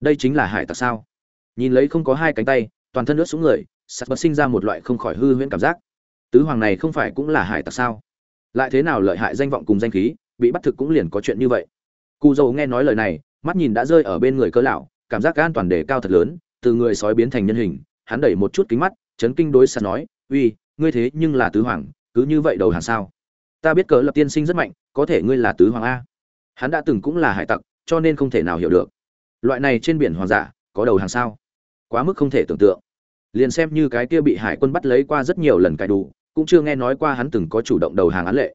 đây chính là hải tặc sao? Nhìn lấy không có hai cánh tay, toàn thân ướt xuống người, sắt bật sinh ra một loại không khỏi hư huyễn cảm giác. Tứ hoàng này không phải cũng là hải tặc sao? Lại thế nào lợi hại danh vọng cùng danh khí, bị bắt thực cũng liền có chuyện như vậy. Cụ dầu nghe nói lời này, mắt nhìn đã rơi ở bên người cơ lão, cảm giác an toàn đề cao thật lớn, từ người sói biến thành nhân hình, hắn đẩy một chút kính mắt, chấn kinh đối sạt nói, uy, ngươi thế nhưng là tứ hoàng, cứ như vậy đầu hàng sao? Ta biết cớ lập tiên sinh rất mạnh, có thể ngươi là tứ hoàng a. Hắn đã từng cũng là hải tặc, cho nên không thể nào hiểu được loại này trên biển hoàng giả có đầu hàng sao? Quá mức không thể tưởng tượng. Liền xem như cái kia bị hải quân bắt lấy qua rất nhiều lần cài đủ, cũng chưa nghe nói qua hắn từng có chủ động đầu hàng án lệ.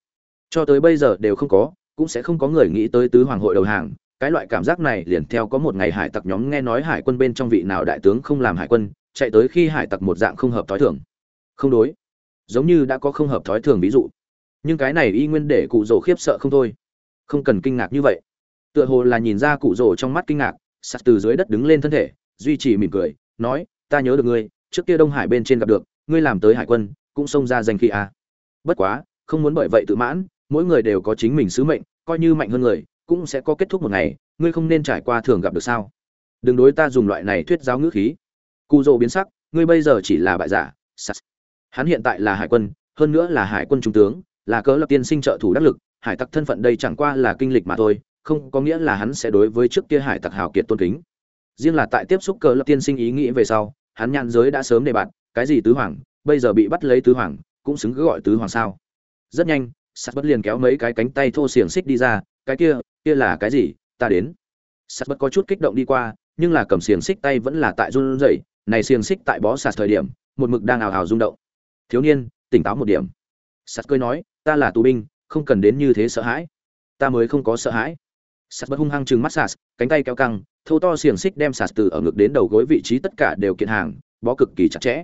Cho tới bây giờ đều không có, cũng sẽ không có người nghĩ tới tứ hoàng hội đầu hàng. Cái loại cảm giác này liền theo có một ngày hải tặc nhóm nghe nói hải quân bên trong vị nào đại tướng không làm hải quân, chạy tới khi hải tặc một dạng không hợp thói thường. Không đối. Giống như đã có không hợp thói thường ví dụ. Nhưng cái này y nguyên để cụ rồ khiếp sợ không thôi. Không cần kinh ngạc như vậy. Tựa hồ là nhìn ra cụ rồ trong mắt kinh ngạc sắt từ dưới đất đứng lên thân thể, duy trì mỉm cười, nói, ta nhớ được ngươi, trước kia đông hải bên trên gặp được, ngươi làm tới hải quân, cũng xông ra danh khí a bất quá, không muốn bởi vậy tự mãn, mỗi người đều có chính mình sứ mệnh, coi như mạnh hơn người, cũng sẽ có kết thúc một ngày, ngươi không nên trải qua thường gặp được sao. Đừng đối ta dùng loại này thuyết giáo ngữ khí. Cụ rộ biến sắc, ngươi bây giờ chỉ là bại giả, sắt. Hắn hiện tại là hải quân, hơn nữa là hải quân trung tướng, là cớ lập tiên sinh trợ thủ đắc lực, hải tặc thân phận đây chẳng qua là kinh lịch mà thôi không có nghĩa là hắn sẽ đối với trước kia hải tặc hào kiệt tôn kính. Riêng là tại tiếp xúc cờ lập tiên sinh ý nghĩ về sau, hắn nhãn giới đã sớm đề bạt, cái gì tứ hoàng, bây giờ bị bắt lấy tứ hoàng, cũng xứng cứ gọi tứ hoàng sao. Rất nhanh, sắt bất liền kéo mấy cái cánh tay thô xiềng xích đi ra, cái kia kia là cái gì? Ta đến. Sắt bất có chút kích động đi qua, nhưng là cầm xiềng xích tay vẫn là tại run rẩy, này xiềng xích tại bó sạt thời điểm, một mực đang ào ào rung động. Thiếu niên, tỉnh táo một điểm. Sắt cười nói, ta là tù binh, không cần đến như thế sợ hãi. Ta mới không có sợ hãi sạt bất hung hăng chừng mắt sạt cánh tay kéo căng thâu to xiềng xích đem sạt từ ở ngực đến đầu gối vị trí tất cả đều kiện hàng, bó cực kỳ chặt chẽ.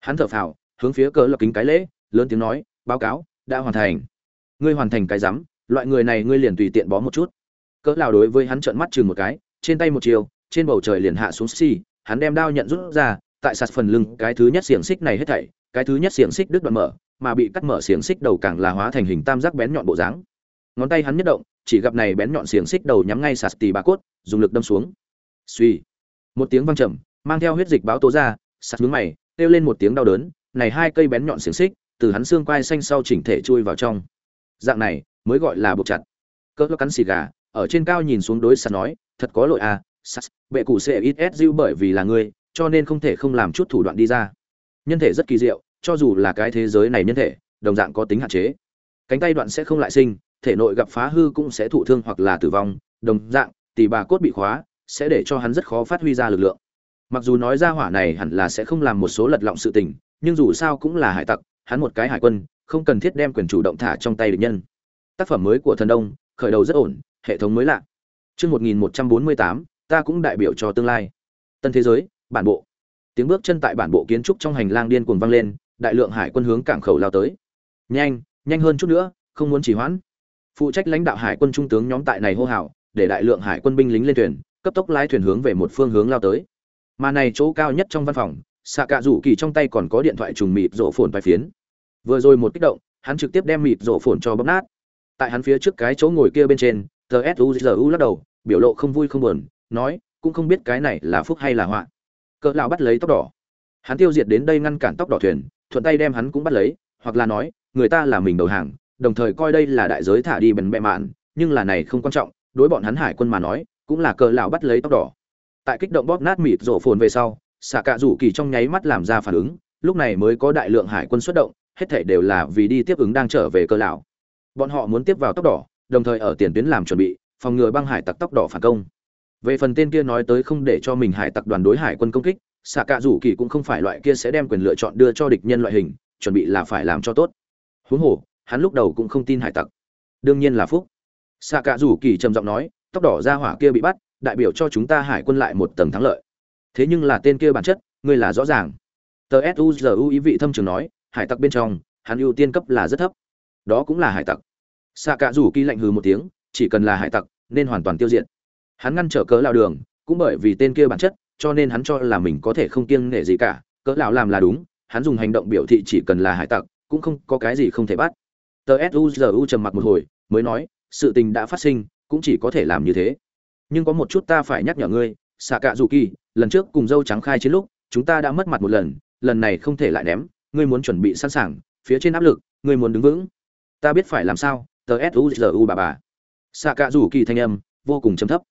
Hắn thở phào, hướng phía cỡ lập kính cái lễ, lớn tiếng nói, báo cáo, đã hoàn thành. Ngươi hoàn thành cái rắm, loại người này ngươi liền tùy tiện bó một chút. Cỡ lào đối với hắn trợn mắt chừng một cái, trên tay một chiều, trên bầu trời liền hạ xuống xi hắn đem đao nhận rút ra, tại sạt phần lưng, cái thứ nhất xiềng xích này hết thảy, cái thứ nhất xiềng xích đứt đoạn mở, mà bị cắt mở xiềng xích đầu càng là hóa thành hình tam giác bén nhọn bộ dáng. Ngón tay hắn nhất động chỉ gặp này bén nhọn xiềng xích đầu nhắm ngay sạt tì bà cốt, dùng lực đâm xuống. Suy một tiếng vang trầm, mang theo huyết dịch báo tố ra, sạt nhướng mày, kêu lên một tiếng đau đớn, này hai cây bén nhọn xiềng xích, từ hắn xương quai xanh sau chỉnh thể chui vào trong. Dạng này, mới gọi là buộc chặt. Cỡ cắn xì gà, ở trên cao nhìn xuống đối sạt nói, thật có lỗi à sạt, bệ cụ sẽ ít s bởi vì là ngươi, cho nên không thể không làm chút thủ đoạn đi ra. Nhân thể rất kỳ diệu, cho dù là cái thế giới này nhân thể, đồng dạng có tính hạn chế. Cánh tay đoạn sẽ không lại sinh thể nội gặp phá hư cũng sẽ thụ thương hoặc là tử vong đồng dạng tỷ bà cốt bị khóa sẽ để cho hắn rất khó phát huy ra lực lượng mặc dù nói ra hỏa này hẳn là sẽ không làm một số lật lọng sự tình nhưng dù sao cũng là hải tặc hắn một cái hải quân không cần thiết đem quyền chủ động thả trong tay địch nhân tác phẩm mới của thần đông khởi đầu rất ổn hệ thống mới lạ Trước 1148, ta cũng đại biểu cho tương lai. Tân thế giới, bản bộ. Tiếng bước chân tại bản bộ kiến trúc trong hành lang điên cuồng vang lên, đại lượng hải quân hướng cảng khẩu lao tới. Nhanh, nhanh hơn chút nữa, không muốn trì hoãn. Phụ trách lãnh đạo hải quân trung tướng nhóm tại này hô hào, để đại lượng hải quân binh lính lên thuyền, cấp tốc lái thuyền hướng về một phương hướng lao tới. Mà này chỗ cao nhất trong văn phòng, xạ cạ rủ kỳ trong tay còn có điện thoại trùng mịt rộ phồn vài phiến. Vừa rồi một kích động hắn trực tiếp đem mịt rộ phồn cho bóp nát. Tại hắn phía trước cái chỗ ngồi kia bên trên tờ suzu lắc đầu biểu lộ không vui không buồn nói cũng không biết cái này là phúc hay là họa. Cỡ lão bắt lấy tóc đỏ. Hắn tiêu diệt đến đây ngăn cản tóc đỏ thuyền thuận tay đem hắn cũng bắt lấy hoặc là nói người ta là mình đầu hàng đồng thời coi đây là đại giới thả đi bần bẹ mạn, nhưng là này không quan trọng, đối bọn hắn hải quân mà nói, cũng là cờ lão bắt lấy tóc đỏ. Tại kích động bóp nát mịt rộ phồn về sau, xạ cạ rủ kỳ trong nháy mắt làm ra phản ứng, lúc này mới có đại lượng hải quân xuất động, hết thảy đều là vì đi tiếp ứng đang trở về cơ lão. Bọn họ muốn tiếp vào tóc đỏ, đồng thời ở tiền tuyến làm chuẩn bị, phòng ngừa băng hải tặc tóc đỏ phản công. Về phần tên kia nói tới không để cho mình hải tặc đoàn đối hải quân công kích, xạ cạ rủ kỳ cũng không phải loại kia sẽ đem quyền lựa chọn đưa cho địch nhân loại hình, chuẩn bị là phải làm cho tốt. Huống hồ hắn lúc đầu cũng không tin hải tặc. Đương nhiên là phúc. Xạ Cả rủ kỳ trầm giọng nói, tóc đỏ ra hỏa kia bị bắt, đại biểu cho chúng ta hải quân lại một tầng thắng lợi. Thế nhưng là tên kia bản chất, ngươi là rõ ràng. Tờ suzu ý vị thâm trường nói, hải tặc bên trong, hắn ưu tiên cấp là rất thấp. Đó cũng là hải tặc. Xạ Cả rủ kỳ lạnh hừ một tiếng, chỉ cần là hải tặc, nên hoàn toàn tiêu diệt. Hắn ngăn trở cớ lao đường, cũng bởi vì tên kia bản chất, cho nên hắn cho là mình có thể không kiêng nể gì cả. Cớ lão làm là đúng, hắn dùng hành động biểu thị chỉ cần là hải tặc, cũng không có cái gì không thể bắt tờ suzu trầm mặc một hồi, mới nói, sự tình đã phát sinh, cũng chỉ có thể làm như thế. Nhưng có một chút ta phải nhắc nhở ngươi xạ cạ dù kỳ lần trước cùng dâu trắng khai chiến lúc, chúng ta đã mất mặt một lần lần này không thể lại ném, ngươi muốn chuẩn bị sẵn sàng, phía trên áp lực, ngươi muốn đứng vững. Ta biết phải làm sao, tờ suzu bà bà xạ cạ Dù kỳ thanh âm, vô cùng chấm thấp.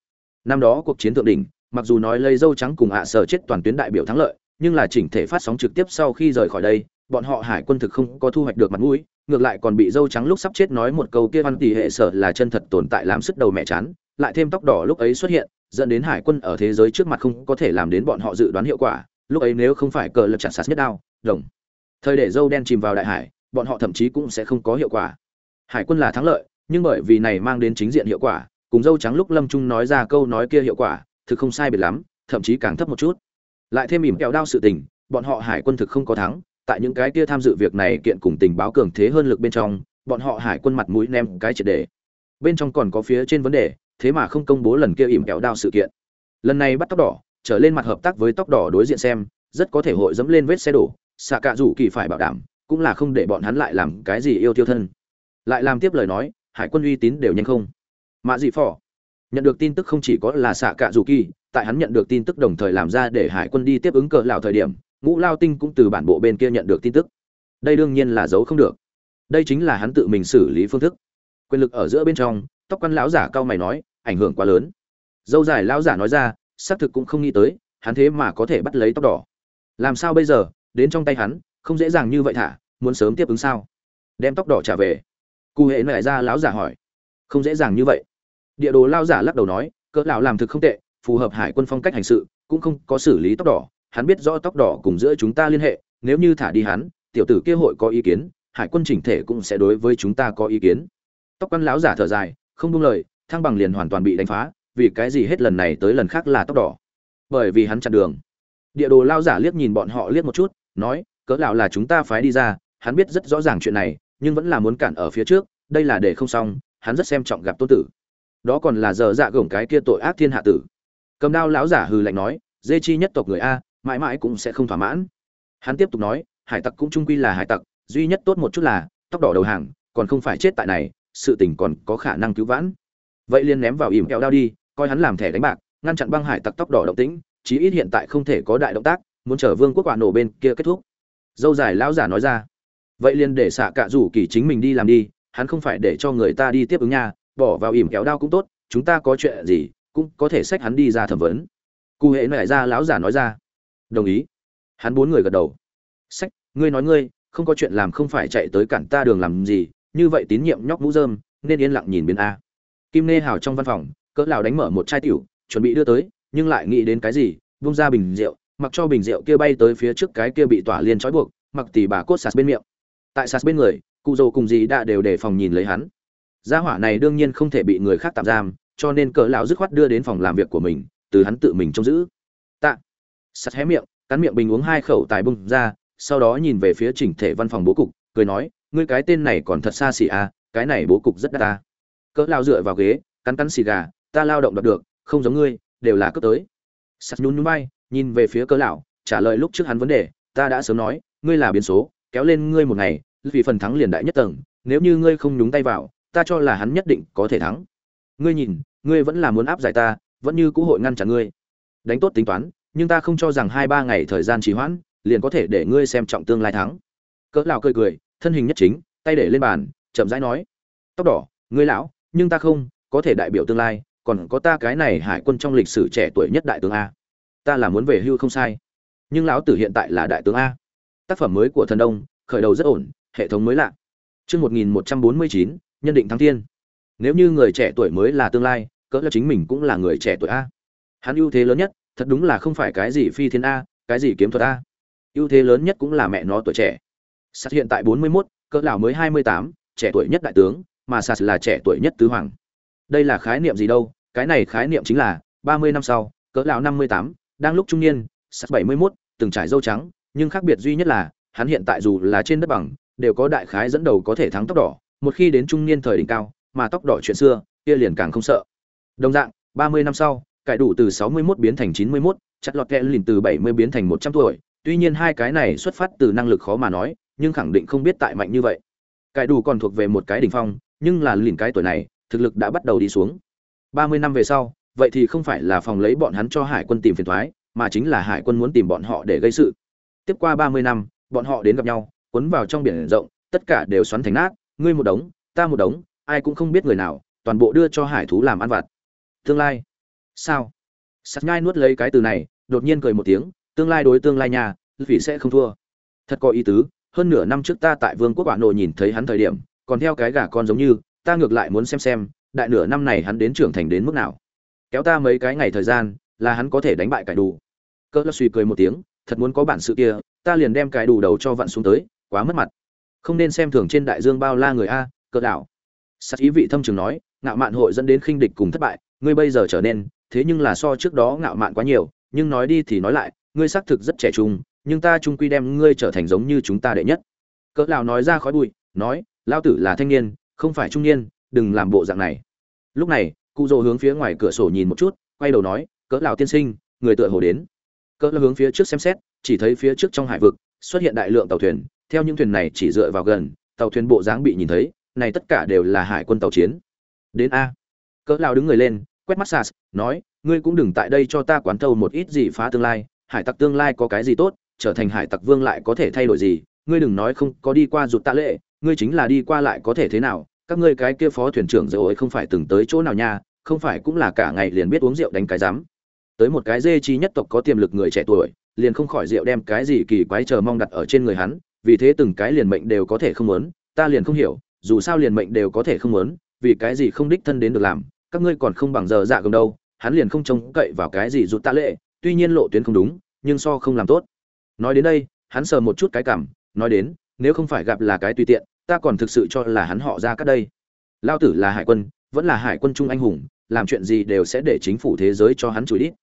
Năm đó cuộc chiến thượng đỉnh, mặc dù nói lấy dâu trắng cùng ạ sở chết toàn tuyến đại biểu thắng lợi, nhưng là chỉnh thể phát sóng trực tiếp sau khi rời khỏi đây bọn họ hải quân thực không có thu hoạch được mặt mũi, ngược lại còn bị dâu trắng lúc sắp chết nói một câu kia văn tỷ hệ sở là chân thật tồn tại làm sức đầu mẹ chán, lại thêm tóc đỏ lúc ấy xuất hiện, dẫn đến hải quân ở thế giới trước mặt không có thể làm đến bọn họ dự đoán hiệu quả, lúc ấy nếu không phải cờ lập chặt sạt nhất đao đồng thời để dâu đen chìm vào đại hải, bọn họ thậm chí cũng sẽ không có hiệu quả. Hải quân là thắng lợi, nhưng bởi vì này mang đến chính diện hiệu quả, cùng dâu trắng lúc lâm trung nói ra câu nói kia hiệu quả, thực không sai biệt lắm, thậm chí càng thấp một chút. Lại thêm ỉm kẹo đao sự tình, bọn họ hải quân thực không có thắng tại những cái kia tham dự việc này kiện cùng tình báo cường thế hơn lực bên trong, bọn họ hải quân mặt mũi ném cái triệt đề. Bên trong còn có phía trên vấn đề, thế mà không công bố lần kia ỉm kẹo đao sự kiện. Lần này bắt tóc đỏ, trở lên mặt hợp tác với tóc đỏ đối diện xem, rất có thể hội dẫm lên vết xe đổ, xạ cạ rủ kỳ phải bảo đảm, cũng là không để bọn hắn lại làm cái gì yêu tiêu thân. Lại làm tiếp lời nói, hải quân uy tín đều nhanh không. Mạ dị phỏ nhận được tin tức không chỉ có là xạ cạ rủ kỳ, tại hắn nhận được tin tức đồng thời làm ra để hải quân đi tiếp ứng cờ lão thời điểm ngũ lao tinh cũng từ bản bộ bên kia nhận được tin tức. Đây đương nhiên là giấu không được. Đây chính là hắn tự mình xử lý phương thức. Quyền lực ở giữa bên trong, tóc quan lão giả cao mày nói, ảnh hưởng quá lớn. Dâu dài lão giả nói ra, xác thực cũng không nghĩ tới, hắn thế mà có thể bắt lấy tóc đỏ. Làm sao bây giờ, đến trong tay hắn, không dễ dàng như vậy thả, muốn sớm tiếp ứng sao? Đem tóc đỏ trả về. Cụ hệ nại ra lão giả hỏi. Không dễ dàng như vậy. Địa đồ lao giả lắc đầu nói, cỡ lão làm thực không tệ, phù hợp hải quân phong cách hành sự, cũng không có xử lý tóc đỏ hắn biết rõ tóc đỏ cùng giữa chúng ta liên hệ, nếu như thả đi hắn, tiểu tử kia hội có ý kiến, hải quân chỉnh thể cũng sẽ đối với chúng ta có ý kiến. Tóc quan lão giả thở dài, không buông lời, thăng bằng liền hoàn toàn bị đánh phá, vì cái gì hết lần này tới lần khác là tóc đỏ? Bởi vì hắn chặn đường. Địa đồ lão giả liếc nhìn bọn họ liếc một chút, nói, cỡ lão là chúng ta phái đi ra, hắn biết rất rõ ràng chuyện này, nhưng vẫn là muốn cản ở phía trước, đây là để không xong, hắn rất xem trọng gặp tôn tử. Đó còn là giờ dạ gổng cái kia tội ác thiên hạ tử. Cầm đao lão giả hừ lạnh nói, dê chi nhất tộc người a mãi mãi cũng sẽ không thỏa mãn. Hắn tiếp tục nói, hải tặc cũng trung quy là hải tặc, duy nhất tốt một chút là, tóc đỏ đầu hàng, còn không phải chết tại này, sự tình còn có khả năng cứu vãn. Vậy liền ném vào ỉm kẹo đao đi, coi hắn làm thẻ đánh bạc, ngăn chặn băng hải tặc tóc đỏ động tĩnh, chí ít hiện tại không thể có đại động tác, muốn chở vương quốc quả nổ bên kia kết thúc. Dâu dài lão giả nói ra. Vậy liền để xạ cạ rủ kỳ chính mình đi làm đi, hắn không phải để cho người ta đi tiếp ứng nha, bỏ vào ỉm kéo đao cũng tốt, chúng ta có chuyện gì, cũng có thể xách hắn đi ra thẩm vấn. Cụ hệ nảy ra lão giả nói ra đồng ý. Hắn bốn người gật đầu. Sách, ngươi nói ngươi, không có chuyện làm không phải chạy tới cản ta đường làm gì, như vậy tín nhiệm nhóc mũ dơm nên yên lặng nhìn biến a. Kim nê hào trong văn phòng, cỡ lào đánh mở một chai tiểu, chuẩn bị đưa tới, nhưng lại nghĩ đến cái gì bung ra bình rượu, mặc cho bình rượu kia bay tới phía trước cái kia bị tỏa liên trói buộc, mặc tỉ bà cốt sạt bên miệng. Tại sạt bên người, cụ dầu cùng dì đã đều đề phòng nhìn lấy hắn. Gia hỏa này đương nhiên không thể bị người khác tạm giam, cho nên cỡ lão dứt khoát đưa đến phòng làm việc của mình, từ hắn tự mình trông giữ sắt hé miệng, cắn miệng bình uống hai khẩu tài bung ra, sau đó nhìn về phía chỉnh thể văn phòng bố cục, cười nói, ngươi cái tên này còn thật xa xỉ à cái này bố cục rất đắt ta. Cỡ lao dựa vào ghế, cắn cắn xì gà, ta lao động đọc được, không giống ngươi, đều là cướp tới. Sắt nhún nhún bay nhìn về phía cỡ lão, trả lời lúc trước hắn vấn đề, ta đã sớm nói, ngươi là biến số, kéo lên ngươi một ngày, vì phần thắng liền đại nhất tầng, nếu như ngươi không nhúng tay vào, ta cho là hắn nhất định có thể thắng. Ngươi nhìn, ngươi vẫn là muốn áp giải ta, vẫn như cũ hội ngăn chặn ngươi. Đánh tốt tính toán nhưng ta không cho rằng hai ba ngày thời gian trì hoãn liền có thể để ngươi xem trọng tương lai thắng. Cỡ lão cười cười, thân hình nhất chính, tay để lên bàn, chậm rãi nói, tóc đỏ, ngươi lão, nhưng ta không, có thể đại biểu tương lai, còn có ta cái này hải quân trong lịch sử trẻ tuổi nhất đại tướng a. Ta là muốn về hưu không sai, nhưng lão tử hiện tại là đại tướng a. Tác phẩm mới của thần đông, khởi đầu rất ổn, hệ thống mới lạ. Chương một nghìn một trăm bốn mươi chín, nhân định thắng thiên. Nếu như người trẻ tuổi mới là tương lai, cỡ là chính mình cũng là người trẻ tuổi a. Hắn ưu thế lớn nhất thật đúng là không phải cái gì phi thiên a cái gì kiếm thuật a. Ưu thế lớn nhất cũng là mẹ nó tuổi trẻ. Sạt hiện tại bốn mươi 41, cỡ lão mới hai mươi tám trẻ tuổi nhất đại tướng mà sạt là trẻ tuổi nhất tứ hoàng. Đây là khái niệm gì đâu? Cái này khái niệm chính là ba mươi năm sau cỡ lão năm mươi tám đang lúc trung niên sạt bảy mươi 71, từng trải dâu trắng nhưng khác biệt duy nhất là hắn hiện tại dù là trên đất bằng đều có đại khái dẫn đầu có thể thắng tóc đỏ. Một khi đến trung niên thời đỉnh cao mà tóc đỏ chuyện xưa kia liền càng không sợ. Đồng dạng ba mươi năm sau cải đủ từ 61 biến thành 91, chặt lọt kẹ lìn từ 70 biến thành 100 tuổi, tuy nhiên hai cái này xuất phát từ năng lực khó mà nói, nhưng khẳng định không biết tại mạnh như vậy. Cải đủ còn thuộc về một cái đỉnh phong, nhưng là lìn cái tuổi này, thực lực đã bắt đầu đi xuống. 30 năm về sau, vậy thì không phải là phòng lấy bọn hắn cho hải quân tìm phiền thoái mà chính là hải quân muốn tìm bọn họ để gây sự tiếp qua ba mươi năm bọn họ đến gặp nhau cuốn vào trong biển rộng tất cả đều xoắn thành nát ngươi một đống ta một đống ai cũng không biết người nào toàn bộ đưa cho hải thú làm ăn vặt tương lai sao? Sắt nhai nuốt lấy cái từ này, đột nhiên cười một tiếng, tương lai đối tương lai nhà, vì sẽ không thua. Thật có ý tứ, hơn nửa năm trước ta tại vương quốc bạn nội nhìn thấy hắn thời điểm, còn theo cái gà con giống như, ta ngược lại muốn xem xem, đại nửa năm này hắn đến trưởng thành đến mức nào. Kéo ta mấy cái ngày thời gian, là hắn có thể đánh bại cải đủ cỡ lắc suy cười một tiếng, thật muốn có bản sự kia, ta liền đem cải đủ đầu cho vặn xuống tới, quá mất mặt. Không nên xem thường trên đại dương bao la người a cỡ đảo. Sắt ý vị thâm trường nói, ngạo mạn hội dẫn đến khinh địch cùng thất bại, ngươi bây giờ trở nên thế nhưng là so trước đó ngạo mạn quá nhiều, nhưng nói đi thì nói lại, ngươi xác thực rất trẻ trung, nhưng ta trung quy đem ngươi trở thành giống như chúng ta đệ nhất. Cỡ lão nói ra khói bụi, nói lao tử là thanh niên, không phải trung niên, đừng làm bộ dạng này. Lúc này, cụ rồ hướng phía ngoài cửa sổ nhìn một chút, quay đầu nói, cỡ lão tiên sinh, người tựa hồ đến. Cỡ lão hướng phía trước xem xét, chỉ thấy phía trước trong hải vực, xuất hiện đại lượng tàu thuyền, theo những thuyền này chỉ dựa vào gần, tàu thuyền bộ dáng bị nhìn thấy, này tất cả đều là hải quân tàu chiến. Đến a. Cỡ lão đứng người lên quét mắt sas nói, ngươi cũng đừng tại đây cho ta quán thâu một ít gì phá tương lai, hải tặc tương lai có cái gì tốt, trở thành hải tặc vương lại có thể thay đổi gì, ngươi đừng nói không có đi qua rụt tạ lệ, ngươi chính là đi qua lại có thể thế nào, các ngươi cái kia phó thuyền trưởng rồi không phải từng tới chỗ nào nha, không phải cũng là cả ngày liền biết uống rượu đánh cái rắm. Tới một cái dê chi nhất tộc có tiềm lực người trẻ tuổi, liền không khỏi rượu đem cái gì kỳ quái chờ mong đặt ở trên người hắn, vì thế từng cái liền mệnh đều có thể không muốn, ta liền không hiểu, dù sao liền mệnh đều có thể không muốn, vì cái gì không đích thân đến được làm các ngươi còn không bằng giờ dạ gồng đâu, hắn liền không trông cậy vào cái gì rụt tạ lệ, tuy nhiên lộ tuyến không đúng, nhưng so không làm tốt. Nói đến đây, hắn sờ một chút cái cảm, nói đến, nếu không phải gặp là cái tùy tiện, ta còn thực sự cho là hắn họ ra cắt đây. Lao tử là hải quân, vẫn là hải quân trung anh hùng, làm chuyện gì đều sẽ để chính phủ thế giới cho hắn chửi đít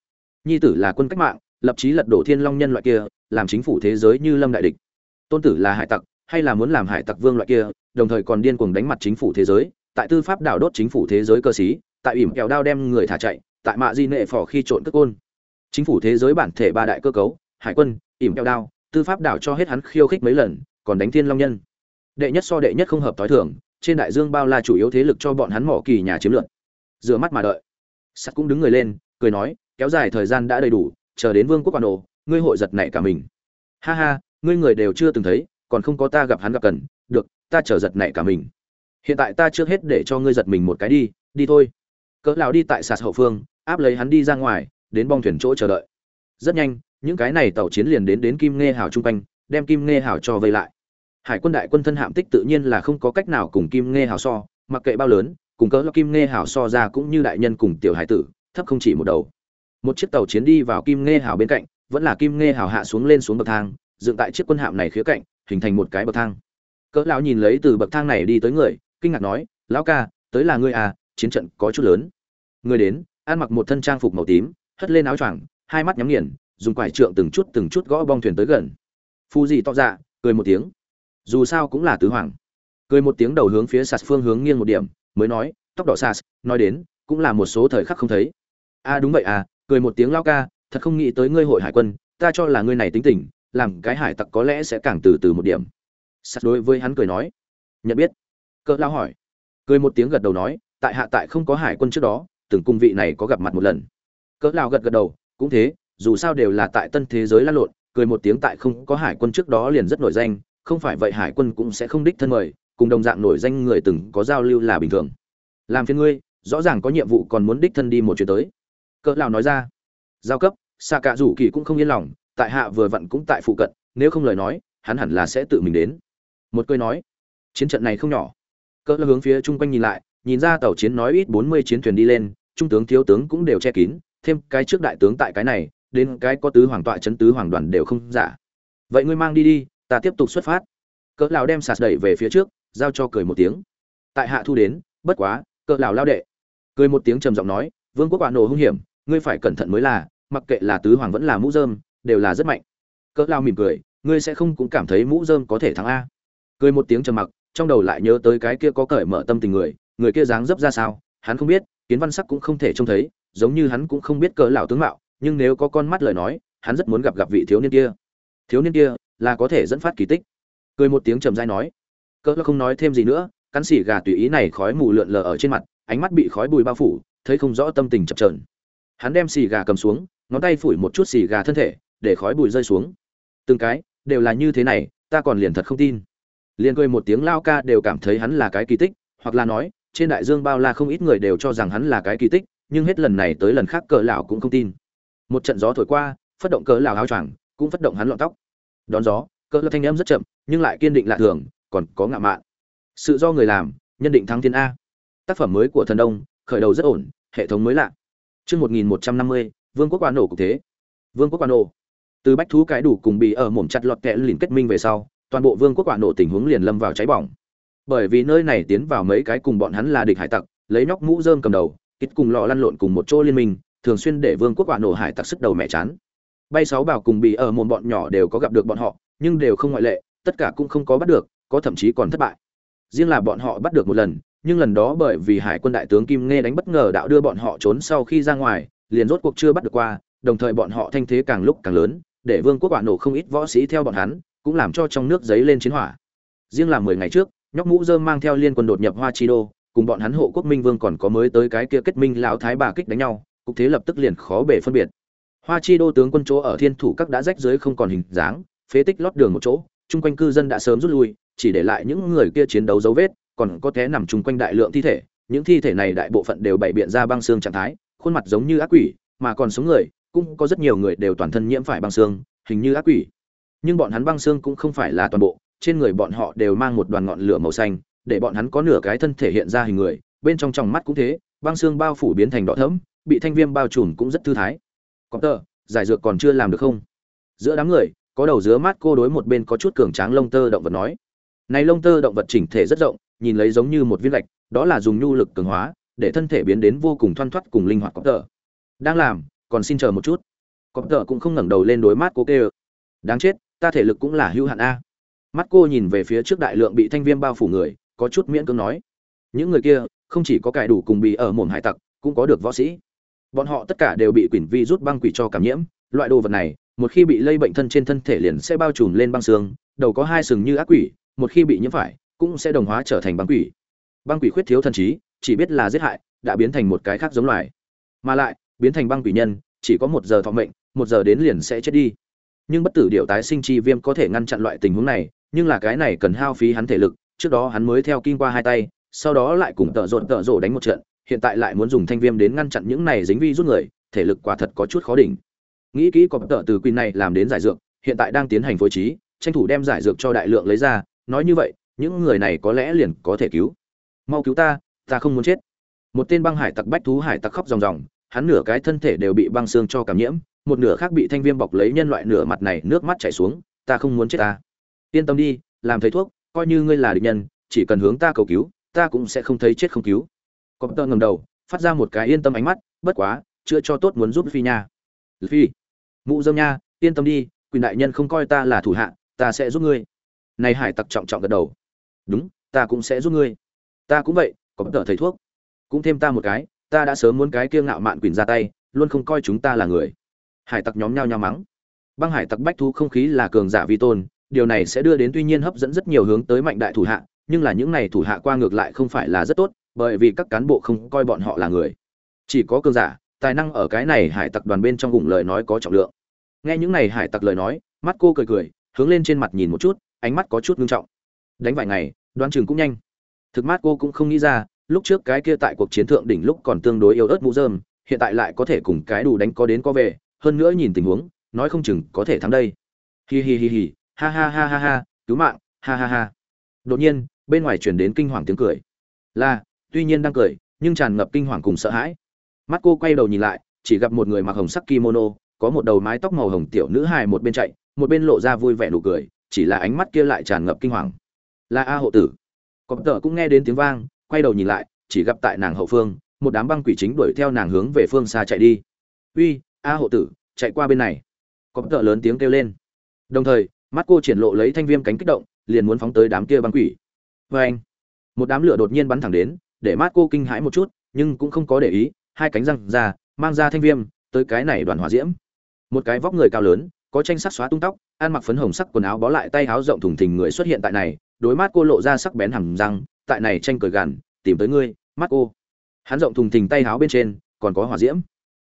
nhi tử là quân cách mạng, lập chí lật đổ thiên long nhân loại kia, làm chính phủ thế giới như lâm đại địch. Tôn tử là hải tặc, hay là muốn làm hải tặc vương loại kia, đồng thời còn điên cuồng đánh mặt chính phủ thế giới, tại tư pháp đảo đốt chính phủ thế giới cơ sĩ tại ỉm kẹo đao đem người thả chạy, tại mạ di nệ phò khi trộn cất côn. Chính phủ thế giới bản thể ba đại cơ cấu, hải quân, ỉm kẹo đao, tư pháp đảo cho hết hắn khiêu khích mấy lần, còn đánh thiên long nhân. Đệ nhất so đệ nhất không hợp thói thường, trên đại dương bao la chủ yếu thế lực cho bọn hắn mỏ kỳ nhà chiếm lượt. Rửa mắt mà đợi. Sắt cũng đứng người lên, cười nói, kéo dài thời gian đã đầy đủ, chờ đến vương quốc quan đồ, ngươi hội giật nảy cả mình. Ha ha, ngươi người đều chưa từng thấy, còn không có ta gặp hắn gặp cần, được, ta chờ giật nảy cả mình. Hiện tại ta trước hết để cho ngươi giật mình một cái đi đi thôi cỡ lão đi tại sạt hậu phương, áp lấy hắn đi ra ngoài, đến bong thuyền chỗ chờ đợi. Rất nhanh, những cái này tàu chiến liền đến đến kim nghe hào trung quanh, đem kim nghe hào cho vây lại. Hải quân đại quân thân hạm tích tự nhiên là không có cách nào cùng kim nghe hào so, mặc kệ bao lớn, cùng cỡ kim nghe hào so ra cũng như đại nhân cùng tiểu hải tử, thấp không chỉ một đầu. Một chiếc tàu chiến đi vào kim nghe hào bên cạnh, vẫn là kim nghe hào hạ xuống lên xuống bậc thang, dựng tại chiếc quân hạm này khía cạnh, hình thành một cái bậc thang. Cỡ lão nhìn lấy từ bậc thang này đi tới người, kinh ngạc nói, lão ca, tới là ngươi à chiến trận có chút lớn. Người đến ăn mặc một thân trang phục màu tím hất lên áo choàng hai mắt nhắm nghiền dùng quải trượng từng chút từng chút gõ bong thuyền tới gần. Phu gì to dạ cười một tiếng. Dù sao cũng là tứ hoàng. Cười một tiếng đầu hướng phía sạt phương hướng nghiêng một điểm mới nói tóc đỏ sạt nói đến cũng là một số thời khắc không thấy. A à, đúng vậy à cười một tiếng lao ca thật không nghĩ tới ngươi hội hải quân ta cho là ngươi này tính tình làm cái hải tặc có lẽ sẽ càng từ từ một điểm. Sạt đối với hắn cười nói. Nhận biết. Cỡ lao hỏi. Cười một tiếng gật đầu nói tại hạ tại không có hải quân trước đó, từng cung vị này có gặp mặt một lần. Cỡ lao gật gật đầu, cũng thế, dù sao đều là tại tân thế giới lăn lộn, cười một tiếng tại không có hải quân trước đó liền rất nổi danh, không phải vậy hải quân cũng sẽ không đích thân mời, cùng đồng dạng nổi danh người từng có giao lưu là bình thường. Làm phiền ngươi, rõ ràng có nhiệm vụ còn muốn đích thân đi một chuyến tới. Cỡ lão nói ra. Giao cấp xa cả rủ kỳ cũng không yên lòng, tại hạ vừa vặn cũng tại phụ cận, nếu không lời nói, hắn hẳn là sẽ tự mình đến. Một cười nói, chiến trận này không nhỏ. Cỡ lão hướng phía chung quanh nhìn lại nhìn ra tàu chiến nói ít bốn mươi chiến thuyền đi lên, trung tướng, thiếu tướng cũng đều che kín, thêm cái trước đại tướng tại cái này, đến cái có tứ hoàng tọa chấn tứ hoàng đoàn đều không giả. Vậy ngươi mang đi đi, ta tiếp tục xuất phát. Cỡ lão đem sạt đẩy về phía trước, giao cho cười một tiếng. Tại hạ thu đến, bất quá, cỡ lão lao đệ. Cười một tiếng trầm giọng nói, vương quốc quả nổ hung hiểm, ngươi phải cẩn thận mới là, mặc kệ là tứ hoàng vẫn là mũ rơm, đều là rất mạnh. Cỡ lão mỉm cười, ngươi sẽ không cũng cảm thấy mũ rơm có thể thắng a. Cười một tiếng trầm mặc, trong đầu lại nhớ tới cái kia có cởi mở tâm tình người người kia dáng dấp ra sao, hắn không biết, kiến văn sắc cũng không thể trông thấy, giống như hắn cũng không biết cỡ lão tướng mạo, nhưng nếu có con mắt lời nói, hắn rất muốn gặp gặp vị thiếu niên kia. Thiếu niên kia là có thể dẫn phát kỳ tích. Cười một tiếng trầm dai nói, cỡ không nói thêm gì nữa, cắn xỉ gà tùy ý này khói mù lượn lờ ở trên mặt, ánh mắt bị khói bùi bao phủ, thấy không rõ tâm tình chập chờn. Hắn đem xì gà cầm xuống, ngón tay phủi một chút xì gà thân thể, để khói bụi rơi xuống. Từng cái, đều là như thế này, ta còn liền thật không tin. Liền cười một tiếng, lao ca đều cảm thấy hắn là cái kỳ tích, hoặc là nói trên đại dương bao la không ít người đều cho rằng hắn là cái kỳ tích, nhưng hết lần này tới lần khác cờ lão cũng không tin. Một trận gió thổi qua phất động cờ lão áo choàng, cũng phất động hắn lọn tóc. Đón gió, cờ lão thanh âm rất chậm, nhưng lại kiên định lạ thường, còn có ngạo mạn. Sự do người làm, nhân định thắng thiên a. Tác phẩm mới của thần đông, khởi đầu rất ổn, hệ thống mới lạ. Chương một nghìn một trăm năm mươi, vương quốc quan nổ cục thế. Vương quốc quan nổ. Từ bách thú cái đủ cùng bị ở mồm chặt lọt kẽ liền kết minh về sau, toàn bộ vương quốc quả nổ tình huống liền lâm vào cháy bỏng bởi vì nơi này tiến vào mấy cái cùng bọn hắn là địch hải tặc, lấy nhóc mũ dơm cầm đầu kít cùng lọ lăn lộn cùng một chỗ liên minh, thường xuyên để vương quốc quả nổ hải tặc sức đầu mẹ chán. Bay sáu bảo cùng bị ở một bọn nhỏ đều có gặp được bọn họ, nhưng đều không ngoại lệ, tất cả cũng không có bắt được, có thậm chí còn thất bại. Riêng là bọn họ bắt được một lần, nhưng lần đó bởi vì hải quân đại tướng kim nghe đánh bất ngờ đạo đưa bọn họ trốn sau khi ra ngoài, liền rốt cuộc chưa bắt được qua, đồng thời bọn họ thanh thế càng lúc càng lớn, để vương quốc quả nổ không ít võ sĩ theo bọn hắn, cũng làm cho trong nước giấy lên chiến hỏa. Riêng là mười ngày trước nhóc mũ dơm mang theo liên quân đột nhập hoa chi đô, cùng bọn hắn hộ quốc minh vương còn có mới tới cái kia kết minh lão thái bà kích đánh nhau, cục thế lập tức liền khó bể phân biệt. Hoa chi đô tướng quân chỗ ở thiên thủ các đã rách dưới không còn hình dáng, phế tích lót đường một chỗ, chung quanh cư dân đã sớm rút lui, chỉ để lại những người kia chiến đấu dấu vết, còn có té nằm chung quanh đại lượng thi thể. Những thi thể này đại bộ phận đều bày biện ra băng xương trạng thái, khuôn mặt giống như ác quỷ, mà còn sống người, cũng có rất nhiều người đều toàn thân nhiễm phải băng xương, hình như ác quỷ. Nhưng bọn hắn băng xương cũng không phải là toàn bộ trên người bọn họ đều mang một đoàn ngọn lửa màu xanh, để bọn hắn có nửa cái thân thể hiện ra hình người, bên trong tròng mắt cũng thế, băng xương bao phủ biến thành đỏ thẫm, bị thanh viêm bao trùm cũng rất thư thái. Có tờ, giải dược còn chưa làm được không? Giữa đám người, có đầu dứa mát cô đối một bên có chút cường tráng lông tơ động vật nói. Này lông tơ động vật chỉnh thể rất rộng, nhìn lấy giống như một viên lạch đó là dùng nhu lực cường hóa, để thân thể biến đến vô cùng thoăn thoắt cùng linh hoạt có tờ. Đang làm, còn xin chờ một chút. Có tờ cũng không ngẩng đầu lên đối mát cô kêu. Đáng chết, ta thể lực cũng là hữu hạn a mắt cô nhìn về phía trước đại lượng bị thanh viêm bao phủ người, có chút miễn cưỡng nói. Những người kia, không chỉ có cải đủ cùng bị ở mồm hải tặc, cũng có được võ sĩ. Bọn họ tất cả đều bị quỷ vi rút băng quỷ cho cảm nhiễm. Loại đồ vật này, một khi bị lây bệnh thân trên thân thể liền sẽ bao trùm lên băng xương, đầu có hai sừng như ác quỷ, một khi bị nhiễm phải, cũng sẽ đồng hóa trở thành băng quỷ. Băng quỷ khuyết thiếu thần trí, chỉ biết là giết hại, đã biến thành một cái khác giống loài. Mà lại, biến thành băng quỷ nhân, chỉ có một giờ thọ mệnh, một giờ đến liền sẽ chết đi. Nhưng bất tử điệu tái sinh chi viêm có thể ngăn chặn loại tình huống này nhưng là cái này cần hao phí hắn thể lực, trước đó hắn mới theo kinh qua hai tay, sau đó lại cùng tợ rộn tợ rộ đánh một trận, hiện tại lại muốn dùng thanh viêm đến ngăn chặn những này dính vi rút người, thể lực quả thật có chút khó đỉnh. Nghĩ kỹ có tợ từ quyền này làm đến giải dược, hiện tại đang tiến hành phối trí, tranh thủ đem giải dược cho đại lượng lấy ra, nói như vậy, những người này có lẽ liền có thể cứu. Mau cứu ta ta không muốn chết. Một tên băng hải tặc bách thú hải tặc khóc ròng ròng, hắn nửa cái thân thể đều bị băng xương cho cảm nhiễm, một nửa khác bị thanh viêm bọc lấy nhân loại nửa mặt này nước mắt chảy xuống, ta không muốn chết ta yên tâm đi, làm thầy thuốc, coi như ngươi là địch nhân, chỉ cần hướng ta cầu cứu, ta cũng sẽ không thấy chết không cứu. Có tơ ngầm đầu, phát ra một cái yên tâm ánh mắt, bất quá chưa cho tốt muốn giúp phi nha. Phi, mụ dâm nha, yên tâm đi, quyền đại nhân không coi ta là thủ hạ, ta sẽ giúp ngươi. Này hải tặc trọng trọng gật đầu. Đúng, ta cũng sẽ giúp ngươi. Ta cũng vậy, có tờ thầy thuốc. Cũng thêm ta một cái, ta đã sớm muốn cái kia ngạo mạn quyền ra tay, luôn không coi chúng ta là người. Hải tặc nhóm nhau nhau mắng. Băng hải tặc bách thu không khí là cường giả vi tôn điều này sẽ đưa đến tuy nhiên hấp dẫn rất nhiều hướng tới mạnh đại thủ hạ, nhưng là những này thủ hạ qua ngược lại không phải là rất tốt, bởi vì các cán bộ không coi bọn họ là người. Chỉ có cường giả, tài năng ở cái này hải tặc đoàn bên trong vùng lời nói có trọng lượng. Nghe những này hải tặc lời nói, mắt cô cười cười, hướng lên trên mặt nhìn một chút, ánh mắt có chút ngưng trọng. Đánh vài ngày, đoán chừng cũng nhanh. Thực mắt cô cũng không nghĩ ra, lúc trước cái kia tại cuộc chiến thượng đỉnh lúc còn tương đối yếu ớt mũ dơm hiện tại lại có thể cùng cái đủ đánh có đến có về, hơn nữa nhìn tình huống, nói không chừng có thể thắng đây. Hi hi hi hi ha ha ha ha ha, cứu mạng, ha ha ha. Đột nhiên, bên ngoài chuyển đến kinh hoàng tiếng cười. Là, tuy nhiên đang cười, nhưng tràn ngập kinh hoàng cùng sợ hãi. Mắt cô quay đầu nhìn lại, chỉ gặp một người mặc hồng sắc kimono, có một đầu mái tóc màu hồng tiểu nữ hài một bên chạy, một bên lộ ra vui vẻ nụ cười, chỉ là ánh mắt kia lại tràn ngập kinh hoàng. Là a hộ tử. Cọp tợ cũng nghe đến tiếng vang, quay đầu nhìn lại, chỉ gặp tại nàng hậu phương, một đám băng quỷ chính đuổi theo nàng hướng về phương xa chạy đi. Uy, a hộ tử, chạy qua bên này. Có tợ lớn tiếng kêu lên. Đồng thời mắt cô triển lộ lấy thanh viêm cánh kích động, liền muốn phóng tới đám kia băng quỷ. Vê anh, một đám lửa đột nhiên bắn thẳng đến, để mắt cô kinh hãi một chút, nhưng cũng không có để ý, hai cánh răng ra, mang ra thanh viêm, tới cái này đoàn hỏa diễm. Một cái vóc người cao lớn, có tranh sắc xóa tung tóc, ăn mặc phấn hồng sắc quần áo bó lại tay áo rộng thùng thình người xuất hiện tại này, đối mắt cô lộ ra sắc bén hẳn răng, tại này tranh cười gằn tìm tới ngươi, mắt cô. Hắn rộng thùng thình tay áo bên trên, còn có hỏa diễm.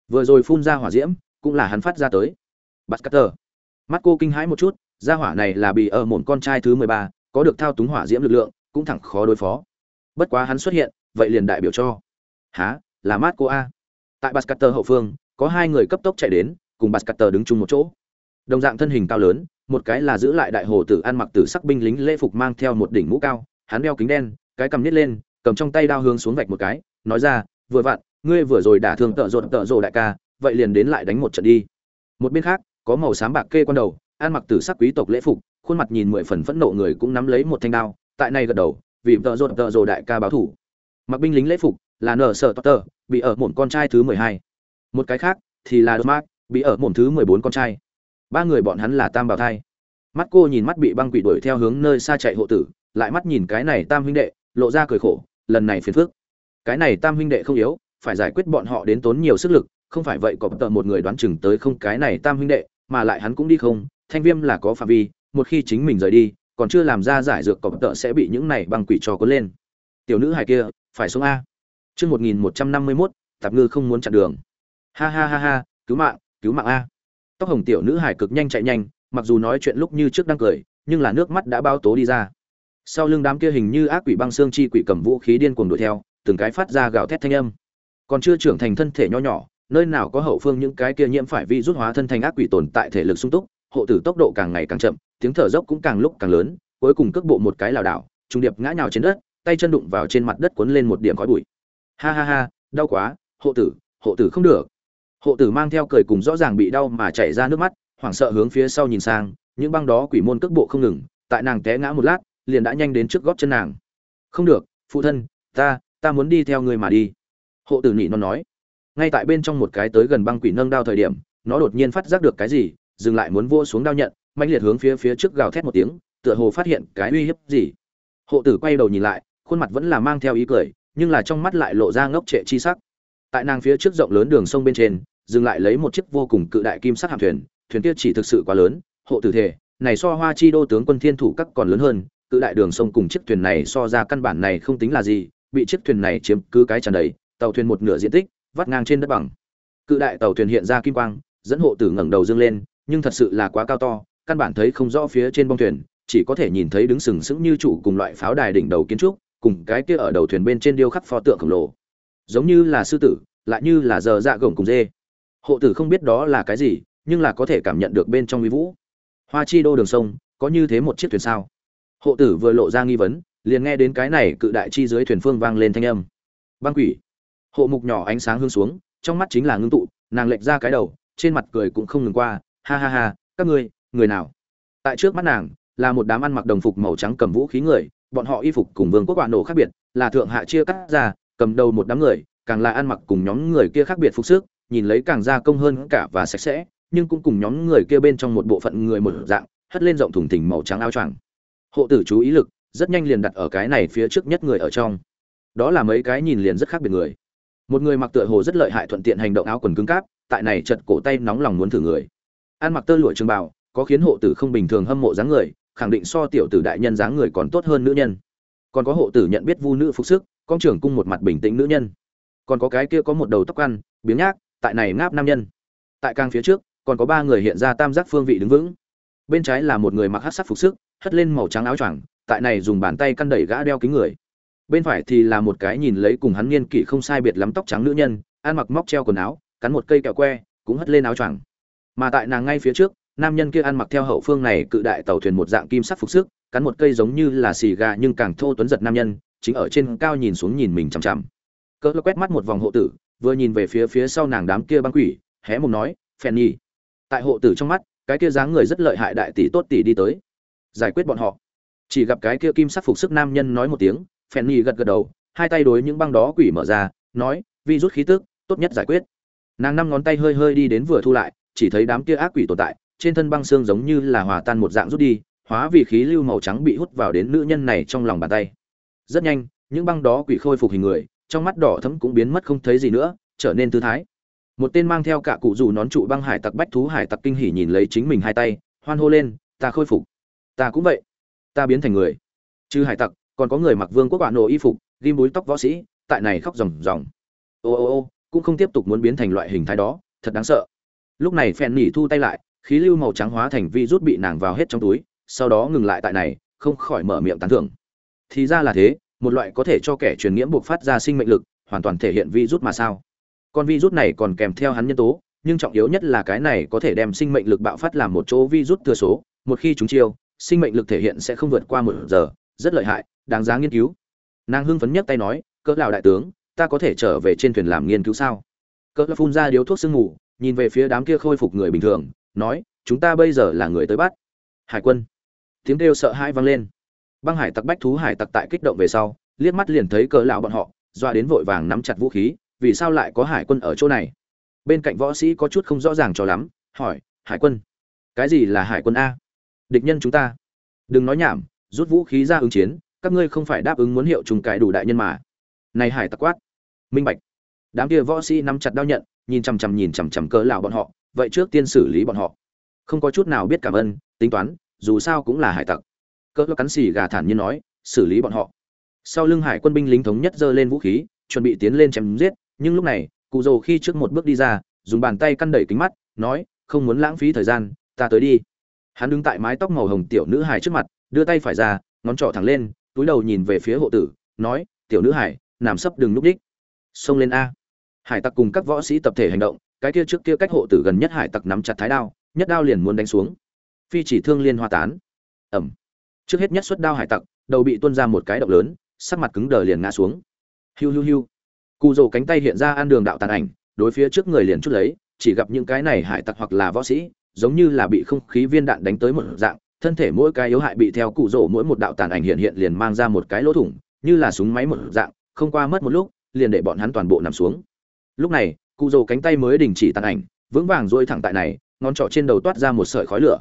Vừa rồi phun ra hỏa diễm, cũng là hắn phát ra tới. Bắt cắt tờ. Mắt cô kinh hãi một chút gia hỏa này là bị ở mồn con trai thứ mười ba, có được thao túng hỏa diễm lực lượng, cũng thẳng khó đối phó. Bất quá hắn xuất hiện, vậy liền đại biểu cho. Há là mát cô a. Tại bát hậu phương, có hai người cấp tốc chạy đến, cùng bát đứng chung một chỗ. Đồng dạng thân hình cao lớn, một cái là giữ lại đại hồ tử ăn mặc tử sắc binh lính lễ phục mang theo một đỉnh mũ cao, hắn đeo kính đen, cái cầm nít lên, cầm trong tay đao hướng xuống vạch một cái, nói ra, vừa vặn, ngươi vừa rồi đả thương tợ rộn tợ rồ đại ca, vậy liền đến lại đánh một trận đi. Một bên khác, có màu xám bạc kê quan đầu ăn mặc tử sắc quý tộc lễ phục, khuôn mặt nhìn mười phần phẫn nộ người cũng nắm lấy một thanh đao, tại này gật đầu, vì tợ rộn tợ rộ đại ca báo thủ. Mặc binh lính lễ phục, là nở sợ tờ, bị ở muộn con trai thứ mười hai. Một cái khác, thì là đột mát bị ở muộn thứ mười bốn con trai. Ba người bọn hắn là tam bảo thai. Mắt cô nhìn mắt bị băng quỷ đuổi theo hướng nơi xa chạy hộ tử, lại mắt nhìn cái này tam huynh đệ, lộ ra cười khổ, lần này phiền phức. Cái này tam huynh đệ không yếu, phải giải quyết bọn họ đến tốn nhiều sức lực, không phải vậy cọp tợ một người đoán chừng tới không cái này tam huynh đệ, mà lại hắn cũng đi không thanh viêm là có phạm vi, một khi chính mình rời đi, còn chưa làm ra giải dược cọp tợ sẽ bị những này băng quỷ trò cuốn lên. Tiểu nữ hài kia, phải xuống a. Chương một nghìn một trăm năm mươi mốt, tạp ngư không muốn chặn đường. Ha ha ha ha, cứu mạng cứu mạng a. Tóc hồng tiểu nữ hài cực nhanh chạy nhanh, mặc dù nói chuyện lúc như trước đang cười, nhưng là nước mắt đã bao tố đi ra. Sau lưng đám kia hình như ác quỷ băng xương chi quỷ cầm vũ khí điên cuồng đuổi theo, từng cái phát ra gào thét thanh âm. Còn chưa trưởng thành thân thể nho nhỏ, nơi nào có hậu phương những cái kia nhiễm phải vi rút hóa thân thành ác quỷ tồn tại thể lực sung túc hộ tử tốc độ càng ngày càng chậm, tiếng thở dốc cũng càng lúc càng lớn, cuối cùng cước bộ một cái lảo đảo trung điệp ngã nhào trên đất, tay chân đụng vào trên mặt đất cuốn lên một điểm khói bụi. Ha ha ha, đau quá, hộ tử hộ tử không được. Hộ tử mang theo cười cùng rõ ràng bị đau mà chảy ra nước mắt, hoảng sợ hướng phía sau nhìn sang, những băng đó quỷ môn cước bộ không ngừng, tại nàng té ngã một lát, liền đã nhanh đến trước gót chân nàng. Không được, phụ thân, ta ta muốn đi theo người mà đi. Hộ tử nhị nó nói. Ngay tại bên trong một cái tới gần băng quỷ nâng đao thời điểm, nó đột nhiên phát giác được cái gì dừng lại muốn vua xuống đao nhận mạnh liệt hướng phía phía trước gào thét một tiếng, tựa hồ phát hiện cái uy hiếp gì. Hộ tử quay đầu nhìn lại, khuôn mặt vẫn là mang theo ý cười, nhưng là trong mắt lại lộ ra ngốc trệ chi sắc. Tại nàng phía trước rộng lớn đường sông bên trên, dừng lại lấy một chiếc vô cùng cự đại kim sắc hạm thuyền thuyền kia chỉ thực sự quá lớn, hộ tử thể, này so hoa chi đô tướng quân thiên thủ các còn lớn hơn, cự đại đường sông cùng chiếc thuyền này so ra căn bản này không tính là gì, bị chiếc thuyền này chiếm cứ cái tràn đầy, tàu thuyền một nửa diện tích, vắt ngang trên đất bằng. Cự đại tàu thuyền hiện ra kim quang, dẫn hộ tử ngẩng đầu dương lên nhưng thật sự là quá cao to, căn bản thấy không rõ phía trên bong thuyền, chỉ có thể nhìn thấy đứng sừng sững như trụ cùng loại pháo đài đỉnh đầu kiến trúc, cùng cái kia ở đầu thuyền bên trên điêu khắc pho tượng khổng lồ. Giống như là sư tử, lại như là giờ dạ gồng cùng dê. Hộ tử không biết đó là cái gì, nhưng là có thể cảm nhận được bên trong uy vũ. Hoa chi đô đường sông, có như thế một chiếc thuyền sao? Hộ tử vừa lộ ra nghi vấn, liền nghe đến cái này cự đại chi dưới thuyền phương vang lên thanh âm. Băng quỷ. Hộ mục nhỏ ánh sáng hương xuống, trong mắt chính là ngưng tụ, nàng lệch ra cái đầu, trên mặt cười cũng không ngừng qua ha ha ha, các ngươi, người nào? Tại trước mắt nàng, là một đám ăn mặc đồng phục màu trắng cầm vũ khí người, bọn họ y phục cùng vương quốc quả nổ khác biệt, là thượng hạ chia cắt ra, cầm đầu một đám người, càng là ăn mặc cùng nhóm người kia khác biệt phục sức, nhìn lấy càng gia công hơn cả và sạch sẽ, nhưng cũng cùng nhóm người kia bên trong một bộ phận người một dạng, hất lên rộng thùng thình màu trắng áo choàng. Hộ tử chú ý lực, rất nhanh liền đặt ở cái này phía trước nhất người ở trong. Đó là mấy cái nhìn liền rất khác biệt người. Một người mặc tựa hồ rất lợi hại thuận tiện hành động áo quần cứng cáp, tại này chật cổ tay nóng lòng muốn thử người ăn mặc tơ lụa trường bào, có khiến hộ tử không bình thường hâm mộ dáng người, khẳng định so tiểu tử đại nhân dáng người còn tốt hơn nữ nhân. Còn có hộ tử nhận biết vu nữ phục sức, con trưởng cung một mặt bình tĩnh nữ nhân. Còn có cái kia có một đầu tóc ăn, biếng nhác, tại này ngáp nam nhân. Tại càng phía trước, còn có ba người hiện ra tam giác phương vị đứng vững. Bên trái là một người mặc hát sắc phục sức, hất lên màu trắng áo choàng, tại này dùng bàn tay căn đẩy gã đeo kính người. Bên phải thì là một cái nhìn lấy cùng hắn niên kỷ không sai biệt lắm tóc trắng nữ nhân ăn mặc móc treo quần áo, cắn một cây kẹo que, cũng hất lên áo choàng mà tại nàng ngay phía trước, nam nhân kia ăn mặc theo hậu phương này cự đại tàu thuyền một dạng kim sắc phục sức, cắn một cây giống như là xì gà nhưng càng thô tuấn giật nam nhân, chính ở trên cao nhìn xuống nhìn mình chằm chằm. Cỡ quét mắt một vòng hộ tử, vừa nhìn về phía phía sau nàng đám kia băng quỷ, hé mồm nói, phèn nhi. Tại hộ tử trong mắt, cái kia dáng người rất lợi hại đại tỷ tốt tỷ đi tới. Giải quyết bọn họ. Chỉ gặp cái kia kim sắc phục sức nam nhân nói một tiếng, phèn nhi gật gật đầu, hai tay đối những băng đó quỷ mở ra, nói, vi rút khí tức, tốt nhất giải quyết. Nàng năm ngón tay hơi hơi đi đến vừa thu lại chỉ thấy đám kia ác quỷ tồn tại, trên thân băng xương giống như là hòa tan một dạng rút đi, hóa vì khí lưu màu trắng bị hút vào đến nữ nhân này trong lòng bàn tay. Rất nhanh, những băng đó quỷ khôi phục hình người, trong mắt đỏ thấm cũng biến mất không thấy gì nữa, trở nên tư thái. Một tên mang theo cả cụ dù nón trụ băng hải tặc bách thú hải tặc kinh hỉ nhìn lấy chính mình hai tay, hoan hô lên, ta khôi phục. Ta cũng vậy. Ta biến thành người. Chứ hải tặc, còn có người mặc vương quốc quả nổ y phục, ghim búi tóc võ sĩ, tại này khóc ròng ròng. Ô ô ô, cũng không tiếp tục muốn biến thành loại hình thái đó, thật đáng sợ lúc này phen nỉ thu tay lại, khí lưu màu trắng hóa thành vi rút bị nàng vào hết trong túi, sau đó ngừng lại tại này, không khỏi mở miệng tán thưởng. Thì ra là thế, một loại có thể cho kẻ truyền nhiễm buộc phát ra sinh mệnh lực, hoàn toàn thể hiện vi rút mà sao? Con vi rút này còn kèm theo hắn nhân tố, nhưng trọng yếu nhất là cái này có thể đem sinh mệnh lực bạo phát làm một chỗ vi rút thừa số, một khi chúng chiêu, sinh mệnh lực thể hiện sẽ không vượt qua một giờ, rất lợi hại, đáng giá nghiên cứu. Nàng hưng phấn nhất tay nói, cỡ lào đại tướng, ta có thể trở về trên thuyền làm nghiên cứu sao? Cỡ phun ra điếu thuốc sương ngủ nhìn về phía đám kia khôi phục người bình thường, nói, chúng ta bây giờ là người tới bắt. Hải quân. Tiếng kêu sợ hãi vang lên. Băng hải tặc bách thú hải tặc tại kích động về sau, liếc mắt liền thấy cỡ lão bọn họ, doa đến vội vàng nắm chặt vũ khí, vì sao lại có hải quân ở chỗ này? Bên cạnh võ sĩ có chút không rõ ràng cho lắm, hỏi, hải quân, cái gì là hải quân a? Địch nhân chúng ta. Đừng nói nhảm, rút vũ khí ra ứng chiến, các ngươi không phải đáp ứng muốn hiệu trùng cải đủ đại nhân mà. Này hải tặc quát. Minh bạch. Đám kia võ sĩ nắm chặt đao nhận nhìn chằm chằm nhìn chằm chằm cỡ lão bọn họ, vậy trước tiên xử lý bọn họ. Không có chút nào biết cảm ơn, tính toán, dù sao cũng là hải tặc. Cỡ cắn xì gà thản nhiên nói, xử lý bọn họ. Sau lưng hải quân binh lính thống nhất giơ lên vũ khí, chuẩn bị tiến lên chém giết, nhưng lúc này, cụ rồ khi trước một bước đi ra, dùng bàn tay căn đẩy kính mắt, nói, không muốn lãng phí thời gian, ta tới đi. Hắn đứng tại mái tóc màu hồng tiểu nữ hải trước mặt, đưa tay phải ra, ngón trỏ thẳng lên, túi đầu nhìn về phía hộ tử, nói, tiểu nữ hải nằm sấp đừng núp đích. Xông lên a hải tặc cùng các võ sĩ tập thể hành động, cái kia trước kia cách hộ tử gần nhất hải tặc nắm chặt thái đao, nhất đao liền muốn đánh xuống. Phi chỉ thương liên hoa tán. Ẩm. Trước hết nhất xuất đao hải tặc, đầu bị tuôn ra một cái động lớn, sắc mặt cứng đờ liền ngã xuống. Hiu hiu hiu. Cụ rồ cánh tay hiện ra ăn đường đạo tàn ảnh, đối phía trước người liền chút lấy, chỉ gặp những cái này hải tặc hoặc là võ sĩ, giống như là bị không khí viên đạn đánh tới một dạng, thân thể mỗi cái yếu hại bị theo cụ rồ mỗi một đạo tàn ảnh hiện hiện liền mang ra một cái lỗ thủng, như là súng máy một dạng, không qua mất một lúc, liền để bọn hắn toàn bộ nằm xuống lúc này, cụ rồ cánh tay mới đình chỉ tàn ảnh, vững vàng dôi thẳng tại này, ngón trỏ trên đầu toát ra một sợi khói lửa.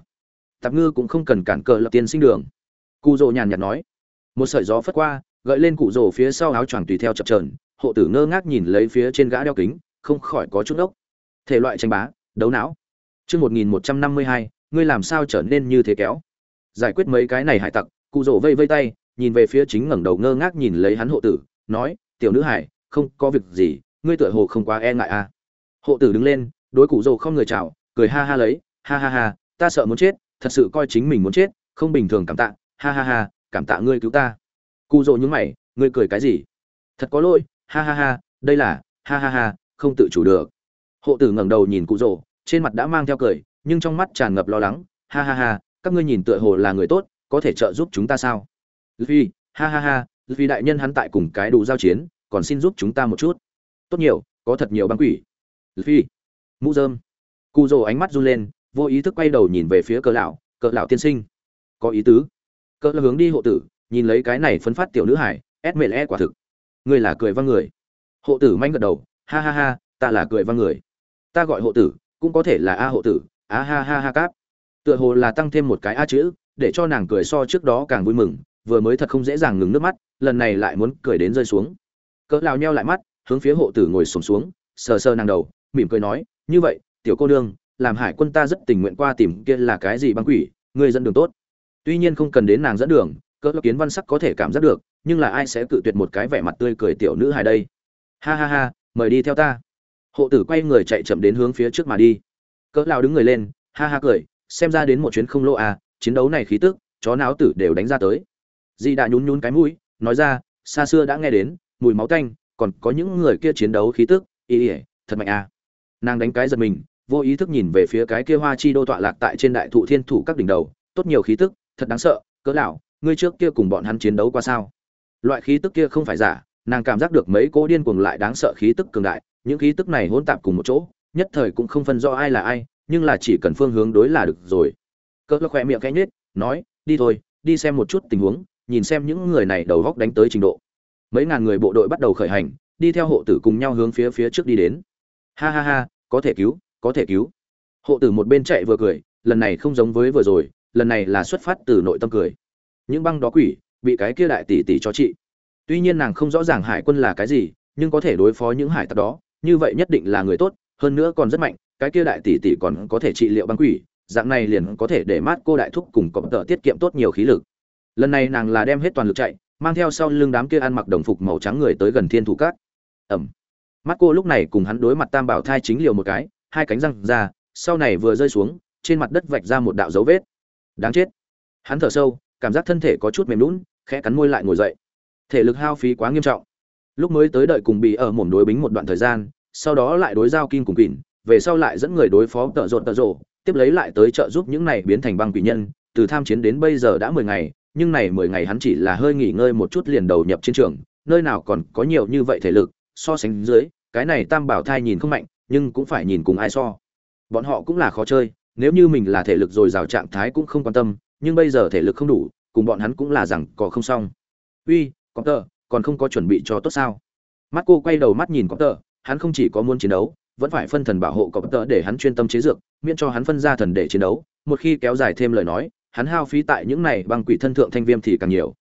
Tạp ngư cũng không cần cản cờ lập tiên sinh đường. Cụ rồ nhàn nhạt nói. Một sợi gió phất qua, gợi lên cụ rồ phía sau áo choàng tùy theo chập trờn hộ tử ngơ ngác nhìn lấy phía trên gã đeo kính, không khỏi có chút ốc thể loại tranh bá, đấu não. Chương một nghìn một trăm năm mươi hai, ngươi làm sao trở nên như thế kéo? Giải quyết mấy cái này hải tặc, cụ rồ vây vây tay, nhìn về phía chính ngẩng đầu ngơ ngác nhìn lấy hắn hộ tử, nói, tiểu nữ hải, không có việc gì ngươi tựa hồ không quá e ngại à. Hộ tử đứng lên đối cụ rồ không người chào cười ha ha lấy ha ha ha ta sợ muốn chết thật sự coi chính mình muốn chết không bình thường cảm tạ ha ha ha cảm tạ ngươi cứu ta. Cụ rồ nhúng mày ngươi cười cái gì? Thật có lỗi ha ha ha đây là ha ha ha không tự chủ được. Hộ tử ngẩng đầu nhìn cụ rồ trên mặt đã mang theo cười nhưng trong mắt tràn ngập lo lắng ha ha ha các ngươi nhìn tựa hồ là người tốt có thể trợ giúp chúng ta sao? Luffy, ha ha ha Luffy đại nhân hắn tại cùng cái đủ giao chiến còn xin giúp chúng ta một chút tốt nhiều, có thật nhiều băng quỷ. Phi, mũ dơm cụ rồ ánh mắt run lên, vô ý thức quay đầu nhìn về phía cỡ lão cỡ lão tiên sinh. Có ý tứ. Cỡ hướng đi hộ tử, nhìn lấy cái này phấn phát tiểu nữ hải, ép mệt e quả thực. Ngươi là cười văng người. Hộ tử manh gật đầu, ha ha ha, ta là cười văng người. Ta gọi hộ tử, cũng có thể là a hộ tử a ha ha ha cáp. Tựa hồ là tăng thêm một cái a chữ, để cho nàng cười so trước đó càng vui mừng, vừa mới thật không dễ dàng ngừng nước mắt, lần này lại muốn cười đến rơi xuống. Cỡ lão nheo lại mắt hướng phía hộ tử ngồi xổm xuống, xuống sờ sờ nàng đầu mỉm cười nói như vậy tiểu cô nương làm hải quân ta rất tình nguyện qua tìm kia là cái gì băng quỷ ngươi dẫn đường tốt. Tuy nhiên không cần đến nàng dẫn đường cỡ kiến văn sắc có thể cảm giác được nhưng là ai sẽ cự tuyệt một cái vẻ mặt tươi cười tiểu nữ hài đây? Ha ha ha mời đi theo ta. Hộ tử quay người chạy chậm đến hướng phía trước mà đi. Cỡ lao đứng người lên ha ha cười xem ra đến một chuyến không lộ à chiến đấu này khí tức chó náo tử đều đánh ra tới. Di đã nhún nhún cái mũi nói ra xa xưa đã nghe đến mùi máu tanh còn có những người kia chiến đấu khí tức, ý ỉa thật mạnh à. Nàng đánh cái giật mình, vô ý thức nhìn về phía cái kia hoa chi đô tọa lạc tại trên đại thụ thiên thủ các đỉnh đầu, tốt nhiều khí tức, thật đáng sợ, cỡ lão ngươi trước kia cùng bọn hắn chiến đấu qua sao? Loại khí tức kia không phải giả, nàng cảm giác được mấy cỗ điên cuồng lại đáng sợ khí tức cường đại, những khí tức này hỗn tạp cùng một chỗ, nhất thời cũng không phân rõ ai là ai, nhưng là chỉ cần phương hướng đối là được rồi. Cỡ lão khỏe miệng khẽ nhếch, nói, đi thôi, đi xem một chút tình huống, nhìn xem những người này đầu góc đánh tới trình độ mấy ngàn người bộ đội bắt đầu khởi hành, đi theo hộ tử cùng nhau hướng phía phía trước đi đến. Ha ha ha, có thể cứu, có thể cứu. Hộ tử một bên chạy vừa cười, lần này không giống với vừa rồi, lần này là xuất phát từ nội tâm cười. Những băng đó quỷ, bị cái kia đại tỷ tỷ cho chị tuy nhiên nàng không rõ ràng hải quân là cái gì, nhưng có thể đối phó những hải tặc đó, như vậy nhất định là người tốt, hơn nữa còn rất mạnh, cái kia đại tỷ tỷ còn có thể trị liệu băng quỷ, dạng này liền có thể để mát cô đại thúc cùng cọp tợ tiết kiệm tốt nhiều khí lực. Lần này nàng là đem hết toàn lực chạy mang theo sau lưng đám kia ăn mặc đồng phục màu trắng người tới gần thiên thủ cát ẩm. Mắt cô lúc này cùng hắn đối mặt tam bảo thai chính liều một cái, hai cánh răng ra, sau này vừa rơi xuống, trên mặt đất vạch ra một đạo dấu vết. Đáng chết. Hắn thở sâu, cảm giác thân thể có chút mềm lún khẽ cắn môi lại ngồi dậy. Thể lực hao phí quá nghiêm trọng. Lúc mới tới đợi cùng bị ở mồm đối bính một đoạn thời gian, sau đó lại đối giao kim cùng kỉn về sau lại dẫn người đối phó tợ rộn tợ rộ tiếp lấy lại tới trợ giúp những này biến thành băng quỷ nhân, từ tham chiến đến bây giờ đã mười ngày nhưng này mười ngày hắn chỉ là hơi nghỉ ngơi một chút liền đầu nhập chiến trường, nơi nào còn có nhiều như vậy thể lực, so sánh dưới, cái này tam bảo thai nhìn không mạnh, nhưng cũng phải nhìn cùng ai so. Bọn họ cũng là khó chơi, nếu như mình là thể lực dồi dào trạng thái cũng không quan tâm, nhưng bây giờ thể lực không đủ, cùng bọn hắn cũng là rằng có không xong. Uy có tơ còn không có chuẩn bị cho tốt sao? Mắt cô quay đầu mắt nhìn có tơ hắn không chỉ có muốn chiến đấu, vẫn phải phân thần bảo hộ có tơ để hắn chuyên tâm chế dược, miễn cho hắn phân ra thần để chiến đấu, một khi kéo dài thêm lời nói hắn hao phí tại những này băng quỷ thân thượng thanh viêm thì càng nhiều.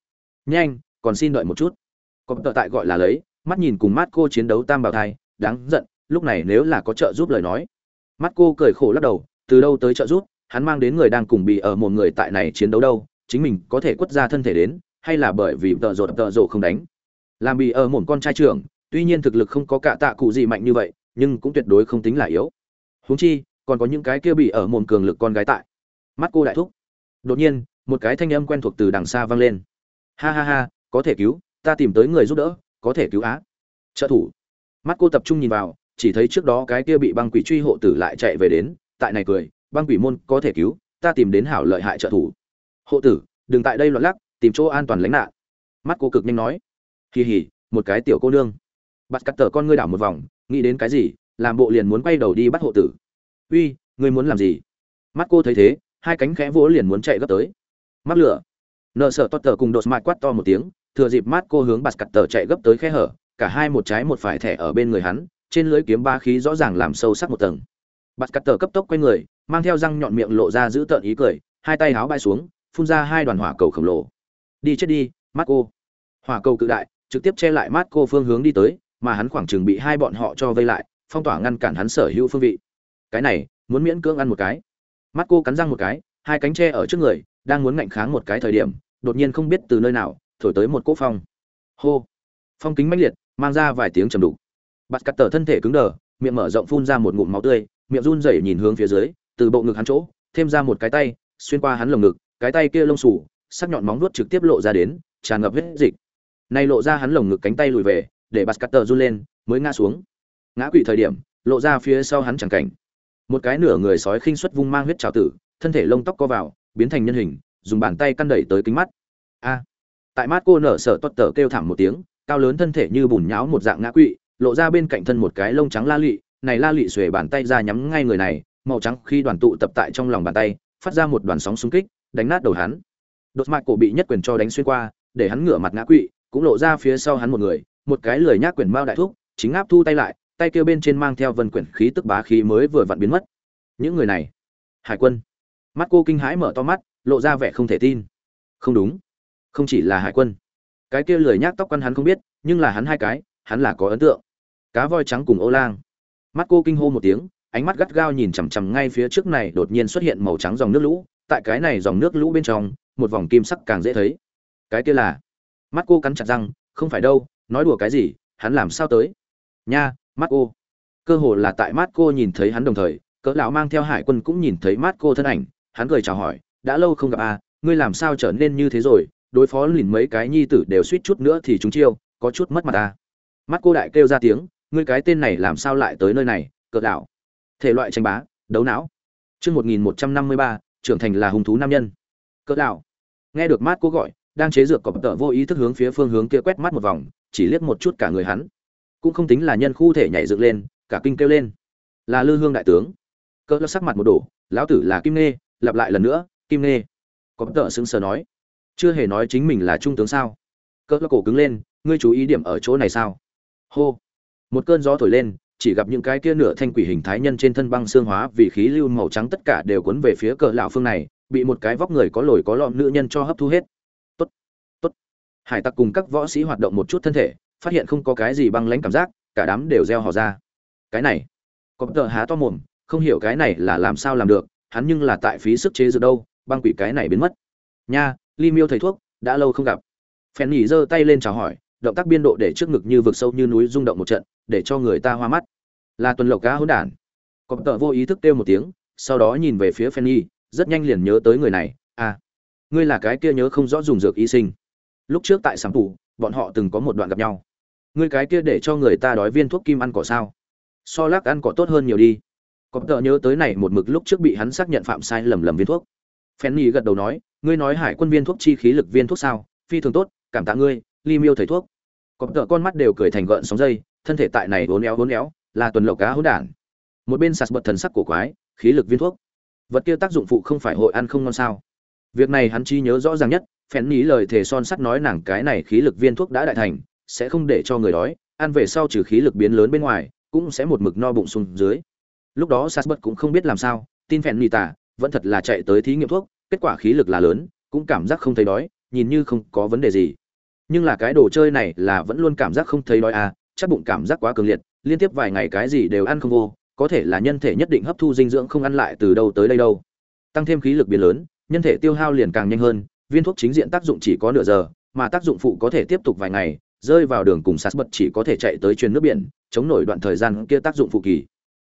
Nhanh, còn xin đợi một chút. Có tờ tại gọi là lấy, mắt nhìn cùng mắt cô chiến đấu tam bảo thai, đáng giận, lúc này nếu là có trợ giúp lời nói. Mắt cô cười khổ lắc đầu, từ đâu tới trợ giúp, hắn mang đến người đang cùng bị ở một người tại này chiến đấu đâu, chính mình có thể quất ra thân thể đến, hay là bởi vì tợ rộ tợ rộ không đánh. Làm bị ở một con trai trưởng, tuy nhiên thực lực không có cả tạ cụ gì mạnh như vậy, nhưng cũng tuyệt đối không tính là yếu. Huống chi, còn có những cái kia bị ở mồm cường lực con gái tại. Mắt cô đại thúc đột nhiên, một cái thanh âm quen thuộc từ đằng xa vang lên. Ha ha ha, có thể cứu, ta tìm tới người giúp đỡ, có thể cứu á. Trợ thủ. Mắt cô tập trung nhìn vào, chỉ thấy trước đó cái kia bị băng quỷ truy hộ tử lại chạy về đến, tại này cười, băng quỷ môn có thể cứu, ta tìm đến hảo lợi hại trợ thủ. Hộ tử, đừng tại đây loạn lắc, tìm chỗ an toàn lánh nạn. Mắt cô cực nhanh nói. Hì hì, một cái tiểu cô nương. Bắt cắt tờ con ngươi đảo một vòng, nghĩ đến cái gì, làm bộ liền muốn quay đầu đi bắt hộ tử. Uy, ngươi muốn làm gì? Mắt cô thấy thế hai cánh khẽ vỗ liền muốn chạy gấp tới. Mắt lửa. Nợ sợ toát tờ cùng đột mại quát to một tiếng, thừa dịp mát cô hướng bạt cặt tờ chạy gấp tới khe hở, cả hai một trái một phải thẻ ở bên người hắn, trên lưới kiếm ba khí rõ ràng làm sâu sắc một tầng. Bạt cắt tờ cấp tốc quay người, mang theo răng nhọn miệng lộ ra giữ tợn ý cười, hai tay háo bay xuống, phun ra hai đoàn hỏa cầu khổng lồ. Đi chết đi mắt cô. Hỏa cầu cự đại, trực tiếp che lại mắt cô phương hướng đi tới, mà hắn khoảng chừng bị hai bọn họ cho vây lại, phong tỏa ngăn cản hắn sở hữu phương vị. Cái này, muốn miễn cưỡng ăn một cái mắt cô cắn răng một cái, hai cánh tre ở trước người, đang muốn ngạnh kháng một cái thời điểm, đột nhiên không biết từ nơi nào, thổi tới một cỗ phong. Hô! Phong kính mãnh liệt, mang ra vài tiếng trầm đục. Bắt cắt tờ thân thể cứng đờ, miệng mở rộng phun ra một ngụm máu tươi, miệng run rẩy nhìn hướng phía dưới, từ bộ ngực hắn chỗ, thêm ra một cái tay, xuyên qua hắn lồng ngực, cái tay kia lông xù, sắc nhọn móng vuốt trực tiếp lộ ra đến, tràn ngập huyết dịch. Nay lộ ra hắn lồng ngực cánh tay lùi về, để bắt cắt tờ run lên, mới ngã xuống. Ngã quỵ thời điểm, lộ ra phía sau hắn chẳng cảnh một cái nửa người sói khinh suất vung mang huyết trào tử, thân thể lông tóc co vào, biến thành nhân hình, dùng bàn tay căn đẩy tới kính mắt. A! Tại mắt cô nở sợ toát tở kêu thảm một tiếng, cao lớn thân thể như bùn nháo một dạng ngã quỵ, lộ ra bên cạnh thân một cái lông trắng la lụy này la lụy xuề bàn tay ra nhắm ngay người này, màu trắng khi đoàn tụ tập tại trong lòng bàn tay, phát ra một đoàn sóng xung kích, đánh nát đầu hắn. Đột mạc cổ bị nhất quyền cho đánh xuyên qua, để hắn ngửa mặt ngã quỵ, cũng lộ ra phía sau hắn một người, một cái lười nhác quyền mao đại thúc, chính áp thu tay lại tay kia bên trên mang theo vân quyển khí tức bá khí mới vừa vặn biến mất. Những người này, hải quân. Mắt cô kinh hãi mở to mắt, lộ ra vẻ không thể tin. Không đúng. Không chỉ là hải quân. Cái kia lười nhác tóc quăn hắn không biết, nhưng là hắn hai cái, hắn là có ấn tượng. Cá voi trắng cùng ô lang. Mắt cô kinh hô một tiếng, ánh mắt gắt gao nhìn chằm chằm ngay phía trước này đột nhiên xuất hiện màu trắng dòng nước lũ. Tại cái này dòng nước lũ bên trong, một vòng kim sắc càng dễ thấy. Cái kia là? Mắt cô cắn chặt răng, không phải đâu, nói đùa cái gì, hắn làm sao tới? Nha mắt cô cơ hồ là tại mắt cô nhìn thấy hắn đồng thời cỡ lão mang theo hải quân cũng nhìn thấy mắt cô thân ảnh hắn cười chào hỏi đã lâu không gặp a à, ngươi làm sao trở nên như thế rồi? Đối phó lìn mấy cái nhi tử đều suýt chút nữa thì chúng chiêu có chút mất mặt à? mắt cô đại kêu ra tiếng ngươi cái tên này làm sao lại tới nơi này cỡ lão? Thể loại tranh bá đấu não. Chương một nghìn một trăm năm mươi ba trưởng thành là hung thú nam nhân. Cỡ lão. Nghe được mắt cô gọi đang chế dược cọp tợ vô ý thức hướng phía phương hướng kia quét mắt một vòng chỉ liếc một chút cả người hắn cũng không tính là nhân khu thể nhảy dựng lên, cả kinh kêu lên. Là lư hương đại tướng. Cỡ lắc sắc mặt một đổ, lão tử là kim nê lặp lại lần nữa, kim nê có tợ sững sờ nói. Chưa hề nói chính mình là trung tướng sao? Cỡ lắc cổ cứng lên, ngươi chú ý điểm ở chỗ này sao? Hô. Một cơn gió thổi lên, chỉ gặp những cái kia nửa thanh quỷ hình thái nhân trên thân băng xương hóa vì khí lưu màu trắng tất cả đều cuốn về phía cỡ lão phương này, bị một cái vóc người có lồi có lõm nữ nhân cho hấp thu hết. Tốt tốt. Hải tặc cùng các võ sĩ hoạt động một chút thân thể phát hiện không có cái gì băng lãnh cảm giác cả đám đều reo hò ra. Cái này có tờ há to mồm không hiểu cái này là làm sao làm được hắn nhưng là tại phí sức chế dược đâu băng quỷ cái này biến mất. Nha ly miêu thầy thuốc đã lâu không gặp. Phen nhỉ giơ tay lên chào hỏi động tác biên độ để trước ngực như vực sâu như núi rung động một trận để cho người ta hoa mắt. Là tuần lộc cá hỗn đản. Có tờ vô ý thức kêu một tiếng sau đó nhìn về phía Fanny, rất nhanh liền nhớ tới người này à ngươi là cái kia nhớ không rõ dùng dược y sinh. Lúc trước tại sáng tủ bọn họ từng có một đoạn gặp nhau ngươi cái kia để cho người ta đói viên thuốc kim ăn cỏ sao? So lắc ăn cỏ tốt hơn nhiều đi. Có tờ nhớ tới này một mực lúc trước bị hắn xác nhận phạm sai lầm lầm viên thuốc. Fanny gật đầu nói, ngươi nói hải quân viên thuốc chi khí lực viên thuốc sao? Phi thường tốt, cảm tạ ngươi, ly miêu thầy thuốc. Cọp tợ con mắt đều cười thành gợn sóng dây, thân thể tại này vốn éo vốn éo, là tuần lộc cá hỗn đản. Một bên sạt bật thần sắc của quái, khí lực viên thuốc. Vật kia tác dụng phụ không phải hội ăn không ngon sao? Việc này hắn chi nhớ rõ ràng nhất phèn lời thề son sắt nói nàng cái này khí lực viên thuốc đã đại thành sẽ không để cho người đói, ăn về sau trừ khí lực biến lớn bên ngoài, cũng sẽ một mực no bụng xuống dưới. Lúc đó sas bất cũng không biết làm sao, tin phèn nì tả vẫn thật là chạy tới thí nghiệm thuốc, kết quả khí lực là lớn, cũng cảm giác không thấy đói, nhìn như không có vấn đề gì. Nhưng là cái đồ chơi này là vẫn luôn cảm giác không thấy đói à chắc bụng cảm giác quá cường liệt, liên tiếp vài ngày cái gì đều ăn không vô, có thể là nhân thể nhất định hấp thu dinh dưỡng không ăn lại từ đâu tới đây đâu. Tăng thêm khí lực biến lớn, nhân thể tiêu hao liền càng nhanh hơn, viên thuốc chính diện tác dụng chỉ có nửa giờ, mà tác dụng phụ có thể tiếp tục vài ngày rơi vào đường cùng sạt bật chỉ có thể chạy tới truyền nước biển, chống nổi đoạn thời gian kia tác dụng phụ kỳ.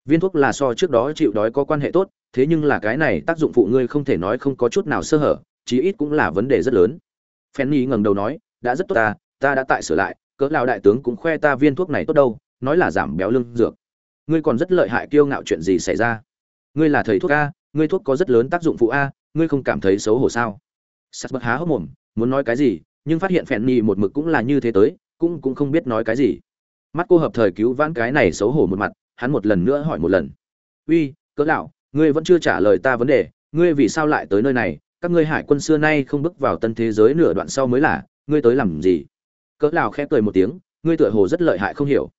Viên thuốc là so trước đó chịu đói có quan hệ tốt, thế nhưng là cái này tác dụng phụ ngươi không thể nói không có chút nào sơ hở, chí ít cũng là vấn đề rất lớn. Fanny ngẩng đầu nói, đã rất tốt ta ta đã tại sửa lại, cỡ lão đại tướng cũng khoe ta viên thuốc này tốt đâu, nói là giảm béo lưng dược. Ngươi còn rất lợi hại kiêu ngạo chuyện gì xảy ra? Ngươi là thầy thuốc a, ngươi thuốc có rất lớn tác dụng phụ a, ngươi không cảm thấy xấu hổ sao? Sắt bất há hốc mồm, muốn nói cái gì nhưng phát hiện phèn nhì một mực cũng là như thế tới, cũng cũng không biết nói cái gì. Mắt cô hợp thời cứu vãn cái này xấu hổ một mặt, hắn một lần nữa hỏi một lần. Uy, cỡ lão, ngươi vẫn chưa trả lời ta vấn đề, ngươi vì sao lại tới nơi này? Các ngươi hải quân xưa nay không bước vào tân thế giới nửa đoạn sau mới là, ngươi tới làm gì? Cỡ lão khẽ cười một tiếng, ngươi tựa hồ rất lợi hại không hiểu.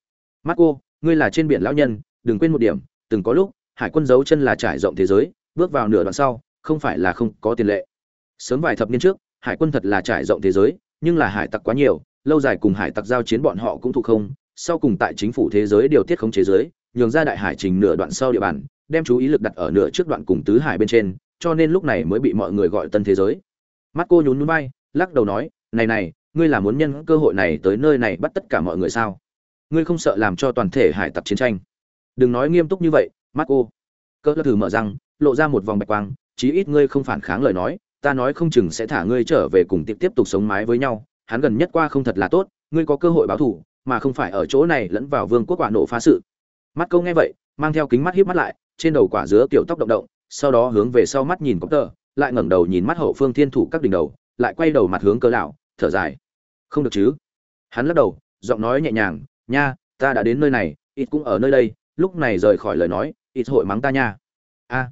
Mắt cô, ngươi là trên biển lão nhân, đừng quên một điểm, từng có lúc, hải quân giấu chân là trải rộng thế giới, bước vào nửa đoạn sau, không phải là không có tiền lệ. Sớm vài thập niên trước hải quân thật là trải rộng thế giới, nhưng là hải tặc quá nhiều, lâu dài cùng hải tặc giao chiến bọn họ cũng thụ không. Sau cùng tại chính phủ thế giới điều tiết khống chế giới nhường ra đại hải trình nửa đoạn sau địa bàn, đem chú ý lực đặt ở nửa trước đoạn cùng tứ hải bên trên, cho nên lúc này mới bị mọi người gọi tân thế giới. Mắt cô nhún nhún bay lắc đầu nói, này này, ngươi là muốn nhân cơ hội này tới nơi này bắt tất cả mọi người sao? Ngươi không sợ làm cho toàn thể hải tặc chiến tranh? Đừng nói nghiêm túc như vậy, mắt cô. Cỡ thử mở răng, lộ ra một vòng bạch quang, chí ít ngươi không phản kháng lời nói ta nói không chừng sẽ thả ngươi trở về cùng tiếp tiếp tục sống mái với nhau, hắn gần nhất qua không thật là tốt, ngươi có cơ hội báo thù, mà không phải ở chỗ này lẫn vào vương quốc quả nộ phá sự. Mắt câu nghe vậy, mang theo kính mắt hiếp mắt lại, trên đầu quả dứa kiểu tóc động động, sau đó hướng về sau mắt nhìn cốc tờ, lại ngẩng đầu nhìn mắt hậu phương thiên thủ các đỉnh đầu, lại quay đầu mặt hướng cơ lão, thở dài. Không được chứ. Hắn lắc đầu, giọng nói nhẹ nhàng, nha, ta đã đến nơi này, ít cũng ở nơi đây, lúc này rời khỏi lời nói, ít hội mắng ta nha. A.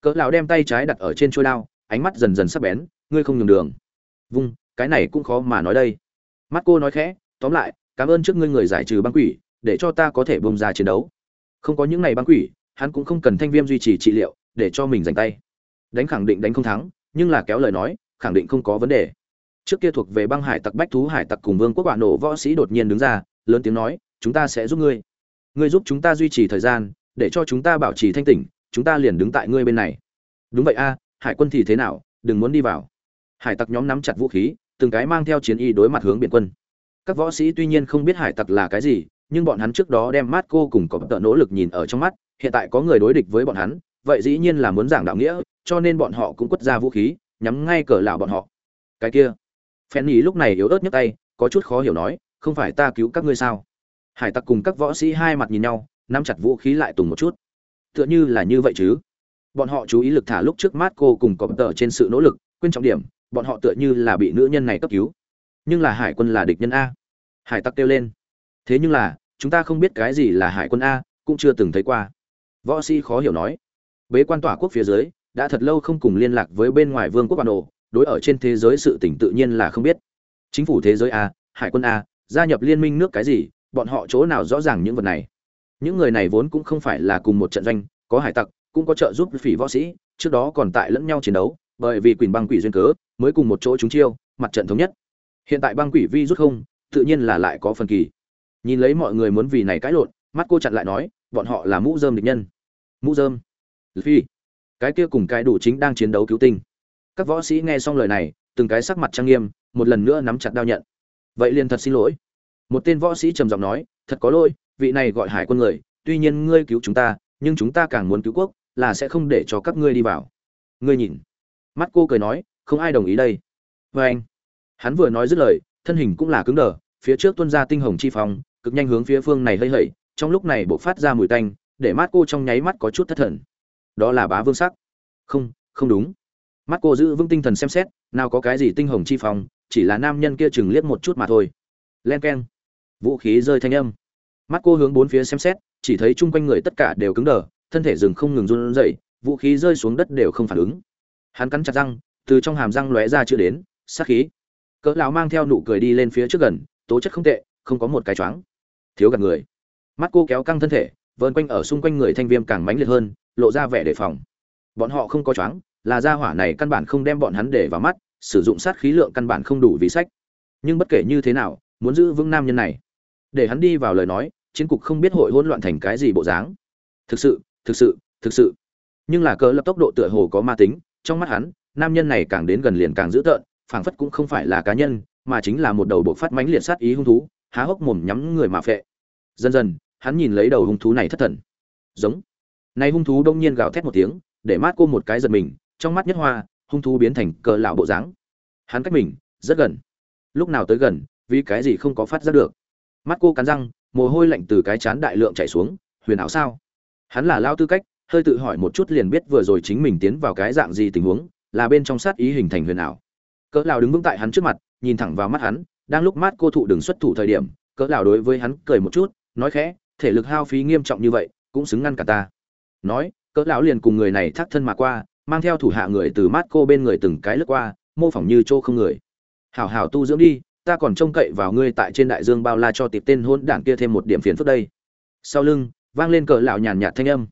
Cỡ lão đem tay trái đặt ở trên chuôi đao ánh mắt dần dần sắc bén, ngươi không nhường đường. Vung, cái này cũng khó mà nói đây. Mắt cô nói khẽ, tóm lại, cảm ơn trước ngươi người giải trừ băng quỷ, để cho ta có thể bông ra chiến đấu. Không có những này băng quỷ, hắn cũng không cần thanh viêm duy trì trị liệu, để cho mình giành tay. Đánh khẳng định đánh không thắng, nhưng là kéo lời nói, khẳng định không có vấn đề. Trước kia thuộc về băng hải tặc bách thú hải tặc cùng vương quốc quả nổ võ sĩ đột nhiên đứng ra, lớn tiếng nói, chúng ta sẽ giúp ngươi. Ngươi giúp chúng ta duy trì thời gian, để cho chúng ta bảo trì thanh tỉnh, chúng ta liền đứng tại ngươi bên này. Đúng vậy a hải quân thì thế nào? Đừng muốn đi vào. Hải tặc nhóm nắm chặt vũ khí, từng cái mang theo chiến y đối mặt hướng biển quân. Các võ sĩ tuy nhiên không biết hải tặc là cái gì, nhưng bọn hắn trước đó đem mát cô cùng có tợ nỗ lực nhìn ở trong mắt, hiện tại có người đối địch với bọn hắn, vậy dĩ nhiên là muốn giảng đạo nghĩa, cho nên bọn họ cũng quất ra vũ khí, nhắm ngay cờ lão bọn họ. Cái kia. Phen nhì lúc này yếu ớt nhấc tay, có chút khó hiểu nói, không phải ta cứu các ngươi sao? Hải tặc cùng các võ sĩ hai mặt nhìn nhau, nắm chặt vũ khí lại tùng một chút. Tựa như là như vậy chứ? Bọn họ chú ý lực thả lúc trước mát cô cùng cọp tờ trên sự nỗ lực, quên trọng điểm, bọn họ tựa như là bị nữ nhân này cấp cứu. Nhưng là hải quân là địch nhân a. Hải tặc kêu lên. Thế nhưng là, chúng ta không biết cái gì là hải quân a, cũng chưa từng thấy qua. Võ sĩ khó hiểu nói. Bế quan tỏa quốc phía dưới, đã thật lâu không cùng liên lạc với bên ngoài vương quốc bản đồ đối ở trên thế giới sự tỉnh tự nhiên là không biết. Chính phủ thế giới a, hải quân a, gia nhập liên minh nước cái gì, bọn họ chỗ nào rõ ràng những vật này. Những người này vốn cũng không phải là cùng một trận doanh, có hải tặc cũng có trợ giúp phỉ võ sĩ, trước đó còn tại lẫn nhau chiến đấu, bởi vì quỷ băng quỷ duyên cớ, mới cùng một chỗ chúng chiêu, mặt trận thống nhất. Hiện tại băng quỷ vi rút không, tự nhiên là lại có phần kỳ. Nhìn lấy mọi người muốn vì này cãi lộn, mắt cô chặn lại nói, bọn họ là mũ dơm địch nhân. Mũ dơm? Phi. Cái kia cùng cái đủ chính đang chiến đấu cứu tinh. Các võ sĩ nghe xong lời này, từng cái sắc mặt trang nghiêm, một lần nữa nắm chặt đao nhận. Vậy liền thật xin lỗi. Một tên võ sĩ trầm giọng nói, thật có lỗi, vị này gọi hải quân người, tuy nhiên ngươi cứu chúng ta, nhưng chúng ta càng muốn cứu quốc là sẽ không để cho các ngươi đi vào. Ngươi nhìn. Mắt cô cười nói, không ai đồng ý đây. Vê anh. Hắn vừa nói dứt lời, thân hình cũng là cứng đờ, phía trước tuân ra tinh hồng chi phong, cực nhanh hướng phía phương này hơi hẩy, trong lúc này bộc phát ra mùi tanh, để mắt cô trong nháy mắt có chút thất thần. Đó là bá vương sắc. Không không đúng. Mắt cô giữ vững tinh thần xem xét, nào có cái gì tinh hồng chi phong, chỉ là nam nhân kia chừng liếc một chút mà thôi. Len keng. Vũ khí rơi thanh âm. Mắt cô hướng bốn phía xem xét, chỉ thấy chung quanh người tất cả đều cứng đờ thân thể rừng không ngừng run rẩy, vũ khí rơi xuống đất đều không phản ứng. Hắn cắn chặt răng, từ trong hàm răng lóe ra chưa đến, sát khí. Cỡ lão mang theo nụ cười đi lên phía trước gần, tố chất không tệ, không có một cái choáng. Thiếu gần người. Mắt cô kéo căng thân thể, vờn quanh ở xung quanh người thanh viêm càng mãnh liệt hơn, lộ ra vẻ đề phòng. Bọn họ không có choáng, là gia hỏa này căn bản không đem bọn hắn để vào mắt, sử dụng sát khí lượng căn bản không đủ vì sách. Nhưng bất kể như thế nào, muốn giữ vững nam nhân này. Để hắn đi vào lời nói, chiến cục không biết hội hỗn loạn thành cái gì bộ dáng. Thực sự thực sự thực sự. Nhưng là cỡ lập tốc độ tựa hồ có ma tính, trong mắt hắn, nam nhân này càng đến gần liền càng dữ tợn, phảng phất cũng không phải là cá nhân, mà chính là một đầu bộ phát mãnh liệt sát ý hung thú, há hốc mồm nhắm người mà phệ. Dần dần, hắn nhìn lấy đầu hung thú này thất thần. Giống. Này hung thú đông nhiên gào thét một tiếng, để mát cô một cái giật mình, trong mắt nhất hoa, hung thú biến thành cờ lão bộ dáng. Hắn cách mình, rất gần. Lúc nào tới gần, vì cái gì không có phát ra được. Mắt cô cắn răng, mồ hôi lạnh từ cái chán đại lượng chảy xuống, huyền ảo sao? Hắn là lao tư cách, hơi tự hỏi một chút liền biết vừa rồi chính mình tiến vào cái dạng gì tình huống, là bên trong sát ý hình thành huyền ảo. Cỡ lão đứng vững tại hắn trước mặt, nhìn thẳng vào mắt hắn, đang lúc mắt cô thụ đừng xuất thủ thời điểm, cỡ lão đối với hắn cười một chút, nói khẽ, thể lực hao phí nghiêm trọng như vậy, cũng xứng ngăn cả ta. Nói, cỡ lão liền cùng người này thác thân mà qua, mang theo thủ hạ người từ mắt cô bên người từng cái lướt qua, mô phỏng như chỗ không người. Hảo hảo tu dưỡng đi, ta còn trông cậy vào ngươi tại trên đại dương bao la cho tiệp tên hôn đảng kia thêm một điểm phiền phức đây. Sau lưng vang lên cỡ lão nhàn nhạt thanh âm.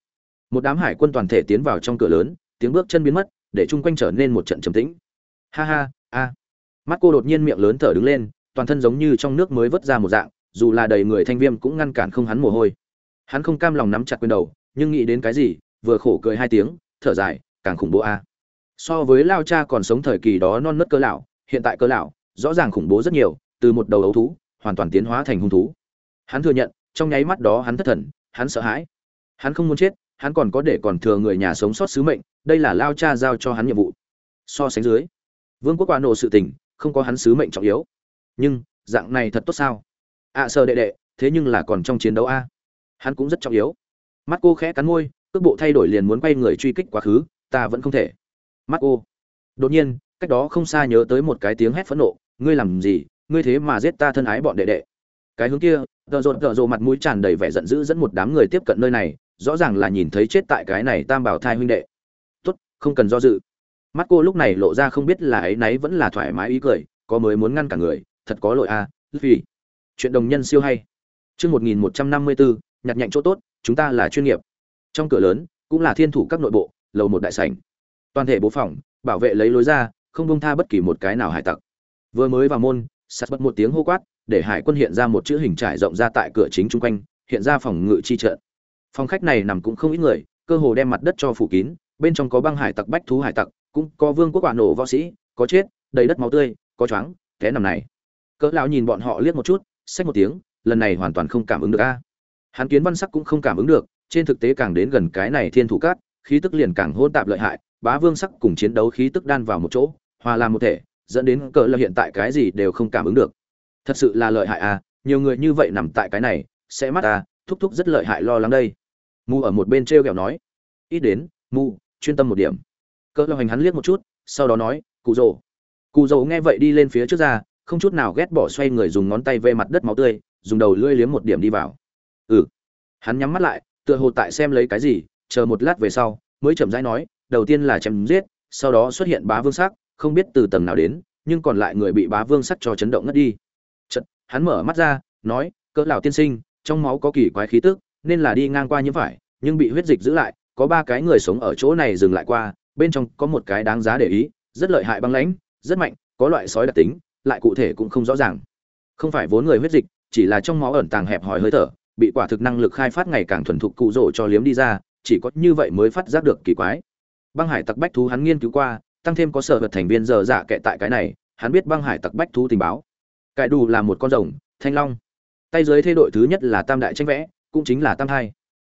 Một đám hải quân toàn thể tiến vào trong cửa lớn, tiếng bước chân biến mất, để chung quanh trở nên một trận trầm tĩnh. Ha ha, a. Mắt cô đột nhiên miệng lớn thở đứng lên, toàn thân giống như trong nước mới vớt ra một dạng, dù là đầy người thanh viêm cũng ngăn cản không hắn mồ hôi. Hắn không cam lòng nắm chặt quyền đầu, nhưng nghĩ đến cái gì, vừa khổ cười hai tiếng, thở dài, càng khủng bố a. So với lao cha còn sống thời kỳ đó non nớt cơ lão, hiện tại cơ lão, rõ ràng khủng bố rất nhiều, từ một đầu ấu thú, hoàn toàn tiến hóa thành hung thú. Hắn thừa nhận, trong nháy mắt đó hắn thất thần hắn sợ hãi. Hắn không muốn chết hắn còn có để còn thừa người nhà sống sót sứ mệnh đây là lao cha giao cho hắn nhiệm vụ. So sánh dưới vương quốc quả nổ sự tình không có hắn sứ mệnh trọng yếu. Nhưng dạng này thật tốt sao? Ạ à, sợ đệ đệ thế nhưng là còn trong chiến đấu a. Hắn cũng rất trọng yếu. Mắt cô khẽ cắn môi cước bộ thay đổi liền muốn quay người truy kích quá khứ ta vẫn không thể. Mắt cô. Đột nhiên cách đó không xa nhớ tới một cái tiếng hét phẫn nộ ngươi làm gì? Ngươi thế mà giết ta thân ái bọn đệ đệ cái hướng kia tợ rột tợ rộ mặt mũi tràn đầy vẻ giận dữ dẫn một đám người tiếp cận nơi này rõ ràng là nhìn thấy chết tại cái này tam bảo thai huynh đệ. Tốt không cần do dự. Mắt cô lúc này lộ ra không biết là ấy nấy vẫn là thoải mái ý cười có mới muốn ngăn cả người thật có lỗi à, vì chuyện đồng nhân siêu hay. Chương một nghìn một trăm năm mươi bốn nhặt nhạnh chỗ tốt chúng ta là chuyên nghiệp. Trong cửa lớn cũng là thiên thủ các nội bộ lầu một đại sảnh. Toàn thể bố phòng bảo vệ lấy lối ra không bông tha bất kỳ một cái nào hải tặc. Vừa mới vào môn sắt bật một tiếng hô quát để hải quân hiện ra một chữ hình trải rộng ra tại cửa chính chung quanh, hiện ra phòng ngự chi trận. Phòng khách này nằm cũng không ít người, cơ hồ đem mặt đất cho phủ kín, bên trong có băng hải tặc, bách thú hải tặc, cũng có vương quốc quả nổ võ sĩ, có chết, đầy đất máu tươi, có choáng, té nằm này. Cỡ lão nhìn bọn họ liếc một chút, xách một tiếng, lần này hoàn toàn không cảm ứng được a. Hắn kiến văn sắc cũng không cảm ứng được, trên thực tế càng đến gần cái này thiên thủ cát, khí tức liền càng hỗn tạp lợi hại, bá vương sắc cùng chiến đấu khí tức đan vào một chỗ, hòa làm một thể, dẫn đến cỡ lão hiện tại cái gì đều không cảm ứng được thật sự là lợi hại à nhiều người như vậy nằm tại cái này, sẽ mắt à? thúc thúc rất lợi hại lo lắng đây. Mu ở một bên t r e o kẹo nói. Ít đến mu chuyên tâm một điểm. Cỡ lo hành hắn liếc một chút, sau đó nói, cụ rồ cụ rồ nghe vậy đi lên phía trước ra, không chút nào ghét bỏ xoay người dùng ngón tay vê mặt đất máu tươi, dùng đầu lưỡi liếm một điểm đi vào. Ừ. Hắn nhắm mắt lại, tựa hồ tại xem lấy cái gì, chờ một lát về sau, mới chậm rãi nói, đầu tiên là chém giết, sau đó xuất hiện bá vương sắc, không biết từ tầng nào đến, nhưng còn lại người bị bá vương sắc cho chấn động ngất đi hắn mở mắt ra, nói, cỡ lão tiên sinh, trong máu có kỳ quái khí tức, nên là đi ngang qua như phải nhưng bị huyết dịch giữ lại, có ba cái người sống ở chỗ này dừng lại qua, bên trong có một cái đáng giá để ý, rất lợi hại băng lãnh, rất mạnh, có loại sói đặc tính, lại cụ thể cũng không rõ ràng. Không phải vốn người huyết dịch, chỉ là trong máu ẩn tàng hẹp hòi hơi thở, bị quả thực năng lực khai phát ngày càng thuần thục cụ rỗ cho liếm đi ra, chỉ có như vậy mới phát giác được kỳ quái. Băng hải tặc bách thú hắn nghiên cứu qua, tăng thêm có sở vật thành viên giờ dạ kệ tại cái này, hắn biết băng hải tặc bách thú tình báo cải đủ là một con rồng, thanh long. Tay dưới thay đội thứ nhất là tam đại tranh vẽ, cũng chính là tam hai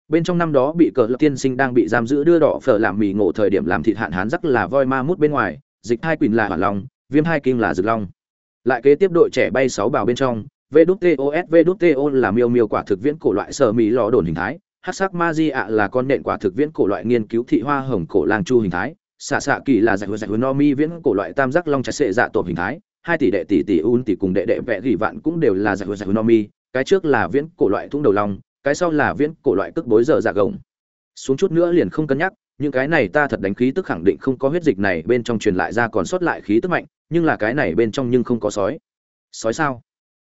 bên trong năm đó bị cờ lập tiên sinh đang bị giam giữ đưa đỏ phở làm mì ngộ thời điểm làm thịt hạn hán rắc là voi ma mút bên ngoài, dịch hai quỳnh là hoàn long, viêm hai kinh là rực long. Lại kế tiếp đội trẻ bay sáu bào bên trong VWTOS VWTO là miêu miêu quả thực viễn cổ loại sở mỹ lò đồn hình thái, hát sắc ma di ạ là con nện quả thực viễn cổ loại nghiên cứu thị hoa hồng cổ lang chu hình thái, xạ xạ kỳ là giải giải no mi viễn cổ loại tam giác long trái sệ dạ tổ hình thái hai tỷ đệ tỷ tỷ un tỷ cùng đệ đệ vẽ gỉ vạn cũng đều là giải giải nomi, cái trước là viễn cổ loại thung đầu long, cái sau là viễn cổ loại cước bối giờ dạ gồng. Xuống chút nữa liền không cân nhắc, những cái này ta thật đánh khí tức khẳng định không có huyết dịch này bên trong truyền lại ra còn sót lại khí tức mạnh, nhưng là cái này bên trong nhưng không có sói. Sói sao?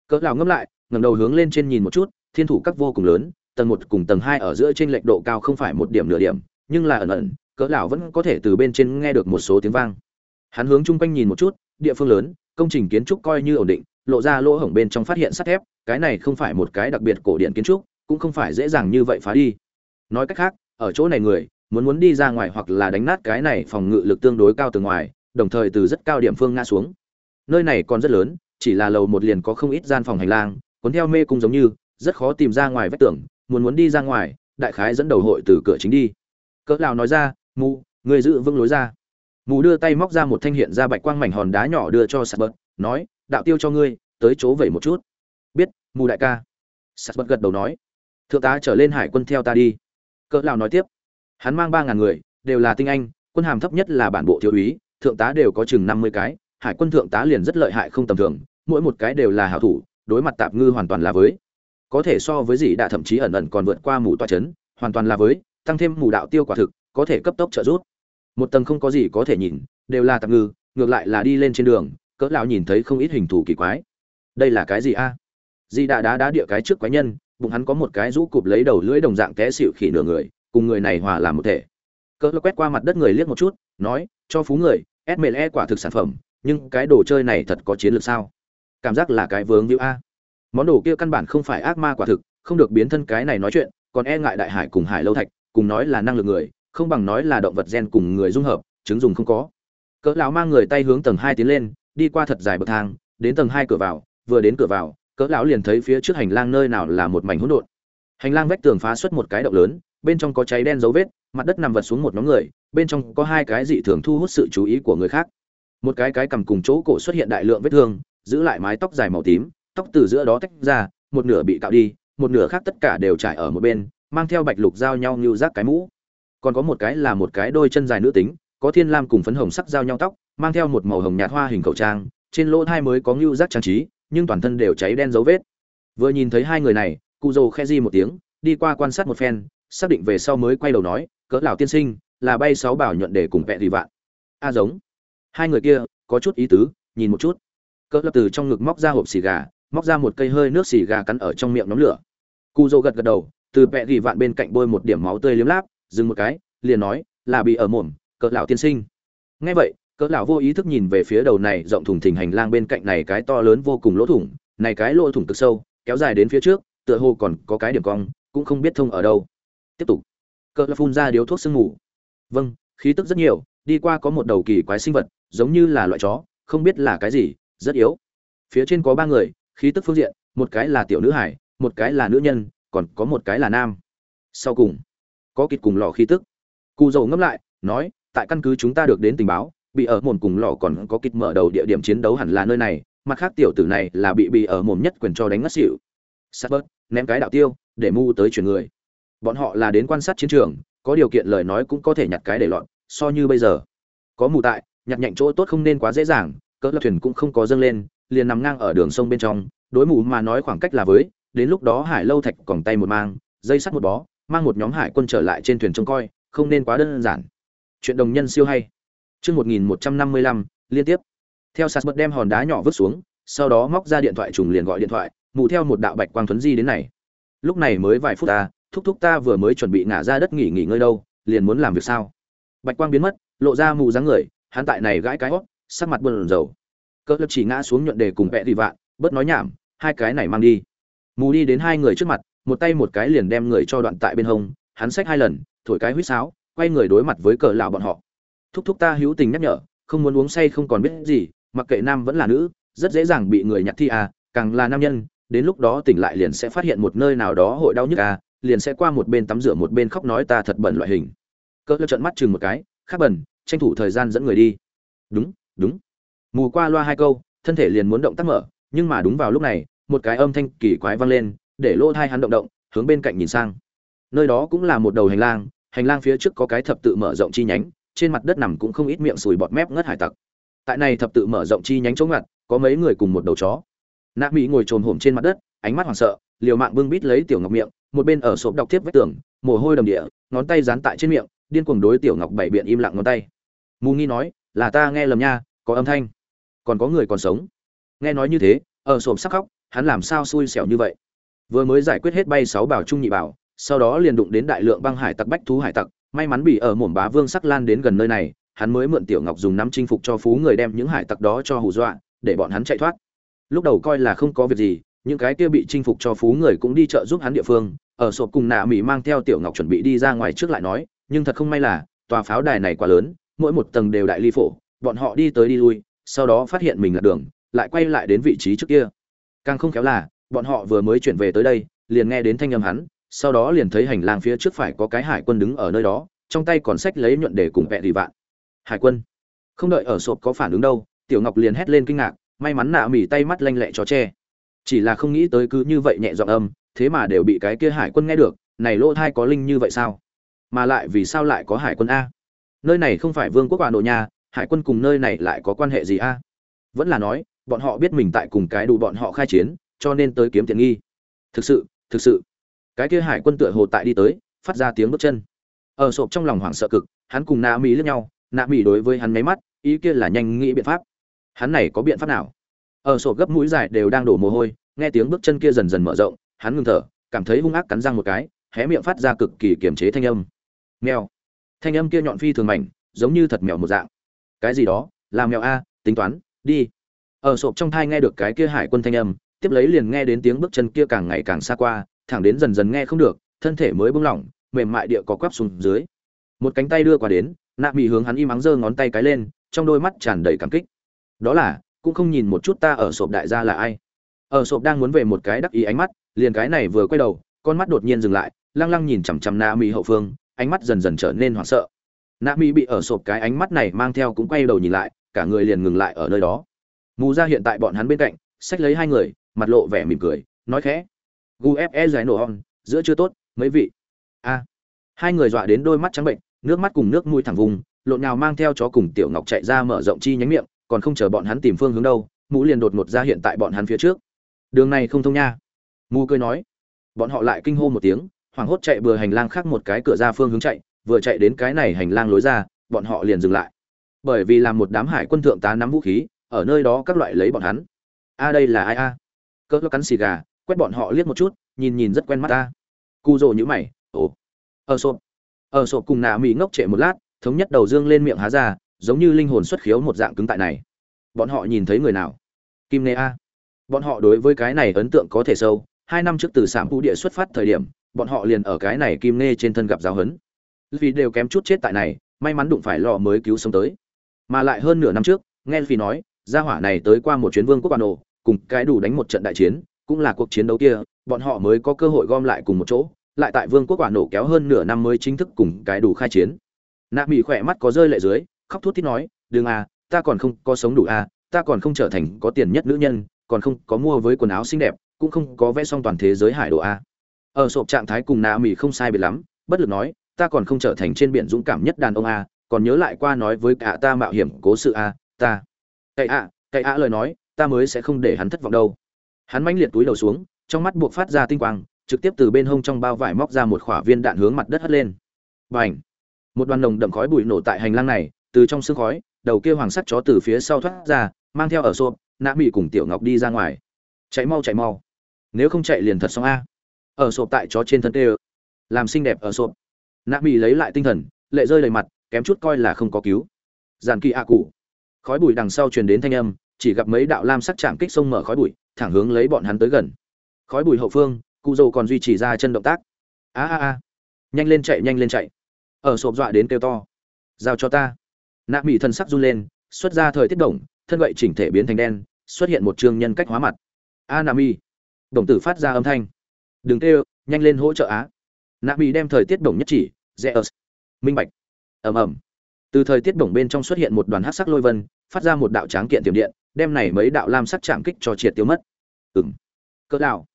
Cỡ lão ngâm lại, ngẩng đầu hướng lên trên nhìn một chút, thiên thủ các vô cùng lớn, tầng một cùng tầng hai ở giữa trên lệch độ cao không phải một điểm nửa điểm, nhưng là ẩn ẩn, cỡ lão vẫn có thể từ bên trên nghe được một số tiếng vang. Hắn hướng chung quanh nhìn một chút, địa phương lớn công trình kiến trúc coi như ổn định, lộ ra lỗ hổng bên trong phát hiện sắt thép, cái này không phải một cái đặc biệt cổ điện kiến trúc, cũng không phải dễ dàng như vậy phá đi. Nói cách khác, ở chỗ này người, muốn muốn đi ra ngoài hoặc là đánh nát cái này phòng ngự lực tương đối cao từ ngoài, đồng thời từ rất cao điểm phương ngã xuống. Nơi này còn rất lớn, chỉ là lầu một liền có không ít gian phòng hành lang, cuốn theo mê cung giống như, rất khó tìm ra ngoài vách tường, muốn muốn đi ra ngoài, đại khái dẫn đầu hội từ cửa chính đi. Cỡ lão nói ra mu người giữ vững lối ra mù đưa tay móc ra một thanh hiện ra bạch quang mảnh hòn đá nhỏ đưa cho sạt bật, nói, đạo tiêu cho ngươi, tới chỗ vậy một chút. Biết, mù đại ca. Sạt bật gật đầu nói, thượng tá trở lên hải quân theo ta đi. Cỡ lão nói tiếp, hắn mang ba ngàn người, đều là tinh anh, quân hàm thấp nhất là bản bộ thiếu úy, thượng tá đều có chừng năm mươi cái, hải quân thượng tá liền rất lợi hại không tầm thường, mỗi một cái đều là hảo thủ, đối mặt tạp ngư hoàn toàn là với. Có thể so với gì đã thậm chí ẩn ẩn còn vượt qua mù toa chấn, hoàn toàn là với, tăng thêm mù đạo tiêu quả thực, có thể cấp tốc trợ giúp một tầng không có gì có thể nhìn, đều là tạm ngư, ngược lại là đi lên trên đường, cỡ lão nhìn thấy không ít hình thù kỳ quái. Đây là cái gì a? À? di đã đá đá địa cái trước quái nhân, bụng hắn có một cái rũ cụp lấy đầu lưỡi đồng dạng té xỉu khỉ nửa người, cùng người này hòa làm một thể. Cỡ quét qua mặt đất người liếc một chút, nói, cho phú người SMLE quả thực sản phẩm, nhưng cái đồ chơi này thật có chiến lược sao? Cảm giác là cái vướng víu a. Món đồ kia căn bản không phải ác ma quả thực, không được biến thân cái này nói chuyện, còn e ngại đại hải cùng hải lâu thạch, cùng nói là năng lực người không bằng nói là động vật gen cùng người dung hợp, chứng dùng không có. Cỡ lão mang người tay hướng tầng hai tiến lên, đi qua thật dài bậc thang, đến tầng hai cửa vào, vừa đến cửa vào, cỡ lão liền thấy phía trước hành lang nơi nào là một mảnh hỗn độn. Hành lang vách tường phá xuất một cái động lớn, bên trong có cháy đen dấu vết, mặt đất nằm vật xuống một nhóm người, bên trong có hai cái dị thường thu hút sự chú ý của người khác. Một cái cái cầm cùng chỗ cổ xuất hiện đại lượng vết thương, giữ lại mái tóc dài màu tím, tóc từ giữa đó tách ra, một nửa bị cạo đi, một nửa khác tất cả đều trải ở một bên, mang theo bạch lục giao nhau như rác cái mũ còn có một cái là một cái đôi chân dài nữ tính, có thiên lam cùng phấn hồng sắc giao nhau tóc, mang theo một màu hồng nhạt hoa hình khẩu trang, trên lỗ thai mới có ngưu rác trang trí, nhưng toàn thân đều cháy đen dấu vết. Vừa nhìn thấy hai người này, cụ dồ khe di một tiếng, đi qua quan sát một phen, xác định về sau mới quay đầu nói, cỡ lão tiên sinh, là bay sáu bảo nhuận để cùng vẹn vì vạn. A giống. Hai người kia, có chút ý tứ, nhìn một chút. Cỡ lập từ trong ngực móc ra hộp xì gà, móc ra một cây hơi nước xì gà cắn ở trong miệng nóng lửa. Cụ dô gật gật đầu, từ vẹ gỉ vạn bên cạnh bôi một điểm máu tươi liếm láp dừng một cái, liền nói, là bị ở mồm, cỡ lão tiên sinh. Nghe vậy, cỡ lão vô ý thức nhìn về phía đầu này rộng thùng thình hành lang bên cạnh này cái to lớn vô cùng lỗ thủng, này cái lỗ thủng cực sâu, kéo dài đến phía trước, tựa hồ còn có cái điểm cong, cũng không biết thông ở đâu. Tiếp tục. Cỡ lão phun ra điếu thuốc sương ngủ vâng khí tức rất nhiều, đi qua có một đầu kỳ quái sinh vật, giống như là loại chó, không biết là cái gì, rất yếu. Phía trên có ba người, khí tức phương diện, một cái là tiểu nữ hải, một cái là nữ nhân, còn có một cái là nam. Sau cùng có kịch cùng lò khí tức. Cụ dầu ngẫm lại, nói, tại căn cứ chúng ta được đến tình báo, bị ở mồn cùng lò còn có kịch mở đầu địa điểm chiến đấu hẳn là nơi này, mặt khác tiểu tử này là bị bị ở mồm nhất quyền cho đánh ngất xỉu. Sát bớt, ném cái đạo tiêu, để mu tới chuyển người. Bọn họ là đến quan sát chiến trường, có điều kiện lời nói cũng có thể nhặt cái để lọt, so như bây giờ. Có mù tại, nhặt nhạnh chỗ tốt không nên quá dễ dàng, cỡ lập thuyền cũng không có dâng lên, liền nằm ngang ở đường sông bên trong, đối mù mà nói khoảng cách là với, đến lúc đó hải lâu thạch còn tay một mang, dây sắt một bó mang một nhóm hải quân trở lại trên thuyền trông coi, không nên quá đơn giản. Chuyện đồng nhân siêu hay. Chương một nghìn một trăm năm mươi lăm, liên tiếp. Theo sạt bật đem hòn đá nhỏ vứt xuống, sau đó móc ra điện thoại trùng liền gọi điện thoại, mù theo một đạo bạch quang thuấn di đến này. Lúc này mới vài phút ta, thúc thúc ta vừa mới chuẩn bị ngả ra đất nghỉ nghỉ ngơi đâu, liền muốn làm việc sao? Bạch quang biến mất, lộ ra mù dáng người, hắn tại này gãi cái hót, sắc mặt buồn rầu. Cỡ lập chỉ ngã xuống nhuận đề cùng vẽ tùy vạn, bớt nói nhảm, hai cái này mang đi. Mù đi đến hai người trước mặt một tay một cái liền đem người cho đoạn tại bên hông, hắn xách hai lần, thổi cái huýt sáo, quay người đối mặt với cờ lão bọn họ. Thúc thúc ta hữu tình nhắc nhở, không muốn uống say không còn biết gì, mặc kệ nam vẫn là nữ, rất dễ dàng bị người nhặt thi à càng là nam nhân, đến lúc đó tỉnh lại liền sẽ phát hiện một nơi nào đó hội đau nhức à liền sẽ qua một bên tắm rửa một bên khóc nói ta thật bẩn loại hình. Cỡ lão trợn mắt chừng một cái, khác bẩn, tranh thủ thời gian dẫn người đi. Đúng đúng. Mù qua loa hai câu, thân thể liền muốn động tác mở, nhưng mà đúng vào lúc này, một cái âm thanh kỳ quái vang lên để lỗ thai hắn động động, hướng bên cạnh nhìn sang. Nơi đó cũng là một đầu hành lang hành lang phía trước có cái thập tự mở rộng chi nhánh, trên mặt đất nằm cũng không ít miệng sùi bọt mép ngất hải tặc. Tại này thập tự mở rộng chi nhánh chống ngặt có mấy người cùng một đầu chó. Nạ mỹ ngồi trồn hổm trên mặt đất, ánh mắt hoảng sợ, liều mạng bưng bít lấy tiểu ngọc miệng, một bên ở sộp đọc tiếp vách tường, mồ hôi đầm địa, ngón tay dán tại trên miệng, điên cuồng đối tiểu ngọc bảy biện im lặng ngón tay. Mù nghi nói, là ta nghe lầm nha, có âm thanh. Còn có người còn sống. Nghe nói như thế, ở sộp sắc khóc, hắn làm sao xui xẻo như vậy? Vừa mới giải quyết hết bay sáu bảo trung nhị bảo, sau đó liền đụng đến đại lượng băng hải tặc, bách thú hải tặc. May mắn bị ở mồm bá vương sắc lan đến gần nơi này, hắn mới mượn tiểu ngọc dùng nắm chinh phục cho phú người đem những hải tặc đó cho hù dọa, để bọn hắn chạy thoát. Lúc đầu coi là không có việc gì, những cái kia bị chinh phục cho phú người cũng đi chợ giúp hắn địa phương. Ở sộp cùng nạ mỹ mang theo tiểu ngọc chuẩn bị đi ra ngoài trước lại nói, nhưng thật không may là, tòa pháo đài này quá lớn, mỗi một tầng đều đại ly phổ, bọn họ đi tới đi lui, sau đó phát hiện mình là đường, lại quay lại đến vị trí trước kia. Càng không khéo là bọn họ vừa mới chuyển về tới đây, liền nghe đến thanh âm hắn, sau đó liền thấy hành lang phía trước phải có cái hải quân đứng ở nơi đó, trong tay còn sách lấy nhuận để cùng vẹ thì vạn. Hải quân, không đợi ở sộp có phản ứng đâu, tiểu ngọc liền hét lên kinh ngạc, may mắn nạ mỉ tay mắt lanh lẹ cho che. Chỉ là không nghĩ tới cứ như vậy nhẹ giọng âm, thế mà đều bị cái kia hải quân nghe được, này lỗ thai có linh như vậy sao? Mà lại vì sao lại có hải quân a? Nơi này không phải vương quốc bà nội nhà hải quân cùng nơi này lại có quan hệ gì a? Vẫn là nói, bọn họ biết mình tại cùng cái đủ bọn họ khai chiến cho nên tới kiếm tiện nghi. Thực sự thực sự. Cái kia hải quân tựa hồ tại đi tới, phát ra tiếng bước chân. Ở sộp trong lòng hoảng sợ cực, hắn cùng nạ mỹ lướt nhau nạ mỹ đối với hắn máy mắt, ý kia là nhanh nghĩ biện pháp. Hắn này có biện pháp nào? Ở sộp gấp mũi dài đều đang đổ mồ hôi, nghe tiếng bước chân kia dần dần mở rộng, hắn ngừng thở, cảm thấy hung ác cắn răng một cái, hé miệng phát ra cực kỳ kiềm chế thanh âm. Mèo. Thanh âm kia nhọn phi thường mảnh, giống như thật mèo một dạng. Cái gì đó? Làm mèo a, tính toán, đi. Ở sộp trong thai nghe được cái kia hải quân thanh âm tiếp lấy liền nghe đến tiếng bước chân kia càng ngày càng xa qua, thẳng đến dần dần nghe không được, thân thể mới bung lỏng, mềm mại địa có quắp xuống dưới. Một cánh tay đưa qua đến, nạ mỹ hướng hắn im ắng giơ ngón tay cái lên, trong đôi mắt tràn đầy cảm kích. Đó là, cũng không nhìn một chút ta ở sộp đại gia là ai. Ở sộp đang muốn về một cái đắc ý ánh mắt, liền cái này vừa quay đầu, con mắt đột nhiên dừng lại, lăng lăng nhìn chằm chằm nạ mỹ hậu phương, ánh mắt dần dần trở nên hoảng sợ. Nạ mỹ bị ở sộp cái ánh mắt này mang theo cũng quay đầu nhìn lại, cả người liền ngừng lại ở nơi đó. Mù ra hiện tại bọn hắn bên cạnh, xách lấy hai người mặt lộ vẻ mỉm cười, nói khẽ. Gufe giải nổ hòn, giữa chưa tốt, mấy vị? A. Hai người dọa đến đôi mắt trắng bệnh, nước mắt cùng nước mũi thẳng vùng, lộn nào mang theo chó cùng tiểu ngọc chạy ra mở rộng chi nhánh miệng, còn không chờ bọn hắn tìm phương hướng đâu, mũ liền đột ngột ra hiện tại bọn hắn phía trước. Đường này không thông nha. Mù cười nói. Bọn họ lại kinh hô một tiếng, hoảng hốt chạy bừa hành lang khác một cái cửa ra phương hướng chạy, vừa chạy đến cái này hành lang lối ra, bọn họ liền dừng lại. Bởi vì làm một đám hải quân thượng tá nắm vũ khí, ở nơi đó các loại lấy bọn hắn. A đây là ai a? Cỡ cắn xì gà, quét bọn họ liếc một chút, nhìn nhìn rất quen mắt ta. Cu rồ nhữ mày, ồ, ở sộp ở sộp cùng nạ mỹ ngốc trệ một lát, thống nhất đầu dương lên miệng há ra, giống như linh hồn xuất khiếu một dạng cứng tại này. Bọn họ nhìn thấy người nào? Kim nê a. Bọn họ đối với cái này ấn tượng có thể sâu, hai năm trước từ sảm vũ địa xuất phát thời điểm, bọn họ liền ở cái này kim nê trên thân gặp giáo hấn vì đều kém chút chết tại này, may mắn đụng phải lò mới cứu sống tới. Mà lại hơn nửa năm trước, nghe phi nói, gia hỏa này tới qua một chuyến vương quốc bà nổ cùng cái đủ đánh một trận đại chiến, cũng là cuộc chiến đấu kia, bọn họ mới có cơ hội gom lại cùng một chỗ, lại tại vương quốc quả nổ kéo hơn nửa năm mới chính thức cùng cái đủ khai chiến. Nạ mị khỏe mắt có rơi lệ dưới, khóc thút thít nói, đừng à ta còn không có sống đủ à ta còn không trở thành có tiền nhất nữ nhân, còn không có mua với quần áo xinh đẹp, cũng không có vẽ xong toàn thế giới hải đồ a ở sộp trạng thái cùng nạ mị không sai biệt lắm, bất lực nói, ta còn không trở thành trên biển dũng cảm nhất đàn ông a còn nhớ lại qua nói với cả ta mạo hiểm cố sự a ta. Cậy a cậy a lời nói ta mới sẽ không để hắn thất vọng đâu. Hắn mãnh liệt túi đầu xuống, trong mắt buộc phát ra tinh quang, trực tiếp từ bên hông trong bao vải móc ra một khỏa viên đạn hướng mặt đất hất lên. B à n h một đoàn nồng đậm khói bụi nổ tại hành lang này, từ trong sương khói, đầu kia hoàng sắt chó từ phía sau thoát ra, mang theo ở xô, nã mỹ cùng tiểu ngọc đi ra ngoài. Chạy mau chạy mau. Nếu không chạy liền thật xong a. Ở sộp tại chó trên thân tê làm xinh đẹp ở sộp nạ mỹ lấy lại tinh thần, lệ rơi đầy mặt, kém chút coi là không có cứu. Giàn kỳ a cụ. Khói bụi đằng sau truyền đến thanh âm chỉ gặp mấy đạo lam sắc chạm kích sông mở khói bụi, thẳng hướng lấy bọn hắn tới gần. Khói bụi hậu phương, cụ dầu còn duy trì ra chân động tác. A a a. Nhanh lên chạy, nhanh lên chạy. Ở sộp dọa đến kêu to. Giao cho ta. Nạ mỹ thân sắc run lên, xuất ra thời tiết đồng thân gậy chỉnh thể biến thành đen, xuất hiện một chương nhân cách hóa mặt. A nami đồng tử phát ra âm thanh. Đừng kêu, nhanh lên hỗ trợ á. Nạ mỹ đem thời tiết đồng nhất chỉ, rẽ ớt minh bạch. Ầm ầm. Từ thời tiết đồng bên trong xuất hiện một đoàn hát sắc lôi vân, phát ra một đạo tráng kiện tiềm điện đem này mấy đạo lam sắc chạm kích cho triệt tiêu mất. Ừng cỡ lão.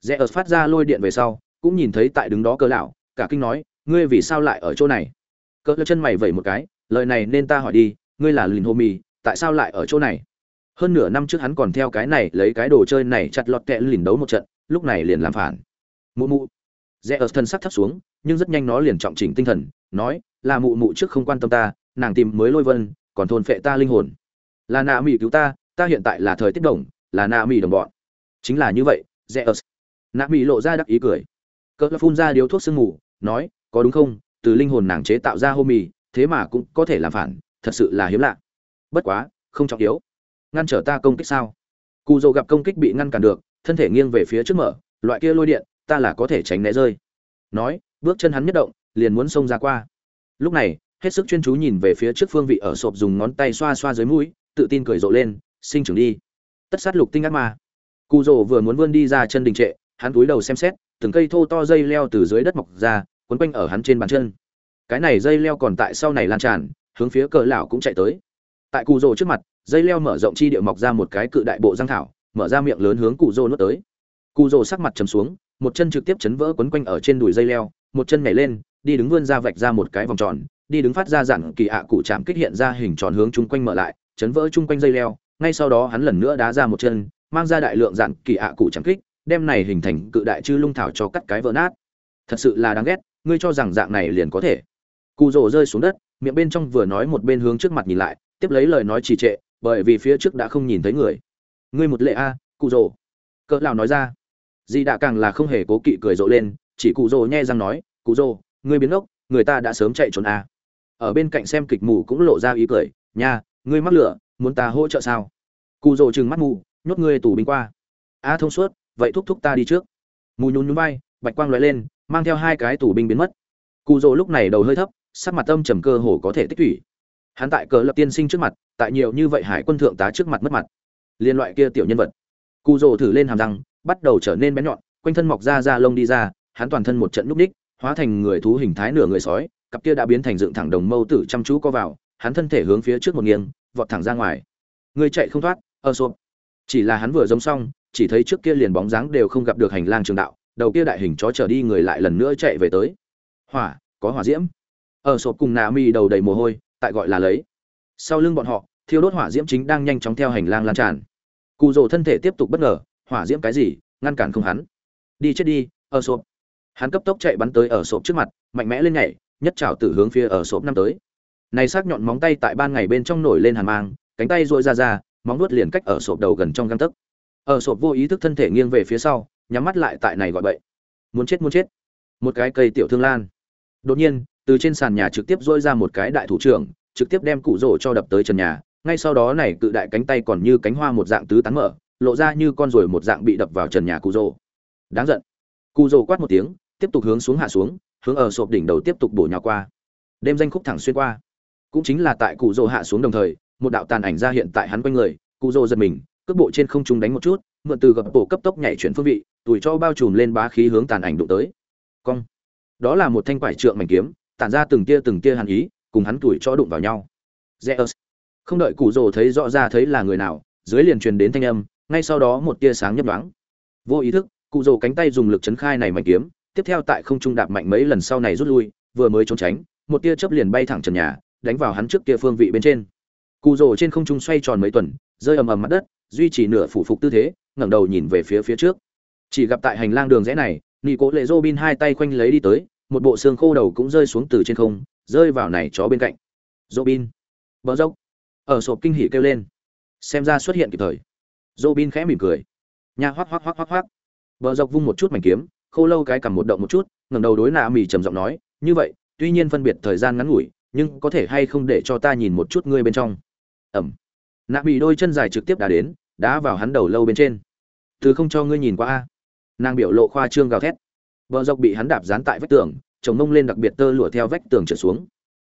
Rẽ ớt phát ra lôi điện về sau, cũng nhìn thấy tại đứng đó cỡ lão, cả kinh nói, ngươi vì sao lại ở chỗ này? Cỡ lão chân mày vẩy một cái, lời này nên ta hỏi đi, ngươi là lìn hồ mì, tại sao lại ở chỗ này? Hơn nửa năm trước hắn còn theo cái này lấy cái đồ chơi này chặt lọt kẹ lìn đấu một trận, lúc này liền làm phản. Mụ mụ. Rẽ ớt thân sắc thấp xuống, nhưng rất nhanh nó liền trọng chỉnh tinh thần, nói, là mụ mụ trước không quan tâm ta, nàng tìm mới lôi vân, còn thôn phệ ta linh hồn. Là nạ mỹ cứu ta ta hiện tại là thời tiết đồng, là nạ mỹ đồng bọn. Chính là như vậy dễ ớt nạ mỹ lộ ra đắc ý cười. Cỡ phun ra điếu thuốc sương mù, nói, có đúng không? Từ linh hồn nàng chế tạo ra hô mì thế mà cũng có thể làm phản, thật sự là hiếm lạ. Bất quá, không trọng yếu. Ngăn trở ta công kích sao? Cụ dồ gặp công kích bị ngăn cản được, thân thể nghiêng về phía trước mở, loại kia lôi điện, ta là có thể tránh né rơi. Nói, bước chân hắn nhất động, liền muốn xông ra qua. Lúc này, hết sức chuyên chú nhìn về phía trước phương vị ở sộp dùng ngón tay xoa xoa dưới mũi, tự tin cười rộ lên sinh trưởng đi. Tất sát lục tinh ác ma. Cụ rồ vừa muốn vươn đi ra chân đình trệ, hắn túi đầu xem xét, từng cây thô to dây leo từ dưới đất mọc ra, quấn quanh ở hắn trên bàn chân. Cái này dây leo còn tại sau này lan tràn, hướng phía cờ lão cũng chạy tới. Tại cụ rồ trước mặt, dây leo mở rộng chi địa mọc ra một cái cự đại bộ răng thảo, mở ra miệng lớn hướng cụ rồ nuốt tới. Cụ rồ sắc mặt trầm xuống, một chân trực tiếp chấn vỡ quấn quanh ở trên đùi dây leo, một chân nhảy lên, đi đứng vươn ra vạch ra một cái vòng tròn, đi đứng phát ra dặn kỳ ạ cụ chạm kích hiện ra hình tròn hướng chung quanh mở lại, chấn vỡ chung quanh dây leo ngay sau đó hắn lần nữa đá ra một chân, mang ra đại lượng dạn kỳ ạ cụ chẳng kích, đem này hình thành cự đại chư lung thảo cho cắt cái vỡ nát. Thật sự là đáng ghét, ngươi cho rằng dạng này liền có thể. Cụ rồ rơi xuống đất, miệng bên trong vừa nói một bên hướng trước mặt nhìn lại, tiếp lấy lời nói trì trệ, bởi vì phía trước đã không nhìn thấy người. Ngươi một lệ a, cụ rồ. Cỡ lão nói ra. Di đã càng là không hề cố kỵ cười rộ lên, chỉ cụ rồ nhe răng nói, cụ rồ, ngươi biến ốc người ta đã sớm chạy trốn a. Ở bên cạnh xem kịch mù cũng lộ ra ý cười, nha, ngươi mắc lửa muốn ta hỗ trợ sao? Cụ rồ trừng mắt mù, nhốt ngươi tù binh qua. A thông suốt, vậy thúc thúc ta đi trước. Mù nhún nhún vai, bạch quang lóe lên, mang theo hai cái tù binh biến mất. Cụ rồ lúc này đầu hơi thấp, sắc mặt âm trầm cơ hồ có thể tích thủy. Hắn tại cờ lập tiên sinh trước mặt, tại nhiều như vậy hải quân thượng tá trước mặt mất mặt. Liên loại kia tiểu nhân vật. Cụ rồ thử lên hàm răng, bắt đầu trở nên bén nhọn, quanh thân mọc ra da lông đi ra, hắn toàn thân một trận núp ních, hóa thành người thú hình thái nửa người sói, cặp kia đã biến thành dựng thẳng đồng mâu tử chăm chú co vào, hắn thân thể hướng phía trước một nghiêng vọt thẳng ra ngoài. Người chạy không thoát, ơ xộp chỉ là hắn vừa giống xong, chỉ thấy trước kia liền bóng dáng đều không gặp được hành lang trường đạo, đầu kia đại hình chó trở đi người lại lần nữa chạy về tới. Hỏa, có hỏa diễm. Ở sộp cùng nà mi đầu đầy mồ hôi, tại gọi là lấy. Sau lưng bọn họ, thiêu đốt hỏa diễm chính đang nhanh chóng theo hành lang lan tràn. Cụ rồ thân thể tiếp tục bất ngờ, hỏa diễm cái gì, ngăn cản không hắn. Đi chết đi ở sộp hắn cấp tốc chạy bắn tới ở sộp trước mặt, mạnh mẽ lên nhảy, nhất trảo tử hướng phía ở sộp năm tới này sắc nhọn móng tay tại ban ngày bên trong nổi lên hàn mang, cánh tay dội ra ra, móng nuốt liền cách ở sộp đầu gần trong găng tấc. Ở sộp vô ý thức thân thể nghiêng về phía sau, nhắm mắt lại tại này gọi bậy. Muốn chết muốn chết. Một cái cây tiểu thương lan. Đột nhiên, từ trên sàn nhà trực tiếp dội ra một cái đại thủ trưởng, trực tiếp đem cụ rổ cho đập tới trần nhà, ngay sau đó này cự đại cánh tay còn như cánh hoa một dạng tứ tán mở, lộ ra như con ruồi một dạng bị đập vào trần nhà cụ rổ. Đáng giận. Cụ rổ quát một tiếng, tiếp tục hướng xuống hạ xuống, hướng ở sộp đỉnh đầu tiếp tục bổ nhào qua. Đêm danh khúc thẳng xuyên qua cũng chính là tại cụ rồ hạ xuống đồng thời, một đạo tàn ảnh ra hiện tại hắn quanh người, cụ rồ giật mình, cước bộ trên không trung đánh một chút, mượn từ gập bộ cấp tốc nhảy chuyển phương vị tuổi cho bao trùm lên bá khí hướng tàn ảnh đụng tới. Cong. Đó là một thanh quải trượng mảnh kiếm, tản ra từng tia từng tia hàn ý, cùng hắn tuổi cho đụng vào nhau. Zeus. không đợi cụ rồ thấy rõ ra thấy là người nào, dưới liền truyền đến thanh âm, ngay sau đó một tia sáng nhấp nhoáng. Vô ý thức, cụ rồ cánh tay dùng lực chấn khai này mảnh kiếm, tiếp theo tại không trung đạp mạnh mấy lần sau này rút lui, vừa mới trốn tránh, một tia chớp liền bay thẳng trần nhà đánh vào hắn trước kia phương vị bên trên. Cụ rồ trên không trung xoay tròn mấy tuần, rơi ầm ầm mặt đất, duy trì nửa phủ phục tư thế, ngẩng đầu nhìn về phía phía trước. Chỉ gặp tại hành lang đường rẽ này nị cố lệ Robin hai tay khoanh lấy đi tới, một bộ xương khô đầu cũng rơi xuống từ trên không, rơi vào này chó bên cạnh. Robin. Bờ dốc. Ở sộp kinh hỉ kêu lên. Xem ra xuất hiện kịp thời. Robin khẽ mỉm cười. Nha hoắc hoắc hoắc hoắc hoắc. Bờ dốc vung một chút mảnh kiếm, khô lâu cái cầm một động một chút, ngẩng đầu đối nạ mỉ trầm giọng nói, như vậy, tuy nhiên phân biệt thời gian ngắn ngủi nhưng có thể hay không để cho ta nhìn một chút ngươi bên trong? Ẩm. Nạ bị đôi chân dài trực tiếp đá đến, đá vào hắn đầu lâu bên trên. Từ không cho ngươi nhìn qua a. Nàng biểu lộ khoa trương gào thét. Vợ dọc bị hắn đạp dán tại vách tường, chồng mông lên đặc biệt tơ lụa theo vách tường trở xuống.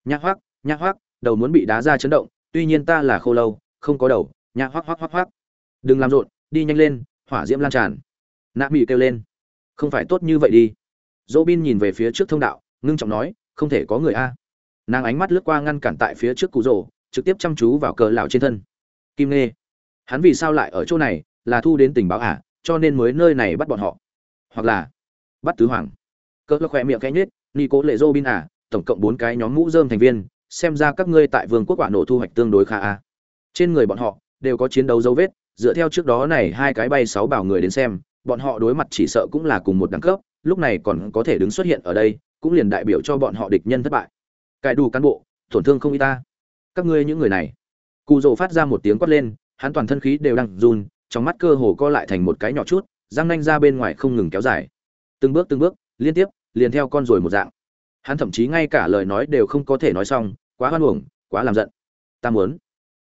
Nhã hoác nhã hoác, đầu muốn bị đá ra chấn động, tuy nhiên ta là khô lâu, không có đầu nhã hoác hoác hoác hoác. Đừng làm rộn, đi nhanh lên, hỏa diễm lan tràn. Nạ mỹ kêu lên. Không phải tốt như vậy đi. Dỗ bin nhìn về phía trước thông đạo, ngưng trọng nói, không thể có người a nàng ánh mắt lướt qua ngăn cản tại phía trước cụ rồ, trực tiếp chăm chú vào cờ lão trên thân. Kim nê hắn vì sao lại ở chỗ này, là thu đến tình báo à cho nên mới nơi này bắt bọn họ. Hoặc là, bắt tứ hoàng. Cỡ lão khỏe miệng khẽ nhếch ni cố lệ robin à tổng cộng bốn cái nhóm mũ rơm thành viên, xem ra các ngươi tại vương quốc quả nổ thu hoạch tương đối khá à. Trên người bọn họ, đều có chiến đấu dấu vết, dựa theo trước đó này hai cái bay sáu bảo người đến xem, bọn họ đối mặt chỉ sợ cũng là cùng một đẳng cấp, lúc này còn có thể đứng xuất hiện ở đây, cũng liền đại biểu cho bọn họ địch nhân thất bại cải đủ cán bộ, tổn thương không y ta. Các ngươi những người này. Cụ rồ phát ra một tiếng quát lên, hắn toàn thân khí đều đang run, trong mắt cơ hồ co lại thành một cái nhỏ chút, răng nanh ra bên ngoài không ngừng kéo dài. Từng bước từng bước, liên tiếp, liền theo con rồi một dạng. Hắn thậm chí ngay cả lời nói đều không có thể nói xong, quá hoan uổng, quá làm giận. Ta muốn.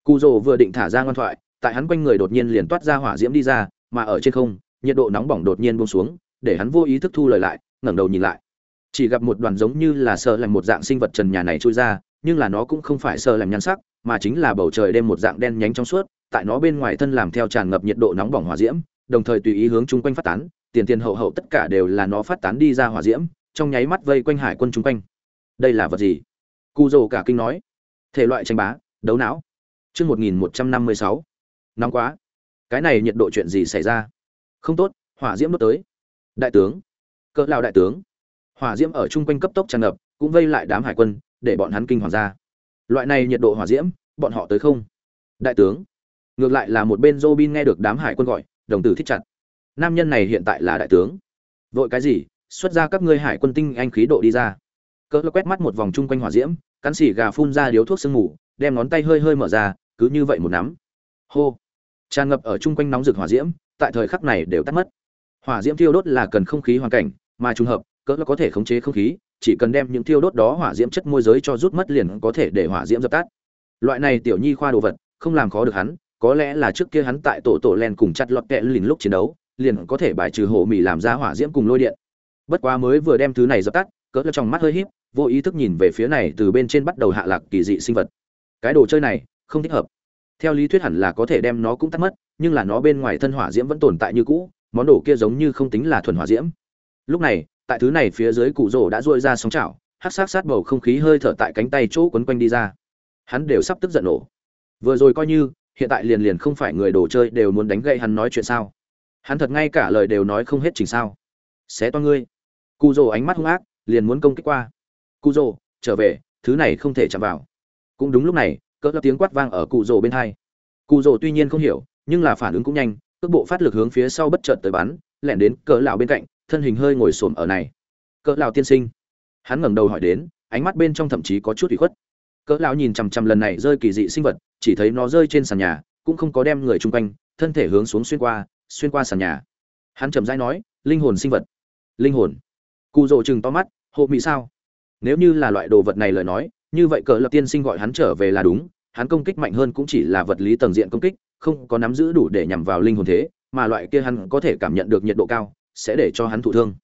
Cụ rồ vừa định thả ra ngoan thoại, tại hắn quanh người đột nhiên liền toát ra hỏa diễm đi ra, mà ở trên không, nhiệt độ nóng bỏng đột nhiên buông xuống, để hắn vô ý thức thu lời lại, ngẩng đầu nhìn lại chỉ gặp một đoàn giống như là sợ làm một dạng sinh vật trần nhà này trôi ra, nhưng là nó cũng không phải sợ làm nhan sắc, mà chính là bầu trời đêm một dạng đen nhánh trong suốt, tại nó bên ngoài thân làm theo tràn ngập nhiệt độ nóng bỏng hỏa diễm, đồng thời tùy ý hướng chung quanh phát tán, tiền tiền hậu hậu tất cả đều là nó phát tán đi ra hỏa diễm, trong nháy mắt vây quanh hải quân chung quanh. Đây là vật gì? Cu dồ cả kinh nói. Thể loại tranh bá, đấu não. Chương một nghìn một trăm năm mươi sáu. Nóng quá. Cái này nhiệt độ chuyện gì xảy ra? Không tốt, hỏa diễm đốt tới. Đại tướng. Cỡ lao đại tướng hỏa diễm ở chung quanh cấp tốc tràn ngập, cũng vây lại đám hải quân, để bọn hắn kinh hoàng ra. Loại này nhiệt độ hỏa diễm, bọn họ tới không? Đại tướng, ngược lại là một bên Robin nghe được đám hải quân gọi, đồng tử thích chặt. Nam nhân này hiện tại là đại tướng. Vội cái gì? Xuất ra các ngươi hải quân tinh anh khí độ đi ra. Cỡ quét mắt một vòng chung quanh hỏa diễm, cắn xỉ gà phun ra điếu thuốc sương mù, đem ngón tay hơi hơi mở ra, cứ như vậy một nắm. Hô! Tràn ngập ở chung quanh nóng rực hỏa diễm, tại thời khắc này đều tắt mất. Hỏa diễm thiêu đốt là cần không khí hoàn cảnh, mà trùng hợp cỡ có thể khống chế không khí, chỉ cần đem những thiêu đốt đó hỏa diễm chất môi giới cho rút mất liền có thể để hỏa diễm dập tắt. Loại này tiểu nhi khoa đồ vật, không làm khó được hắn, có lẽ là trước kia hắn tại tổ tổ len cùng chặt lọt kẹ lìn lúc chiến đấu, liền có thể bài trừ hổ mì làm ra hỏa diễm cùng lôi điện. Bất quá mới vừa đem thứ này dập tắt, cỡ trong mắt hơi híp, vô ý thức nhìn về phía này từ bên trên bắt đầu hạ lạc kỳ dị sinh vật. Cái đồ chơi này, không thích hợp. Theo lý thuyết hẳn là có thể đem nó cũng tắt mất, nhưng là nó bên ngoài thân hỏa diễm vẫn tồn tại như cũ, món đồ kia giống như không tính là thuần hỏa diễm. Lúc này tại thứ này phía dưới cụ rổ đã dội ra sóng chảo hát sát sát bầu không khí hơi thở tại cánh tay chỗ quấn quanh đi ra. Hắn đều sắp tức giận nổ. Vừa rồi coi như, hiện tại liền liền không phải người đồ chơi đều muốn đánh gậy hắn nói chuyện sao. Hắn thật ngay cả lời đều nói không hết trình sao. Xé to ngươi. Cụ rổ ánh mắt hung ác, liền muốn công kích qua. Cụ rổ trở về, thứ này không thể chạm vào. Cũng đúng lúc này, cỡ tiếng quát vang ở cụ rổ bên hai. Cụ rổ tuy nhiên không hiểu, nhưng là phản ứng cũng nhanh, cước bộ phát lực hướng phía sau bất chợt tới bắn, lẻn đến cỡ lão bên cạnh thân hình hơi ngồi xổm ở này. Cỡ lão tiên sinh. Hắn ngẩng đầu hỏi đến, ánh mắt bên trong thậm chí có chút ủy khuất. Cỡ lão nhìn chằm chằm lần này rơi kỳ dị sinh vật, chỉ thấy nó rơi trên sàn nhà, cũng không có đem người chung quanh, thân thể hướng xuống xuyên qua xuyên qua sàn nhà. Hắn chậm rãi nói, linh hồn sinh vật. Linh hồn? Cụ rồ chừng to mắt hộ mỹ sao? Nếu như là loại đồ vật này lời nói, như vậy cỡ lập tiên sinh gọi hắn trở về là đúng, hắn công kích mạnh hơn cũng chỉ là vật lý tầng diện công kích, không có nắm giữ đủ để nhằm vào linh hồn thế, mà loại kia hắn có thể cảm nhận được nhiệt độ cao sẽ để cho hắn thụ thương.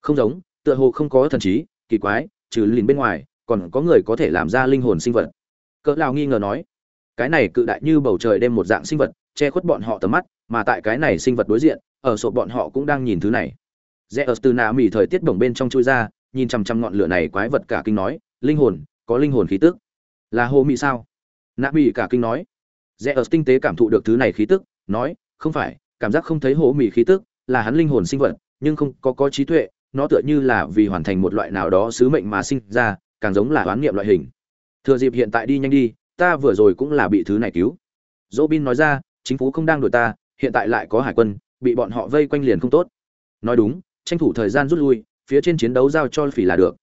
Không giống, tựa hồ không có thần trí, kỳ quái, trừ lìn bên ngoài, còn có người có thể làm ra linh hồn sinh vật. Cỡ lao nghi ngờ nói, cái này cự đại như bầu trời đem một dạng sinh vật che khuất bọn họ tầm mắt, mà tại cái này sinh vật đối diện, ở sổ bọn họ cũng đang nhìn thứ này. Rẽ ở từ nạ mỉ thời tiết bổng bên trong chui ra, nhìn chằm chằm ngọn lửa này quái vật cả kinh nói, linh hồn, có linh hồn khí tức. Là hồ mị sao? Nạ mỉ cả kinh nói. Rẽ ở tinh tế cảm thụ được thứ này khí tức, nói, không phải, cảm giác không thấy hồ mị khí tức là hắn linh hồn sinh vật, nhưng không có có trí tuệ, nó tựa như là vì hoàn thành một loại nào đó sứ mệnh mà sinh ra, càng giống là oán niệm loại hình. Thừa dịp hiện tại đi nhanh đi, ta vừa rồi cũng là bị thứ này cứu. Dỗ bin nói ra, chính phủ không đang đuổi ta, hiện tại lại có hải quân, bị bọn họ vây quanh liền không tốt. Nói đúng, tranh thủ thời gian rút lui, phía trên chiến đấu giao cho phỉ là được.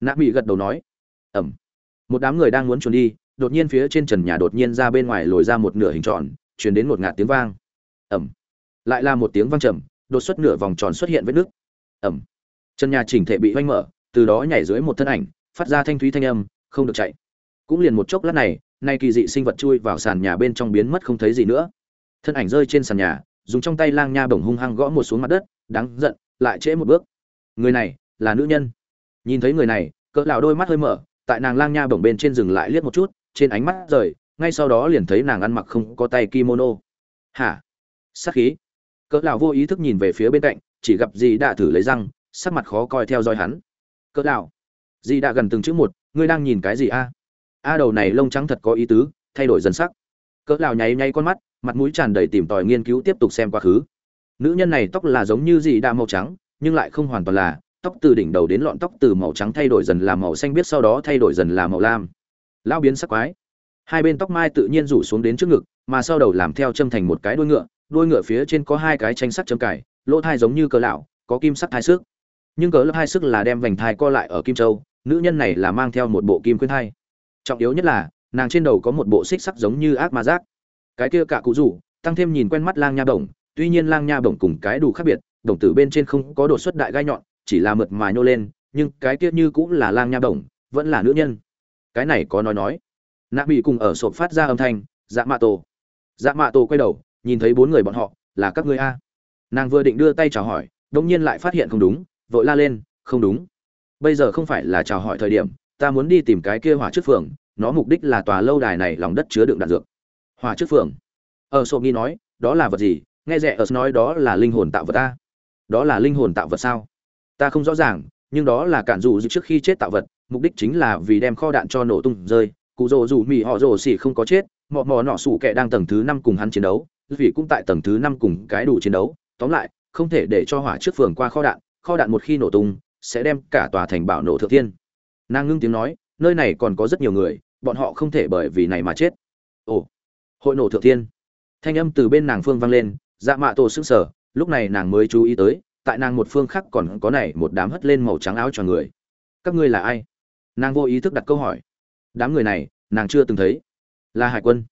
Nạ bị gật đầu nói. Ẩm. Một đám người đang muốn trốn đi, đột nhiên phía trên trần nhà đột nhiên ra bên ngoài lồi ra một nửa hình tròn chuyển đến một ngạt tiếng vang. Ẩm. Lại là một tiếng vang trầm đột xuất nửa vòng tròn xuất hiện vết nước. Ẩm. Chân nhà chỉnh thể bị oanh mở, từ đó nhảy dưới một thân ảnh, phát ra thanh thúy thanh âm, không được chạy. Cũng liền một chốc lát này, nay kỳ dị sinh vật chui vào sàn nhà bên trong biến mất không thấy gì nữa. Thân ảnh rơi trên sàn nhà, dùng trong tay lang nha bổng hung hăng gõ một xuống mặt đất, đáng giận, lại trễ một bước. Người này, là nữ nhân. Nhìn thấy người này, cỡ lão đôi mắt hơi mở, tại nàng lang nha bổng bên trên dừng lại liếc một chút, trên ánh mắt rời, ngay sau đó liền thấy nàng ăn mặc không có tay kimono. Hả? Sát khí cỡ lão vô ý thức nhìn về phía bên cạnh chỉ gặp gì đã thử lấy răng sắc mặt khó coi theo dõi hắn. Cỡ lão, dì đã gần từng chữ một ngươi đang nhìn cái gì a? A đầu này lông trắng thật có ý tứ thay đổi dần sắc. Cỡ lão nháy nháy con mắt mặt mũi tràn đầy tìm tòi nghiên cứu tiếp tục xem quá khứ. Nữ nhân này tóc là giống như dì đã màu trắng nhưng lại không hoàn toàn là tóc từ đỉnh đầu đến lọn tóc từ màu trắng thay đổi dần là màu xanh biết sau đó thay đổi dần là màu lam. Lão biến sắc quái. Hai bên tóc mai tự nhiên rủ xuống đến trước ngực mà sau đầu làm theo châm thành một cái đuôi ngựa đuôi ngựa phía trên có hai cái tranh sắt chấm cải lỗ thai giống như cờ lão, có kim sắt thai sức nhưng cờ lớp hai sức là đem vành thai co lại ở kim châu, nữ nhân này là mang theo một bộ kim khuyên thai. Trọng yếu nhất là, nàng trên đầu có một bộ xích sắc giống như ác ma giác. Cái kia cả cụ rủ, tăng thêm nhìn quen mắt lang nha bổng, tuy nhiên lang nha bổng cùng cái đủ khác biệt đồng tử bên trên không có đột xuất đại gai nhọn, chỉ là mượt mà nhô lên, nhưng cái kia như cũng là lang nha bổng, vẫn là nữ nhân. Cái này có nói nói. Nạ bị cùng ở sộp phát ra âm thanh dạ mạ tổ. Dạ mạ tổ quay đầu nhìn thấy bốn người bọn họ, là các ngươi a. Nàng vừa định đưa tay chào hỏi đông nhiên lại phát hiện không đúng, vội la lên, không đúng. Bây giờ không phải là chào hỏi thời điểm, ta muốn đi tìm cái kia hỏa trước phường, nó mục đích là tòa lâu đài này lòng đất chứa đựng đạn dược. Hỏa trước phường. Ở sộp nghi nói, đó là vật gì? Nghe rẻ ở nói đó là linh hồn tạo vật ta. Đó là linh hồn tạo vật sao? Ta không rõ ràng, nhưng đó là cản dù trước khi chết tạo vật, mục đích chính là vì đem kho đạn cho nổ tung rơi. Cụ rồ dù mỹ họ rồ xỉ không có chết, mọ mò nọ sủ kẻ đang tầng thứ năm cùng hắn chiến đấu vì cũng tại tầng thứ năm cùng cái đủ chiến đấu. Tóm lại, không thể để cho hỏa trước phường qua kho đạn kho đạn một khi nổ tung, sẽ đem cả tòa thành bảo nổ thượng thiên. Nàng ngưng tiếng nói, nơi này còn có rất nhiều người, bọn họ không thể bởi vì này mà chết. Ồ, hội nổ thượng thiên. Thanh âm từ bên nàng phương vang lên dạ mạ tổ sững sờ, lúc này nàng mới chú ý tới, tại nàng một phương khác còn có này một đám hất lên màu trắng áo cho người. Các ngươi là ai? Nàng vô ý thức đặt câu hỏi. Đám người này, nàng chưa từng thấy. Là hải quân.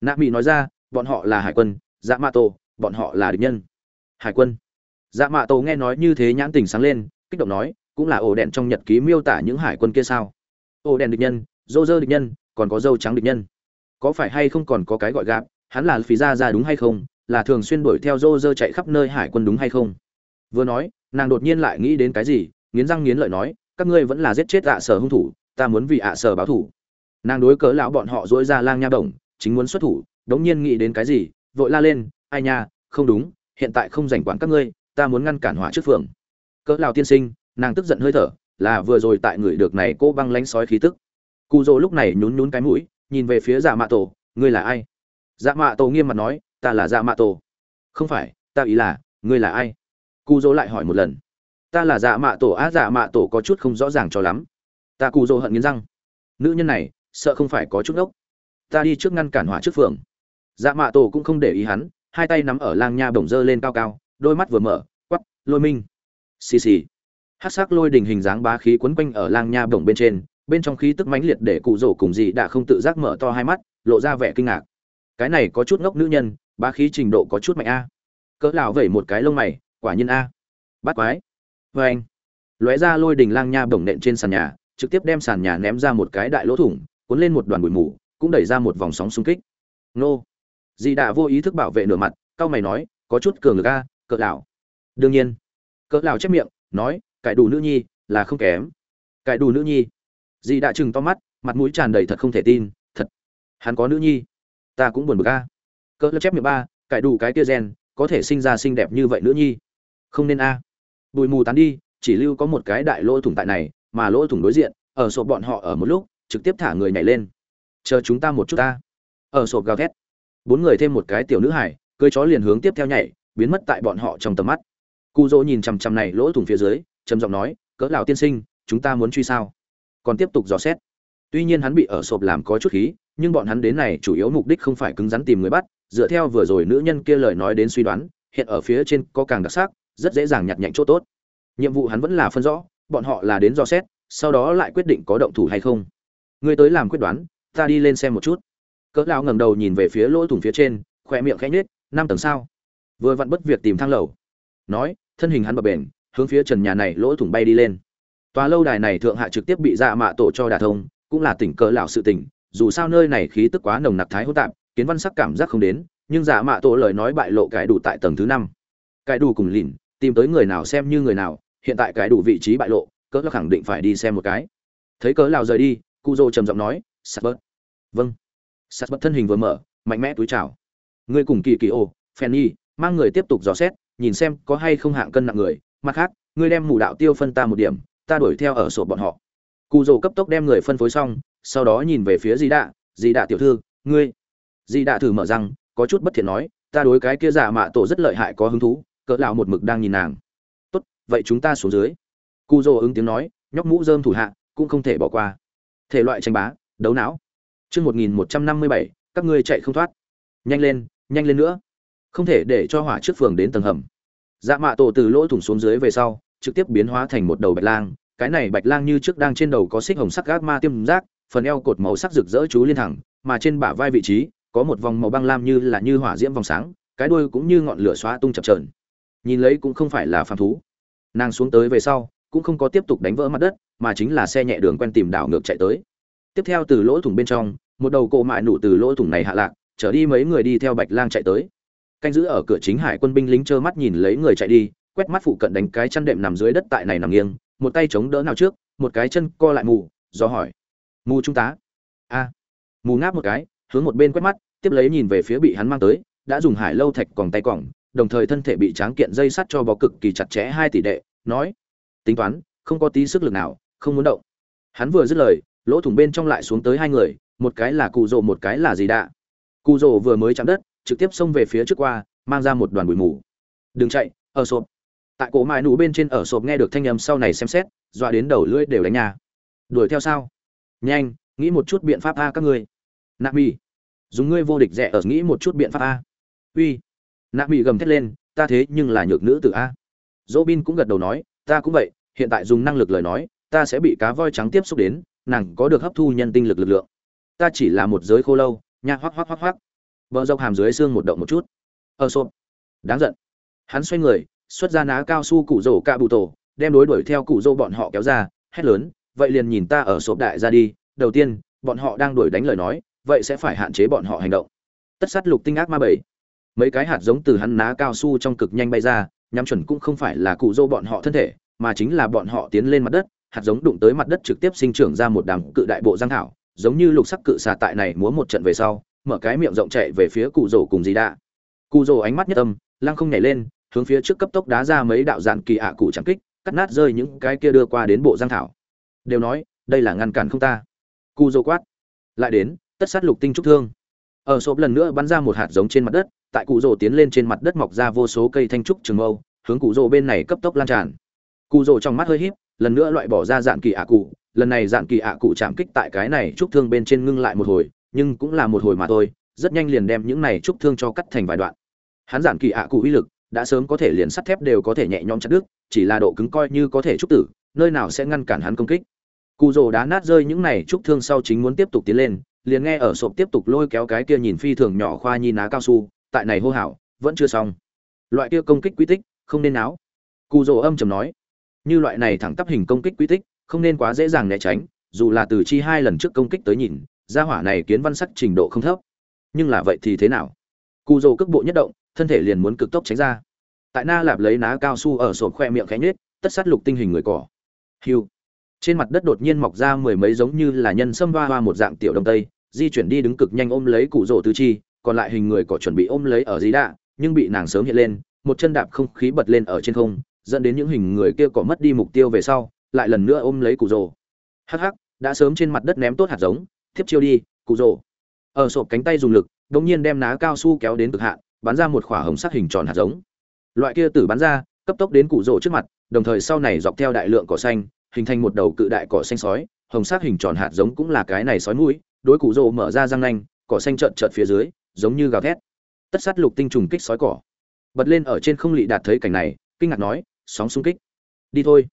Nạ mỹ nói ra bọn họ là hải quân dạ mạ tổ, bọn họ là địch nhân. Hải quân. Dạ mạ tổ nghe nói như thế nhãn tình sáng lên, kích động nói, cũng là ổ đèn trong nhật ký miêu tả những hải quân kia sao? Ổ đèn địch nhân dô dơ địch nhân, còn có dâu trắng địch nhân. Có phải hay không còn có cái gọi gạp hắn là phí ra ra đúng hay không, là thường xuyên đuổi theo dô dơ chạy khắp nơi hải quân đúng hay không? Vừa nói, nàng đột nhiên lại nghĩ đến cái gì, nghiến răng nghiến lợi nói, các ngươi vẫn là giết chết ạ sở hung thủ, ta muốn vì ạ sở báo thủ. Nàng đối cớ lão bọn họ dỗi ra lang nha đồng chính muốn xuất thủ đống nhiên nghĩ đến cái gì, vội la lên, ai nha, không đúng, hiện tại không rảnh quản các ngươi, ta muốn ngăn cản hỏa trước phường cỡ lão tiên sinh, nàng tức giận hơi thở, là vừa rồi tại người được này cô băng lánh sói khí tức. Cụ dỗ lúc này nhún nhún cái mũi, nhìn về phía dạ mạ tổ, ngươi là ai? Dạ mạ tổ nghiêm mặt nói, ta là dạ mạ tổ. Không phải, ta ý là, ngươi là ai? Cụ dỗ lại hỏi một lần. Ta là dạ mạ tổ á dạ mạ tổ có chút không rõ ràng cho lắm. Ta cụ dỗ hận nghiến răng. Nữ nhân này, sợ không phải có chút ốc. Ta đi trước ngăn cản hỏa trước phường dạ mạ tổ cũng không để ý hắn, hai tay nắm ở lang nha bổng dơ lên cao cao, đôi mắt vừa mở quắp lôi minh. Xì xì. Hát sắc lôi đình hình dáng bá khí quấn quanh ở lang nha bổng bên trên, bên trong khí tức mãnh liệt để cụ rổ cùng dị đã không tự giác mở to hai mắt, lộ ra vẻ kinh ngạc. Cái này có chút ngốc nữ nhân, bá khí trình độ có chút mạnh a. Cỡ lào vẩy một cái lông mày, quả nhiên a. Bắt quái. Vê anh. Lóe ra lôi đình lang nha bổng nện trên sàn nhà, trực tiếp đem sàn nhà ném ra một cái đại lỗ thủng, cuốn lên một đoàn bụi mù, cũng đẩy ra một vòng sóng xung kích. Nô. Dì đã vô ý thức bảo vệ nửa mặt cao mày nói, có chút cường lực a, cỡ lão. Đương nhiên. Cỡ lão chép miệng, nói cải đủ nữ nhi là không kém. Cải đủ nữ nhi? Dì đã chừng to mắt, mặt mũi tràn đầy thật không thể tin, thật, hắn có nữ nhi, ta cũng buồn bực a. Cỡ chép miệng ba cải đủ cái kia gen, có thể sinh ra xinh đẹp như vậy nữ nhi? Không nên a. Bụi mù tán đi, chỉ lưu có một cái đại lỗ thủng tại này, mà lỗ thủng đối diện, ở sổ bọn họ ở một lúc, trực tiếp thả người nhảy lên. Chờ chúng ta một chút ta. Ở sổ gào thét bốn người thêm một cái tiểu nữ hải, cưới chó liền hướng tiếp theo nhảy, biến mất tại bọn họ trong tầm mắt. Cụ dỗ nhìn chằm chằm này lỗ thủng phía dưới, trầm giọng nói, cỡ lão tiên sinh, chúng ta muốn truy sao? Còn tiếp tục dò xét. Tuy nhiên hắn bị ở sộp làm có chút khí, nhưng bọn hắn đến này chủ yếu mục đích không phải cứng rắn tìm người bắt, dựa theo vừa rồi nữ nhân kia lời nói đến suy đoán, hiện ở phía trên có càng đặc sắc, rất dễ dàng nhặt nhạnh chỗ tốt. Nhiệm vụ hắn vẫn là phân rõ, bọn họ là đến dò xét, sau đó lại quyết định có động thủ hay không. Người tới làm quyết đoán, ta đi lên xem một chút cỡ lão ngẩng đầu nhìn về phía lỗ thủng phía trên khoe miệng khẽ nhếch, năm tầng sao? Vừa vặn bất việc tìm thang lầu. Nói, thân hình hắn bập bền, hướng phía trần nhà này lỗ thủng bay đi lên. Tòa lâu đài này thượng hạ trực tiếp bị dạ mạ tổ cho đả thông, cũng là tỉnh cỡ lão sự tỉnh, dù sao nơi này khí tức quá nồng nặc thái hỗn tạp, kiến văn sắc cảm giác không đến, nhưng dạ mạ tổ lời nói bại lộ cái đủ tại tầng thứ năm. Cái đủ cùng lìn tìm tới người nào xem như người nào, hiện tại cái đủ vị trí bại lộ, cỡ lão khẳng định phải đi xem một cái. Thấy cỡ lão rời đi cụ dô trầm giọng nói sạt bớt. Vâng sắt bật thân hình vừa mở, mạnh mẽ túi chào. Ngươi cùng kỳ kỳ ô y mang người tiếp tục dò xét, nhìn xem có hay không hạng cân nặng người. Mặt khác, ngươi đem mù đạo tiêu phân ta một điểm, ta đuổi theo ở sổ bọn họ. Cụ rồ cấp tốc đem người phân phối xong, sau đó nhìn về phía di đạ. Di đạ tiểu thư, ngươi. Di đạ thử mở răng, có chút bất thiện nói, ta đối cái kia giả mạ tổ rất lợi hại có hứng thú, cỡ lão một mực đang nhìn nàng. Tốt, vậy chúng ta xuống dưới. Cụ rồ ứng tiếng nói, nhóc mũ dơm thủ hạ, cũng không thể bỏ qua. Thể loại tranh bá, đấu não chương một nghìn một trăm năm mươi bảy, các ngươi chạy không thoát. Nhanh lên nhanh lên nữa. Không thể để cho hỏa trước phường đến tầng hầm. Dạ mạ tổ từ lỗ thủng xuống dưới về sau, trực tiếp biến hóa thành một đầu bạch lang. Cái này bạch lang như trước đang trên đầu có xích hồng sắc gác ma tiêm giác phần eo cột màu sắc rực rỡ chú liên thẳng, mà trên bả vai vị trí, có một vòng màu băng lam như là như hỏa diễm vòng sáng, cái đuôi cũng như ngọn lửa xóa tung chập trờn nhìn lấy cũng không phải là phàm thú. Nàng xuống tới về sau, cũng không có tiếp tục đánh vỡ mặt đất, mà chính là xe nhẹ đường quen tìm đảo ngược chạy tới tiếp theo từ lỗ thủng bên trong, một đầu cộ mại nụ từ lỗ thủng này hạ lạc trở đi mấy người đi theo bạch lang chạy tới. Canh giữ ở cửa chính hải quân binh lính trơ mắt nhìn lấy người chạy đi, quét mắt phụ cận đánh cái chăn đệm nằm dưới đất tại này nằm nghiêng, một tay chống đỡ nào trước, một cái chân co lại mù, do hỏi. Mù trung tá a. Mù ngáp một cái, hướng một bên quét mắt, tiếp lấy nhìn về phía bị hắn mang tới, đã dùng hải lâu thạch còng tay còng, đồng thời thân thể bị tráng kiện dây sắt cho bó cực kỳ chặt chẽ hai tỷ đệ, nói, tính toán, không có tí sức lực nào, không muốn động. Hắn vừa dứt lời lỗ thủng bên trong lại xuống tới hai người, một cái là cụ rồ một cái là gì đạ. Cụ rồ vừa mới chạm đất, trực tiếp xông về phía trước qua, mang ra một đoàn bụi mù. Đừng chạy, ở sộp. Tại cổ mại nụ bên trên ở sộp nghe được thanh âm sau này xem xét, dọa đến đầu lưỡi đều đánh nhà đuổi theo sao? Nhanh, nghĩ một chút biện pháp a các ngươi. Nạp mi dùng ngươi vô địch rẻ ở nghĩ một chút biện pháp a. Uy. Nạp mi gầm thét lên, ta thế nhưng là nhược nữ tử a. Dỗ bin cũng gật đầu nói, ta cũng vậy, hiện tại dùng năng lực lời nói, ta sẽ bị cá voi trắng tiếp xúc đến nàng có được hấp thu nhân tinh lực lực lượng. Ta chỉ là một giới khô lâu, nha, hoắc hoắc hoắc hoắc. Vợ dọc hàm dưới xương một động một chút. Ở xộp. Đáng giận. Hắn xoay người, xuất ra ná cao su cụ rổ cạ bụ tổ, đem đối đuổi theo cụ rô bọn họ kéo ra, hét lớn, vậy liền nhìn ta ở sộp đại ra đi. Đầu tiên, bọn họ đang đuổi đánh lời nói, vậy sẽ phải hạn chế bọn họ hành động. Tất sát lục tinh ác ma bảy. Mấy cái hạt giống từ hắn ná cao su trong cực nhanh bay ra, nhắm chuẩn cũng không phải là cụ rô bọn họ thân thể, mà chính là bọn họ tiến lên mặt đất hạt giống đụng tới mặt đất trực tiếp sinh trưởng ra một đám cự đại bộ giang thảo, giống như lục sắc cự xà tại này múa một trận về sau, mở cái miệng rộng chạy về phía cụ rổ cùng dì đạ. Cụ rổ ánh mắt nhất tâm lăng không nhảy lên, hướng phía trước cấp tốc đá ra mấy đạo dạn kỳ ạ cụ chẳng kích, cắt nát rơi những cái kia đưa qua đến bộ giang thảo. Đều nói, đây là ngăn cản không ta. Cụ rổ quát. Lại đến, tất sát lục tinh trúc thương. Ở sộp lần nữa bắn ra một hạt giống trên mặt đất, tại cụ rổ tiến lên trên mặt đất mọc ra vô số cây thanh trúc trường mâu, hướng cụ rổ bên này cấp tốc lan tràn. Cụ rổ trong mắt hơi híp lần nữa loại bỏ ra dạn kỳ ạ cụ. Lần này dạn kỳ ạ cụ chạm kích tại cái này trúc thương bên trên ngưng lại một hồi, nhưng cũng là một hồi mà thôi, rất nhanh liền đem những này trúc thương cho cắt thành vài đoạn. Hắn dạng kỳ ạ cụ uy lực, đã sớm có thể liền sắt thép đều có thể nhẹ nhõm chặt đứt, chỉ là độ cứng coi như có thể trúc tử, nơi nào sẽ ngăn cản hắn công kích. Cụ rồ đá nát rơi những này trúc thương sau chính muốn tiếp tục tiến lên, liền nghe ở sộp tiếp tục lôi kéo cái kia nhìn phi thường nhỏ khoa nhi ná cao su, tại này hô hào, vẫn chưa xong. Loại kia công kích quy tích, không nên náo. Cụ rồ âm trầm nói như loại này thẳng tắp hình công kích quy tích, không nên quá dễ dàng né tránh, dù là từ chi hai lần trước công kích tới nhìn, gia hỏa này kiến văn sắc trình độ không thấp. Nhưng là vậy thì thế nào? Cụ dầu cước bộ nhất động, thân thể liền muốn cực tốc tránh ra. Tại na lạp lấy ná cao su ở sổ khoe miệng khẽ nhết tất sát lục tinh hình người cỏ. Hiu. Trên mặt đất đột nhiên mọc ra mười mấy giống như là nhân sâm va hoa một dạng tiểu đông tây, di chuyển đi đứng cực nhanh ôm lấy cụ rổ tứ chi, còn lại hình người cỏ chuẩn bị ôm lấy ở dí đạ, nhưng bị nàng sớm hiện lên, một chân đạp không khí bật lên ở trên không dẫn đến những hình người kia cỏ mất đi mục tiêu về sau, lại lần nữa ôm lấy cụ rổ hắc hắc, đã sớm trên mặt đất ném tốt hạt giống tiếp chiêu đi, cụ rồ. Ở sộp cánh tay dùng lực, đột nhiên đem ná cao su kéo đến cực hạn, bắn ra một quả hồng sắc hình tròn hạt giống. Loại kia tử bắn ra, cấp tốc đến cụ rồ trước mặt, đồng thời sau này dọc theo đại lượng cỏ xanh, hình thành một đầu cự đại cỏ xanh sói, hồng sắc hình tròn hạt giống cũng là cái này sói mũi, đối cụ rồ mở ra răng nanh, cỏ xanh trợn trợn phía dưới, giống như gào thét. Tất sát lục tinh trùng kích sói cỏ. Bật lên ở trên không lị đạt thấy cảnh này, kinh ngạc nói sóng xung kích. Đi thôi.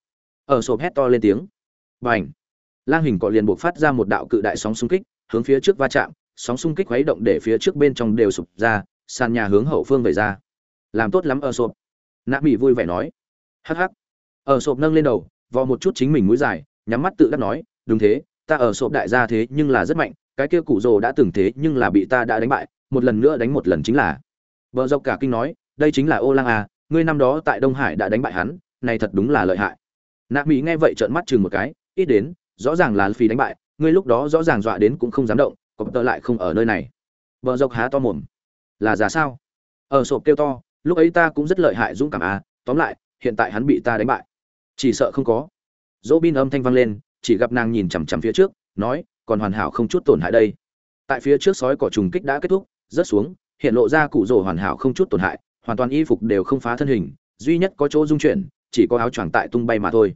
Ở sộp hét to lên tiếng. Bành. Lang hình cọ liền buộc phát ra một đạo cự đại sóng xung kích, hướng phía trước va chạm. Sóng xung kích khuấy động để phía trước bên trong đều sụp ra, sàn nhà hướng hậu phương về ra. Làm tốt lắm ở sộp. Nạ mỹ vui vẻ nói. Hắc hắc. Ở sộp nâng lên đầu, vò một chút chính mình mũi dài, nhắm mắt tự đắc nói, đúng thế, ta ở sộp đại gia thế nhưng là rất mạnh, cái kia cụ rồ đã từng thế nhưng là bị ta đã đánh bại, một lần nữa đánh một lần chính là. Vợ dọc cả kinh nói, đây chính là ô lang à ngươi năm đó tại đông hải đã đánh bại hắn, này thật đúng là lợi hại. Nạ mỹ nghe vậy trợn mắt chừng một cái, ít đến, rõ ràng là phi đánh bại, ngươi lúc đó rõ ràng dọa đến cũng không dám động cọp tơ lại không ở nơi này. Vợ dọc há to mồm. Là giả sao? Ở sộp kêu to, lúc ấy ta cũng rất lợi hại dũng cảm à tóm lại, hiện tại hắn bị ta đánh bại. Chỉ sợ không có. Dỗ bin âm thanh vang lên, chỉ gặp nàng nhìn chằm chằm phía trước, nói, còn hoàn hảo không chút tổn hại đây. Tại phía trước sói cỏ trùng kích đã kết thúc, rớt xuống, hiện lộ ra cụ rồ hoàn hảo không chút tổn hại hoàn toàn y phục đều không phá thân hình, duy nhất có chỗ dung chuyển, chỉ có áo choàng tại tung bay mà thôi.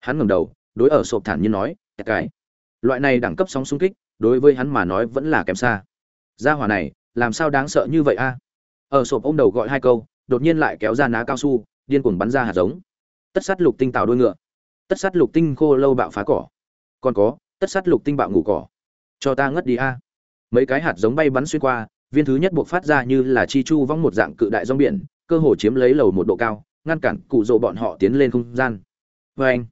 Hắn ngẩng đầu, đối ở sộp thản nhiên nói cái. Loại này đẳng cấp sóng xung kích, đối với hắn mà nói vẫn là kém xa. Gia hỏa này, làm sao đáng sợ như vậy a? Ở sộp ôm đầu gọi hai câu, đột nhiên lại kéo ra ná cao su, điên cuồng bắn ra hạt giống. Tất sát lục tinh tạo đôi ngựa. Tất sát lục tinh khô lâu bạo phá cỏ. Còn có, tất sát lục tinh bạo ngủ cỏ. Cho ta ngất đi a. Mấy cái hạt giống bay bắn xuyên qua viên thứ nhất buộc phát ra như là chi chu vong một dạng cự đại rong biển, cơ hồ chiếm lấy lầu một độ cao, ngăn cản cụ rồ bọn họ tiến lên không gian. Vê anh,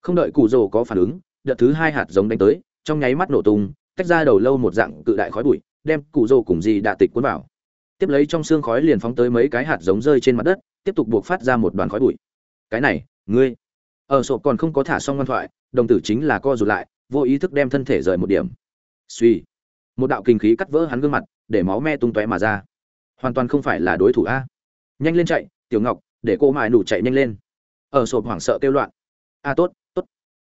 không đợi cụ rồ có phản ứng, đợt thứ hai hạt giống đánh tới, trong nháy mắt nổ tung, tách ra đầu lâu một dạng cự đại khói bụi, đem cụ rồ cùng gì đạ tịch cuốn vào. Tiếp lấy trong xương khói liền phóng tới mấy cái hạt giống rơi trên mặt đất, tiếp tục buộc phát ra một đoàn khói bụi. Cái này, ngươi. Ở sổ còn không có thả xong ngoan thoại, đồng tử chính là co rụt lại, vô ý thức đem thân thể rời một điểm. Suy một đạo kinh khí cắt vỡ hắn gương mặt để máu me tung tóe mà ra. Hoàn toàn không phải là đối thủ a. Nhanh lên chạy, tiểu ngọc, để cô mài nủ chạy nhanh lên. Ở sộp hoảng sợ kêu loạn. A, tốt tốt.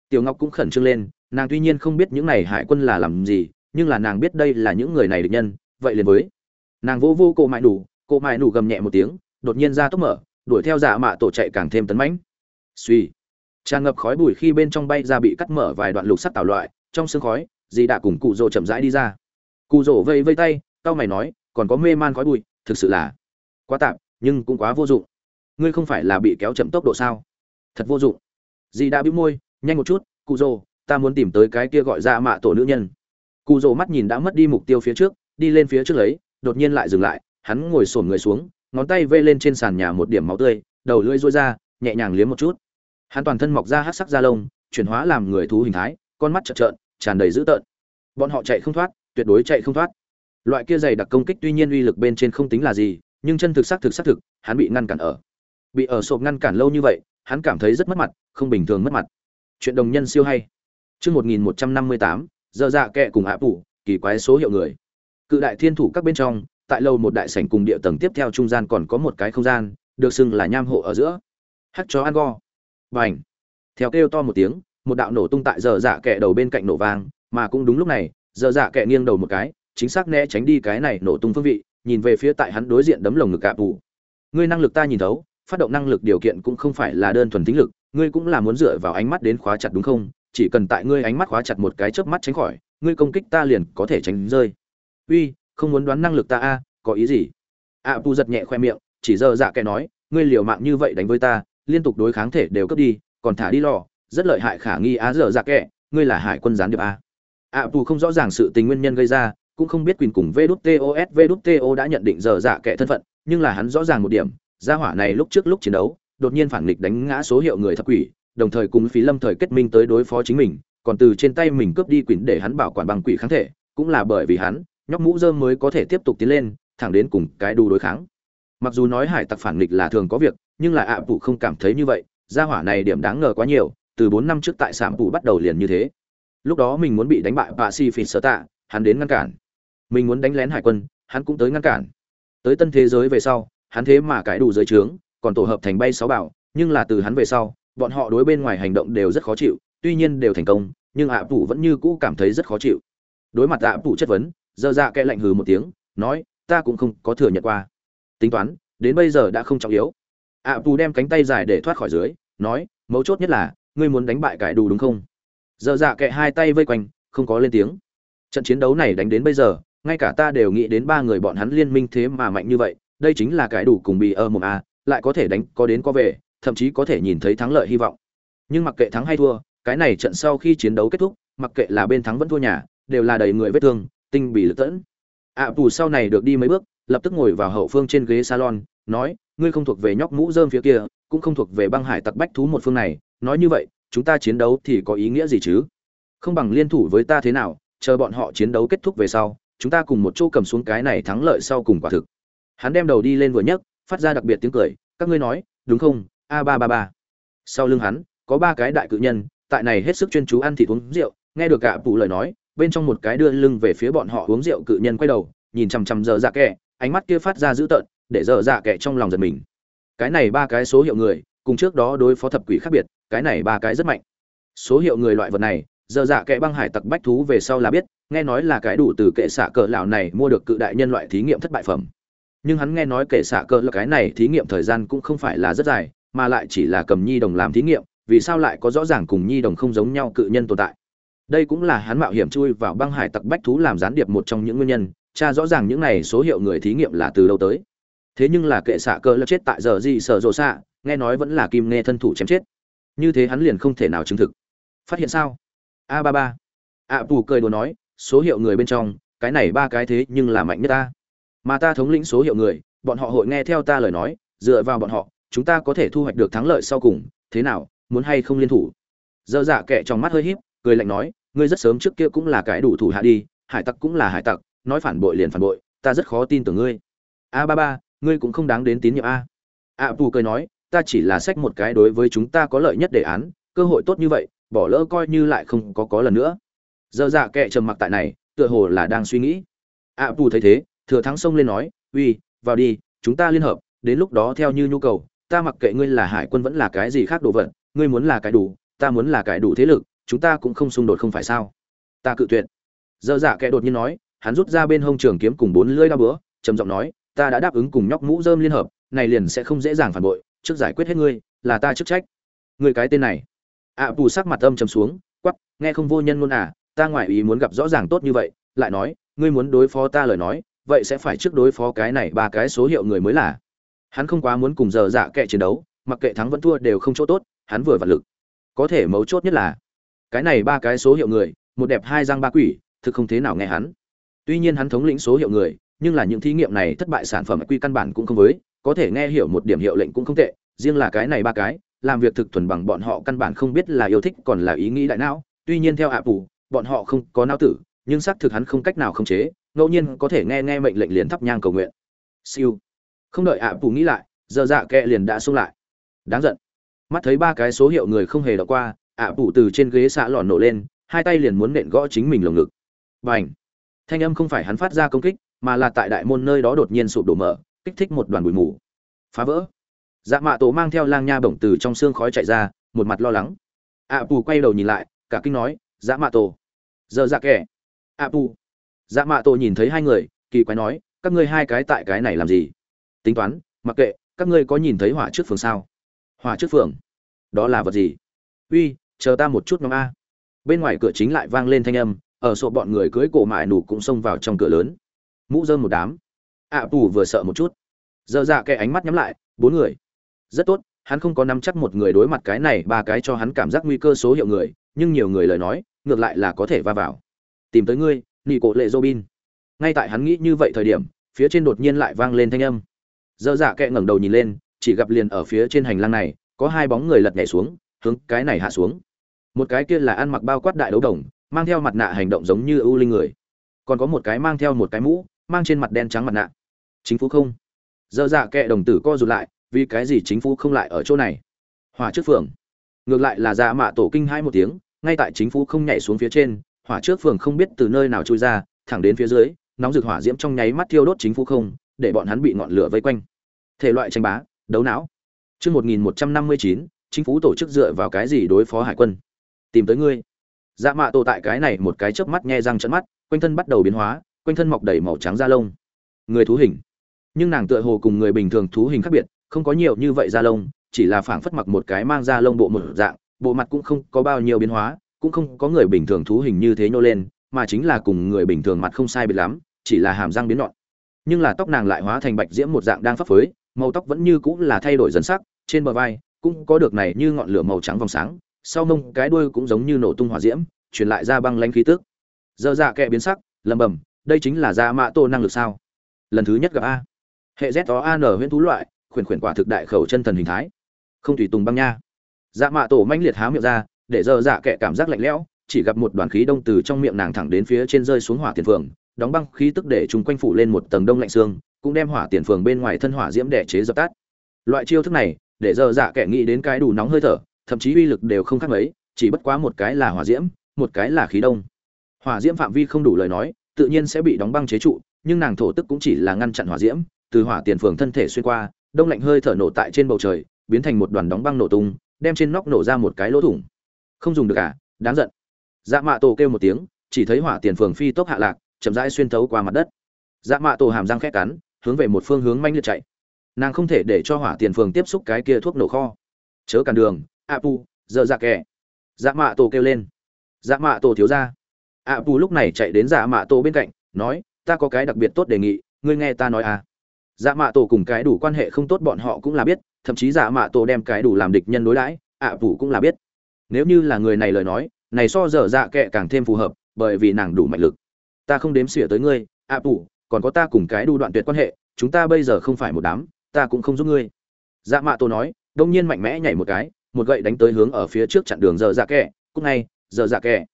Tiểu ngọc cũng khẩn trương lên, nàng tuy nhiên không biết những này hải quân là làm gì, nhưng là nàng biết đây là những người này địch nhân, vậy liền với. Nàng vô vô cô mài nủ cô mài nủ gầm nhẹ một tiếng, đột nhiên ra tốc mở, đuổi theo giả mạ tổ chạy càng thêm tấn mãnh. Suy tràn ngập khói bụi khi bên trong bay ra bị cắt mở vài đoạn lục sắt tạo loại, trong sương khói, dì đã cùng cụ rồ chậm rãi đi ra. Cụ rồ vây vây tay tao mày nói, còn có mê man khói bụi, thực sự là quá tạm nhưng cũng quá vô dụng. Ngươi không phải là bị kéo chậm tốc độ sao? Thật vô dụng. Dì đã bĩu môi, nhanh một chút cụ rồ ta muốn tìm tới cái kia gọi ra mạ tổ nữ nhân. Cụ rồ mắt nhìn đã mất đi mục tiêu phía trước, đi lên phía trước lấy, đột nhiên lại dừng lại, hắn ngồi xổm người xuống, ngón tay vê lên trên sàn nhà một điểm máu tươi, đầu lưỡi rối ra, nhẹ nhàng liếm một chút. Hắn toàn thân mọc ra hát sắc da lông, chuyển hóa làm người thú hình thái, con mắt trợn trợn, tràn đầy dữ tợn. Bọn họ chạy không thoát, tuyệt đối chạy không thoát loại kia dày đặc công kích tuy nhiên uy lực bên trên không tính là gì, nhưng chân thực xác thực xác thực, hắn bị ngăn cản ở, bị ở sộp ngăn cản lâu như vậy, hắn cảm thấy rất mất mặt, không bình thường mất mặt. Chuyện đồng nhân siêu hay. Chương một nghìn một trăm năm mươi tám, giờ dạ kệ cùng ạ phủ kỳ quái số hiệu người. Cự đại thiên thủ các bên trong, tại lâu một đại sảnh cùng địa tầng tiếp theo trung gian còn có một cái không gian, được xưng là nham hộ ở giữa. Hắt chó ăn go. Và h theo kêu to một tiếng, một đạo nổ tung tại giờ dạ kệ đầu bên cạnh nổ vang, mà cũng đúng lúc này, giờ dạ kệ nghiêng đầu một cái chính xác né tránh đi cái này nổ tung phương vị nhìn về phía tại hắn đối diện đấm lồng ngực cạp bù. Ngươi năng lực ta nhìn thấu phát động năng lực điều kiện cũng không phải là đơn thuần tính lực ngươi cũng là muốn dựa vào ánh mắt đến khóa chặt đúng không? Chỉ cần tại ngươi ánh mắt khóa chặt một cái chớp mắt tránh khỏi ngươi công kích ta liền có thể tránh rơi. Uy không muốn đoán năng lực ta a có ý gì? ạ à, giật nhẹ khoe miệng chỉ giờ dạ kệ nói ngươi liều mạng như vậy đánh với ta liên tục đối kháng thể đều cướp đi còn thả đi lò rất lợi hại khả nghi á giờ dạ kệ ngươi là hải quân gián điệp a. ạ à, không rõ ràng sự tình nguyên nhân gây ra cũng không biết quyền cùng VĐTOS VĐTO đã nhận định giờ dạ kẻ thân phận, nhưng là hắn rõ ràng một điểm, gia hỏa này lúc trước lúc chiến đấu, đột nhiên phản nghịch đánh ngã số hiệu người thập quỷ, đồng thời cùng phí lâm thời kết minh tới đối phó chính mình, còn từ trên tay mình cướp đi quyền để hắn bảo quản bằng quỷ kháng thể, cũng là bởi vì hắn, nhóc mũ rơm mới có thể tiếp tục tiến lên, thẳng đến cùng cái đu đối kháng. Mặc dù nói hải tặc phản nghịch là thường có việc, nhưng là ạ phụ không cảm thấy như vậy, gia hỏa này điểm đáng ngờ quá nhiều, từ 4 năm trước tại sạm phụ bắt đầu liền như thế. Lúc đó mình muốn bị đánh bại Pacific Sở Tạ, hắn đến ngăn cản mình muốn đánh lén hải quân, hắn cũng tới ngăn cản. Tới tân thế giới về sau, hắn thế mà cãi đủ giới trướng, còn tổ hợp thành bay sáu bảo, nhưng là từ hắn về sau, bọn họ đối bên ngoài hành động đều rất khó chịu, tuy nhiên đều thành công, nhưng ạ à vẫn như cũ cảm thấy rất khó chịu. Đối mặt ạ à chất vấn, dơ ra kẽ lạnh hừ một tiếng, nói, ta cũng không có thừa nhận qua. Tính toán, đến bây giờ đã không trọng yếu. ạ à đem cánh tay dài để thoát khỏi dưới, nói, mấu chốt nhất là, ngươi muốn đánh bại cải đủ đúng không? Dơ dạ kệ hai tay vây quanh, không có lên tiếng. Trận chiến đấu này đánh đến bây giờ ngay cả ta đều nghĩ đến ba người bọn hắn liên minh thế mà mạnh như vậy đây chính là cái đủ cùng bị ở một a lại có thể đánh có đến có về thậm chí có thể nhìn thấy thắng lợi hy vọng. Nhưng mặc kệ thắng hay thua cái này trận sau khi chiến đấu kết thúc mặc kệ là bên thắng vẫn thua nhà đều là đầy người vết thương tinh bị lực tẫn. Ạ à, sau này được đi mấy bước lập tức ngồi vào hậu phương trên ghế salon nói ngươi không thuộc về nhóc mũ rơm phía kia cũng không thuộc về băng hải tặc bách thú một phương này nói như vậy chúng ta chiến đấu thì có ý nghĩa gì chứ? Không bằng liên thủ với ta thế nào chờ bọn họ chiến đấu kết thúc về sau chúng ta cùng một chỗ cầm xuống cái này thắng lợi sau cùng quả thực. Hắn đem đầu đi lên vừa nhấc, phát ra đặc biệt tiếng cười, các ngươi nói, đúng không? A ba ba ba. Sau lưng hắn, có ba cái đại cự nhân, tại này hết sức chuyên chú ăn thịt uống rượu, nghe được cả phụ lời nói, bên trong một cái đưa lưng về phía bọn họ uống rượu cự nhân quay đầu, nhìn chằm chằm giờ dạ kẻ, ánh mắt kia phát ra dữ tợn, để giờ dạ kẻ trong lòng giật mình. Cái này ba cái số hiệu người, cùng trước đó đối phó thập quỷ khác biệt, cái này ba cái rất mạnh. Số hiệu người loại vật này giờ dạ kẽ băng hải tặc bách thú về sau là biết, nghe nói là cái đủ từ kệ xạ cờ lão này mua được cự đại nhân loại thí nghiệm thất bại phẩm. Nhưng hắn nghe nói kệ xạ cờ là cái này thí nghiệm thời gian cũng không phải là rất dài, mà lại chỉ là cầm nhi đồng làm thí nghiệm, vì sao lại có rõ ràng cùng nhi đồng không giống nhau cự nhân tồn tại? Đây cũng là hắn mạo hiểm chui vào băng hải tặc bách thú làm gián điệp một trong những nguyên nhân, cha rõ ràng những này số hiệu người thí nghiệm là từ đâu tới. Thế nhưng là kệ xạ cơ là chết tại giờ gì sợ rộ xạ, nghe nói vẫn là kim nghe thân thủ chém chết. Như thế hắn liền không thể nào chứng thực. Phát hiện sao? A ba ba. Ạ pù cười đùa nói, số hiệu người bên trong, cái này ba cái thế nhưng là mạnh nhất ta. Mà ta thống lĩnh số hiệu người, bọn họ hội nghe theo ta lời nói, dựa vào bọn họ, chúng ta có thể thu hoạch được thắng lợi sau cùng, thế nào, muốn hay không liên thủ? Dơ dạ kệ trong mắt hơi híp, cười lạnh nói, ngươi rất sớm trước kia cũng là cái đủ thủ hạ đi, hải tặc cũng là hải tặc, nói phản bội liền phản bội, ta rất khó tin tưởng ngươi. A ba ba, ngươi cũng không đáng đến tín nhiệm a. A pù cười nói, ta chỉ là sách một cái đối với chúng ta có lợi nhất đề án, cơ hội tốt như vậy bỏ lỡ coi như lại không có có lần nữa. Dơ dạ kệ trầm mặc tại này, tựa hồ là đang suy nghĩ. Ạ bù thấy thế, thừa thắng sông lên nói, uy, vào đi, chúng ta liên hợp, đến lúc đó theo như nhu cầu, ta mặc kệ ngươi là hải quân vẫn là cái gì khác đồ vật, ngươi muốn là cái đủ, ta muốn là cái đủ thế lực, chúng ta cũng không xung đột không phải sao? Ta cự tuyệt. Dơ dạ kệ đột nhiên nói, hắn rút ra bên hông trường kiếm cùng bốn lưỡi đao bữa trầm giọng nói, ta đã đáp ứng cùng nhóc mũ dơm liên hợp, này liền sẽ không dễ dàng phản bội, trước giải quyết hết ngươi, là ta chức trách. Ngươi cái tên này ạ à, bù sắc mặt âm trầm xuống quắp nghe không vô nhân luôn à ta ngoại ý muốn gặp rõ ràng tốt như vậy lại nói ngươi muốn đối phó ta lời nói vậy sẽ phải trước đối phó cái này ba cái số hiệu người mới là. Hắn không quá muốn cùng giờ dạ kệ chiến đấu mặc kệ thắng vẫn thua đều không chỗ tốt hắn vừa vặt lực. Có thể mấu chốt nhất là cái này ba cái số hiệu người một đẹp hai giang ba quỷ thực không thế nào nghe hắn. Tuy nhiên hắn thống lĩnh số hiệu người nhưng là những thí nghiệm này thất bại sản phẩm quy căn bản cũng không với có thể nghe hiểu một điểm hiệu lệnh cũng không tệ riêng là cái này ba cái làm việc thực thuần bằng bọn họ căn bản không biết là yêu thích còn là ý nghĩ đại não. Tuy nhiên theo ạ phủ bọn họ không có não tử, nhưng xác thực hắn không cách nào khống chế, ngẫu nhiên có thể nghe nghe mệnh lệnh liền thắp nhang cầu nguyện. Siêu. Không đợi ạ phủ nghĩ lại, giờ dạ kệ liền đã xông lại. Đáng giận. Mắt thấy ba cái số hiệu người không hề đọc qua ạ phủ từ trên ghế xạ lòn nổ lên, hai tay liền muốn nện gõ chính mình lồng ngực. Và ảnh thanh âm không phải hắn phát ra công kích, mà là tại đại môn nơi đó đột nhiên sụp đổ mở, kích thích một đoàn bụi mù. Phá vỡ dạ mạ tổ mang theo lang nha bổng từ trong xương khói chạy ra một mặt lo lắng. Ạ pù quay đầu nhìn lại cả kinh nói dạ mạ tổ. Giờ dạ kẻ. Ạ pù. Dạ mạ tổ nhìn thấy hai người kỳ quái nói các ngươi hai cái tại cái này làm gì? Tính toán mặc kệ các ngươi có nhìn thấy hỏa trước phường sao? Hỏa trước phường? Đó là vật gì? Uy chờ ta một chút nhóm a. Bên ngoài cửa chính lại vang lên thanh âm ở sổ bọn người cưới cổ mại nụ cũng xông vào trong cửa lớn. Mũ dơm một đám. Ạ à, vừa sợ một chút. Giờ dạ cái ánh mắt nhắm lại bốn người rất tốt, hắn không có nắm chắc một người đối mặt cái này, ba cái cho hắn cảm giác nguy cơ số hiệu người, nhưng nhiều người lời nói, ngược lại là có thể va vào. Tìm tới ngươi, nị cổ lệ robin. Ngay tại hắn nghĩ như vậy thời điểm, phía trên đột nhiên lại vang lên thanh âm. Dơ dạ kẹ ngẩng đầu nhìn lên, chỉ gặp liền ở phía trên hành lang này, có hai bóng người lật nhảy xuống, hướng cái này hạ xuống. Một cái kia là ăn mặc bao quát đại đấu đồng, mang theo mặt nạ hành động giống như ưu linh người. Còn có một cái mang theo một cái mũ, mang trên mặt đen trắng mặt nạ. Chính phủ không? Dơ dạ kệ đồng tử co rụt lại vì cái gì chính phủ không lại ở chỗ này? Hỏa trước phường. Ngược lại là dạ mạ tổ kinh hai một tiếng, ngay tại chính phủ không nhảy xuống phía trên, hỏa trước phường không biết từ nơi nào trôi ra, thẳng đến phía dưới, nóng rực hỏa diễm trong nháy mắt thiêu đốt chính phủ không, để bọn hắn bị ngọn lửa vây quanh. Thể loại tranh bá, đấu não. Chương một nghìn một trăm năm mươi chín, chính phủ tổ chức dựa vào cái gì đối phó hải quân? Tìm tới ngươi. Dạ mạ tổ tại cái này một cái chớp mắt nghe răng trận mắt, quanh thân bắt đầu biến hóa, quanh thân mọc đầy màu trắng da lông. Người thú hình. Nhưng nàng tựa hồ cùng người bình thường thú hình khác biệt không có nhiều như vậy da lông, chỉ là phảng phất mặc một cái mang da lông bộ một dạng, bộ mặt cũng không có bao nhiêu biến hóa, cũng không có người bình thường thú hình như thế nhô lên, mà chính là cùng người bình thường mặt không sai biệt lắm, chỉ là hàm răng biến nhọn. Nhưng là tóc nàng lại hóa thành bạch diễm một dạng đang phấp phới, màu tóc vẫn như cũng là thay đổi dần sắc, trên bờ vai cũng có được này như ngọn lửa màu trắng vòng sáng, sau mông cái đuôi cũng giống như nổ tung hỏa diễm, truyền lại ra băng lãnh khí tức. Dơ dạ kẹ biến sắc lầm bầm đây chính là da mạ tô năng lực sao? Lần thứ nhất gặp a. Hệ z có an huyễn thú loại khuyển khuyển quả thực đại khẩu chân thần hình thái. Không tùy tùng băng nha. Dạ mạ tổ manh liệt há miệng ra, để dơ dạ kệ cảm giác lạnh lẽo, chỉ gặp một đoàn khí đông từ trong miệng nàng thẳng đến phía trên rơi xuống hỏa tiền phường, đóng băng khí tức để chúng quanh phủ lên một tầng đông lạnh xương, cũng đem hỏa tiền phường bên ngoài thân hỏa diễm đẻ chế dập tắt. Loại chiêu thức này, để dơ dạ kệ nghĩ đến cái đủ nóng hơi thở, thậm chí uy lực đều không khác mấy, chỉ bất quá một cái là hỏa diễm, một cái là khí đông. Hỏa diễm phạm vi không đủ lời nói, tự nhiên sẽ bị đóng băng chế trụ, nhưng nàng thổ tức cũng chỉ là ngăn chặn hỏa diễm, từ hỏa tiền phường thân thể xuyên qua đông lạnh hơi thở nổ tại trên bầu trời, biến thành một đoàn đóng băng nổ tung, đem trên nóc nổ ra một cái lỗ thủng. Không dùng được cả đáng giận. Dạ mạ tổ kêu một tiếng, chỉ thấy hỏa tiền phường phi tốc hạ lạc, chậm rãi xuyên thấu qua mặt đất. Dạ mạ tổ hàm răng khét cắn, hướng về một phương hướng manh liệt chạy. Nàng không thể để cho hỏa tiền phường tiếp xúc cái kia thuốc nổ kho. Chớ cản đường a pu giờ dạ kẻ. Dạ mạ tổ kêu lên. Dạ mạ tổ thiếu ra. A pu lúc này chạy đến dạ mạ tổ bên cạnh, nói, ta có cái đặc biệt tốt đề nghị, ngươi nghe ta nói à dạ mạ tổ cùng cái đủ quan hệ không tốt bọn họ cũng là biết, thậm chí dạ mạ tổ đem cái đủ làm địch nhân đối đãi, ạ à cũng là biết. Nếu như là người này lời nói, này so dở dạ kệ càng thêm phù hợp, bởi vì nàng đủ mạnh lực. Ta không đếm xỉa tới ngươi, ạ à còn có ta cùng cái đủ đoạn tuyệt quan hệ, chúng ta bây giờ không phải một đám, ta cũng không giúp ngươi. Dạ mạ tổ nói, đông nhiên mạnh mẽ nhảy một cái, một gậy đánh tới hướng ở phía trước chặn đường dở dạ kệ cúc ngay dở dạ kệ.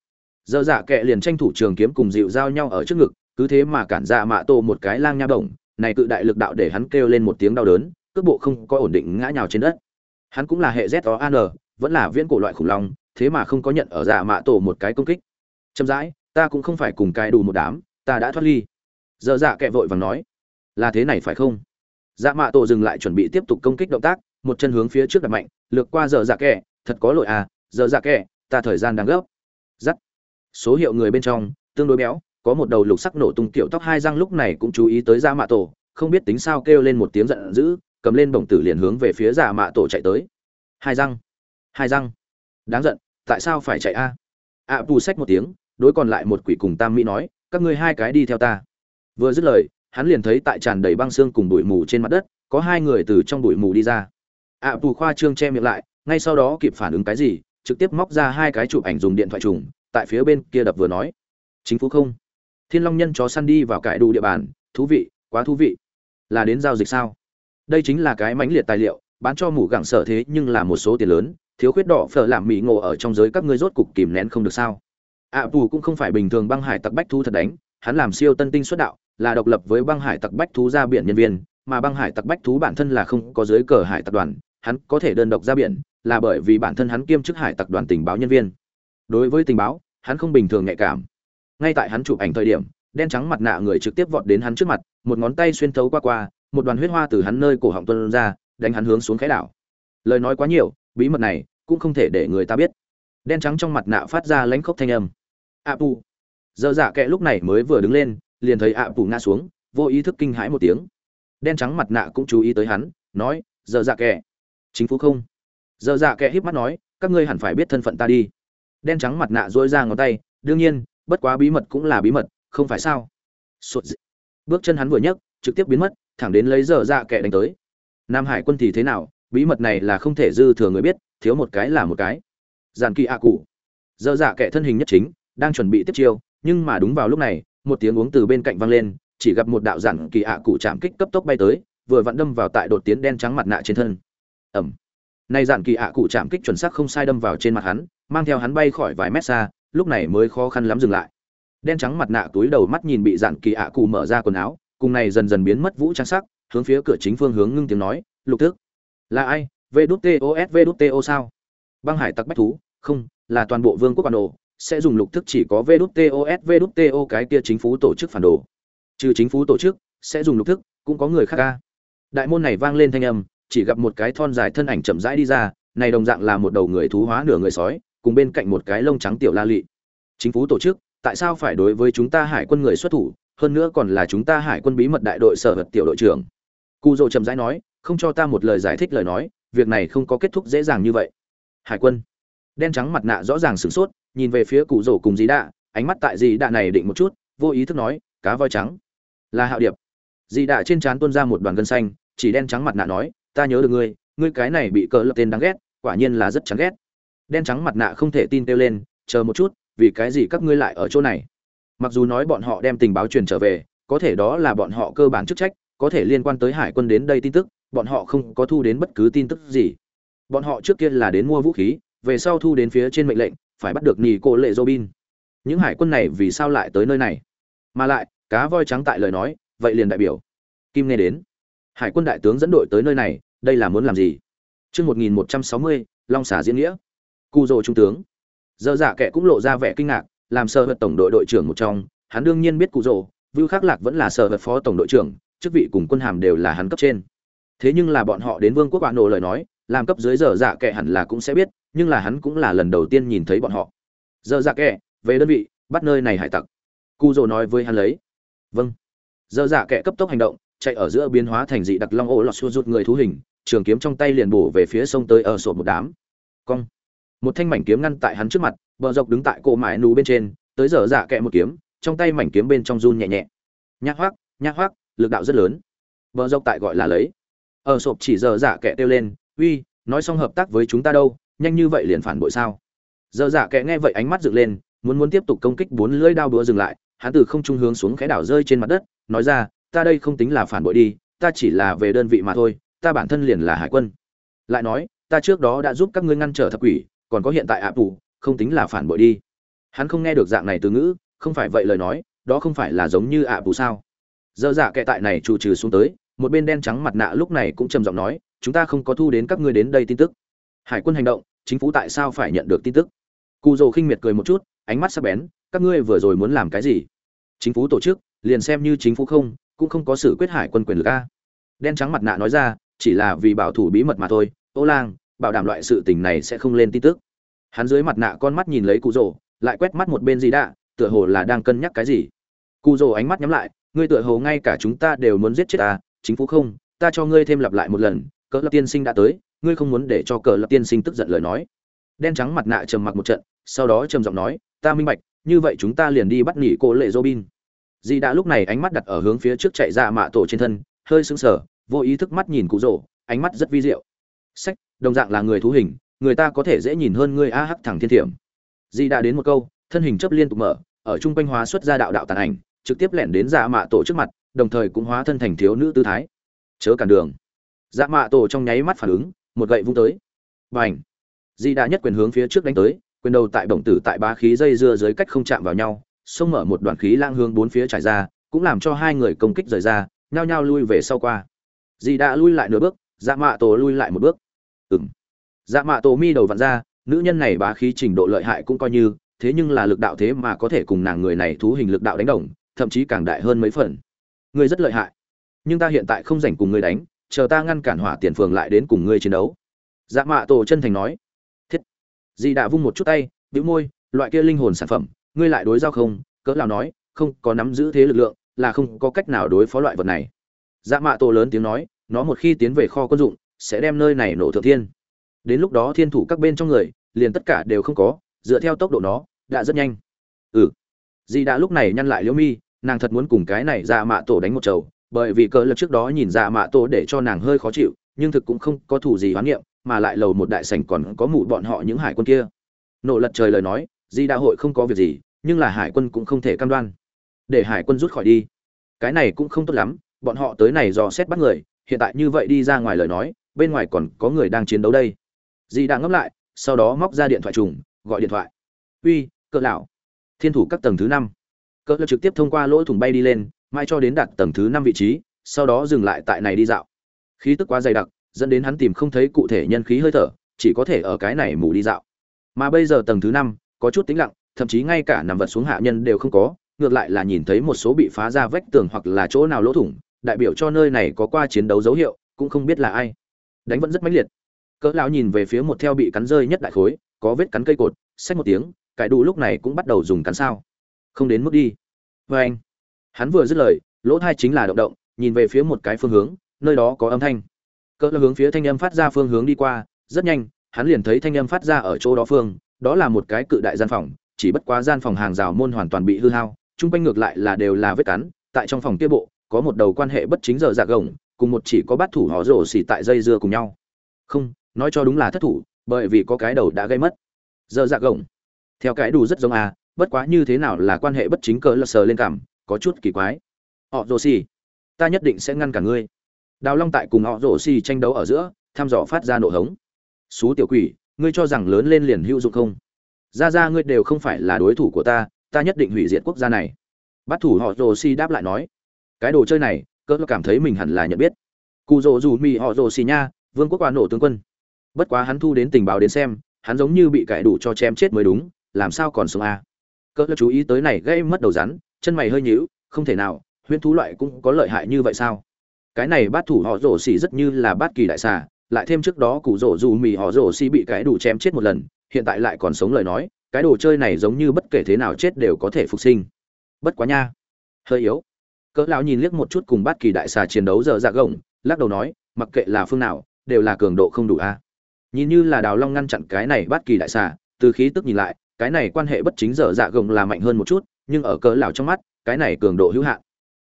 Dở dạ kệ liền tranh thủ trường kiếm cùng dịu giao nhau ở trước ngực, cứ thế mà cản dạ mạ tổ một cái lang nha động này cự đại lực đạo để hắn kêu lên một tiếng đau đớn, cước bộ không có ổn định ngã nhào trên đất. Hắn cũng là hệ z o an vẫn là viễn cổ loại khủng long, thế mà không có nhận ở dạ mạ tổ một cái công kích. Chậm rãi, ta cũng không phải cùng cái đủ một đám, ta đã thoát ly. Giờ dạ kẹ vội vàng nói, là thế này phải không? Dạ mạ tổ dừng lại chuẩn bị tiếp tục công kích động tác, một chân hướng phía trước đặt mạnh, lược qua giờ dạ kẹ thật có lỗi à giờ dạ kẹ ta thời gian đang gấp. Dắt số hiệu người bên trong, tương đối béo có một đầu lục sắc nổ tung tiểu tóc hai răng lúc này cũng chú ý tới giả mạ tổ không biết tính sao kêu lên một tiếng giận dữ cầm lên bổng tử liền hướng về phía giả mạ tổ chạy tới. Hai răng hai răng. Đáng giận tại sao phải chạy a? Ạ à, bù sách một tiếng đối còn lại một quỷ cùng tam mỹ nói các ngươi hai cái đi theo ta. Vừa dứt lời hắn liền thấy tại tràn đầy băng xương cùng bụi mù trên mặt đất có hai người từ trong bụi mù đi ra. Ạ à, bù khoa trương che miệng lại ngay sau đó kịp phản ứng cái gì trực tiếp móc ra hai cái chụp ảnh dùng điện thoại trùng tại phía bên kia đập vừa nói. Chính phủ không? Thiên long nhân chó săn đi vào cải đủ địa bàn thú vị quá thú vị. Là đến giao dịch sao? Đây chính là cái mãnh liệt tài liệu bán cho mủ gặng sở thế nhưng là một số tiền lớn thiếu khuyết đỏ phở làm mỹ ngộ ở trong giới các ngươi rốt cục kìm nén không được sao? Ạ à, cũng không phải bình thường băng hải tặc bách thú thật đánh hắn làm siêu tân tinh xuất đạo là độc lập với băng hải tặc bách thú ra biển nhân viên mà băng hải tặc bách thú bản thân là không có giới cờ hải tặc đoàn hắn có thể đơn độc ra biển là bởi vì bản thân hắn kiêm chức hải tặc đoàn tình báo nhân viên. Đối với tình báo hắn không bình thường nhạy cảm ngay tại hắn chụp ảnh thời điểm, đen trắng mặt nạ người trực tiếp vọt đến hắn trước mặt, một ngón tay xuyên thấu qua qua, một đoàn huyết hoa từ hắn nơi cổ họng tuân ra, đánh hắn hướng xuống khẽ đảo. Lời nói quá nhiều, bí mật này cũng không thể để người ta biết. Đen trắng trong mặt nạ phát ra lãnh khốc thanh âm. A pu. Dơ dạ kệ lúc này mới vừa đứng lên, liền thấy a pu ngã xuống, vô ý thức kinh hãi một tiếng. Đen trắng mặt nạ cũng chú ý tới hắn, nói dơ dạ kệ. Chính phủ không? Dơ dạ kệ híp mắt nói, các ngươi hẳn phải biết thân phận ta đi. Đen trắng mặt nạ dỗi ra ngón tay, đương nhiên bất quá bí mật cũng là bí mật, không phải sao? Sụt dị. bước chân hắn vừa nhấc, trực tiếp biến mất, thẳng đến lấy giờ dạ kệ đánh tới. Nam hải quân thì thế nào? Bí mật này là không thể dư thừa người biết, thiếu một cái là một cái. Giàn kỳ ạ cụ. Giờ dạ kệ thân hình nhất chính, đang chuẩn bị tiếp chiêu, nhưng mà đúng vào lúc này, một tiếng uống từ bên cạnh vang lên, chỉ gặp một đạo giản kỳ ạ cụ chạm kích cấp tốc bay tới, vừa vặn đâm vào tại đột tiến đen trắng mặt nạ trên thân. Ẩm nay giản kỳ ạ cụ chạm kích chuẩn xác không sai đâm vào trên mặt hắn, mang theo hắn bay khỏi vài mét xa lúc này mới khó khăn lắm dừng lại. Đen trắng mặt nạ túi đầu mắt nhìn bị dạn kỳ ạ cụ mở ra quần áo, cùng này dần dần biến mất vũ trang sắc, hướng phía cửa chính phương hướng ngưng tiếng nói, lục thức là ai? Vđtos to sao? Băng hải tặc bách thú, không, là toàn bộ vương quốc bản đồ, sẽ dùng lục thức chỉ có vđtos to cái kia chính phủ tổ chức phản đồ. Trừ chính phủ tổ chức, sẽ dùng lục thức, cũng có người khác ca. Đại môn này vang lên thanh âm, chỉ gặp một cái thon dài thân ảnh chậm rãi đi ra, này đồng dạng là một đầu người thú hóa nửa người sói cùng bên cạnh một cái lông trắng tiểu la lị. Chính phủ tổ chức, tại sao phải đối với chúng ta hải quân người xuất thủ, hơn nữa còn là chúng ta hải quân bí mật đại đội sở vật tiểu đội trưởng? Cụ dỗ chậm rãi nói, không cho ta một lời giải thích lời nói, việc này không có kết thúc dễ dàng như vậy. Hải quân. Đen trắng mặt nạ rõ ràng sửng sốt, nhìn về phía cụ rổ cùng dì đạ, ánh mắt tại dì đạ này định một chút, vô ý thức nói, cá voi trắng. Là hạo điệp. Dì đạ trên trán tuôn ra một đoàn gân xanh, chỉ đen trắng mặt nạ nói, ta nhớ được ngươi ngươi cái này bị cờ lập tên đáng ghét, quả nhiên là rất chán ghét đen trắng mặt nạ không thể tin kêu lên, chờ một chút, vì cái gì các ngươi lại ở chỗ này? Mặc dù nói bọn họ đem tình báo truyền trở về, có thể đó là bọn họ cơ bản chức trách, có thể liên quan tới hải quân đến đây tin tức, bọn họ không có thu đến bất cứ tin tức gì. Bọn họ trước kia là đến mua vũ khí, về sau thu đến phía trên mệnh lệnh, phải bắt được nì cô lệ robin. Những hải quân này vì sao lại tới nơi này? Mà lại, cá voi trắng tại lời nói, vậy liền đại biểu. Kim nghe đến. Hải quân đại tướng dẫn đội tới nơi này, đây là muốn làm gì? Chương một nghìn một trăm sáu mươi, long xả diễn nghĩa cu dô trung tướng. Dơ dạ kệ cũng lộ ra vẻ kinh ngạc, làm sơ vật tổng đội đội trưởng một trong, hắn đương nhiên biết cụ rồ vưu khắc lạc vẫn là sở vật phó tổng đội trưởng, chức vị cùng quân hàm đều là hắn cấp trên. Thế nhưng là bọn họ đến vương quốc bạn nổ lời nói, làm cấp dưới giờ dạ kệ hẳn là cũng sẽ biết, nhưng là hắn cũng là lần đầu tiên nhìn thấy bọn họ. Giờ dạ kệ về đơn vị, bắt nơi này hải tặc. Cu dỗ nói với hắn lấy. Vâng. Giờ dạ kệ cấp tốc hành động, chạy ở giữa biến hóa thành dị đặc long ô lọt xua rút người thú hình, trường kiếm trong tay liền bổ về phía sông tới ở sổ một đám. Cong một thanh mảnh kiếm ngăn tại hắn trước mặt, bờ dọc đứng tại cỗ mái nú bên trên, tới giờ dạ giả kệ một kiếm, trong tay mảnh kiếm bên trong run nhẹ nhẹ. Nhác hoác nhác hoác lực đạo rất lớn. Bờ dọc tại gọi là lấy. Ở sộp chỉ giờ dạ giả kệ kêu lên, uy, nói xong hợp tác với chúng ta đâu, nhanh như vậy liền phản bội sao? Giờ dạ giả kệ nghe vậy ánh mắt dựng lên, muốn muốn tiếp tục công kích bốn lưỡi đao đũa dừng lại, hắn từ không trung hướng xuống khẽ đảo rơi trên mặt đất, nói ra, ta đây không tính là phản bội đi, ta chỉ là về đơn vị mà thôi, ta bản thân liền là hải quân. Lại nói, ta trước đó đã giúp các ngươi ngăn trở thập quỷ còn có hiện tại ạ tù, không tính là phản bội đi. Hắn không nghe được dạng này từ ngữ, không phải vậy lời nói, đó không phải là giống như ạ tù sao? Dơ dạ kệ tại này trù trừ xuống tới, một bên đen trắng mặt nạ lúc này cũng trầm giọng nói, chúng ta không có thu đến các ngươi đến đây tin tức. Hải quân hành động, chính phủ tại sao phải nhận được tin tức? Cụ dồ khinh miệt cười một chút, ánh mắt sắc bén, các ngươi vừa rồi muốn làm cái gì? Chính phủ tổ chức, liền xem như chính phủ không, cũng không có sự quyết hải quân quyền lực a. Đen trắng mặt nạ nói ra, chỉ là vì bảo thủ bí mật mà thôi. Ô lang bảo đảm loại sự tình này sẽ không lên tin tức. Hắn dưới mặt nạ con mắt nhìn lấy cụ rồ, lại quét mắt một bên gì đã tựa hồ là đang cân nhắc cái gì. Cụ rồ ánh mắt nhắm lại, ngươi tựa hồ ngay cả chúng ta đều muốn giết chết ta, chính phủ không, ta cho ngươi thêm lặp lại một lần, cỡ lập tiên sinh đã tới, ngươi không muốn để cho cỡ lập tiên sinh tức giận lời nói. Đen trắng mặt nạ trầm mặc một trận, sau đó trầm giọng nói, ta minh bạch, như vậy chúng ta liền đi bắt nghỉ cô lệ robin. Dì đã lúc này ánh mắt đặt ở hướng phía trước chạy ra mạ tổ trên thân, hơi sững sờ, vô ý thức mắt nhìn cụ rồ, ánh mắt rất vi diệu. Sách đồng dạng là người thú hình, người ta có thể dễ nhìn hơn ngươi a hắc thẳng thiên thiểm. Di đã đến một câu, thân hình chấp liên tục mở, ở trung quanh hóa xuất ra đạo đạo tàn ảnh, trực tiếp lẻn đến dạ mạ tổ trước mặt, đồng thời cũng hóa thân thành thiếu nữ tư thái. Chớ cản đường. Dạ mạ tổ trong nháy mắt phản ứng, một gậy vung tới. Và ảnh di đã nhất quyền hướng phía trước đánh tới, quyền đầu tại bổng tử tại bá khí dây dưa dưới cách không chạm vào nhau, xông mở một đoạn khí lang hướng bốn phía trải ra, cũng làm cho hai người công kích rời ra, nhao nhao lui về sau qua. Di đã lui lại nửa bước dạ mạ tổ lui lại một bước. Ừm. dạ mạ tổ mi đầu vặn ra, nữ nhân này bá khí trình độ lợi hại cũng coi như, thế nhưng là lực đạo thế mà có thể cùng nàng người này thú hình lực đạo đánh đồng, thậm chí càng đại hơn mấy phần. Ngươi rất lợi hại. Nhưng ta hiện tại không rảnh cùng ngươi đánh, chờ ta ngăn cản hỏa tiền phường lại đến cùng ngươi chiến đấu. Dạ mạ tổ chân thành nói. Thiết. Di đã vung một chút tay, bĩu môi, loại kia linh hồn sản phẩm, ngươi lại đối giao không? Cỡ nào nói, không, có nắm giữ thế lực lượng, là không có cách nào đối phó loại vật này. Dạ mạ tổ lớn tiếng nói, nó một khi tiến về kho quân dụng sẽ đem nơi này nổ thượng thiên. Đến lúc đó thiên thủ các bên trong người, liền tất cả đều không có, dựa theo tốc độ nó, đã rất nhanh. Ừ. Di đã lúc này nhăn lại liễu mi, nàng thật muốn cùng cái này dạ mạ tổ đánh một trầu bởi vì cỡ lập trước đó nhìn dạ mạ tổ để cho nàng hơi khó chịu, nhưng thực cũng không có thủ gì hoán niệm, mà lại lầu một đại sảnh còn có mụ bọn họ những hải quân kia. Nổ lật trời lời nói di đã hội không có việc gì, nhưng là hải quân cũng không thể cam đoan. Để hải quân rút khỏi đi. Cái này cũng không tốt lắm, bọn họ tới này dò xét bắt người, hiện tại như vậy đi ra ngoài lời nói bên ngoài còn có người đang chiến đấu đây. Dì đã ngấp lại, sau đó móc ra điện thoại trùng, gọi điện thoại. Uy, cỡ lão. Thiên thủ các tầng thứ năm. Cỡ lão trực tiếp thông qua lỗ thủng bay đi lên mai cho đến đạt tầng thứ năm vị trí, sau đó dừng lại tại này đi dạo. Khí tức quá dày đặc, dẫn đến hắn tìm không thấy cụ thể nhân khí hơi thở, chỉ có thể ở cái này mù đi dạo. Mà bây giờ tầng thứ năm, có chút tĩnh lặng, thậm chí ngay cả nằm vật xuống hạ nhân đều không có, ngược lại là nhìn thấy một số bị phá ra vách tường hoặc là chỗ nào lỗ thủng, đại biểu cho nơi này có qua chiến đấu dấu hiệu, cũng không biết là ai đánh vẫn rất mãnh liệt. Cỡ lão nhìn về phía một theo bị cắn rơi nhất đại khối, có vết cắn cây cột, xách một tiếng, cải đủ lúc này cũng bắt đầu dùng cắn sao. Không đến mức đi. Với anh, hắn vừa dứt lời, lỗ thai chính là động động, nhìn về phía một cái phương hướng, nơi đó có âm thanh. Cỡ lão hướng phía thanh âm phát ra phương hướng đi qua, rất nhanh, hắn liền thấy thanh âm phát ra ở chỗ đó phương, đó là một cái cự đại gian phòng, chỉ bất quá gian phòng hàng rào môn hoàn toàn bị hư hao, chung quanh ngược lại là đều là vết cắn, tại trong phòng kia bộ, có một đầu quan hệ bất chính giờ dạ gồng cùng một chỉ có bát thủ họ rổ xỉ tại dây dưa cùng nhau. Không, nói cho đúng là thất thủ, bởi vì có cái đầu đã gây mất. Giờ dạ gồng. Theo cái đủ rất giống à bất quá như thế nào là quan hệ bất chính cờ lật sờ lên cảm, có chút kỳ quái. Họ rổ xỉ ta nhất định sẽ ngăn cả ngươi. Đào long tại cùng họ rổ xỉ tranh đấu ở giữa, thăm dò phát ra nổ hống. Xú tiểu quỷ, ngươi cho rằng lớn lên liền hữu dụng không? Ra ra ngươi đều không phải là đối thủ của ta ta nhất định hủy diệt quốc gia này. Bắt thủ họ rồ xi đáp lại nói, cái đồ chơi này cỡ cảm thấy mình hẳn là nhận biết. Cụ rồ dù mì họ rồ xì nha, vương quốc qua nổ tướng quân. Bất quá hắn thu đến tình báo đến xem, hắn giống như bị cải đủ cho chém chết mới đúng, làm sao còn sống a? À? cỡ chú ý tới này gây mất đầu rắn, chân mày hơi nhíu, không thể nào, huyễn thú loại cũng có lợi hại như vậy sao? Cái này bát thủ họ rổ xì rất như là bát kỳ đại xà, lại thêm trước đó cụ rổ dù mì họ rổ xì bị cái đủ chém chết một lần, hiện tại lại còn sống lời nói, cái đồ chơi này giống như bất kể thế nào chết đều có thể phục sinh. Bất quá nha. Hơi yếu cỡ lão nhìn liếc một chút cùng bát kỳ đại xà chiến đấu giờ dạ gồng, lắc đầu nói, mặc kệ là phương nào, đều là cường độ không đủ a. Nhìn như là đào long ngăn chặn cái này bát kỳ đại xà, từ khí tức nhìn lại, cái này quan hệ bất chính giờ dạ gồng là mạnh hơn một chút, nhưng ở cỡ lão trong mắt, cái này cường độ hữu hạn.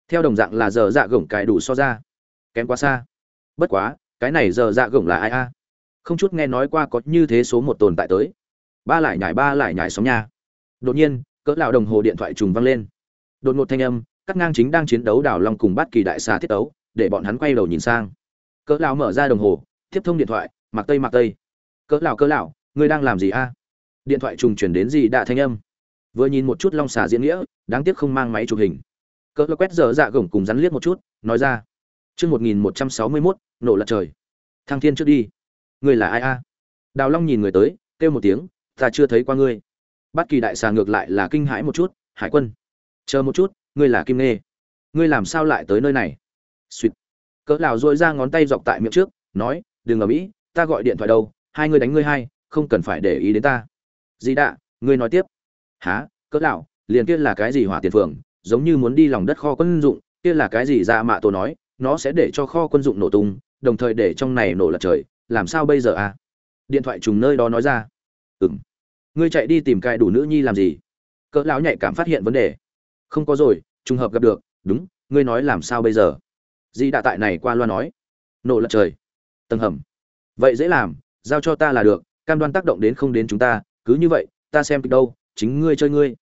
Theo đồng dạng là giờ dạ gồng cái đủ so ra. Kém quá xa. Bất quá, cái này giờ dạ gồng là ai a? Không chút nghe nói qua có như thế số một tồn tại tới. Ba lại nhảy, ba lại nhảy sóng nha. Đột nhiên, cỡ lão đồng hồ điện thoại trùng vang lên. Đột ngột thanh âm cắt ngang chính đang chiến đấu đảo long cùng bát kỳ đại xà thiết đấu để bọn hắn quay đầu nhìn sang. Cỡ lão mở ra đồng hồ tiếp thông điện thoại mặc tây mặc tây. Cỡ lão cỡ lão ngươi đang làm gì a? Điện thoại trùng chuyển đến gì đã thanh âm. Vừa nhìn một chút long xà diễn nghĩa đáng tiếc không mang máy chụp hình. Cỡ lão quét dở dạ gổng cùng rắn liếc một chút nói ra chương 1161, nổ lật trời. Thăng thiên trước đi. Ngươi là ai a? Đào long nhìn người tới kêu một tiếng ta chưa thấy qua ngươi. Bát kỳ đại xà ngược lại là kinh hãi một chút hải quân chờ một chút ngươi là kim nê ngươi làm sao lại tới nơi này? Suýt cỡ lão dội ra ngón tay dọc tại miệng trước, nói, đừng ở mỹ, ta gọi điện thoại đâu, hai ngươi đánh ngươi hai, không cần phải để ý đến ta. Dì đạ, ngươi nói tiếp. Há cỡ lão, liền kia là cái gì hỏa tiền phường, giống như muốn đi lòng đất kho quân dụng, kia là cái gì ra mạ tổ nói, nó sẽ để cho kho quân dụng nổ tung, đồng thời để trong này nổ lật trời, làm sao bây giờ à? Điện thoại trùng nơi đó nói ra. Ừm. Ngươi chạy đi tìm cài đủ nữ nhi làm gì? Cỡ lão nhạy cảm phát hiện vấn đề không có rồi, trùng hợp gặp được, đúng, ngươi nói làm sao bây giờ? Di đạ tại này qua loa nói. Nổ lật trời. Tầng hầm. Vậy dễ làm, giao cho ta là được, cam đoan tác động đến không đến chúng ta, cứ như vậy, ta xem kịch đâu, chính ngươi chơi ngươi.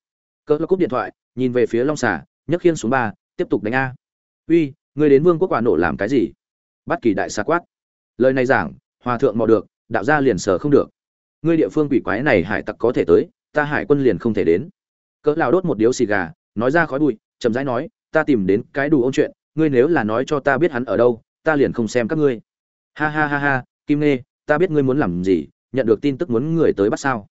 Cỡ lão cúp điện thoại, nhìn về phía long xà, nhấc khiên xuống ba, tiếp tục đánh a. Uy, ngươi đến vương quốc quả nổ làm cái gì? Bắt kỳ đại xa quát. Lời này giảng, hòa thượng mò được, đạo gia liền sở không được. Ngươi địa phương quỷ quái này hải tặc có thể tới, ta hải quân liền không thể đến. Cỡ lao đốt một điếu xì gà nói ra khói bụi, chậm rãi nói, ta tìm đến cái đủ ôn chuyện, ngươi nếu là nói cho ta biết hắn ở đâu, ta liền không xem các ngươi. Ha ha ha ha, kim nê ta biết ngươi muốn làm gì, nhận được tin tức muốn người tới bắt sao?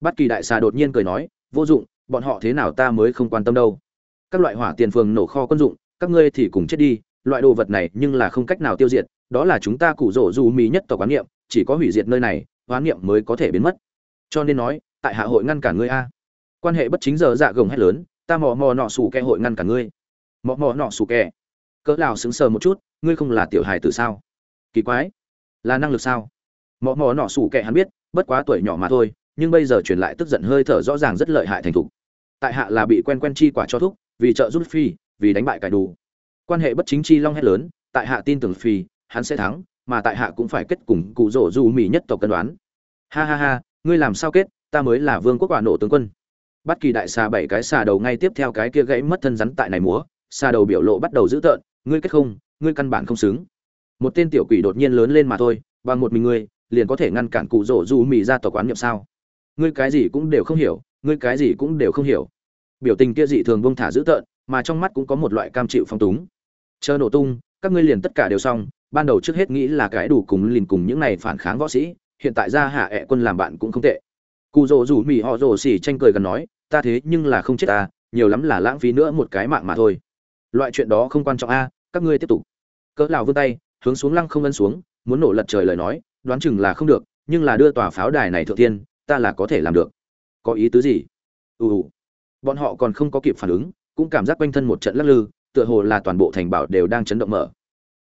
Bắt kỳ đại xà đột nhiên cười nói, vô dụng, bọn họ thế nào ta mới không quan tâm đâu. Các loại hỏa tiền phường nổ kho quân dụng, các ngươi thì cùng chết đi, loại đồ vật này nhưng là không cách nào tiêu diệt, đó là chúng ta cụ rổ du mì nhất tộc quán niệm chỉ có hủy diệt nơi này quán niệm mới có thể biến mất. Cho nên nói, tại hạ hội ngăn cản ngươi a. Quan hệ bất chính giờ dạ gồng hét lớn ta mò mò nọ sủ kẹ hội ngăn cả ngươi. Mò mò nọ sủ kẹ. Cỡ nào sững sờ một chút, ngươi không là tiểu hài tử sao? Kỳ quái. Là năng lực sao? Mò mò nọ sủ kẹ hắn biết, bất quá tuổi nhỏ mà thôi, nhưng bây giờ truyền lại tức giận hơi thở rõ ràng rất lợi hại thành thục. Tại hạ là bị quen quen chi quả cho thúc, vì trợ giúp phi, vì đánh bại cải đủ. Quan hệ bất chính chi long hét lớn, tại hạ tin tưởng phi, hắn sẽ thắng, mà tại hạ cũng phải kết cùng cụ rổ du mì nhất tộc cân đoán. Ha ha ha, ngươi làm sao kết, ta mới là vương quốc quả nổ tướng quân bắt kỳ đại xà bảy cái xà đầu ngay tiếp theo cái kia gãy mất thân rắn tại này múa, xà đầu biểu lộ bắt đầu dữ tợn, ngươi kết không, ngươi căn bản không xứng. Một tên tiểu quỷ đột nhiên lớn lên mà thôi, bằng một mình ngươi, liền có thể ngăn cản cụ rổ du mì ra tòa quán niệm sao? Ngươi cái gì cũng đều không hiểu, ngươi cái gì cũng đều không hiểu. Biểu tình kia dị thường bông thả dữ tợn, mà trong mắt cũng có một loại cam chịu phong túng. Chờ nổ tung, các ngươi liền tất cả đều xong, ban đầu trước hết nghĩ là cái đủ cùng liền cùng những này phản kháng võ sĩ, hiện tại ra hạ ẹ quân làm bạn cũng không tệ cụ rồ rủ mỹ họ rồ xỉ tranh cười gần nói, ta thế nhưng là không chết ta nhiều lắm là lãng phí nữa một cái mạng mà thôi. Loại chuyện đó không quan trọng a các ngươi tiếp tục. Cỡ lào vươn tay, hướng xuống lăng không ân xuống, muốn nổ lật trời lời nói, đoán chừng là không được, nhưng là đưa tòa pháo đài này thượng tiên, ta là có thể làm được. Có ý tứ gì? Ù. Bọn họ còn không có kịp phản ứng, cũng cảm giác quanh thân một trận lắc lư, tựa hồ là toàn bộ thành bảo đều đang chấn động mở.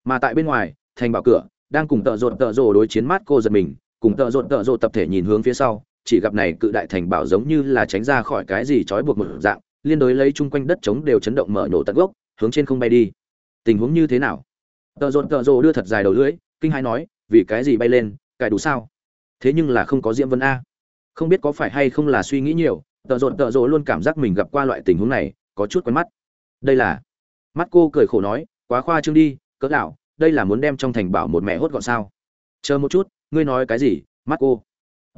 Mà tại bên ngoài, thành bảo cửa, đang cùng tợ rộn tợ rồ đối chiến mát cô giật mình, cùng tợ rộn tợ rồ tập thể nhìn hướng phía sau chỉ gặp này cự đại thành bảo giống như là tránh ra khỏi cái gì trói buộc một dạng liên đối lấy chung quanh đất trống đều chấn động mở nổ tận gốc hướng trên không bay đi. Tình huống như thế nào? Tờ rộn Tờ Dồ đưa thật dài đầu lưỡi kinh hai nói vì cái gì bay lên cài đủ sao? Thế nhưng là không có diễm vân a. Không biết có phải hay không là suy nghĩ nhiều Tờ rộn Tờ Dồ luôn cảm giác mình gặp qua loại tình huống này có chút quen mắt. Đây là? Mắt cô cười khổ nói quá khoa trương đi cỡ lão, đây là muốn đem trong thành bảo một mẹ hốt gọn sao? Chờ một chút ngươi nói cái gì mắt cô?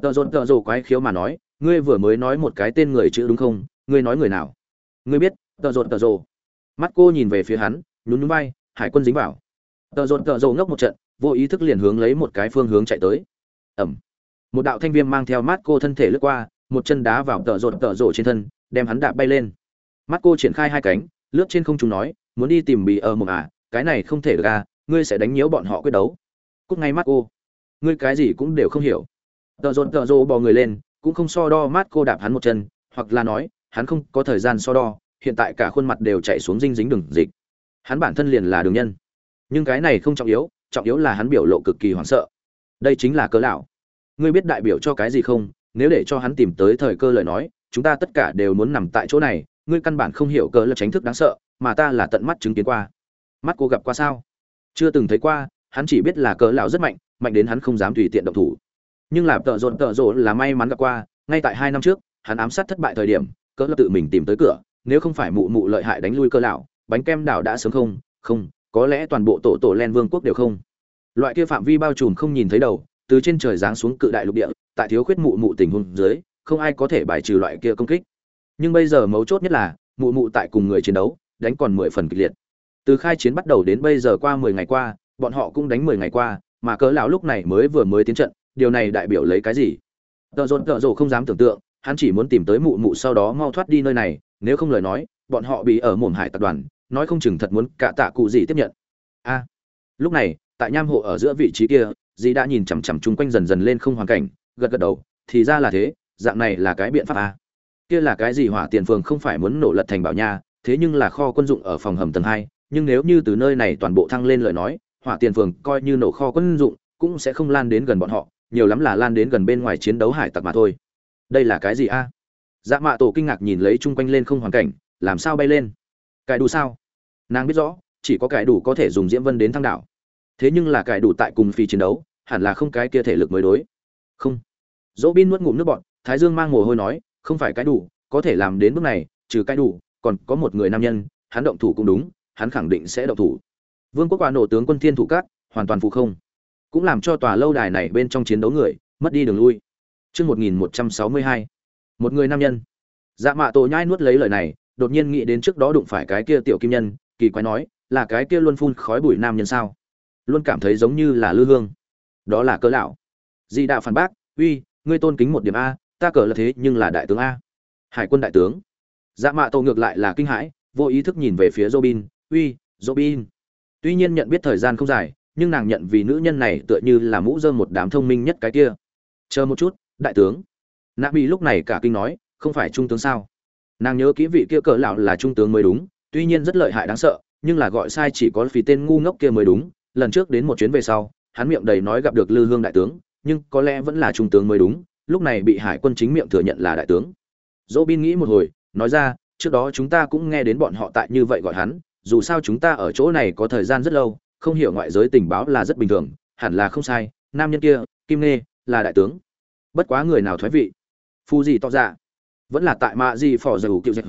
Tợ dồn tợ rồ quái khiếu mà nói, ngươi vừa mới nói một cái tên người chữ đúng không? Ngươi nói người nào? Ngươi biết tợ dồn tợ rồ mắt cô nhìn về phía hắn, nhún nhún vai, hải quân dính vào. Tợ dồn tợ rồ ngốc một trận, vô ý thức liền hướng lấy một cái phương hướng chạy tới. Ẩm. Một đạo thanh viêm mang theo mắt cô thân thể lướt qua, một chân đá vào tợ dồn tợ rồ trên thân, đem hắn đạp bay lên. Mắt cô triển khai hai cánh, lướt trên không trung nói, muốn đi tìm bì ờ ở một à cái này không thể được à ngươi sẽ đánh nhiễu bọn họ quyết đấu. Cúc ngay mắt cô. Ngươi cái gì cũng đều không hiểu tợ rộn tợ rộ bò người lên, cũng không so đo mát cô đạp hắn một chân, hoặc là nói, hắn không có thời gian so đo, hiện tại cả khuôn mặt đều chạy xuống dinh dính đường dịch. Hắn bản thân liền là đường nhân. Nhưng cái này không trọng yếu trọng yếu là hắn biểu lộ cực kỳ hoảng sợ. Đây chính là cớ lão. Ngươi biết đại biểu cho cái gì không? Nếu để cho hắn tìm tới thời cơ lời nói, chúng ta tất cả đều muốn nằm tại chỗ này, ngươi căn bản không hiểu cớ là tránh thức đáng sợ, mà ta là tận mắt chứng kiến qua. Mắt cô gặp qua sao? Chưa từng thấy qua, hắn chỉ biết là cớ lão rất mạnh mạnh đến hắn không dám tùy tiện động thủ nhưng là tợ rộn tợ rộn là may mắn gặp qua, ngay tại hai năm trước, hắn ám sát thất bại thời điểm, cỡ là tự mình tìm tới cửa, nếu không phải mụ mụ lợi hại đánh lui cơ lão, bánh kem đảo đã sớm không không, có lẽ toàn bộ tổ tổ len vương quốc đều không. Loại kia phạm vi bao trùm không nhìn thấy đầu, từ trên trời giáng xuống cự đại lục địa, tại thiếu khuyết mụ mụ tình huống dưới, không ai có thể bài trừ loại kia công kích. Nhưng bây giờ mấu chốt nhất là, mụ mụ tại cùng người chiến đấu, đánh còn mười phần kịch liệt. Từ khai chiến bắt đầu đến bây giờ qua mười ngày qua, bọn họ cũng đánh mười ngày qua mà cỡ lão lúc này mới vừa mới tiến trận, điều này đại biểu lấy cái gì? Tợ dồn tợ rồ không dám tưởng tượng, hắn chỉ muốn tìm tới mụ mụ sau đó mau thoát đi nơi này, nếu không lời nói, bọn họ bị ở mồm hải tập đoàn, nói không chừng thật muốn cả tạ cụ gì tiếp nhận. A, lúc này, tại nham hộ ở giữa vị trí kia, dì đã nhìn chằm chằm chung quanh dần dần lên không hoàn cảnh, gật gật đầu, thì ra là thế, dạng này là cái biện pháp a. Kia là cái gì hỏa tiền phường không phải muốn nổ lật thành bảo nha, thế nhưng là kho quân dụng ở phòng hầm tầng hai, nhưng nếu như từ nơi này toàn bộ thăng lên lời nói hỏa tiền phường coi như nổ kho quân dụng, cũng sẽ không lan đến gần bọn họ, nhiều lắm là lan đến gần bên ngoài chiến đấu hải tặc mà thôi. Đây là cái gì a? Dạ mạ tổ kinh ngạc nhìn lấy chung quanh lên không hoàn cảnh, làm sao bay lên? Cải đủ sao? Nàng biết rõ, chỉ có cải đủ có thể dùng diễm vân đến thăng đảo. Thế nhưng là cải đủ tại cùng phi chiến đấu, hẳn là không cái kia thể lực mới đối. Không. Dỗ bin nuốt ngụm nước bọn thái dương mang mồ hôi nói, không phải cái đủ, có thể làm đến bước này, trừ cái đủ, còn có một người nam nhân, hắn động thủ cũng đúng, hắn khẳng định sẽ động thủ vương quốc quả nổ tướng quân thiên thủ cát hoàn toàn phụ không cũng làm cho tòa lâu đài này bên trong chiến đấu người mất đi đường lui Trước 1162, một người nam nhân. Dạ mạ tổ nhai nuốt lấy lời này, đột nhiên nghĩ đến trước đó đụng phải cái kia tiểu kim nhân, kỳ quái nói, là cái kia luôn phun khói bụi nam nhân sao? Luôn cảm thấy giống như là lư hương. Đó là cỡ lão. Di đạo phản bác, uy, ngươi tôn kính một điểm a, ta cỡ là thế nhưng là đại tướng a. Hải quân đại tướng. Dạ mạ tổ ngược lại là kinh hãi, vô ý thức nhìn về phía Robin, uy, Robin. Tuy nhiên nhận biết thời gian không dài, nhưng nàng nhận vì nữ nhân này tựa như là mũ dơm một đám thông minh nhất cái kia. Chờ một chút, đại tướng. Nạ Bị lúc này cả kinh nói, không phải trung tướng sao? Nàng nhớ kỹ vị kia cỡ lão là trung tướng mới đúng, tuy nhiên rất lợi hại đáng sợ, nhưng là gọi sai chỉ có vì tên ngu ngốc kia mới đúng. Lần trước đến một chuyến về sau, hắn miệng đầy nói gặp được Lư Hương đại tướng, nhưng có lẽ vẫn là trung tướng mới đúng, lúc này bị hải quân chính miệng thừa nhận là đại tướng. Robin nghĩ một hồi, nói ra, trước đó chúng ta cũng nghe đến bọn họ tại như vậy gọi hắn, dù sao chúng ta ở chỗ này có thời gian rất lâu, không hiểu ngoại giới tình báo là rất bình thường, hẳn là không sai, nam nhân kia, Kim Nê, là đại tướng. Bất quá người nào thoái vị? Phu gì to ra? Vẫn là tại mạ gì phò dầu kiệu dạch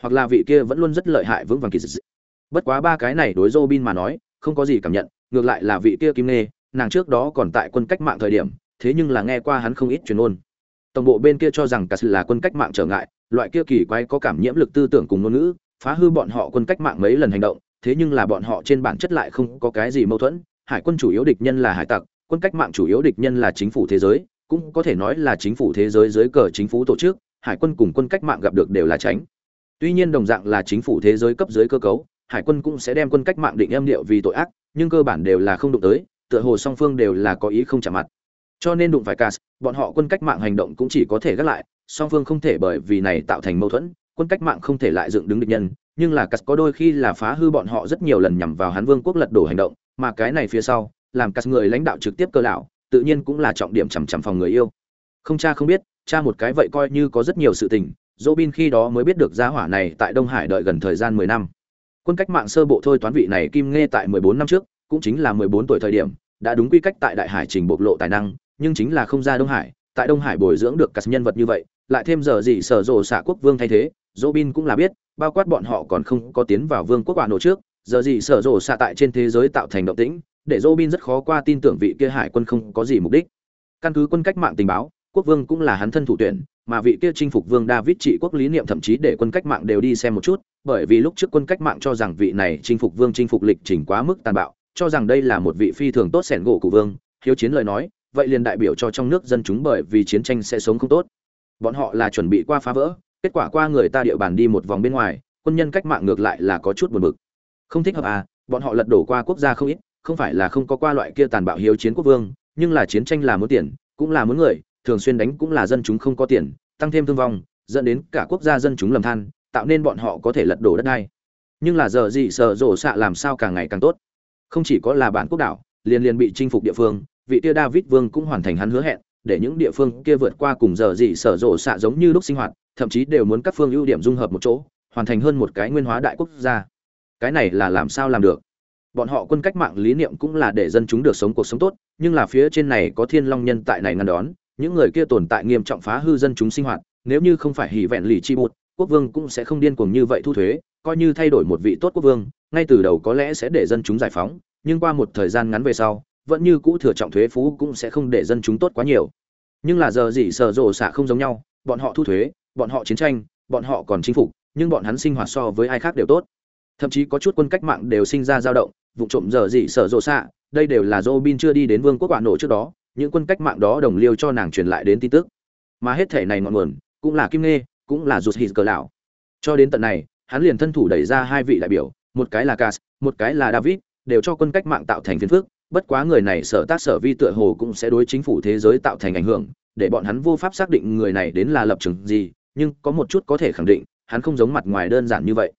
Hoặc là vị kia vẫn luôn rất lợi hại vững vàng kỳ dị. Bất quá ba cái này đối Robin mà nói, không có gì cảm nhận, ngược lại là vị kia Kim Nê, nàng trước đó còn tại quân cách mạng thời điểm, thế nhưng là nghe qua hắn không ít truyền ôn. Tổng bộ bên kia cho rằng cả sự là quân cách mạng trở ngại, loại kia kỳ quái có cảm nhiễm lực tư tưởng cùng ngôn ngữ, phá hư bọn họ quân cách mạng mấy lần hành động, thế nhưng là bọn họ trên bản chất lại không có cái gì mâu thuẫn, hải quân chủ yếu địch nhân là hải tặc, quân cách mạng chủ yếu địch nhân là chính phủ thế giới, cũng có thể nói là chính phủ thế giới dưới cờ chính phủ tổ chức, hải quân cùng quân cách mạng gặp được đều là tránh. Tuy nhiên đồng dạng là chính phủ thế giới cấp dưới cơ cấu, hải quân cũng sẽ đem quân cách mạng định âm điệu vì tội ác, nhưng cơ bản đều là không đụng tới, tựa hồ song phương đều là có ý không chạm mặt. Cho nên đụng phải Cas, bọn họ quân cách mạng hành động cũng chỉ có thể gác lại, song phương không thể bởi vì này tạo thành mâu thuẫn, quân cách mạng không thể lại dựng đứng địch nhân, nhưng là cắt có đôi khi là phá hư bọn họ rất nhiều lần nhằm vào Hán vương quốc lật đổ hành động, mà cái này phía sau, làm cắt người lãnh đạo trực tiếp cơ lão, tự nhiên cũng là trọng điểm chằm chằm phòng người yêu. Không cha không biết, cha một cái vậy coi như có rất nhiều sự tình, Robin khi đó mới biết được giá hỏa này tại Đông Hải đợi gần thời gian 10 năm. Quân cách mạng sơ bộ thôi toán vị này Kim Nghe tại 14 năm trước, cũng chính là 14 tuổi thời điểm, đã đúng quy cách tại Đại Hải trình bộc lộ tài năng, nhưng chính là không ra Đông Hải, tại Đông Hải bồi dưỡng được các nhân vật như vậy, lại thêm giờ gì sở rồ xạ quốc vương thay thế, Robin cũng là biết, bao quát bọn họ còn không có tiến vào vương quốc quả nổ trước, giờ gì sở rồ xạ tại trên thế giới tạo thành động tĩnh, để Robin rất khó qua tin tưởng vị kia hải quân không có gì mục đích. Căn cứ quân cách mạng tình báo, quốc vương cũng là hắn thân thủ tuyển, mà vị kia chinh phục vương David trị quốc lý niệm thậm chí để quân cách mạng đều đi xem một chút, bởi vì lúc trước quân cách mạng cho rằng vị này chinh phục vương chinh phục lịch trình quá mức tàn bạo, cho rằng đây là một vị phi thường tốt sẻn gỗ của vương, hiếu chiến lời nói, vậy liền đại biểu cho trong nước dân chúng bởi vì chiến tranh sẽ sống không tốt. Bọn họ là chuẩn bị qua phá vỡ, kết quả qua người ta địa bàn đi một vòng bên ngoài, quân nhân cách mạng ngược lại là có chút buồn bực. Không thích hợp à, bọn họ lật đổ qua quốc gia không ít, không phải là không có qua loại kia tàn bạo hiếu chiến quốc vương, nhưng là chiến tranh là muốn tiền cũng là muốn người thường xuyên đánh cũng là dân chúng không có tiền tăng thêm thương vong dẫn đến cả quốc gia dân chúng lầm than tạo nên bọn họ có thể lật đổ đất đai nhưng là giờ gì sợ rổ xạ làm sao càng ngày càng tốt không chỉ có là bản quốc đảo liền liền bị chinh phục địa phương vị tia david vương cũng hoàn thành hắn hứa hẹn để những địa phương kia vượt qua cùng giờ gì sở rộ xạ giống như lúc sinh hoạt, thậm chí đều muốn các phương ưu điểm dung hợp một chỗ, hoàn thành hơn một cái nguyên hóa đại quốc gia. Cái này là làm sao làm được? Bọn họ quân cách mạng lý niệm cũng là để dân chúng được sống cuộc sống tốt, nhưng là phía trên này có thiên long nhân tại này ngăn đón, những người kia tồn tại nghiêm trọng phá hư dân chúng sinh hoạt, nếu như không phải hỉ vẹn lì chi bụt, quốc vương cũng sẽ không điên cuồng như vậy thu thuế, coi như thay đổi một vị tốt quốc vương, ngay từ đầu có lẽ sẽ để dân chúng giải phóng, nhưng qua một thời gian ngắn về sau vẫn như cũ thừa trọng thuế phú cũng sẽ không để dân chúng tốt quá nhiều. Nhưng là giờ gì sở rộ xạ không giống nhau, bọn họ thu thuế, bọn họ chiến tranh, bọn họ còn chinh phục, nhưng bọn hắn sinh hoạt so với ai khác đều tốt. Thậm chí có chút quân cách mạng đều sinh ra dao động, vụ trộm giờ gì sở rộ xạ đây đều là dô bin chưa đi đến vương quốc quả nổ trước đó, những quân cách mạng đó đồng liêu cho nàng truyền lại đến tin tức. Mà hết thể này ngọn nguồn, cũng là kim nê cũng là rụt hít cờ lão. Cho đến tận này, hắn liền thân thủ đẩy ra hai vị đại biểu, một cái là cas, một cái là david, đều cho quân cách mạng tạo thành phiền phức bất quá người này sở tác sở vi tựa hồ cũng sẽ đối chính phủ thế giới tạo thành ảnh hưởng, để bọn hắn vô pháp xác định người này đến là lập trường gì, nhưng có một chút có thể khẳng định, hắn không giống mặt ngoài đơn giản như vậy.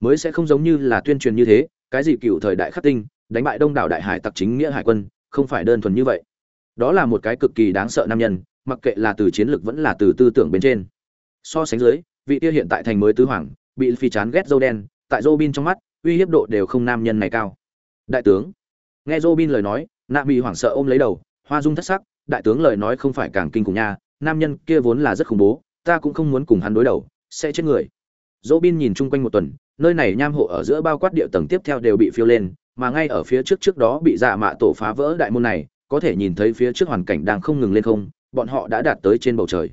Mới sẽ không giống như là tuyên truyền như thế, cái gì cựu thời đại khắc tinh, đánh bại đông đảo đại hải tặc chính nghĩa hải quân, không phải đơn thuần như vậy. Đó là một cái cực kỳ đáng sợ nam nhân, mặc kệ là từ chiến lược vẫn là từ tư tưởng bên trên. So sánh dưới, vị kia hiện tại thành mới tứ hoàng, bị phi chán ghét dâu đen, tại dô bin trong mắt, uy hiếp độ đều không nam nhân này cao. Đại tướng nghe robin lời nói, nạ bị hoảng sợ ôm lấy đầu, hoa dung thất sắc, đại tướng lời nói không phải càng kinh cùng nha, nam nhân kia vốn là rất khủng bố, ta cũng không muốn cùng hắn đối đầu, sẽ chết người. Robin nhìn chung quanh một tuần, nơi này nham hộ ở giữa bao quát địa tầng tiếp theo đều bị phiêu lên, mà ngay ở phía trước trước đó bị dạ mạ tổ phá vỡ đại môn này, có thể nhìn thấy phía trước hoàn cảnh đang không ngừng lên không, bọn họ đã đạt tới trên bầu trời.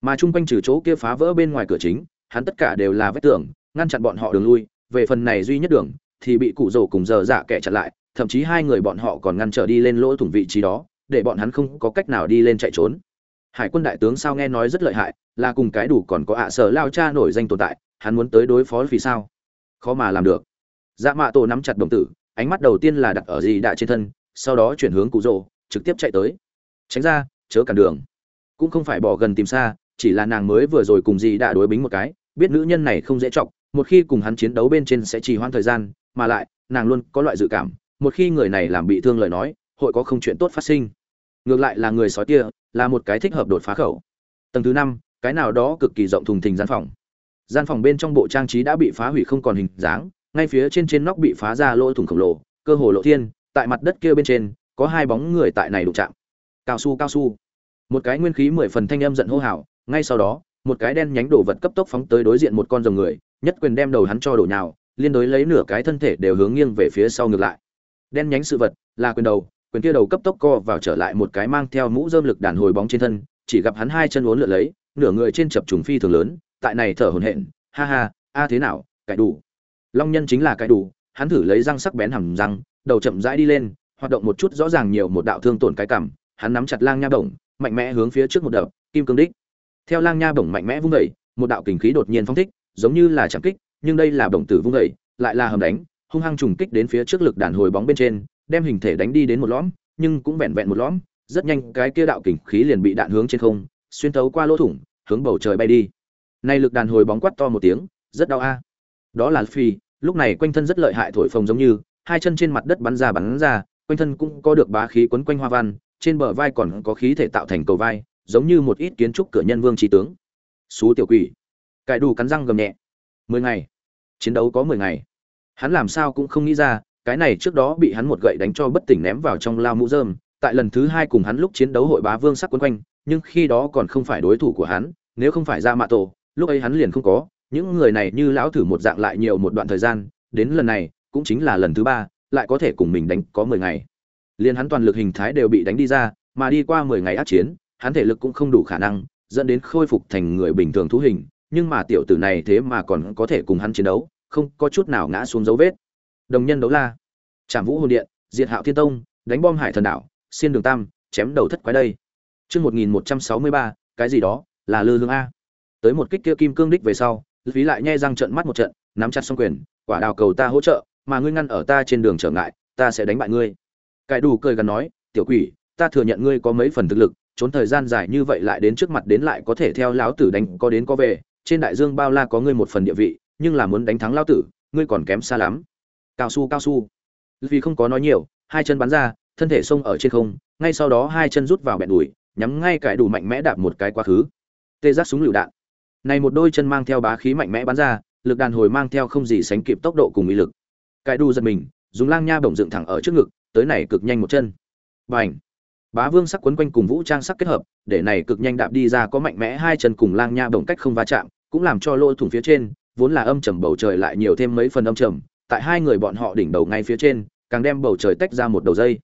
Mà chung quanh trừ chỗ kia phá vỡ bên ngoài cửa chính, hắn tất cả đều là vết tường, ngăn chặn bọn họ đường lui, về phần này duy nhất đường, thì bị cụ rổ cùng giờ dạ kẻ chặn lại thậm chí hai người bọn họ còn ngăn trở đi lên lỗ thủng vị trí đó, để bọn hắn không có cách nào đi lên chạy trốn. Hải quân đại tướng sao nghe nói rất lợi hại, là cùng cái đủ còn có ạ sở lao cha nổi danh tồn tại, hắn muốn tới đối phó vì sao? Khó mà làm được. Dạ mạ tổ nắm chặt đồng tử, ánh mắt đầu tiên là đặt ở dì đạ trên thân, sau đó chuyển hướng cụ rồ trực tiếp chạy tới. Tránh ra, chớ cản đường. Cũng không phải bỏ gần tìm xa, chỉ là nàng mới vừa rồi cùng dì đạ đối bính một cái, biết nữ nhân này không dễ chọc, một khi cùng hắn chiến đấu bên trên sẽ trì hoãn thời gian, mà lại, nàng luôn có loại dự cảm một khi người này làm bị thương lời nói, hội có không chuyện tốt phát sinh. Ngược lại là người sói kia, là một cái thích hợp đột phá khẩu. Tầng thứ năm, cái nào đó cực kỳ rộng thùng thình gian phòng. Gian phòng bên trong bộ trang trí đã bị phá hủy không còn hình dáng, ngay phía trên trên nóc bị phá ra lỗ thủng khổng lồ, cơ hồ lộ thiên, tại mặt đất kia bên trên, có hai bóng người tại này đụng chạm. Cao su cao su. Một cái nguyên khí mười phần thanh âm giận hô hào, ngay sau đó, một cái đen nhánh đổ vật cấp tốc phóng tới đối diện một con rồng người, nhất quyền đem đầu hắn cho đổ nhào, liên đối lấy nửa cái thân thể đều hướng nghiêng về phía sau ngược lại đen nhánh sự vật, là quyền đầu, quyền kia đầu cấp tốc co vào trở lại một cái mang theo mũ dơm lực đàn hồi bóng trên thân, chỉ gặp hắn hai chân uốn lượn lấy, nửa người trên chập trùng phi thường lớn, tại này thở hổn hển, ha ha, a à thế nào cải đủ. Long nhân chính là cải đủ, hắn thử lấy răng sắc bén hầm răng, đầu chậm rãi đi lên, hoạt động một chút rõ ràng nhiều một đạo thương tổn cái cảm hắn nắm chặt lang nha bổng, mạnh mẽ hướng phía trước một đập, kim cương đích. Theo lang nha bổng mạnh mẽ vung đẩy một đạo kình khí đột nhiên phóng thích, giống như là chạm kích, nhưng đây là bổng tử vung đẩy lại là hầm đánh hung hăng trùng kích đến phía trước lực đàn hồi bóng bên trên, đem hình thể đánh đi đến một lõm, nhưng cũng vẹn vẹn một lõm, rất nhanh cái kia đạo kình khí liền bị đạn hướng trên không, xuyên thấu qua lỗ thủng, hướng bầu trời bay đi. Nay lực đàn hồi bóng quát to một tiếng, rất đau a. Đó là phi, lúc này quanh thân rất lợi hại thổi phồng giống như, hai chân trên mặt đất bắn ra bắn ra, quanh thân cũng có được bá khí quấn quanh hoa văn, trên bờ vai còn có khí thể tạo thành cầu vai, giống như một ít kiến trúc cửa nhân vương trí tướng. Xú tiểu quỷ. Cải đủ cắn răng gầm nhẹ. Mười ngày. Chiến đấu có mười ngày hắn làm sao cũng không nghĩ ra, cái này trước đó bị hắn một gậy đánh cho bất tỉnh ném vào trong lao mũ rơm, tại lần thứ hai cùng hắn lúc chiến đấu hội bá vương sắc quấn quanh, nhưng khi đó còn không phải đối thủ của hắn, nếu không phải ra mạ tổ, lúc ấy hắn liền không có, những người này như lão thử một dạng lại nhiều một đoạn thời gian, đến lần này, cũng chính là lần thứ ba, lại có thể cùng mình đánh có mười ngày. Liền hắn toàn lực hình thái đều bị đánh đi ra, mà đi qua mười ngày ác chiến, hắn thể lực cũng không đủ khả năng, dẫn đến khôi phục thành người bình thường thú hình, nhưng mà tiểu tử này thế mà còn có thể cùng hắn chiến đấu không có chút nào ngã xuống dấu vết. Đồng nhân đấu la. Trảm vũ hồn điện, diệt hạo thiên tông, đánh bom hải thần đảo, xiên đường tam, chém đầu thất quái đây. Chương một nghìn một trăm sáu mươi ba, cái gì đó, là lư hương a. Tới một kích kia kim cương đích về sau phí lại nhai răng trận mắt một trận, nắm chặt xong quyền, quả đào cầu ta hỗ trợ, mà ngươi ngăn ở ta trên đường trở ngại, ta sẽ đánh bại ngươi. Cải đủ cười gần nói, tiểu quỷ, ta thừa nhận ngươi có mấy phần thực lực, trốn thời gian dài như vậy lại đến trước mặt đến lại có thể theo láo tử đánh, có đến có về, trên đại dương bao la có ngươi một phần địa vị nhưng là muốn đánh thắng lão tử, ngươi còn kém xa lắm. Cao su cao su. Vì không có nói nhiều, hai chân bắn ra, thân thể xông ở trên không, ngay sau đó hai chân rút vào bẹn đùi, nhắm ngay cải đủ mạnh mẽ đạp một cái quá khứ. Tê giác súng lựu đạn. Này một đôi chân mang theo bá khí mạnh mẽ bắn ra, lực đàn hồi mang theo không gì sánh kịp tốc độ cùng uy lực. Cải đủ giật mình, dùng lang nha bổng dựng thẳng ở trước ngực, tới này cực nhanh một chân. Bành. Bá vương sắc quấn quanh cùng vũ trang sắc kết hợp, để này cực nhanh đạp đi ra có mạnh mẽ hai chân cùng lang nha bổng cách không va chạm, cũng làm cho lỗ thủng phía trên vốn là âm trầm bầu trời lại nhiều thêm mấy phần âm trầm, tại hai người bọn họ đỉnh đầu ngay phía trên, càng đem bầu trời tách ra một đầu dây.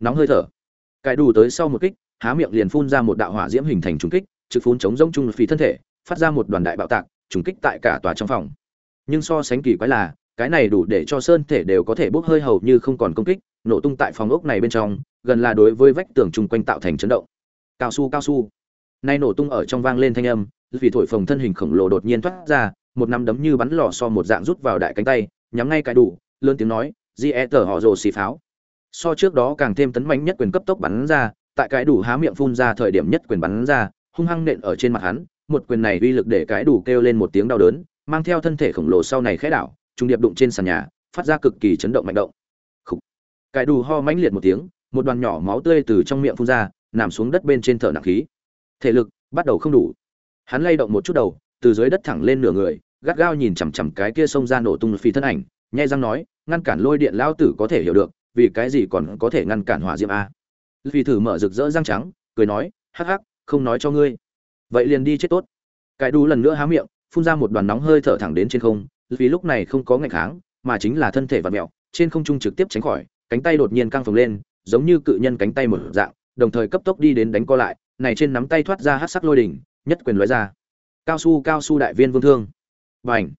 Nóng hơi thở. Cái đủ tới sau một kích, há miệng liền phun ra một đạo hỏa diễm hình thành trùng kích, trực phun chống rông chung phi thân thể, phát ra một đoàn đại bạo tạc, trùng kích tại cả tòa trong phòng. Nhưng so sánh kỳ quái là, cái này đủ để cho sơn thể đều có thể bốc hơi hầu như không còn công kích, nổ tung tại phòng ốc này bên trong, gần là đối với vách tường chung quanh tạo thành chấn động. Cao su cao su. Nay nổ tung ở trong vang lên thanh âm vì thổi phồng thân hình khổng lồ đột nhiên thoát ra một nắm đấm như bắn lò so một dạng rút vào đại cánh tay, nhắm ngay cái đủ, lớn tiếng nói gie tờ họ rồ xì pháo. So trước đó càng thêm tấn mạnh nhất quyền cấp tốc bắn ra, tại cái đủ há miệng phun ra thời điểm nhất quyền bắn ra, hung hăng nện ở trên mặt hắn, một quyền này uy lực để cái đủ kêu lên một tiếng đau đớn, mang theo thân thể khổng lồ sau này khẽ đảo, trung điệp đụng trên sàn nhà, phát ra cực kỳ chấn động mạnh động. Khủ. cái đủ ho mãnh liệt một tiếng, một đoàn nhỏ máu tươi từ trong miệng phun ra, nằm xuống đất bên trên thở nặng khí. Thể lực bắt đầu không đủ. Hắn lay động một chút đầu, từ dưới đất thẳng lên nửa người gắt gao nhìn chằm chằm cái kia xông ra nổ tung phi thân ảnh, nhai răng nói, ngăn cản lôi điện lao tử có thể hiểu được, vì cái gì còn có thể ngăn cản hỏa diệm a? Vì thử mở rực rỡ răng trắng, cười nói, hắc hắc, không nói cho ngươi. Vậy liền đi chết tốt. Cái đu lần nữa há miệng, phun ra một đoàn nóng hơi thở thẳng đến trên không, vì lúc này không có ngạch kháng, mà chính là thân thể vặn mẹo, trên không trung trực tiếp tránh khỏi, cánh tay đột nhiên căng phồng lên, giống như cự nhân cánh tay một dạng, đồng thời cấp tốc đi đến đánh co lại, này trên nắm tay thoát ra hát sắc lôi đỉnh, nhất quyền lóe ra. Cao su cao su đại viên vương thương và ảnh.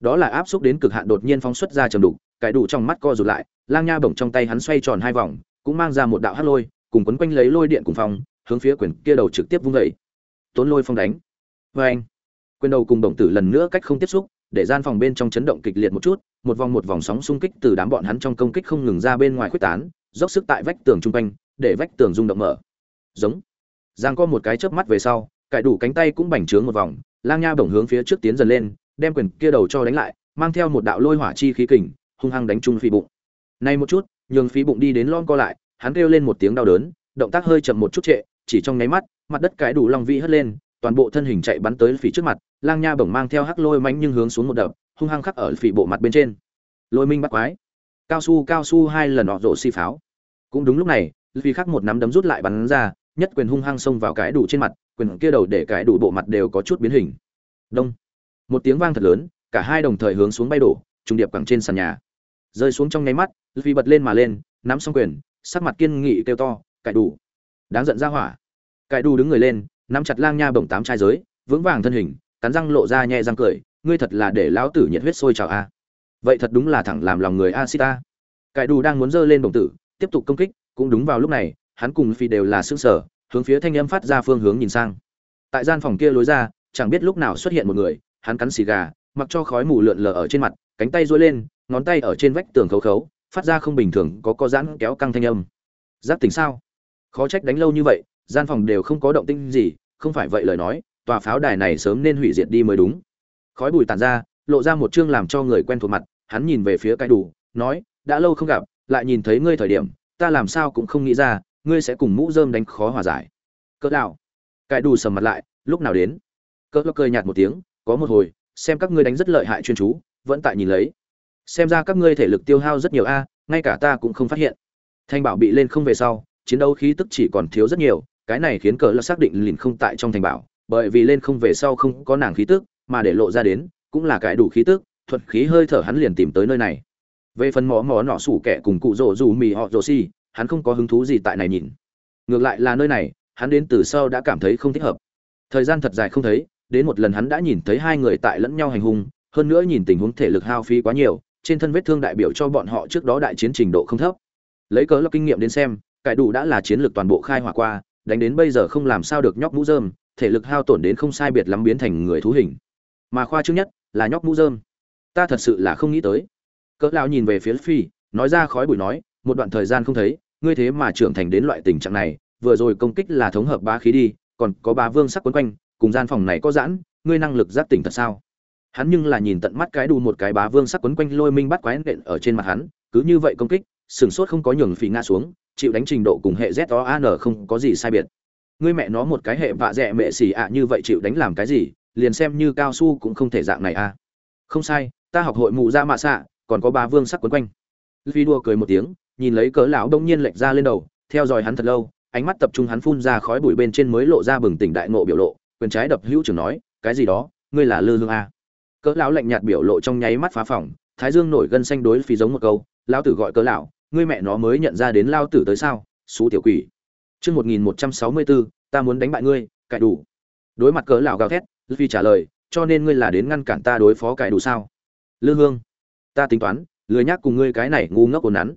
Đó là áp xúc đến cực hạn đột nhiên phóng xuất ra trầm đục, cải đủ trong mắt co rụt lại, lang nha bổng trong tay hắn xoay tròn hai vòng, cũng mang ra một đạo hát lôi, cùng quấn quanh lấy lôi điện cùng phong, hướng phía quyền kia đầu trực tiếp vung vẩy tốn lôi phong đánh. Vê anh quyền đầu cùng bổng tử lần nữa cách không tiếp xúc, để gian phòng bên trong chấn động kịch liệt một chút, một vòng một vòng sóng xung kích từ đám bọn hắn trong công kích không ngừng ra bên ngoài khuếch tán, dốc sức tại vách tường trung quanh, để vách tường rung động mở. Giống. Giang có một cái chớp mắt về sau, cải đủ cánh tay cũng bành trướng một vòng, lang nha bổng hướng phía trước tiến dần lên đem quyền kia đầu cho đánh lại, mang theo một đạo lôi hỏa chi khí kình, hung hăng đánh trúng phi bụng. Nay một chút, nhường phí bụng đi đến lon co lại, hắn kêu lên một tiếng đau đớn, động tác hơi chậm một chút trệ, chỉ trong nháy mắt, mặt đất cái đủ long vị hất lên, toàn bộ thân hình chạy bắn tới phía trước mặt, lang nha bổng mang theo hắc lôi mãnh nhưng hướng xuống một đập, hung hăng khắc ở phỉ bộ mặt bên trên. Lôi minh bắt quái. Cao su cao su hai lần nọ rộ xi pháo. Cũng đúng lúc này vì khắc một nắm đấm rút lại bắn ra, nhất quyền hung hăng xông vào cái đủ trên mặt, quyền kia đầu để cái đủ bộ mặt đều có chút biến hình. Đông một tiếng vang thật lớn, cả hai đồng thời hướng xuống bay đổ, trùng điệp cẳng trên sàn nhà. Rơi xuống trong nháy mắt vì bật lên mà lên, nắm xong quyền, sắc mặt kiên nghị kêu to, cải đủ. Đáng giận ra hỏa. Cải đủ đứng người lên, nắm chặt lang nha bổng tám trai giới, vững vàng thân hình, cắn răng lộ ra nhẹ răng cười, ngươi thật là để lão tử nhiệt huyết sôi trào a. Vậy thật đúng là thẳng làm lòng người a sita cải đủ đang muốn giơ lên bổng tử, tiếp tục công kích, cũng đúng vào lúc này, hắn cùng phi đều là xương sở hướng phía thanh âm phát ra phương hướng nhìn sang. Tại gian phòng kia lối ra, chẳng biết lúc nào xuất hiện một người hắn cắn xì gà, mặc cho khói mù lượn lờ ở trên mặt, cánh tay duỗi lên, ngón tay ở trên vách tường khấu khấu, phát ra không bình thường có co giãn kéo căng thanh âm. Giác tỉnh sao? Khó trách đánh lâu như vậy, gian phòng đều không có động tĩnh gì, không phải vậy lời nói, tòa pháo đài này sớm nên hủy diệt đi mới đúng. Khói bụi tàn ra, lộ ra một chương làm cho người quen thuộc mặt, hắn nhìn về phía cái đủ, nói, đã lâu không gặp, lại nhìn thấy ngươi thời điểm, ta làm sao cũng không nghĩ ra, ngươi sẽ cùng mũ rơm đánh khó hòa giải. Cỡ đạo cái đủ sầm mặt lại, lúc nào đến? Cỡ cười nhạt một tiếng có một hồi, xem các ngươi đánh rất lợi hại chuyên chú, vẫn tại nhìn lấy. Xem ra các ngươi thể lực tiêu hao rất nhiều a, ngay cả ta cũng không phát hiện. Thanh bảo bị lên không về sau, chiến đấu khí tức chỉ còn thiếu rất nhiều, cái này khiến cờ là xác định lìn không tại trong thành bảo, bởi vì lên không về sau không có nàng khí tức, mà để lộ ra đến, cũng là cái đủ khí tức, thuật khí hơi thở hắn liền tìm tới nơi này. Về phần mỏ mỏ nọ sủ kẻ cùng cụ rỗ dù mì họ rồ xi hắn không có hứng thú gì tại này nhìn. Ngược lại là nơi này, hắn đến từ sau đã cảm thấy không thích hợp. Thời gian thật dài không thấy đến một lần hắn đã nhìn thấy hai người tại lẫn nhau hành hung hơn nữa nhìn tình huống thể lực hao phí quá nhiều trên thân vết thương đại biểu cho bọn họ trước đó đại chiến trình độ không thấp. Lấy cớ là kinh nghiệm đến xem cải đủ đã là chiến lược toàn bộ khai hỏa qua đánh đến bây giờ không làm sao được nhóc mũ rơm, thể lực hao tổn đến không sai biệt lắm biến thành người thú hình. Mà khoa trước nhất là nhóc mũ rơm, ta thật sự là không nghĩ tới. Cỡ lão nhìn về phía phi nói ra khói bụi nói một đoạn thời gian không thấy ngươi thế mà trưởng thành đến loại tình trạng này vừa rồi công kích là thống hợp bá khí đi còn có bá vương sắc quấn quanh cùng gian phòng này có giãn, ngươi năng lực giác tỉnh thật sao? Hắn nhưng là nhìn tận mắt cái đù một cái bá vương sắc quấn quanh lôi minh bắt quái nện ở trên mặt hắn, cứ như vậy công kích, sừng sốt không có nhường phỉ ngã xuống, chịu đánh trình độ cùng hệ z o an không có gì sai biệt. Ngươi mẹ nó một cái hệ vạ dẹ mẹ xỉ ạ như vậy chịu đánh làm cái gì, liền xem như cao su cũng không thể dạng này à. Không sai, ta học hội mụ ra mạ xạ, còn có bá vương sắc quấn quanh. Vi đua cười một tiếng, nhìn lấy cớ lão đông nhiên lệch ra lên đầu, theo dõi hắn thật lâu, ánh mắt tập trung hắn phun ra khói bụi bên trên mới lộ ra bừng tỉnh đại ngộ biểu lộ quyền trái đập hữu trưởng nói, cái gì đó, ngươi là lư hương a. Cỡ lão lạnh nhạt biểu lộ trong nháy mắt phá phỏng, thái dương nổi gân xanh đối phi giống một câu, lão tử gọi cỡ lão, ngươi mẹ nó mới nhận ra đến lao tử tới sao, xú tiểu quỷ. Chương một nghìn một trăm sáu mươi bốn ta muốn đánh bại ngươi cãi đủ. Đối mặt cỡ lão gào thét phi trả lời, cho nên ngươi là đến ngăn cản ta đối phó cãi đủ sao? Lư hương, ta tính toán, lười nhác cùng ngươi cái này ngu ngốc ồn nắn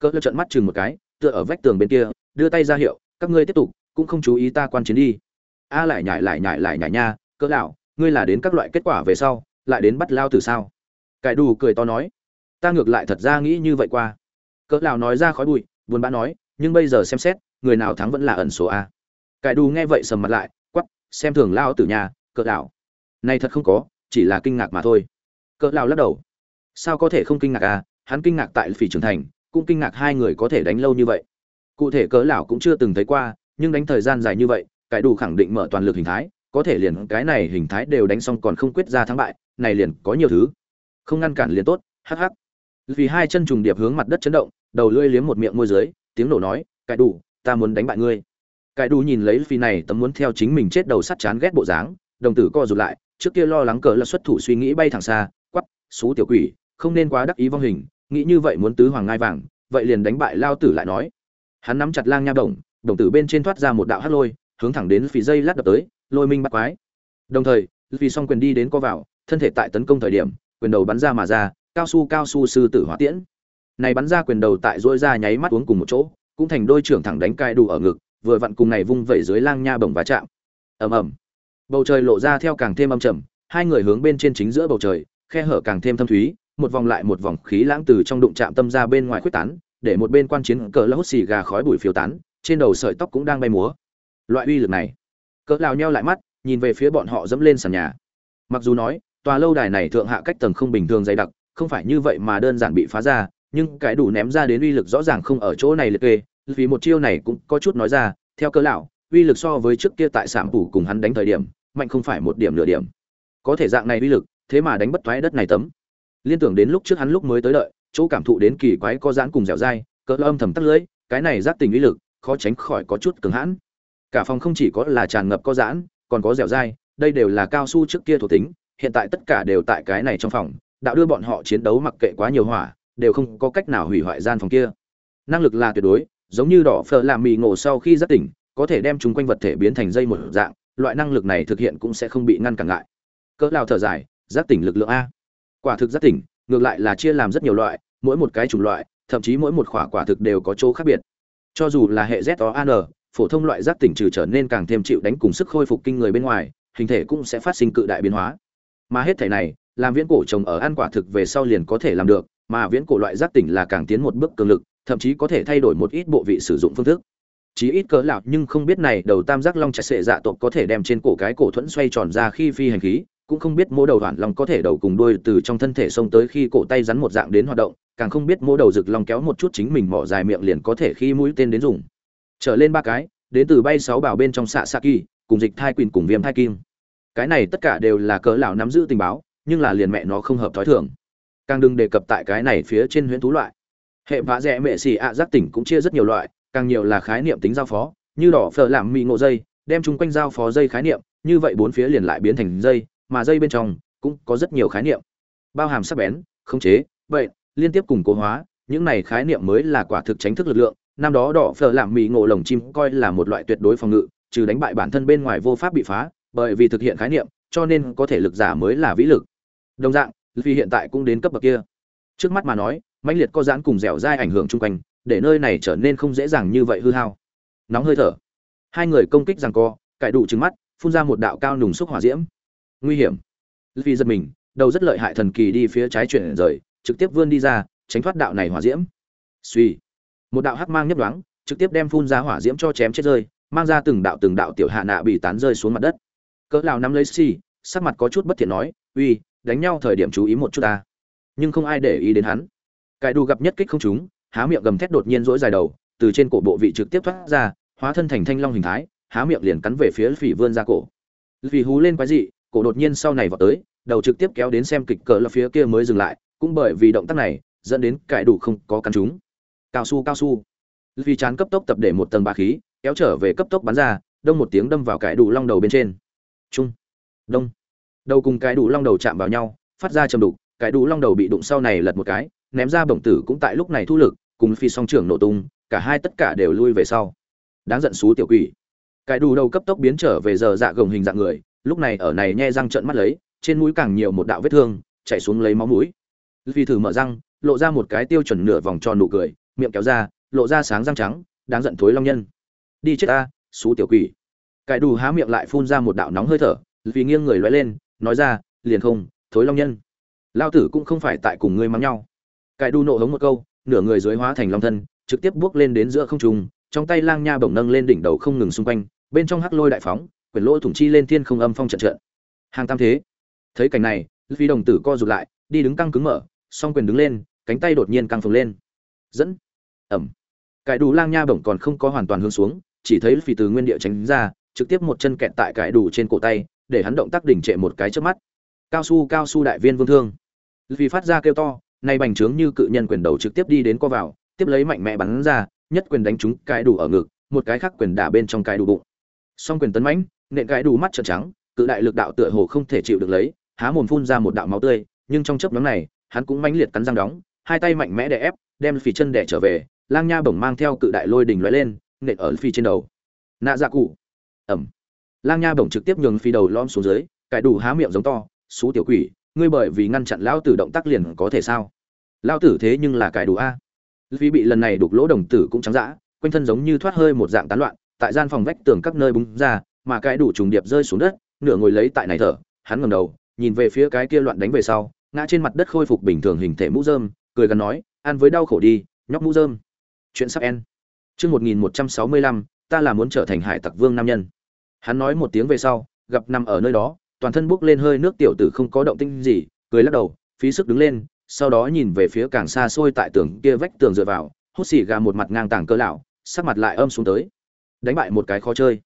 cỡ lão trợn mắt chừng một cái, tựa ở vách tường bên kia, đưa tay ra hiệu, các ngươi tiếp tục, cũng không chú ý ta quan chiến đi a à, lại nhải lại nhải lại nhải nha, cỡ lão, ngươi là đến các loại kết quả về sau, lại đến bắt lao từ sao? Cải đủ cười to nói. Ta ngược lại thật ra nghĩ như vậy qua. Cỡ lão nói ra khói bụi, buồn bã nói, nhưng bây giờ xem xét, người nào thắng vẫn là ẩn số a. Cải đủ nghe vậy sầm mặt lại, quắc, xem thường lao tử nhà cỡ lão. Này thật không có, chỉ là kinh ngạc mà thôi. Cỡ lão lắc đầu. Sao có thể không kinh ngạc a? hắn kinh ngạc tại phỉ trưởng thành, cũng kinh ngạc hai người có thể đánh lâu như vậy. Cụ thể cỡ lão cũng chưa từng thấy qua, nhưng đánh thời gian dài như vậy cải đủ khẳng định mở toàn lực hình thái, có thể liền cái này hình thái đều đánh xong còn không quyết ra thắng bại, này liền có nhiều thứ. Không ngăn cản liền tốt, hắc hắc. Vì hai chân trùng điệp hướng mặt đất chấn động, đầu lưỡi liếm một miệng môi dưới, tiếng nổ nói, cải đủ, ta muốn đánh bại ngươi. Cải đủ nhìn lấy phi này, tấm muốn theo chính mình chết đầu sắt chán ghét bộ dáng, đồng tử co rụt lại, trước kia lo lắng cỡ là xuất thủ suy nghĩ bay thẳng xa, quắp, xú tiểu quỷ, không nên quá đắc ý vong hình, nghĩ như vậy muốn tứ hoàng ngai vàng, vậy liền đánh bại lao tử lại nói. Hắn nắm chặt lang nha đồng đồng tử bên trên thoát ra một đạo hắc lôi hướng thẳng đến phí dây lát đập tới, lôi minh bắt quái. Đồng thời vì song quyền đi đến co vào, thân thể tại tấn công thời điểm, quyền đầu bắn ra mà ra, cao su cao su sư tử hỏa tiễn. Này bắn ra quyền đầu tại dỗi ra nháy mắt uống cùng một chỗ, cũng thành đôi trưởng thẳng đánh cai đủ ở ngực, vừa vặn cùng này vung vẩy dưới lang nha bồng và chạm. Ầm ầm. Bầu trời lộ ra theo càng thêm âm trầm, hai người hướng bên trên chính giữa bầu trời, khe hở càng thêm thâm thúy, một vòng lại một vòng khí lãng từ trong đụng chạm tâm ra bên ngoài khuếch tán, để một bên quan chiến cờ lỡ xì gà khói bụi phiêu tán, trên đầu sợi tóc cũng đang bay múa loại uy lực này. Cỡ lao nheo lại mắt, nhìn về phía bọn họ dẫm lên sàn nhà. Mặc dù nói, tòa lâu đài này thượng hạ cách tầng không bình thường dày đặc, không phải như vậy mà đơn giản bị phá ra, nhưng cái đủ ném ra đến uy lực rõ ràng không ở chỗ này liệt kê, vì một chiêu này cũng có chút nói ra, theo cỡ lão uy lực so với trước kia tại sạm phủ cùng hắn đánh thời điểm, mạnh không phải một điểm nửa điểm. Có thể dạng này uy lực, thế mà đánh bất thoái đất này tấm. Liên tưởng đến lúc trước hắn lúc mới tới đợi, chỗ cảm thụ đến kỳ quái có giãn cùng dẻo dai, cỡ âm thầm tắt lưỡi, cái này giáp tình uy lực, khó tránh khỏi có chút cứng hãn cả phòng không chỉ có là tràn ngập có giãn, còn có dẻo dai, đây đều là cao su trước kia thuộc tính, hiện tại tất cả đều tại cái này trong phòng đạo đưa bọn họ chiến đấu mặc kệ quá nhiều hỏa, đều không có cách nào hủy hoại gian phòng kia. Năng lực là tuyệt đối, giống như đỏ phở làm mì ngộ sau khi rất tỉnh, có thể đem chúng quanh vật thể biến thành dây một dạng, loại năng lực này thực hiện cũng sẽ không bị ngăn cản lại. Cỡ lao thở dài, giác tỉnh lực lượng a. Quả thực giác tỉnh, ngược lại là chia làm rất nhiều loại, mỗi một cái chủng loại, thậm chí mỗi một khỏa quả thực đều có chỗ khác biệt. Cho dù là hệ z o an phổ thông loại giác tỉnh trừ trở nên càng thêm chịu đánh cùng sức khôi phục kinh người bên ngoài, hình thể cũng sẽ phát sinh cự đại biến hóa. Mà hết thể này, làm viễn cổ trồng ở ăn quả thực về sau liền có thể làm được, mà viễn cổ loại giác tỉnh là càng tiến một bước cường lực, thậm chí có thể thay đổi một ít bộ vị sử dụng phương thức. Chí ít cỡ lão nhưng không biết này đầu tam giác long chạy sệ dạ tộc có thể đem trên cổ cái cổ thuẫn xoay tròn ra khi phi hành khí, cũng không biết mô đầu đoạn long có thể đầu cùng đuôi từ trong thân thể xông tới khi cổ tay rắn một dạng đến hoạt động, càng không biết mô đầu rực long kéo một chút chính mình mỏ dài miệng liền có thể khi mũi tên đến dùng trở lên ba cái, đến từ bay sáu bảo bên trong xạ xạ kỳ, cùng dịch thai quỳnh cùng viêm thai kim. Cái này tất cả đều là cỡ lão nắm giữ tình báo, nhưng là liền mẹ nó không hợp thói thường. Càng đừng đề cập tại cái này phía trên huyễn thú loại. Hệ vã rẽ mẹ xì ạ giác tỉnh cũng chia rất nhiều loại, càng nhiều là khái niệm tính giao phó, như đỏ phở làm mì ngộ dây, đem chung quanh giao phó dây khái niệm, như vậy bốn phía liền lại biến thành dây, mà dây bên trong cũng có rất nhiều khái niệm. Bao hàm sắc bén, khống chế vậy liên tiếp cùng cố hóa, những này khái niệm mới là quả thực tránh thức lực lượng năm đó đỏ phở làm mì ngộ lồng chim coi là một loại tuyệt đối phòng ngự, trừ đánh bại bản thân bên ngoài vô pháp bị phá, bởi vì thực hiện khái niệm, cho nên có thể lực giả mới là vĩ lực. Đồng dạng, vì hiện tại cũng đến cấp bậc kia. Trước mắt mà nói, mãnh liệt có giãn cùng dẻo dai ảnh hưởng chung quanh, để nơi này trở nên không dễ dàng như vậy hư hao. Nóng hơi thở. Hai người công kích rằng co, cải đủ trứng mắt, phun ra một đạo cao nùng xúc hỏa diễm. Nguy hiểm. Vì giật mình, đầu rất lợi hại thần kỳ đi phía trái chuyển rời, trực tiếp vươn đi ra, tránh thoát đạo này hỏa diễm. Suy một đạo hắc mang nhấp đoáng trực tiếp đem phun ra hỏa diễm cho chém chết rơi, mang ra từng đạo từng đạo tiểu hạ nạ bị tán rơi xuống mặt đất. Cỡ lão nắm lấy xì, sắc mặt có chút bất thiện nói, uy, đánh nhau thời điểm chú ý một chút ta. Nhưng không ai để ý đến hắn. Cải đu gặp nhất kích không chúng há miệng gầm thét đột nhiên rỗi dài đầu, từ trên cổ bộ vị trực tiếp thoát ra, hóa thân thành thanh long hình thái, há miệng liền cắn về phía phỉ vươn ra cổ. Vì hú lên quái dị, cổ đột nhiên sau này vào tới, đầu trực tiếp kéo đến xem kịch cỡ là phía kia mới dừng lại, cũng bởi vì động tác này, dẫn đến cải đủ không có cắn chúng cao su cao su. Vì chán cấp tốc tập để một tầng ba khí, kéo trở về cấp tốc bắn ra, đông một tiếng đâm vào cải đủ long đầu bên trên. Trung. Đông. Đầu cùng cái đủ long đầu chạm vào nhau, phát ra chầm đục, cái đủ long đầu bị đụng sau này lật một cái, ném ra bổng tử cũng tại lúc này thu lực, cùng phi song trưởng nổ tung, cả hai tất cả đều lui về sau. Đáng giận xú tiểu quỷ. Cái đủ đầu cấp tốc biến trở về giờ dạ gồng hình dạng người, lúc này ở này nhe răng trợn mắt lấy, trên mũi càng nhiều một đạo vết thương chảy xuống lấy máu mũi. Vì thử mở răng, lộ ra một cái tiêu chuẩn nửa vòng tròn nụ cười miệng kéo ra, lộ ra sáng răng trắng, đáng giận thối long nhân. Đi chết ta, xú tiểu quỷ. Cải đủ há miệng lại phun ra một đạo nóng hơi thở, vì nghiêng người loay lên, nói ra, liền không, thối long nhân. Lao tử cũng không phải tại cùng ngươi mắng nhau. Cải đu nộ hống một câu, nửa người dưới hóa thành long thân, trực tiếp bước lên đến giữa không trung, trong tay lang nha bổng nâng lên đỉnh đầu không ngừng xung quanh, bên trong hắc lôi đại phóng, quyển lỗ thủng chi lên thiên không âm phong trận trận. Hàng tam thế. Thấy cảnh này, phi đồng tử co rụt lại, đi đứng căng cứng mở, song quyền đứng lên, cánh tay đột nhiên căng phồng lên dẫn. Ẩm. Cải đủ lang nha bổng còn không có hoàn toàn hướng xuống, chỉ thấy phi từ nguyên địa tránh ra, trực tiếp một chân kẹt tại cải đủ trên cổ tay, để hắn động tác đỉnh trệ một cái trước mắt. Cao su cao su đại viên vương thương. Vì phát ra kêu to, nay bành trướng như cự nhân quyền đầu trực tiếp đi đến co vào, tiếp lấy mạnh mẽ bắn ra, nhất quyền đánh trúng cái đủ ở ngực, một cái khác quyền đả bên trong cái đủ bụng. Song quyền tấn mãnh, nện cái đủ mắt trợn trắng, cự đại lực đạo tựa hồ không thể chịu được lấy, há mồm phun ra một đạo máu tươi, nhưng trong chớp nhoáng này, hắn cũng mãnh liệt cắn răng đóng, hai tay mạnh mẽ đè ép đem phì chân đẻ trở về, lang nha bổng mang theo cự đại lôi đình loại lên, nện ở phi trên đầu. Nạ dạ cụ. Ẩm. Lang nha bổng trực tiếp nhường phi đầu lom xuống dưới, cải đủ há miệng giống to, xú tiểu quỷ, ngươi bởi vì ngăn chặn lão tử động tác liền có thể sao? Lão tử thế nhưng là cải đủ a. Phi bị lần này đục lỗ đồng tử cũng trắng dã, quanh thân giống như thoát hơi một dạng tán loạn, tại gian phòng vách tường các nơi búng ra, mà cái đủ trùng điệp rơi xuống đất, nửa ngồi lấy tại này thở, hắn ngẩng đầu, nhìn về phía cái kia loạn đánh về sau, ngã trên mặt đất khôi phục bình thường hình thể mũ rơm, cười gần nói ăn với đau khổ đi, nhóc mũ rơm. Chuyện sắp en chương một nghìn một trăm sáu mươi lăm, ta là muốn trở thành hải tặc vương nam nhân. Hắn nói một tiếng về sau, gặp nằm ở nơi đó, toàn thân bốc lên hơi nước tiểu tử không có động tĩnh gì, cười lắc đầu, phí sức đứng lên, sau đó nhìn về phía càng xa xôi tại tường kia vách tường dựa vào, hút xì gà một mặt ngang tàng cơ lão, sắc mặt lại âm xuống tới. Đánh bại một cái khó chơi.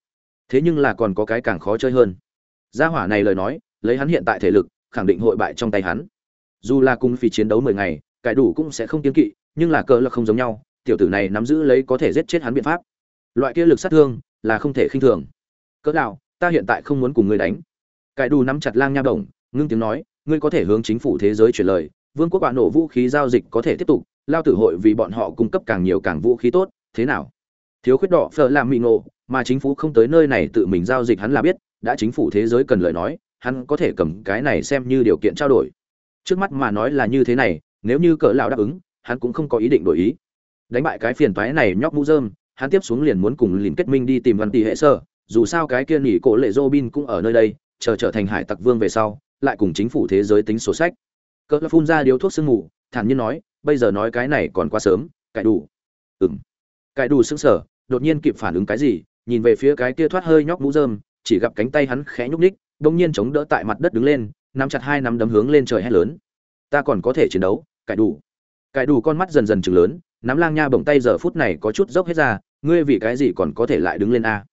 Thế nhưng là còn có cái càng khó chơi hơn. Gia hỏa này lời nói, lấy hắn hiện tại thể lực, khẳng định hội bại trong tay hắn. Dù là cùng phi chiến đấu mười ngày cải đủ cũng sẽ không kiên kỵ, nhưng là cơ là không giống nhau, tiểu tử này nắm giữ lấy có thể giết chết hắn biện pháp. Loại kia lực sát thương là không thể khinh thường. Cỡ đạo ta hiện tại không muốn cùng ngươi đánh. Cải đủ nắm chặt lang nha đồng, ngưng tiếng nói, ngươi có thể hướng chính phủ thế giới chuyển lời, vương quốc bạn nổ vũ khí giao dịch có thể tiếp tục, lao tử hội vì bọn họ cung cấp càng nhiều càng vũ khí tốt, thế nào? Thiếu khuyết đỏ, phở làm mị ngộ, mà chính phủ không tới nơi này tự mình giao dịch hắn là biết, đã chính phủ thế giới cần lời nói, hắn có thể cầm cái này xem như điều kiện trao đổi. Trước mắt mà nói là như thế này nếu như cỡ lão đáp ứng hắn cũng không có ý định đổi ý đánh bại cái phiền toái này nhóc mũ rơm hắn tiếp xuống liền muốn cùng liền kết minh đi tìm văn tỷ hệ sơ dù sao cái kia nghỉ cổ lệ Robin cũng ở nơi đây, chờ trở thành hải tặc vương về sau, lại cùng chính phủ thế giới tính sổ sách. Cỡ lão phun ra điếu thuốc sương ngủ, thản nhiên nói, bây giờ nói cái này còn quá sớm, cải đủ. Ừm. Cải đủ sững sờ, đột nhiên kịp phản ứng cái gì, nhìn về phía cái kia thoát hơi nhóc mũ rơm, chỉ gặp cánh tay hắn khẽ nhúc nhích, đung nhiên chống đỡ tại mặt đất đứng lên, nắm chặt hai nắm đấm hướng lên trời hét lớn. Ta còn có thể chiến đấu, cải đủ. Cải đủ con mắt dần dần chừng lớn, nắm lang nha bổng tay giờ phút này có chút dốc hết ra, ngươi vì cái gì còn có thể lại đứng lên a?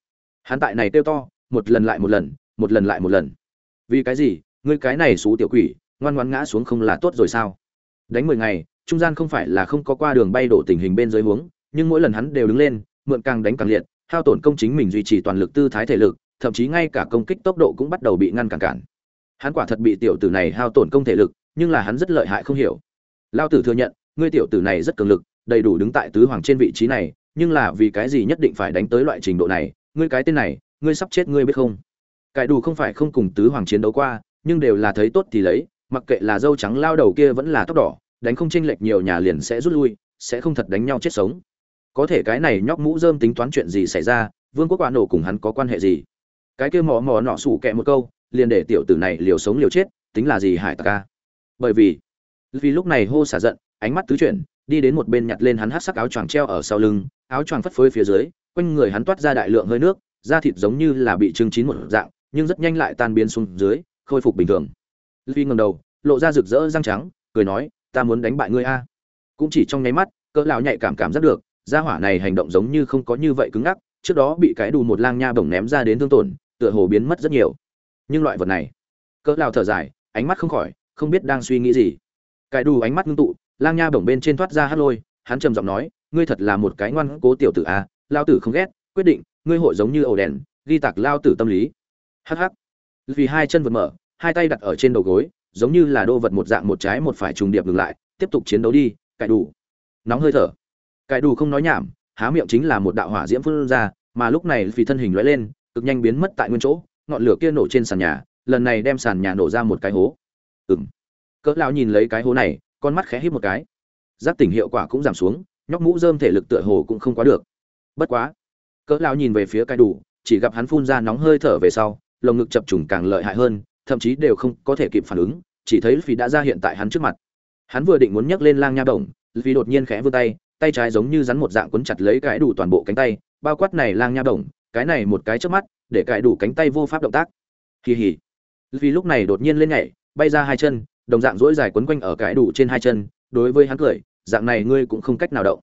hắn tại này kêu to một lần lại một lần một lần lại một lần. Vì cái gì? Ngươi cái này xú tiểu quỷ ngoan ngoan ngã xuống không là tốt rồi sao? Đánh mười ngày trung gian không phải là không có qua đường bay đổ tình hình bên dưới huống nhưng mỗi lần hắn đều đứng lên mượn càng đánh càng liệt hao tổn công chính mình duy trì toàn lực tư thái thể lực thậm chí ngay cả công kích tốc độ cũng bắt đầu bị ngăn cản cản. Hắn quả thật bị tiểu tử này hao tổn công thể lực nhưng là hắn rất lợi hại không hiểu lao tử thừa nhận, ngươi tiểu tử này rất cường lực, đầy đủ đứng tại tứ hoàng trên vị trí này, nhưng là vì cái gì nhất định phải đánh tới loại trình độ này? Ngươi cái tên này, ngươi sắp chết ngươi biết không? Cải đủ không phải không cùng tứ hoàng chiến đấu qua, nhưng đều là thấy tốt thì lấy, mặc kệ là dâu trắng lao đầu kia vẫn là tóc đỏ, đánh không chênh lệch nhiều nhà liền sẽ rút lui, sẽ không thật đánh nhau chết sống. Có thể cái này nhóc mũ dơm tính toán chuyện gì xảy ra, vương quốc quả nổ cùng hắn có quan hệ gì? Cái kia mò mò nọ sủ kẹ một câu, liền để tiểu tử này liều sống liều chết, tính là gì hải tặc ca bởi vì vì lúc này hô xả giận, ánh mắt tứ chuyển, đi đến một bên nhặt lên hắn hát sắc áo choàng treo ở sau lưng, áo choàng phất phới phía dưới, quanh người hắn toát ra đại lượng hơi nước, da thịt giống như là bị trưng chín một dạng, nhưng rất nhanh lại tan biến xuống dưới, khôi phục bình thường. Vì ngẩng đầu, lộ ra rực rỡ răng trắng, cười nói, ta muốn đánh bại ngươi a. Cũng chỉ trong nháy mắt, cỡ lão nhạy cảm cảm giác được, gia hỏa này hành động giống như không có như vậy cứng ngắc, trước đó bị cái đù một lang nha bổng ném ra đến thương tổn, tựa hồ biến mất rất nhiều. Nhưng loại vật này, cỡ lão thở dài, ánh mắt không khỏi, không biết đang suy nghĩ gì cái đủ ánh mắt ngưng tụ, lang nha bổng bên trên thoát ra hát lôi, hắn trầm giọng nói, ngươi thật là một cái ngoan cố tiểu tử a, lao tử không ghét, quyết định, ngươi hội giống như ổ đèn, ghi tạc lao tử tâm lý. Hắc hắc. Vì hai chân vượt mở, hai tay đặt ở trên đầu gối, giống như là đô vật một dạng một trái một phải trùng điệp ngừng lại, tiếp tục chiến đấu đi cải đủ nóng hơi thở. Cải đủ không nói nhảm, há miệng chính là một đạo hỏa diễm phun ra, mà lúc này vì thân hình lóe lên, cực nhanh biến mất tại nguyên chỗ, ngọn lửa kia nổ trên sàn nhà, lần này đem sàn nhà nổ ra một cái hố. Ừng cỡ lão nhìn lấy cái hố này, con mắt khẽ híp một cái. Giác tỉnh hiệu quả cũng giảm xuống, nhóc mũ dơm thể lực tựa hồ cũng không quá được. Bất quá, cỡ lão nhìn về phía cái đủ, chỉ gặp hắn phun ra nóng hơi thở về sau, lồng ngực chập trùng càng lợi hại hơn, thậm chí đều không có thể kịp phản ứng, chỉ thấy phi đã ra hiện tại hắn trước mặt. Hắn vừa định muốn nhấc lên lang nha động vì đột nhiên khẽ vươn tay tay trái giống như rắn một dạng quấn chặt lấy cái đủ toàn bộ cánh tay, bao quát này lang nha động cái này một cái trước mắt, để cái đủ cánh tay vô pháp động tác. Kỳ hỉ vì lúc này đột nhiên lên nhảy, bay ra hai chân đồng dạng duỗi dài quấn quanh ở cái đủ trên hai chân, đối với hắn cười, dạng này ngươi cũng không cách nào động.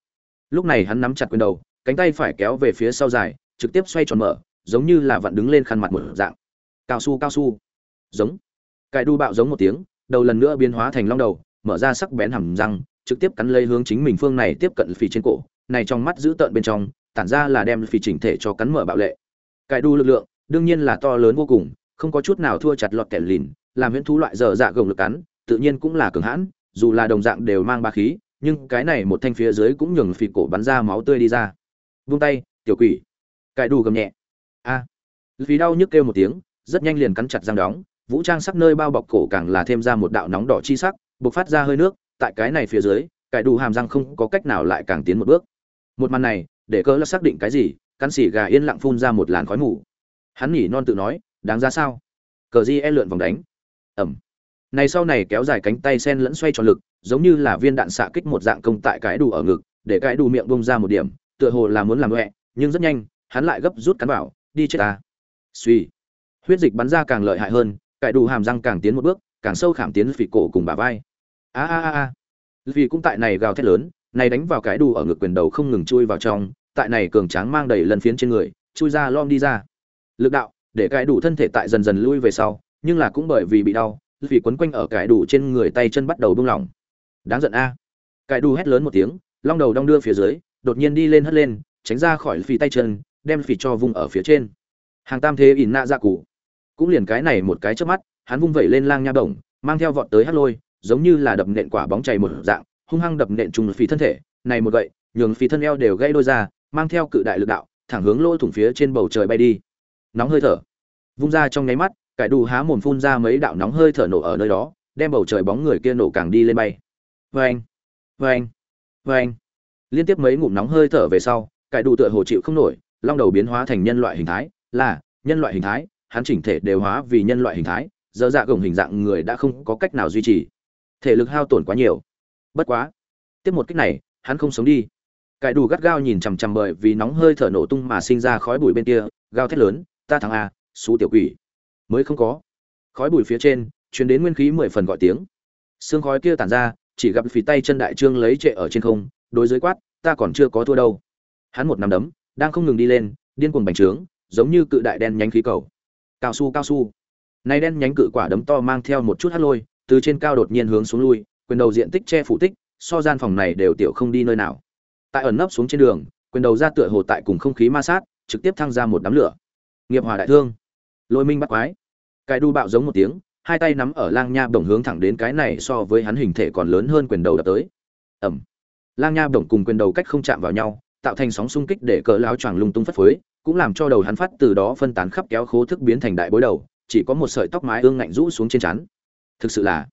Lúc này hắn nắm chặt quyền đầu, cánh tay phải kéo về phía sau dài, trực tiếp xoay tròn mở, giống như là vặn đứng lên khăn mặt một dạng. Cao su cao su. Giống. Cải đu bạo giống một tiếng, đầu lần nữa biến hóa thành long đầu, mở ra sắc bén hầm răng, trực tiếp cắn lấy hướng chính mình phương này tiếp cận phì trên cổ, này trong mắt giữ tợn bên trong, tản ra là đem phì chỉnh thể cho cắn mở bạo lệ. Cải đu lực lượng, đương nhiên là to lớn vô cùng, không có chút nào thua chặt lọt kẻ lìn làm huyễn thú loại dở dạ gồng lực cắn, tự nhiên cũng là cường hãn, dù là đồng dạng đều mang ba khí, nhưng cái này một thanh phía dưới cũng nhường phì cổ bắn ra máu tươi đi ra. Vung tay, tiểu quỷ. Cải đủ gầm nhẹ. A. À. vì đau nhức kêu một tiếng, rất nhanh liền cắn chặt răng đóng, vũ trang sắc nơi bao bọc cổ càng là thêm ra một đạo nóng đỏ chi sắc, bộc phát ra hơi nước, tại cái này phía dưới, cải đủ hàm răng không có cách nào lại càng tiến một bước. Một màn này, để cơ là xác định cái gì, cắn xỉ gà yên lặng phun ra một làn khói mù. Hắn nhỉ non tự nói, đáng ra sao? Cờ di e lượn vòng đánh ẩm. Này sau này kéo dài cánh tay sen lẫn xoay tròn lực giống như là viên đạn xạ kích một dạng công tại cái đủ ở ngực để cái đủ miệng bông ra một điểm tựa hồ là muốn làm loẹ nhưng rất nhanh hắn lại gấp rút cắn vào, đi chết ta. Suy huyết dịch bắn ra càng lợi hại hơn cái đủ hàm răng càng tiến một bước càng sâu khảm tiến phỉ cổ cùng bả vai. A a a a. Vì cũng tại này gào thét lớn này đánh vào cái đủ ở ngực quyền đầu không ngừng chui vào trong tại này cường tráng mang đầy lần phiến trên người chui ra lom đi ra. Lực đạo để cái đủ thân thể tại dần dần lui về sau nhưng là cũng bởi vì bị đau, vì quấn quanh ở cải đủ trên người tay chân bắt đầu buông lỏng. Đáng giận a. Cải đủ hét lớn một tiếng, long đầu đong đưa phía dưới, đột nhiên đi lên hất lên, tránh ra khỏi phì tay chân, đem phì cho vùng ở phía trên. Hàng tam thế ỉn nạ ra cụ. Cũng liền cái này một cái trước mắt, hắn vung vẩy lên lang nha bổng, mang theo vọt tới hát lôi, giống như là đập nện quả bóng chảy một dạng, hung hăng đập nện trùng phì thân thể. Này một gậy, nhường phì thân eo đều gây đôi ra, mang theo cự đại lực đạo, thẳng hướng lỗ thủng phía trên bầu trời bay đi. Nóng hơi thở. Vung ra trong nháy mắt cải đủ há mồm phun ra mấy đạo nóng hơi thở nổ ở nơi đó, đem bầu trời bóng người kia nổ càng đi lên bay. Vâng vâng vâng. Liên tiếp mấy ngụm nóng hơi thở về sau, cải đủ tựa hồ chịu không nổi, long đầu biến hóa thành nhân loại hình thái, là, nhân loại hình thái, hắn chỉnh thể đều hóa vì nhân loại hình thái, dơ dạ gồng hình dạng người đã không có cách nào duy trì. Thể lực hao tổn quá nhiều. Bất quá, tiếp một cách này, hắn không sống đi. Cải đủ gắt gao nhìn chằm chằm bởi vì nóng hơi thở nổ tung mà sinh ra khói bụi bên kia gao thét lớn, ta thắng a xú tiểu quỷ mới không có. Khói bụi phía trên chuyến đến nguyên khí mười phần gọi tiếng. Xương khói kia tản ra, chỉ gặp phì tay chân đại trương lấy trệ ở trên không, đối dưới quát, ta còn chưa có thua đâu. Hắn một nắm đấm, đang không ngừng đi lên, điên cuồng bành trướng, giống như cự đại đen nhánh khí cầu. Cao su cao su. Nay đen nhánh cự quả đấm to mang theo một chút hắt lôi, từ trên cao đột nhiên hướng xuống lui, quyền đầu diện tích che phủ tích, so gian phòng này đều tiểu không đi nơi nào. Tại ẩn nấp xuống trên đường, quyền đầu ra tựa hồ tại cùng không khí ma sát, trực tiếp thăng ra một đám lửa. Nghiệp hòa đại thương lôi minh bắt quái. Cái đu bạo giống một tiếng hai tay nắm ở lang nha bổng hướng thẳng đến cái này so với hắn hình thể còn lớn hơn quyền đầu đập tới. Ẩm lang nha bổng cùng quyền đầu cách không chạm vào nhau tạo thành sóng xung kích để cỡ láo choàng lung tung phất phới cũng làm cho đầu hắn phát từ đó phân tán khắp kéo khố thức biến thành đại bối đầu chỉ có một sợi tóc mái ương ngạnh rũ xuống trên chắn thực sự là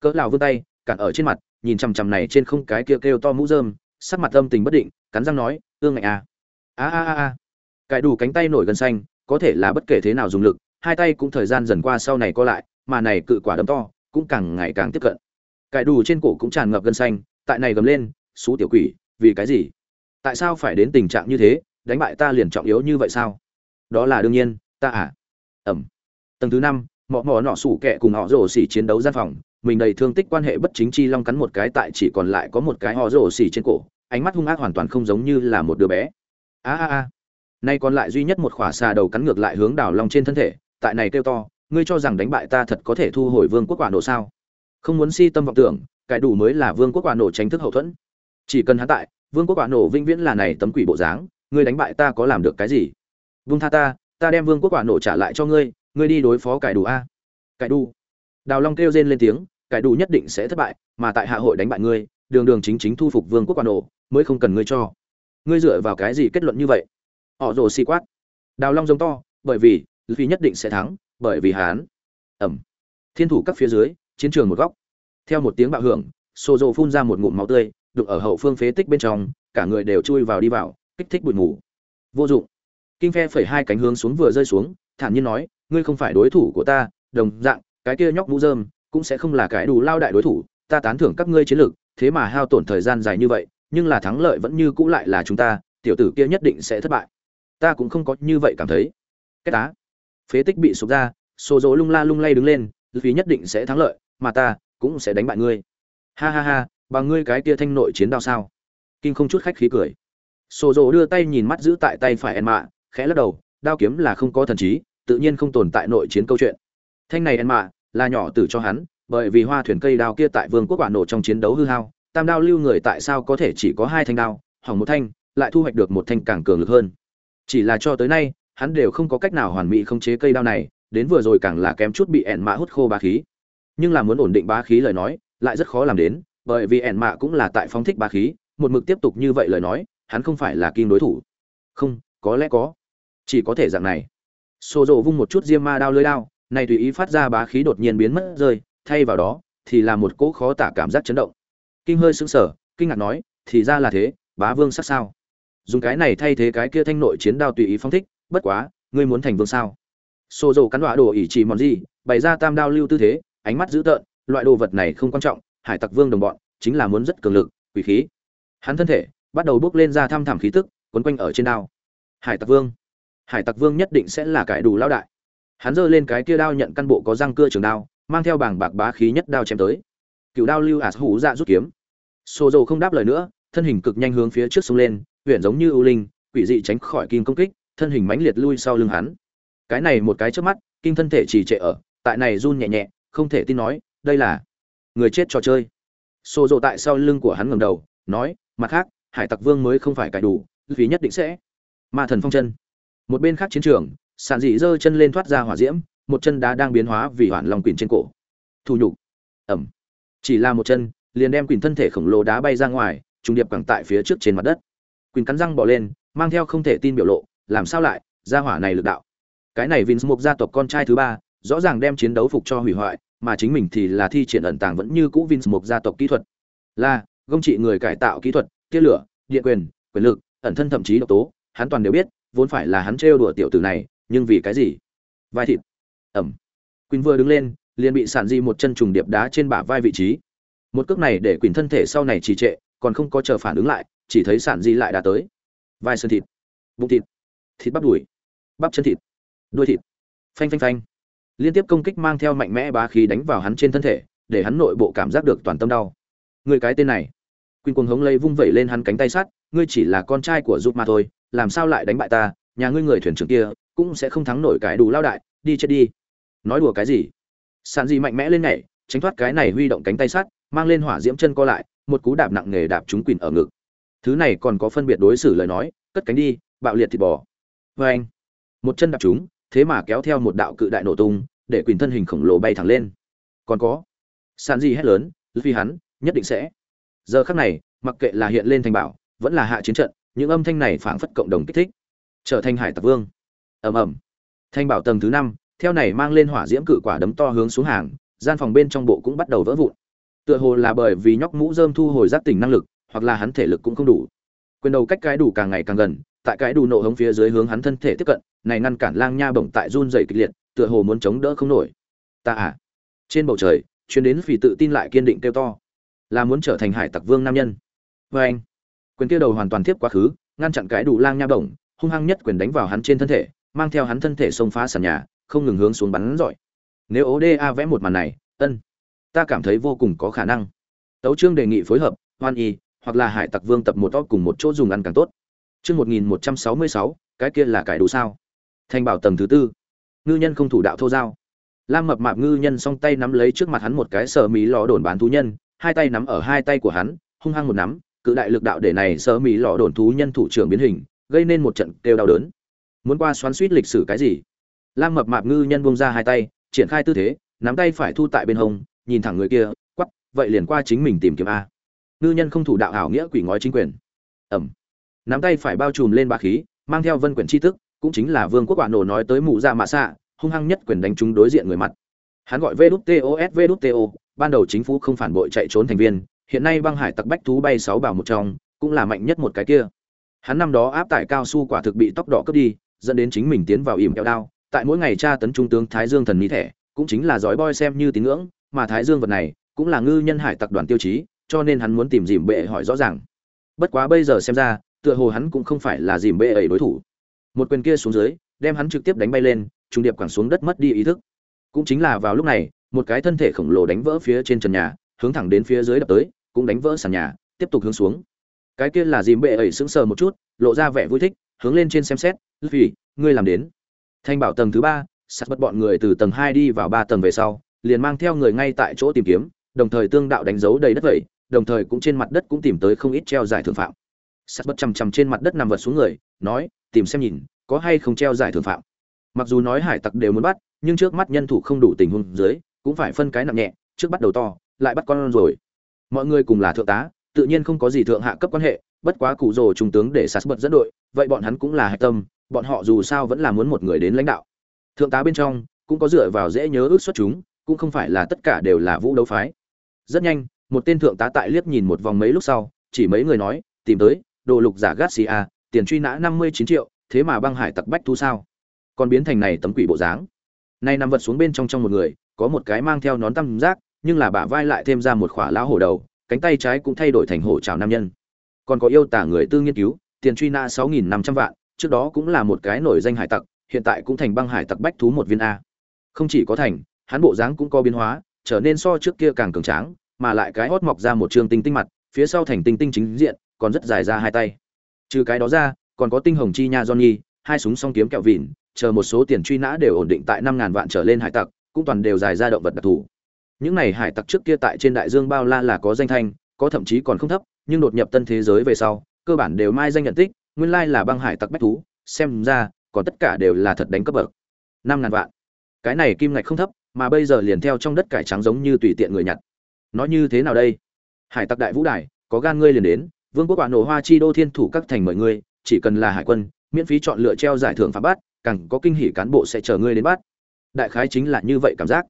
cỡ lào vươn tay cản ở trên mặt nhìn chằm chằm này trên không cái kia kêu, kêu to mũ rơm sắc mặt âm tình bất định cắn răng nói ương ngạnh à. A a a a. Cài đủ cánh tay nổi gần xanh có thể là bất kể thế nào dùng lực, hai tay cũng thời gian dần qua sau này co lại, mà này cự quả đấm to cũng càng ngày càng tiếp cận. Cài đủ trên cổ cũng tràn ngập gân xanh, tại này gầm lên, xú tiểu quỷ, vì cái gì? Tại sao phải đến tình trạng như thế? Đánh bại ta liền trọng yếu như vậy sao? Đó là đương nhiên, ta à. Ẩm. Tầng thứ năm, mọ mọ nọ sủ kẹ cùng họ rổ xỉ chiến đấu gian phòng, mình đầy thương tích quan hệ bất chính chi long cắn một cái tại chỉ còn lại có một cái họ rổ xỉ trên cổ, ánh mắt hung ác hoàn toàn không giống như là một đứa bé. A a a nay còn lại duy nhất một khỏa xà đầu cắn ngược lại hướng đảo long trên thân thể, tại này kêu to, ngươi cho rằng đánh bại ta thật có thể thu hồi vương quốc quả nổ sao? Không muốn si tâm vọng tưởng cải đủ mới là vương quốc quả nổ tránh thức hậu thuẫn. Chỉ cần hắn tại, vương quốc quả nổ vĩnh viễn là này tấm quỷ bộ dáng, ngươi đánh bại ta có làm được cái gì? Vương tha ta ta đem vương quốc quả nổ trả lại cho ngươi ngươi đi đối phó cải đủ a. Cải đủ. Đào long kêu rên lên tiếng cải đủ nhất định sẽ thất bại, mà tại hạ hội đánh bại ngươi, đường đường chính chính thu phục vương quốc quả nổ, mới không cần ngươi cho. Ngươi dựa vào cái gì kết luận như vậy? Họ rồ xì quát. Đào long giống to, bởi vì vì nhất định sẽ thắng, bởi vì hán. Ẩm. Thiên thủ các phía dưới, chiến trường một góc. Theo một tiếng bạo hưởng xô rộ phun ra một ngụm máu tươi đục ở hậu phương phế tích bên trong, cả người đều chui vào đi vào, kích thích bụi ngủ vô dụng. Kinh phe phẩy hai cánh hướng xuống vừa rơi xuống, thản nhiên nói, ngươi không phải đối thủ của ta, đồng dạng, cái kia nhóc mũ dơm cũng sẽ không là cái đủ lao đại đối thủ, ta tán thưởng các ngươi chiến lược, thế mà hao tổn thời gian dài như vậy, nhưng là thắng lợi vẫn như cũ lại là chúng ta, tiểu tử kia nhất định sẽ thất bại ta cũng không có như vậy cảm thấy. Cái tá. Phế tích bị sụp ra xô dỗ lung la lung lay đứng lên, vì nhất định sẽ thắng lợi, mà ta cũng sẽ đánh bại ngươi. Ha ha ha, bằng ngươi cái kia thanh nội chiến đao sao? Kinh không chút khách khí cười. Xô dỗ đưa tay nhìn mắt giữ tại tay phải en mạ khẽ lắc đầu, đao kiếm là không có thần trí, tự nhiên không tồn tại nội chiến câu chuyện. Thanh này en mạ là nhỏ tử cho hắn, bởi vì hoa thuyền cây đao kia tại vương quốc quả nổ trong chiến đấu hư hao, tam đao lưu người tại sao có thể chỉ có hai thanh đao, hỏng một thanh, lại thu hoạch được một thanh càng cường lực hơn chỉ là cho tới nay, hắn đều không có cách nào hoàn mỹ khống chế cây đao này, đến vừa rồi càng là kém chút bị ẹn mạ hút khô bá khí. Nhưng là muốn ổn định bá khí lời nói, lại rất khó làm đến, bởi vì ẹn mạ cũng là tại phóng thích bá khí, một mực tiếp tục như vậy lời nói, hắn không phải là kim đối thủ. Không, có lẽ có. Chỉ có thể dạng này. Xô rộ vung một chút diêm ma đao lưới đao, này tùy ý phát ra bá khí đột nhiên biến mất rơi, thay vào đó, thì là một cỗ khó tả cảm giác chấn động. Kinh hơi sững sờ, kinh ngạc nói, thì ra là thế, bá vương sát sao? Dùng cái này thay thế cái kia thanh nội chiến đao tùy ý phong thích, bất quá, ngươi muốn thành vương sao? Xô dầu cắn đọa đồ ỉ chỉ mòn gì, bày ra tam đao lưu tư thế, ánh mắt dữ tợn, loại đồ vật này không quan trọng, hải tặc vương đồng bọn, chính là muốn rất cường lực, quỷ khí. Hắn thân thể, bắt đầu bước lên ra thăm thẳm khí tức, quấn quanh ở trên đao. Hải tặc vương. Hải tặc vương nhất định sẽ là cải đủ lao đại. Hắn giơ lên cái kia đao nhận căn bộ có răng cưa trường đao, mang theo bảng bạc bá khí nhất đao chém tới. Cựu đao lưu ạt hủ dạ rút kiếm. Xô dầu không đáp lời nữa, thân hình cực nhanh hướng phía trước sông lên huyện giống như ưu linh, quỷ dị tránh khỏi kim công kích, thân hình mãnh liệt lui sau lưng hắn. Cái này một cái trước mắt, kim thân thể trì trệ ở, tại này run nhẹ nhẹ, không thể tin nói, đây là người chết trò chơi. Xô rộ tại sau lưng của hắn ngầm đầu, nói, mặt khác, hải tặc vương mới không phải cải đủ, vì nhất định sẽ ma thần phong chân. Một bên khác chiến trường, sàn dị giơ chân lên thoát ra hỏa diễm, một chân đá đang biến hóa vì hoản lòng quỳnh trên cổ. Thủ nhục. Ẩm. Chỉ là một chân, liền đem quỳnh thân thể khổng lồ đá bay ra ngoài, trùng điệp cẳng tại phía trước trên mặt đất quỳnh cắn răng bỏ lên, mang theo không thể tin biểu lộ, làm sao lại ra hỏa này lực đạo? Cái này Vince một gia tộc con trai thứ ba, rõ ràng đem chiến đấu phục cho hủy hoại, mà chính mình thì là thi triển ẩn tàng vẫn như cũ Vince một gia tộc kỹ thuật. Là, gông trị người cải tạo kỹ thuật, tia lửa, điện quyền quyền lực, ẩn thân thậm chí độc tố, hắn toàn đều biết, vốn phải là hắn trêu đùa tiểu tử này, nhưng vì cái gì? Vai thịt. Ẩm. Quỳnh vừa đứng lên, liền bị sản di một chân trùng điệp đá trên bả vai vị trí. Một cước này để quỳnh thân thể sau này trì trệ, còn không có chờ phản ứng lại chỉ thấy sản di lại đã tới. Vai sơn thịt, bụng thịt thịt bắp đùi, bắp chân thịt, đuôi thịt. Phanh phanh phanh. Liên tiếp công kích mang theo mạnh mẽ bá khí đánh vào hắn trên thân thể, để hắn nội bộ cảm giác được toàn tâm đau. Người cái tên này. Quỳnh cuồng hống lấy vung vẩy lên hắn cánh tay sắt, ngươi chỉ là con trai của giúp mà thôi, làm sao lại đánh bại ta? Nhà ngươi người thuyền trưởng kia cũng sẽ không thắng nổi cái đủ lao đại, đi chết đi. Nói đùa cái gì? Sàn gì mạnh mẽ lên nhảy, tránh thoát cái này huy động cánh tay sắt, mang lên hỏa diễm chân co lại, một cú đạp nặng nề đạp trúng quỳnh ở ngực thứ này còn có phân biệt đối xử lời nói, cất cánh đi, bạo liệt thịt bò. Vê anh, một chân đạp chúng, thế mà kéo theo một đạo cự đại nổ tung, để quỳnh thân hình khổng lồ bay thẳng lên. Còn có, sàn gì hét lớn vì hắn, nhất định sẽ. Giờ khắc này, mặc kệ là hiện lên thành bảo vẫn là hạ chiến trận, những âm thanh này phảng phất cộng đồng kích thích, trở thành hải tặc vương. Ầm ầm. Thanh bảo tầng thứ năm, theo này mang lên hỏa diễm cự quả đấm to hướng xuống hàng, gian phòng bên trong bộ cũng bắt đầu vỡ vụn. Tựa hồ là bởi vì nhóc mũ dơm thu hồi giác tỉnh năng lực hoặc là hắn thể lực cũng không đủ. Quyền đầu cách cái đủ càng ngày càng gần, tại cái đủ nộ hống phía dưới hướng hắn thân thể tiếp cận, này ngăn cản lang nha bổng tại run dày kịch liệt, tựa hồ muốn chống đỡ không nổi. Ta à. Trên bầu trời, chuyến đến vì tự tin lại kiên định kêu to. Là muốn trở thành hải tặc vương nam nhân. Vê anh, quyền kia đầu hoàn toàn tiếp quá khứ, ngăn chặn cái đủ lang nha bổng, hung hăng nhất quyền đánh vào hắn trên thân thể, mang theo hắn thân thể xông phá sàn nhà, không ngừng hướng xuống bắn giỏi. Nếu oda vẽ một màn này, ân, ta cảm thấy vô cùng có khả năng. Tấu trương đề nghị phối hợp, hoan y hoặc là hải tặc vương tập một to cùng một chỗ dùng ăn càng tốt. Chương một nghìn một trăm sáu mươi sáu, cái kia là cải đủ sao? Thành bảo tầng thứ tư. Ngư nhân không thủ đạo thô giao. Lam mập mạp ngư nhân song tay nắm lấy trước mặt hắn một cái sờ mí lò đồn bán thú nhân, hai tay nắm ở hai tay của hắn, hung hăng một nắm, cự đại lực đạo để này sờ mí lò đồn thú nhân thủ trưởng biến hình, gây nên một trận kêu đau đớn. Muốn qua xoắn suýt lịch sử cái gì? Lam mập mạp ngư nhân buông ra hai tay, triển khai tư thế, nắm tay phải thu tại bên hông, nhìn thẳng người kia quắp vậy liền qua chính mình tìm kiếm a ngư nhân không thủ đạo ảo nghĩa quỷ ngói chính quyền. Ẩm. Nắm tay phải bao trùm lên ba khí, mang theo vân quyển tri thức, cũng chính là vương quốc quả nổ nói tới mụ ra dạ mạ xạ, hung hăng nhất quyền đánh trúng đối diện người mặt. Hắn gọi vđtos vđto ban đầu chính phủ không phản bội chạy trốn thành viên, hiện nay băng hải tặc bách thú bay sáu bảo một trong, cũng là mạnh nhất một cái kia. Hắn năm đó áp tải cao su quả thực bị tóc đỏ cướp đi, dẫn đến chính mình tiến vào ỉm kẹo đao. Tại mỗi ngày tra tấn trung tướng thái dương thần mỹ thẻ, cũng chính là giỏi boy xem như tín ngưỡng, mà thái dương vật này cũng là ngư nhân hải tặc đoàn tiêu chí cho nên hắn muốn tìm dìm bệ hỏi rõ ràng. Bất quá bây giờ xem ra, tựa hồ hắn cũng không phải là dìm bệ ấy đối thủ. Một quyền kia xuống dưới, đem hắn trực tiếp đánh bay lên, trung điệp quẳng xuống đất mất đi ý thức. Cũng chính là vào lúc này, một cái thân thể khổng lồ đánh vỡ phía trên trần nhà, hướng thẳng đến phía dưới đập tới, cũng đánh vỡ sàn nhà, tiếp tục hướng xuống. Cái kia là dìm bệ ấy sững sờ một chút, lộ ra vẻ vui thích, hướng lên trên xem xét vì ngươi làm đến. Thanh bảo tầng thứ ba, sắt bất bọn người từ tầng hai đi vào ba tầng về sau, liền mang theo người ngay tại chỗ tìm kiếm, đồng thời tương đạo đánh dấu đầy đất vậy đồng thời cũng trên mặt đất cũng tìm tới không ít treo giải thưởng phạm. Sắt bất chằm chằm trên mặt đất nằm vật xuống người, nói, tìm xem nhìn, có hay không treo giải thưởng phạm. Mặc dù nói hải tặc đều muốn bắt, nhưng trước mắt nhân thủ không đủ tình huống dưới, cũng phải phân cái nặng nhẹ, trước bắt đầu to, lại bắt con rồi. Mọi người cùng là thượng tá, tự nhiên không có gì thượng hạ cấp quan hệ, bất quá cụ rồ trung tướng để sạt bật dẫn đội, vậy bọn hắn cũng là hạch tâm, bọn họ dù sao vẫn là muốn một người đến lãnh đạo. Thượng tá bên trong, cũng có dựa vào dễ nhớ ước xuất chúng, cũng không phải là tất cả đều là vũ đấu phái. Rất nhanh một tên thượng tá tại liếc nhìn một vòng mấy lúc sau, chỉ mấy người nói, tìm tới, đồ lục giả garcia à, tiền truy nã năm mươi chín triệu, thế mà băng hải tặc bách thu sao? Còn biến thành này tấm quỷ bộ dáng. Nay nằm vật xuống bên trong trong một người, có một cái mang theo nón tăm giác nhưng là bả vai lại thêm ra một khỏa lão hổ đầu, cánh tay trái cũng thay đổi thành hổ trào nam nhân. Còn có yêu tả người tư nghiên cứu, tiền truy nã sáu nghìn năm trăm vạn, trước đó cũng là một cái nổi danh hải tặc, hiện tại cũng thành băng hải tặc bách thú một viên a. Không chỉ có thành, hắn bộ dáng cũng có biến hóa, trở nên so trước kia càng cường tráng mà lại cái hót mọc ra một trường tinh tinh mặt, phía sau thành tinh tinh chính diện, còn rất dài ra hai tay. Trừ cái đó ra, còn có tinh hồng chi nha johnny, hai súng song kiếm kẹo vịn, chờ một số tiền truy nã đều ổn định tại năm ngàn vạn trở lên hải tặc, cũng toàn đều dài ra động vật đặc thù. Những này hải tặc trước kia tại trên đại dương bao la là có danh thanh, có thậm chí còn không thấp, nhưng đột nhập tân thế giới về sau, cơ bản đều mai danh nhận tích, nguyên lai là băng hải tặc bách thú, xem ra, còn tất cả đều là thật đánh cấp bậc. năm ngàn vạn. Cái này kim ngạch không thấp, mà bây giờ liền theo trong đất cải trắng giống như tùy tiện người nhặt nói như thế nào đây? Hải tặc đại vũ đài, có gan ngươi liền đến, vương quốc quả nổ hoa chi đô thiên thủ các thành mời ngươi, chỉ cần là hải quân, miễn phí chọn lựa treo giải thưởng phạm bát, càng có kinh hỉ cán bộ sẽ chờ ngươi đến bắt đại khái chính là như vậy cảm giác.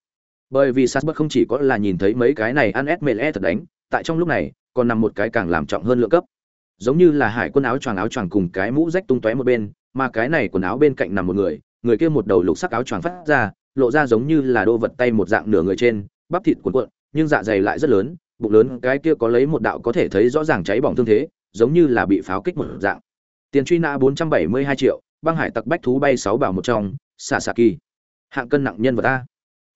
Bởi vì sát không chỉ có là nhìn thấy mấy cái này ăn ép mệt e thật đánh, tại trong lúc này, còn nằm một cái càng làm trọng hơn lượng cấp. Giống như là hải quân áo choàng áo choàng cùng cái mũ rách tung tóe một bên, mà cái này quần áo bên cạnh nằm một người người kia một đầu lục sắc áo choàng phát ra, lộ ra giống như là đô vật tay một dạng nửa người trên, bắp thịt cuộn cuộn nhưng dạ dày lại rất lớn, bụng lớn cái kia có lấy một đạo có thể thấy rõ ràng cháy bỏng thương thế, giống như là bị pháo kích một dạng. Tiền truy nã 472 triệu, băng hải tặc bách thú bay sáu bảo một trong, xạ xạ kỳ. Hạng cân nặng nhân vật ta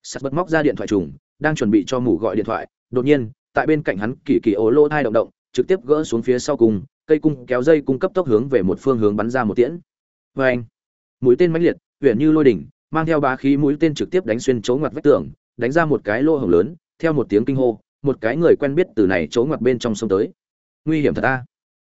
sắt bật móc ra điện thoại trùng, đang chuẩn bị cho mủ gọi điện thoại, đột nhiên, tại bên cạnh hắn kỳ kỳ ố lô thai động động, trực tiếp gỡ xuống phía sau cùng, cây cung kéo dây cung cấp tốc hướng về một phương hướng bắn ra một tiễn. Vê anh, mũi tên mãnh liệt huyện như lôi đỉnh, mang theo bá khí mũi tên trực tiếp đánh xuyên chỗ ngoặt vách tường, đánh ra một cái lỗ hổng lớn theo một tiếng kinh hô, một cái người quen biết từ này chỗ ngoặt bên trong sông tới. Nguy hiểm thật ta.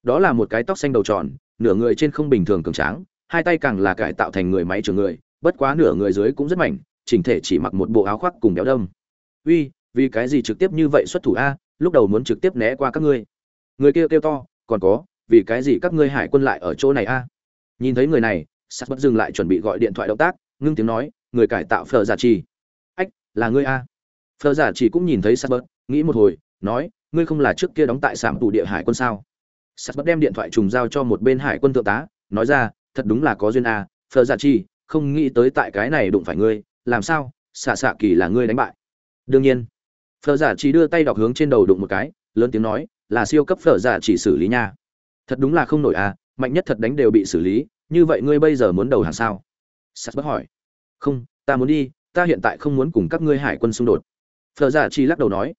Đó là một cái tóc xanh đầu tròn, nửa người trên không bình thường cường tráng, hai tay càng là cải tạo thành người máy trường người, bất quá nửa người dưới cũng rất mảnh, chỉnh thể chỉ mặc một bộ áo khoác cùng béo đông uy, vì cái gì trực tiếp như vậy xuất thủ a? Lúc đầu muốn trực tiếp né qua các ngươi. Người kia kêu to, còn có, vì cái gì các ngươi hải quân lại ở chỗ này a? Nhìn thấy người này, sắt bất dừng lại chuẩn bị gọi điện thoại động tác, ngưng tiếng nói, người cải tạo phờ giả trì. Ách, là ngươi a? Phở giả chỉ cũng nhìn thấy sát bớt, nghĩ một hồi nói ngươi không là trước kia đóng tại sạm tù địa hải quân sao? Sát bớt đem điện thoại trùng giao cho một bên hải quân thượng tá nói ra thật đúng là có duyên à, Phở giả chỉ không nghĩ tới tại cái này đụng phải ngươi làm sao xạ xạ kỳ là ngươi đánh bại. Đương nhiên Phở giả chỉ đưa tay đọc hướng trên đầu đụng một cái lớn tiếng nói là siêu cấp phở giả chỉ xử lý nha. Thật đúng là không nổi à mạnh nhất thật đánh đều bị xử lý như vậy ngươi bây giờ muốn đầu hàng sao? Sát bớt hỏi. Không ta muốn đi ta hiện tại không muốn cùng các ngươi hải quân xung đột phở giả Chi lắc đầu nói,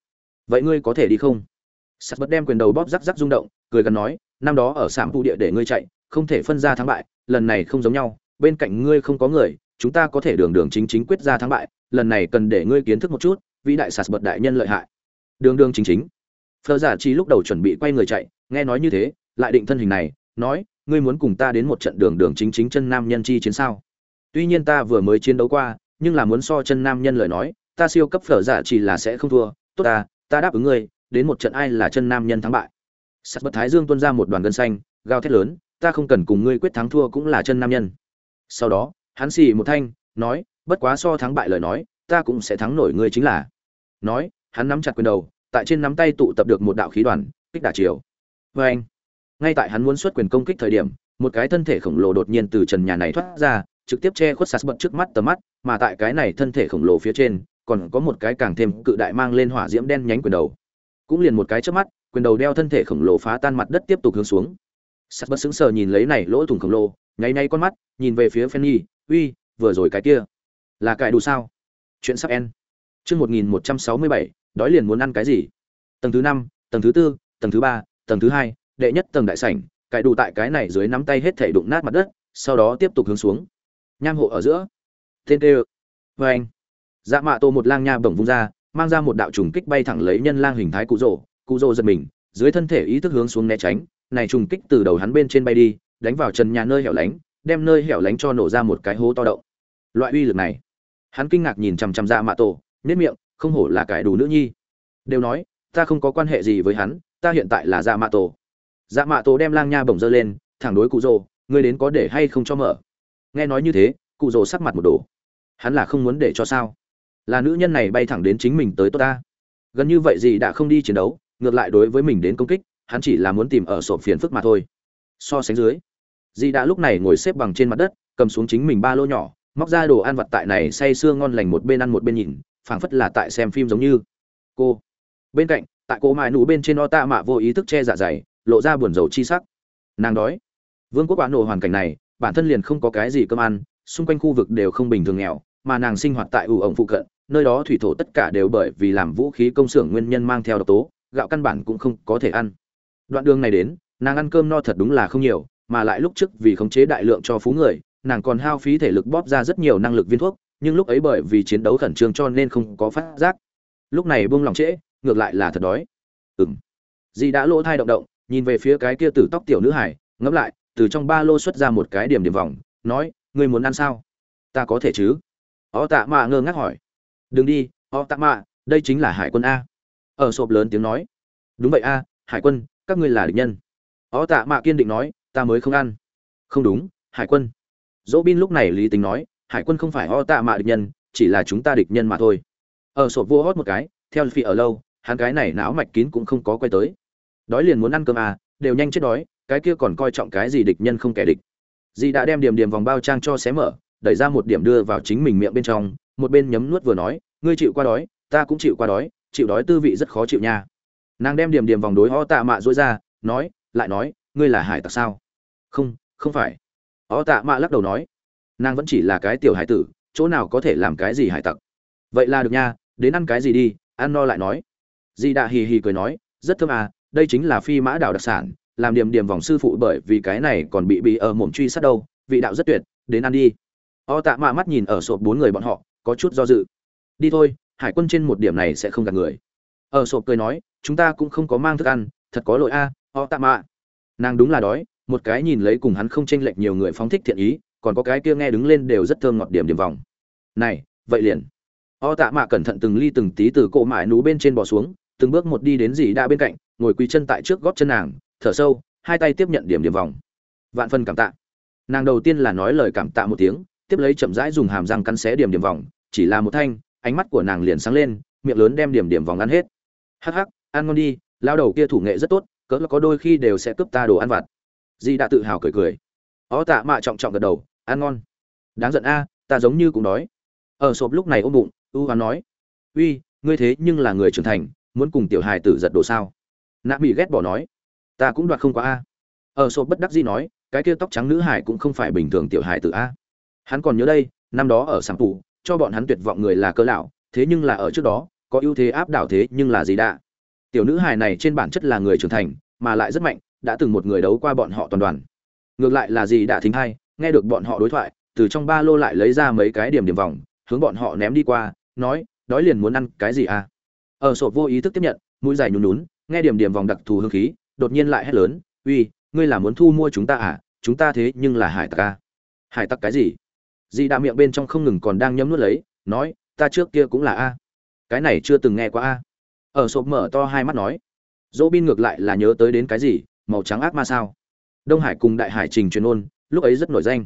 vậy ngươi có thể đi không? Sắt bất đem quyền đầu bóp rắc rắc rung động, cười gần nói, năm đó ở sạm phụ địa để ngươi chạy, không thể phân ra thắng bại, lần này không giống nhau, bên cạnh ngươi không có người, chúng ta có thể đường đường chính chính quyết ra thắng bại, lần này cần để ngươi kiến thức một chút, vĩ đại sạt bật đại nhân lợi hại. Đường đường chính chính. Phờ giả chi lúc đầu chuẩn bị quay người chạy, nghe nói như thế, lại định thân hình này, nói, ngươi muốn cùng ta đến một trận đường đường chính chính chân nam nhân chi chiến sao? Tuy nhiên ta vừa mới chiến đấu qua, nhưng là muốn so chân nam nhân lời nói ta siêu cấp phở giả chỉ là sẽ không thua, tốt ta ta đáp ứng ngươi, đến một trận ai là chân nam nhân thắng bại. Sắt bất thái dương tuôn ra một đoàn gân xanh, gào thét lớn, ta không cần cùng ngươi quyết thắng thua cũng là chân nam nhân. Sau đó, hắn xì một thanh, nói, bất quá so thắng bại lời nói, ta cũng sẽ thắng nổi ngươi chính là. Nói, hắn nắm chặt quyền đầu, tại trên nắm tay tụ tập được một đạo khí đoàn, kích đả chiều. Vê anh, ngay tại hắn muốn xuất quyền công kích thời điểm, một cái thân thể khổng lồ đột nhiên từ trần nhà này thoát ra, trực tiếp che khuất sạt bật trước mắt tầm mắt, mà tại cái này thân thể khổng lồ phía trên còn có một cái càng thêm cự đại mang lên hỏa diễm đen nhánh quyền đầu. Cũng liền một cái trước mắt quyền đầu đeo thân thể khổng lồ phá tan mặt đất tiếp tục hướng xuống. Sắt bất sững sờ nhìn lấy này lỗ thủng khổng lồ nháy nháy con mắt nhìn về phía Fanny, uy vừa rồi cái kia là cải đủ sao? Chuyện sắp en chương một nghìn một trăm sáu mươi bảy đói liền muốn ăn cái gì? Tầng thứ năm tầng thứ tư tầng thứ ba tầng thứ hai đệ nhất tầng đại sảnh cải đủ tại cái này dưới nắm tay hết thể đụng nát mặt đất sau đó tiếp tục hướng xuống. Nham hộ ở giữa. Tên tê vê vâng anh dạ mạ tô một lang nha bổng vung ra, mang ra một đạo trùng kích bay thẳng lấy nhân lang hình thái cụ rồ. Cụ rồ giật mình, dưới thân thể ý thức hướng xuống né tránh. Này trùng kích từ đầu hắn bên trên bay đi, đánh vào trần nhà nơi hẻo lánh, đem nơi hẻo lánh cho nổ ra một cái hố to động loại uy lực này, hắn kinh ngạc nhìn chằm chằm dạ mạ tổ nếp miệng, không hổ là cải đủ nữ nhi. Đều nói, ta không có quan hệ gì với hắn, ta hiện tại là dạ mạ tổ dạ mạ tổ đem lang nha bổng dơ lên, thẳng đối cụ rồ, ngươi đến có để hay không cho mở? Nghe nói như thế, cụ rồ sắc mặt một đồ hắn là không muốn để cho sao? Là nữ nhân này bay thẳng đến chính mình tới tốt ta. Gần như vậy gì đã không đi chiến đấu, ngược lại đối với mình đến công kích, hắn chỉ là muốn tìm ở sộp phiền phức mà thôi. So sánh dưới, dì đã lúc này ngồi xếp bằng trên mặt đất, cầm xuống chính mình ba lô nhỏ, móc ra đồ ăn vặt tại này say sưa ngon lành một bên ăn một bên nhìn, phảng phất là tại xem phim giống như. Cô, bên cạnh, tại cô mại nụ bên trên o tạ mạ vô ý thức che dạ dày, lộ ra buồn rầu chi sắc. Nàng đói. Vương quốc bán nổ hoàn cảnh này, bản thân liền không có cái gì cơm ăn, xung quanh khu vực đều không bình thường nghèo, mà nàng sinh hoạt tại ủ ổng phụ cận nơi đó thủy thổ tất cả đều bởi vì làm vũ khí công xưởng nguyên nhân mang theo độc tố, gạo căn bản cũng không có thể ăn. Đoạn đường này đến, nàng ăn cơm no thật đúng là không nhiều, mà lại lúc trước vì khống chế đại lượng cho phú người, nàng còn hao phí thể lực bóp ra rất nhiều năng lực viên thuốc, nhưng lúc ấy bởi vì chiến đấu khẩn trương cho nên không có phát giác. Lúc này buông lòng trễ, ngược lại là thật đói. Ừng dì đã lỗ thai động động, nhìn về phía cái kia từ tóc tiểu nữ hải ngẫm lại, từ trong ba lô xuất ra một cái điểm điểm vòng, nói, ngươi muốn ăn sao? Ta có thể chứ. Ó tạ mạ ngơ ngác hỏi đừng đi o tạ mạ, đây chính là hải quân a. Ở sộp lớn tiếng nói. Đúng vậy a, hải quân, các ngươi là địch nhân. O tạ mạ kiên định nói, ta mới không ăn. Không đúng, hải quân. Dỗ bin lúc này lý tính nói, hải quân không phải o tạ mạ địch nhân, chỉ là chúng ta địch nhân mà thôi. Ở sộp vua hót một cái, theo phi ở lâu, hắn cái này não mạch kín cũng không có quay tới. Đói liền muốn ăn cơm à đều nhanh chết đói, cái kia còn coi trọng cái gì địch nhân không kẻ địch. Dì đã đem điểm điểm vòng bao trang cho xé mở, đẩy ra một điểm đưa vào chính mình miệng bên trong một bên nhấm nuốt vừa nói, ngươi chịu qua đói, ta cũng chịu qua đói, chịu đói tư vị rất khó chịu nha. Nàng đem điểm điểm vòng đối ho tạ mạ dối ra, nói, lại nói, ngươi là hải tặc sao? Không không phải. Ho tạ mạ lắc đầu nói, nàng vẫn chỉ là cái tiểu hải tử, chỗ nào có thể làm cái gì hải tặc? Vậy là được nha, đến ăn cái gì đi ăn no lại nói. Di đạ hì hì cười nói, rất thơm à đây chính là phi mã đảo đặc sản, làm điểm điểm vòng sư phụ bởi vì cái này còn bị bị ở mồm truy sát đâu, vị đạo rất tuyệt, đến ăn đi. O tạ mạ mắt nhìn ở sộp bốn người bọn họ có chút do dự. Đi thôi hải quân trên một điểm này sẽ không gạt người. Ở sộp cười nói chúng ta cũng không có mang thức ăn thật có lỗi a à, o tạ mạ. Nàng đúng là đói một cái nhìn lấy cùng hắn không chênh lệch nhiều người phóng thích thiện ý còn có cái kia nghe đứng lên đều rất thơm ngọt điểm điểm vòng. Này vậy liền. O tạ mạ cẩn thận từng ly từng tí từ cỗ mại nú bên trên bò xuống từng bước một đi đến dì đa bên cạnh ngồi quỳ chân tại trước gót chân nàng thở sâu hai tay tiếp nhận điểm điểm vòng. Vạn phân cảm tạ. Nàng đầu tiên là nói lời cảm tạ một tiếng tiếp lấy chậm rãi dùng hàm răng cắn xé điểm điểm vòng chỉ là một thanh ánh mắt của nàng liền sáng lên miệng lớn đem điểm điểm vòng ăn hết. Hắc hắc ăn ngon đi lao đầu kia thủ nghệ rất tốt cỡ có đôi khi đều sẽ cướp ta đồ ăn vặt. Di đã tự hào cười cười. Ó tạ mạ trọng trọng gật đầu ăn ngon. Đáng giận a ta giống như cũng đói. Ở sộp lúc này ôm bụng U hoán nói. Uy ngươi thế nhưng là người trưởng thành muốn cùng tiểu hài tử giật đồ sao? Nạ bị ghét bỏ nói. Ta cũng đoạt không qua a. Ở sộp bất đắc dĩ nói cái kia tóc trắng nữ hải cũng không phải bình thường tiểu hải tử a. Hắn còn nhớ đây năm đó ở sảng tủ, cho bọn hắn tuyệt vọng người là cơ lão, thế nhưng là ở trước đó, có ưu thế áp đảo thế nhưng là gì đã tiểu nữ hài này trên bản chất là người trưởng thành, mà lại rất mạnh, đã từng một người đấu qua bọn họ toàn đoàn. Ngược lại là gì đã thính hay nghe được bọn họ đối thoại, từ trong ba lô lại lấy ra mấy cái điểm điểm vòng, hướng bọn họ ném đi qua, nói, đói liền muốn ăn cái gì à? Ở sổ vô ý thức tiếp nhận, mũi dài nhún nhún, nghe điểm điểm vòng đặc thù hương khí, đột nhiên lại hét lớn, uy, ngươi là muốn thu mua chúng ta à? Chúng ta thế nhưng là hải tặc à? hải tặc cái gì? Dì đã miệng bên trong không ngừng còn đang nhấm nuốt lấy, nói, ta trước kia cũng là a. Cái này chưa từng nghe qua a. Ở sộp mở to hai mắt nói dỗ bin ngược lại là nhớ tới đến cái gì, màu trắng ác ma sao? Đông hải cùng đại hải trình truyền ôn, lúc ấy rất nổi danh.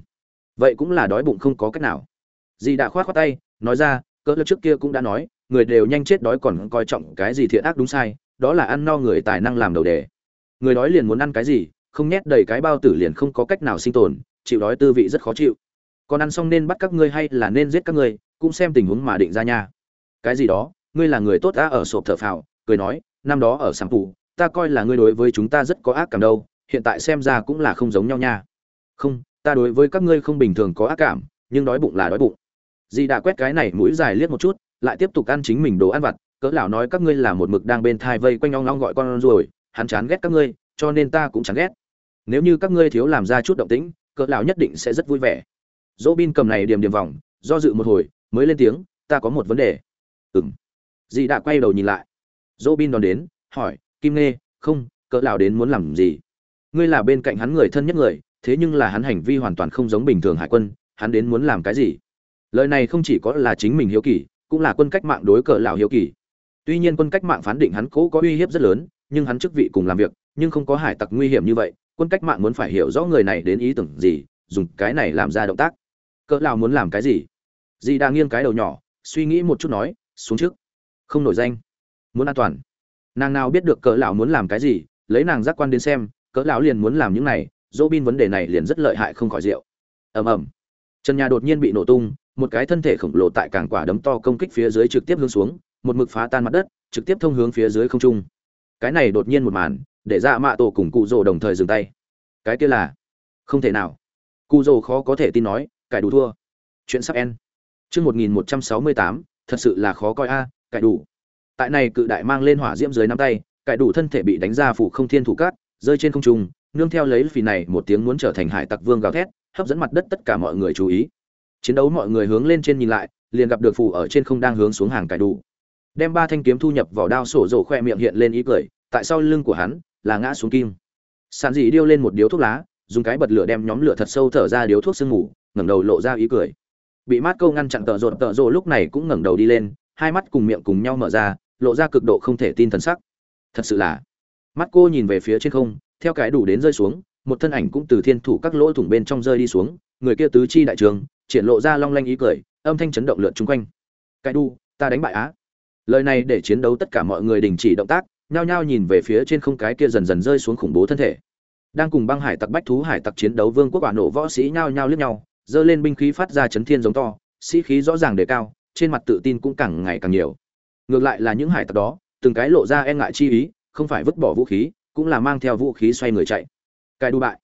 Vậy cũng là đói bụng không có cách nào. Dì đã khoát khoát tay, nói ra, cỡ lớp trước kia cũng đã nói, người đều nhanh chết đói còn coi trọng cái gì thiện ác đúng sai, đó là ăn no người tài năng làm đầu đề. Người đói liền muốn ăn cái gì, không nhét đầy cái bao tử liền không có cách nào sinh tồn, chịu đói tư vị rất khó chịu còn ăn xong nên bắt các ngươi hay là nên giết các ngươi, cũng xem tình huống mà định ra nha. Cái gì đó, ngươi là người tốt ta ở sộp thở phào, cười nói, năm đó ở sàng tù ta coi là ngươi đối với chúng ta rất có ác cảm đâu, hiện tại xem ra cũng là không giống nhau nha. Không, ta đối với các ngươi không bình thường có ác cảm, nhưng đói bụng là đói bụng. Dì đã quét cái này mũi dài liếc một chút, lại tiếp tục ăn chính mình đồ ăn vặt, cỡ lão nói các ngươi là một mực đang bên thai vây quanh ong ong gọi con rồi, hắn chán ghét các ngươi, cho nên ta cũng chán ghét. Nếu như các ngươi thiếu làm ra chút động tĩnh, cỡ lão nhất định sẽ rất vui vẻ dỗ bin cầm này điểm điểm vòng, do dự một hồi, mới lên tiếng, ta có một vấn đề. Ừng dì đã quay đầu nhìn lại. Dỗ bin đón đến, hỏi, kim nghe không, cỡ lão đến muốn làm gì? Ngươi là bên cạnh hắn người thân nhất người, thế nhưng là hắn hành vi hoàn toàn không giống bình thường hải quân, hắn đến muốn làm cái gì? Lời này không chỉ có là chính mình hiếu kỳ, cũng là quân cách mạng đối cỡ lão hiếu kỳ. Tuy nhiên quân cách mạng phán định hắn cố có uy hiếp rất lớn, nhưng hắn chức vị cùng làm việc, nhưng không có hải tặc nguy hiểm như vậy, quân cách mạng muốn phải hiểu rõ người này đến ý tưởng gì, dùng cái này làm ra động tác cỡ lão muốn làm cái gì? Dì đang nghiêng cái đầu nhỏ, suy nghĩ một chút nói, xuống trước. Không nổi danh. Muốn an toàn. Nàng nào biết được cỡ lão muốn làm cái gì, lấy nàng giác quan đến xem, cỡ lão liền muốn làm những này dỗ bin vấn đề này liền rất lợi hại không khỏi rượu. Ầm ầm. Trần nhà đột nhiên bị nổ tung, một cái thân thể khổng lồ tại cảng quả đấm to công kích phía dưới trực tiếp hướng xuống, một mực phá tan mặt đất, trực tiếp thông hướng phía dưới không trung. Cái này đột nhiên một màn, để ra mạ tổ cùng cụ rồ đồng thời dừng tay. Cái kia là không thể nào. Cụ rồ khó có thể tin nói cải đủ thua. Chuyện sắp en chương một nghìn một trăm sáu mươi tám, thật sự là khó coi a, cải đủ. Tại này cự đại mang lên hỏa diễm dưới nắm tay, cải đủ thân thể bị đánh ra phủ không thiên thủ cát, rơi trên không trung, nương theo lấy phì này một tiếng muốn trở thành hải tặc vương gào thét, hấp dẫn mặt đất tất cả mọi người chú ý. Chiến đấu mọi người hướng lên trên nhìn lại, liền gặp được phủ ở trên không đang hướng xuống hàng cải đủ. Đem ba thanh kiếm thu nhập vào đao sổ rổ khoe miệng hiện lên ý cười, tại sau lưng của hắn là ngã xuống kim. Sàn dị điêu lên một điếu thuốc lá, dùng cái bật lửa đem nhóm lửa thật sâu thở ra điếu thuốc sương ngủ ngẩng đầu lộ ra ý cười. Bị mát câu ngăn chặn tợ rột, tợ rộ lúc này cũng ngẩng đầu đi lên, hai mắt cùng miệng cùng nhau mở ra, lộ ra cực độ không thể tin thần sắc. Thật sự là, mắt cô nhìn về phía trên không, theo cái đủ đến rơi xuống, một thân ảnh cũng từ thiên thủ các lỗ thủng bên trong rơi đi xuống, người kia tứ chi đại trường, triển lộ ra long lanh ý cười, âm thanh chấn động lượn chung quanh. Cái đu, ta đánh bại á. Lời này để chiến đấu tất cả mọi người đình chỉ động tác, nhao nhao nhìn về phía trên không cái kia dần dần rơi xuống khủng bố thân thể. Đang cùng băng hải tặc bách thú hải tặc chiến đấu vương quốc quả nổ võ sĩ nhao nhao liếc nhau giơ lên binh khí phát ra chấn thiên giống to, sĩ khí rõ ràng đề cao, trên mặt tự tin cũng càng ngày càng nhiều. Ngược lại là những hải tặc đó, từng cái lộ ra e ngại chi ý, không phải vứt bỏ vũ khí, cũng là mang theo vũ khí xoay người chạy. Cai đu bại.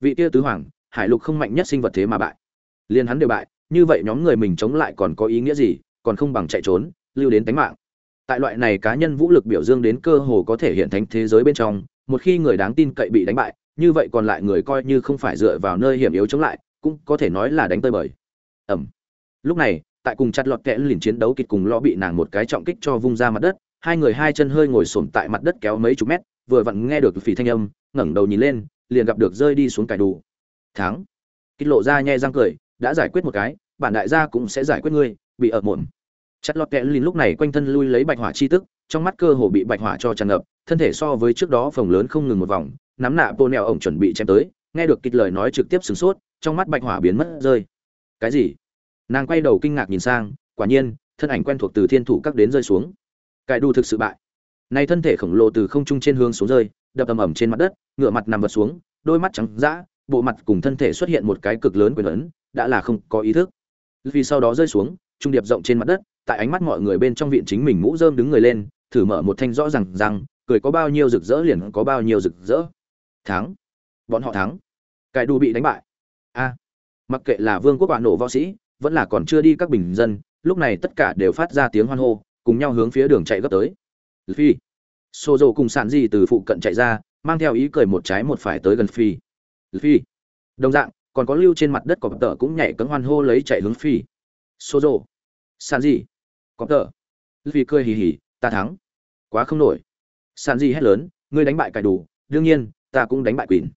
Vị tia tứ hoàng, hải lục không mạnh nhất sinh vật thế mà bại. Liên hắn đều bại, như vậy nhóm người mình chống lại còn có ý nghĩa gì, còn không bằng chạy trốn, lưu đến tính mạng. Tại loại này cá nhân vũ lực biểu dương đến cơ hồ có thể hiện thánh thế giới bên trong, một khi người đáng tin cậy bị đánh bại, như vậy còn lại người coi như không phải dựa vào nơi hiểm yếu chống lại cũng có thể nói là đánh tơi bời. Ẩm. Lúc này, tại cùng chặt lọt kẽ liền chiến đấu kịch cùng lo bị nàng một cái trọng kích cho vung ra mặt đất, hai người hai chân hơi ngồi xổm tại mặt đất kéo mấy chục mét, vừa vặn nghe được phỉ thanh âm, ngẩng đầu nhìn lên, liền gặp được rơi đi xuống cải đủ. Thắng. Kích lộ ra nhai răng cười, đã giải quyết một cái, bản đại gia cũng sẽ giải quyết ngươi, bị ở muộn. Chặt lọt kẽ liền lúc này quanh thân lui lấy bạch hỏa chi tức, trong mắt cơ hồ bị bạch hỏa cho tràn ngập, thân thể so với trước đó phồng lớn không ngừng một vòng, nắm nạ bô neo ổng chuẩn bị chém tới nghe được kịch lời nói trực tiếp sửng sốt, trong mắt bạch hỏa biến mất rơi. Cái gì? Nàng quay đầu kinh ngạc nhìn sang, quả nhiên, thân ảnh quen thuộc từ thiên thủ các đến rơi xuống. Cải đu thực sự bại. Nay thân thể khổng lồ từ không trung trên hướng xuống rơi, đập ầm ầm trên mặt đất ngựa mặt nằm vật xuống, đôi mắt trắng dã, bộ mặt cùng thân thể xuất hiện một cái cực lớn quyền ấn, đã là không có ý thức. Vì sau đó rơi xuống, trung điệp rộng trên mặt đất, tại ánh mắt mọi người bên trong viện chính mình mũ rơm đứng người lên, thử mở một thanh rõ ràng rằng, cười có bao nhiêu rực rỡ liền có bao nhiêu rực rỡ. Tháng bọn họ thắng. Cải đủ bị đánh bại. A, mặc kệ là vương quốc bạn nổ võ sĩ, vẫn là còn chưa đi các bình dân, lúc này tất cả đều phát ra tiếng hoan hô, cùng nhau hướng phía đường chạy gấp tới. Phi xô dầu cùng sạn gì từ phụ cận chạy ra, mang theo ý cười một trái một phải tới gần phi. Phi, đồng dạng, còn có lưu trên mặt đất cọp tờ cũng nhảy cấm hoan hô lấy chạy hướng phi. Xô dầu sạn gì cọp tờ. Phi cười hì hì, ta thắng. Quá không nổi. Sạn gì hét lớn, ngươi đánh bại cải đủ đương nhiên, ta cũng đánh bại quỳnh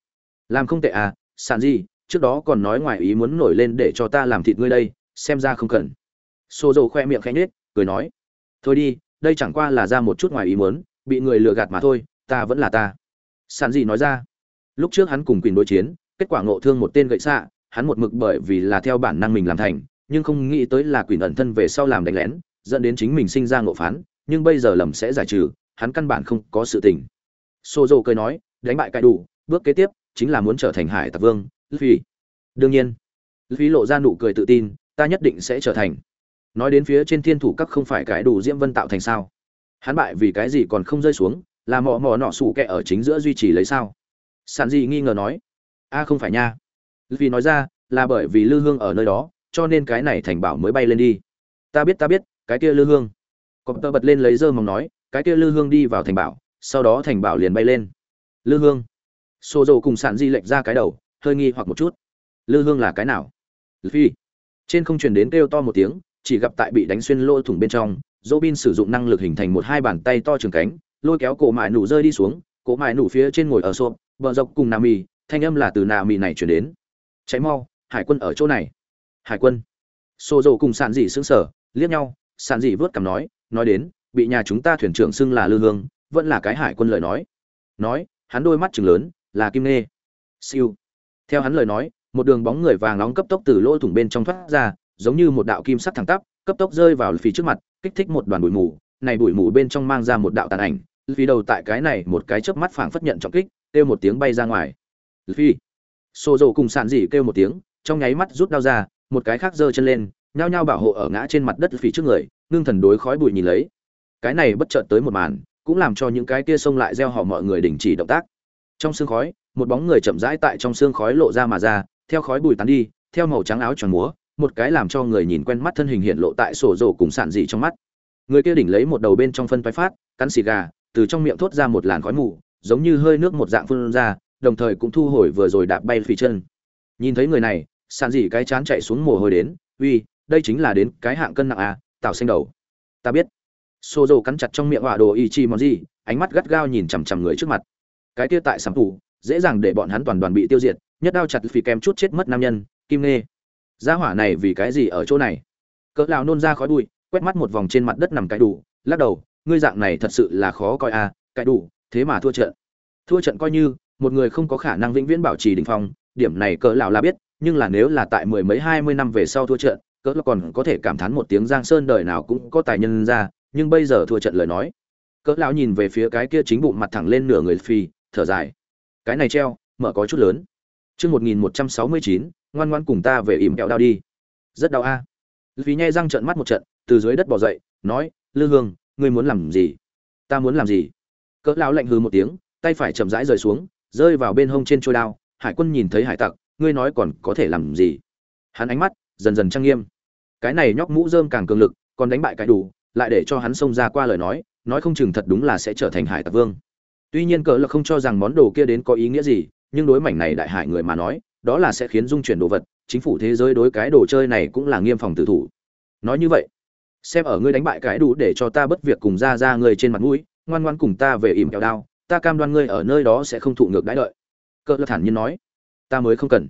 làm không tệ à sàn gì trước đó còn nói ngoài ý muốn nổi lên để cho ta làm thịt ngươi đây, xem ra không cần. Xô dầu khoe miệng khẽ nhếch, cười nói, thôi đi, đây chẳng qua là ra một chút ngoài ý muốn, bị người lừa gạt mà thôi, ta vẫn là ta. Sàn gì nói ra. Lúc trước hắn cùng quỳnh đối chiến, kết quả ngộ thương một tên gậy xạ, hắn một mực bởi vì là theo bản năng mình làm thành, nhưng không nghĩ tới là quỳnh ẩn thân về sau làm đánh lén, dẫn đến chính mình sinh ra ngộ phán, nhưng bây giờ lầm sẽ giải trừ, hắn căn bản không có sự tình. Xô dầu cười nói, đánh bại cãi đủ, bước kế tiếp chính là muốn trở thành hải tặc vương phi. Đương nhiên phi lộ ra nụ cười tự tin, ta nhất định sẽ trở thành. Nói đến phía trên thiên thủ các không phải cái đủ diễm vân tạo thành sao? Hắn bại vì cái gì còn không rơi xuống, là mò mò nọ sủ kẹ ở chính giữa duy trì lấy sao? Sàn di nghi ngờ nói. A, không phải nha. Vì nói ra, là bởi vì lư hương ở nơi đó, cho nên cái này thành bảo mới bay lên đi. Ta biết ta biết, cái kia lư hương. Cọp tơ bật lên lấy dơ mong nói, cái kia lư hương đi vào thành bảo, sau đó thành bảo liền bay lên. Lư hương xô dầu cùng sản di lệch ra cái đầu hơi nghi hoặc một chút lư hương là cái nào phi trên không truyền đến kêu to một tiếng chỉ gặp tại bị đánh xuyên lỗ thủng bên trong Robin sử dụng năng lực hình thành một hai bàn tay to trường cánh, lôi kéo cổ mại nụ rơi đi xuống, cổ mại nụ phía trên ngồi ở xô. bờ dọc cùng Nami, thanh âm là từ Nami này truyền đến. Cháy mau, hải quân ở chỗ này. Hải quân. Sô Dầu cùng Sạn Dị sững sờ, liếc nhau, Sạn Dị vớt cằm nói, nói đến, bị nhà chúng ta thuyền trưởng xưng là Lư Hương, vẫn là cái hải quân lời nói. Nói, hắn đôi mắt trừng lớn, là Kim Nê. Siêu. Theo hắn lời nói, một đường bóng người vàng nóng cấp tốc từ lỗ thủng bên trong thoát ra, giống như một đạo kim sắc thẳng tắp, cấp tốc rơi vào phía trước mặt, kích thích một đoàn bụi mù, này bụi mù bên trong mang ra một đạo tàn ảnh, vì đầu tại cái này một cái chớp mắt phảng phất nhận trọng kích, kêu một tiếng bay ra ngoài. Phi. xô Dầu cùng sàn dị kêu một tiếng, trong nháy mắt rút đao ra, một cái khác giơ chân lên, nhao nhao bảo hộ ở ngã trên mặt đất phía trước người, ngưng thần đối khói bụi nhìn lấy. Cái này bất chợt tới một màn, cũng làm cho những cái kia xông lại gieo họ mọi người đình chỉ động tác. Trong sương khói, một bóng người chậm rãi tại trong sương khói lộ ra mà ra, theo khói bụi tán đi, theo màu trắng áo tròn múa, một cái làm cho người nhìn quen mắt thân hình hiện lộ tại sổ rổ cùng sản dị trong mắt. Người kia đỉnh lấy một đầu bên trong phân phái phát cắn xì gà từ trong miệng thốt ra một làn khói mù giống như hơi nước một dạng phun ra đồng thời cũng thu hồi vừa rồi đạp bay phì chân. Nhìn thấy người này sản dị cái chán chạy xuống mồ hôi đến uy đây chính là đến cái hạng cân nặng à tạo xanh đầu. Ta biết. Sổ rổ cắn chặt trong miệng họa đồ y chi món gì ánh mắt gắt gao nhìn chằm chằm người trước mặt cái kia tại sắm thủ dễ dàng để bọn hắn toàn đoàn bị tiêu diệt, nhất đao chặt phì kém chút chết mất nam nhân, kim nê gia hỏa này vì cái gì ở chỗ này? Cỡ lão nôn ra khói bụi, quét mắt một vòng trên mặt đất nằm cái đủ, lắc đầu, ngươi dạng này thật sự là khó coi à cái đủ, thế mà thua trận. Thua trận coi như, một người không có khả năng vĩnh viễn bảo trì đỉnh phong, điểm này cỡ lão là biết, nhưng là nếu là tại mười mấy hai mươi năm về sau thua trận, cỡ lão còn có thể cảm thán một tiếng giang sơn đời nào cũng có tài nhân ra, nhưng bây giờ thua trận lời nói. Cỡ lão nhìn về phía cái kia chính bụng mặt thẳng lên nửa người phi thở dài. Cái này treo, mở có chút lớn. Chương một nghìn một trăm sáu mươi chín, ngoan ngoan cùng ta về ỉm kẹo đau đi. Rất đau a. À. vì nhai răng trợn mắt một trận, từ dưới đất bỏ dậy, nói, lư hương, ngươi muốn làm gì? Ta muốn làm gì? Cỡ lão lạnh hừ một tiếng, tay phải chậm rãi rời xuống, rơi vào bên hông trên trôi đao. Hải quân nhìn thấy hải tặc, ngươi nói còn có thể làm gì? Hắn ánh mắt dần dần trang nghiêm. Cái này nhóc mũ rơm càng cường lực, còn đánh bại cái đủ, lại để cho hắn xông ra qua lời nói nói không chừng thật đúng là sẽ trở thành hải tặc vương tuy nhiên cờ là không cho rằng món đồ kia đến có ý nghĩa gì, nhưng đối mảnh này đại hải người mà nói, đó là sẽ khiến dung chuyển đồ vật, chính phủ thế giới đối cái đồ chơi này cũng là nghiêm phòng tử thủ. Nói như vậy, xem ở ngươi đánh bại cái đủ để cho ta bất việc cùng ra ra ngươi trên mặt mũi, ngoan ngoan cùng ta về ỉm kẹo đao, ta cam đoan ngươi ở nơi đó sẽ không thụ ngược đãi đợi cỡ thản nhiên nói, ta mới không cần.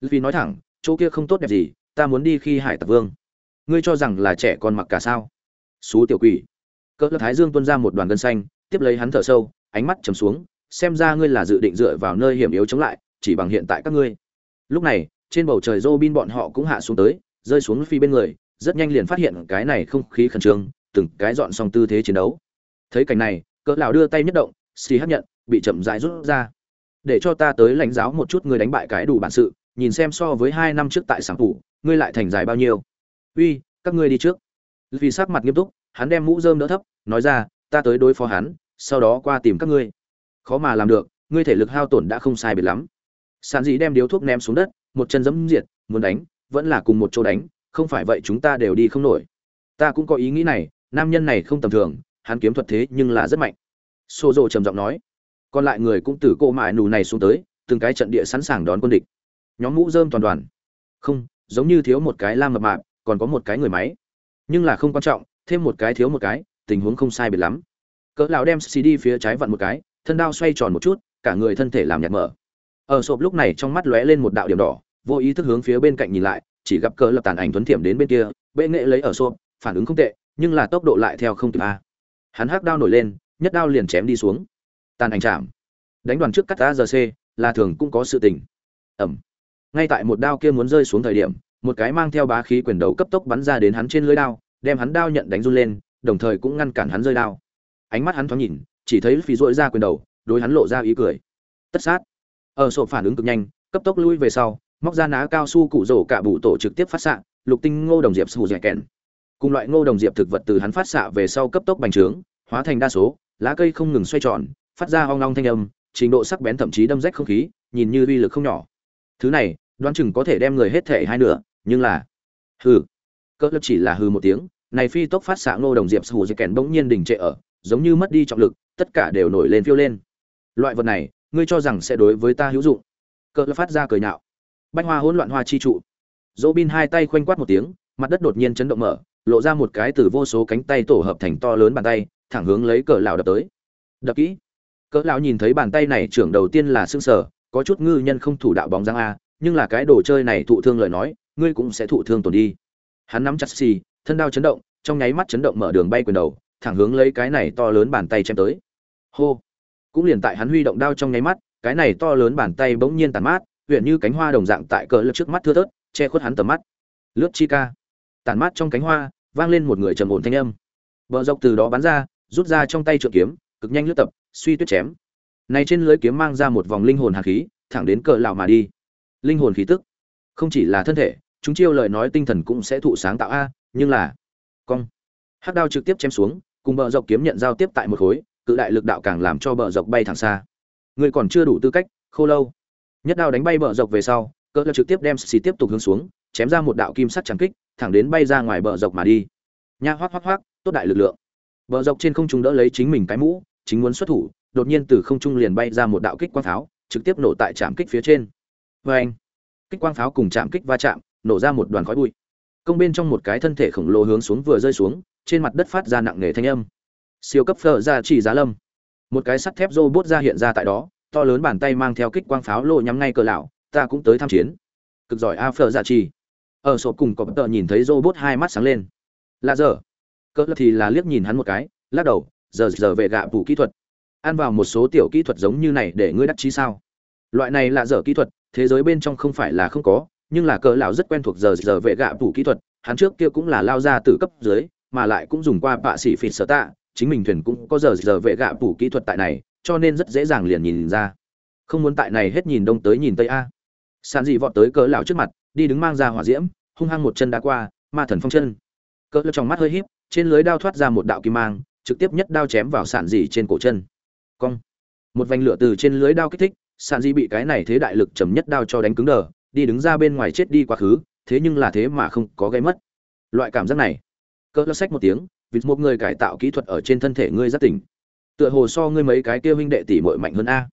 Vì nói thẳng, chỗ kia không tốt đẹp gì, ta muốn đi khi hải tặc vương. Ngươi cho rằng là trẻ con mặc cả sao? Xú tiểu quỷ. Cỡ thái dương tuôn ra một đoàn gân xanh, tiếp lấy hắn thở sâu ánh mắt trầm xuống, xem ra ngươi là dự định dựa vào nơi hiểm yếu chống lại, chỉ bằng hiện tại các ngươi. Lúc này, trên bầu trời Robin bọn họ cũng hạ xuống tới, rơi xuống phi bên người, rất nhanh liền phát hiện cái này không khí khẩn trương, từng cái dọn xong tư thế chiến đấu. Thấy cảnh này, cỡ lão đưa tay nhất động, xì hấp nhận, bị chậm rãi rút ra. Để cho ta tới lãnh giáo một chút ngươi đánh bại cái đủ bản sự, nhìn xem so với hai năm trước tại sản phủ, ngươi lại thành dài bao nhiêu. Uy, các ngươi đi trước. Vì sắc mặt nghiêm túc, hắn đem mũ rơm đỡ thấp, nói ra, ta tới đối phó hắn sau đó qua tìm các ngươi. Khó mà làm được, ngươi thể lực hao tổn đã không sai biệt lắm. Sàn dĩ đem điếu thuốc ném xuống đất, một chân dẫm diệt, muốn đánh, vẫn là cùng một chỗ đánh, không phải vậy chúng ta đều đi không nổi. Ta cũng có ý nghĩ này, nam nhân này không tầm thường, hắn kiếm thuật thế nhưng là rất mạnh. Xô rộ trầm giọng nói. Còn lại người cũng từ cô mại nù này xuống tới, từng cái trận địa sẵn sàng đón quân địch. Nhóm mũ dơm toàn đoàn. Không, giống như thiếu một cái lam mập mạp, còn có một cái người máy. Nhưng là không quan trọng, thêm một cái thiếu một cái, tình huống không sai biệt lắm cỡ lão đem cd phía trái vặn một cái, thân đao xoay tròn một chút, cả người thân thể làm nhạt mở. Ở sộp lúc này trong mắt lóe lên một đạo điểm đỏ, vô ý thức hướng phía bên cạnh nhìn lại, chỉ gặp cỡ lập tàn ảnh tuấn thiểm đến bên kia, bệ nghệ lấy ở sộp, phản ứng không tệ, nhưng là tốc độ lại theo không kịp a. Hắn hắc đao nổi lên, nhất đao liền chém đi xuống. Tàn ảnh chạm. Đánh đoàn trước cắt a giờ c, là thường cũng có sự tình. Ẩm. Ngay tại một đao kia muốn rơi xuống thời điểm, một cái mang theo bá khí quyền đầu cấp tốc bắn ra đến hắn trên lưới đao, đem hắn đao nhận đánh run lên, đồng thời cũng ngăn cản hắn rơi đao ánh mắt hắn thoáng nhìn, chỉ thấy phí dội ra quyền đầu, đối hắn lộ ra ý cười. Tất sát. Ở sổ phản ứng cực nhanh, cấp tốc lui về sau, móc ra ná cao su cụ rổ cả bụ tổ trực tiếp phát xạ, lục tinh ngô đồng diệp sù dẻ kèn cùng loại ngô đồng diệp thực vật từ hắn phát xạ về sau cấp tốc bành trướng, hóa thành đa số, lá cây không ngừng xoay tròn, phát ra hoang long thanh âm, trình độ sắc bén thậm chí đâm rách không khí, nhìn như uy lực không nhỏ. Thứ này, đoán chừng có thể đem người hết thể hai nửa, nhưng là, hừ. Cỡ lập chỉ là hừ một tiếng, này phi tốc phát xạ ngô đồng diệp sù dẻ kèn bỗng nhiên đình trệ ở giống như mất đi trọng lực, tất cả đều nổi lên phiêu lên. Loại vật này, ngươi cho rằng sẽ đối với ta hữu dụng. Cỡ lập phát ra cười nhạo. Bách hoa hỗn loạn hoa chi trụ. Dỗ bin hai tay khoanh quát một tiếng, mặt đất đột nhiên chấn động mở, lộ ra một cái từ vô số cánh tay tổ hợp thành to lớn bàn tay, thẳng hướng lấy cỡ lão đập tới. Đập kỹ. Cỡ lão nhìn thấy bàn tay này trưởng đầu tiên là sưng sở có chút ngư nhân không thủ đạo bóng dáng a, nhưng là cái đồ chơi này thụ thương lời nói, ngươi cũng sẽ thụ thương tổn đi. Hắn nắm chặt xì, thân đao chấn động, trong nháy mắt chấn động mở đường bay quyền đầu thẳng hướng lấy cái này to lớn bàn tay chém tới. Hô! Cũng liền tại hắn huy động đao trong nháy mắt, cái này to lớn bàn tay bỗng nhiên tàn mát huyền như cánh hoa đồng dạng tại cỡ lực trước mắt thưa thớt, che khuất hắn tầm mắt. Lướt chi ca. Tàn mát trong cánh hoa, vang lên một người trầm ổn thanh âm. Bờ dọc từ đó bắn ra, rút ra trong tay trượng kiếm, cực nhanh lướt tập, suy tuyết chém. Này trên lưới kiếm mang ra một vòng linh hồn hàn khí, thẳng đến cỡ lão mà đi. Linh hồn khí tức. Không chỉ là thân thể, chúng chiêu lời nói tinh thần cũng sẽ thụ sáng tạo a, nhưng là, cong. Hắc đao trực tiếp chém xuống cùng bờ dọc kiếm nhận giao tiếp tại một khối, cự đại lực đạo càng làm cho bờ dọc bay thẳng xa. Người còn chưa đủ tư cách, khô lâu. Nhất đao đánh bay bờ dọc về sau, cỡ trực tiếp đem xì tiếp tục hướng xuống, chém ra một đạo kim sắt trắng kích, thẳng đến bay ra ngoài bờ dọc mà đi. Nha hoác hoác hoác, tốt đại lực lượng. Bờ dọc trên không trung đỡ lấy chính mình cái mũ, chính muốn xuất thủ, đột nhiên từ không trung liền bay ra một đạo kích quang pháo, trực tiếp nổ tại trạm kích phía trên. Vê anh, kích quang pháo cùng chạm kích va chạm, nổ ra một đoàn khói bụi. Công bên trong một cái thân thể khổng lồ hướng xuống vừa rơi xuống trên mặt đất phát ra nặng nề thanh âm. Siêu cấp phở ra chỉ giá lâm. Một cái sắt thép robot ra hiện ra tại đó, to lớn bàn tay mang theo kích quang pháo lộ nhắm ngay cờ lão, ta cũng tới tham chiến. Cực giỏi a phở ra chỉ. Ở sổ cùng có tờ nhìn thấy robot hai mắt sáng lên. Là giờ cỡ thì là liếc nhìn hắn một cái, lắc đầu, giờ giờ về gạ phủ kỹ thuật. Ăn vào một số tiểu kỹ thuật giống như này để ngươi đắc chí sao? Loại này là dở kỹ thuật, thế giới bên trong không phải là không có, nhưng là cỡ lão rất quen thuộc giờ giờ vệ gạ thủ kỹ thuật, hắn trước kia cũng là lao ra từ cấp dưới mà lại cũng dùng qua bạ sĩ phỉ sở tạ, chính mình thuyền cũng có giờ giờ vệ gạ phủ kỹ thuật tại này, cho nên rất dễ dàng liền nhìn ra. Không muốn tại này hết nhìn đông tới nhìn tây a. Sàn dị vọt tới cỡ lão trước mặt, đi đứng mang ra hỏa diễm, hung hăng một chân đá qua, ma thần phong chân. Cỡ lão trong mắt hơi híp, trên lưới đao thoát ra một đạo kim mang, trực tiếp nhất đao chém vào sàn dị trên cổ chân. Cong. Một vành lửa từ trên lưới đao kích thích, sàn dị bị cái này thế đại lực chấm nhất đao cho đánh cứng đờ, đi đứng ra bên ngoài chết đi quá khứ, thế nhưng là thế mà không có gây mất. Loại cảm giác này cỡ lơ sách một tiếng vịt một người cải tạo kỹ thuật ở trên thân thể ngươi rất tỉnh. Tựa hồ so ngươi mấy cái kia huynh đệ tỷ muội mạnh hơn a.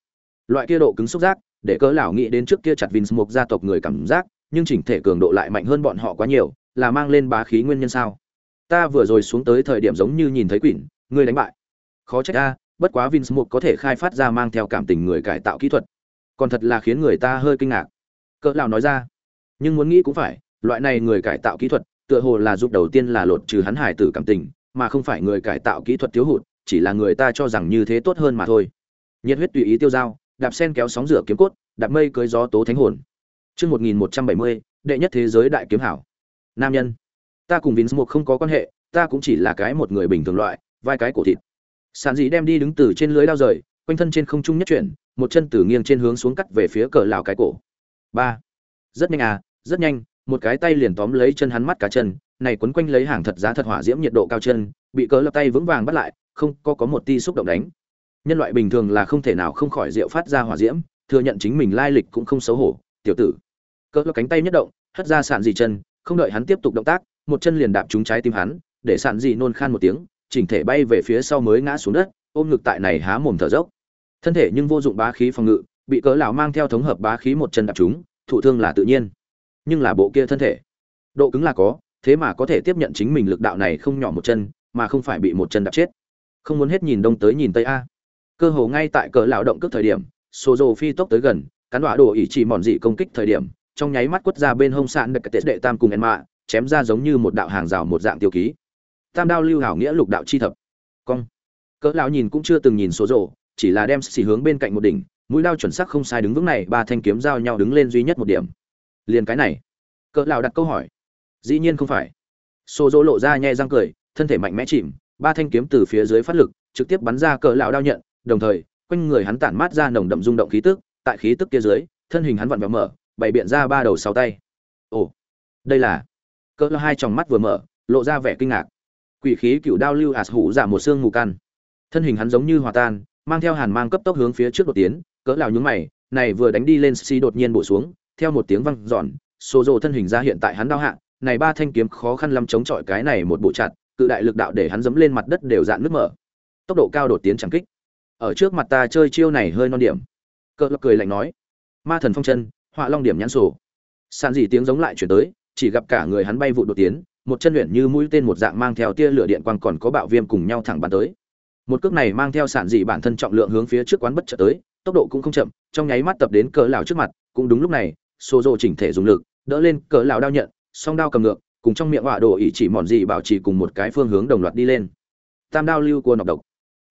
Loại kia độ cứng xúc giác, để cỡ lão nghĩ đến trước kia chặt Vince một gia tộc người cảm giác, nhưng chỉnh thể cường độ lại mạnh hơn bọn họ quá nhiều, là mang lên bá khí nguyên nhân sao? Ta vừa rồi xuống tới thời điểm giống như nhìn thấy quỷ, ngươi đánh bại. Khó trách a, bất quá Vince một có thể khai phát ra mang theo cảm tình người cải tạo kỹ thuật. Còn thật là khiến người ta hơi kinh ngạc. Cỡ lão nói ra. Nhưng muốn nghĩ cũng phải, loại này người cải tạo kỹ thuật tựa hồ là giúp đầu tiên là lột trừ hắn hải tử cảm tình, mà không phải người cải tạo kỹ thuật thiếu hụt, chỉ là người ta cho rằng như thế tốt hơn mà thôi. Nhiệt huyết tùy ý tiêu dao, đạp sen kéo sóng rửa kiếm cốt, đạp mây cưới gió tố thánh hồn. Chương một nghìn một trăm bảy mươi, đệ nhất thế giới đại kiếm hảo. Nam nhân, ta cùng Vince một không có quan hệ, ta cũng chỉ là cái một người bình thường loại, vai cái cổ thịt. Sản dị đem đi đứng từ trên lưới đao rời, quanh thân trên không trung nhất chuyển, một chân từ nghiêng trên hướng xuống cắt về phía cờ lào cái cổ. Ba. Rất nhanh à rất nhanh một cái tay liền tóm lấy chân hắn mắt cả chân, này quấn quanh lấy hàng thật giá thật hỏa diễm nhiệt độ cao chân, bị cỡ lập tay vững vàng bắt lại, không có có một ti xúc động đánh. Nhân loại bình thường là không thể nào không khỏi rượu phát ra hỏa diễm, thừa nhận chính mình lai lịch cũng không xấu hổ, tiểu tử. Cỡ cánh tay nhất động, hất ra sạn gì chân, không đợi hắn tiếp tục động tác, một chân liền đạp trúng trái tim hắn, để sạn gì nôn khan một tiếng, chỉnh thể bay về phía sau mới ngã xuống đất, ôm ngực tại này há mồm thở dốc. Thân thể nhưng vô dụng bá khí phòng ngự, bị cỡ lão mang theo thống hợp bá khí một chân đạp trúng, thụ thương là tự nhiên nhưng là bộ kia thân thể. Độ cứng là có, thế mà có thể tiếp nhận chính mình lực đạo này không nhỏ một chân, mà không phải bị một chân đạp chết. Không muốn hết nhìn đông tới nhìn tây a. Cơ hồ ngay tại cỡ lão động cước thời điểm số dồ phi tốc tới gần, cán đọa đồ ỉ chỉ mòn dị công kích thời điểm, trong nháy mắt quất ra bên hông sạn được tệ đệ tam cùng en mạ chém ra giống như một đạo hàng rào một dạng tiêu ký. Tam đao lưu hảo nghĩa lục đạo chi thập. Cong. Cỡ lão nhìn cũng chưa từng nhìn số rồ chỉ là đem xì hướng bên cạnh một đỉnh, mũi đao chuẩn xác không sai đứng vững này, ba thanh kiếm giao nhau đứng lên duy nhất một điểm liền cái này. Cỡ lão đặt câu hỏi. Dĩ nhiên không phải. Xô dỗ lộ ra nhẹ răng cười, thân thể mạnh mẽ chìm, ba thanh kiếm từ phía dưới phát lực, trực tiếp bắn ra cỡ lão đao nhận, đồng thời, quanh người hắn tản mát ra nồng đậm rung động khí tức, tại khí tức kia dưới, thân hình hắn vặn vẹo mở, bày biện ra ba đầu sáu tay. Ồ, đây là, cỡ lão hai tròng mắt vừa mở, lộ ra vẻ kinh ngạc. Quỷ khí cựu đao lưu ạt hủ giả một xương mù căn. Thân hình hắn giống như hòa tan, mang theo hàn mang cấp tốc hướng phía trước đột tiến, cỡ lão nhướng mày, này vừa đánh đi lên xi đột nhiên bổ xuống theo một tiếng vang giòn xô rộ thân hình ra hiện tại hắn đao hạ, này ba thanh kiếm khó khăn lắm chống chọi cái này một bộ chặt, cự đại lực đạo để hắn dẫm lên mặt đất đều dạn nước mở. Tốc độ cao đột tiến chẳng kích. Ở trước mặt ta chơi chiêu này hơi non điểm. Cỡ lão cười lạnh nói. Ma thần phong chân, họa long điểm nhãn sổ. Sàn gì tiếng giống lại chuyển tới, chỉ gặp cả người hắn bay vụ đột tiến, một chân luyện như mũi tên một dạng mang theo tia lửa điện quang còn có bạo viêm cùng nhau thẳng bắn tới. Một cước này mang theo sản dị bản thân trọng lượng hướng phía trước quán bất chợt tới, tốc độ cũng không chậm, trong nháy mắt tập đến cỡ lão trước mặt, cũng đúng lúc này xô rộ chỉnh thể dùng lực, đỡ lên cỡ lão đao nhận, song đao cầm ngược, cùng trong miệng họa đồ ỉ chỉ mòn dị bảo trì cùng một cái phương hướng đồng loạt đi lên. Tam đao lưu của nọc độc.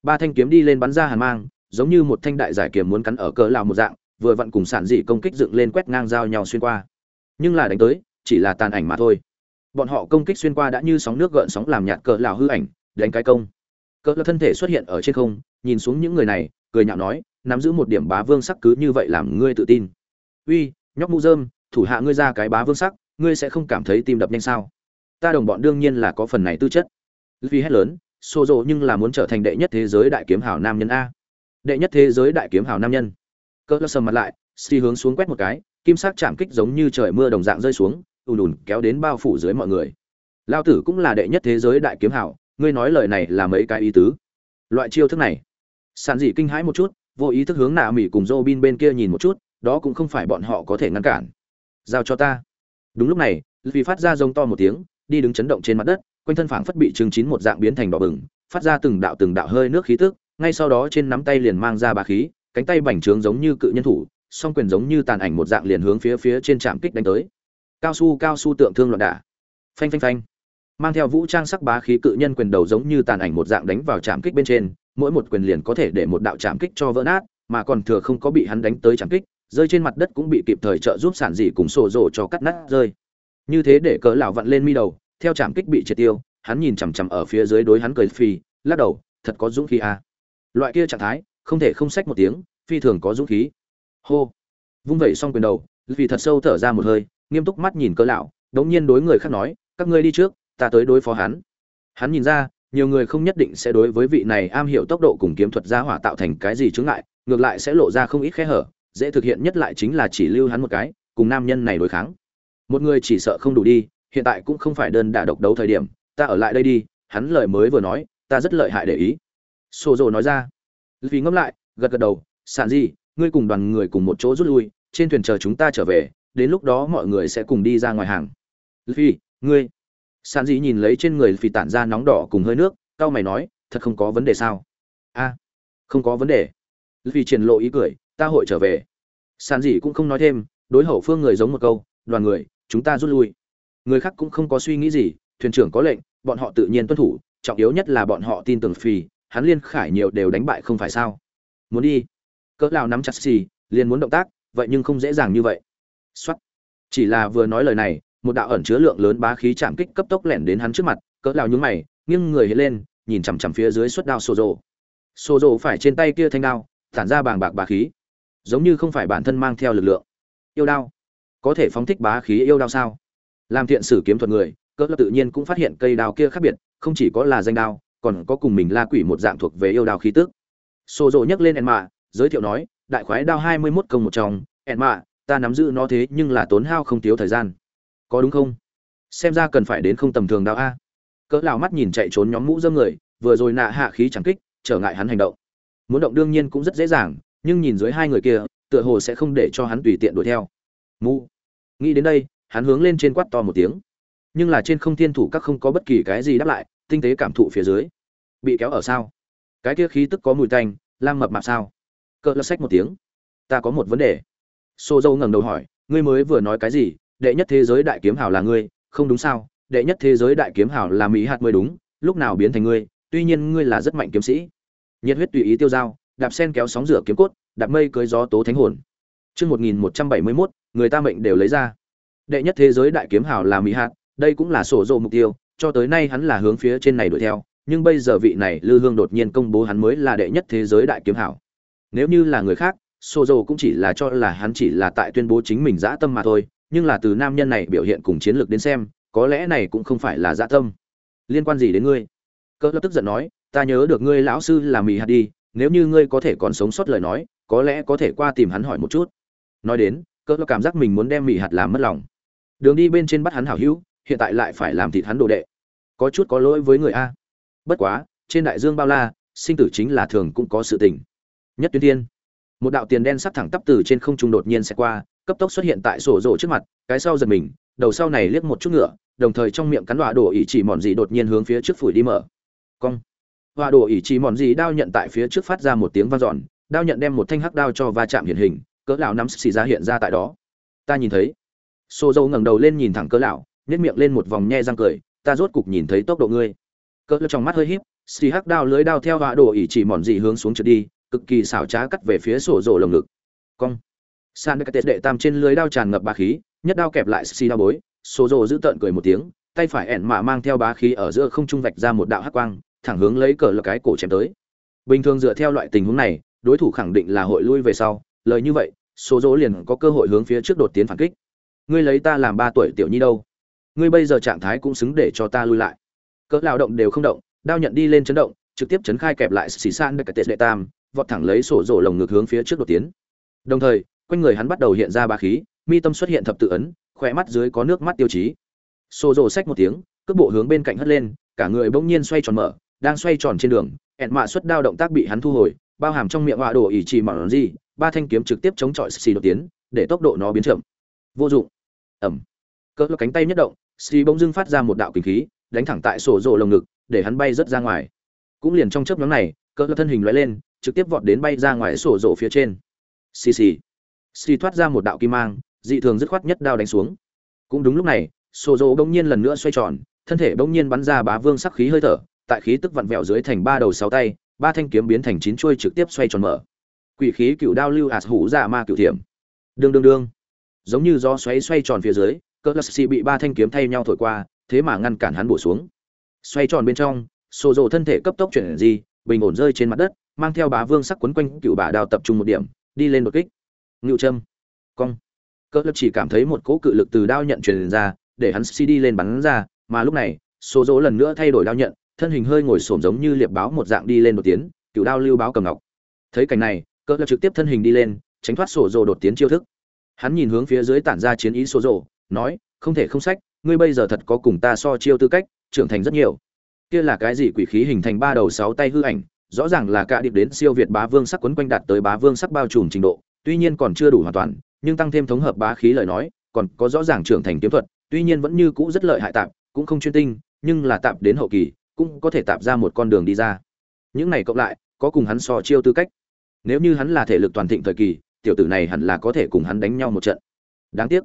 Ba thanh kiếm đi lên bắn ra hàn mang, giống như một thanh đại giải kiếm muốn cắn ở cỡ lão một dạng, vừa vặn cùng sản dị công kích dựng lên quét ngang giao nhau xuyên qua. Nhưng là đánh tới, chỉ là tàn ảnh mà thôi. Bọn họ công kích xuyên qua đã như sóng nước gợn sóng làm nhạt cỡ lão hư ảnh, đánh cái công. Cỡ lão thân thể xuất hiện ở trên không, nhìn xuống những người này, cười nhạo nói, nắm giữ một điểm bá vương sắc cứ như vậy làm ngươi tự tin. Uy nhóc mũ dơm thủ hạ ngươi ra cái bá vương sắc, ngươi sẽ không cảm thấy tim đập nhanh sao? Ta đồng bọn đương nhiên là có phần này tư chất. Vì hét lớn xô rộ nhưng là muốn trở thành đệ nhất thế giới đại kiếm hào nam nhân a. Đệ nhất thế giới đại kiếm hào nam nhân. Cỡ lão sầm mặt lại, xi hướng xuống quét một cái, kim sắc chạm kích giống như trời mưa đồng dạng rơi xuống, ùn ùn kéo đến bao phủ dưới mọi người. Lao tử cũng là đệ nhất thế giới đại kiếm hào, ngươi nói lời này là mấy cái ý tứ? Loại chiêu thức này. Sàn dị kinh hãi một chút, vô ý thức hướng nạ mỹ cùng dô bin bên kia nhìn một chút đó cũng không phải bọn họ có thể ngăn cản. Giao cho ta. Đúng lúc này vì phát ra rông to một tiếng, đi đứng chấn động trên mặt đất, quanh thân phảng phất bị chứng chín một dạng biến thành đỏ bừng, phát ra từng đạo từng đạo hơi nước khí tức, ngay sau đó trên nắm tay liền mang ra bà khí, cánh tay bành trướng giống như cự nhân thủ, song quyền giống như tàn ảnh một dạng liền hướng phía phía trên trạm kích đánh tới. Cao su cao su tượng thương loạn đả. Phanh phanh phanh. Mang theo vũ trang sắc bá khí cự nhân quyền đầu giống như tàn ảnh một dạng đánh vào trạm kích bên trên, mỗi một quyền liền có thể để một đạo trạm kích cho vỡ nát, mà còn thừa không có bị hắn đánh tới trạm kích rơi trên mặt đất cũng bị kịp thời trợ giúp sản dị cùng sổ rổ cho cắt nát rơi. Như thế để cỡ lão vặn lên mi đầu theo chạm kích bị triệt tiêu hắn nhìn chằm chằm ở phía dưới đối hắn cười phì, lắc đầu thật có dũng khí à. loại kia trạng thái không thể không xách một tiếng phi thường có dũng khí. Hô. Vung vẩy xong quyền đầu vì thật sâu thở ra một hơi nghiêm túc mắt nhìn cỡ lão đống nhiên đối người khác nói các ngươi đi trước ta tới đối phó hắn. Hắn nhìn ra nhiều người không nhất định sẽ đối với vị này am hiểu tốc độ cùng kiếm thuật gia hỏa tạo thành cái gì chướng ngại ngược lại sẽ lộ ra không ít khe hở dễ thực hiện nhất lại chính là chỉ lưu hắn một cái, cùng nam nhân này đối kháng. Một người chỉ sợ không đủ đi, hiện tại cũng không phải đơn đả độc đấu thời điểm, ta ở lại đây đi, hắn lời mới vừa nói, ta rất lợi hại để ý. Xô rồ nói ra. Vì ngẫm lại, gật gật đầu, sàn gì ngươi cùng đoàn người cùng một chỗ rút lui, trên thuyền chờ chúng ta trở về, đến lúc đó mọi người sẽ cùng đi ra ngoài hàng. Vì, ngươi. Sàn gì nhìn lấy trên người phì tản ra nóng đỏ cùng hơi nước cao mày nói, thật không có vấn đề sao? A, không có vấn đề. Vì triển lộ ý cười ta hội trở về. Sàn gì cũng không nói thêm, đối hậu phương người giống một câu, đoàn người, chúng ta rút lui. Người khác cũng không có suy nghĩ gì, thuyền trưởng có lệnh, bọn họ tự nhiên tuân thủ, trọng yếu nhất là bọn họ tin tưởng phì, hắn liên khải nhiều đều đánh bại không phải sao. Muốn đi. Cỡ lao nắm chặt xì, liền muốn động tác, vậy nhưng không dễ dàng như vậy. Xuất chỉ là vừa nói lời này, một đạo ẩn chứa lượng lớn bá khí chạm kích cấp tốc lẻn đến hắn trước mặt, cỡ lao nhúng mày, nghiêng người hiện lên, nhìn chằm chằm phía dưới suất đao xô rồ xô rồ phải trên tay kia thanh đao, tản ra bàng bạc bá khí giống như không phải bản thân mang theo lực lượng. Yêu đao. Có thể phóng thích bá khí yêu đao sao? Làm thiện sử kiếm thuật người cỡ tự nhiên cũng phát hiện cây đao kia khác biệt, không chỉ có là danh đao, còn có cùng mình la quỷ một dạng thuộc về yêu đao khí tức. Xô rộ nhấc lên ẹn mạ giới thiệu nói, đại khoái đao hai mươi mốt công một trong ẹn mạ ta nắm giữ nó thế nhưng là tốn hao không thiếu thời gian. Có đúng không? Xem ra cần phải đến không tầm thường đao a. Cỡ lão mắt nhìn chạy trốn nhóm mũ dâm người, vừa rồi nạ hạ khí chẳng kích, trở ngại hắn hành động. Muốn động đương nhiên cũng rất dễ dàng nhưng nhìn dưới hai người kia, tựa hồ sẽ không để cho hắn tùy tiện đuổi theo. Mu nghĩ đến đây, hắn hướng lên trên quát to một tiếng. Nhưng là trên không thiên thủ các không có bất kỳ cái gì đáp lại, tinh tế cảm thụ phía dưới. Bị kéo ở sao? Cái kia khí tức có mùi tanh, lam mập mạp sao? Cỡ lật sách một tiếng. Ta có một vấn đề. Xô dâu ngẩng đầu hỏi, ngươi mới vừa nói cái gì? Đệ nhất thế giới đại kiếm hào là ngươi. Không đúng sao? Đệ nhất thế giới đại kiếm hào là mỹ hạt mới đúng, lúc nào biến thành ngươi? Tuy nhiên ngươi là rất mạnh kiếm sĩ. Nhiệt huyết tùy ý tiêu dao đạp sen kéo sóng rửa kiếm cốt, đạp mây cưới gió tố thánh hồn. Chương một nghìn một trăm bảy mươi mốt, người ta mệnh đều lấy ra. Đệ nhất thế giới đại kiếm hào là mỹ hạt, đây cũng là sổ rồ mục tiêu, cho tới nay hắn là hướng phía trên này đuổi theo, nhưng bây giờ vị này lư hương đột nhiên công bố hắn mới là đệ nhất thế giới đại kiếm hào. nếu như là người khác, sổ rồ cũng chỉ là cho là hắn chỉ là tại tuyên bố chính mình dã tâm mà thôi, nhưng là từ nam nhân này biểu hiện cùng chiến lược đến xem, có lẽ này cũng không phải là dã tâm. Liên quan gì đến ngươi? Cơ lập tức giận nói, ta nhớ được ngươi lão sư là Mị hạt đi nếu như ngươi có thể còn sống sót lời nói, có lẽ có thể qua tìm hắn hỏi một chút. Nói đến cỡ lập cảm giác mình muốn đem mì hạt làm mất lòng. Đường đi bên trên bắt hắn hảo hữu, hiện tại lại phải làm thịt hắn đồ đệ. Có chút có lỗi với người a. Bất quá, trên đại dương bao la, sinh tử chính là thường cũng có sự tình. Nhất tuyến thiên. Một đạo tiền đen sắc thẳng tắp từ trên không trung đột nhiên sẽ qua, cấp tốc xuất hiện tại sổ rổ trước mặt, cái sau giật mình, đầu sau này liếc một chút ngựa, đồng thời trong miệng cắn đọa đổ ỉ chỉ mòn gì đột nhiên hướng phía trước phủi đi mở. Cong họa đồ ỉ chỉ mòn gì đao nhận tại phía trước phát ra một tiếng vang dọn, đao nhận đem một thanh hắc đao cho va chạm hiện hình, cỡ lão nắm xì ra hiện ra tại đó. Ta nhìn thấy. Xô dâu ngẩng đầu lên nhìn thẳng cỡ lão, nhếch miệng lên một vòng nhe răng cười, ta rốt cục nhìn thấy tốc độ ngươi. Cỡ lão trong mắt hơi híp, xì hắc đao lưới đao theo họa đồ ỉ chỉ mòn gì hướng xuống trượt đi, cực kỳ xảo trá cắt về phía sổ rổ lồng ngực. Cong. San cái đệ tam trên lưới đao tràn ngập bá khí, nhất đao kẹp lại xì đao bối, sổ rổ giữ tợn cười một tiếng, tay phải ẻn mạ mang theo bá khí ở giữa không trung vạch ra một đạo hắc quang thẳng hướng lấy cờ là cái cổ chém tới. Bình thường dựa theo loại tình huống này, đối thủ khẳng định là hội lui về sau. Lời như vậy, số dỗ liền có cơ hội hướng phía trước đột tiến phản kích. Ngươi lấy ta làm ba tuổi tiểu nhi đâu? Ngươi bây giờ trạng thái cũng xứng để cho ta lui lại. Cỡ lao động đều không động, đao nhận đi lên chấn động, trực tiếp chấn khai kẹp lại xì san cái tệ đệ tam, vọt thẳng lấy sổ rổ lồng ngực hướng phía trước đột tiến. Đồng thời, quanh người hắn bắt đầu hiện ra ba khí, mi tâm xuất hiện thập tự ấn khỏe mắt dưới có nước mắt tiêu chí. Sổ rổ xách một tiếng, cước bộ hướng bên cạnh hất lên, cả người bỗng nhiên xoay tròn mở đang xoay tròn trên đường, ẹn mạ xuất đao động tác bị hắn thu hồi, bao hàm trong miệng họa đổ ỉ chỉ mỏng gì, ba thanh kiếm trực tiếp chống chọi xì đột tiến, để tốc độ nó biến chậm. Vô dụng. Ẩm. Cỡ cánh tay nhất động, xì bỗng dưng phát ra một đạo kinh khí, đánh thẳng tại sổ rộ lồng ngực, để hắn bay rất ra ngoài. Cũng liền trong chớp nhóm này cỡ thân hình lóe lên, trực tiếp vọt đến bay ra ngoài sổ rộ phía trên. Xì xì. Xì thoát ra một đạo kim mang, dị thường dứt khoát nhất đao đánh xuống. Cũng đúng lúc này, sổ rộ bỗng nhiên lần nữa xoay tròn, thân thể bỗng nhiên bắn ra bá vương sắc khí hơi thở tại khí tức vặn vẹo dưới thành ba đầu sáu tay, ba thanh kiếm biến thành chín chuôi trực tiếp xoay tròn mở. Quỷ khí cựu đao lưu ạt hủ dạ ma cựu thiểm. Đương đương đương. Giống như gió xoáy xoay tròn phía dưới cỡ lắc xì bị ba thanh kiếm thay nhau thổi qua, thế mà ngăn cản hắn bổ xuống. Xoay tròn bên trong, sổ rộ thân thể cấp tốc chuyển gì bình ổn rơi trên mặt đất, mang theo bá vương sắc quấn quanh cựu bà đao tập trung một điểm, đi lên một kích. Ngưu châm. Cong. Cỡ lập chỉ cảm thấy một cỗ cự lực từ đao nhận truyền ra, để hắn xì đi lên bắn ra, mà lúc này số dỗ lần nữa thay đổi đao nhận thân hình hơi ngồi xổm giống như liệp báo một dạng đi lên một tiến cựu đao lưu báo cầm ngọc. Thấy cảnh này cỡ lập trực tiếp thân hình đi lên tránh thoát sổ rồ đột tiến chiêu thức. Hắn nhìn hướng phía dưới tản ra chiến ý sổ rồ nói không thể không sách ngươi bây giờ thật có cùng ta so chiêu tư cách trưởng thành rất nhiều. Kia là cái gì quỷ khí hình thành ba đầu sáu tay hư ảnh rõ ràng là cả điệp đến siêu việt bá vương sắc quấn quanh đạt tới bá vương sắc bao trùm trình độ tuy nhiên còn chưa đủ hoàn toàn nhưng tăng thêm thống hợp bá khí lời nói còn có rõ ràng trưởng thành kiếm thuật tuy nhiên vẫn như cũ rất lợi hại tạm, cũng không chuyên tinh nhưng là tạm đến hậu kỳ cũng có thể tạp ra một con đường đi ra. Những này cộng lại, có cùng hắn so chiêu tư cách. Nếu như hắn là thể lực toàn thịnh thời kỳ, tiểu tử này hẳn là có thể cùng hắn đánh nhau một trận. Đáng tiếc.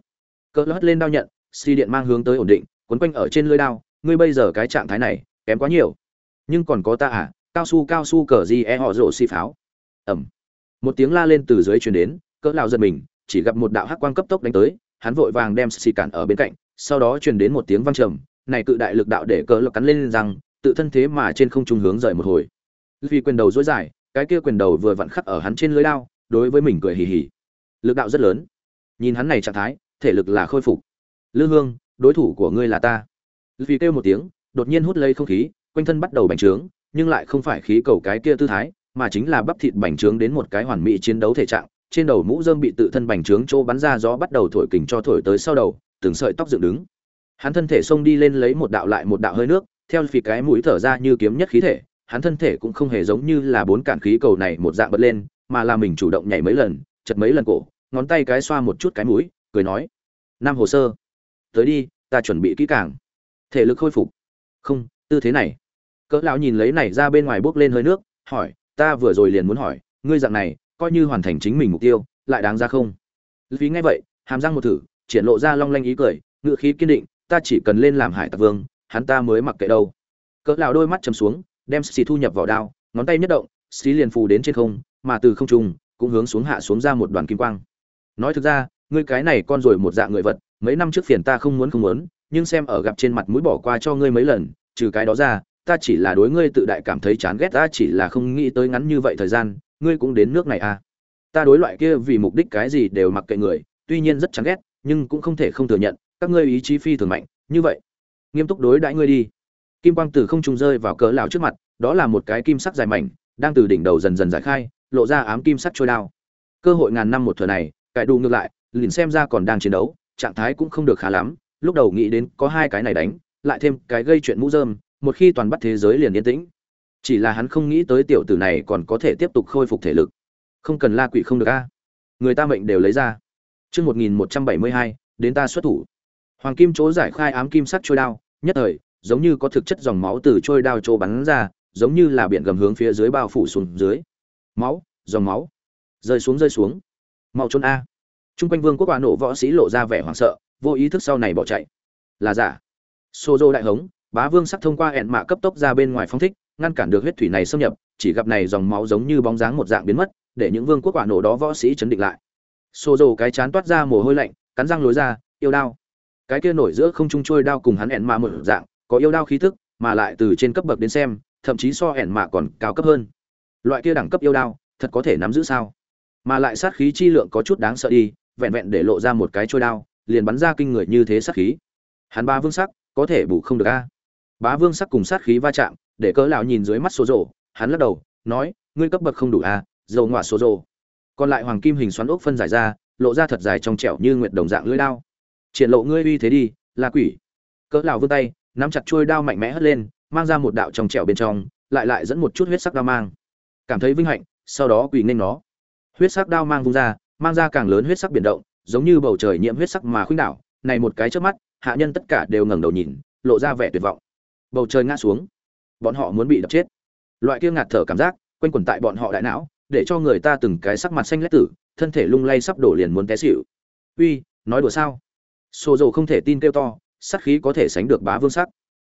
Cỡ hất lên đao nhận si điện mang hướng tới ổn định, quấn quanh ở trên lưỡi đao, ngươi bây giờ cái trạng thái này, kém quá nhiều. Nhưng còn có ta à cao su cao su cờ gì e họ rổ xi pháo. Ẩm. Một tiếng la lên từ dưới truyền đến cỡ lão giật mình, chỉ gặp một đạo hắc quang cấp tốc đánh tới, hắn vội vàng đem xì cản ở bên cạnh, sau đó truyền đến một tiếng vang trầm, này cự đại lực đạo để cỡ lộc cắn lên rằng tự thân thế mà trên không trung hướng rời một hồi. Vì quyền đầu dối dài, cái kia quyền đầu vừa vặn khắc ở hắn trên lưới đao, đối với mình cười hì hì. Lực đạo rất lớn. Nhìn hắn này trạng thái, thể lực là khôi phục. Lư hương, đối thủ của ngươi là ta. Vì kêu một tiếng, đột nhiên hút lấy không khí, quanh thân bắt đầu bành trướng, nhưng lại không phải khí cầu cái kia tư thái, mà chính là bắp thịt bành trướng đến một cái hoàn mỹ chiến đấu thể trạng. Trên đầu mũ rơm bị tự thân bành trướng chỗ bắn ra gió bắt đầu thổi kình cho thổi tới sau đầu, từng sợi tóc dựng đứng. Hắn thân thể xông đi lên lấy một đạo lại một đạo hơi nước theo phì cái mũi thở ra như kiếm nhất khí thể, hắn thân thể cũng không hề giống như là bốn cản khí cầu này một dạng bật lên, mà là mình chủ động nhảy mấy lần, chật mấy lần cổ, ngón tay cái xoa một chút cái mũi, cười nói năm hồ sơ, tới đi, ta chuẩn bị kỹ càng. Thể lực khôi phục. Không, tư thế này. Cỡ lão nhìn lấy này ra bên ngoài bước lên hơi nước, hỏi, ta vừa rồi liền muốn hỏi, ngươi dạng này, coi như hoàn thành chính mình mục tiêu, lại đáng ra không? Phí nghe vậy, hàm răng một thử, triển lộ ra long lanh ý cười ngựa khí kiên định, ta chỉ cần lên làm hải tặc vương hắn ta mới mặc kệ đâu. Cỡ lão đôi mắt chầm xuống, đem xì thu nhập vào đao, ngón tay nhất động, xì liền phù đến trên không, mà từ không trung, cũng hướng xuống hạ xuống ra một đoàn kim quang. Nói thực ra, ngươi cái này con rồi một dạng người vật, mấy năm trước phiền ta không muốn không muốn, nhưng xem ở gặp trên mặt mũi bỏ qua cho ngươi mấy lần, trừ cái đó ra, ta chỉ là đối ngươi tự đại cảm thấy chán ghét, ta chỉ là không nghĩ tới ngắn như vậy thời gian, ngươi cũng đến nước này à. Ta đối loại kia vì mục đích cái gì đều mặc kệ người, tuy nhiên rất chán ghét, nhưng cũng không thể không thừa nhận, các ngươi ý chí phi thường mạnh, như vậy nghiêm túc đối đãi ngươi đi. Kim quang từ không trung rơi vào cỡ lão trước mặt, đó là một cái kim sắc dài mảnh, đang từ đỉnh đầu dần dần giải khai, lộ ra ám kim sắc trôi đao. Cơ hội ngàn năm một thừa này, cải đủ ngược lại, liền xem ra còn đang chiến đấu, trạng thái cũng không được khá lắm, lúc đầu nghĩ đến có hai cái này đánh, lại thêm cái gây chuyện mũ rơm, một khi toàn bắt thế giới liền yên tĩnh. Chỉ là hắn không nghĩ tới tiểu tử này còn có thể tiếp tục khôi phục thể lực. Không cần la quỷ không được a. Người ta mệnh đều lấy ra. Chương một nghìn một trăm bảy mươi hai, đến ta xuất thủ hoàng kim chỗ giải khai ám kim sắt trôi đao nhất thời giống như có thực chất dòng máu từ trôi đao chỗ bắn ra giống như là biển gầm hướng phía dưới bao phủ xuống dưới máu dòng máu rơi xuống rơi xuống mau trốn a Trung quanh Vương quốc quả nổ võ sĩ lộ ra vẻ hoảng sợ, vô ý thức sau này bỏ chạy. Là giả. Sozo đại hống, bá vương sắc thông qua hẹn mạ cấp tốc ra bên ngoài phong thích, ngăn cản được huyết thủy này xâm nhập, chỉ gặp này dòng máu giống như bóng dáng một dạng biến mất, để những vương quốc quả nổ đó võ sĩ chấn định lại. Sozo cái chán toát ra mồ hôi lạnh, cắn răng lối ra, yêu đao. Cái kia nổi giữa không trung trôi đao cùng hắn ẻn mạ một dạng, có yêu đao khí tức, mà lại từ trên cấp bậc đến xem, thậm chí so ẻn mạ còn cao cấp hơn. Loại kia đẳng cấp yêu đao, thật có thể nắm giữ sao? Mà lại sát khí chi lượng có chút đáng sợ đi, vẹn vẹn để lộ ra một cái trôi đao liền bắn ra kinh người như thế sát khí hắn ba vương sắc có thể bù không được a bá vương sắc cùng sát khí va chạm để cỡ lão nhìn dưới mắt số rổ hắn lắc đầu nói ngươi cấp bậc không đủ a dầu ngọa số rổ còn lại hoàng kim hình xoắn ốc phân giải ra lộ ra thật dài trong trẻo như nguyệt đồng dạng lưỡi đao triển lộ ngươi uy thế đi, là quỷ. Cỡ lão vươn tay, nắm chặt chuôi đao mạnh mẽ hất lên, mang ra một đạo trong trẻo bên trong, lại lại dẫn một chút huyết sắc đao mang. Cảm thấy vinh hạnh, sau đó quỳ nên nó. Huyết sắc đao mang vung ra, mang ra càng lớn huyết sắc biển động, giống như bầu trời nhiễm huyết sắc mà khuynh đảo. Này một cái trước mắt, hạ nhân tất cả đều ngẩng đầu nhìn, lộ ra vẻ tuyệt vọng. Bầu trời ngã xuống. Bọn họ muốn bị đập chết. Loại kia ngạt thở cảm giác, quanh quẩn tại bọn họ đại não, để cho người ta từng cái sắc mặt xanh lét tử, thân thể lung lay sắp đổ liền muốn té xỉu. Uy, nói đùa sao? Sô dầu không thể tin kêu to, sát khí có thể sánh được bá vương sắc.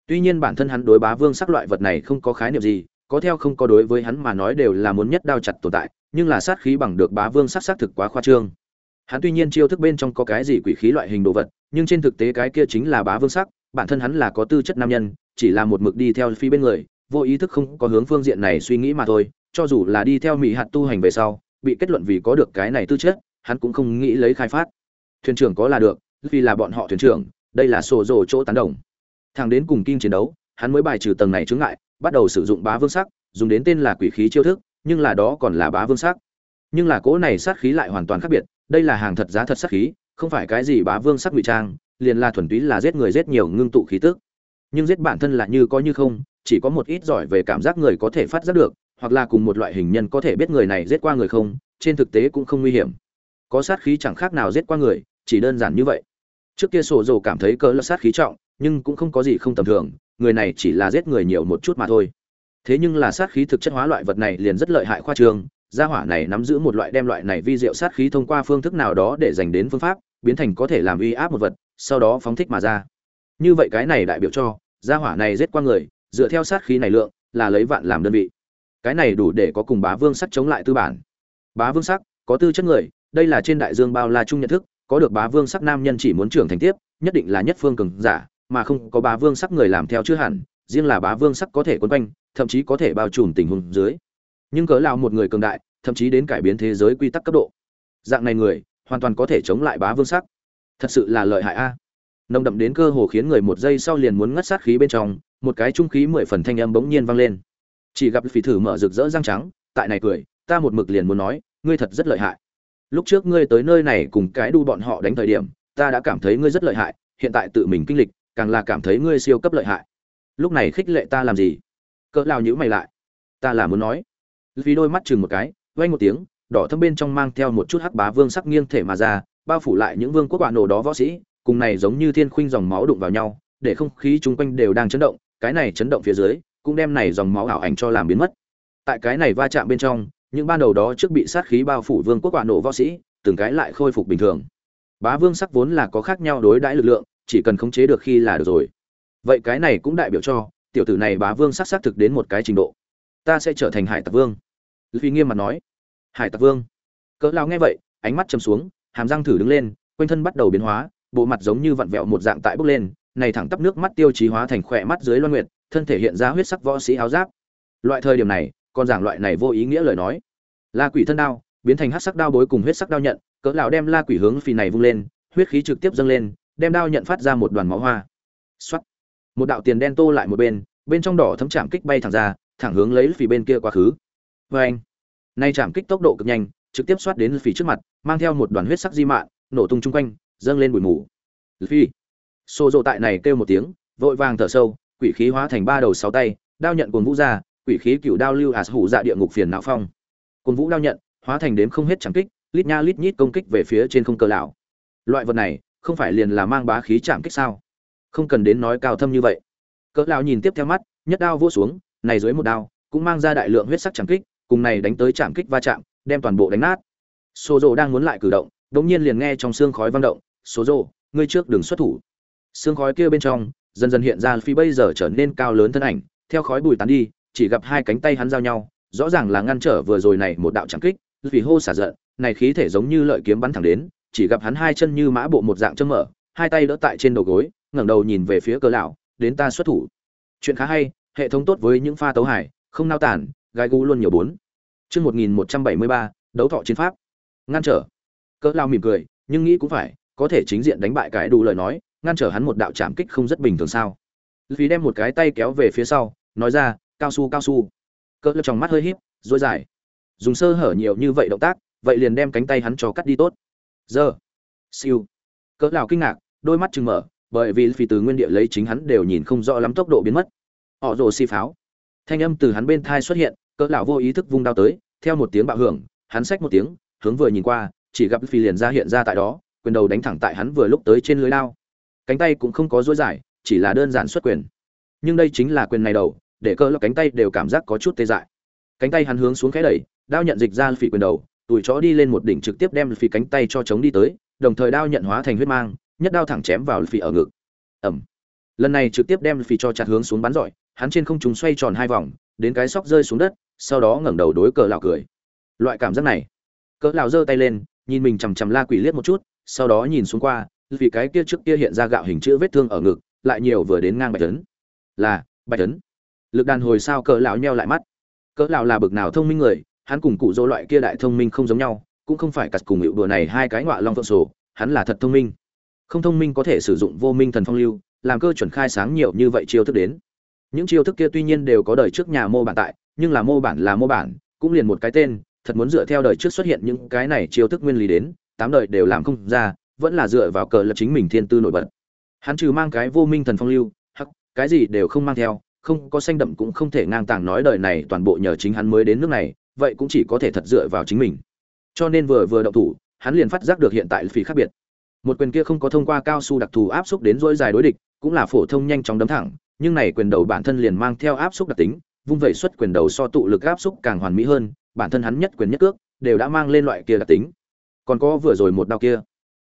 Tuy nhiên bản thân hắn đối bá vương sắc loại vật này không có khái niệm gì, có theo không có đối với hắn mà nói đều là muốn nhất đao chặt tồn tại, nhưng là sát khí bằng được bá vương sắc sát thực quá khoa trương. Hắn tuy nhiên chiêu thức bên trong có cái gì quỷ khí loại hình đồ vật, nhưng trên thực tế cái kia chính là bá vương sắc, bản thân hắn là có tư chất nam nhân, chỉ là một mực đi theo phi bên người, vô ý thức không có hướng phương diện này suy nghĩ mà thôi, cho dù là đi theo mỹ hạt tu hành về sau, bị kết luận vì có được cái này tư chất, hắn cũng không nghĩ lấy khai phát. Thuyền trưởng có là được vì là bọn họ thuyền trưởng, đây là sổ rồ chỗ tán đồng. Thằng đến cùng kinh chiến đấu, hắn mới bài trừ tầng này chướng ngại, bắt đầu sử dụng bá vương sắc, dùng đến tên là quỷ khí chiêu thức, nhưng là đó còn là bá vương sắc. Nhưng là cỗ này sát khí lại hoàn toàn khác biệt, đây là hàng thật giá thật sát khí, không phải cái gì bá vương sắc ngụy trang, liền là thuần túy là giết người giết nhiều ngưng tụ khí tức. Nhưng giết bản thân là như có như không, chỉ có một ít giỏi về cảm giác người có thể phát giác được, hoặc là cùng một loại hình nhân có thể biết người này giết qua người không, trên thực tế cũng không nguy hiểm. Có sát khí chẳng khác nào giết qua người, chỉ đơn giản như vậy trước kia sổ dầu cảm thấy cỡ là sát khí trọng, nhưng cũng không có gì không tầm thường, người này chỉ là giết người nhiều một chút mà thôi. Thế nhưng là sát khí thực chất hóa loại vật này liền rất lợi hại khoa trương gia hỏa này nắm giữ một loại đem loại này vi diệu sát khí thông qua phương thức nào đó để dành đến phương pháp, biến thành có thể làm uy áp một vật, sau đó phóng thích mà ra. Như vậy cái này đại biểu cho, gia hỏa này giết qua người, dựa theo sát khí này lượng, là lấy vạn làm đơn vị. Cái này đủ để có cùng bá vương sắc chống lại tư bản. Bá vương sắc, có tư chất người, đây là trên đại dương bao la chung nhận thức có được bá vương sắc nam nhân chỉ muốn trưởng thành tiếp, nhất định là nhất phương cường giả, mà không có bá vương sắc người làm theo chưa hẳn, riêng là bá vương sắc có thể quấn quanh, thậm chí có thể bao trùm tình huống dưới. Nhưng cỡ lão một người cường đại, thậm chí đến cải biến thế giới quy tắc cấp độ. Dạng này người, hoàn toàn có thể chống lại bá vương sắc. Thật sự là lợi hại a. Nồng đậm đến cơ hồ khiến người một giây sau liền muốn ngất sát khí bên trong, một cái trung khí mười phần thanh âm bỗng nhiên vang lên. Chỉ gặp phỉ thử mở rực rỡ răng trắng, tại này cười, ta một mực liền muốn nói, ngươi thật rất lợi hại lúc trước ngươi tới nơi này cùng cái đu bọn họ đánh thời điểm, ta đã cảm thấy ngươi rất lợi hại, hiện tại tự mình kinh lịch, càng là cảm thấy ngươi siêu cấp lợi hại. Lúc này khích lệ ta làm gì? Cỡ lao nhữ mày lại. Ta là muốn nói. Vì đôi mắt chừng một cái vay một tiếng, đỏ thâm bên trong mang theo một chút hắc bá vương sắc nghiêng thể mà ra, bao phủ lại những vương quốc bạn nổ đó võ sĩ, cùng này giống như thiên khuynh dòng máu đụng vào nhau, để không khí chung quanh đều đang chấn động, cái này chấn động phía dưới, cũng đem này dòng máu ảo ảnh cho làm biến mất. Tại cái này va chạm bên trong những ban đầu đó trước bị sát khí bao phủ vương quốc quả nổ võ sĩ, từng cái lại khôi phục bình thường. Bá vương sắc vốn là có khác nhau đối đãi lực lượng, chỉ cần khống chế được khi là được rồi. Vậy cái này cũng đại biểu cho, tiểu tử này bá vương sắc sắc thực đến một cái trình độ. Ta sẽ trở thành hải tặc vương. Vì nghiêm mặt nói. Hải tặc vương. Cỡ lao nghe vậy, ánh mắt chầm xuống, hàm răng thử đứng lên, quanh thân bắt đầu biến hóa, bộ mặt giống như vặn vẹo một dạng tại bốc lên, này thẳng tắp nước mắt tiêu chí hóa thành khỏe mắt dưới loan nguyệt, thân thể hiện ra huyết sắc võ sĩ áo giáp. Loại thời điểm này còn giảng loại này vô ý nghĩa lời nói. La quỷ thân đao, biến thành hắc sắc đao bối cùng huyết sắc đao nhận, cỡ lão đem la quỷ hướng phi này vung lên, huyết khí trực tiếp dâng lên, đem đao nhận phát ra một đoàn máu hoa. Xoát. Một đạo tiền đen tô lại một bên bên trong đỏ thấm chạm kích bay thẳng ra, thẳng hướng lấy phi bên kia quá khứ. Với anh. Nay chạm kích tốc độ cực nhanh, trực tiếp xoát đến phi trước mặt, mang theo một đoàn huyết sắc di mạn, nổ tung chung quanh, dâng lên bụi mù. Phi xô rộ tại này kêu một tiếng, vội vàng thở sâu, quỷ khí hóa thành ba đầu sáu tay, đao nhận cuồng vũ ra quỷ khí cựu đao lưu ạt hủ dạ địa ngục phiền não phong. Côn vũ đao nhận, hóa thành đếm không hết chẳng kích, lít nha lít nhít công kích về phía trên không cờ lão. Loại vật này, không phải liền là mang bá khí chạm kích sao? Không cần đến nói cao thâm như vậy. Cỡ lão nhìn tiếp theo mắt, nhất đao vỗ xuống, này dưới một đao, cũng mang ra đại lượng huyết sắc chạm kích, cùng này đánh tới chạm kích va chạm, đem toàn bộ đánh nát. Số rồ đang muốn lại cử động đống nhiên liền nghe trong xương khói vang động số rồ ngươi trước đừng xuất thủ. Xương khói kia bên trong, dần dần hiện ra phi bây giờ trở nên cao lớn thân ảnh, theo khói bùi tán đi chỉ gặp hai cánh tay hắn giao nhau, rõ ràng là ngăn trở vừa rồi này một đạo chẳng kích, vì hô xả giận, này khí thể giống như lợi kiếm bắn thẳng đến, chỉ gặp hắn hai chân như mã bộ một dạng chân mở, hai tay đỡ tại trên đầu gối, ngẩng đầu nhìn về phía cờ lão, đến ta xuất thủ. Chuyện khá hay, hệ thống tốt với những pha tấu hải không nao tản gai gu luôn nhiều bốn. Chương một nghìn một trăm bảy mươi ba, đấu thọ chiến pháp. Ngăn trở. Cỡ lão mỉm cười, nhưng nghĩ cũng phải, có thể chính diện đánh bại cái đủ lời nói, ngăn trở hắn một đạo chạm kích không rất bình thường sao? Vì đem một cái tay kéo về phía sau, nói ra cao su cao su. Cỡ lập trong mắt hơi híp dối dài dùng sơ hở nhiều như vậy động tác, vậy liền đem cánh tay hắn cho cắt đi tốt. Giờ. Siêu. Cỡ lào kinh ngạc, đôi mắt chừng mở, bởi vì phi từ nguyên địa lấy chính hắn đều nhìn không rõ lắm tốc độ biến mất. Họ rồ xi pháo. Thanh âm từ hắn bên thai xuất hiện cỡ lão vô ý thức vung đao tới, theo một tiếng bạo hưởng, hắn xách một tiếng, hướng vừa nhìn qua, chỉ gặp phi liền ra hiện ra tại đó, quyền đầu đánh thẳng tại hắn vừa lúc tới trên lưới đao. Cánh tay cũng không có dối dài chỉ là đơn giản xuất quyền. Nhưng đây chính là quyền này đầu để cỡ lọc cánh tay đều cảm giác có chút tê dại. Cánh tay hắn hướng xuống khẽ đẩy, đao nhận dịch ra phỉ quyền đầu tùi chó đi lên một đỉnh trực tiếp đem phỉ cánh tay cho chống đi tới, đồng thời đao nhận hóa thành huyết mang, nhất đao thẳng chém vào phỉ ở ngực. Ẩm lần này trực tiếp đem phỉ cho chặt hướng xuống bắn giỏi, hắn trên không trung xoay tròn hai vòng, đến cái sóc rơi xuống đất, sau đó ngẩng đầu đối cờ lão cười. Loại cảm giác này. Cỡ lão giơ tay lên, nhìn mình chằm chằm la quỷ liếc một chút, sau đó nhìn xuống qua, vì cái kia trước kia hiện ra gạo hình chữ vết thương ở ngực, lại nhiều vừa đến ngang bạch tấn là, bạch tấn lực đàn hồi sao cỡ lão nheo lại mắt. Cỡ lão là bực nào thông minh người, hắn cùng cụ dỗ loại kia đại thông minh không giống nhau, cũng không phải cặt cùng hiệu đùa này hai cái ngọa long phượng sổ, hắn là thật thông minh. Không thông minh có thể sử dụng vô minh thần phong lưu, làm cơ chuẩn khai sáng nhiều như vậy chiêu thức đến. Những chiêu thức kia tuy nhiên đều có đời trước nhà mô bản tại, nhưng là mô bản là mô bản, cũng liền một cái tên, thật muốn dựa theo đời trước xuất hiện những cái này chiêu thức nguyên lý đến, tám đời đều làm không ra, vẫn là dựa vào cờ lập chính mình thiên tư nổi bật. Hắn trừ mang cái vô minh thần phong lưu, hắc, cái gì đều không mang theo không có xanh đậm cũng không thể ngang tàng nói đời này toàn bộ nhờ chính hắn mới đến nước này, vậy cũng chỉ có thể thật dựa vào chính mình. Cho nên vừa vừa động thủ, hắn liền phát giác được hiện tại phí khác biệt. Một quyền kia không có thông qua cao su đặc thù áp xúc đến dỗi dài đối địch, cũng là phổ thông nhanh chóng đấm thẳng, nhưng này quyền đầu bản thân liền mang theo áp xúc đặc tính, vung vẩy xuất quyền đầu so tụ lực áp xúc càng hoàn mỹ hơn, bản thân hắn nhất quyền nhất cước, đều đã mang lên loại kia đặc tính. Còn có vừa rồi một đao kia,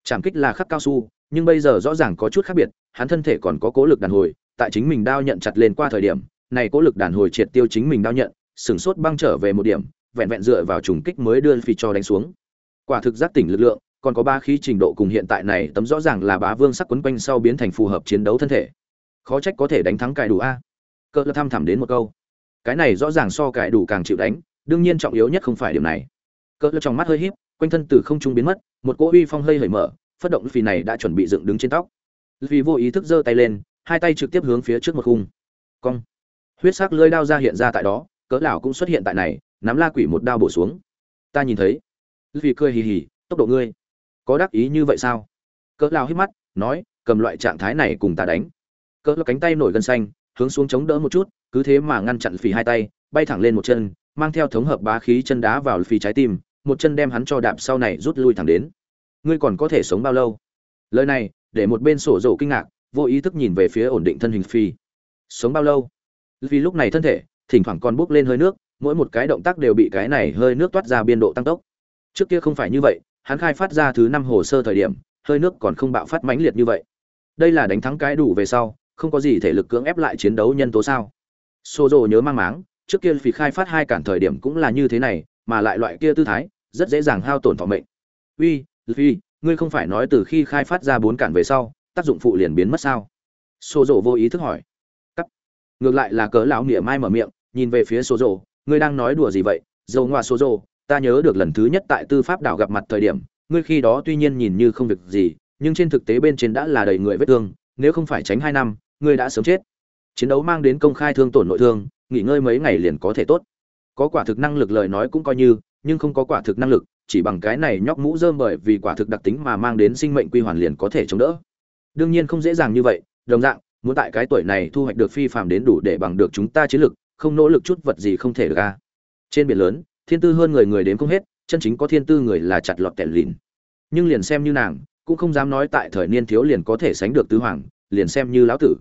chạm kích là khắc cao su, nhưng bây giờ rõ ràng có chút khác biệt, hắn thân thể còn có cố lực đàn hồi tại chính mình đao nhận chặt lên qua thời điểm, này cố lực đàn hồi triệt tiêu chính mình đao nhận sửng sốt băng trở về một điểm, vẹn vẹn dựa vào trùng kích mới đưa phi cho đánh xuống. Quả thực giác tỉnh lực lượng, còn có ba khí trình độ cùng hiện tại này, tấm rõ ràng là bá vương sắc quấn quanh sau biến thành phù hợp chiến đấu thân thể. Khó trách có thể đánh thắng cải đủ a. Cơ thăm thẳm đến một câu. Cái này rõ ràng so cải đủ càng chịu đánh, đương nhiên trọng yếu nhất không phải điểm này. Cơ trong mắt hơi híp, quanh thân từ không trung biến mất, một cỗ uy phong hơi hởi mở, phát động phi này đã chuẩn bị dựng đứng trên tóc. Vì vô ý thức giơ tay lên hai tay trực tiếp hướng phía trước một khung. Cong. Huyết sắc lưỡi đao ra hiện ra tại đó, cỡ lão cũng xuất hiện tại này, nắm la quỷ một đao bổ xuống. Ta nhìn thấy. Vì cười hì hì, tốc độ ngươi, có đắc ý như vậy sao? Cỡ lão hít mắt, nói, cầm loại trạng thái này cùng ta đánh. Cỡ lão cánh tay nổi gân xanh, hướng xuống chống đỡ một chút, cứ thế mà ngăn chặn phì hai tay, bay thẳng lên một chân, mang theo thống hợp bá khí chân đá vào phì trái tim, một chân đem hắn cho đạp sau này rút lui thẳng đến. Ngươi còn có thể sống bao lâu? Lời này, để một bên sổ rổ kinh ngạc vô ý thức nhìn về phía ổn định thân hình phi. Sống bao lâu? Vì lúc này thân thể, thỉnh thoảng còn bốc lên hơi nước, mỗi một cái động tác đều bị cái này hơi nước toát ra biên độ tăng tốc. Trước kia không phải như vậy, hắn khai phát ra thứ năm hồ sơ thời điểm, hơi nước còn không bạo phát mãnh liệt như vậy. Đây là đánh thắng cái đủ về sau, không có gì thể lực cưỡng ép lại chiến đấu nhân tố sao? Xô rồ nhớ mang máng, trước kia vì khai phát hai cản thời điểm cũng là như thế này, mà lại loại kia tư thái, rất dễ dàng hao tổn thọ mệnh. Uy vì ngươi không phải nói từ khi khai phát ra bốn cản về sau tác dụng phụ liền biến mất sao? Xô rồ vô ý thức hỏi. Cắt. Ngược lại là cớ lão mỉa mai mở miệng, nhìn về phía xô rồ ngươi đang nói đùa gì vậy? Dầu ngoa xô rồ ta nhớ được lần thứ nhất tại tư pháp đảo gặp mặt thời điểm, ngươi khi đó tuy nhiên nhìn như không việc gì, nhưng trên thực tế bên trên đã là đầy người vết thương, nếu không phải tránh hai năm, ngươi đã sớm chết. Chiến đấu mang đến công khai thương tổn nội thương, nghỉ ngơi mấy ngày liền có thể tốt. Có quả thực năng lực lời nói cũng coi như, nhưng không có quả thực năng lực, chỉ bằng cái này nhóc mũ dơm bởi vì quả thực đặc tính mà mang đến sinh mệnh quy hoàn liền có thể chống đỡ đương nhiên không dễ dàng như vậy, đồng dạng, muốn tại cái tuổi này thu hoạch được phi phàm đến đủ để bằng được chúng ta chiến lực, không nỗ lực chút vật gì không thể được a. Trên biển lớn, thiên tư hơn người người đến không hết, chân chính có thiên tư người là chặt lọt tẹn lìn. Nhưng liền xem như nàng, cũng không dám nói tại thời niên thiếu liền có thể sánh được tứ hoàng, liền xem như lão tử.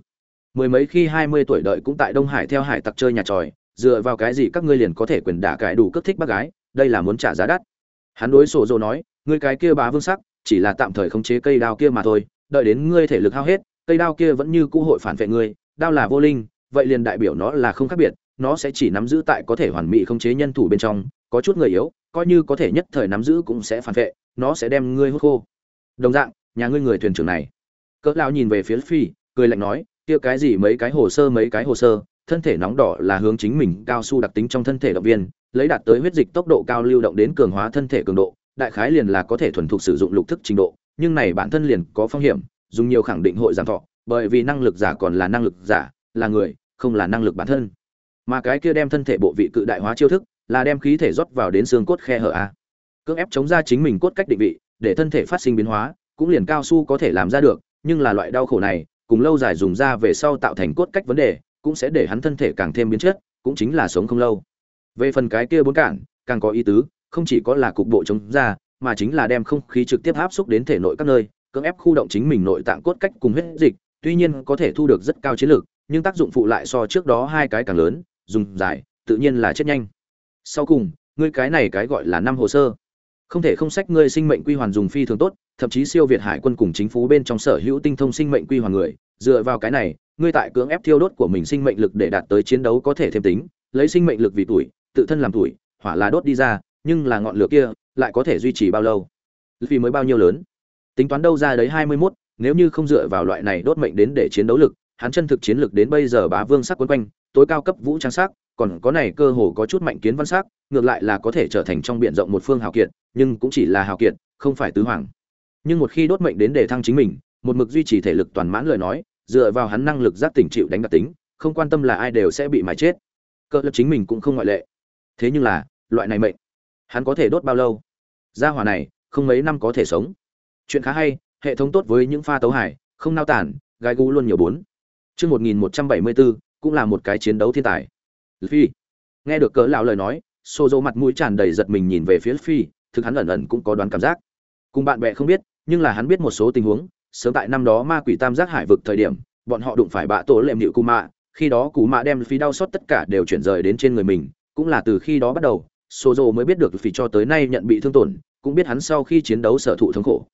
Mười mấy khi hai mươi tuổi đợi cũng tại đông hải theo hải tặc chơi nhà tròi, dựa vào cái gì các ngươi liền có thể quyền đả cải đủ cất thích bác gái, đây là muốn trả giá đắt. Hắn đối sổ dồ nói, ngươi cái kia bá vương sắc, chỉ là tạm thời khống chế cây đao kia mà thôi đợi đến ngươi thể lực hao hết, cây đao kia vẫn như cũ hội phản vệ ngươi, đao là vô linh, vậy liền đại biểu nó là không khác biệt, nó sẽ chỉ nắm giữ tại có thể hoàn mỹ khống chế nhân thủ bên trong, có chút người yếu, coi như có thể nhất thời nắm giữ cũng sẽ phản vệ, nó sẽ đem ngươi hút khô. Đồng dạng, nhà ngươi người thuyền trưởng này. Cỡ lão nhìn về phía phi, cười lạnh nói, kia cái gì mấy cái hồ sơ mấy cái hồ sơ, thân thể nóng đỏ là hướng chính mình cao su đặc tính trong thân thể động viên, lấy đạt tới huyết dịch tốc độ cao lưu động đến cường hóa thân thể cường độ, đại khái liền là có thể thuần thục sử dụng lục thức trình độ nhưng này bản thân liền có phong hiểm, dùng nhiều khẳng định hội giảm thọ, bởi vì năng lực giả còn là năng lực giả, là người, không là năng lực bản thân. Mà cái kia đem thân thể bộ vị cự đại hóa chiêu thức, là đem khí thể rót vào đến xương cốt khe hở a. Cưỡng ép chống ra chính mình cốt cách định vị, để thân thể phát sinh biến hóa, cũng liền cao su có thể làm ra được, nhưng là loại đau khổ này, cùng lâu dài dùng ra về sau tạo thành cốt cách vấn đề, cũng sẽ để hắn thân thể càng thêm biến chất, cũng chính là sống không lâu. Về phần cái kia bốn cản, càng có ý tứ, không chỉ có là cục bộ chống ra mà chính là đem không khí trực tiếp áp xúc đến thể nội các nơi cưỡng ép khu động chính mình nội tạng cốt cách cùng huyết dịch tuy nhiên có thể thu được rất cao chiến lực, nhưng tác dụng phụ lại so trước đó hai cái càng lớn dùng dài tự nhiên là chết nhanh. Sau cùng ngươi cái này cái gọi là năm hồ sơ. Không thể không sách ngươi sinh mệnh quy hoàn dùng phi thường tốt thậm chí siêu việt hải quân cùng chính phủ bên trong sở hữu tinh thông sinh mệnh quy hoàn người dựa vào cái này ngươi tại cưỡng ép thiêu đốt của mình sinh mệnh lực để đạt tới chiến đấu có thể thêm tính lấy sinh mệnh lực vì tuổi tự thân làm tuổi hỏa là đốt đi ra nhưng là ngọn lửa kia lại có thể duy trì bao lâu? Vì mới bao nhiêu lớn? Tính toán đâu ra đấy hai mươi 21, nếu như không dựa vào loại này đốt mệnh đến để chiến đấu lực hắn chân thực chiến lực đến bây giờ bá vương sắc quấn quanh tối cao cấp vũ trang sắc còn có này cơ hồ có chút mạnh kiến văn sắc ngược lại là có thể trở thành trong biển rộng một phương hào kiệt nhưng cũng chỉ là hào kiệt không phải tứ hoàng. Nhưng một khi đốt mệnh đến để thăng chính mình một mực duy trì thể lực toàn mãn lời nói dựa vào hắn năng lực giác tỉnh chịu đánh đặc tính không quan tâm là ai đều sẽ bị mài chết. Cơ lập chính mình cũng không ngoại lệ. Thế nhưng là loại này mệnh hắn có thể đốt bao lâu? Gia hỏa này, không mấy năm có thể sống. Chuyện khá hay, hệ thống tốt với những pha tấu hải không nao tản gai gu luôn nhiều bốn. Chương một nghìn một trăm bảy mươi bốn cũng là một cái chiến đấu thiên tài. Phi nghe được cỡ lão lời nói xô dỗ mặt mũi tràn đầy giật mình nhìn về phía phi thực hắn ẩn ẩn cũng có đoán cảm giác. Cùng bạn bè không biết, nhưng là hắn biết một số tình huống, sớm tại năm đó ma quỷ tam giác hải vực thời điểm, bọn họ đụng phải bạ tổ lệm nhịu cù mạ khi đó cù mạ đem phi đau xót tất cả đều chuyển rời đến trên người mình, cũng là từ khi đó bắt đầu sô dô mới biết được vì cho tới nay nhận bị thương tổn, cũng biết hắn sau khi chiến đấu sở thụ thống khổ.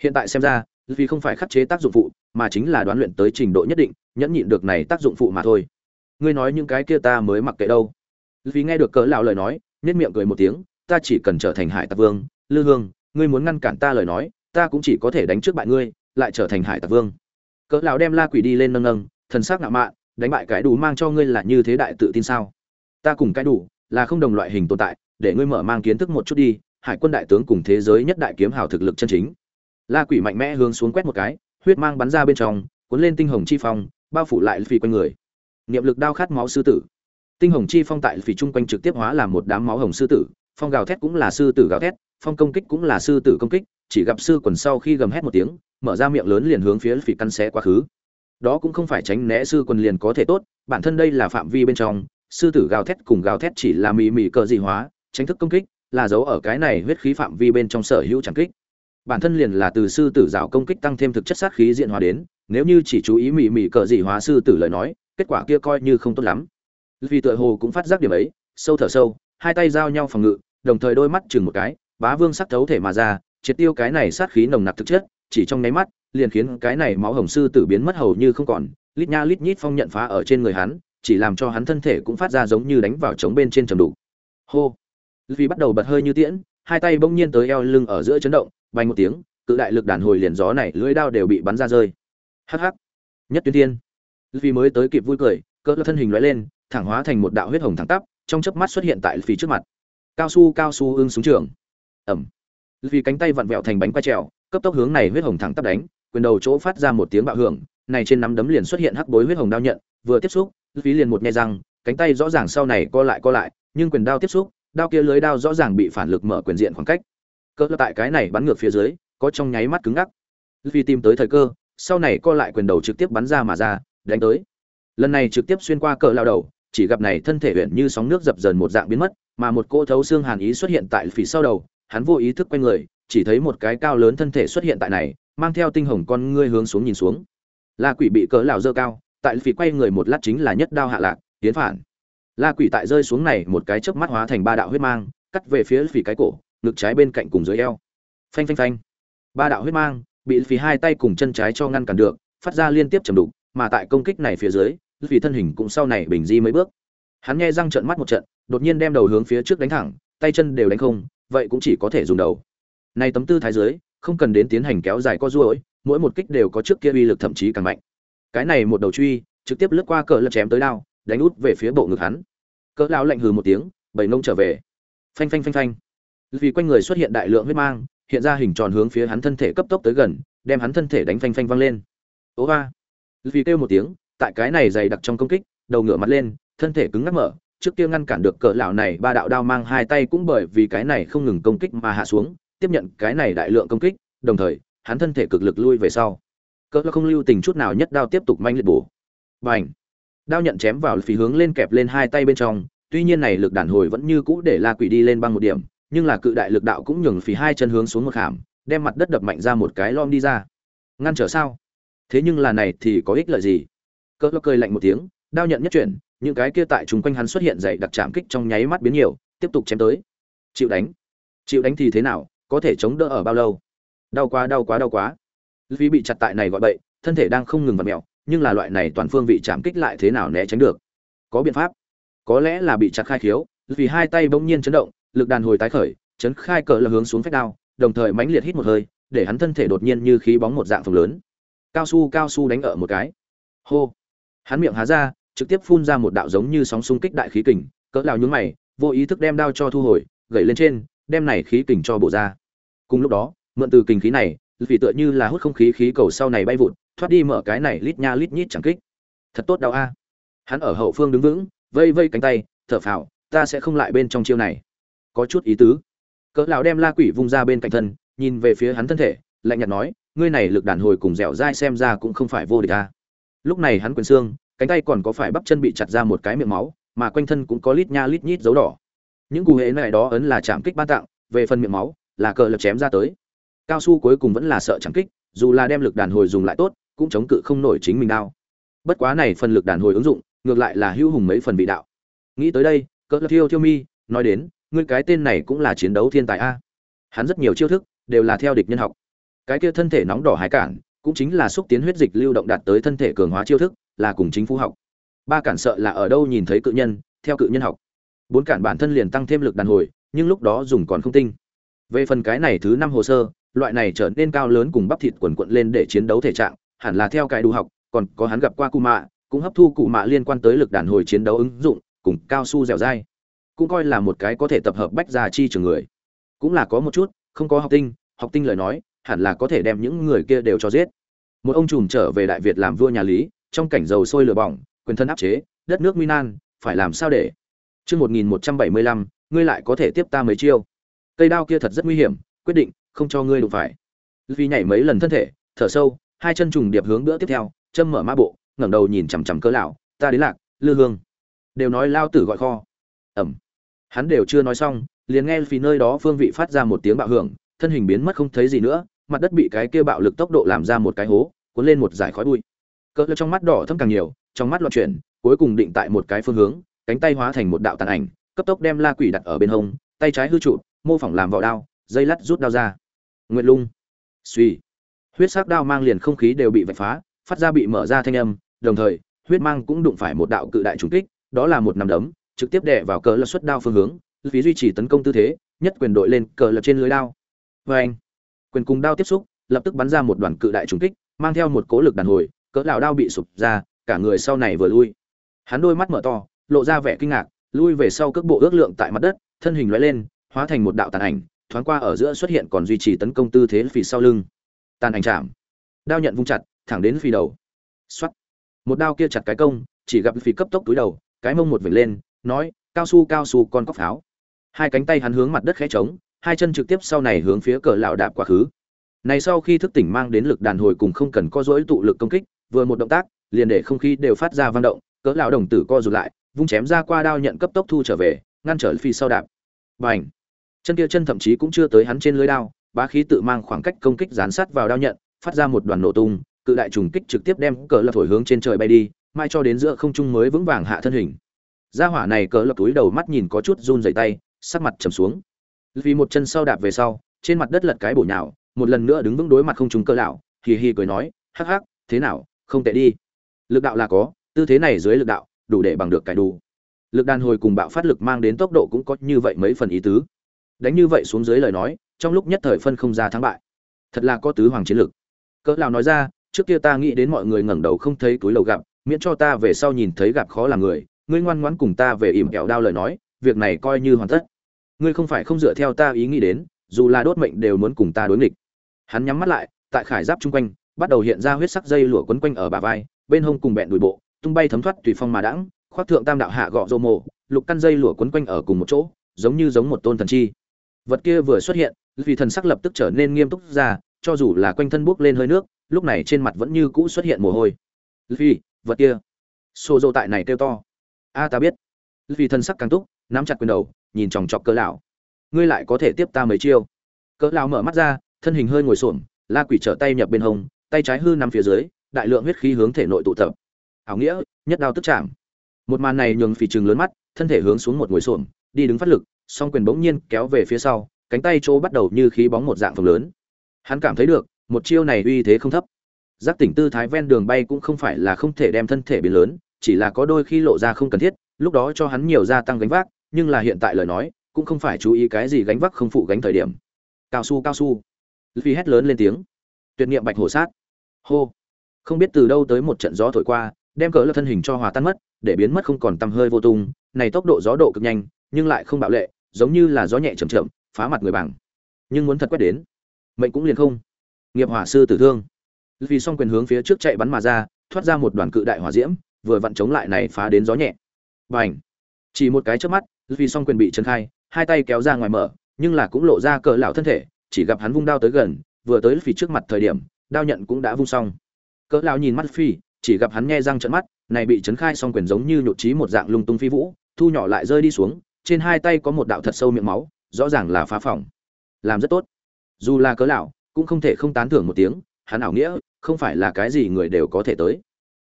Hiện tại xem ra vì không phải khắc chế tác dụng phụ, mà chính là đoán luyện tới trình độ nhất định, nhẫn nhịn được này tác dụng phụ mà thôi. Ngươi nói những cái kia ta mới mặc kệ đâu. Vì nghe được cỡ lão lời nói nhất miệng cười một tiếng, ta chỉ cần trở thành hải tặc vương, lư hương, ngươi muốn ngăn cản ta lời nói, ta cũng chỉ có thể đánh trước bại ngươi, lại trở thành hải tặc vương. Cỡ lão đem la quỷ đi lên nâng nâng, thần sắc ngạo mạn, đánh bại cái đủ mang cho ngươi là như thế đại tự tin sao? Ta cùng cái đủ là không đồng loại hình tồn tại, để ngươi mở mang kiến thức một chút đi, hải quân đại tướng cùng thế giới nhất đại kiếm hào thực lực chân chính. La quỷ mạnh mẽ hướng xuống quét một cái, huyết mang bắn ra bên trong, cuốn lên tinh hồng chi phong, bao phủ lại phi quanh người. Niệm lực đao khát máu sư tử. Tinh hồng chi phong tại phi trung quanh trực tiếp hóa làm một đám máu hồng sư tử, phong gào thét cũng là sư tử gào thét, phong công kích cũng là sư tử công kích, chỉ gặp sư quần sau khi gầm hét một tiếng, mở ra miệng lớn liền hướng phía phi căn xé quá khứ. Đó cũng không phải tránh né sư quần liền có thể tốt, bản thân đây là phạm vi bên trong sư tử gào thét cùng gào thét chỉ là mì mì cờ dị hóa, tránh thức công kích, là giấu ở cái này huyết khí phạm vi bên trong sở hữu chẳng kích. Bản thân liền là từ sư tử rào công kích tăng thêm thực chất sát khí diện hóa đến, nếu như chỉ chú ý mì mì cờ dị hóa sư tử lời nói, kết quả kia coi như không tốt lắm. Vì tựa hồ cũng phát giác điểm ấy, sâu thở sâu, hai tay giao nhau phòng ngự, đồng thời đôi mắt chừng một cái, bá vương sắc thấu thể mà ra, triệt tiêu cái này sát khí nồng nặc thực chất, chỉ trong nháy mắt, liền khiến cái này máu hồng sư tử biến mất hầu như không còn, lít nha lít nhít phong nhận phá ở trên người hắn chỉ làm cho hắn thân thể cũng phát ra giống như đánh vào trống bên trên trầm đủ hô. Vì bắt đầu bật hơi như tiễn, hai tay bỗng nhiên tới eo lưng ở giữa chấn động, bay một tiếng, cự đại lực đàn hồi liền gió này lưỡi đao đều bị bắn ra rơi. Hắc hắc. Nhất tuyến thiên. Vì mới tới kịp vui cười, cỡ thân hình lóe lên, thẳng hóa thành một đạo huyết hồng thẳng tắp, trong chớp mắt xuất hiện tại phía trước mặt. Cao su cao su ưng súng trường. Ẩm. Vì cánh tay vặn vẹo thành bánh quay trèo, cấp tốc hướng này huyết hồng thẳng tắp đánh, quyền đầu chỗ phát ra một tiếng bạo hưởng, này trên nắm đấm liền xuất hiện hắc bối huyết hồng đao nhận, vừa tiếp xúc phí liền một nhe răng cánh tay rõ ràng sau này co lại co lại, nhưng quyền đao tiếp xúc, đao kia lưới đao rõ ràng bị phản lực mở quyền diện khoảng cách. Cỡ tại cái này bắn ngược phía dưới, có trong nháy mắt cứng ngắc. Vì tìm tới thời cơ, sau này co lại quyền đầu trực tiếp bắn ra mà ra, đánh tới. Lần này trực tiếp xuyên qua cỡ lao đầu, chỉ gặp này thân thể huyện như sóng nước dập dần một dạng biến mất, mà một cô thấu xương hàn ý xuất hiện tại phía sau đầu, hắn vô ý thức quay người, chỉ thấy một cái cao lớn thân thể xuất hiện tại này, mang theo tinh hồng con ngươi hướng xuống nhìn xuống. La quỷ bị cỡ lão dơ cao tại phỉ quay người một lát chính là nhất đao hạ lạc, tiến phản. La quỷ tại rơi xuống này một cái chớp mắt hóa thành ba đạo huyết mang, cắt về phía phỉ cái cổ, ngực trái bên cạnh cùng dưới eo. Phanh phanh phanh. Ba đạo huyết mang bị phỉ hai tay cùng chân trái cho ngăn cản được, phát ra liên tiếp chầm đục, mà tại công kích này phía dưới, phỉ thân hình cũng sau này bình di mấy bước. Hắn nghe răng trợn mắt một trận, đột nhiên đem đầu hướng phía trước đánh thẳng, tay chân đều đánh không, vậy cũng chỉ có thể dùng đầu. Nay tấm tư thái dưới, không cần đến tiến hành kéo dài co duỗi, mỗi một kích đều có trước kia uy lực thậm chí càng mạnh cái này một đầu truy, trực tiếp lướt qua cờ lật chém tới đao, đánh út về phía bộ ngực hắn. Cỡ lão lạnh hừ một tiếng, bảy nông trở về. Phanh phanh phanh phanh. Vì quanh người xuất hiện đại lượng huyết mang, hiện ra hình tròn hướng phía hắn thân thể cấp tốc tới gần, đem hắn thân thể đánh phanh phanh văng lên. Ố ba. Vì kêu một tiếng, tại cái này dày đặc trong công kích, đầu ngửa mặt lên, thân thể cứng ngắc mở, trước kia ngăn cản được cỡ lão này, ba đạo đao mang hai tay cũng bởi vì cái này không ngừng công kích mà hạ xuống, tiếp nhận cái này đại lượng công kích, đồng thời, hắn thân thể cực lực lui về sau cỡ không lưu tình chút nào nhất đao tiếp tục manh liệt bổ. Bành! Đao nhận chém vào phí hướng lên kẹp lên hai tay bên trong, tuy nhiên này lực đàn hồi vẫn như cũ để la quỷ đi lên băng một điểm, nhưng là cự đại lực đạo cũng nhường phí hai chân hướng xuống một khảm, đem mặt đất đập mạnh ra một cái lom đi ra. Ngăn trở sao? Thế nhưng là này thì có ích lợi gì? Cỡ cười lạnh một tiếng, đao nhận nhất chuyển, những cái kia tại chúng quanh hắn xuất hiện dày đặc chạm kích trong nháy mắt biến nhiều, tiếp tục chém tới. Chịu đánh! Chịu đánh thì thế nào? Có thể chống đỡ ở bao lâu? Đau quá đau quá đau quá vì bị chặt tại này gọi bậy thân thể đang không ngừng vặn mèo, nhưng là loại này toàn phương vị chạm kích lại thế nào né tránh được? Có biện pháp. Có lẽ là bị chặt khai khiếu vì hai tay bỗng nhiên chấn động lực đàn hồi tái khởi chấn khai cờ là hướng xuống phách đao đồng thời mãnh liệt hít một hơi để hắn thân thể đột nhiên như khí bóng một dạng phồng lớn. Cao su cao su đánh ở một cái. Hô. Hắn miệng há ra trực tiếp phun ra một đạo giống như sóng xung kích đại khí kình cỡ lão nhướng mày vô ý thức đem đao cho thu hồi gậy lên trên đem này khí kình cho bộ ra. Cùng lúc đó mượn từ kình khí này vì tựa như là hút không khí khí cầu sau này bay vụt, thoát đi mở cái này lít nha lít nhít chẳng kích. Thật tốt đau a. Hắn ở hậu phương đứng vững, vây vây cánh tay, thở phào, ta sẽ không lại bên trong chiêu này. Có chút ý tứ. Cỡ lão đem la quỷ vung ra bên cạnh thân, nhìn về phía hắn thân thể, lạnh nhạt nói, ngươi này lực đàn hồi cùng dẻo dai xem ra cũng không phải vô địch a. Lúc này hắn quyền xương, cánh tay còn có phải bắp chân bị chặt ra một cái miệng máu, mà quanh thân cũng có lít nha lít nhít dấu đỏ. Những cụ hệ này đó ấn là chạm kích ban tặng, về phần miệng máu, là cờ lập chém ra tới cao su cuối cùng vẫn là sợ chẳng kích, dù là đem lực đàn hồi dùng lại tốt, cũng chống cự không nổi chính mình đao. Bất quá này phần lực đàn hồi ứng dụng, ngược lại là hữu hùng mấy phần vị đạo. Nghĩ tới đây, cỡ thiêu thiêu mi, nói đến, ngươi cái tên này cũng là chiến đấu thiên tài a. Hắn rất nhiều chiêu thức, đều là theo địch nhân học. Cái kia thân thể nóng đỏ hải cản, cũng chính là xúc tiến huyết dịch lưu động đạt tới thân thể cường hóa chiêu thức, là cùng chính phủ học. Ba cản sợ là ở đâu nhìn thấy cự nhân, theo cự nhân học. Bốn cản bản thân liền tăng thêm lực đàn hồi, nhưng lúc đó dùng còn không tinh. Về phần cái này thứ năm hồ sơ loại này trở nên cao lớn cùng bắp thịt quần quận lên để chiến đấu thể trạng, hẳn là theo cái đủ học, còn có hắn gặp qua cụ mạ, cũng hấp thu cụ mạ liên quan tới lực đàn hồi chiến đấu ứng dụng, cùng cao su dẻo dai. Cũng coi là một cái có thể tập hợp bách gia chi trường người. Cũng là có một chút, không có học tinh học tinh lời nói, hẳn là có thể đem những người kia đều cho giết. Một ông trùm trở về đại việt làm vua nhà lý, trong cảnh dầu sôi lửa bỏng, quyền thân áp chế, đất nước minan phải làm sao để? Chương một nghìn một trăm bảy mươi lăm, ngươi lại có thể tiếp ta mấy chiêu. Cây đao kia thật rất nguy hiểm, quyết định không cho ngươi đụng phải. Vì nhảy mấy lần thân thể, thở sâu, hai chân trùng điệp hướng bữa tiếp theo, châm mở ma bộ, ngẩng đầu nhìn chằm chằm cỡ lão, ta đến lạc, lư hương. Đều nói lao tử gọi kho. Ẩm hắn đều chưa nói xong, liền nghe vì nơi đó phương vị phát ra một tiếng bạo hưởng, thân hình biến mất không thấy gì nữa, mặt đất bị cái kia bạo lực tốc độ làm ra một cái hố, cuốn lên một dải khói bụi. Cỡ lão trong mắt đỏ thâm càng nhiều, trong mắt loạn chuyển, cuối cùng định tại một cái phương hướng, cánh tay hóa thành một đạo tàn ảnh, cấp tốc đem la quỷ đặt ở bên hông, tay trái hư trụ, mô phỏng làm vỏ đao, dây lắt rút đao ra nguyệt lung. Suy huyết sắc đao mang liền không khí đều bị vạch phá, phát ra bị mở ra thanh âm, đồng thời, huyết mang cũng đụng phải một đạo cự đại trùng kích, đó là một nắm đấm, trực tiếp đè vào cờ lật xuất đao phương hướng, phí duy trì tấn công tư thế, nhất quyền đội lên cờ lật trên lưới đao. Vê anh, quyền cùng đao tiếp xúc, lập tức bắn ra một đoàn cự đại trùng kích, mang theo một cố lực đàn hồi, cỡ lão đao bị sụp ra, cả người sau này vừa lui. Hắn đôi mắt mở to, lộ ra vẻ kinh ngạc, lui về sau cước bộ ước lượng tại mặt đất, thân hình lóe lên, hóa thành một đạo tàn ảnh thoáng qua ở giữa xuất hiện còn duy trì tấn công tư thế phì sau lưng. Tàn ảnh chạm. Đao nhận vung chặt, thẳng đến phi đầu. Xoắt một đao kia chặt cái công, chỉ gặp phi cấp tốc túi đầu, cái mông một vệt lên, nói, cao su cao su, con cóc pháo. Hai cánh tay hắn hướng mặt đất khẽ trống, hai chân trực tiếp sau này hướng phía cờ lão đạp quá khứ. Này sau khi thức tỉnh mang đến lực đàn hồi cùng không cần co dỗi tụ lực công kích, vừa một động tác, liền để không khí đều phát ra vang động, cỡ lão đồng tử co rụt lại, vung chém ra qua đao nhận cấp tốc thu trở về, ngăn trở phi sau đạp. Bành! Chân kia chân thậm chí cũng chưa tới hắn trên lưới đao, bá khí tự mang khoảng cách công kích dán sát vào đao nhận, phát ra một đoàn nổ tung, cự đại trùng kích trực tiếp đem cờ lập thổi hướng trên trời bay đi mai cho đến giữa không trung mới vững vàng hạ thân hình. Gia hỏa này cờ lập túi đầu mắt nhìn có chút run rẩy tay, sắc mặt trầm xuống. Vì một chân sau đạp về sau, trên mặt đất lật cái bổ nhào, một lần nữa đứng vững đối mặt không trung cơ lão, hì hì cười nói, hắc hắc, thế nào, không tệ đi. Lực đạo là có, tư thế này dưới lực đạo, đủ để bằng được cải đủ. Lực đàn hồi cùng bạo phát lực mang đến tốc độ cũng có như vậy mấy phần ý tứ đánh như vậy xuống dưới lời nói, trong lúc nhất thời phân không ra thắng bại. Thật là có tứ hoàng chiến lực cỡ lão nói ra, trước kia ta nghĩ đến mọi người ngẩng đầu không thấy túi lầu gặp, miễn cho ta về sau nhìn thấy gặp khó là người, ngươi ngoan ngoãn cùng ta về ỉm kẹo đao lời nói, việc này coi như hoàn tất. Ngươi không phải không dựa theo ta ý nghĩ đến, dù là đốt mệnh đều muốn cùng ta đối nghịch. Hắn nhắm mắt lại, tại khải giáp chung quanh, bắt đầu hiện ra huyết sắc dây lụa quấn quanh ở bả vai, bên hông cùng bẹn đùi bộ, tung bay thấm thoát tùy phong mà đãng, khoác thượng tam đạo hạ gọ rô mồ lục căn dây lụa quấn quanh ở cùng một chỗ, giống như giống một tôn thần chi vật kia vừa xuất hiện, vì thần sắc lập tức trở nên nghiêm túc ra, cho dù là quanh thân buốc lên hơi nước, lúc này trên mặt vẫn như cũ xuất hiện mồ hôi. Vì, vật kia. Xô dô tại này kêu to. A, ta biết. Vì thần sắc càng túc, nắm chặt quyền đầu, nhìn chòng chọc cỡ lão. Ngươi lại có thể tiếp ta mấy chiêu? Cỡ lão mở mắt ra, thân hình hơi ngồi xổm, la quỷ trở tay nhập bên hông, tay trái hư nằm phía dưới, đại lượng huyết khí hướng thể nội tụ tập. Ảo nghĩa, nhất đao tức chạm. Một màn này nhường phì trừng lớn mắt, thân thể hướng xuống một ngồi xổm, đi đứng phát lực song quyền bỗng nhiên kéo về phía sau, cánh tay chỗ bắt đầu như khí bóng một dạng phồng lớn. Hắn cảm thấy được, một chiêu này uy thế không thấp. Giác tỉnh tư thái ven đường bay cũng không phải là không thể đem thân thể biến lớn, chỉ là có đôi khi lộ ra không cần thiết, lúc đó cho hắn nhiều gia tăng gánh vác, nhưng là hiện tại lời nói, cũng không phải chú ý cái gì gánh vác không phụ gánh thời điểm. Cao su cao su. Phi hét lớn lên tiếng. Tuyệt niệm bạch hổ sát. Hô. Không biết từ đâu tới một trận gió thổi qua, đem cỡ lập thân hình cho hòa tan mất, để biến mất không còn tăm hơi vô tung. Này tốc độ gió độ cực nhanh, nhưng lại không bạo lệ giống như là gió nhẹ chậm chậm, phá mặt người bằng. Nhưng muốn thật quét đến, mệnh cũng liền không. Nghiệp hỏa sư tử thương. Vì song quyền hướng phía trước chạy bắn mà ra, thoát ra một đoàn cự đại hỏa diễm, vừa vặn chống lại này phá đến gió nhẹ. Bành! Chỉ một cái trước mắt vì song quyền bị trấn khai, hai tay kéo ra ngoài mở, nhưng là cũng lộ ra cỡ lão thân thể, chỉ gặp hắn vung đao tới gần, vừa tới phía trước mặt thời điểm, đao nhận cũng đã vung xong. Cỡ lão nhìn mắt phi chỉ gặp hắn nghe răng trợn mắt, này bị trấn khai song quyền giống như nhụt chí một dạng lung tung phi vũ, thu nhỏ lại rơi đi xuống trên hai tay có một đạo thật sâu miệng máu, rõ ràng là phá phòng làm rất tốt. Dù là cỡ lão, cũng không thể không tán thưởng một tiếng, hắn ảo nghĩa, không phải là cái gì người đều có thể tới.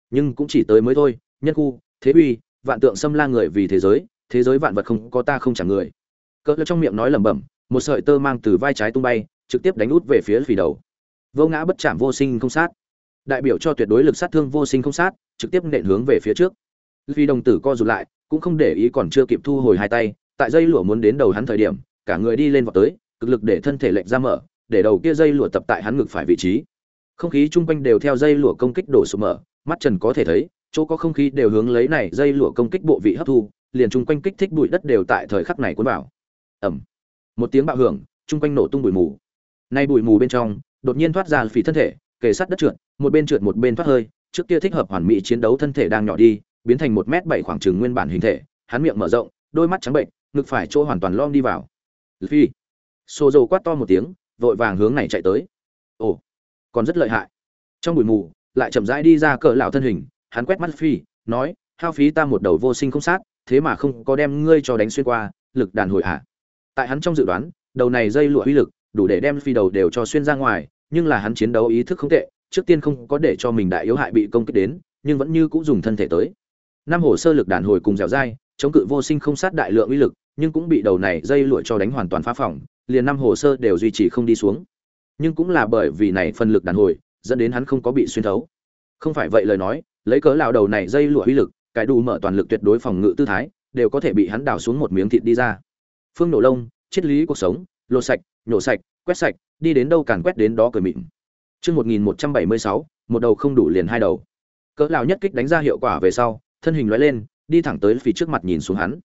Nhưng cũng chỉ tới mới thôi, nhân khu, thế uy, vạn tượng xâm la người vì thế giới thế giới vạn vật không có ta không chẳng người. Cỡ lão trong miệng nói lẩm bẩm, một sợi tơ mang từ vai trái tung bay, trực tiếp đánh út về phía phì đầu. Vô ngã bất chạm vô sinh không sát. Đại biểu cho tuyệt đối lực sát thương vô sinh không sát, trực tiếp nện hướng về phía trước. Vì đồng tử co rụt lại cũng không để ý còn chưa kịp thu hồi hai tay, tại dây lụa muốn đến đầu hắn thời điểm, cả người đi lên vọt tới, cực lực để thân thể lệch ra mở, để đầu kia dây lụa tập tại hắn ngực phải vị trí. Không khí chung quanh đều theo dây lụa công kích đổ sụp mở, mắt trần có thể thấy, chỗ có không khí đều hướng lấy này dây lụa công kích bộ vị hấp thu, liền chung quanh kích thích bụi đất đều tại thời khắc này cuốn vào. Ẩm một tiếng bạo hưởng, chung quanh nổ tung bụi mù. Nay bụi mù bên trong, đột nhiên thoát ra phỉ thân thể, kề sát đất trượt, một bên trượt một bên thoát hơi, trước kia thích hợp hoàn mỹ chiến đấu thân thể đang nhỏ đi biến thành một m bảy khoảng trừng nguyên bản hình thể, hắn miệng mở rộng, đôi mắt trắng bệnh, ngực phải chỗ hoàn toàn lom đi vào. Phi xô dầu quát to một tiếng, vội vàng hướng này chạy tới. Ồ, còn rất lợi hại. Trong bụi mù, lại chậm rãi đi ra cỡ lão thân hình, hắn quét mắt phi nói, hao phí ta một đầu vô sinh không sát, thế mà không có đem ngươi cho đánh xuyên qua, lực đàn hồi hạ tại hắn trong dự đoán, đầu này dây lụa uy lực, đủ để đem phi đầu đều cho xuyên ra ngoài, nhưng là hắn chiến đấu ý thức không tệ, trước tiên không có để cho mình đại yếu hại bị công kích đến, nhưng vẫn như cũng dùng thân thể tới năm hồ sơ lực đàn hồi cùng dẻo dai, chống cự vô sinh không sát đại lượng uy lực, nhưng cũng bị đầu này dây lụa cho đánh hoàn toàn phá phỏng, liền năm hồ sơ đều duy trì không đi xuống. Nhưng cũng là bởi vì này phân lực đàn hồi, dẫn đến hắn không có bị xuyên thấu. Không phải vậy lời nói, lấy cớ lão đầu này dây lụa uy lực, cái đủ mở toàn lực tuyệt đối phòng ngự tư thái, đều có thể bị hắn đào xuống một miếng thịt đi ra. Phương nổ lông, triết lý cuộc sống, lột sạch, nhổ sạch, quét sạch, đi đến đâu càn quét đến đó cười mịn. Chương một nghìn một trăm bảy mươi sáu, một đầu không đủ liền hai đầu. Cỡ lão nhất kích đánh ra hiệu quả về sau thân hình lóe lên, đi thẳng tới phía trước mặt nhìn xuống hắn.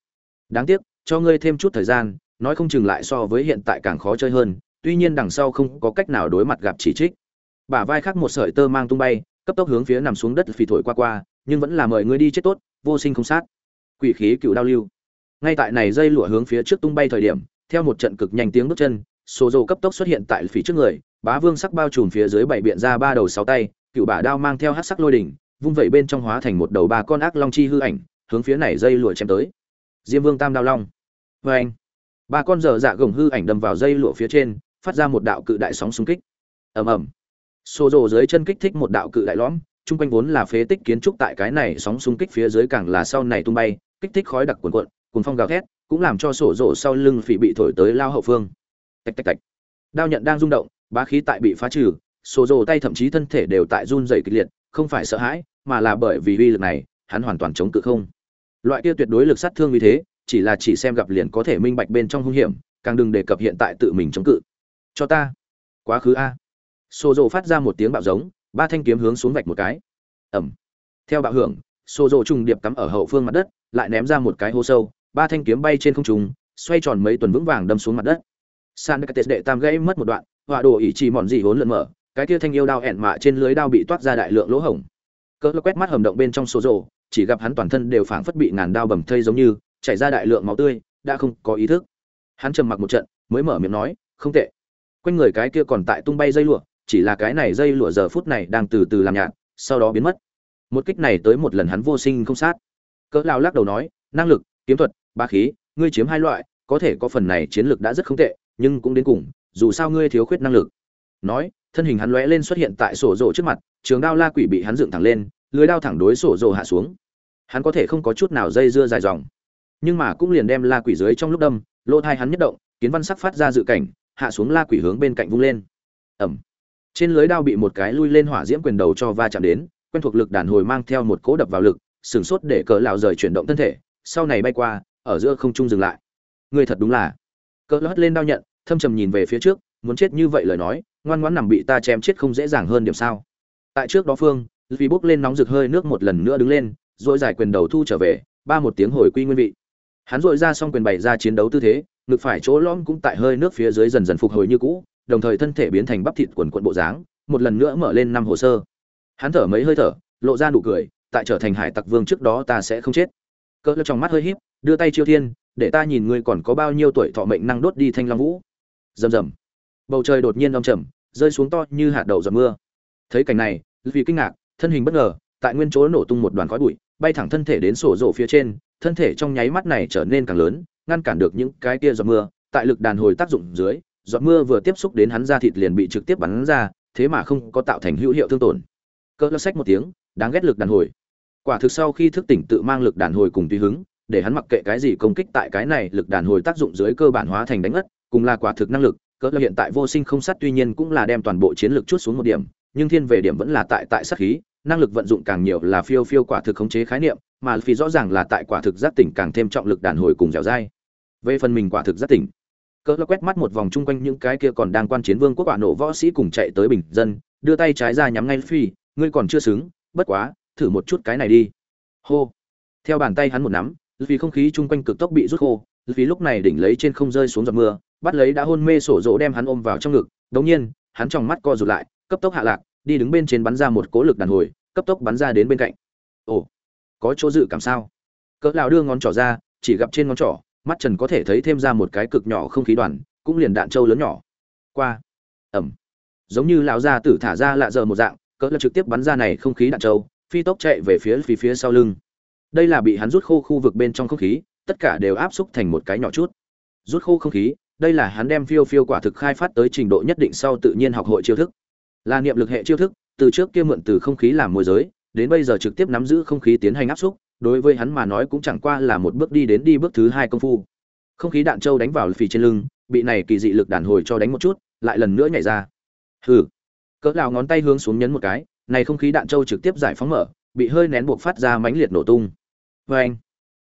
Đáng tiếc, cho ngươi thêm chút thời gian, nói không chừng lại so với hiện tại càng khó chơi hơn, tuy nhiên đằng sau không có cách nào đối mặt gặp chỉ trích. Bả vai khác một sợi tơ mang tung bay, cấp tốc hướng phía nằm xuống đất phì thổi qua qua, nhưng vẫn là mời ngươi đi chết tốt, vô sinh không sát. Quỷ khí cựu đao lưu. Ngay tại này dây lụa hướng phía trước tung bay thời điểm, theo một trận cực nhanh tiếng bước chân số dầu cấp tốc xuất hiện tại phía trước người, bá vương sắc bao trùm phía dưới bảy biện ra ba đầu sáu tay, cựu bả đao mang theo hắc sắc lôi đỉnh vung vẩy bên trong hóa thành một đầu ba con ác long chi hư ảnh, hướng phía này dây lụa chém tới. Diêm vương tam đao long. Vê anh, ba con dở dạ gồng hư ảnh đâm vào dây lụa phía trên, phát ra một đạo cự đại sóng xung kích. Ầm ầm. Xô rộ dưới chân kích thích một đạo cự đại lõm, chung quanh vốn là phế tích kiến trúc tại cái này sóng xung kích phía dưới càng là sau này tung bay, kích thích khói đặc cuồn cuộn cuồn phong gào thét, cũng làm cho sổ rộ sau lưng phỉ bị thổi tới lao hậu phương. Tạch tạch tạch. Đao nhận đang rung động, bá khí tại bị phá trừ sổ rộ tay thậm chí thân thể đều tại run rẩy kịch liệt, không phải sợ hãi mà là bởi vì uy lực này, hắn hoàn toàn chống cự không. Loại kia tuyệt đối lực sát thương như thế, chỉ là chỉ xem gặp liền có thể minh bạch bên trong hung hiểm, càng đừng đề cập hiện tại tự mình chống cự. Cho ta. Quá khứ a. Sozo phát ra một tiếng bạo giống, ba thanh kiếm hướng xuống vạch một cái. Ầm theo bạo hưởng, Sozo trùng điệp cắm ở hậu phương mặt đất, lại ném ra một cái hố sâu, ba thanh kiếm bay trên không trung, xoay tròn mấy tuần vững vàng đâm xuống mặt đất. San cái đệ tam gãy mất một đoạn, họa đồ ý chỉ mòn gì hỗn lượn mở, cái kia thanh yêu đao ẻn mạ trên lưới đao bị toát ra đại lượng lỗ hổng cỡ quét mắt hầm động bên trong số rổ, chỉ gặp hắn toàn thân đều phảng phất bị ngàn đao bầm thây giống như, chảy ra đại lượng máu tươi, đã không có ý thức. Hắn trầm mặc một trận, mới mở miệng nói, không tệ. Quanh người cái kia còn tại tung bay dây lụa, chỉ là cái này dây lụa giờ phút này đang từ từ làm nhạt, sau đó biến mất. Một kích này tới một lần hắn vô sinh không sát. Cỡ lao lắc đầu nói, năng lực, kiếm thuật ba khí, ngươi chiếm hai loại, có thể có phần này chiến lược đã rất không tệ, nhưng cũng đến cùng, dù sao ngươi thiếu khuyết năng lực. Nói thân hình hắn lóe lên xuất hiện tại sổ rồ trước mặt, trường đao la quỷ bị hắn dựng thẳng lên, lưới đao thẳng đối sổ rồ hạ xuống. Hắn có thể không có chút nào dây dưa dài dòng, nhưng mà cũng liền đem la quỷ dưới trong lúc đâm, lỗ thai hắn nhất động, kiến văn sắc phát ra dự cảnh, hạ xuống la quỷ hướng bên cạnh vung lên. Ẩm trên lưới đao bị một cái lui lên hỏa diễm quyền đầu cho va chạm đến, quen thuộc lực đàn hồi mang theo một cỗ đập vào lực sửng sốt để cỡ lão rời chuyển động thân thể, sau này bay qua, ở giữa không trung dừng lại. Người thật đúng là. Cỡ hất lên đao nhận, thâm trầm nhìn về phía trước muốn chết như vậy lời nói, ngoan ngoãn nằm bị ta chém chết không dễ dàng hơn điểm sao. Tại trước đó phương vì bốc lên nóng rực hơi nước một lần nữa đứng lên, rồi giải quyền đầu thu trở về, ba một tiếng hồi quy nguyên vị. Hắn dội ra xong quyền bày ra chiến đấu tư thế, ngực phải chỗ lõm cũng tại hơi nước phía dưới dần dần phục hồi như cũ, đồng thời thân thể biến thành bắp thịt quần quận bộ dáng, một lần nữa mở lên năm hồ sơ. Hắn thở mấy hơi thở, lộ ra nụ cười, tại trở thành hải tặc vương trước đó ta sẽ không chết. Cỡ trong mắt hơi híp, đưa tay chiêu thiên, để ta nhìn ngươi còn có bao nhiêu tuổi thọ mệnh năng đốt đi thanh long vũ. Rầm rầm bầu trời đột nhiên âm trầm, rơi xuống to như hạt đậu giọt mưa. Thấy cảnh này, vì kinh ngạc, thân hình bất ngờ, tại nguyên chỗ nổ tung một đoàn khói bụi, bay thẳng thân thể đến sổ rổ phía trên, thân thể trong nháy mắt này trở nên càng lớn, ngăn cản được những cái kia giọt mưa. Tại lực đàn hồi tác dụng dưới, giọt mưa vừa tiếp xúc đến hắn da thịt liền bị trực tiếp bắn ra, thế mà không có tạo thành hữu hiệu thương tổn. Cỡ lơ sách một tiếng, đáng ghét lực đàn hồi. Quả thực sau khi thức tỉnh tự mang lực đàn hồi cùng tùy hứng, để hắn mặc kệ cái gì công kích tại cái này, lực đàn hồi tác dụng dưới cơ bản hóa thành đánh ngất, cùng là quả thực năng lực cỡ là hiện tại vô sinh không sát tuy nhiên cũng là đem toàn bộ chiến lược chút xuống một điểm, nhưng thiên về điểm vẫn là tại tại sát khí, năng lực vận dụng càng nhiều là phiêu phiêu quả thực khống chế khái niệm, mà phi rõ ràng là tại quả thực giác tỉnh càng thêm trọng lực đàn hồi cùng dẻo dai. Về phần mình quả thực giác tỉnh, cỡ quét mắt một vòng chung quanh những cái kia còn đang quan chiến vương quốc quả nổ võ sĩ cùng chạy tới bình dân, đưa tay trái ra nhắm ngay phi, ngươi còn chưa xứng, bất quá, thử một chút cái này đi. Hô. Theo bàn tay hắn một nắm vì không khí chung quanh cực tốc bị rút khô vì lúc này đỉnh lấy trên không rơi xuống giọt mưa, bắt lấy đã hôn mê sổ rỗ đem hắn ôm vào trong ngực, đống nhiên, hắn trong mắt co rụt lại, cấp tốc hạ lạc, đi đứng bên trên bắn ra một cố lực đàn hồi, cấp tốc bắn ra đến bên cạnh. Ồ, có chỗ dự cảm sao? Cỡ lão đưa ngón trỏ ra, chỉ gặp trên ngón trỏ, mắt trần có thể thấy thêm ra một cái cực nhỏ không khí đoàn, cũng liền đạn châu lớn nhỏ. Qua ẩm giống như lão gia tử thả ra lạ giờ một dạng, cỡ lão trực tiếp bắn ra này không khí đạn châu phi tốc chạy về phía phía phía sau lưng. Đây là bị hắn rút khô khu vực bên trong không khí tất cả đều áp xúc thành một cái nhỏ chút. Rút khô không khí, đây là hắn đem phiêu phiêu quả thực khai phát tới trình độ nhất định sau tự nhiên học hội chiêu thức. Là niệm lực hệ chiêu thức, từ trước kia mượn từ không khí làm môi giới, đến bây giờ trực tiếp nắm giữ không khí tiến hành áp xúc, đối với hắn mà nói cũng chẳng qua là một bước đi đến đi bước thứ hai công phu. Không khí đạn châu đánh vào phì trên lưng, bị này kỳ dị lực đàn hồi cho đánh một chút, lại lần nữa nhảy ra. Hừ. Cỡ lào ngón tay hướng xuống nhấn một cái, này không khí đạn châu trực tiếp giải phóng mở, bị hơi nén buộc phát ra mãnh liệt nổ tung. Vê anh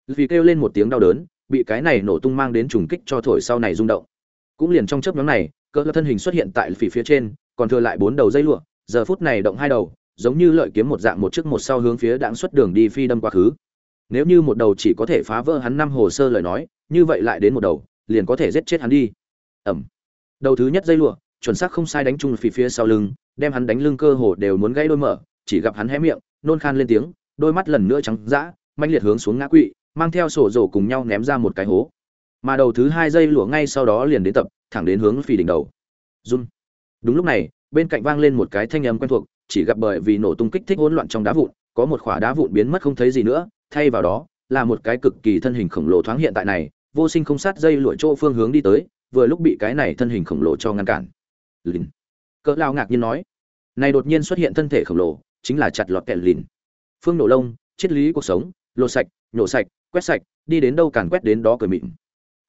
vì kêu lên một tiếng đau đớn, bị cái này nổ tung mang đến trùng kích cho thổi sau này rung động. Cũng liền trong chớp nhóm này cỡ thân hình xuất hiện tại phì phía trên, còn thừa lại bốn đầu dây lụa, giờ phút này động hai đầu, giống như lợi kiếm một dạng một trước một sau hướng phía đãng xuất đường đi phi đâm quá khứ. Nếu như một đầu chỉ có thể phá vỡ hắn năm hồ sơ lời nói, như vậy lại đến một đầu, liền có thể giết chết hắn đi. Ẩm. Đầu thứ nhất dây lụa, chuẩn xác không sai đánh chung phía phía sau lưng, đem hắn đánh lưng cơ hồ đều muốn gãy đôi mở, chỉ gặp hắn hé miệng, nôn khan lên tiếng, đôi mắt lần nữa trắng dã manh liệt hướng xuống ngã quỵ mang theo sổ rổ cùng nhau ném ra một cái hố. Mà đầu thứ hai dây lụa ngay sau đó liền đến tập, thẳng đến hướng phi đỉnh đầu. Run. Đúng lúc này, bên cạnh vang lên một cái thanh âm quen thuộc, chỉ gặp bởi vì nổ tung kích thích hỗn loạn trong đá vụn, có một khỏa đá vụn biến mất không thấy gì nữa, thay vào đó, là một cái cực kỳ thân hình khổng lồ thoáng hiện tại này, vô sinh không sát dây lụa chỗ phương hướng đi tới, vừa lúc bị cái này thân hình khổng lồ cho ngăn cản. Lìn. Cỡ lao ngạc nhiên nói. Này đột nhiên xuất hiện thân thể khổng lồ, chính là chặt lọt kẹt lìn. Phương nổ lông, triết lý cuộc sống, lột sạch nhổ sạch quét sạch, đi đến đâu càn quét đến đó cười mịn.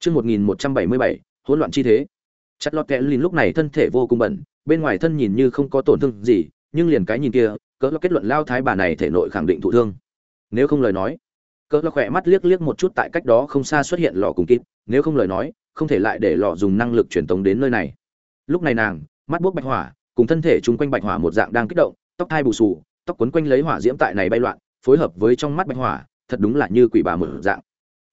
Chương một nghìn một trăm bảy mươi bảy, hỗn loạn chi thế. Chặt lọt kẽ lìn lúc này thân thể vô cùng bẩn, bên ngoài thân nhìn như không có tổn thương gì, nhưng liền cái nhìn kia, cỡ kết luận lao thái bà này thể nội khẳng định thụ thương. Nếu không lời nói, cỡ khỏe mắt liếc liếc một chút tại cách đó không xa xuất hiện lọ cùng kíp. nếu không lời nói, không thể lại để lọ dùng năng lực truyền tống đến nơi này. Lúc này nàng, mắt buốc bạch hỏa, cùng thân thể chúng quanh bạch hỏa một dạng đang kích động, tóc hai bù xù, tóc quấn quanh lấy hỏa diễm tại này bay loạn, phối hợp với trong mắt bạch hỏa thật đúng là như quỷ bà mở dạng.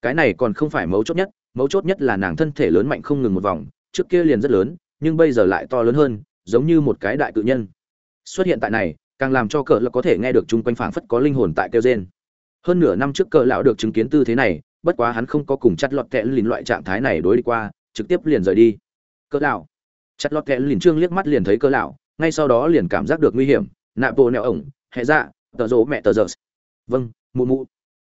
Cái này còn không phải mấu chốt nhất, mấu chốt nhất là nàng thân thể lớn mạnh không ngừng một vòng, trước kia liền rất lớn, nhưng bây giờ lại to lớn hơn, giống như một cái đại tự nhân. Xuất hiện tại này, càng làm cho cỡ là có thể nghe được chung quanh phảng phất có linh hồn tại kêu gen hơn nửa năm trước cỡ lão được chứng kiến tư thế này, bất quá hắn không có cùng chặt lọt kẽ lìn loại trạng thái này đối đi qua, trực tiếp liền rời đi. Cỡ lão. Chặt lọt kẽ lìn trương liếc mắt liền thấy cỡ lão, ngay sau đó liền cảm giác được nguy hiểm. Nạ bộ nẹo ổng hệ dạ tờ rỗ mẹ tờ giờ vâng mụ mụ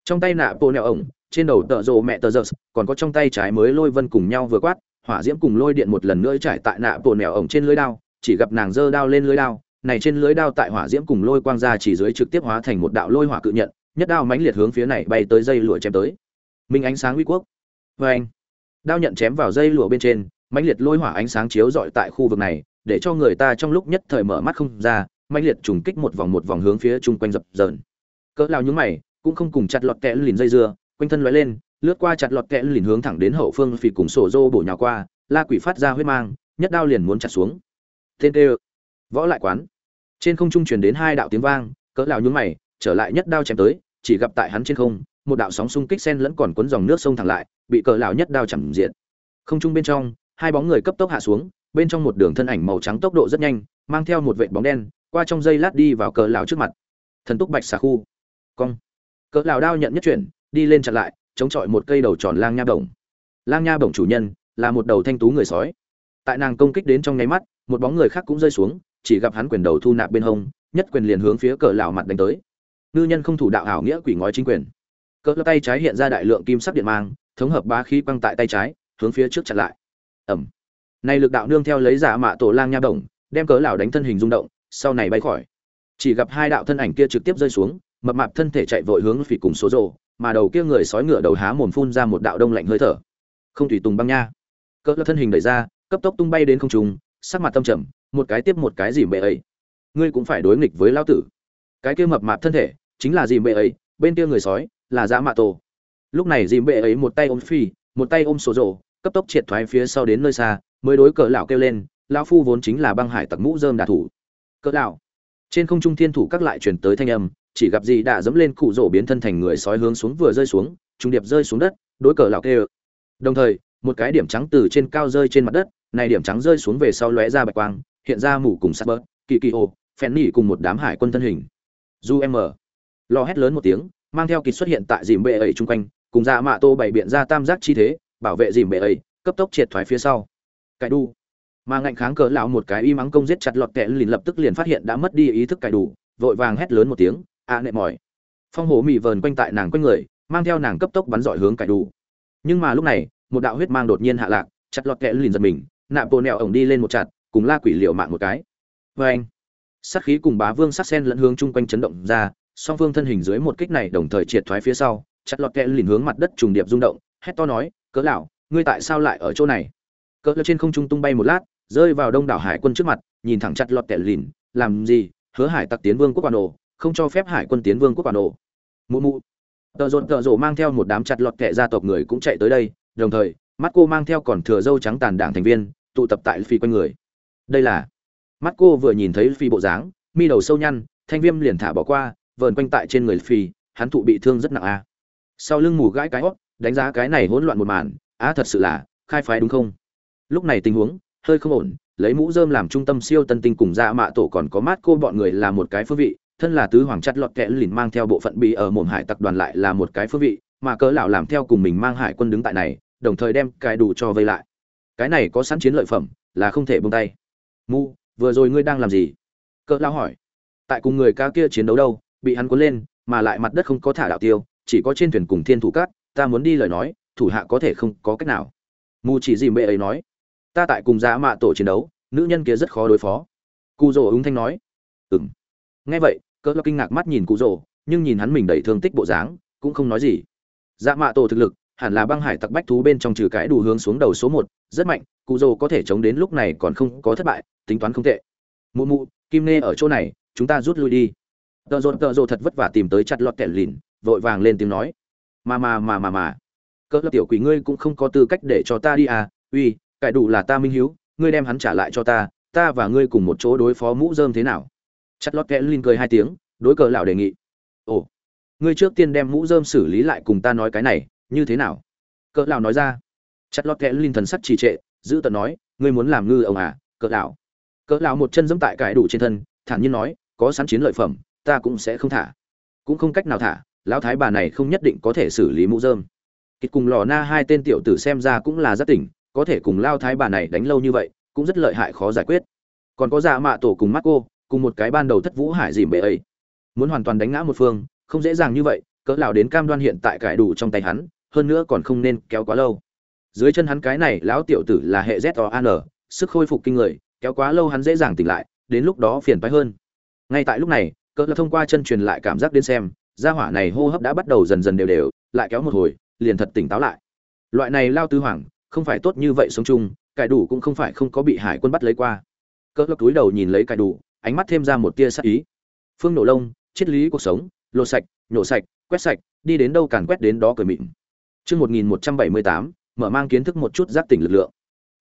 trong tay nạ bộ nẹo ổng, trên đầu tợ rộ mẹ tờ giơ còn có trong tay trái mới lôi vân cùng nhau vừa quát, hỏa diễm cùng lôi điện một lần nữa trải tại nạ bộ nẹo ổng trên lưới đao, chỉ gặp nàng giơ đao lên lưới đao, này trên lưới đao tại hỏa diễm cùng lôi quang ra chỉ dưới trực tiếp hóa thành một đạo lôi hỏa cự nhận, nhất đao mãnh liệt hướng phía này bay tới dây lụa chém tới. Minh ánh sáng uy quốc. Vê anh, đao nhận chém vào dây lụa bên trên, mãnh liệt lôi hỏa ánh sáng chiếu rọi tại khu vực này, để cho người ta trong lúc nhất thời mở mắt không ra, mãnh liệt trùng kích một vòng một vòng hướng phía chung quanh dập dờn. Cỡ lao nhúng mày cũng không cùng chặt lọt kẽ lìn dây dưa, quanh thân lóe lên, lướt qua chặt lọt kẽ lìn hướng thẳng đến hậu phương phì cùng sổ rô bổ nhào qua, la quỷ phát ra huyết mang, nhất đao liền muốn chặt xuống. Tên tê võ lại quán. Trên không trung truyền đến hai đạo tiếng vang, cỡ lão nhướng mày, trở lại nhất đao chém tới, chỉ gặp tại hắn trên không, một đạo sóng xung kích sen lẫn còn cuốn dòng nước sông thẳng lại, bị cỡ lão nhất đao chẳng diện không trung bên trong, hai bóng người cấp tốc hạ xuống, bên trong một đường thân ảnh màu trắng tốc độ rất nhanh, mang theo một vệt bóng đen, qua trong dây lát đi vào cỡ lão trước mặt. Thần túc bạch xà khu. Cong cỡ lão đao nhận nhất chuyển, đi lên chặn lại, chống chọi một cây đầu tròn lang nha bổng. Lang nha bổng chủ nhân, là một đầu thanh tú người sói. Tại nàng công kích đến trong nháy mắt, một bóng người khác cũng rơi xuống, chỉ gặp hắn quyền đầu thu nạp bên hông, nhất quyền liền hướng phía cỡ lão mặt đánh tới. Ngư nhân không thủ đạo ảo nghĩa quỷ ngói chính quyền. Cỡ tay trái hiện ra đại lượng kim sắc điện mang, thống hợp ba khí quăng tại tay trái, hướng phía trước chặn lại. Ẩm này lực đạo nương theo lấy giả mạ tổ lang nha bổng, đem cỡ lão đánh thân hình rung động, sau này bay khỏi. Chỉ gặp hai đạo thân ảnh kia trực tiếp rơi xuống mập mạp thân thể chạy vội hướng phỉ cùng số rồ mà đầu kia người sói ngựa đầu há mồm phun ra một đạo đông lạnh hơi thở. Không tùy tùng băng nha. Cỡ thân hình đẩy ra cấp tốc tung bay đến không trung sắc mặt tâm trầm một cái tiếp một cái dìm bệ ấy. Ngươi cũng phải đối nghịch với lão tử. Cái kia mập mạp thân thể chính là dìm bệ ấy bên kia người sói là dã mạ tổ. Lúc này dìm bệ ấy một tay ôm phi một tay ôm sổ rồ, cấp tốc triệt thoái phía sau đến nơi xa mới đối cỡ lão kêu lên lão phu vốn chính là băng hải tặc mũ dơm đả thủ. Cỡ lão trên không trung thiên thủ các lại truyền tới thanh âm chỉ gặp gì đã dẫm lên cụ rổ biến thân thành người sói hướng xuống vừa rơi xuống, trung điệp rơi xuống đất, đối cờ lão kêu đồng thời, một cái điểm trắng từ trên cao rơi trên mặt đất, này điểm trắng rơi xuống về sau lóe ra bạch quang, hiện ra mủ cùng sắt bớt, kỳ kỳ ô phen nỉ cùng một đám hải quân thân hình. Du em lo hét lớn một tiếng, mang theo kịch xuất hiện tại dìm bệ ấy chung quanh, cùng dạ mạ tô bày biện ra tam giác chi thế, bảo vệ dìm bệ ấy, cấp tốc triệt thoái phía sau. Cải đu mà ngạnh kháng cờ lão một cái y mắng công giết chặt lọt kẹ liền lập tức liền phát hiện đã mất đi ý thức cải đủ, vội vàng hét lớn một tiếng a nệ mỏi. Phong hồ mị vờn quanh tại nàng quanh người, mang theo nàng cấp tốc bắn giỏi hướng cải đủ. Nhưng mà lúc này, một đạo huyết mang đột nhiên hạ lạc, chặt lọt kẹ lìn giật mình, nạp bồ nẹo ổng đi lên một chặt, cùng la quỷ liệu mạng một cái. Vê anh, sát khí cùng bá vương sát sen lẫn hướng chung quanh chấn động ra, song phương thân hình dưới một kích này đồng thời triệt thoái phía sau, chặt lọt kẹ lìn hướng mặt đất trùng điệp rung động, hét to nói cỡ lão, ngươi tại sao lại ở chỗ này? Cỡ trên không trung tung bay một lát, rơi vào đông đảo hải quân trước mặt, nhìn thẳng chặt lọt kẹ lìn, làm gì? Hứa hải tặc tiến vương quốc quan đồ không cho phép hải quân tiến vương quốc bản đồ. Mụ mụ. Tợ rộn tợ rộ mang theo một đám chặt lọt kệ gia tộc người cũng chạy tới đây, đồng thời, mắt cô mang theo còn thừa dâu trắng tàn đảng thành viên, tụ tập tại phi quanh người. Đây là. Mắt cô vừa nhìn thấy phi bộ dáng, mi đầu sâu nhăn, thanh viêm liền thả bỏ qua, vờn quanh tại trên người phi, hắn thụ bị thương rất nặng a. Sau lưng mù gãi cái hót, đánh giá cái này hỗn loạn một màn, á thật sự là, khai phái đúng không? Lúc này tình huống, hơi không ổn, lấy mũ rơm làm trung tâm siêu tân tinh cùng ra mạ tổ còn có mát cô bọn người là một cái phương vị thân là tứ hoàng chặt lọt kẽ lìn mang theo bộ phận bị ở mồm hải tặc đoàn lại là một cái phương vị, mà cớ lão làm theo cùng mình mang hải quân đứng tại này, đồng thời đem cài đủ cho vây lại. Cái này có sẵn chiến lợi phẩm, là không thể buông tay. Mu, vừa rồi ngươi đang làm gì? Cỡ lão hỏi. Tại cùng người ca kia chiến đấu đâu, bị hắn cuốn lên, mà lại mặt đất không có thả đạo tiêu, chỉ có trên thuyền cùng thiên thủ cát ta muốn đi lời nói, thủ hạ có thể không có cách nào. Mu chỉ gì mẹ ấy nói. Ta tại cùng giá mạ tổ chiến đấu, nữ nhân kia rất khó đối phó. Cụ rồ ứng thanh nói. Ừng nghe vậy cỡ lo kinh ngạc mắt nhìn cụ rồ, nhưng nhìn hắn mình đầy thương tích bộ dáng, cũng không nói gì. Dạ mạ tổ thực lực, hẳn là băng hải tặc bách thú bên trong trừ cái đủ hướng xuống đầu số một, rất mạnh, cụ rồ có thể chống đến lúc này còn không có thất bại, tính toán không tệ. Mụ mụ, kim nê ở chỗ này, chúng ta rút lui đi. Tợ rộn tợ rộ thật vất vả tìm tới chặt lọt kẻ lìn, vội vàng lên tiếng nói. Mà mà mà mà mà. Cỡ tiểu quỷ ngươi cũng không có tư cách để cho ta đi à uy cải đủ là ta minh hiếu, ngươi đem hắn trả lại cho ta ta và ngươi cùng một chỗ đối phó mũ dơm thế nào? Chặt lót kẽ linh cười hai tiếng, đối cờ lão đề nghị. Ồ, ngươi trước tiên đem mũ dơm xử lý lại cùng ta nói cái này, như thế nào? Cỡ lão nói ra. Chặt lót kẽ linh thần sắc trì trệ, giữ tận nói, ngươi muốn làm ngư ông à cỡ lão. Cỡ lão một chân giẫm tại cải đủ trên thân, thản nhiên nói, có sẵn chiến lợi phẩm, ta cũng sẽ không thả. Cũng không cách nào thả, lão thái bà này không nhất định có thể xử lý mũ dơm kịch cùng lò na hai tên tiểu tử xem ra cũng là rất tỉnh, có thể cùng lao thái bà này đánh lâu như vậy, cũng rất lợi hại khó giải quyết. Còn có dạ mạ tổ cùng mắt cô cùng một cái ban đầu thất vũ hải dìm bệ ấy. Muốn hoàn toàn đánh ngã một phương, không dễ dàng như vậy, cỡ nào đến cam đoan hiện tại cải đủ trong tay hắn, hơn nữa còn không nên kéo quá lâu. Dưới chân hắn cái này, lão tiểu tử là hệ z o an sức khôi phục kinh người, kéo quá lâu hắn dễ dàng tỉnh lại, đến lúc đó phiền phái hơn. Ngay tại lúc này, cỡ lão thông qua chân truyền lại cảm giác đến xem, gia hỏa này hô hấp đã bắt đầu dần dần đều đều, lại kéo một hồi, liền thật tỉnh táo lại. Loại này lao tứ hoàng, không phải tốt như vậy sống chung, cải đủ cũng không phải không có bị hải quân bắt lấy qua. Cỡ lắc túi đầu nhìn lấy cải đủ ánh mắt thêm ra một tia sắc ý. Phương nổ lông triết lý cuộc sống lột sạch nhổ sạch quét sạch đi đến đâu càn quét đến đó cười mịn. Chương 1178, mở mang kiến thức một chút giác tỉnh lực lượng.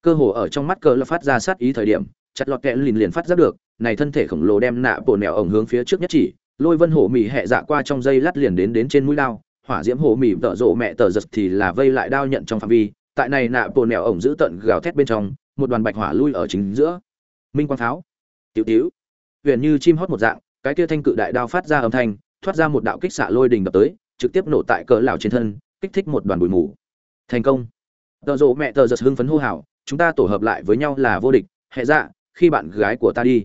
Cơ hồ ở trong mắt cờ là phát ra sát ý thời điểm, chặt lọt kẹ liền liền phát giác được, này thân thể khổng lồ đem nạ bổ nẻo ổng hướng phía trước nhất chỉ, lôi vân hổ mì hẹ dạ qua trong dây lát liền đến đến trên mũi đao, hỏa diễm hổ mì tợ rộ mẹ tờ giật thì là vây lại đao nhận trong phạm vi, tại này nạ bổ nẻo ổng giữ tận gào thét bên trong một đoàn bạch hỏa lui ở chính giữa. Minh quang pháo tiểu tiểu huyền như chim hót một dạng, cái kia thanh cự đại đao phát ra âm thanh, thoát ra một đạo kích xạ lôi đình đập tới, trực tiếp nổ tại cỡ lão trên thân, kích thích một đoàn bụi mù. Thành công. Tờ rộ mẹ tờ giật hưng phấn hô hào, chúng ta tổ hợp lại với nhau là vô địch, hệ dạ khi bạn gái của ta đi.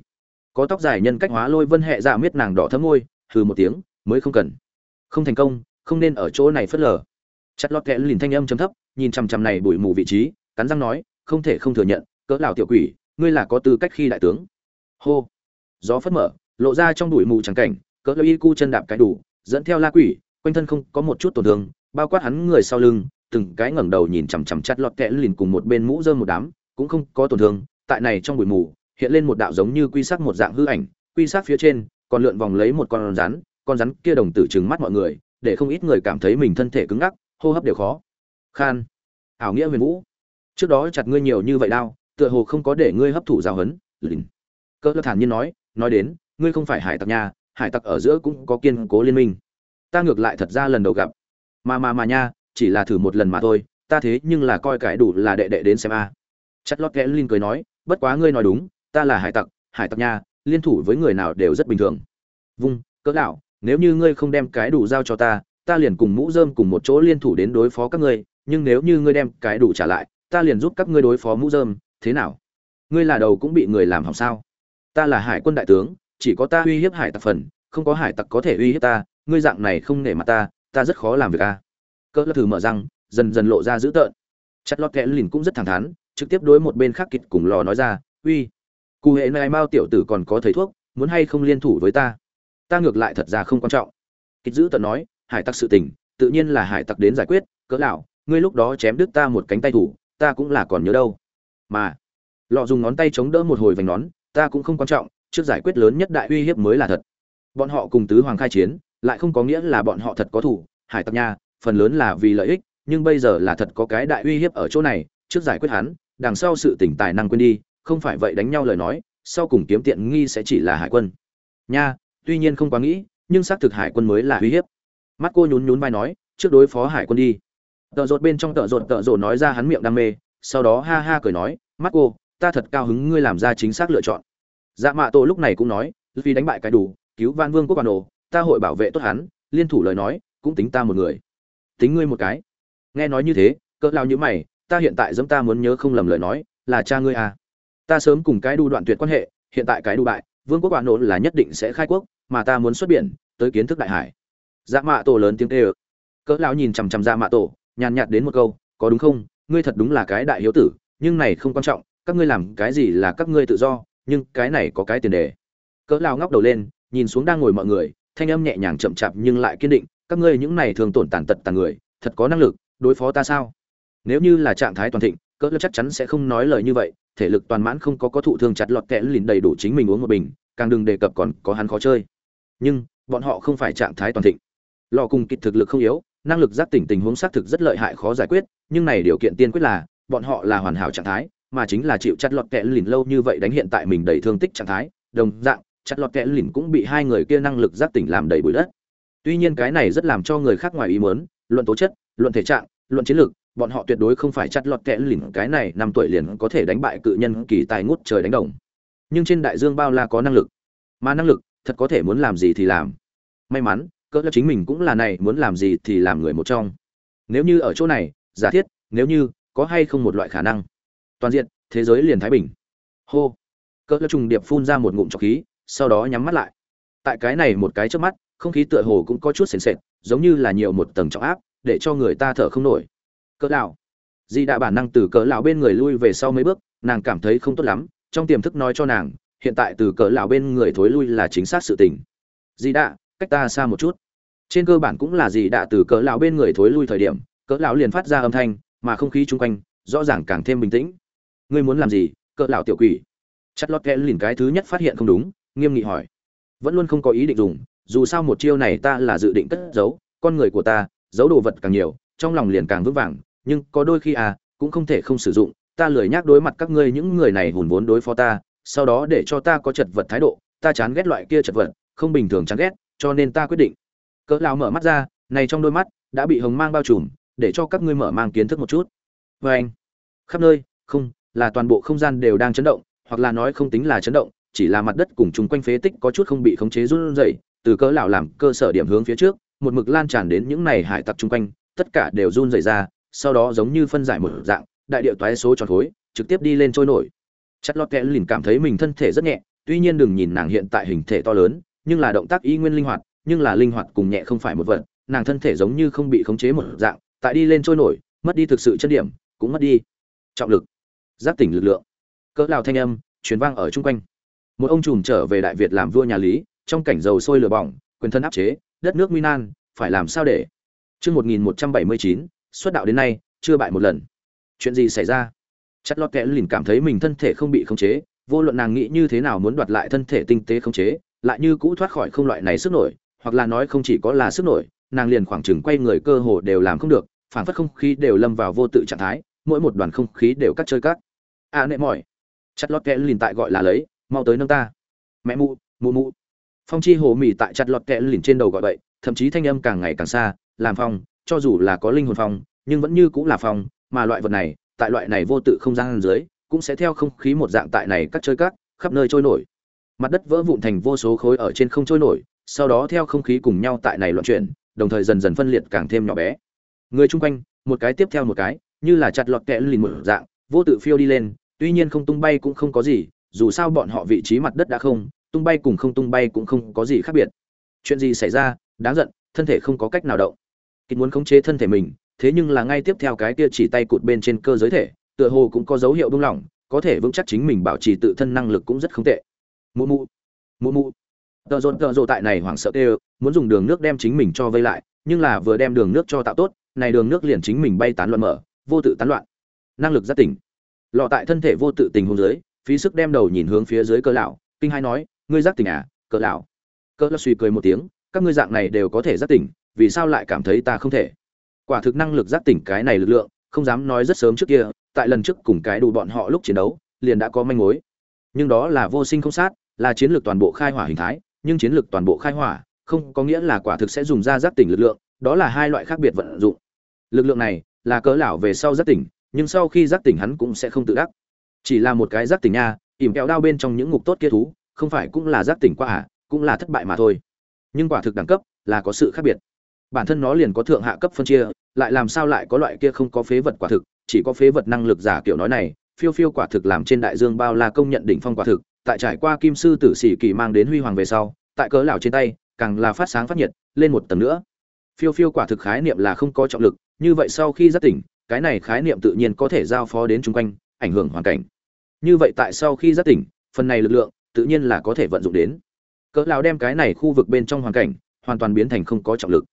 Có tóc dài nhân cách hóa lôi vân hệ dạ miết nàng đỏ thấm môi, hừ một tiếng, mới không cần. Không thành công, không nên ở chỗ này phớt lờ. Chặt lọt kẽ lìn thanh âm chấm thấp, nhìn chằm chằm này bụi mù vị trí, cắn răng nói, không thể không thừa nhận, cỡ lão tiểu quỷ, ngươi là có tư cách khi đại tướng. Hô gió phất mở, lộ ra trong đùi mù trắng cảnh, cỡ lão y cu chân đạp cái đủ, dẫn theo la quỷ, quanh thân không có một chút tổn thương, bao quát hắn người sau lưng, từng cái ngẩng đầu nhìn chằm chằm chặt lọt kẽ lìn cùng một bên mũ rơm một đám, cũng không có tổn thương, tại này trong bụi mù, hiện lên một đạo giống như quy sắc một dạng hư ảnh, quy sắc phía trên, còn lượn vòng lấy một con rắn con rắn kia đồng tử trừng mắt mọi người, để không ít người cảm thấy mình thân thể cứng ngắc, hô hấp đều khó. Khan. Ảo nghĩa huyền vũ. Trước đó chặt ngươi nhiều như vậy đau tựa hồ không có để ngươi hấp thụ giáo hấn lìn. Cỡ thản nhiên nói nói đến, ngươi không phải hải tặc nha, hải tặc ở giữa cũng có kiên cố liên minh. Ta ngược lại thật ra lần đầu gặp. Mà mà mà nha, chỉ là thử một lần mà thôi, ta thế nhưng là coi cái đủ là đệ đệ đến xem a. À. chất lót kẽ linh cười nói, bất quá ngươi nói đúng, ta là hải tặc hải tặc nha, liên thủ với người nào đều rất bình thường. Vung, cỡ đạo nếu như ngươi không đem cái đủ giao cho ta ta liền cùng mũ dơm cùng một chỗ liên thủ đến đối phó các ngươi, nhưng nếu như ngươi đem cái đủ trả lại, ta liền giúp các ngươi đối phó mũ dơm thế nào? Ngươi là đầu cũng bị người làm hỏng sao? Ta là hải quân đại tướng, chỉ có ta uy hiếp hải tặc phần, không có hải tặc có thể uy hiếp ta, ngươi dạng này không nể mặt ta ta rất khó làm việc a à. cỡ thử mở răng, dần dần lộ ra dữ tợn. Chặt lọt kẽ lìn cũng rất thẳng thắn, trực tiếp đối một bên khác kịch cùng lò nói ra, uy, cụ hệ này mao tiểu tử còn có thầy thuốc, muốn hay không liên thủ với ta? Ta ngược lại thật ra không quan trọng. Kịch dữ tận nói, hải tặc sự tình, tự nhiên là hải tặc đến giải quyết, cỡ lão, ngươi lúc đó chém đứt ta một cánh tay thủ, ta cũng là còn nhớ đâu. Mà lọ dùng ngón tay chống đỡ một hồi vành nón ta cũng không quan trọng, trước giải quyết lớn nhất đại uy hiếp mới là thật. Bọn họ cùng tứ hoàng khai chiến, lại không có nghĩa là bọn họ thật có thủ hải tặc nha, phần lớn là vì lợi ích, nhưng bây giờ là thật có cái đại uy hiếp ở chỗ này, trước giải quyết hắn, đằng sau sự tỉnh tài năng quên đi, không phải vậy đánh nhau lời nói, sau cùng kiếm tiện nghi sẽ chỉ là hải quân. Nha, tuy nhiên không quá nghĩ, nhưng xác thực hải quân mới là uy hiếp. Mắt cô nhún nhún vai nói, trước đối phó hải quân đi. Tợ rột bên trong tợ rột tợ rột nói ra hắn miệng đam mê, sau đó ha ha cười nói, mắt cô ta thật cao hứng ngươi làm ra chính xác lựa chọn. Dạ mạ tổ lúc này cũng nói vì đánh bại cái đủ, cứu van vương quốc quan đồ, ta hội bảo vệ tốt hắn, liên thủ lời nói, cũng tính ta một người. Tính ngươi một cái. Nghe nói như thế, cỡ lao như mày, ta hiện tại giống ta muốn nhớ không lầm lời nói, là cha ngươi à. Ta sớm cùng cái đu đoạn tuyệt quan hệ, hiện tại cái đu bại, vương quốc bản đồ là nhất định sẽ khai quốc, mà ta muốn xuất biển, tới kiến thức đại hải. Dạ mạ tổ lớn tiếng tê ơ cỡ lão nhìn chằm chằm dạ mạ tổ, nhàn nhạt đến một câu, có đúng không? Ngươi thật đúng là cái đại hiếu tử, nhưng này không quan trọng các ngươi làm cái gì là các ngươi tự do, nhưng cái này có cái tiền đề. Cỡ lao ngóc đầu lên, nhìn xuống đang ngồi mọi người, thanh âm nhẹ nhàng chậm chạp nhưng lại kiên định, các ngươi những này thường tổn tàn tật tàn người, thật có năng lực, đối phó ta sao? Nếu như là trạng thái toàn thịnh, cỡ chắc chắn sẽ không nói lời như vậy, thể lực toàn mãn không có có thụ thương chặt lọt kẽ lìn đầy đủ chính mình uống một bình, càng đừng đề cập còn có hắn khó chơi. Nhưng, bọn họ không phải trạng thái toàn thịnh. Lò cùng kịch thực lực không yếu, năng lực giác tỉnh tình huống xác thực rất lợi hại khó giải quyết, nhưng này điều kiện tiên quyết là, bọn họ là hoàn hảo trạng thái mà chính là chịu chặt lọt kẽ lìn lâu như vậy đánh hiện tại mình đầy thương tích trạng thái. Đồng dạng, chặt lọt kẽ lìn cũng bị hai người kia năng lực giác tỉnh làm đầy bụi đất. Tuy nhiên cái này rất làm cho người khác ngoài ý muốn, luận tố chất, luận thể trạng, luận chiến lược, bọn họ tuyệt đối không phải chặt lọt kẽ lìn, cái này năm tuổi liền có thể đánh bại cự nhân kỳ tài ngút trời đánh đồng. Nhưng trên đại dương bao la có năng lực. Mà năng lực, thật có thể muốn làm gì thì làm. May mắn, cỡ là chính mình cũng là này, muốn làm gì thì làm người một trong. Nếu như ở chỗ này, giả thiết, nếu như, có hay không một loại khả năng toàn diện, thế giới liền thái bình. Hô. Cỡ là trùng điệp phun ra một ngụm trọc khí, sau đó nhắm mắt lại. Tại cái này một cái trước mắt, không khí tựa hồ cũng có chút sền sệt, giống như là nhiều một tầng trọng áp, để cho người ta thở không nổi. Cỡ lão di đã bản năng từ cỡ lão bên người lui về sau mấy bước, nàng cảm thấy không tốt lắm, trong tiềm thức nói cho nàng, hiện tại từ cỡ lão bên người thối lui là chính xác sự tình. Di đã cách ta xa một chút. Trên cơ bản cũng là gì đã từ cỡ lão bên người thối lui thời điểm cỡ lão liền phát ra âm thanh, mà không khí chung quanh, rõ ràng càng thêm bình tĩnh ngươi muốn làm gì, cỡ lão tiểu quỷ? Chặt lót kẽ lìn cái thứ nhất phát hiện không đúng, nghiêm nghị hỏi. Vẫn luôn không có ý định dùng, dù sao một chiêu này ta là dự định cất giấu, con người của ta, giấu đồ vật càng nhiều, trong lòng liền càng vững vàng, nhưng có đôi khi à cũng không thể không sử dụng, ta lười nhác đối mặt các ngươi những người này hùn vốn đối phó ta, sau đó để cho ta có chật vật thái độ, ta chán ghét loại kia chật vật, không bình thường chán ghét, cho nên ta quyết định. Cỡ lão mở mắt ra, này trong đôi mắt đã bị hồng mang bao trùm, để cho các ngươi mở mang kiến thức một chút. Với anh khắp nơi, không là toàn bộ không gian đều đang chấn động, hoặc là nói không tính là chấn động, chỉ là mặt đất cùng chung quanh phế tích có chút không bị khống chế run rẩy, từ cỡ lão làm cơ sở điểm hướng phía trước, một mực lan tràn đến những này hải tặc chung quanh, tất cả đều run rẩy ra, sau đó giống như phân giải một dạng, đại điệu toái số tròn khối, trực tiếp đi lên trôi nổi. Chất lọt kẽ lìn cảm thấy mình thân thể rất nhẹ, tuy nhiên đừng nhìn nàng hiện tại hình thể to lớn, nhưng là động tác y nguyên linh hoạt, nhưng là linh hoạt cùng nhẹ không phải một vật, nàng thân thể giống như không bị khống chế một dạng, tại đi lên trôi nổi, mất đi thực sự chân điểm, cũng mất đi trọng lực giáp tỉnh lực lượng. Cỡ lào thanh âm, truyền vang ở chung quanh. Một ông trùm trở về đại việt làm vua nhà lý, trong cảnh dầu sôi lửa bỏng, quyền thân áp chế, đất nước minan phải làm sao để? Chương một nghìn một trăm bảy mươi chín, xuất đạo đến nay, chưa bại một lần. Chuyện gì xảy ra? Chất lót kẽ lìn cảm thấy mình thân thể không bị khống chế, vô luận nàng nghĩ như thế nào muốn đoạt lại thân thể tinh tế khống chế, lại như cũ thoát khỏi không loại này sức nổi, hoặc là nói không chỉ có là sức nổi, nàng liền khoảng chừng quay người cơ hồ đều làm không được phản phất không khí đều lâm vào vô tự trạng thái mỗi một đoàn không khí đều cắt chơi cắt. À nệ mỏi. Chặt lọt kẽ lìn tại gọi là lấy, mau tới nâng ta. Mẹ mụ mụ mụ. Phong chi hồ mì tại chặt lọt kẽ lìn trên đầu gọi vậy thậm chí thanh âm càng ngày càng xa, làm phong, cho dù là có linh hồn phong, nhưng vẫn như cũng là phong, mà loại vật này, tại loại này vô tự không gian dưới, cũng sẽ theo không khí một dạng tại này cắt chơi cắt, khắp nơi trôi nổi. Mặt đất vỡ vụn thành vô số khối ở trên không trôi nổi, sau đó theo không khí cùng nhau tại này loạn chuyển, đồng thời dần dần phân liệt càng thêm nhỏ bé. Người chung quanh, một cái tiếp theo một cái như là chặt lọt kẽ lìn một dạng, vô tự phiêu đi lên, tuy nhiên không tung bay cũng không có gì, dù sao bọn họ vị trí mặt đất đã không, tung bay cùng không tung bay cũng không có gì khác biệt. Chuyện gì xảy ra, đáng giận, thân thể không có cách nào động. Kịch muốn khống chế thân thể mình, thế nhưng là ngay tiếp theo cái kia chỉ tay cụt bên trên cơ giới thể, tựa hồ cũng có dấu hiệu buông lỏng, có thể vững chắc chính mình bảo trì tự thân năng lực cũng rất không tệ. Mụ mụ mụ mụ. Tợ rộn tợ rộ tại này hoảng sợ tê muốn dùng đường nước đem chính mình cho vây lại, nhưng là vừa đem đường nước cho tạo tốt, này đường nước liền chính mình bay tán loạn mở vô tự tán loạn. Năng lực giác tỉnh. Lọ tại thân thể vô tự tình hôn dưới, phí sức đem đầu nhìn hướng phía dưới cơ lão, kinh hai nói, ngươi giác tỉnh à cỡ lão? Cỡ lão suy cười một tiếng, các ngươi dạng này đều có thể giác tỉnh, vì sao lại cảm thấy ta không thể? Quả thực năng lực giác tỉnh cái này lực lượng, không dám nói rất sớm trước kia, tại lần trước cùng cái đủ bọn họ lúc chiến đấu, liền đã có manh mối. Nhưng đó là vô sinh không sát, là chiến lược toàn bộ khai hỏa hình thái, nhưng chiến lược toàn bộ khai hỏa, không có nghĩa là quả thực sẽ dùng ra giác tỉnh lực lượng, đó là hai loại khác biệt vận dụng. Lực lượng này là cỡ lão về sau giác tỉnh, nhưng sau khi giác tỉnh hắn cũng sẽ không tự đắc. Chỉ là một cái giác tỉnh nha, ỉm kẹo đao bên trong những ngục tốt kia thú, không phải cũng là giác tỉnh qua à cũng là thất bại mà thôi. Nhưng quả thực đẳng cấp là có sự khác biệt. Bản thân nó liền có thượng hạ cấp phân chia, lại làm sao lại có loại kia không có phế vật quả thực, chỉ có phế vật năng lực giả kiểu nói này, phiêu phiêu quả thực làm trên đại dương bao la công nhận đỉnh phong quả thực, tại trải qua kim sư tử sĩ kỳ mang đến huy hoàng về sau, tại cỡ lão trên tay, càng là phát sáng phát nhiệt, lên một tầng nữa. Phiêu phiêu quả thực khái niệm là không có trọng lực như vậy sau khi giác tỉnh, cái này khái niệm tự nhiên có thể giao phó đến chung quanh, ảnh hưởng hoàn cảnh. Như vậy tại sau khi giác tỉnh, phần này lực lượng tự nhiên là có thể vận dụng đến. Cỡ lão đem cái này khu vực bên trong hoàn cảnh hoàn toàn biến thành không có trọng lực.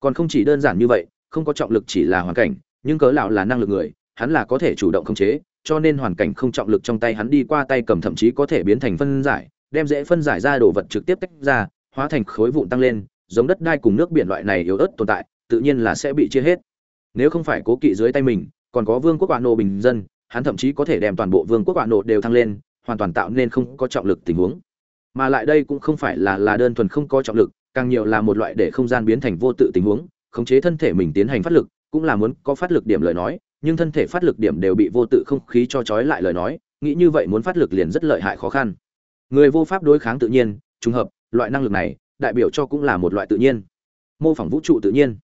Còn không chỉ đơn giản như vậy, không có trọng lực chỉ là hoàn cảnh, nhưng cỡ lão là năng lực người, hắn là có thể chủ động khống chế, cho nên hoàn cảnh không trọng lực trong tay hắn đi qua tay cầm thậm chí có thể biến thành phân giải, đem dễ phân giải ra đồ vật trực tiếp tách ra, hóa thành khối vụn tăng lên, giống đất đai cùng nước biển loại này yếu ớt tồn tại, tự nhiên là sẽ bị chia hết nếu không phải cố kỵ dưới tay mình, còn có vương quốc quả nộ bình dân, hắn thậm chí có thể đem toàn bộ vương quốc quả nộ đều thăng lên, hoàn toàn tạo nên không có trọng lực tình huống. Mà lại đây cũng không phải là là đơn thuần không có trọng lực, càng nhiều là một loại để không gian biến thành vô tự tình huống, khống chế thân thể mình tiến hành phát lực, cũng là muốn có phát lực điểm lời nói, nhưng thân thể phát lực điểm đều bị vô tự không khí cho trói lại lời nói, nghĩ như vậy muốn phát lực liền rất lợi hại khó khăn. Người vô pháp đối kháng tự nhiên, trùng hợp, loại năng lực này, đại biểu cho cũng là một loại tự nhiên. Mô phỏng vũ trụ tự nhiên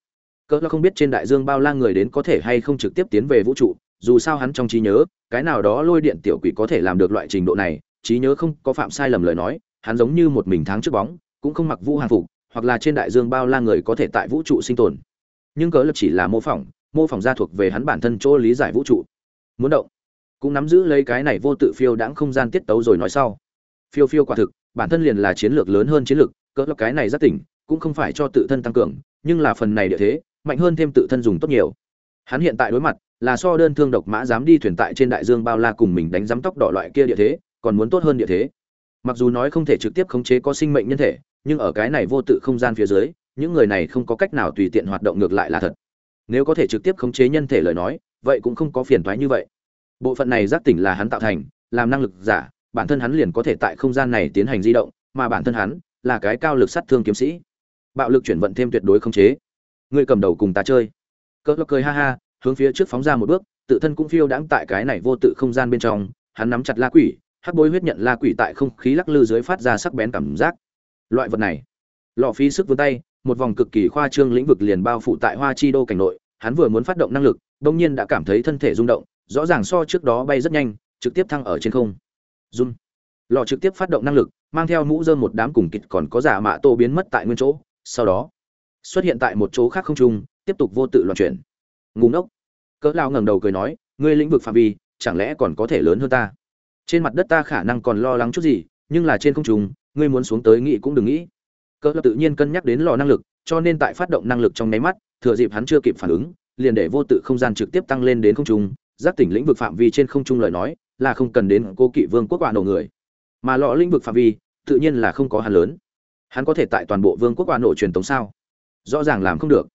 cỡ là không biết trên đại dương bao la người đến có thể hay không trực tiếp tiến về vũ trụ, dù sao hắn trong trí nhớ, cái nào đó lôi điện tiểu quỷ có thể làm được loại trình độ này, trí nhớ không có phạm sai lầm lời nói, hắn giống như một mình tháng trước bóng, cũng không mặc vũ hàng phục, hoặc là trên đại dương bao la người có thể tại vũ trụ sinh tồn. Nhưng cỡ lập chỉ là mô phỏng mô phỏng gia thuộc về hắn bản thân chỗ lý giải vũ trụ. Muốn động, cũng nắm giữ lấy cái này vô tự phiêu đãng không gian tiết tấu rồi nói sau. Phiêu phiêu quả thực, bản thân liền là chiến lược lớn hơn chiến lược, cỡ lập cái này rất tỉnh, cũng không phải cho tự thân tăng cường, nhưng là phần này địa thế mạnh hơn thêm tự thân dùng tốt nhiều. Hắn hiện tại đối mặt là so đơn thương độc mã dám đi thuyền tại trên đại dương bao la cùng mình đánh giám tóc đỏ loại kia địa thế, còn muốn tốt hơn địa thế. Mặc dù nói không thể trực tiếp khống chế có sinh mệnh nhân thể, nhưng ở cái này vô tự không gian phía dưới, những người này không có cách nào tùy tiện hoạt động ngược lại là thật. Nếu có thể trực tiếp khống chế nhân thể lời nói, vậy cũng không có phiền thoái như vậy. Bộ phận này giác tỉnh là hắn tạo thành, làm năng lực giả, bản thân hắn liền có thể tại không gian này tiến hành di động, mà bản thân hắn là cái cao lực sát thương kiếm sĩ. Bạo lực chuyển vận thêm tuyệt đối khống chế ngươi cầm đầu cùng ta chơi. Cỡ cười ha ha, hướng phía trước phóng ra một bước, tự thân cũng phiêu đãng tại cái này vô tự không gian bên trong. Hắn nắm chặt la quỷ, hắc bối huyết nhận la quỷ tại không khí lắc lư dưới phát ra sắc bén cảm giác. Loại vật này, lọ phí sức vươn tay, một vòng cực kỳ khoa trương lĩnh vực liền bao phủ tại hoa chi đô cảnh nội. Hắn vừa muốn phát động năng lực đông nhiên đã cảm thấy thân thể rung động, rõ ràng so trước đó bay rất nhanh, trực tiếp thăng ở trên không. Run lọ trực tiếp phát động năng lực, mang theo mũ dơm một đám cùng kịch còn có giả mạ tô biến mất tại nguyên chỗ. Sau đó xuất hiện tại một chỗ khác không trung, tiếp tục vô tự loạn chuyển. Ngủ ngốc. Cỡ lao ngẩng đầu cười nói, ngươi lĩnh vực phạm vi, chẳng lẽ còn có thể lớn hơn ta? Trên mặt đất ta khả năng còn lo lắng chút gì, nhưng là trên không trung, ngươi muốn xuống tới nghĩ cũng đừng nghĩ. Cỡ lao tự nhiên cân nhắc đến lò năng lực, cho nên tại phát động năng lực trong nháy mắt, thừa dịp hắn chưa kịp phản ứng, liền để vô tự không gian trực tiếp tăng lên đến không trung, giác tỉnh lĩnh vực phạm vi trên không trung lời nói, là không cần đến cô kỵ vương quốc quả nổ người. Mà lọ lĩnh vực phạm vi, tự nhiên là không có hắn lớn. Hắn có thể tại toàn bộ vương quốc quả nổ truyền tống sao? Rõ ràng làm không được.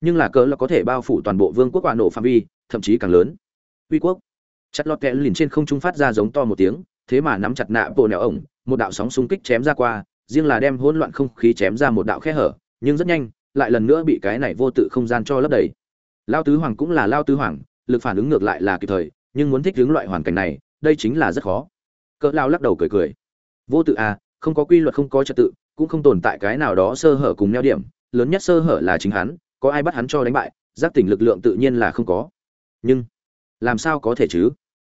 Nhưng là cỡ là có thể bao phủ toàn bộ vương quốc quả nổ phạm vi, thậm chí càng lớn. Uy quốc. Chặt lọt kẽ lìn trên không trung phát ra giống to một tiếng, thế mà nắm chặt nạ bộ nẻo ổng, một đạo sóng xung kích chém ra qua, riêng là đem hỗn loạn không khí chém ra một đạo khe hở, nhưng rất nhanh, lại lần nữa bị cái này vô tự không gian cho lấp đầy. Lao tứ hoàng cũng là lao tứ hoàng, lực phản ứng ngược lại là kịp thời, nhưng muốn thích ứng loại hoàn cảnh này, đây chính là rất khó. Cỡ lao lắc đầu cười cười. Vô tự à không có quy luật không có trật tự, cũng không tồn tại cái nào đó sơ hở cùng neo điểm lớn nhất sơ hở là chính hắn, có ai bắt hắn cho đánh bại, giác tỉnh lực lượng tự nhiên là không có. Nhưng, làm sao có thể chứ?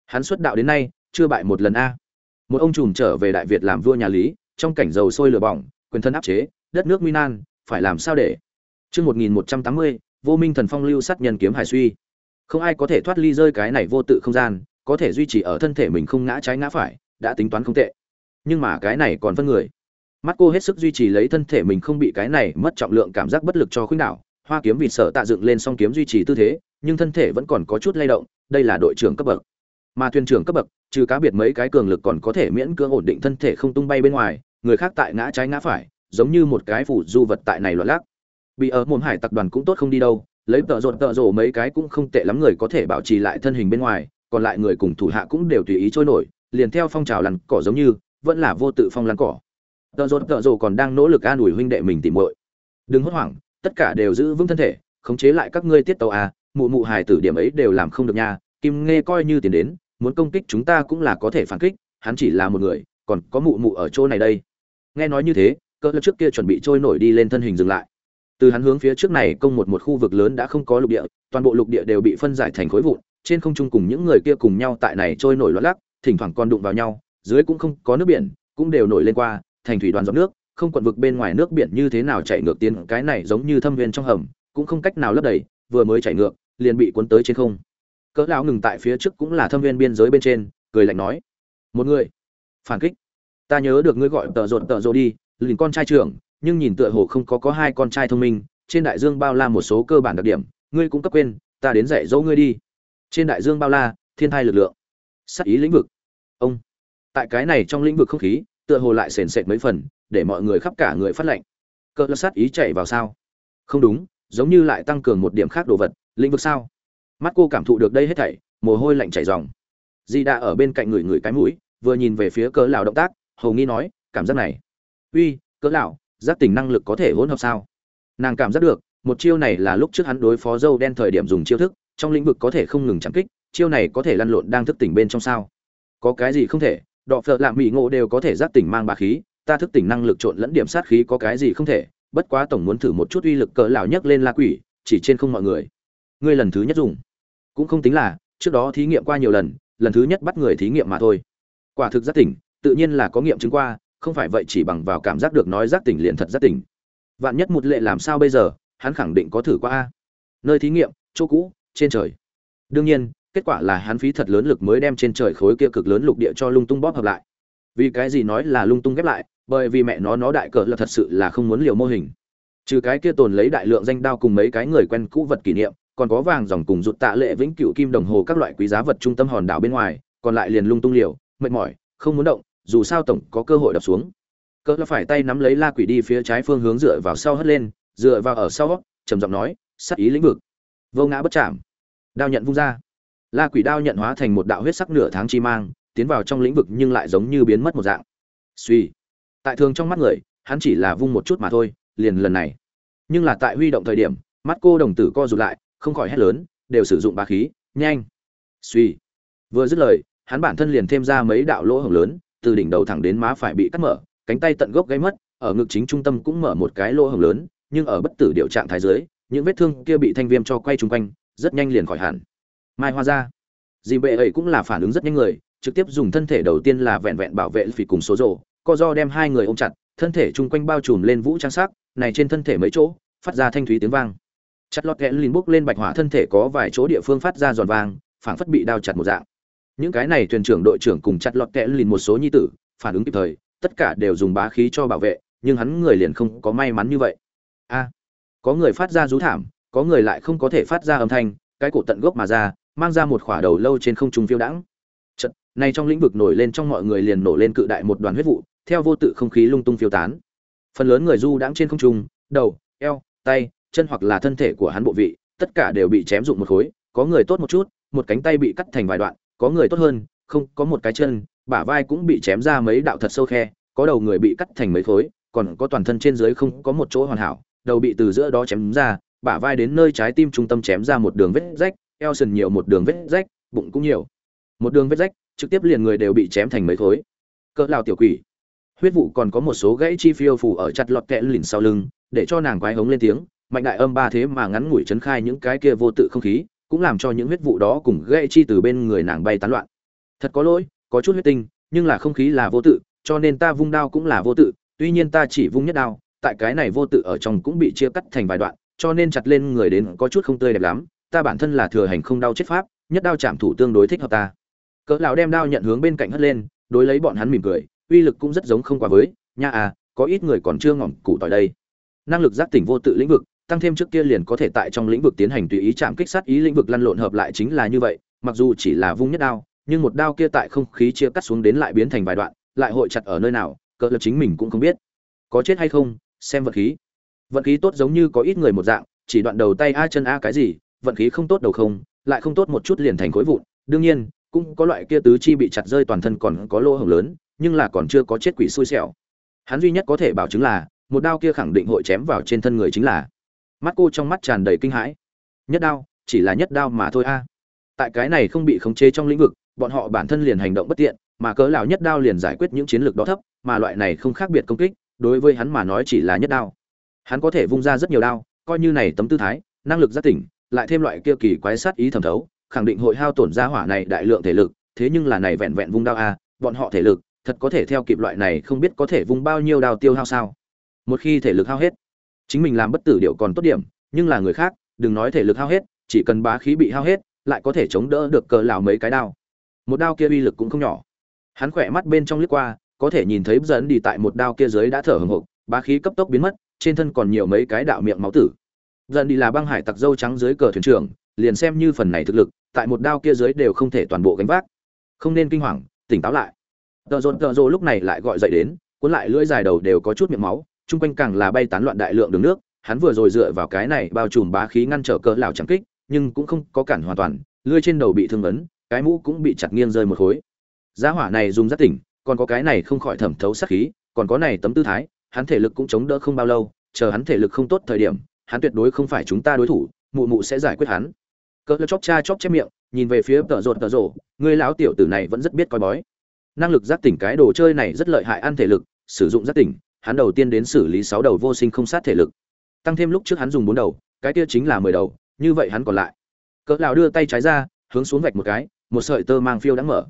Hắn xuất đạo đến nay, chưa bại một lần a. Một ông trùm trở về đại việt làm vua nhà lý, trong cảnh dầu sôi lửa bỏng, quyền thân áp chế, đất nước minan phải làm sao để? Chương một nghìn một trăm tám mươi, vô minh thần phong lưu sát nhân kiếm hải suy. Không ai có thể thoát ly rơi cái này vô tự không gian, có thể duy trì ở thân thể mình không ngã trái ngã phải, đã tính toán không tệ. Nhưng mà cái này còn phân người mắt cô hết sức duy trì lấy thân thể mình không bị cái này mất trọng lượng cảm giác bất lực cho khuynh đảo, hoa kiếm vịt sở tạ dựng lên song kiếm duy trì tư thế, nhưng thân thể vẫn còn có chút lay động, đây là đội trưởng cấp bậc. Mà thuyền trưởng cấp bậc, trừ cá biệt mấy cái cường lực còn có thể miễn cưỡng ổn định thân thể không tung bay bên ngoài, người khác tại ngã trái ngã phải, giống như một cái phủ du vật tại này loạn lắc. Bị ở môn hải tập đoàn cũng tốt không đi đâu, lấy tợ rột tợ rổ mấy cái cũng không tệ lắm người có thể bảo trì lại thân hình bên ngoài, còn lại người cùng thủ hạ cũng đều tùy ý trôi nổi, liền theo phong trào lằn cỏ giống như, vẫn là vô tự phong lằn cỏ tợ rộn tợ rổ còn đang nỗ lực an ủi huynh đệ mình tìm muội. Đừng hốt hoảng, tất cả đều giữ vững thân thể, khống chế lại các ngươi tiết tàu à mụ mụ hài tử điểm ấy đều làm không được nha. Kim nghe coi như tiền đến, muốn công kích chúng ta cũng là có thể phản kích, hắn chỉ là một người, còn có mụ mụ ở chỗ này đây. Nghe nói như thế, cỡ lớp trước kia chuẩn bị trôi nổi đi lên thân hình dừng lại. Từ hắn hướng phía trước này, công một một khu vực lớn đã không có lục địa, toàn bộ lục địa đều bị phân giải thành khối vụn, trên không trung cùng những người kia cùng nhau tại này trôi nổi loạn lắc, thỉnh thoảng còn đụng vào nhau, dưới cũng không có nước biển, cũng đều nổi lên qua thành thủy đoàn giọt nước, không quận vực bên ngoài nước biển như thế nào chạy ngược tiến, cái này giống như thâm viên trong hầm, cũng không cách nào lấp đầy, vừa mới chạy ngược, liền bị cuốn tới trên không. Cỡ lão ngừng tại phía trước cũng là thâm viên biên giới bên trên, cười lạnh nói, một người, phản kích. Ta nhớ được ngươi gọi tợ rộn tợ rộ đi liền con trai trưởng, nhưng nhìn tựa hồ không có có hai con trai thông minh, trên đại dương bao la một số cơ bản đặc điểm, ngươi cũng cấp quên, ta đến dạy dỗ ngươi đi. Trên đại dương bao la, thiên thai lực lượng, sát ý lĩnh vực. Ông, tại cái này trong lĩnh vực không khí tựa hồ lại sền sệt mấy phần, để mọi người khắp cả người phát lệnh cỡ sát ý chạy vào sao? Không đúng, giống như lại tăng cường một điểm khác đồ vật, lĩnh vực sao? Mắt cô cảm thụ được đây hết thảy, mồ hôi lạnh chảy ròng. Di đã ở bên cạnh người người cái mũi, vừa nhìn về phía cỡ lão động tác, hầu nghi nói, cảm giác này. Uy, cỡ lão, giác tỉnh năng lực có thể hỗn hợp sao? Nàng cảm giác được, một chiêu này là lúc trước hắn đối phó dâu đen thời điểm dùng chiêu thức, trong lĩnh vực có thể không ngừng chạm kích, chiêu này có thể lăn lộn đang thức tỉnh bên trong sao? Có cái gì không thể? Đọ phợ lạ mỹ ngộ đều có thể giác tỉnh mang bá khí, ta thức tỉnh năng lực trộn lẫn điểm sát khí có cái gì không thể, bất quá tổng muốn thử một chút uy lực cỡ lão nhấc lên la quỷ, chỉ trên không mọi người. Ngươi lần thứ nhất dùng. Cũng không tính là, trước đó thí nghiệm qua nhiều lần lần thứ nhất bắt người thí nghiệm mà thôi. Quả thực giác tỉnh, tự nhiên là có nghiệm chứng qua, không phải vậy chỉ bằng vào cảm giác được nói giác tỉnh liền thật giác tỉnh. Vạn nhất một lệ làm sao bây giờ, hắn khẳng định có thử qua a. Nơi thí nghiệm, chỗ cũ, trên trời. Đương nhiên kết quả là hắn phí thật lớn lực mới đem trên trời khối kia cực lớn lục địa cho lung tung bóp hợp lại. Vì cái gì nói là lung tung ghép lại? Bởi vì mẹ nó nó đại cờ là thật sự là không muốn liều mô hình. Trừ cái kia tồn lấy đại lượng danh đao cùng mấy cái người quen cũ vật kỷ niệm, còn có vàng dòng cùng rụt tạ lệ vĩnh cửu kim đồng hồ các loại quý giá vật trung tâm hòn đảo bên ngoài, còn lại liền lung tung liều, mệt mỏi, không muốn động, dù sao tổng có cơ hội đập xuống. Cỡ là phải tay nắm lấy la quỷ đi phía trái phương hướng dựa vào sau hất lên, dựa vào ở sau trầm giọng nói sắc ý lĩnh vực. Vô ngã bất chạm. Đao nhận vung ra la quỷ đao nhận hóa thành một đạo huyết sắc nửa tháng chi mang, tiến vào trong lĩnh vực nhưng lại giống như biến mất một dạng. Suy. Tại thường trong mắt người, hắn chỉ là vung một chút mà thôi, liền lần này. Nhưng là tại huy động thời điểm, mắt cô đồng tử co rụt lại, không khỏi hét lớn, đều sử dụng bá khí, nhanh. Suy. Vừa dứt lời, hắn bản thân liền thêm ra mấy đạo lỗ hổng lớn, từ đỉnh đầu thẳng đến má phải bị cắt mở, cánh tay tận gốc gãy mất, ở ngực chính trung tâm cũng mở một cái lỗ hổng lớn, nhưng ở bất tử điều trạng thái dưới, những vết thương kia bị thanh viêm cho quay trung quanh, rất nhanh liền khỏi hẳn mai hoa ra. Dì bệ ấy cũng là phản ứng rất nhanh người, trực tiếp dùng thân thể đầu tiên là vẹn vẹn bảo vệ phỉ cùng số rộ co do đem hai người ôm chặt, thân thể chung quanh bao trùm lên vũ trang sắc, này trên thân thể mấy chỗ, phát ra thanh thúy tiếng vang. Chặt lọt kẽ lìn bốc lên bạch hỏa thân thể có vài chỗ địa phương phát ra giòn vang phảng phất bị đao chặt một dạng. Những cái này thuyền trưởng đội trưởng cùng chặt lọt kẽ lìn một số nhi tử, phản ứng kịp thời, tất cả đều dùng bá khí cho bảo vệ, nhưng hắn người liền không có may mắn như vậy. A, có người phát ra rú thảm, có người lại không có thể phát ra âm thanh, cái cổ tận gốc mà ra mang ra một khỏa đầu lâu trên không trung phiêu đãng. Trận này trong lĩnh vực nổi lên trong mọi người liền nổ lên cự đại một đoàn huyết vụ, theo vô tự không khí lung tung phiêu tán. Phần lớn người du đãng trên không trung, đầu, eo, tay, chân hoặc là thân thể của hắn bộ vị, tất cả đều bị chém dụng một khối, có người tốt một chút, một cánh tay bị cắt thành vài đoạn, có người tốt hơn, không, có một cái chân, bả vai cũng bị chém ra mấy đạo thật sâu khe, có đầu người bị cắt thành mấy khối, còn có toàn thân trên dưới không có một chỗ hoàn hảo, đầu bị từ giữa đó chém ra, bả vai đến nơi trái tim trung tâm chém ra một đường vết rách eo sần nhiều một đường vết rách, bụng cũng nhiều. Một đường vết rách, trực tiếp liền người đều bị chém thành mấy khối. Cỡ lao tiểu quỷ. Huyết vụ còn có một số gãy chi phiêu phủ ở chặt lọt kẽ lìn sau lưng, để cho nàng quái hống lên tiếng, mạnh đại âm ba thế mà ngắn ngủi chấn khai những cái kia vô tự không khí, cũng làm cho những huyết vụ đó cùng gãy chi từ bên người nàng bay tán loạn. Thật có lỗi, có chút huyết tinh, nhưng là không khí là vô tự, cho nên ta vung đao cũng là vô tự, tuy nhiên ta chỉ vung nhất đao, tại cái này vô tự ở trong cũng bị chia cắt thành vài đoạn, cho nên chặt lên người đến có chút không tươi đẹp lắm ta bản thân là thừa hành không đau chết pháp, nhất đao chạm thủ tương đối thích hợp ta. Cỡ lão đem đao nhận hướng bên cạnh hất lên, đối lấy bọn hắn mỉm cười, uy lực cũng rất giống không quá với, nha à có ít người còn chưa ngỏm củ tỏi đây. Năng lực giác tỉnh vô tự lĩnh vực, tăng thêm trước kia liền có thể tại trong lĩnh vực tiến hành tùy ý chạm kích sát ý lĩnh vực lăn lộn hợp lại chính là như vậy, mặc dù chỉ là vung nhất đao, nhưng một đao kia tại không khí chia cắt xuống đến lại biến thành vài đoạn, lại hội chặt ở nơi nào, cỡ lập chính mình cũng không biết. Có chết hay không, xem vận khí. Vận khí tốt giống như có ít người một dạng, chỉ đoạn đầu tay a chân a cái gì vận khí không tốt đầu không, lại không tốt một chút liền thành khối vụn. Đương nhiên, cũng có loại kia tứ chi bị chặt rơi toàn thân còn có lỗ hổng lớn, nhưng là còn chưa có chết quỷ xui xẻo. Hắn duy nhất có thể bảo chứng là, một đao kia khẳng định hội chém vào trên thân người chính là. Mắt cô trong mắt tràn đầy kinh hãi. Nhất đao, chỉ là nhất đao mà thôi a. Tại cái này không bị khống chế trong lĩnh vực, bọn họ bản thân liền hành động bất tiện, mà cỡ lão nhất đao liền giải quyết những chiến lược đó thấp, mà loại này không khác biệt công kích, đối với hắn mà nói chỉ là nhất đao. Hắn có thể vung ra rất nhiều đao, coi như này tấm tư thái, năng lực giác tỉnh lại thêm loại kia kỳ quái sát ý thẩm thấu khẳng định hội hao tổn ra hỏa này đại lượng thể lực thế nhưng là này vẹn vẹn vung đao a bọn họ thể lực thật có thể theo kịp loại này không biết có thể vung bao nhiêu đao tiêu hao sao. Một khi thể lực hao hết chính mình làm bất tử điệu còn tốt điểm nhưng là người khác đừng nói thể lực hao hết chỉ cần bá khí bị hao hết lại có thể chống đỡ được cờ lão mấy cái đao. Một đao kia uy lực cũng không nhỏ. Hắn khỏe mắt bên trong liếc qua có thể nhìn thấy dẫn đi tại một đao kia dưới đã thở hổn hộc, bá khí cấp tốc biến mất trên thân còn nhiều mấy cái đạo miệng máu tử dần đi là băng hải tặc dâu trắng dưới cờ thuyền trưởng, liền xem như phần này thực lực, tại một đao kia dưới đều không thể toàn bộ gánh vác. Không nên kinh hoàng, tỉnh táo lại. Tợ rộn tợ rộ lúc này lại gọi dậy đến, cuốn lại lưỡi dài đầu đều có chút miệng máu, chung quanh càng là bay tán loạn đại lượng đường nước, hắn vừa rồi dựa vào cái này bao trùm bá khí ngăn trở cỡ lão chẳng kích, nhưng cũng không có cản hoàn toàn, lưỡi trên đầu bị thương ấn, cái mũ cũng bị chặt nghiêng rơi một khối. Giá hỏa này dùng rất tỉnh, còn có cái này không khỏi thẩm thấu sát khí, còn có này tấm tư thái, hắn thể lực cũng chống đỡ không bao lâu, chờ hắn thể lực không tốt thời điểm hắn tuyệt đối không phải chúng ta đối thủ, mụ mụ sẽ giải quyết hắn. Cỡ chóc cha chóc chép miệng, nhìn về phía tợ rột tợ rộ người lão tiểu tử này vẫn rất biết coi bói. Năng lực giác tỉnh cái đồ chơi này rất lợi hại ăn thể lực, sử dụng giác tỉnh, hắn đầu tiên đến xử lý sáu đầu vô sinh không sát thể lực. Tăng thêm lúc trước hắn dùng bốn đầu, cái kia chính là mười đầu, như vậy hắn còn lại. Cỡ lão đưa tay trái ra, hướng xuống vạch một cái, một sợi tơ mang phiêu đã mở.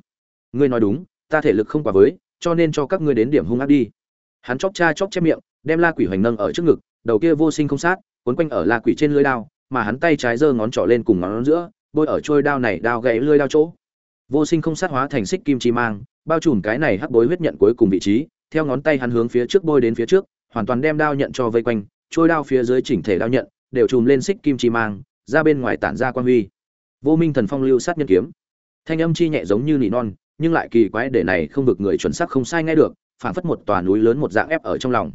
Ngươi nói đúng, ta thể lực không quá với, cho nên cho các ngươi đến điểm hung ác đi. Hắn chóc cha chóc chép miệng, đem la quỷ hoành nâng ở trước ngực, đầu kia vô sinh không sát cuốn quanh ở la quỷ trên lưỡi đao, mà hắn tay trái giơ ngón trỏ lên cùng ngón giữa, bôi ở trôi đao này đao gãy lưỡi đao chỗ. Vô sinh không sát hóa thành xích kim chi mang, bao trùm cái này hắc bối huyết nhận cuối cùng vị trí, theo ngón tay hắn hướng phía trước bôi đến phía trước, hoàn toàn đem đao nhận cho vây quanh, trôi đao phía dưới chỉnh thể đao nhận, đều trùm lên xích kim chi mang, ra bên ngoài tản ra quan huy. Vô minh thần phong lưu sát nhân kiếm. Thanh âm chi nhẹ giống như nỉ non, nhưng lại kỳ quái để này không vực người chuẩn xác không sai nghe được, phảng phất một tòa núi lớn một dạng ép ở trong lòng.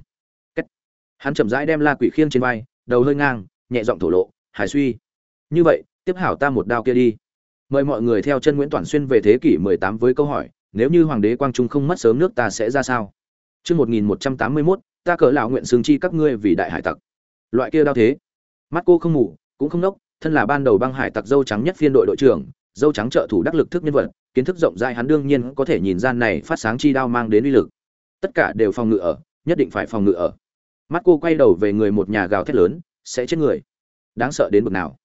Kết. hắn chậm rãi đem la quỷ khiêng trên vai đầu hơi ngang nhẹ giọng thổ lộ hải suy như vậy tiếp hảo ta một đao kia đi mời mọi người theo chân nguyễn toàn xuyên về thế kỷ 18 với câu hỏi nếu như hoàng đế quang trung không mất sớm nước ta sẽ ra sao Chương 1181, ta cỡ lão nguyện xương chi các ngươi vì đại hải tặc. Loại kia đao thế. Mắt cô không ngủ, cũng không nốc, thân là ban đầu băng hải tặc dâu trắng nhất phiên đội đội trưởng, dâu trắng trợ thủ đắc lực thức nhân vật, kiến thức rộng rãi hắn đương nhiên có thể nhìn ra này phát sáng chi đao mang đến uy lực. Tất cả đều phòng ngự ở, nhất định phải phòng ngự ở. Mắt cô quay đầu về người một nhà gào thét lớn, sẽ chết người. Đáng sợ đến bực nào.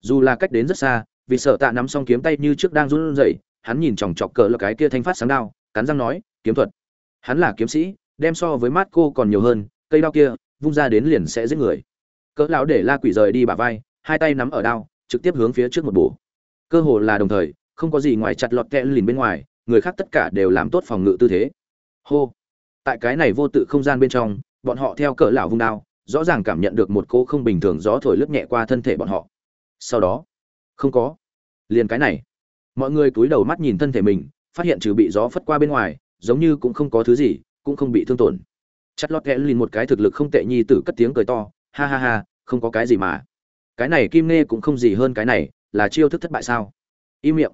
Dù là cách đến rất xa, vì sợ tạ nắm xong kiếm tay như trước đang run rẩy, hắn nhìn chòng chọc cỡ là cái kia thanh phát sáng đao, cắn răng nói, kiếm thuật. Hắn là kiếm sĩ, đem so với mắt cô còn nhiều hơn, cây đao kia, vung ra đến liền sẽ giết người. Cỡ lão để La Quỷ rời đi bả vai, hai tay nắm ở đao, trực tiếp hướng phía trước một bổ. Cơ hồ là đồng thời, không có gì ngoài chặt lọt kẽ lìn bên ngoài, người khác tất cả đều làm tốt phòng ngự tư thế. Hô. Tại cái này vô tự không gian bên trong, bọn họ theo cỡ lão vung đao, rõ ràng cảm nhận được một cỗ không bình thường gió thổi lướt nhẹ qua thân thể bọn họ. Sau đó, không có. Liền cái này. Mọi người cúi đầu mắt nhìn thân thể mình, phát hiện trừ bị gió phất qua bên ngoài, giống như cũng không có thứ gì, cũng không bị thương tổn chặt lót kẽ lìn một cái thực lực không tệ nhi tử cất tiếng cười to ha ha ha không có cái gì mà cái này kim nghe cũng không gì hơn cái này là chiêu thức thất bại sao im miệng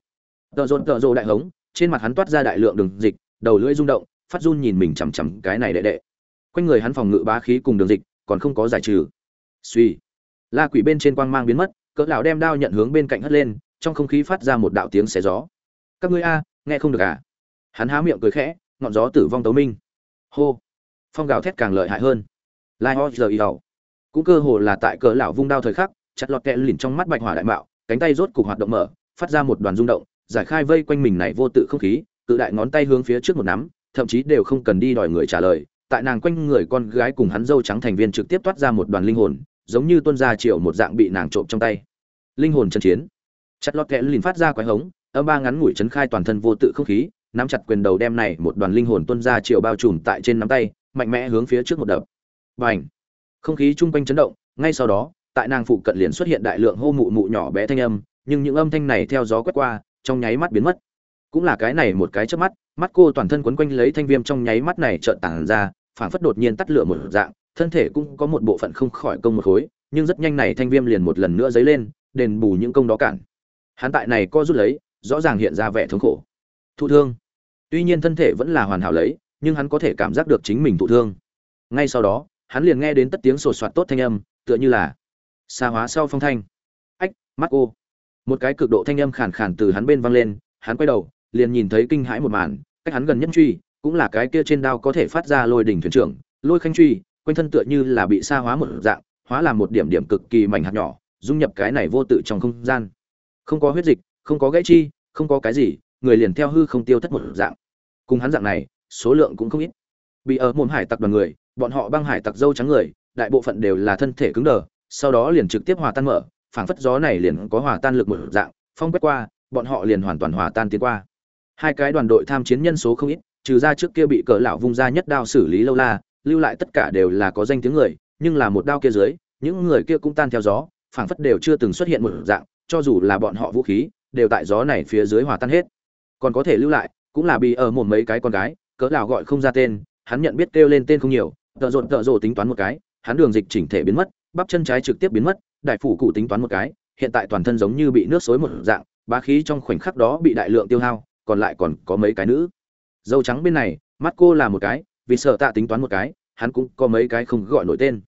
Tờ rộn tờ rồ đại hống trên mặt hắn toát ra đại lượng đường dịch đầu lưỡi rung động phát run nhìn mình chằm chằm cái này đệ đệ quanh người hắn phòng ngự bá khí cùng đường dịch, còn không có giải trừ. Suy. La quỷ bên trên quang mang biến mất, cỡ lão đem đao nhận hướng bên cạnh hất lên, trong không khí phát ra một đạo tiếng xé gió. Các ngươi a, nghe không được à? Hắn há miệng cười khẽ, ngọn gió tử vong tấu minh. Hô. Phong gào thét càng lợi hại hơn. Lai ho giờ y hầu cũng cơ hồ là tại cỡ lão vung đao thời khắc, chặt lọt kẹ lìn trong mắt bạch hỏa đại mạo, cánh tay rốt cục hoạt động mở, phát ra một đoàn rung động, giải khai vây quanh mình này vô tự không khí, cự đại ngón tay hướng phía trước một nắm, thậm chí đều không cần đi đòi người trả lời tại nàng quanh người con gái cùng hắn dâu trắng thành viên trực tiếp toát ra một đoàn linh hồn, giống như tuân ra triệu một dạng bị nàng trộm trong tay. Linh hồn chân chiến. Chặt lọt kẽ lìn phát ra quái hống, âm ba ngắn ngủi chấn khai toàn thân vô tự không khí, nắm chặt quyền đầu đem này một đoàn linh hồn tuân ra triệu bao trùm tại trên nắm tay, mạnh mẽ hướng phía trước một đập. Bành! Không khí chung quanh chấn động, ngay sau đó, tại nàng phụ cận liền xuất hiện đại lượng hô mụ mụ nhỏ bé thanh âm, nhưng những âm thanh này theo gió quét qua, trong nháy mắt biến mất. Cũng là cái này một cái chớp mắt mắt cô toàn thân quấn quanh lấy thanh viêm trong nháy mắt này trợn tảng ra phảng phất đột nhiên tắt lửa một dạng, thân thể cũng có một bộ phận không khỏi công một khối, nhưng rất nhanh này thanh viêm liền một lần nữa dấy lên, đền bù những công đó cản. Hắn tại này co rút lấy, rõ ràng hiện ra vẻ thống khổ. Thụ thương. Tuy nhiên thân thể vẫn là hoàn hảo lấy, nhưng hắn có thể cảm giác được chính mình thụ thương. Ngay sau đó, hắn liền nghe đến tất tiếng sột soạt tốt thanh âm, tựa như là xa hóa sau phong thanh. Ách, mắt cô một cái cực độ thanh âm khàn khàn từ hắn bên vang lên, hắn quay đầu, liền nhìn thấy kinh hãi một màn, cách hắn gần nhất truy cũng là cái kia trên đao có thể phát ra lôi đỉnh thuyền trưởng, lôi khanh truy, quanh thân tựa như là bị xa hóa một dạng, hóa làm một điểm điểm cực kỳ mảnh hạt nhỏ, dung nhập cái này vô tự trong không gian. Không có huyết dịch, không có gãy chi, không có cái gì, người liền theo hư không tiêu thất một dạng. Cùng hắn dạng này, số lượng cũng không ít. Bị ở mồm hải tặc đoàn người, bọn họ băng hải tặc dâu trắng người, đại bộ phận đều là thân thể cứng đờ, sau đó liền trực tiếp hòa tan mở, phảng phất gió này liền có hòa tan lực một dạng, phong quét qua, bọn họ liền hoàn toàn hòa tan tiến qua. Hai cái đoàn đội tham chiến nhân số không ít trừ ra trước kia bị cỡ lão vung ra nhất đao xử lý lâu la, lưu lại tất cả đều là có danh tiếng người, nhưng là một đao kia dưới, những người kia cũng tan theo gió, phảng phất đều chưa từng xuất hiện một dạng, cho dù là bọn họ vũ khí, đều tại gió này phía dưới hòa tan hết. Còn có thể lưu lại, cũng là bị ở một mấy cái con gái, cỡ lão gọi không ra tên, hắn nhận biết kêu lên tên không nhiều, tợ rộn tợ rộ tính toán một cái, hắn đường dịch chỉnh thể biến mất, bắp chân trái trực tiếp biến mất, đại phủ cụ tính toán một cái, hiện tại toàn thân giống như bị nước xối một dạng, bá khí trong khoảnh khắc đó bị đại lượng tiêu hao, còn lại còn có mấy cái nữ dâu trắng bên này, mắt cô là một cái, vì sợ tạ tính toán một cái, hắn cũng có mấy cái không gọi nổi tên.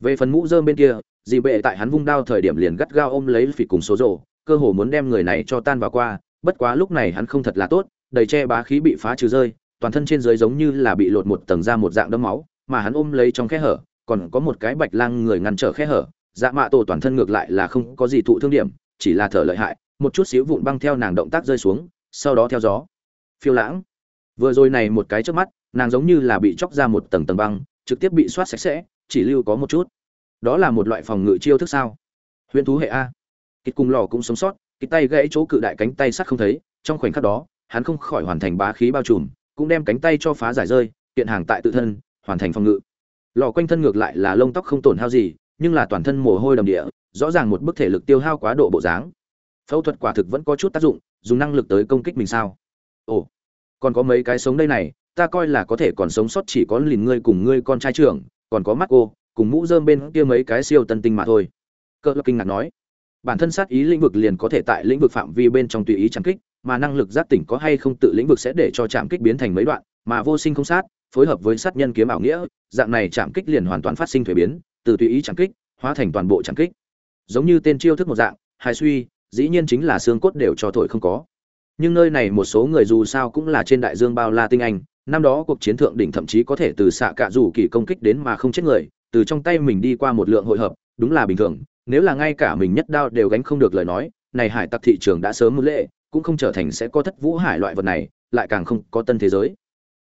Về phần mũ dơm bên kia, dì bệ tại hắn vung đao thời điểm liền gắt gao ôm lấy phỉ cùng số rổ cơ hồ muốn đem người này cho tan vào qua, bất quá lúc này hắn không thật là tốt, đầy che bá khí bị phá trừ rơi, toàn thân trên dưới giống như là bị lột một tầng ra một dạng đấm máu, mà hắn ôm lấy trong khe hở, còn có một cái bạch lang người ngăn trở khe hở dạ mạ tổ toàn thân ngược lại là không có gì thụ thương điểm, chỉ là thở lợi hại, một chút xíu vụn băng theo nàng động tác rơi xuống, sau đó theo gió. Phiêu lãng vừa rồi này một cái trước mắt, nàng giống như là bị chóc ra một tầng tầng băng, trực tiếp bị soát sạch sẽ, chỉ lưu có một chút. Đó là một loại phòng ngự chiêu thức sao? Huyễn thú hệ a. Kịch cùng lò cũng sống sót kịch tay gãy chỗ cự đại cánh tay sắt không thấy, trong khoảnh khắc đó, hắn không khỏi hoàn thành bá khí bao trùm, cũng đem cánh tay cho phá giải rơi, kiện hàng tại tự thân, hoàn thành phòng ngự. Lò quanh thân ngược lại là lông tóc không tổn hao gì, nhưng là toàn thân mồ hôi đầm địa, rõ ràng một bức thể lực tiêu hao quá độ bộ dáng. Phẫu thuật quả thực vẫn có chút tác dụng, dùng năng lực tới công kích mình sao? Ồ còn có mấy cái sống đây này, ta coi là có thể còn sống sót chỉ có lìn ngươi cùng ngươi con trai trưởng, còn có mắt cô, cùng mũ dơm bên kia mấy cái siêu tân tinh mà thôi. Cơ kinh ngạc nói. Bản thân sát ý lĩnh vực liền có thể tại lĩnh vực phạm vi bên trong tùy ý chạm kích, mà năng lực giác tỉnh có hay không tự lĩnh vực sẽ để cho chạm kích biến thành mấy đoạn, mà vô sinh không sát, phối hợp với sát nhân kiếm ảo nghĩa, dạng này chạm kích liền hoàn toàn phát sinh thuế biến, từ tùy ý chạm kích, hóa thành toàn bộ chạm kích. Giống như tên chiêu thức một dạng, hài suy, dĩ nhiên chính là xương cốt đều cho thổi không có nhưng nơi này một số người dù sao cũng là trên đại dương bao la tinh anh, năm đó cuộc chiến thượng đỉnh thậm chí có thể từ xạ cạ rủ kỳ công kích đến mà không chết người, từ trong tay mình đi qua một lượng hội hợp, đúng là bình thường, nếu là ngay cả mình nhất đao đều gánh không được lời nói, này hải tặc thị trường đã sớm mưu lệ, cũng không trở thành sẽ có thất vũ hải loại vật này, lại càng không có tân thế giới.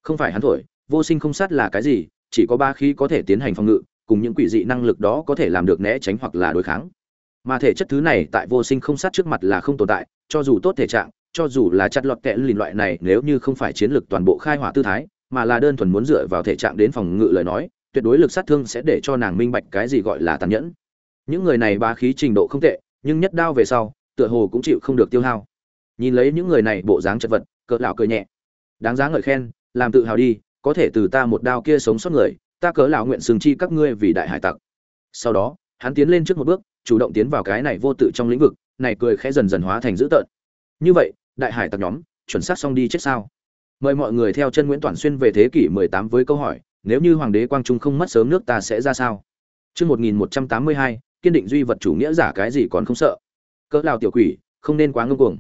Không phải hắn thổi, vô sinh không sát là cái gì, chỉ có ba khí có thể tiến hành phòng ngự, cùng những quỷ dị năng lực đó có thể làm được né tránh hoặc là đối kháng. Mà thể chất thứ này tại vô sinh không sát trước mặt là không tồn tại, cho dù tốt thể trạng cho dù là chặt lọt kẽ lìn loại này, nếu như không phải chiến lược toàn bộ khai hỏa tư thái, mà là đơn thuần muốn dựa vào thể trạng đến phòng ngự lời nói, tuyệt đối lực sát thương sẽ để cho nàng minh bạch cái gì gọi là tàn nhẫn. Những người này bá khí trình độ không tệ, nhưng nhất đao về sau, tựa hồ cũng chịu không được tiêu hao. Nhìn lấy những người này bộ dáng chật vật cỡ lão cười nhẹ. Đáng giá ngợi khen, làm tự hào đi, có thể từ ta một đao kia sống sót người, ta cỡ lão nguyện sừng chi các ngươi vì đại hải tặc. Sau đó, hắn tiến lên trước một bước, chủ động tiến vào cái này vô tự trong lĩnh vực, này cười khẽ dần dần hóa thành dữ tợn. Như vậy đại hải tặc nhóm chuẩn xác xong đi chết sao? Mời mọi người theo chân nguyễn toàn xuyên về thế kỷ 18 với câu hỏi nếu như hoàng đế quang trung không mất sớm nước ta sẽ ra sao? Chương 1182, kiên định duy vật chủ nghĩa giả cái gì còn không sợ. Cỡ lão tiểu quỷ, không nên quá ngông cuồng.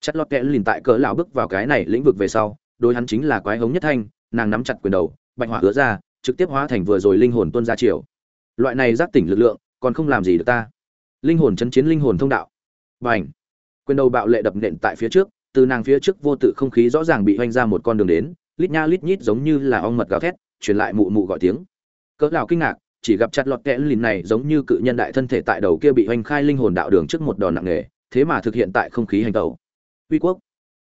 Chặt lọt kẽ lìn tại cỡ lão bước vào cái này lĩnh vực về sau, đối hắn chính là quái hống nhất thanh, nàng nắm chặt quyền đầu, bạch hỏa hứa ra trực tiếp hóa thành vừa rồi linh hồn tuôn ra chiều. Loại này giác tỉnh lực lượng còn không làm gì được ta. Linh hồn chấn chiến linh hồn thông đạo. Bành! Quyền đầu bạo lệ đập nện tại phía trước, từ nàng phía trước vô tự không khí rõ ràng bị hoanh ra một con đường đến, lít nha lít nhít giống như là ong mật gào thét, truyền lại mụ mụ gọi tiếng. Cỡ lão kinh ngạc, chỉ gặp chặt lọt kẽ lìn này giống như cự nhân đại thân thể tại đầu kia bị hoành khai linh hồn đạo đường trước một đòn nặng nề, thế mà thực hiện tại không khí hành tẩu. Uy quốc.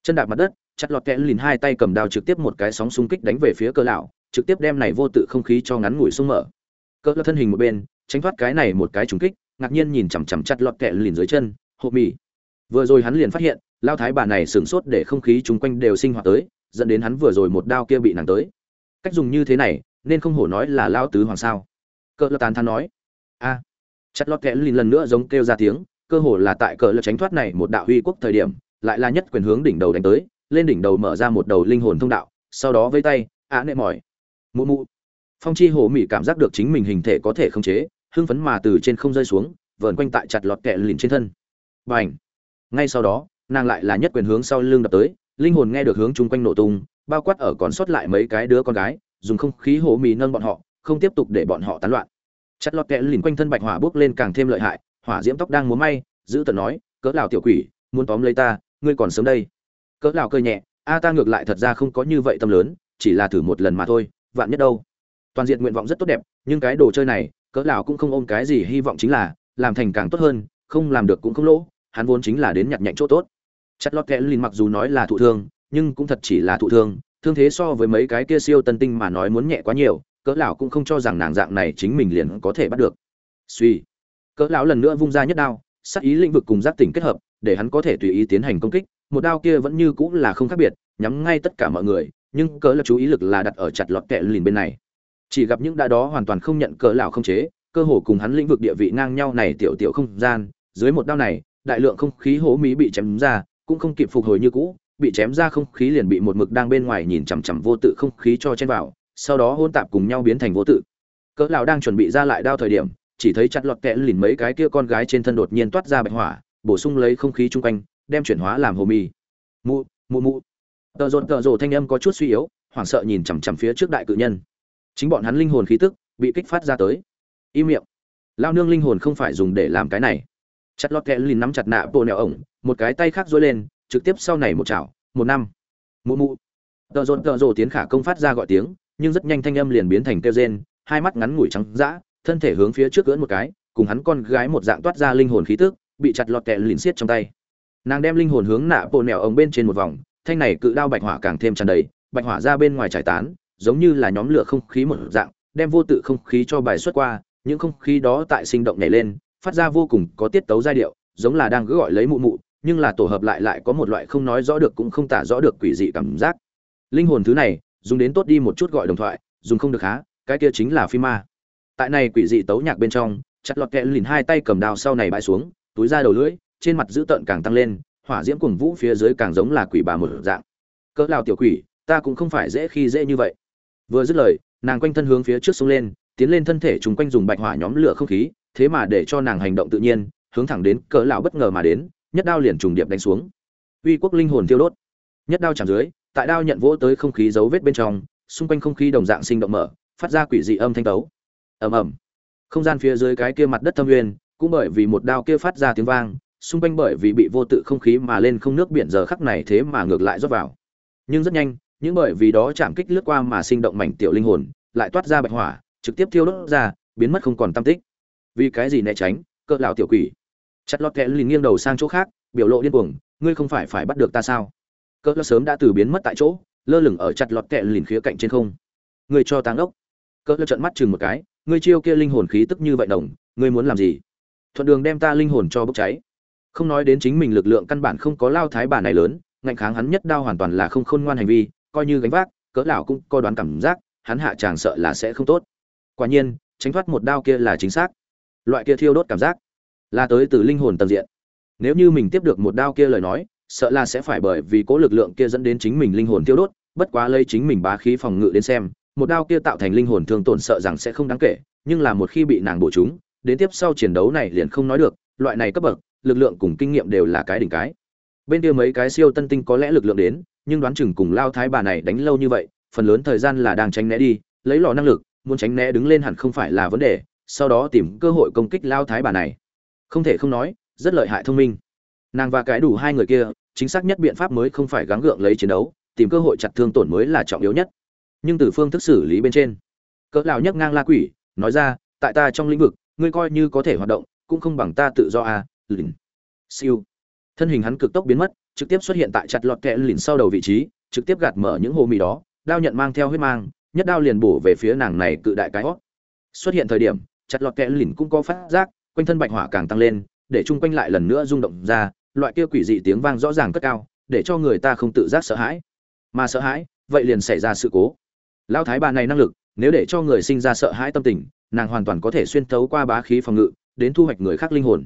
Chân đạp mặt đất, chặt lọt kẽ lìn hai tay cầm đao trực tiếp một cái sóng xung kích đánh về phía cỡ lão, trực tiếp đem này vô tự không khí cho ngắn ngủi sung mở. Cỡ lão thân hình một bên, tránh thoát cái này một cái trúng kích, ngạc nhiên nhìn chằm chằm chặt lọt kẽ lìn dưới chân hộp mì vừa rồi hắn liền phát hiện, lao thái bà này sửng sốt để không khí chung quanh đều sinh hoạt tới, dẫn đến hắn vừa rồi một đao kia bị nàng tới. Cách dùng như thế này, nên không hổ nói là lao tứ hoàng sao? Cỡ lơ tán thán nói. A. Chặt lọt kẽ lìn lần nữa giống kêu ra tiếng, cơ hồ là tại cỡ lơ tránh thoát này một đạo huy quốc thời điểm, lại là nhất quyền hướng đỉnh đầu đánh tới, lên đỉnh đầu mở ra một đầu linh hồn thông đạo, sau đó với tay á nệ mỏi. Mụ mụ. Phong chi hồ mỹ cảm giác được chính mình hình thể có thể khống chế, hưng phấn mà từ trên không rơi xuống, vờn quanh tại chặt lọt kẹ lìn trên thân. B à n h ngay sau đó, nàng lại là nhất quyền hướng sau lưng đập tới, linh hồn nghe được hướng chung quanh nổ tung, bao quát ở còn sót lại mấy cái đứa con gái, dùng không khí hổ mì nâng bọn họ, không tiếp tục để bọn họ tán loạn. Chặt lọt kẽ lìn quanh thân bạch hỏa bước lên càng thêm lợi hại, hỏa diễm tóc đang múa may, giữ tận nói, cỡ lào tiểu quỷ, muốn tóm lấy ta, ngươi còn sớm đây. Cỡ lào cơi nhẹ, a ta ngược lại thật ra không có như vậy tâm lớn, chỉ là thử một lần mà thôi, vạn nhất đâu. Toàn diện nguyện vọng rất tốt đẹp, nhưng cái đồ chơi này, cỡ lào cũng không ôm cái gì hy vọng chính là, làm thành càng tốt hơn, không làm được cũng không lỗ hắn vốn chính là đến nhặt nhạnh chỗ tốt. Chặt lọt kẽ lìn mặc dù nói là thụ thương, nhưng cũng thật chỉ là thụ thương thương thế so với mấy cái kia siêu tân tinh mà nói muốn nhẹ quá nhiều, cỡ lão cũng không cho rằng nàng dạng này chính mình liền có thể bắt được. Suy. Cỡ lão lần nữa vung ra nhất đao, sát ý lĩnh vực cùng giác tỉnh kết hợp, để hắn có thể tùy ý tiến hành công kích, một đao kia vẫn như cũng là không khác biệt, nhắm ngay tất cả mọi người, nhưng cỡ lão chú ý lực là đặt ở chặt lọt kẽ lìn bên này. Chỉ gặp những đa đó hoàn toàn không nhận cỡ lão không chế, cơ hồ cùng hắn lĩnh vực địa vị ngang nhau này tiểu tiểu không gian, dưới một đao này đại lượng không khí hố mí bị chém ra, cũng không kịp phục hồi như cũ, bị chém ra không khí liền bị một mực đang bên ngoài nhìn chằm chằm vô tự không khí cho chen vào, sau đó hôn tạp cùng nhau biến thành vô tự. Cỡ lão đang chuẩn bị ra lại đao thời điểm, chỉ thấy chặt lọt kẽ lìn mấy cái kia con gái trên thân đột nhiên toát ra bạch hỏa, bổ sung lấy không khí chung quanh, đem chuyển hóa làm hồ mì. Mụ mụ mụ. Tợ rột, tợ rồ thanh âm có chút suy yếu, hoảng sợ nhìn chằm chằm phía trước đại cự nhân. Chính bọn hắn linh hồn khí tức bị kích phát ra tới. Im miệng. Lao nương linh hồn không phải dùng để làm cái này chặt lọt kẹ lìn nắm chặt nạ bộ nẹo ổng, một cái tay khác dối lên, trực tiếp sau này một chảo, một năm. Mụ mụ. Tợ rộn tợ rồ tiến khả công phát ra gọi tiếng, nhưng rất nhanh thanh âm liền biến thành kêu rên, hai mắt ngắn ngủi trắng dã, thân thể hướng phía trước cưỡn một cái, cùng hắn con gái một dạng toát ra linh hồn khí tức, bị chặt lọt kẹ lìn xiết trong tay. Nàng đem linh hồn hướng nạ bộ nẹo ống bên trên một vòng, thanh này cự đao bạch hỏa càng thêm tràn đầy, bạch hỏa ra bên ngoài trải tán, giống như là nhóm lửa không khí một dạng, đem vô tự không khí cho bài xuất qua, những không khí đó tại sinh động nhảy lên phát ra vô cùng có tiết tấu giai điệu, giống là đang cứ gọi lấy mụ mụ, nhưng là tổ hợp lại lại có một loại không nói rõ được cũng không tả rõ được quỷ dị cảm giác. Linh hồn thứ này, dùng đến tốt đi một chút gọi đồng thoại, dùng không được há, cái kia chính là phi ma. Tại này quỷ dị tấu nhạc bên trong, chặt lọt kẹ lìn hai tay cầm đao sau này bãi xuống, túi ra đầu lưỡi, trên mặt dữ tợn càng tăng lên, hỏa diễm cuồng vũ phía dưới càng giống là quỷ bà một dạng. Cỡ lao tiểu quỷ, ta cũng không phải dễ khi dễ như vậy. Vừa dứt lời, nàng quanh thân hướng phía trước sông lên, tiến lên thân thể chúng quanh dùng bạch hỏa nhóm lửa không khí thế mà để cho nàng hành động tự nhiên, hướng thẳng đến cỡ lão bất ngờ mà đến, nhất đao liền trùng điệp đánh xuống. Uy quốc linh hồn tiêu đốt. Nhất đao chạm dưới, tại đao nhận vỗ tới không khí dấu vết bên trong, xung quanh không khí đồng dạng sinh động mở, phát ra quỷ dị âm thanh tấu. Ầm ầm. Không gian phía dưới cái kia mặt đất thâm nguyên, cũng bởi vì một đao kia phát ra tiếng vang, xung quanh bởi vì bị vô tự không khí mà lên không nước biển giờ khắc này thế mà ngược lại rót vào. Nhưng rất nhanh, những bởi vì đó chạm kích lướt qua mà sinh động mảnh tiểu linh hồn, lại toát ra bạch hỏa, trực tiếp thiêu đốt ra, biến mất không còn tâm tích vì cái gì né tránh, cỡ lão tiểu quỷ. Chặt lọt kẽ lìn nghiêng đầu sang chỗ khác, biểu lộ điên cuồng, ngươi không phải phải bắt được ta sao? Cỡ lão sớm đã từ biến mất tại chỗ, lơ lửng ở chặt lọt kẽ lìn khía cạnh trên không. Ngươi cho táng ốc cỡ lão trợn mắt chừng một cái, ngươi chiêu kia linh hồn khí tức như vậy đồng, ngươi muốn làm gì? Thuận đường đem ta linh hồn cho bốc cháy. Không nói đến chính mình lực lượng căn bản không có lao thái bà này lớn, ngạnh kháng hắn nhất đao hoàn toàn là không khôn ngoan hành vi, coi như gánh vác, cỡ lão cũng coi đoán cảm giác, hắn hạ chàng sợ là sẽ không tốt. Quả nhiên, tránh thoát một đao kia là chính xác loại kia thiêu đốt cảm giác, là tới từ linh hồn tầng diện. Nếu như mình tiếp được một đao kia lời nói, sợ là sẽ phải bởi vì cố lực lượng kia dẫn đến chính mình linh hồn thiêu đốt, bất quá lấy chính mình bá khí phòng ngự đến xem, một đao kia tạo thành linh hồn thương tổn sợ rằng sẽ không đáng kể, nhưng là một khi bị nàng bổ trúng đến tiếp sau chiến đấu này liền không nói được, loại này cấp bậc, lực lượng cùng kinh nghiệm đều là cái đỉnh cái. Bên kia mấy cái siêu tân tinh có lẽ lực lượng đến, nhưng đoán chừng cùng lao thái bà này đánh lâu như vậy, phần lớn thời gian là đang tránh né đi, lấy lò năng lực, muốn tránh né đứng lên hẳn không phải là vấn đề sau đó tìm cơ hội công kích lao thái bà này. Không thể không nói, rất lợi hại thông minh. Nàng và cái đủ hai người kia, chính xác nhất biện pháp mới không phải gắng gượng lấy chiến đấu, tìm cơ hội chặt thương tổn mới là trọng yếu nhất. Nhưng từ phương thức xử lý bên trên, cỡ lão nhấc ngang la quỷ, nói ra, tại ta trong lĩnh vực, ngươi coi như có thể hoạt động, cũng không bằng ta tự do à lìn siêu. Thân hình hắn cực tốc biến mất, trực tiếp xuất hiện tại chặt lọt kẹ lìn sau đầu vị trí, trực tiếp gạt mở những hồ mì đó, đao nhận mang theo huyết mang, nhất đao liền bổ về phía nàng này cự đại cái hót. Xuất hiện thời điểm chặt lọt kẽ lìn cũng có phát giác quanh thân bạch hỏa càng tăng lên để chung quanh lại lần nữa rung động ra loại kia quỷ dị tiếng vang rõ ràng cất cao để cho người ta không tự giác sợ hãi. Mà sợ hãi vậy liền xảy ra sự cố. Lao thái bà này năng lực nếu để cho người sinh ra sợ hãi tâm tình nàng hoàn toàn có thể xuyên thấu qua bá khí phòng ngự đến thu hoạch người khác linh hồn.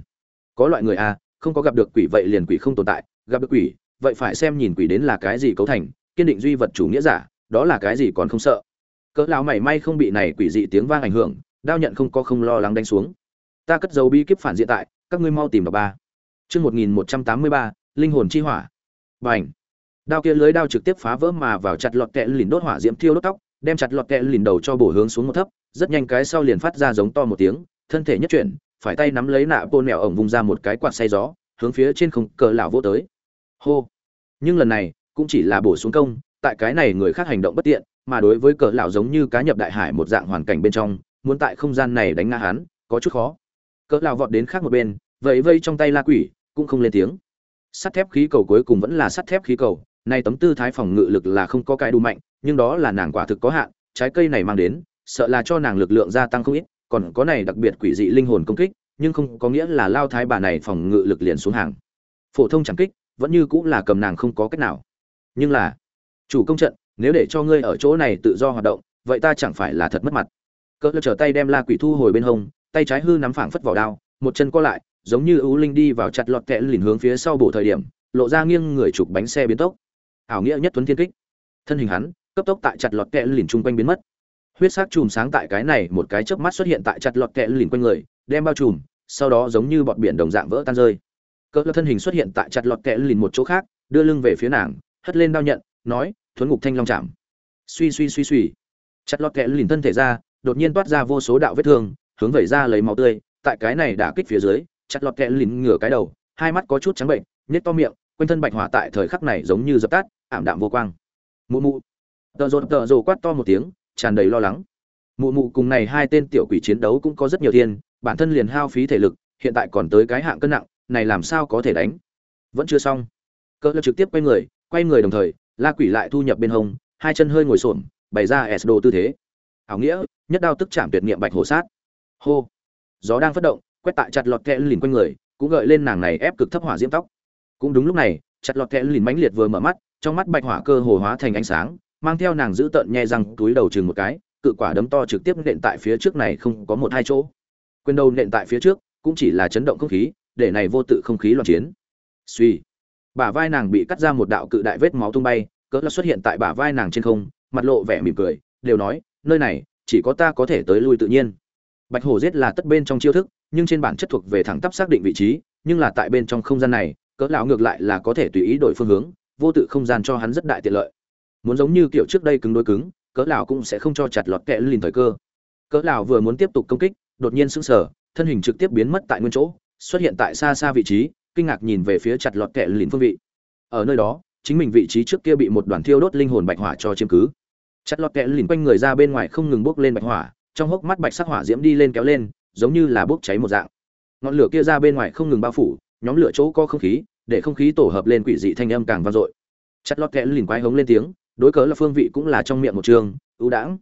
Có loại người a à, không có gặp được quỷ vậy liền quỷ không tồn tại gặp được quỷ vậy phải xem nhìn quỷ đến là cái gì cấu thành kiên định duy vật chủ nghĩa giả đó là cái gì còn không sợ. Cỡ lão mảy may không bị này quỷ dị tiếng vang ảnh hưởng đao nhận không có không lo lắng đánh xuống. Ta cất dấu bi kíp phản diện tại, các ngươi mau tìm đọc ba. Chương một nghìn một trăm tám mươi ba, linh hồn chi hỏa. Bành. Đao kia lưới đao trực tiếp phá vỡ mà vào chặt lọt kẹ lìn đốt hỏa diễm thiêu đốt tóc, đem chặt lọt kẹ lìn đầu cho bổ hướng xuống một thấp, rất nhanh cái sau liền phát ra giống to một tiếng, thân thể nhất chuyển, phải tay nắm lấy nạ bôn mèo ổng vùng ra một cái quạt say gió, hướng phía trên không cờ lão vô tới. Hô. Nhưng lần này, cũng chỉ là bổ xuống công, tại cái này người khác hành động bất tiện, mà đối với cờ lão giống như cá nhập đại hải một dạng hoàn cảnh bên trong muốn tại không gian này đánh ngã hắn, có chút khó. Cỡ lão vọt đến khác một bên vậy vây trong tay la quỷ, cũng không lên tiếng. Sắt thép khí cầu cuối cùng vẫn là sắt thép khí cầu, nay tấm tư thái phòng ngự lực là không có cái đủ mạnh, nhưng đó là nàng quả thực có hạn, trái cây này mang đến, sợ là cho nàng lực lượng gia tăng không ít, còn có này đặc biệt quỷ dị linh hồn công kích, nhưng không có nghĩa là lao thái bà này phòng ngự lực liền xuống hàng. Phổ thông chẳng kích, vẫn như cũng là cầm nàng không có cách nào. Nhưng là, chủ công trận, nếu để cho ngươi ở chỗ này tự do hoạt động, vậy ta chẳng phải là thật mất mặt cỡ trở tay đem la quỷ thu hồi bên hông, tay trái hư nắm phảng phất vào đao, một chân co lại, giống như ưu linh đi vào chặt lọt kẽ lìn hướng phía sau bổ thời điểm, lộ ra nghiêng người chụp bánh xe biến tốc. Ảo nghĩa nhất tuấn thiên kích. Thân hình hắn, cấp tốc tại chặt lọt kẽ lìn chung quanh biến mất. Huyết sắc chùm sáng tại cái này một cái chớp mắt xuất hiện tại chặt lọt kẽ lìn quanh người, đem bao trùm, sau đó giống như bọt biển đồng dạng vỡ tan rơi. Cỡ thân hình xuất hiện tại chặt lọt kẽ lìn một chỗ khác, đưa lưng về phía nàng, hất lên đao nhận, nói, thuấn ngục thanh long chạm. Suy suy suy suy. Chặt lọt kẽ lìn thân thể ra đột nhiên toát ra vô số đạo vết thương, hướng vẩy ra lấy máu tươi, tại cái này đã kích phía dưới, chặt lọt kẽ lìn ngửa cái đầu, hai mắt có chút trắng bệnh nhét to miệng, quanh thân bạch hỏa tại thời khắc này giống như dập tắt, ảm đạm vô quang. Mụ mụ. Tợ rột, tợ rồ quát to một tiếng, tràn đầy lo lắng. Mụ mụ cùng này hai tên tiểu quỷ chiến đấu cũng có rất nhiều thiên bản thân liền hao phí thể lực, hiện tại còn tới cái hạng cân nặng, này làm sao có thể đánh? Vẫn chưa xong. Cỡ lập trực tiếp quay người quay người đồng thời, la quỷ lại thu nhập bên hông, hai chân hơi ngồi xổm, bày ra s đồ tư thế ảo nghĩa, nhất đao tức chạm tuyệt niệm bạch hổ sát. Hô. Gió đang phát động, quét tại chặt lọt kẽ lìn quanh người, cũng gợi lên nàng này ép cực thấp hỏa diễm tóc. Cũng đúng lúc này, chặt lọt kẽ lìn mãnh liệt vừa mở mắt, trong mắt bạch hỏa cơ hồ hóa thành ánh sáng, mang theo nàng giữ tợn nhe răng, túi đầu chừng một cái, cự quả đấm to trực tiếp nện tại phía trước này không có một hai chỗ. Quyền đầu nện tại phía trước, cũng chỉ là chấn động không khí, để này vô tự không khí loạn chiến. Suy bả vai nàng bị cắt ra một đạo cự đại vết máu tung bay, cỡ là xuất hiện tại bả vai nàng trên không, mặt lộ vẻ mỉm cười, đều nói nơi này, chỉ có ta có thể tới lui tự nhiên. Bạch hổ giết là tất bên trong chiêu thức, nhưng trên bản chất thuộc về thẳng tắp xác định vị trí, nhưng là tại bên trong không gian này, cỡ lão ngược lại là có thể tùy ý đổi phương hướng, vô tự không gian cho hắn rất đại tiện lợi. Muốn giống như kiểu trước đây cứng đối cứng, cỡ lão cũng sẽ không cho chặt lọt kẽ lìn thời cơ. Cỡ lão vừa muốn tiếp tục công kích, đột nhiên sững sờ, thân hình trực tiếp biến mất tại nguyên chỗ, xuất hiện tại xa xa vị trí, kinh ngạc nhìn về phía chặt lọt kẽ lìn phương vị. Ở nơi đó, chính mình vị trí trước kia bị một đoàn thiêu đốt linh hồn bạch hỏa cho chiếm cứ chặt lọt kẽ lìn quanh người ra bên ngoài không ngừng bốc lên bạch hỏa, trong hốc mắt bạch sắc hỏa diễm đi lên kéo lên, giống như là bốc cháy một dạng. Ngọn lửa kia ra bên ngoài không ngừng bao phủ, nhóm lửa chỗ có không khí, để không khí tổ hợp lên quỷ dị thanh âm càng vang dội. Chặt lọt kẽ lìn quái hống lên tiếng, đối cớ là phương vị cũng là trong miệng một trường, ưu đãng.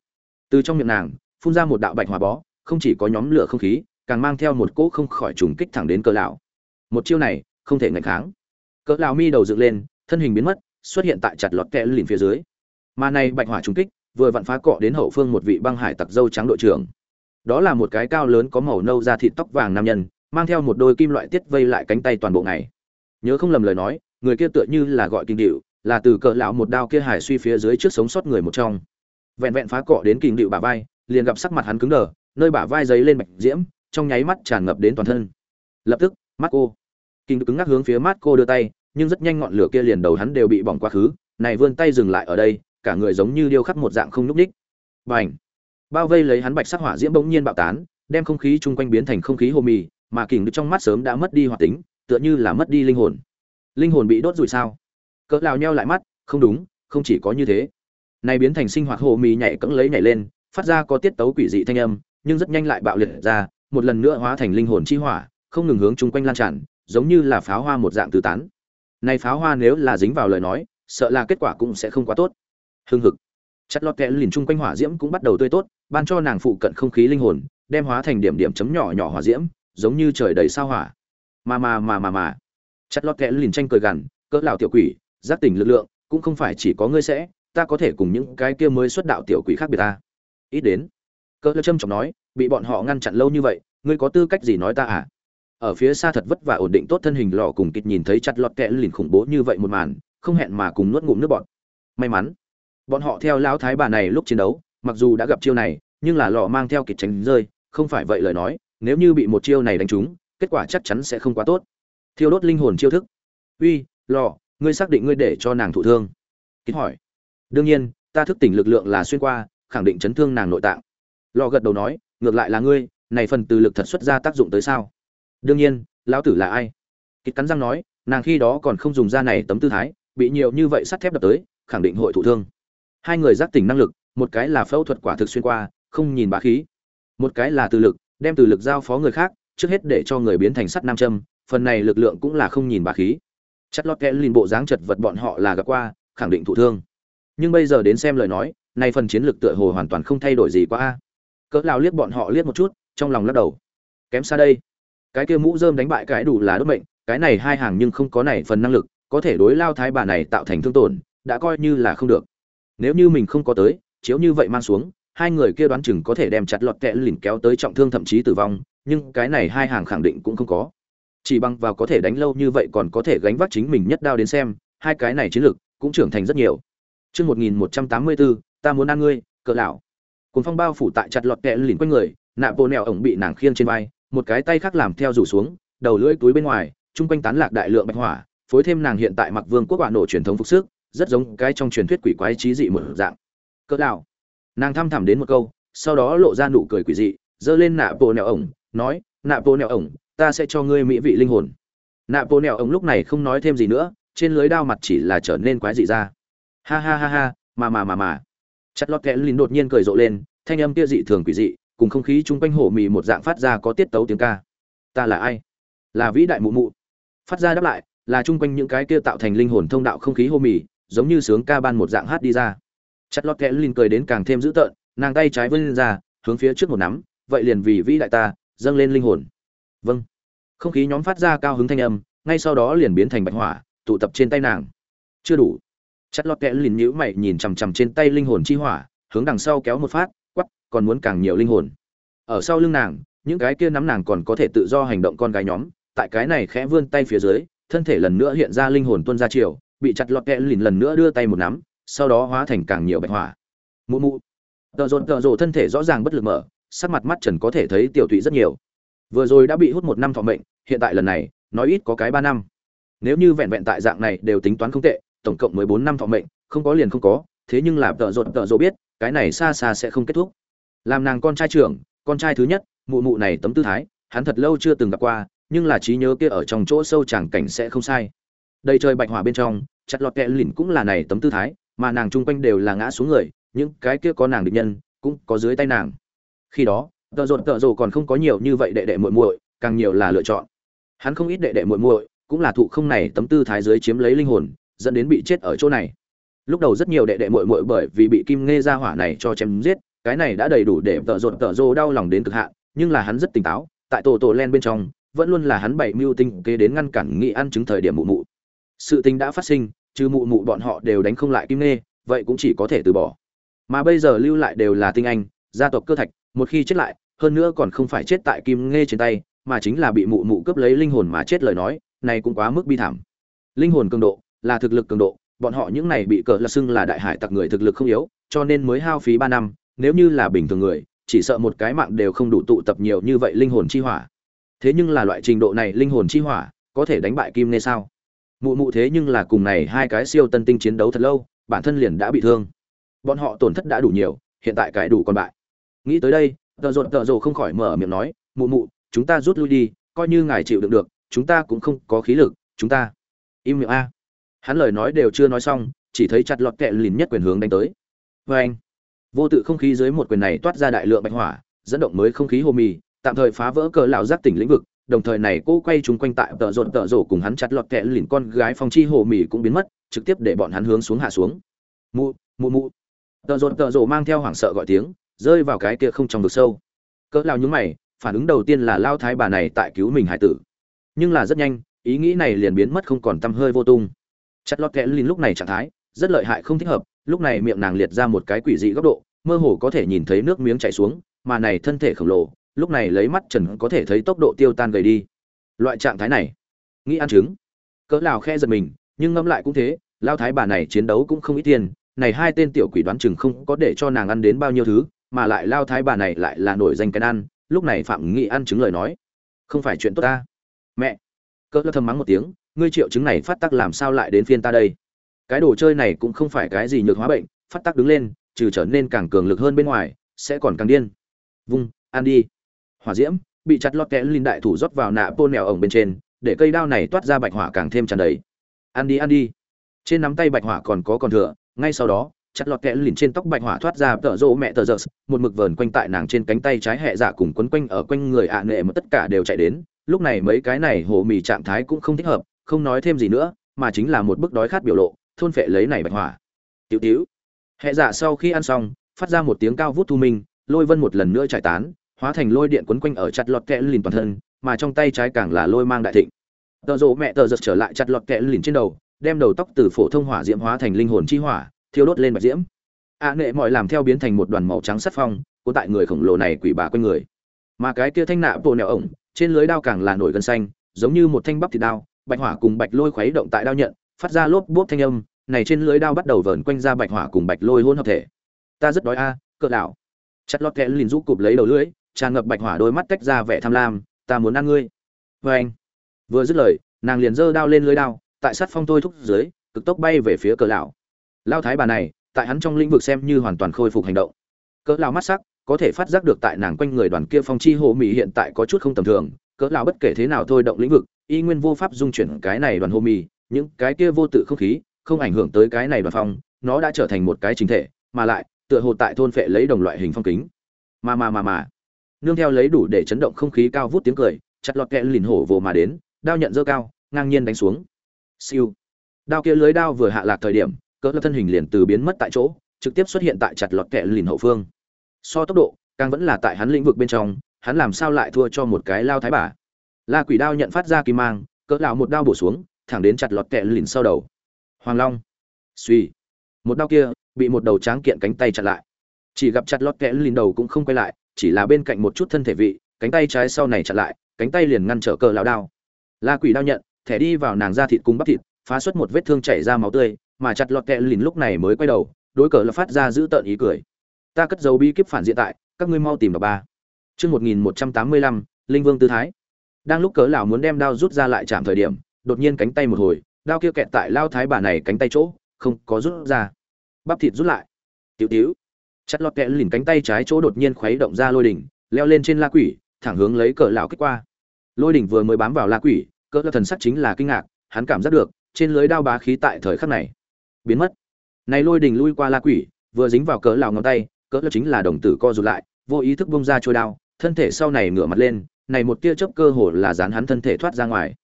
Từ trong miệng nàng, phun ra một đạo bạch hỏa bó, không chỉ có nhóm lửa không khí, càng mang theo một cỗ không khỏi trùng kích thẳng đến cỡ lão. Một chiêu này, không thể ngạch kháng. Cỡ lão mi đầu dựng lên, thân hình biến mất, xuất hiện tại chặt lọt kẽ lìn phía dưới mà này bạch hỏa trùng kích vừa vặn phá cọ đến hậu phương một vị băng hải tặc dâu trắng đội trưởng. Đó là một cái cao lớn có màu nâu da thịt tóc vàng nam nhân, mang theo một đôi kim loại tiết vây lại cánh tay toàn bộ ngày. Nhớ không lầm lời nói, người kia tựa như là gọi kinh điệu, là từ cỡ lão một đao kia hải suy phía dưới trước sống sót người một trong. Vẹn vẹn phá cọ đến kinh điệu bả vai, liền gặp sắc mặt hắn cứng đờ, nơi bả vai giấy lên bạch diễm, trong nháy mắt tràn ngập đến toàn thân. Lập tức, mắt cô. Kinh cứng ngắc hướng phía mắt cô đưa tay, nhưng rất nhanh ngọn lửa kia liền đầu hắn đều bị bỏng quá khứ, này vươn tay dừng lại ở đây cả người giống như điêu khắc một dạng không nhúc ních bành! Bao vây lấy hắn bạch sắc hỏa diễm bỗng nhiên bạo tán, đem không khí chung quanh biến thành không khí hồ mì, mà kình trong mắt sớm đã mất đi hoạt tính, tựa như là mất đi linh hồn. Linh hồn bị đốt rồi sao? Cỡ lào nheo lại mắt, không đúng, không chỉ có như thế. Này biến thành sinh hoạt hồ mì nhảy cẫng lấy nhảy lên, phát ra có tiết tấu quỷ dị thanh âm, nhưng rất nhanh lại bạo liệt ra, một lần nữa hóa thành linh hồn chi hỏa, không ngừng hướng chung quanh lan tràn, giống như là pháo hoa một dạng tứ tán. Này pháo hoa nếu là dính vào lời nói, sợ là kết quả cũng sẽ không quá tốt hưng hực. Chặt lọt kẽ lìn chung quanh hỏa diễm cũng bắt đầu tươi tốt, ban cho nàng phụ cận không khí linh hồn, đem hóa thành điểm điểm chấm nhỏ nhỏ hỏa diễm, giống như trời đầy sao hỏa. Mà mà mà mà mà chặt lọt kẽ lìn tranh cười gằn, cỡ lão tiểu quỷ, giác tỉnh lực lượng, cũng không phải chỉ có ngươi sẽ, ta có thể cùng những cái kia mới xuất đạo tiểu quỷ khác biệt ta. Ít đến, cỡ lão trâm trọng nói, bị bọn họ ngăn chặn lâu như vậy, ngươi có tư cách gì nói ta à? Ở phía xa thật vất vả ổn định tốt thân hình lò cùng kịch nhìn thấy chặt lọt kẽ lìn khủng bố như vậy một màn, không hẹn mà cùng nuốt ngụm nước bọt. May mắn bọn họ theo lão thái bà này lúc chiến đấu mặc dù đã gặp chiêu này nhưng là lọ mang theo kịch tránh rơi không phải vậy lời nói nếu như bị một chiêu này đánh trúng kết quả chắc chắn sẽ không quá tốt. Thiêu đốt linh hồn chiêu thức. Uy lọ, ngươi xác định ngươi để cho nàng thụ thương? Kịch hỏi. Đương nhiên ta thức tỉnh lực lượng là xuyên qua khẳng định chấn thương nàng nội tạng. Lọ gật đầu nói ngược lại là ngươi này phần từ lực thật xuất ra tác dụng tới sao? Đương nhiên lão tử là ai? Kịch cắn răng nói nàng khi đó còn không dùng ra này tấm tư thái bị nhiều như vậy sắt thép đập tới khẳng định hội thụ thương hai người giác tỉnh năng lực, một cái là phẫu thuật quả thực xuyên qua, không nhìn bá khí. Một cái là từ lực, đem từ lực giao phó người khác, trước hết để cho người biến thành sắt nam châm, phần này lực lượng cũng là không nhìn bá khí. Chất lót kẽ lìn bộ dáng chật vật bọn họ là gặp qua, khẳng định thụ thương. Nhưng bây giờ đến xem lời nói, nay phần chiến lược tựa hồ hoàn toàn không thay đổi gì quá. A cỡ lao liếc bọn họ liếc một chút, trong lòng lắc đầu. Kém xa đây. Cái kia mũ dơm đánh bại cái đủ là đốt mệnh, cái này hai hàng nhưng không có này phần năng lực, có thể đối lao thái bà này tạo thành thương tổn, đã coi như là không được nếu như mình không có tới chiếu như vậy mang xuống hai người kia đoán chừng có thể đem chặt lọt kẹ lìn kéo tới trọng thương thậm chí tử vong nhưng cái này hai hàng khẳng định cũng không có chỉ bằng vào có thể đánh lâu như vậy còn có thể gánh vác chính mình nhất đao đến xem hai cái này chiến lược cũng trưởng thành rất nhiều Trước 1184, ta muốn ăn ngươi, cỡ lão. Cuốn phong bao phủ tại chặt lọt kẹ lìn quanh người, nạ bộ nẹo ổng bị nàng khiêng trên vai, một cái tay khác làm theo rủ xuống, đầu lưỡi túi bên ngoài, trung quanh tán lạc đại lượng bạch hỏa, phối thêm nàng hiện tại mặc vương quốc quả nổ truyền thống phục sức, rất giống cái trong truyền thuyết quỷ quái trí dị một dạng. Cỡ đạo Nàng thăm thẳm đến một câu, sau đó lộ ra nụ cười quỷ dị, giơ lên nạ bộ nẹo ổng, nói, nạ bộ nẹo ổng, ta sẽ cho ngươi mỹ vị linh hồn. Nạ bộ nẹo ổng lúc này không nói thêm gì nữa, trên lưới đao mặt chỉ là trở nên quái dị ra. Ha ha ha ha, mà mà mà mà. Chặt lọt kẽ lìn đột nhiên cười rộ lên, thanh âm kia dị thường quỷ dị, cùng không khí chung quanh hổ mì một dạng phát ra có tiết tấu tiếng ca ta là ai là vĩ đại mụ mụ phát ra đáp lại là chung quanh những cái kia tạo thành linh hồn thông đạo không khí hô mì giống như sướng ca ban một dạng hát đi ra. Chặt lót kẽ linh cười đến càng thêm dữ tợn, nàng tay trái vươn lên ra, hướng phía trước một nắm, vậy liền vì vĩ đại ta, dâng lên linh hồn. Vâng. Không khí nhóm phát ra cao hứng thanh âm, ngay sau đó liền biến thành bạch hỏa, tụ tập trên tay nàng. Chưa đủ. Chặt lót kẽ linh nhíu mày nhìn chằm chằm trên tay linh hồn chi hỏa, hướng đằng sau kéo một phát còn muốn càng nhiều linh hồn. Ở sau lưng nàng, những cái kia nắm nàng còn có thể tự do hành động con gái nhóm, tại cái này khẽ vươn tay phía dưới, thân thể lần nữa hiện ra linh hồn tuôn ra chiều bị chặt lọt kẹ lìn lần nữa đưa tay một nắm, sau đó hóa thành càng nhiều bạch hỏa. Mụ mụ. Tợ rộn tợ rộ thân thể rõ ràng bất lực mở, sắc mặt mắt trần có thể thấy tiểu thụy rất nhiều. Vừa rồi đã bị hút một năm thọ mệnh, hiện tại lần này, nói ít có cái ba năm. Nếu như vẹn vẹn tại dạng này đều tính toán không tệ, tổng cộng mười bốn năm thọ mệnh, không có liền không có, thế nhưng là tợ rộn tợ rộ biết, cái này xa xa sẽ không kết thúc. Làm nàng con trai trưởng, con trai thứ nhất, mụ mụ này tấm tư thái, hắn thật lâu chưa từng gặp qua, nhưng là trí nhớ kia ở trong chỗ sâu chẳng cảnh sẽ không sai. Đầy trời bạch hỏa bên trong chặt lọt kẹ lìn cũng là này tấm tư thái, mà nàng chung quanh đều là ngã xuống người, những cái kia có nàng định nhân cũng có dưới tay nàng. Khi đó, tợ rộn tợ rồ còn không có nhiều như vậy đệ đệ muội muội, càng nhiều là lựa chọn. Hắn không ít đệ đệ muội muội cũng là thụ không này tấm tư thái dưới chiếm lấy linh hồn, dẫn đến bị chết ở chỗ này. Lúc đầu rất nhiều đệ đệ muội muội bởi vì bị kim nghe ra hỏa này cho chém giết, cái này đã đầy đủ để tợ rộn tợ rồ đau lòng đến cực hạn, nhưng là hắn rất tỉnh táo, tại tổ tổ len bên trong, vẫn luôn là hắn bảy mưu tinh kế đến ngăn cản nghị ăn chứng thời điểm mụ mụ sự tình đã phát sinh, chứ mụ mụ bọn họ đều đánh không lại kim nê vậy cũng chỉ có thể từ bỏ. Mà bây giờ lưu lại đều là tinh anh, gia tộc cơ thạch, một khi chết lại, hơn nữa còn không phải chết tại kim nghe trên tay, mà chính là bị mụ mụ cướp lấy linh hồn mà chết lời nói, này cũng quá mức bi thảm. Linh hồn cường độ, là thực lực cường độ, bọn họ những này bị cờ là xưng là đại hải tặc người thực lực không yếu, cho nên mới hao phí ba năm, nếu như là bình thường người, chỉ sợ một cái mạng đều không đủ tụ tập nhiều như vậy linh hồn chi hỏa. Thế nhưng là loại trình độ này linh hồn chi hỏa, có thể đánh bại kim nê sao? Mụ mụ thế nhưng là cùng này hai cái siêu tân tinh chiến đấu thật lâu, bản thân liền đã bị thương. Bọn họ tổn thất đã đủ nhiều, hiện tại cãi đủ còn bại. Nghĩ tới đây, tợ rộn tợ rộ không khỏi mở miệng nói, mụ mụ, chúng ta rút lui đi, coi như ngài chịu đựng được, chúng ta cũng không có khí lực, chúng ta im miệng a. Hắn lời nói đều chưa nói xong, chỉ thấy chặt lọt kẹ lìn nhất quyền hướng đánh tới. Vê anh, vô tự không khí dưới một quyền này toát ra đại lượng bạch hỏa, dẫn động mới không khí hồ mì, tạm thời phá vỡ cờ lão giác tỉnh lĩnh vực đồng thời này cô quay chúng quanh tại tợ rột tợ rổ cùng hắn chặt lọt kẹ lìn con gái phong chi hồ mì cũng biến mất, trực tiếp để bọn hắn hướng xuống hạ xuống. Mụ mụ mụ. Tợ rột tợ rổ mang theo hoảng sợ gọi tiếng, rơi vào cái kia không trong vực sâu. Cỡ lao nhúng mày, phản ứng đầu tiên là lao thái bà này tại cứu mình hải tử. Nhưng là rất nhanh, ý nghĩ này liền biến mất không còn tăm hơi vô tung. Chặt lọt kẽ lìn lúc này trạng thái, rất lợi hại không thích hợp, lúc này miệng nàng liệt ra một cái quỷ dị góc độ, mơ hồ có thể nhìn thấy nước miếng chảy xuống, mà này thân thể khổng lồ lúc này lấy mắt trần có thể thấy tốc độ tiêu tan gầy đi. Loại trạng thái này, nghĩ ăn trứng. Cỡ lào khe giật mình, nhưng ngẫm lại cũng thế lao thái bà này chiến đấu cũng không ít tiền, này hai tên tiểu quỷ đoán chừng không có để cho nàng ăn đến bao nhiêu thứ, mà lại lao thái bà này lại là nổi danh cái ăn, lúc này phạm nghị ăn trứng lời nói. Không phải chuyện tốt ta. Mẹ, cỡ lơ thầm mắng một tiếng, ngươi triệu chứng này phát tắc làm sao lại đến phiên ta đây? Cái đồ chơi này cũng không phải cái gì nhược hóa bệnh, phát tắc đứng lên, trừ trở nên càng cường lực hơn bên ngoài, sẽ còn càng điên. Vung, ăn đi hỏa diễm, bị chặt lọt kẽ linh đại thủ rót vào nạ pô nèo ổng bên trên, để cây đao này toát ra bạch hỏa càng thêm tràn đầy. Ăn đi ăn đi. Trên nắm tay bạch hỏa còn có còn thừa, ngay sau đó, chặt lọt kẽ lìn trên tóc bạch hỏa thoát ra tợ rỗ mẹ tờ giơ một mực vờn quanh tại nàng trên cánh tay trái hẹ dạ cùng quấn quanh ở quanh người ạ à nệ mà tất cả đều chạy đến. Lúc này mấy cái này hồ mì trạng thái cũng không thích hợp, không nói thêm gì nữa, mà chính là một bức đói khát biểu lộ, thôn phệ lấy này bạch hỏa. Tiểu tiểu. Hệ dạ sau khi ăn xong, phát ra một tiếng cao vút thu minh, lôi vân một lần nữa trải tán hóa thành lôi điện quấn quanh ở chặt lọt kẽ lìn toàn thân mà trong tay trái càng là lôi mang đại thịnh. Tợ rộ mẹ tờ giật trở lại chặt lọt kẽ lìn trên đầu đem đầu tóc từ phổ thông hỏa diễm hóa thành linh hồn chi hỏa thiêu đốt lên bạch diễm. A à, nệ mọi làm theo biến thành một đoàn màu trắng sắt phong cuốn tại người khổng lồ này quỷ bà quanh người. Mà cái kia thanh nạ bộ nẹo ổng trên lưới đao càng là nổi gân xanh giống như một thanh bắp thịt đao bạch hỏa cùng bạch lôi khuấy động tại đao nhận phát ra lốp bốp thanh âm này trên lưới đao bắt đầu vờn quanh ra bạch hỏa cùng bạch lôi hôn hợp thể. Ta rất đói a à, cỡ đảo. Chặt lọt kẽ lìn rũ cụp lấy đầu lưới tràn ngập bạch hỏa đôi mắt tách ra vẻ tham lam, ta muốn ăn ngươi. Vê anh, vừa dứt lời, nàng liền giơ đao lên lưới đao, tại sát phong tôi thúc dưới, cực tốc bay về phía cỡ lão. Lao thái bà này, tại hắn trong lĩnh vực xem như hoàn toàn khôi phục hành động. Cỡ lão mắt sắc, có thể phát giác được tại nàng quanh người đoàn kia phong chi hồ mì hiện tại có chút không tầm thường. Cỡ lão bất kể thế nào thôi động lĩnh vực, y nguyên vô pháp dung chuyển cái này đoàn hồ mì những cái kia vô tự không khí, không ảnh hưởng tới cái này đoàn phong, nó đã trở thành một cái chính thể, mà lại, tựa hồ tại thôn phệ lấy đồng loại hình phong kính. Mà mà mà mà nương theo lấy đủ để chấn động không khí cao vút tiếng cười, chặt lọt kẹ lìn hổ vồ mà đến, đao nhận dơ cao, ngang nhiên đánh xuống. Siêu. Đao kia lưới đao vừa hạ lạc thời điểm, cỡ lập thân hình liền từ biến mất tại chỗ, trực tiếp xuất hiện tại chặt lọt kẹ lìn hậu phương. So tốc độ, càng vẫn là tại hắn lĩnh vực bên trong, hắn làm sao lại thua cho một cái lao thái bà? La quỷ đao nhận phát ra kim mang, cỡ lão một đao bổ xuống, thẳng đến chặt lọt kẹ lìn sau đầu. Hoàng long. Suy một đao kia bị một đầu tráng kiện cánh tay chặn lại chỉ gặp chặt lót kẹ lìn đầu cũng không quay lại, chỉ là bên cạnh một chút thân thể vị, cánh tay trái sau này chặn lại, cánh tay liền ngăn trở cờ lão đao. La quỷ đao nhận, thẻ đi vào nàng da thịt cung bắp thịt, phá xuất một vết thương chảy ra máu tươi, mà chặt lọt kẹ lìn lúc này mới quay đầu, đối cờ là phát ra giữ tợn ý cười. Ta cất dấu bi kíp phản diện tại, các ngươi mau tìm đọc ba. Chương một nghìn một trăm tám mươi lăm, linh vương tư thái. Đang lúc cớ lão muốn đem đao rút ra lại chạm thời điểm, đột nhiên cánh tay một hồi, đao kia kẹt tại lao thái bà này cánh tay chỗ, không có rút ra. Bắp thịt rút lại. Tiểu tiểu chặt lọt kẽ lìn cánh tay trái chỗ đột nhiên khuấy động ra lôi đỉnh, leo lên trên la quỷ, thẳng hướng lấy cờ lão kích qua. Lôi đỉnh vừa mới bám vào la quỷ, cỡ lão thần sắc chính là kinh ngạc, hắn cảm giác được, trên lưới đao bá khí tại thời khắc này biến mất. Này lôi đỉnh lui qua la quỷ, vừa dính vào cỡ lão ngón tay, cỡ lão chính là đồng tử co rụt lại, vô ý thức bung ra trôi đao, thân thể sau này ngửa mặt lên, này một tia chớp cơ hồ là dán hắn thân thể thoát ra ngoài.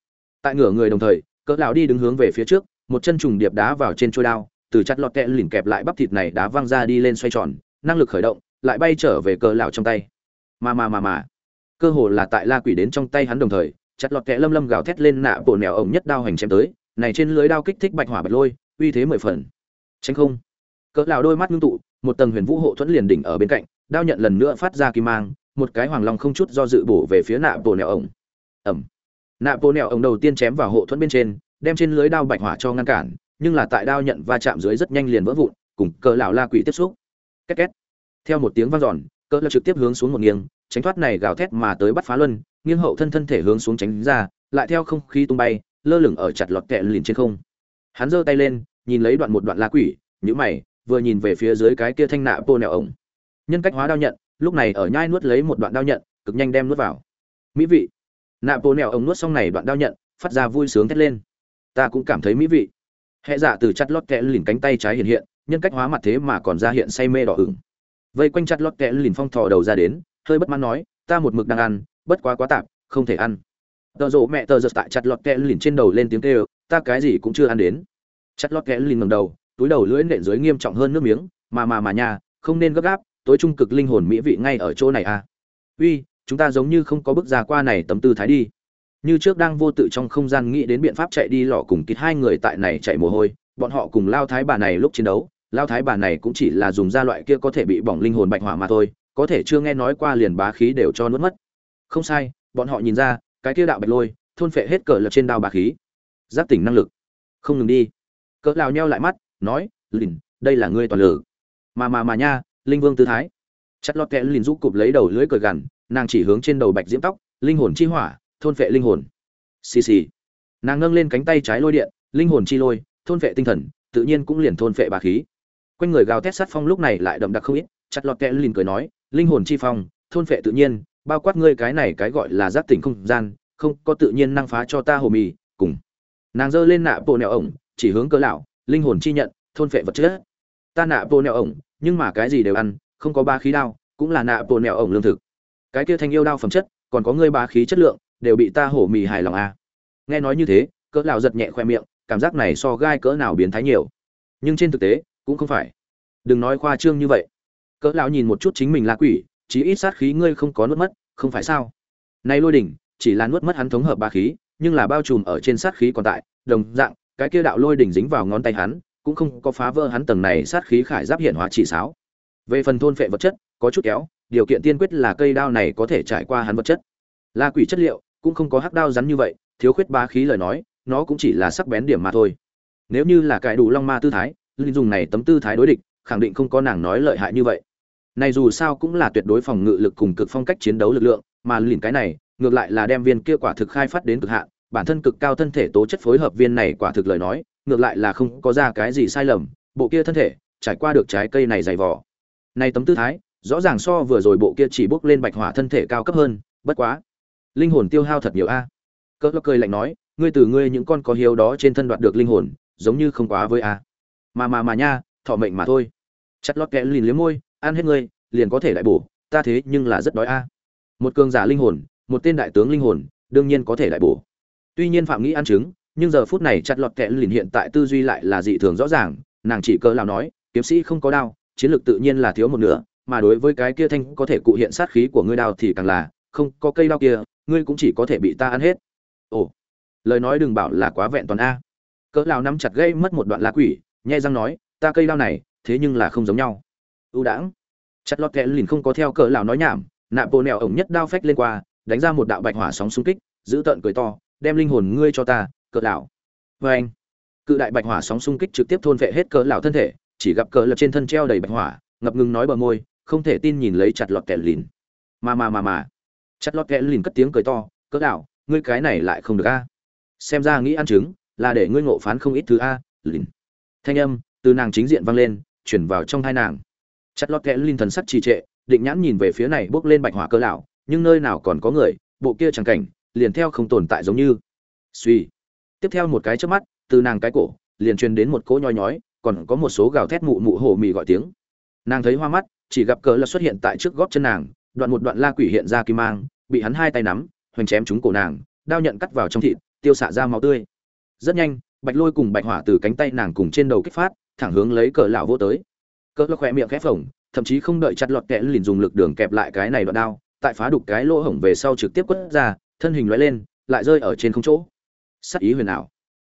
Tại ngửa người đồng thời, cỡ lão đi đứng hướng về phía trước, một chân trùng điệp đá vào trên trôi đao, từ chặt lọt kẽ lìn kẹp lại bắp thịt này đá văng ra đi lên xoay tròn năng lực khởi động, lại bay trở về cờ lão trong tay. Mà mà mà mà cơ hồ là tại la quỷ đến trong tay hắn đồng thời, chặt lọt kẽ lâm lâm gào thét lên nạ bộ nẻo ổng nhất đao hành chém tới, này trên lưới đao kích thích bạch hỏa bạch lôi, uy thế mười phần. Tránh không. Cỡ lão đôi mắt ngưng tụ, một tầng huyền vũ hộ thuẫn liền đỉnh ở bên cạnh, đao nhận lần nữa phát ra kim mang, một cái hoàng long không chút do dự bổ về phía nạ bộ nẹo ổng. Ẩm. Nạ bộ nẹo ổng đầu tiên chém vào hộ thuẫn bên trên, đem trên lưới đao bạch hỏa cho ngăn cản, nhưng là tại đao nhận va chạm dưới rất nhanh liền vỡ vụn, cùng cỡ lão la quỷ tiếp xúc két két. Theo một tiếng vang dọn, cỡ lơ trực tiếp hướng xuống một nghiêng, tránh thoát này gào thét mà tới bắt phá luân, nghiêng hậu thân thân thể hướng xuống tránh ra, lại theo không khí tung bay, lơ lửng ở chặt lọt kẹ lìn trên không. Hắn giơ tay lên, nhìn lấy đoạn một đoạn la quỷ nhữ mày, vừa nhìn về phía dưới cái kia thanh nạ pô nẹo ổng. Nhân cách hóa đao nhận, lúc này ở nhai nuốt lấy một đoạn đao nhận, cực nhanh đem nuốt vào. Mỹ vị. Nạ bô nẹo ống nuốt xong này đoạn đao nhận, phát ra vui sướng thét lên. Ta cũng cảm thấy mỹ vị. Hệ dạ từ chặt lót kẽ lìn cánh tay trái hiện hiện nhân cách hóa mặt thế mà còn ra hiện say mê đỏ ửng. Vây quanh chặt lót kẽ lìn phong thò đầu ra đến, hơi bất mãn nói, ta một mực đang ăn, bất quá quá tạp, không thể ăn. Tờ rộ mẹ tờ giật tại chặt lọt kẽ lìn trên đầu lên tiếng kêu, ta cái gì cũng chưa ăn đến. Chặt lọt kẽ lìn ngầm đầu, túi đầu lưỡi nện dưới nghiêm trọng hơn nước miếng, mà mà mà nha, không nên gấp gáp, tối trung cực linh hồn mỹ vị ngay ở chỗ này à. Uy, chúng ta giống như không có bước ra qua này tấm tư thái đi. Như trước đang vô tự trong không gian nghĩ đến biện pháp chạy đi lọ cùng kít hai người tại này chạy mồ hôi, bọn họ cùng lao thái bà này lúc chiến đấu lao thái bà này cũng chỉ là dùng da loại kia có thể bị bỏng linh hồn bạch hỏa mà thôi, có thể chưa nghe nói qua liền bá khí đều cho nuốt mất. Không sai, bọn họ nhìn ra, cái kia đạo bạch lôi, thôn phệ hết cờ lập trên đao bá khí. Giáp tỉnh năng lực. Không ngừng đi. Cỡ lao nheo lại mắt, nói, lìn, đây là ngươi toàn lử mà mà mà nha, linh vương tư thái. Chặt lọt kẽ lìn rũ cụp lấy đầu lưỡi cười gằn, nàng chỉ hướng trên đầu bạch diễm tóc, linh hồn chi hỏa, thôn phệ linh hồn. Xì xì. Nàng nâng lên cánh tay trái lôi điện, linh hồn chi lôi, thôn phệ tinh thần, tự nhiên cũng liền thôn phệ bà khí quanh người gào thét sát phong lúc này lại đậm đặc không ít, chặt lọt kẽ lìn cười nói, linh hồn chi phong, thôn phệ tự nhiên, bao quát ngươi cái này cái gọi là giác tỉnh không gian, không có tự nhiên năng phá cho ta hồ mì, cùng. Nàng giơ lên nạ bộ nẹo ổng, chỉ hướng cơ lão, linh hồn chi nhận, thôn phệ vật chất. Ta nạ bộ nẹo ổng, nhưng mà cái gì đều ăn, không có ba khí đao, cũng là nạ bộ nẹo ổng lương thực. Cái kia thanh yêu đao phẩm chất, còn có ngươi ba khí chất lượng, đều bị ta hổ mì hài lòng à. nghe nói như thế cỡ lão giật nhẹ khoe miệng, cảm giác này so gai cỡ nào biến thái nhiều. Nhưng trên thực tế cũng không phải. Đừng nói khoa trương như vậy. Cỡ lão nhìn một chút chính mình là quỷ, chí ít sát khí ngươi không có nuốt mất, không phải sao? Nay lôi đỉnh, chỉ là nuốt mất hắn thống hợp ba khí, nhưng là bao trùm ở trên sát khí còn tại, đồng dạng, cái kia đạo lôi đỉnh dính vào ngón tay hắn, cũng không có phá vỡ hắn tầng này sát khí khải giáp hiện hóa chỉ sáo. Về phần thôn phệ vật chất, có chút kéo, điều kiện tiên quyết là cây đao này có thể trải qua hắn vật chất. La quỷ chất liệu, cũng không có hắc đao rắn như vậy, thiếu khuyết ba khí lời nói, nó cũng chỉ là sắc bén điểm mà thôi. Nếu như là cải đủ long ma tư thái linh dùng này tấm tư thái đối địch, khẳng định không có nàng nói lợi hại như vậy. Này dù sao cũng là tuyệt đối phòng ngự lực cùng cực phong cách chiến đấu lực lượng, mà lìn cái này, ngược lại là đem viên kia quả thực khai phát đến cực hạn, bản thân cực cao thân thể tố chất phối hợp viên này quả thực lời nói, ngược lại là không có ra cái gì sai lầm, bộ kia thân thể, trải qua được trái cây này dày vỏ này tấm tư thái, rõ ràng so vừa rồi bộ kia chỉ bước lên bạch hỏa thân thể cao cấp hơn, bất quá. Linh hồn tiêu hao thật nhiều a. Cỡ cười lạnh nói, ngươi từ ngươi những con có hiếu đó trên thân đoạt được linh hồn, giống như không quá với a mà mà mà nha, thọ mệnh mà thôi. Chặt lót kẽ lìn liếm môi, ăn hết ngươi, liền có thể đại bổ, ta thế nhưng là rất đói a. Một cường giả linh hồn, một tên đại tướng linh hồn, đương nhiên có thể đại bổ. Tuy nhiên phạm nghĩ ăn trứng, nhưng giờ phút này chặt lọt kẽ lìn hiện tại tư duy lại là dị thường rõ ràng, nàng chỉ cỡ lao nói, kiếm sĩ không có đao, chiến lược tự nhiên là thiếu một nửa, mà đối với cái kia thanh có thể cụ hiện sát khí của ngươi đao thì càng là, không có cây đao kia, ngươi cũng chỉ có thể bị ta ăn hết. Ồ, lời nói đừng bảo là quá vẹn toàn a. Cỡ lao nắm chặt gây mất một đoạn lá quỷ nhai răng nói, ta cây đao này, thế nhưng là không giống nhau. Ưu đãng. Chặt lọt kẽ lìn không có theo cỡ lão nói nhảm nạp bộ nẹo ổng nhất đao phách lên qua, đánh ra một đạo bạch hỏa sóng xung kích, giữ tợn cười to, đem linh hồn ngươi cho ta cỡ lão. Vê anh, cự đại bạch hỏa sóng xung kích trực tiếp thôn vệ hết cỡ lão thân thể, chỉ gặp cỡ lập trên thân treo đầy bạch hỏa, ngập ngừng nói bờ môi, không thể tin nhìn lấy chặt lọt kẽ lìn. Mà mà mà mà chặt lọt kẽ lìn cất tiếng cười to cỡ lão, ngươi cái này lại không được a. Xem ra nghĩ ăn trứng, là để ngươi ngộ phán không ít thứ a, lìn thanh âm từ nàng chính diện vang lên, chuyển vào trong hai nàng. Chặt lót kẽ linh thần sắc trì trệ, định nhãn nhìn về phía này bước lên bạch hỏa cơ lão, nhưng nơi nào còn có người, bộ kia chẳng cảnh, liền theo không tồn tại giống như. Suy. Tiếp theo một cái chớp mắt, từ nàng cái cổ, liền truyền đến một cỗ nhoi nhói, còn có một số gào thét mụ mụ hổ mị gọi tiếng. Nàng thấy hoa mắt, chỉ gặp cờ là xuất hiện tại trước gót chân nàng, đoạn một đoạn la quỷ hiện ra kim mang, bị hắn hai tay nắm, hoành chém trúng cổ nàng, đao nhận cắt vào trong thịt, tiêu xạ ra máu tươi. Rất nhanh bạch lôi cùng bạch hỏa từ cánh tay nàng cùng trên đầu kích phát, thẳng hướng lấy cờ lão vô tới. Cỡ lão khỏe miệng khẽ phồng, thậm chí không đợi chặt lọt kẽ lìn dùng lực đường kẹp lại cái này đoạn đao, tại phá đục cái lỗ hổng về sau trực tiếp quất ra, thân hình lóe lên, lại rơi ở trên không chỗ. Sắc ý huyền ảo.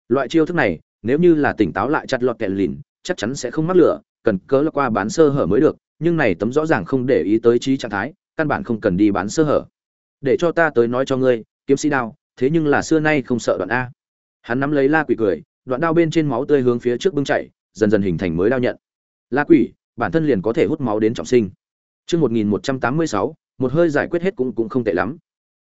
Loại chiêu thức này, nếu như là tỉnh táo lại chặt lọt kẹt lìn chắc chắn sẽ không mắc lửa, cần cỡ là qua bán sơ hở mới được, nhưng này tấm rõ ràng không để ý tới trí trạng thái, căn bản không cần đi bán sơ hở. Để cho ta tới nói cho ngươi, kiếm sĩ đao, thế nhưng là xưa nay không sợ đoạn a hắn nắm lấy la quỷ cười đoạn đao bên trên máu tươi hướng phía trước bưng chạy dần dần hình thành mới đao nhận la quỷ bản thân liền có thể hút máu đến trọng sinh Trước 1186, một hơi giải quyết hết cũng cũng không tệ lắm.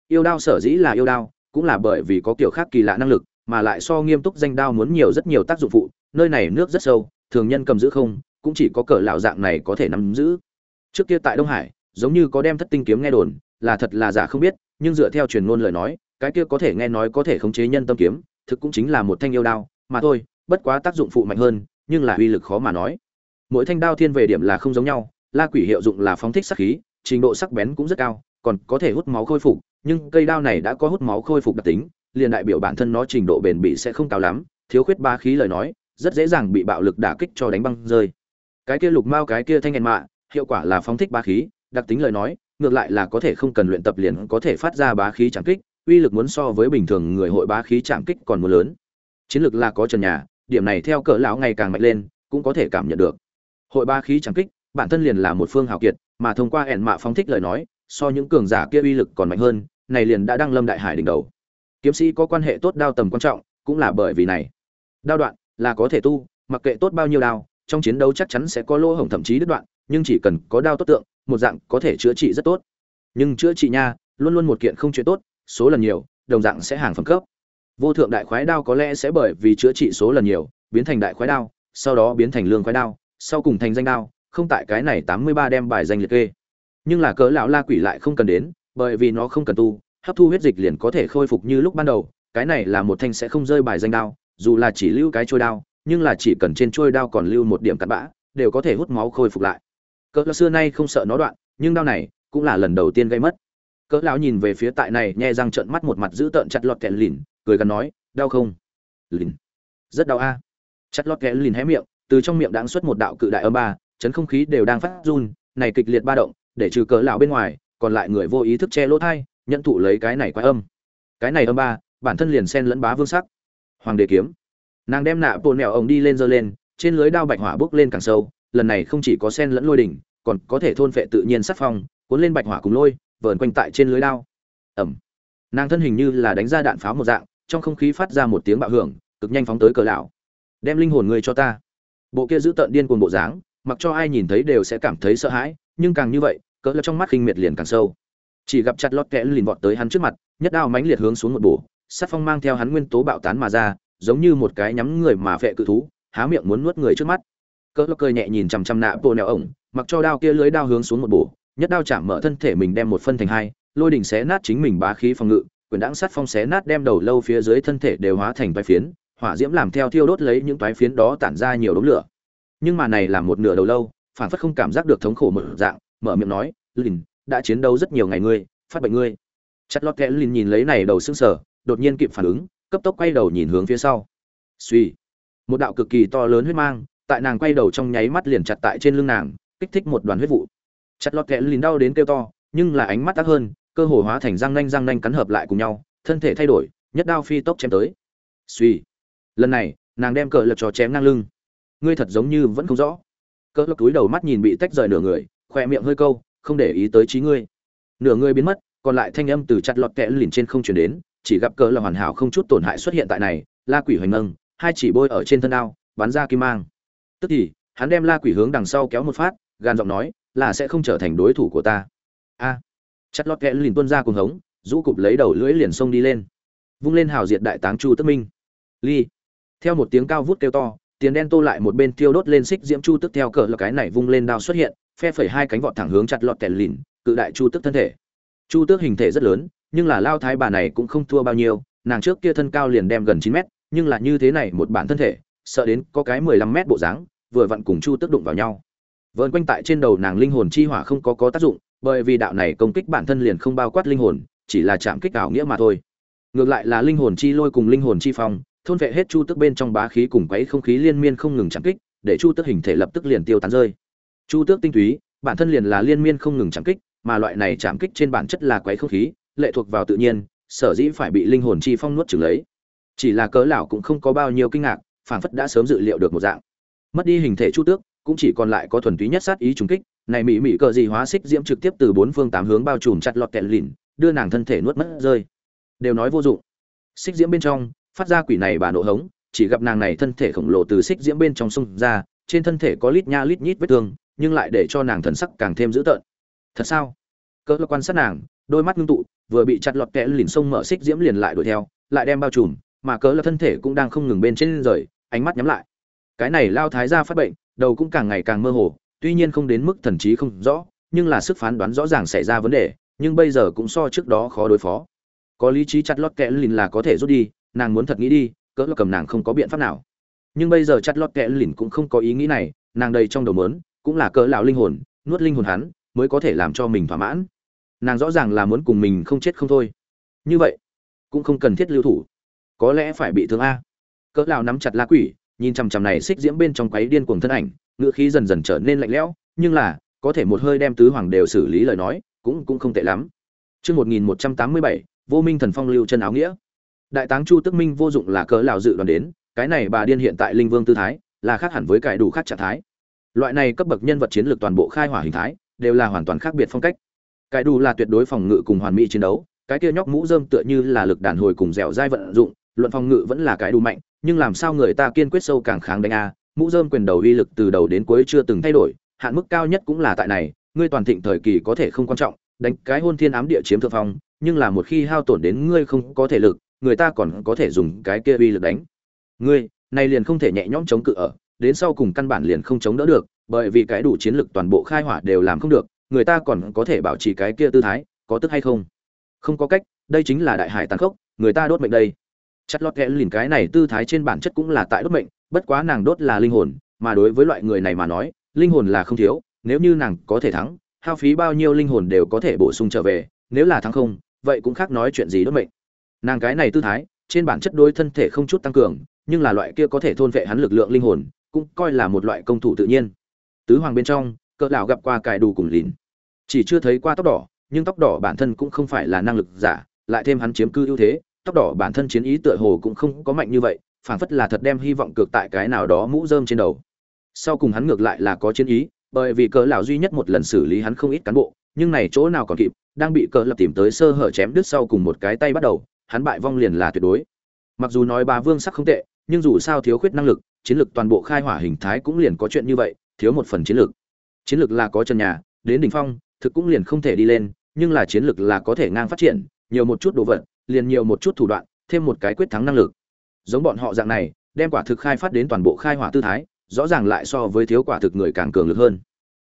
Yêu đao sở dĩ là yêu đao, cũng là bởi vì có kiểu khác kỳ lạ năng lực, mà lại so nghiêm túc danh đao muốn nhiều rất nhiều tác dụng phụ, nơi này nước rất sâu, thường nhân cầm giữ không, cũng chỉ có cỡ lão dạng này có thể nắm giữ. Trước kia tại Đông Hải, giống như có đem thất tinh kiếm nghe đồn là thật là giả không biết nhưng dựa theo truyền ngôn lời nói cái kia có thể nghe nói có thể khống chế nhân tâm kiếm thực cũng chính là một thanh yêu đao, mà thôi, bất quá tác dụng phụ mạnh hơn, nhưng là uy lực khó mà nói. Mỗi thanh đao thiên về điểm là không giống nhau, la quỷ hiệu dụng là phóng thích sắc khí, trình độ sắc bén cũng rất cao, còn có thể hút máu khôi phục, nhưng cây đao này đã có hút máu khôi phục đặc tính, liền đại biểu bản thân nó trình độ bền bỉ sẽ không cao lắm, thiếu khuyết ba khí lời nói, rất dễ dàng bị bạo lực đả kích cho đánh băng rơi. Cái kia lục mao, cái kia thanh nghẹn mạ, hiệu quả là phóng thích ba khí, đặc tính lời nói, ngược lại là có thể không cần luyện tập liền có thể phát ra bá khí chẳng kích uy lực muốn so với bình thường người hội bá khí chạm kích còn muốn lớn. Chiến lược là có trần nhà, điểm này theo cỡ lão ngày càng mạnh lên, cũng có thể cảm nhận được. Hội bá khí chạm kích, bản thân liền là một phương hào kiệt, mà thông qua ẻn mạ phóng thích lời nói, so những cường giả kia uy lực còn mạnh hơn, này liền đã đăng lâm đại hải đỉnh đầu. Kiếm sĩ có quan hệ tốt đao tầm quan trọng, cũng là bởi vì này. Đao đoạn là có thể tu, mặc kệ tốt bao nhiêu đao, trong chiến đấu chắc chắn sẽ có lỗ hổng thậm chí đứt đoạn, nhưng chỉ cần có đao tốt tượng, một dạng có thể chữa trị rất tốt. Nhưng chữa trị nha, luôn luôn một kiện không chuyện tốt số lần nhiều, đồng dạng sẽ hàng phẩm cấp. Vô thượng đại khoái đao có lẽ sẽ bởi vì chữa trị số lần nhiều, biến thành đại khoái đao, sau đó biến thành lương khoái đao, sau cùng thành danh đao, không tại cái này tám mươi ba đem bài danh liệt kê. Nhưng là cỡ lão la quỷ lại không cần đến, bởi vì nó không cần tu, hấp thu huyết dịch liền có thể khôi phục như lúc ban đầu, cái này là một thanh sẽ không rơi bài danh đao, dù là chỉ lưu cái trôi đao, nhưng là chỉ cần trên trôi đao còn lưu một điểm cặn bã, đều có thể hút máu khôi phục lại. Cỡ lão xưa nay không sợ nó đoạn, nhưng đao này cũng là lần đầu tiên gây mất cỡ lão nhìn về phía tại này nhẹ răng trợn mắt một mặt giữ tợn chặt lọt kẹn lìn cười gần nói đau không? Lìn. Rất đau a. Chặt lọt kẹn lìn hé miệng từ trong miệng đãng xuất một đạo cự đại âm ba chấn không khí đều đang phát run này kịch liệt ba động để trừ cỡ lão bên ngoài còn lại người vô ý thức che lỗ thay, nhận thụ lấy cái này quái âm. Cái này âm ba bản thân liền xen lẫn bá vương sắc. Hoàng đế kiếm. Nàng đem nạ bồn mèo ông đi lên giơ lên trên lưới đao bạch hỏa bước lên càng sâu lần này không chỉ có xen lẫn lôi đỉnh còn có thể thôn phệ tự nhiên sát phong cuốn lên bạch hỏa cùng lôi vờn quanh tại trên lưới đao. Ẩm nàng thân hình như là đánh ra đạn pháo một dạng, trong không khí phát ra một tiếng bạo hưởng, cực nhanh phóng tới cờ lão. Đem linh hồn người cho ta. Bộ kia giữ tợn điên cuồng bộ dáng, mặc cho ai nhìn thấy đều sẽ cảm thấy sợ hãi, nhưng càng như vậy, cỡ là trong mắt khinh miệt liền càng sâu. Chỉ gặp chặt lót kẽ lìn vọt tới hắn trước mặt, nhất đao mãnh liệt hướng xuống một bổ, sát phong mang theo hắn nguyên tố bạo tán mà ra, giống như một cái nhắm người mà phệ cự thú, há miệng muốn nuốt người trước mắt. Cỡ cười nhẹ nhìn chằm chằm nạ bộ nẹo ổng, mặc cho đao kia lưới đao hướng xuống một bổ nhất đao chạm mở thân thể mình đem một phân thành hai, lôi đỉnh xé nát chính mình bá khí phòng ngự, quyền đãng sát phong xé nát đem đầu lâu phía dưới thân thể đều hóa thành toái phiến, hỏa diễm làm theo thiêu đốt lấy những toái phiến đó tản ra nhiều đống lửa. Nhưng mà này là một nửa đầu lâu, phản phất không cảm giác được thống khổ một dạng, mở miệng nói lìn đã chiến đấu rất nhiều ngày ngươi, phát bệnh ngươi. Chặt lót kẽ lìn nhìn lấy này đầu xương sở đột nhiên kịp phản ứng, cấp tốc quay đầu nhìn hướng phía sau. Suy một đạo cực kỳ to lớn huyết mang, tại nàng quay đầu trong nháy mắt liền chặt tại trên lưng nàng, kích thích một đoàn huyết vụ chặt lọt kẽ lìn đau đến kêu to, nhưng là ánh mắt tắc hơn, cơ hồ hóa thành răng nanh răng nanh cắn hợp lại cùng nhau, thân thể thay đổi, nhất đao phi tốc chém tới. Suy lần này, nàng đem cờ lật trò chém ngang lưng. Ngươi thật giống như vẫn không rõ. Cỡ lật túi đầu mắt nhìn bị tách rời nửa người khoe miệng hơi câu, không để ý tới trí ngươi. Nửa người biến mất, còn lại thanh âm từ chặt lọt kẽ lìn trên không chuyển đến, chỉ gặp cỡ là hoàn hảo không chút tổn hại xuất hiện tại này, la quỷ hoành nâng hai chỉ bôi ở trên thân đao, bắn ra kim mang. Tức thì, hắn đem la quỷ hướng đằng sau kéo một phát gan giọng nói là sẽ không trở thành đối thủ của ta. A à, chặt lọt kẽ lìn tuân ra cuồng hống rũ cụp lấy đầu lưỡi liền xông đi lên. Vung lên hào diệt đại táng chu tức minh. Ly theo một tiếng cao vút kêu to tiền đen tô lại một bên tiêu đốt lên xích diễm chu tức theo cờ là cái này vung lên đao xuất hiện phe phẩy hai cánh vọt thẳng hướng chặt lọt kẻ lìn cự đại chu tức thân thể. Chu tước hình thể rất lớn nhưng là lao thái bà này cũng không thua bao nhiêu nàng trước kia thân cao liền đem gần chín mét nhưng là như thế này một bản thân thể sợ đến có cái mười lăm mét bộ dáng vừa vặn cùng chu tước đụng vào nhau vơn quanh tại trên đầu nàng linh hồn chi hỏa không có có tác dụng, bởi vì đạo này công kích bản thân liền không bao quát linh hồn, chỉ là chạm kích ảo nghĩa mà thôi. Ngược lại là linh hồn chi lôi cùng linh hồn chi phong, thôn vệ hết chu tức bên trong bá khí cùng quấy không khí liên miên không ngừng chạm kích, để chu tức hình thể lập tức liền tiêu tán rơi. Chu tước tinh túy, bản thân liền là liên miên không ngừng chạm kích, mà loại này chạm kích trên bản chất là quấy không khí, lệ thuộc vào tự nhiên, sở dĩ phải bị linh hồn chi phong nuốt chửng lấy. Chỉ là cớ lão cũng không có bao nhiêu kinh ngạc, phảng phất đã sớm dự liệu được một dạng. Mất đi hình thể chu tước cũng chỉ còn lại có thuần túy nhất sát ý trùng kích, này mỹ mỹ cờ gì hóa xích diễm trực tiếp từ bốn phương tám hướng bao trùm chặt lọt kẹt lìn, đưa nàng thân thể nuốt mất rơi. Đều nói vô dụng. Xích diễm bên trong, phát ra quỷ này bà nộ hống, chỉ gặp nàng này thân thể khổng lồ từ xích diễm bên trong sông ra, trên thân thể có lít nha lít nhít vết thương, nhưng lại để cho nàng thần sắc càng thêm dữ tợn. Thật sao? Cỡ quan sát nàng, đôi mắt ngưng tụ, vừa bị chặt lọt kẽ lìn sông mở xích diễm liền lại đuổi theo, lại đem bao trùm, mà cỡ là thân thể cũng đang không ngừng bên trên rời, ánh mắt nhắm lại. Cái này lao thái ra phát bệnh đầu cũng càng ngày càng mơ hồ, tuy nhiên không đến mức thần trí không rõ, nhưng là sức phán đoán rõ ràng xảy ra vấn đề, nhưng bây giờ cũng so trước đó khó đối phó. Có lý trí chặt lót kẽ lìn là có thể rút đi, nàng muốn thật nghĩ đi, cỡ là cầm nàng không có biện pháp nào. Nhưng bây giờ chặt lót kẽ lìn cũng không có ý nghĩ này, nàng đầy trong đầu mớn, cũng là cỡ lão linh hồn, nuốt linh hồn hắn, mới có thể làm cho mình thỏa mãn. Nàng rõ ràng là muốn cùng mình không chết không thôi. Như vậy, cũng không cần thiết lưu thủ. Có lẽ phải bị thương a. Cỡ lão nắm chặt la quỷ nhìn chằm chằm này xích diễm bên trong quấy điên cuồng thân ảnh ngựa khí dần dần trở nên lạnh lẽo nhưng là có thể một hơi đem tứ hoàng đều xử lý lời nói cũng cũng không tệ lắm Chương 1187, Vô Minh Thần Phong lưu chân áo nghĩa. Đại táng Chu Tức Minh vô dụng là cỡ lão dự đoán đến, cái này bà điên hiện tại linh vương tư thái, là khác hẳn với cải đủ khác trạng thái. Loại này cấp bậc nhân vật chiến lược toàn bộ khai hỏa hình thái, đều là hoàn toàn khác biệt phong cách. Cải đủ là tuyệt đối phòng ngự cùng hoàn mỹ chiến đấu, cái kia nhóc mũ rơm tựa như là lực đàn hồi cùng dẻo dai vận dụng, luận phòng ngự vẫn là cái đủ mạnh, nhưng làm sao người ta kiên quyết sâu càng kháng đánh a, mũ rơm quyền đầu uy lực từ đầu đến cuối chưa từng thay đổi, hạn mức cao nhất cũng là tại này, ngươi toàn thịnh thời kỳ có thể không quan trọng, đánh cái hôn thiên ám địa chiếm thượng phong, nhưng là một khi hao tổn đến ngươi không có thể lực, người ta còn có thể dùng cái kia uy lực đánh. Ngươi, này liền không thể nhẹ nhõm chống cự ở, đến sau cùng căn bản liền không chống đỡ được, bởi vì cái đủ chiến lực toàn bộ khai hỏa đều làm không được, người ta còn có thể bảo trì cái kia tư thái, có tức hay không? Không có cách, đây chính là đại hải tàn khốc, người ta đốt mệnh đây. Chặt lót kẽ lìn cái này tư thái trên bản chất cũng là tại đốt mệnh, bất quá nàng đốt là linh hồn, mà đối với loại người này mà nói, linh hồn là không thiếu, nếu như nàng có thể thắng, hao phí bao nhiêu linh hồn đều có thể bổ sung trở về nếu là thắng không vậy cũng khác nói chuyện gì đốt mệnh. Nàng cái này tư thái trên bản chất đối thân thể không chút tăng cường nhưng là loại kia có thể thôn vệ hắn lực lượng linh hồn cũng coi là một loại công thủ tự nhiên. Tứ hoàng bên trong cỡ lão gặp qua cài đủ cùng lìn. Chỉ chưa thấy qua tóc đỏ nhưng tóc đỏ bản thân cũng không phải là năng lực giả lại thêm hắn chiếm cư ưu thế tóc đỏ bản thân chiến ý tựa hồ cũng không có mạnh như vậy, phảng phất là thật đem hy vọng cược tại cái nào đó mũ rơm trên đầu. Sau cùng hắn ngược lại là có chiến ý, bởi vì cỡ lão duy nhất một lần xử lý hắn không ít cán bộ, nhưng này chỗ nào còn kịp, đang bị cỡ lập tìm tới sơ hở chém đứt sau cùng một cái tay bắt đầu, hắn bại vong liền là tuyệt đối. Mặc dù nói bà vương sắc không tệ, nhưng dù sao thiếu khuyết năng lực, chiến lược toàn bộ khai hỏa hình thái cũng liền có chuyện như vậy, thiếu một phần chiến lược chiến lược là có chân nhà, đến đỉnh phong, thực cũng liền không thể đi lên, nhưng là chiến lược là có thể ngang phát triển, nhiều một chút đồ vật liền nhiều một chút thủ đoạn, thêm một cái quyết thắng năng lực. Giống bọn họ dạng này, đem quả thực khai phát đến toàn bộ khai hỏa tư thái, rõ ràng lại so với thiếu quả thực người càng cường lực hơn.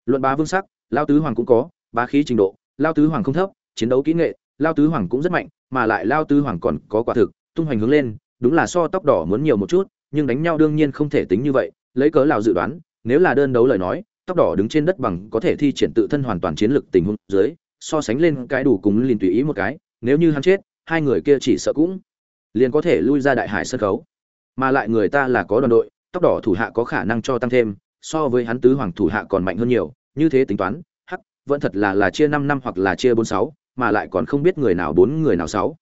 Luận bá vương sắc, lao tứ hoàng cũng có, bá khí trình độ, lao tứ hoàng không thấp, chiến đấu kỹ nghệ, lao tứ hoàng cũng rất mạnh, mà lại lao tứ hoàng còn có quả thực, tung hoành hướng lên, đúng là so tóc đỏ muốn nhiều một chút, nhưng đánh nhau đương nhiên không thể tính như vậy, lấy cớ lào dự đoán, nếu là đơn đấu lời nói, tóc đỏ đứng trên đất bằng có thể thi triển tự thân hoàn toàn chiến lực tình huống dưới, so sánh lên cái đủ cùng liền tùy ý một cái, nếu như hắn chết hai người kia chỉ sợ cũng liền có thể lui ra đại hải sân khấu. Mà lại người ta là có đoàn đội, tóc đỏ thủ hạ có khả năng cho tăng thêm, so với hắn tứ hoàng thủ hạ còn mạnh hơn nhiều, như thế tính toán, hắc, vẫn thật là là chia năm năm hoặc là chia bốn sáu, mà lại còn không biết người nào bốn, người nào sáu.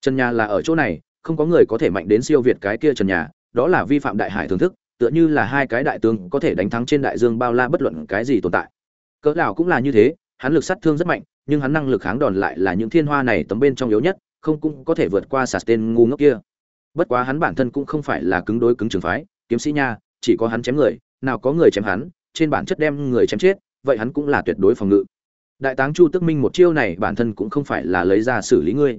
Trần nhà là ở chỗ này, không có người có thể mạnh đến siêu việt cái kia trần nhà, đó là vi phạm đại hải thưởng thức, tựa như là hai cái đại tướng có thể đánh thắng trên đại dương bao la bất luận cái gì tồn tại. Cỡ nào cũng là như thế, hắn lực sát thương rất mạnh, nhưng hắn năng lực kháng đòn lại là những thiên hoa này tấm bên trong yếu nhất không cũng có thể vượt qua sạt tên ngu ngốc kia. Bất quá hắn bản thân cũng không phải là cứng đối cứng trường phái, kiếm sĩ nha, chỉ có hắn chém người, nào có người chém hắn, trên bản chất đem người chém chết, vậy hắn cũng là tuyệt đối phòng ngự. Đại táng chu tức minh một chiêu này bản thân cũng không phải là lấy ra xử lý ngươi.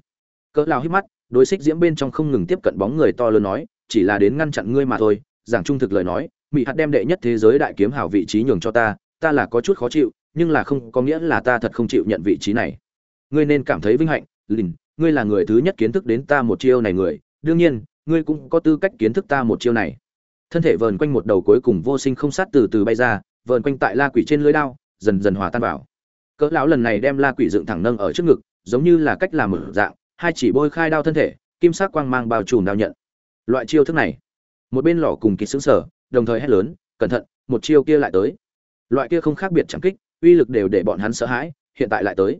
Cỡ lao hít mắt, đối xích diễm bên trong không ngừng tiếp cận bóng người to lớn nói, chỉ là đến ngăn chặn ngươi mà thôi, giảng trung thực lời nói mỹ hạt đem đệ nhất thế giới đại kiếm hào vị trí nhường cho ta ta là có chút khó chịu, nhưng là không có nghĩa là ta thật không chịu nhận vị trí này. Ngươi nên cảm thấy vinh hạnh, lìn ngươi là người thứ nhất kiến thức đến ta một chiêu này người, đương nhiên, ngươi cũng có tư cách kiến thức ta một chiêu này. Thân thể vờn quanh một đầu cuối cùng vô sinh không sát từ từ bay ra, vờn quanh tại la quỷ trên lưới đao, dần dần hòa tan vào. Cỡ lão lần này đem la quỷ dựng thẳng nâng ở trước ngực, giống như là cách làm mở dạng, hai chỉ bôi khai đao thân thể, kim sắc quang mang bao trùm đao nhận. Loại chiêu thức này, một bên lò cùng kỳ sướng sở đồng thời hét lớn, cẩn thận, một chiêu kia lại tới. Loại kia không khác biệt chẳng kích, uy lực đều để bọn hắn sợ hãi, hiện tại lại tới.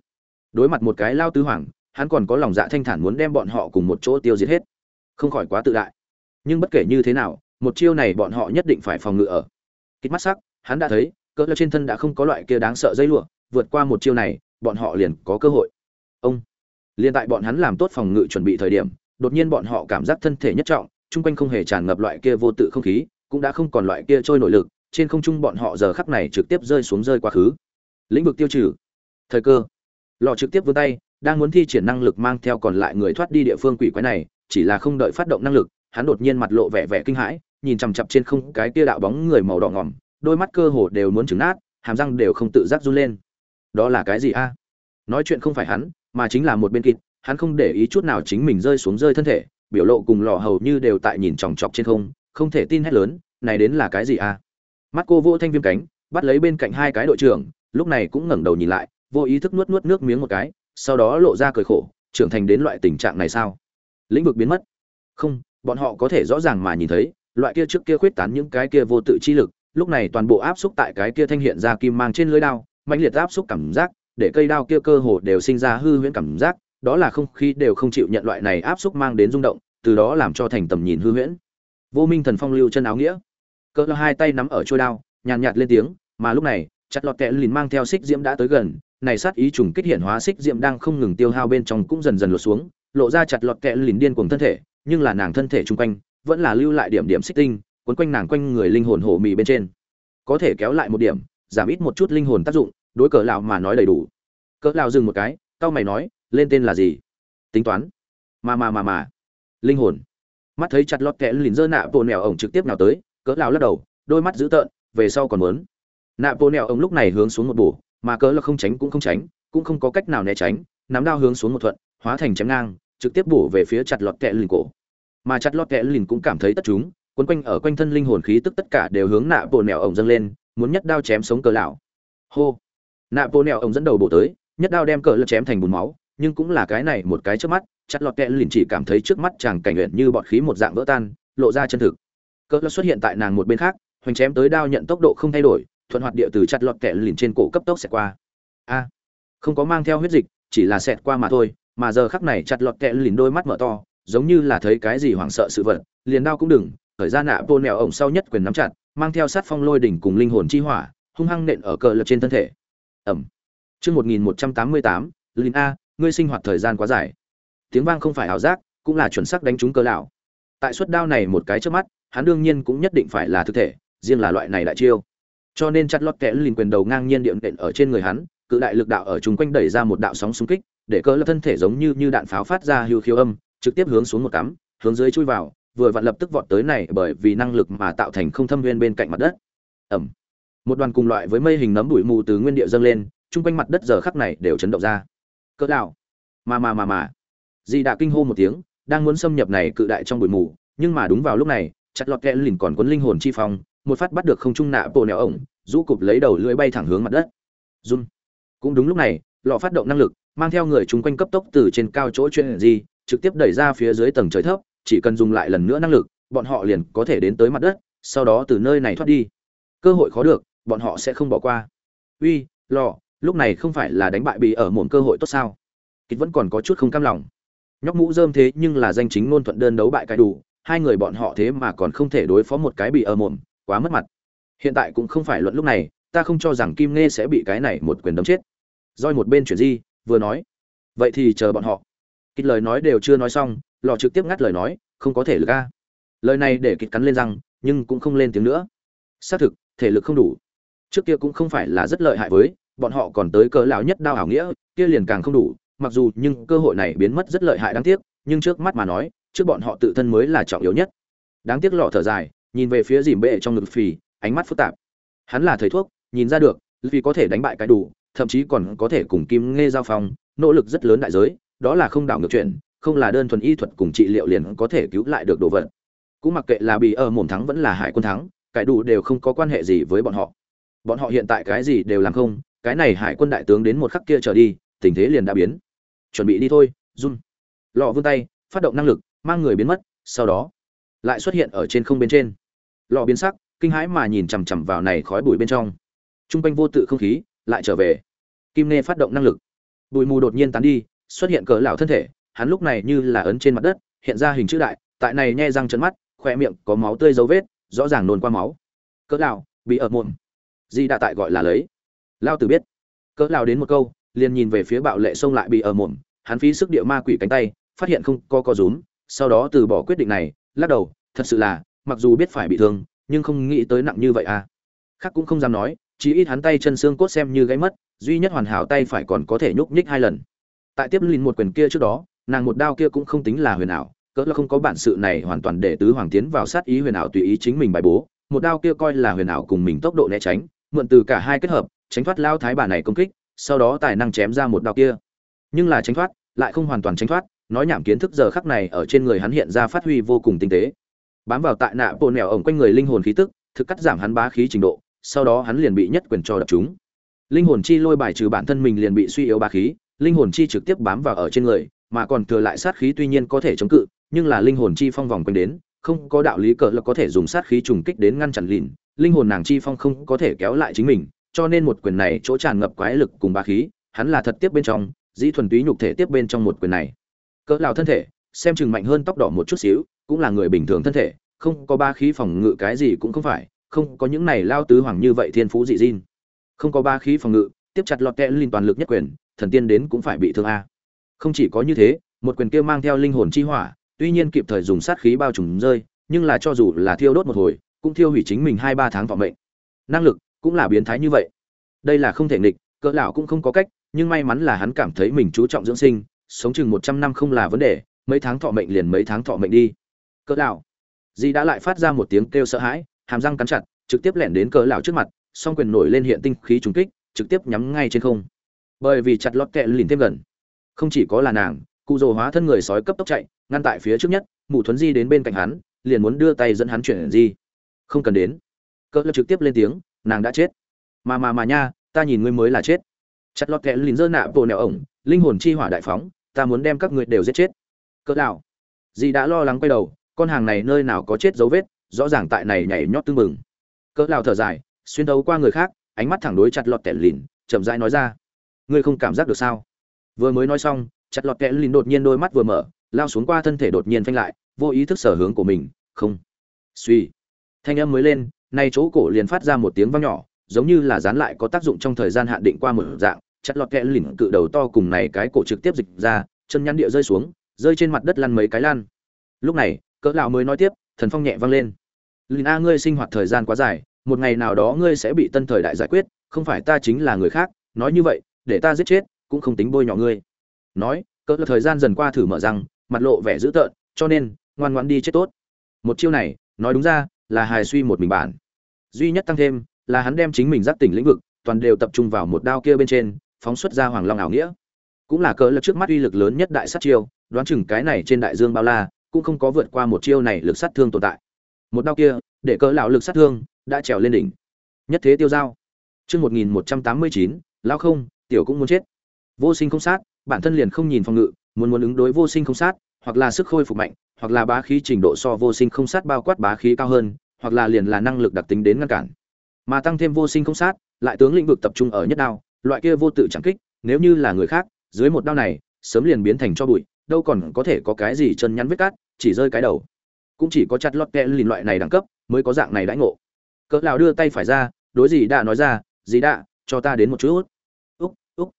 Đối mặt một cái lao tứ hoàng hắn còn có lòng dạ thanh thản muốn đem bọn họ cùng một chỗ tiêu diệt hết. Không khỏi quá tự đại. Nhưng bất kể như thế nào, một chiêu này bọn họ nhất định phải phòng ngự ở. Kích mắt sắc, hắn đã thấy cỡ lơ trên thân đã không có loại kia đáng sợ dây lụa, vượt qua một chiêu này, bọn họ liền có cơ hội. Ông! Liền tại bọn hắn làm tốt phòng ngự chuẩn bị thời điểm, đột nhiên bọn họ cảm giác thân thể nhất trọng, chung quanh không hề tràn ngập loại kia vô tự không khí, cũng đã không còn loại kia trôi nội lực, trên không trung bọn họ giờ khắc này trực tiếp rơi xuống rơi quá khứ. Lĩnh vực tiêu trừ. Thời cơ. Lò trực tiếp vươn tay đang muốn thi triển năng lực mang theo còn lại người thoát đi địa phương quỷ quái này, chỉ là không đợi phát động năng lực, hắn đột nhiên mặt lộ vẻ vẻ kinh hãi, nhìn chằm chằm trên không cái kia đạo bóng người màu đỏ ngỏm, đôi mắt cơ hồ đều muốn trừng nát, hàm răng đều không tự giác run lên. Đó là cái gì a? Nói chuyện không phải hắn, mà chính là một bên kịt, hắn không để ý chút nào chính mình rơi xuống rơi thân thể, biểu lộ cùng lò hầu như đều tại nhìn chòng chọc trên không không thể tin hết lớn, này đến là cái gì a? Mắt cô vỗ thanh viêm cánh, bắt lấy bên cạnh hai cái đội trưởng, lúc này cũng ngẩng đầu nhìn lại, vô ý thức nuốt nuốt nước miếng một cái sau đó lộ ra cười khổ, trưởng thành đến loại tình trạng này sao? Lĩnh vực biến mất. Không, bọn họ có thể rõ ràng mà nhìn thấy, loại kia trước kia khuyết tán những cái kia vô tự chi lực, lúc này toàn bộ áp xúc tại cái kia thanh hiện ra kim mang trên lưới đao mạnh liệt áp xúc cảm giác, để cây đao kia cơ hồ đều sinh ra hư huyễn cảm giác, đó là không khí đều không chịu nhận loại này áp xúc mang đến rung động, từ đó làm cho thành tầm nhìn hư huyễn. Vô minh thần phong lưu chân áo nghĩa. Cỡ hai tay nắm ở trôi đao, nhàn nhạt lên tiếng, mà lúc này, chặt lọt kẹ lìn mang theo xích diễm đã tới gần này sát ý trùng kích hiện hóa xích diệm đang không ngừng tiêu hao bên trong cũng dần dần lột xuống, lộ ra chặt lọt kẹ lìn điên cuồng thân thể, nhưng là nàng thân thể chung quanh vẫn là lưu lại điểm điểm xích tinh quấn quanh nàng quanh người linh hồn hổ mì bên trên. Có thể kéo lại một điểm, giảm ít một chút linh hồn tác dụng, đối cỡ lão mà nói đầy đủ. Cỡ lão dừng một cái cao mày nói, lên tên là gì? Tính toán. Mà mà mà mà linh hồn. Mắt thấy chặt lọt kẹ lìn dơ nạ bộ mèo ổng trực tiếp nào tới cỡ lão lắc đầu, đôi mắt dữ tợn, về sau còn muốn. Nạ bộ mèo ổng lúc này hướng xuống một bổ mà cỡ là không tránh cũng không tránh, cũng không có cách nào né tránh, nắm đao hướng xuống một thuận, hóa thành chém ngang, trực tiếp bổ về phía chặt lọt kẹ lìn cổ. Mà chặt lọt kẹ lìn cũng cảm thấy tất chúng, quấn quanh ở quanh thân linh hồn khí tức tất cả đều hướng nạ bộ nẻo ổng dâng lên, muốn nhất đao chém sống cờ lão. Hô! Nạ bộ nẻo ổng dẫn đầu bổ tới, nhất đao đem cỡ lật chém thành bùn máu, nhưng cũng là cái này một cái trước mắt, chặt lọt kẹ lìn chỉ cảm thấy trước mắt chàng cảnh luyện như bọt khí một dạng vỡ tan, lộ ra chân thực. Cỡ lật xuất hiện tại nàng một bên khác, hoành chém tới đao nhận tốc độ không thay đổi thuận hoạt địa từ chặt lọt kẹ lìn trên cổ cấp tốc xẹt qua. A, không có mang theo huyết dịch, chỉ là xẹt qua mà thôi, mà giờ khắc này chặt lọt kẹ lìn đôi mắt mở to, giống như là thấy cái gì hoảng sợ sự vật, liền đao cũng đừng, thời gian nạ bô nẹo ổng sau nhất quyền nắm chặt, mang theo sát phong lôi đỉnh cùng linh hồn chi hỏa, hung hăng nện ở cờ lật trên thân thể. Ẩm. Chương một nghìn một trăm tám mươi tám a, ngươi sinh hoạt thời gian quá dài. Tiếng vang không phải ảo giác, cũng là chuẩn xác đánh trúng cơ lão. Tại suất đao này một cái trước mắt, hắn đương nhiên cũng nhất định phải là thực thể, riêng là loại này đại chiêu cho nên chặt lót kẽ lìn quyền đầu ngang nhiên điện đệm ở trên người hắn, cự đại lực đạo ở chung quanh đẩy ra một đạo sóng xung kích, để cỡ lập thân thể giống như như đạn pháo phát ra hưu khiêu âm, trực tiếp hướng xuống một cắm, hướng dưới chui vào, vừa vặn lập tức vọt tới này bởi vì năng lực mà tạo thành không thâm viên bên cạnh mặt đất. Ẩm một đoàn cùng loại với mây hình nấm bụi mù từ nguyên địa dâng lên, chung quanh mặt đất giờ khắc này đều chấn động ra. Cỡ đạo mà mà mà mà di đã kinh hô một tiếng, đang muốn xâm nhập này cự đại trong bụi mù, nhưng mà đúng vào lúc này, chặt lọt kẽ lìn còn cuốn linh hồn chi phong một phát bắt được không trung nạ bộ nẹo ổng, rũ cụp lấy đầu lưỡi bay thẳng hướng mặt đất. Run. Cũng đúng lúc này, lọ phát động năng lực, mang theo người chúng quanh cấp tốc từ trên cao chỗ chuyên gì trực tiếp đẩy ra phía dưới tầng trời thấp, chỉ cần dùng lại lần nữa năng lực, bọn họ liền có thể đến tới mặt đất, sau đó từ nơi này thoát đi. Cơ hội khó được, bọn họ sẽ không bỏ qua. Uy, lọ, lúc này không phải là đánh bại bị ở một cơ hội tốt sao? Kịch vẫn còn có chút không cam lòng. Nhóc mũ dơm thế nhưng là danh chính ngôn thuận đơn đấu bại cái đủ, hai người bọn họ thế mà còn không thể đối phó một cái bị ở mồm quá mất mặt. Hiện tại cũng không phải luận lúc này, ta không cho rằng kim nghe sẽ bị cái này một quyền đấm chết. Roi một bên chuyển di, vừa nói, vậy thì chờ bọn họ. Kịch lời nói đều chưa nói xong, lò trực tiếp ngắt lời nói, không có thể lực a. Lời này để kịch cắn lên răng, nhưng cũng không lên tiếng nữa. Xác thực, thể lực không đủ. Trước kia cũng không phải là rất lợi hại với, bọn họ còn tới cỡ lão nhất đao ảo nghĩa, kia liền càng không đủ. Mặc dù nhưng cơ hội này biến mất rất lợi hại đáng tiếc, nhưng trước mắt mà nói, trước bọn họ tự thân mới là trọng yếu nhất. Đáng tiếc lọ thở dài nhìn về phía dìm bệ trong ngực phì, ánh mắt phức tạp. Hắn là thầy thuốc, nhìn ra được vì có thể đánh bại cái đủ, thậm chí còn có thể cùng kim nghe giao phong, nỗ lực rất lớn đại giới, đó là không đảo ngược chuyện, không là đơn thuần y thuật cùng trị liệu liền có thể cứu lại được đồ vật. Cũng mặc kệ là bị ở mồm thắng vẫn là hải quân thắng, cái đủ đều không có quan hệ gì với bọn họ. Bọn họ hiện tại cái gì đều làm không, cái này hải quân đại tướng đến một khắc kia trở đi, tình thế liền đã biến. Chuẩn bị đi thôi, run. Lọ vươn tay, phát động năng lực, mang người biến mất, sau đó lại xuất hiện ở trên không bên trên. Lọ biến sắc, kinh hãi mà nhìn chằm chằm vào này khói bụi bên trong. T r u n g quanh vô tự không khí lại trở về. Kim nê phát động năng lực. Bụi mù đột nhiên tán đi, xuất hiện cỡ lão thân thể, hắn lúc này như là ấn trên mặt đất, hiện ra hình chữ đại, tại này nhe răng trận mắt khoe miệng có máu tươi dấu vết, rõ ràng nôn qua máu. Cỡ lão, bị ở mồm di đã tại gọi là lấy. Lao tử biết. Cỡ lão đến một câu, liền nhìn về phía bạo lệ xông lại bị ở mồm hắn phí sức địa ma quỷ cánh tay, phát hiện không có co rúm, sau đó từ bỏ quyết định này lắc đầu, thật sự là, mặc dù biết phải bị thương, nhưng không nghĩ tới nặng như vậy à. Khác cũng không dám nói chỉ ít hắn tay chân xương cốt xem như gãy mất, duy nhất hoàn hảo tay phải còn có thể nhúc nhích hai lần. Tại tiếp lìn một quyền kia trước đó, nàng một đao kia cũng không tính là huyền ảo, cỡ là không có bản sự này hoàn toàn để tứ hoàng tiến vào sát ý huyền ảo tùy ý chính mình bài bố. Một đao kia coi là huyền ảo cùng mình tốc độ né tránh, mượn từ cả hai kết hợp, tránh thoát lao thái bà này công kích, sau đó tài năng chém ra một đao kia. Nhưng là tránh thoát, lại không hoàn toàn tránh thoát nói nhảm kiến thức giờ khắc này ở trên người hắn hiện ra phát huy vô cùng tinh tế. Bám vào tại nạ bộ nẻo ổng quanh người linh hồn khí tức, thực cắt giảm hắn bá khí trình độ, sau đó hắn liền bị nhất quyền cho đập chúng. Linh hồn chi lôi bài trừ bản thân mình liền bị suy yếu bá khí, linh hồn chi trực tiếp bám vào ở trên người, mà còn thừa lại sát khí tuy nhiên có thể chống cự, nhưng là linh hồn chi phong vòng quanh đến, không có đạo lý cờ là có thể dùng sát khí trùng kích đến ngăn chặn lìn, linh hồn nàng chi phong không có thể kéo lại chính mình, cho nên một quyền này chỗ tràn ngập quái lực cùng bá khí, hắn là thật tiếp bên trong, dĩ thuần túy nhục thể tiếp bên trong một quyền này cỡ lào thân thể, xem chừng mạnh hơn tóc đỏ một chút xíu, cũng là người bình thường thân thể, không có ba khí phòng ngự cái gì cũng không phải, không có những này lao tứ hoàng như vậy thiên phú dị diên không có ba khí phòng ngự, tiếp chặt lọt kẽ linh toàn lực nhất quyền, thần tiên đến cũng phải bị thương a. Không chỉ có như thế, một quyền kia mang theo linh hồn chi hỏa, tuy nhiên kịp thời dùng sát khí bao trùm rơi, nhưng là cho dù là thiêu đốt một hồi, cũng thiêu hủy chính mình hai ba tháng vọng mệnh. Năng lực cũng là biến thái như vậy. Đây là không thể nghịch, cỡ lão cũng không có cách, nhưng may mắn là hắn cảm thấy mình chú trọng dưỡng sinh sống chừng một trăm năm không là vấn đề, mấy tháng thọ mệnh liền mấy tháng thọ mệnh đi. Cỡ lão. Dì đã lại phát ra một tiếng kêu sợ hãi, hàm răng cắn chặt, trực tiếp lẻn đến cỡ lão trước mặt, song quyền nổi lên hiện tinh khí trùng kích, trực tiếp nhắm ngay trên không. Bởi vì chặt lót kẹ lìn thêm gần. Không chỉ có là nàng, cụ rồ hóa thân người sói cấp tốc chạy, ngăn tại phía trước nhất, mụ thuấn di đến bên cạnh hắn, liền muốn đưa tay dẫn hắn chuyển di. Không cần đến. Cỡ lập trực tiếp lên tiếng, nàng đã chết. Mà mà mà nha, ta nhìn ngươi mới là chết. Chặt lọt kẹ lìn dơ nạ bộ nẹo ổng, linh hồn chi hỏa đại phóng ta muốn đem các ngươi đều giết chết. Cỡ đạo dì đã lo lắng quay đầu, con hàng này nơi nào có chết dấu vết, rõ ràng tại này nhảy nhót tương mừng cỡ đạo thở dài, xuyên đấu qua người khác, ánh mắt thẳng đối chặt lọt kẹ lìn, chậm rãi nói ra. Ngươi không cảm giác được sao? Vừa mới nói xong, chặt lọt kẹ lìn đột nhiên đôi mắt vừa mở, lao xuống qua thân thể đột nhiên phanh lại, vô ý thức sở hướng của mình, không. Suy. Thanh âm mới lên, nay chỗ cổ liền phát ra một tiếng vang nhỏ, giống như là dán lại có tác dụng trong thời gian hạn định qua một dạng chặt lọt kẹ lỉnh cự đầu to cùng này cái cổ trực tiếp dịch ra, chân nhăn địa rơi xuống, rơi trên mặt đất lăn mấy cái lan. Lúc này, cỡ lão mới nói tiếp, thần phong nhẹ vang lên. Lìn a, ngươi sinh hoạt thời gian quá dài, một ngày nào đó ngươi sẽ bị tân thời đại giải quyết, không phải ta chính là người khác, nói như vậy, để ta giết chết, cũng không tính bôi nhọ ngươi. Nói, cỡ là thời gian dần qua thử mở răng, mặt lộ vẻ dữ tợn, cho nên, ngoan ngoãn đi chết tốt. Một chiêu này, nói đúng ra, là hài suy một mình bản. Duy nhất tăng thêm, là hắn đem chính mình giác tỉnh lĩnh vực, toàn đều tập trung vào một đao kia bên trên phóng xuất ra hoàng long ảo nghĩa. Cũng là cỡ lực trước mắt uy lực lớn nhất đại sát chiêu, đoán chừng cái này trên đại dương bao la, cũng không có vượt qua một chiêu này lực sát thương tồn tại. Một đao kia, để cỡ lão lực sát thương, đã trèo lên đỉnh. Nhất thế tiêu giao. Chương một nghìn một trăm tám mươi chín lao không, tiểu cũng muốn chết. Vô sinh không sát, bản thân liền không nhìn phòng ngự, muốn muốn ứng đối vô sinh không sát, hoặc là sức khôi phục mạnh, hoặc là bá khí trình độ so vô sinh không sát bao quát bá khí cao hơn, hoặc là liền là năng lực đặc tính đến ngăn cản. Mà tăng thêm vô sinh không sát, lại tướng lĩnh vực tập trung ở nhất đao loại kia vô tự chẳng kích, nếu như là người khác, dưới một đao này, sớm liền biến thành cho bụi, đâu còn có thể có cái gì chân nhắn vết cát, chỉ rơi cái đầu. Cũng chỉ có chặt lót kẽ lìn loại này đẳng cấp, mới có dạng này đãi ngộ. Cỡ lão đưa tay phải ra, đối gì đã nói ra gì đã cho ta đến một chút. Úc úc.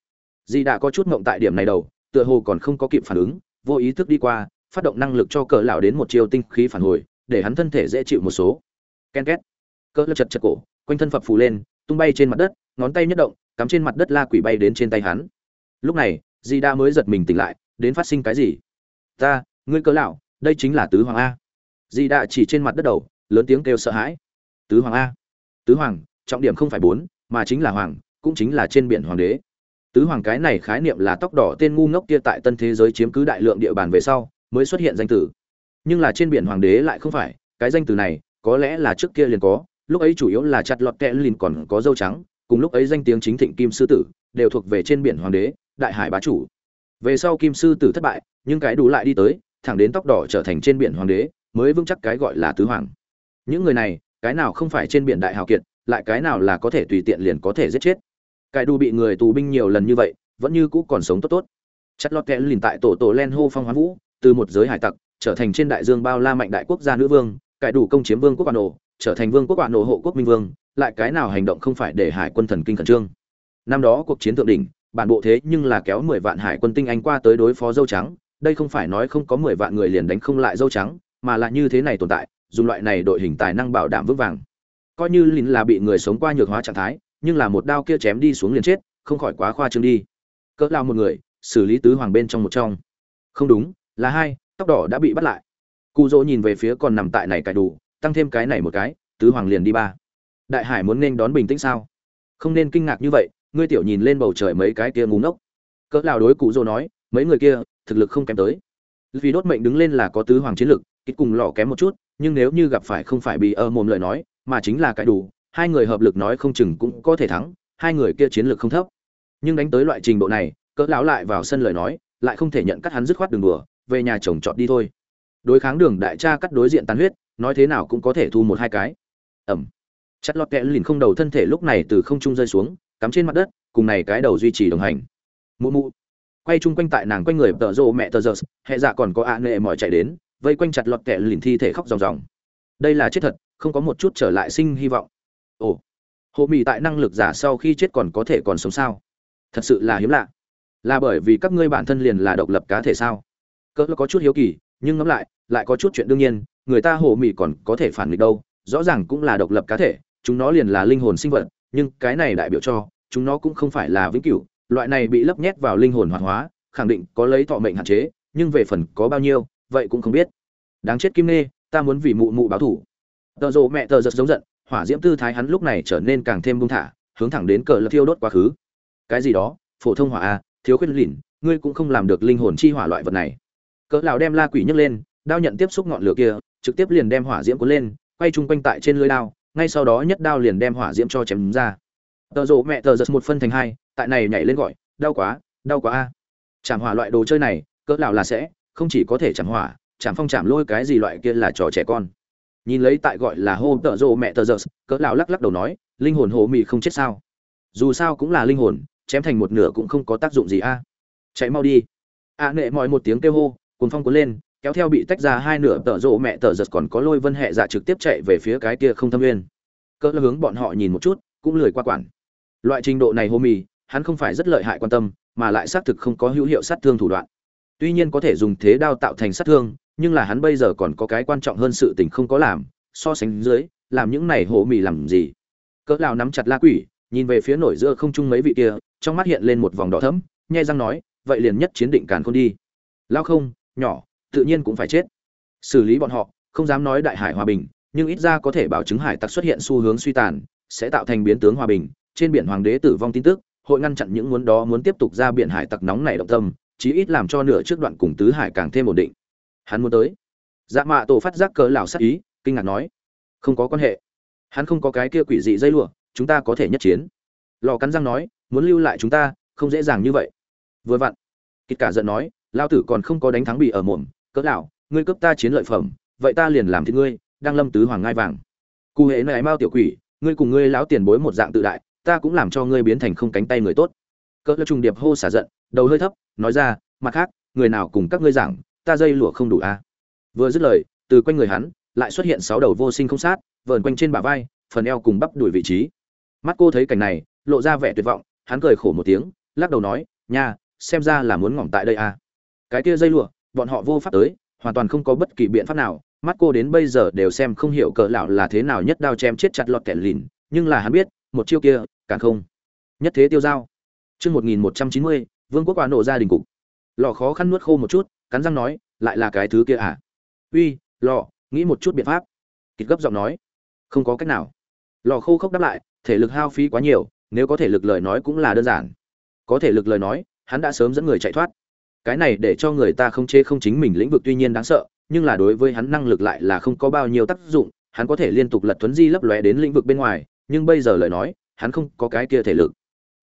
Gì đã có chút ngộng tại điểm này đầu, tựa hồ còn không có kịp phản ứng, vô ý thức đi qua, phát động năng lực cho cỡ lão đến một chiều tinh khí phản hồi, để hắn thân thể dễ chịu một số. Ken két. Cỡ lão chật chật cổ, quanh thân phập phù lên, tung bay trên mặt đất, ngón tay nhất động cắm trên mặt đất la quỷ bay đến trên tay hắn. Lúc này, di đa mới giật mình tỉnh lại, đến phát sinh cái gì? Ta, ngươi cớ lão, đây chính là tứ hoàng a. Di đa chỉ trên mặt đất đầu, lớn tiếng kêu sợ hãi. Tứ hoàng a. Tứ hoàng, trọng điểm không phải bốn, mà chính là hoàng, cũng chính là trên biển hoàng đế. Tứ hoàng cái này khái niệm là tóc đỏ tên ngu ngốc kia tại tân thế giới chiếm cứ đại lượng địa bàn về sau, mới xuất hiện danh tử. Nhưng là trên biển hoàng đế lại không phải, cái danh từ này, có lẽ là trước kia liền có, lúc ấy chủ yếu là chặt lọt kẽ lìn còn có dâu trắng cùng lúc ấy danh tiếng chính thịnh kim sư tử, đều thuộc về trên biển hoàng đế, đại hải bá chủ. Về sau kim sư tử thất bại, nhưng cái đủ lại đi tới, thẳng đến tóc đỏ trở thành trên biển hoàng đế, mới vững chắc cái gọi là tứ hoàng. Những người này, cái nào không phải trên biển đại hào kiệt, lại cái nào là có thể tùy tiện liền có thể giết chết. Cái đủ bị người tù binh nhiều lần như vậy, vẫn như cũ còn sống tốt tốt. Chất lót kẽ lìn tại tổ tổ len hô phong hoán vũ, từ một giới hải tặc, trở thành trên đại dương bao la mạnh đại quốc gia nữ vương cải đủ công chiếm vương quốc bản nổ, trở thành vương quốc bản nổ hộ quốc minh vương lại cái nào hành động không phải để hải quân thần kinh khẩn trương. Năm đó cuộc chiến thượng đỉnh, bản bộ thế nhưng là kéo mười vạn hải quân tinh anh qua tới đối phó dâu trắng, đây không phải nói không có mười vạn người liền đánh không lại dâu trắng, mà là như thế này tồn tại, dùng loại này đội hình tài năng bảo đảm vững vàng. Coi như lìn là bị người sống qua nhược hóa trạng thái, nhưng là một đao kia chém đi xuống liền chết, không khỏi quá khoa trương đi. Cỡ lao một người, xử lý tứ hoàng bên trong một trong. Không đúng, là hai, tóc đỏ đã bị bắt lại. Cụ dỗ nhìn về phía còn nằm tại này cải đủ, tăng thêm cái này một cái, tứ hoàng liền đi ba đại hải muốn nên đón bình tĩnh sao? Không nên kinh ngạc như vậy, ngươi tiểu nhìn lên bầu trời mấy cái kia ngu ngốc. Cỡ lão đối cụ dô nói, mấy người kia, thực lực không kém tới. Vì đốt mệnh đứng lên là có tứ hoàng chiến lực ít cùng lọ kém một chút, nhưng nếu như gặp phải không phải bị ơ mồm lời nói, mà chính là cái đủ, hai người hợp lực nói không chừng cũng có thể thắng, hai người kia chiến lực không thấp. Nhưng đánh tới loại trình độ này, cỡ lão lại vào sân lời nói, lại không thể nhận cắt hắn dứt khoát đường đùa, về nhà chồng chọn đi thôi. Đối kháng đường đại cha cắt đối diện tàn huyết, nói thế nào cũng có thể thu một hai cái. Ẩm chặt lọt kẽ lìn không đầu thân thể lúc này từ không trung rơi xuống, cắm trên mặt đất, cùng này cái đầu duy trì đồng hành. Mụ mụ. Quay chung quanh tại nàng quanh người tợ rộ mẹ tờ giờ hệ dạ còn có ạ nệ mỏi chạy đến, vây quanh chặt lọt kẽ lìn thi thể khóc ròng ròng. Đây là chết thật, không có một chút trở lại sinh hy vọng. Ồ. Hộ mị tại năng lực giả sau khi chết còn có thể còn sống sao? Thật sự là hiếm lạ. Là bởi vì các ngươi bản thân liền là độc lập cá thể sao? Cỡ có chút hiếu kỳ, nhưng ngẫm lại lại có chút chuyện đương nhiên, người ta hộ mị còn có thể phản nghịch đâu, rõ ràng cũng là độc lập cá thể chúng nó liền là linh hồn sinh vật nhưng cái này đại biểu cho chúng nó cũng không phải là vĩnh cửu loại này bị lấp nhét vào linh hồn hoạt hóa khẳng định có lấy thọ mệnh hạn chế nhưng về phần có bao nhiêu vậy cũng không biết. Đáng chết kim nê ta muốn vì mụ mụ báo thủ tờ rộ mẹ tờ giật giống giận hỏa diễm tư thái hắn lúc này trở nên càng thêm buông thả hướng thẳng đến cờ lập thiêu đốt quá khứ. Cái gì đó? Phổ thông hỏa a thiếu khuyết lỉnh, ngươi cũng không làm được linh hồn chi hỏa loại vật này. Cỡ lão đem la quỷ nhấc lên đao nhận tiếp xúc ngọn lửa kia trực tiếp liền đem hỏa diễm cuốn lên quay chung quanh tại trên lưỡi đao ngay sau đó nhất đao liền đem hỏa diễm cho chém ra. Tờ rộ mẹ tờ giật một phân thành hai tại này nhảy lên gọi đau quá đau quá a. Chạm hỏa loại đồ chơi này cỡ nào là sẽ không chỉ có thể chạm hỏa chạm phong chạm lôi cái gì loại kia là trò trẻ con. Nhìn lấy tại gọi là hô tợ rộ mẹ tờ giật cỡ nào lắc lắc đầu nói linh hồn hồ mị không chết sao? Dù sao cũng là linh hồn chém thành một nửa cũng không có tác dụng gì a. Chạy mau đi. A à, nệ mọi một tiếng kêu hô cuốn phong cuốn lên kéo theo bị tách ra hai nửa tợ rộ mẹ tờ giật còn có lôi vân hệ dạ trực tiếp chạy về phía cái kia không thâm nguyên. Cỡ hướng bọn họ nhìn một chút, cũng lười qua quản. Loại trình độ này hô mì, hắn không phải rất lợi hại quan tâm, mà lại xác thực không có hữu hiệu sát thương thủ đoạn. Tuy nhiên có thể dùng thế đao tạo thành sát thương, nhưng là hắn bây giờ còn có cái quan trọng hơn sự tình không có làm, so sánh dưới, làm những này hổ mì làm gì? Cỡ lão nắm chặt la quỷ, nhìn về phía nổi giữa không trung mấy vị kia, trong mắt hiện lên một vòng đỏ thẫm, nhai răng nói, vậy liền nhất chiến định càn khôn đi. Lao không, nhỏ tự nhiên cũng phải chết. Xử lý bọn họ, không dám nói đại hải hòa bình, nhưng ít ra có thể bảo chứng hải tặc xuất hiện xu hướng suy tàn, sẽ tạo thành biến tướng hòa bình. Trên biển hoàng đế tử vong tin tức, hội ngăn chặn những muốn đó muốn tiếp tục ra biển hải tặc nóng này động tâm, chí ít làm cho nửa trước đoạn cùng tứ hải càng thêm ổn định. Hắn muốn tới. Dạ mạ tổ phát giác cớ lão sắc ý, kinh ngạc nói. Không có quan hệ. Hắn không có cái kia quỷ dị dây lụa, chúng ta có thể nhất chiến. Lò cắn răng nói, muốn lưu lại chúng ta, không dễ dàng như vậy. Vừa vặn kịch cả giận nói, lao tử còn không có đánh thắng bị ở mồm cỡ lão ngươi cướp ta chiến lợi phẩm, vậy ta liền làm thịt ngươi, đang lâm tứ hoàng ngai vàng. Cụ hệ này mao tiểu quỷ, ngươi cùng ngươi lão tiền bối một dạng tự đại, ta cũng làm cho ngươi biến thành không cánh tay người tốt. Cỡ lão trùng điệp hô xả giận, đầu hơi thấp, nói ra, mặt khác, người nào cùng các ngươi giảng, ta dây lụa không đủ a. À? vừa dứt lời, từ quanh người hắn, lại xuất hiện sáu đầu vô sinh không sát, vờn quanh trên bả vai, phần eo cùng bắp đuổi vị trí. Mắt cô thấy cảnh này, lộ ra vẻ tuyệt vọng, hắn cười khổ một tiếng, lắc đầu nói, nha, xem ra là muốn ngỏm tại đây à cái kia dây lụa bọn họ vô pháp tới, hoàn toàn không có bất kỳ biện pháp nào. Mắt cô đến bây giờ đều xem không hiểu cỡ lão là thế nào nhất đao chém chết chặt lọt kẻ lìn, nhưng là hắn biết, một chiêu kia, càng không. Nhất thế tiêu giao. Chương một nghìn một trăm chín mươi, vương quốc quả nổ gia đình cục. Lò khó khăn nuốt khô một chút, cắn răng nói, lại là cái thứ kia à? Uy, lò, nghĩ một chút biện pháp. Kịch gấp giọng nói, không có cách nào. Lò khô khốc đáp lại, thể lực hao phí quá nhiều, nếu có thể lực lời nói cũng là đơn giản. Có thể lực lời nói, hắn đã sớm dẫn người chạy thoát cái này để cho người ta không chế không chính mình lĩnh vực tuy nhiên đáng sợ, nhưng là đối với hắn năng lực lại là không có bao nhiêu tác dụng, hắn có thể liên tục lật thuấn di lấp lóe đến lĩnh vực bên ngoài, nhưng bây giờ lời nói, hắn không có cái kia thể lực.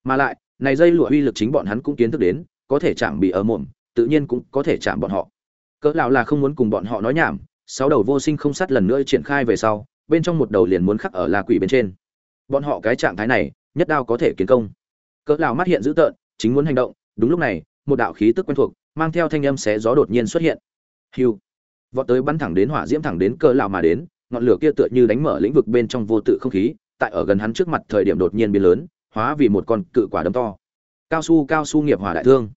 Mà lại, này dây lụa uy lực chính bọn hắn cũng kiến thức đến, có thể chạm bị ở mồm, tự nhiên cũng có thể chạm bọn họ. Cỡ lão là không muốn cùng bọn họ nói nhảm, sáu đầu vô sinh không sát lần nữa triển khai về sau, bên trong một đầu liền muốn khắc ở la quỷ bên trên. Bọn họ cái trạng thái này, nhất đao có thể kiến công. Cỡ lão mắt hiện dữ tợn, chính muốn hành động, đúng lúc này một đạo khí tức quen thuộc, mang theo thanh âm xé gió đột nhiên xuất hiện. Hiu vọt tới bắn thẳng đến hỏa diễm thẳng đến cỡ lão mà đến, ngọn lửa kia tựa như đánh mở lĩnh vực bên trong vô tự không khí, tại ở gần hắn trước mặt thời điểm đột nhiên biến lớn, hóa vì một con cự quả đấm to. Cao su cao su nghiệp hỏa đại thương.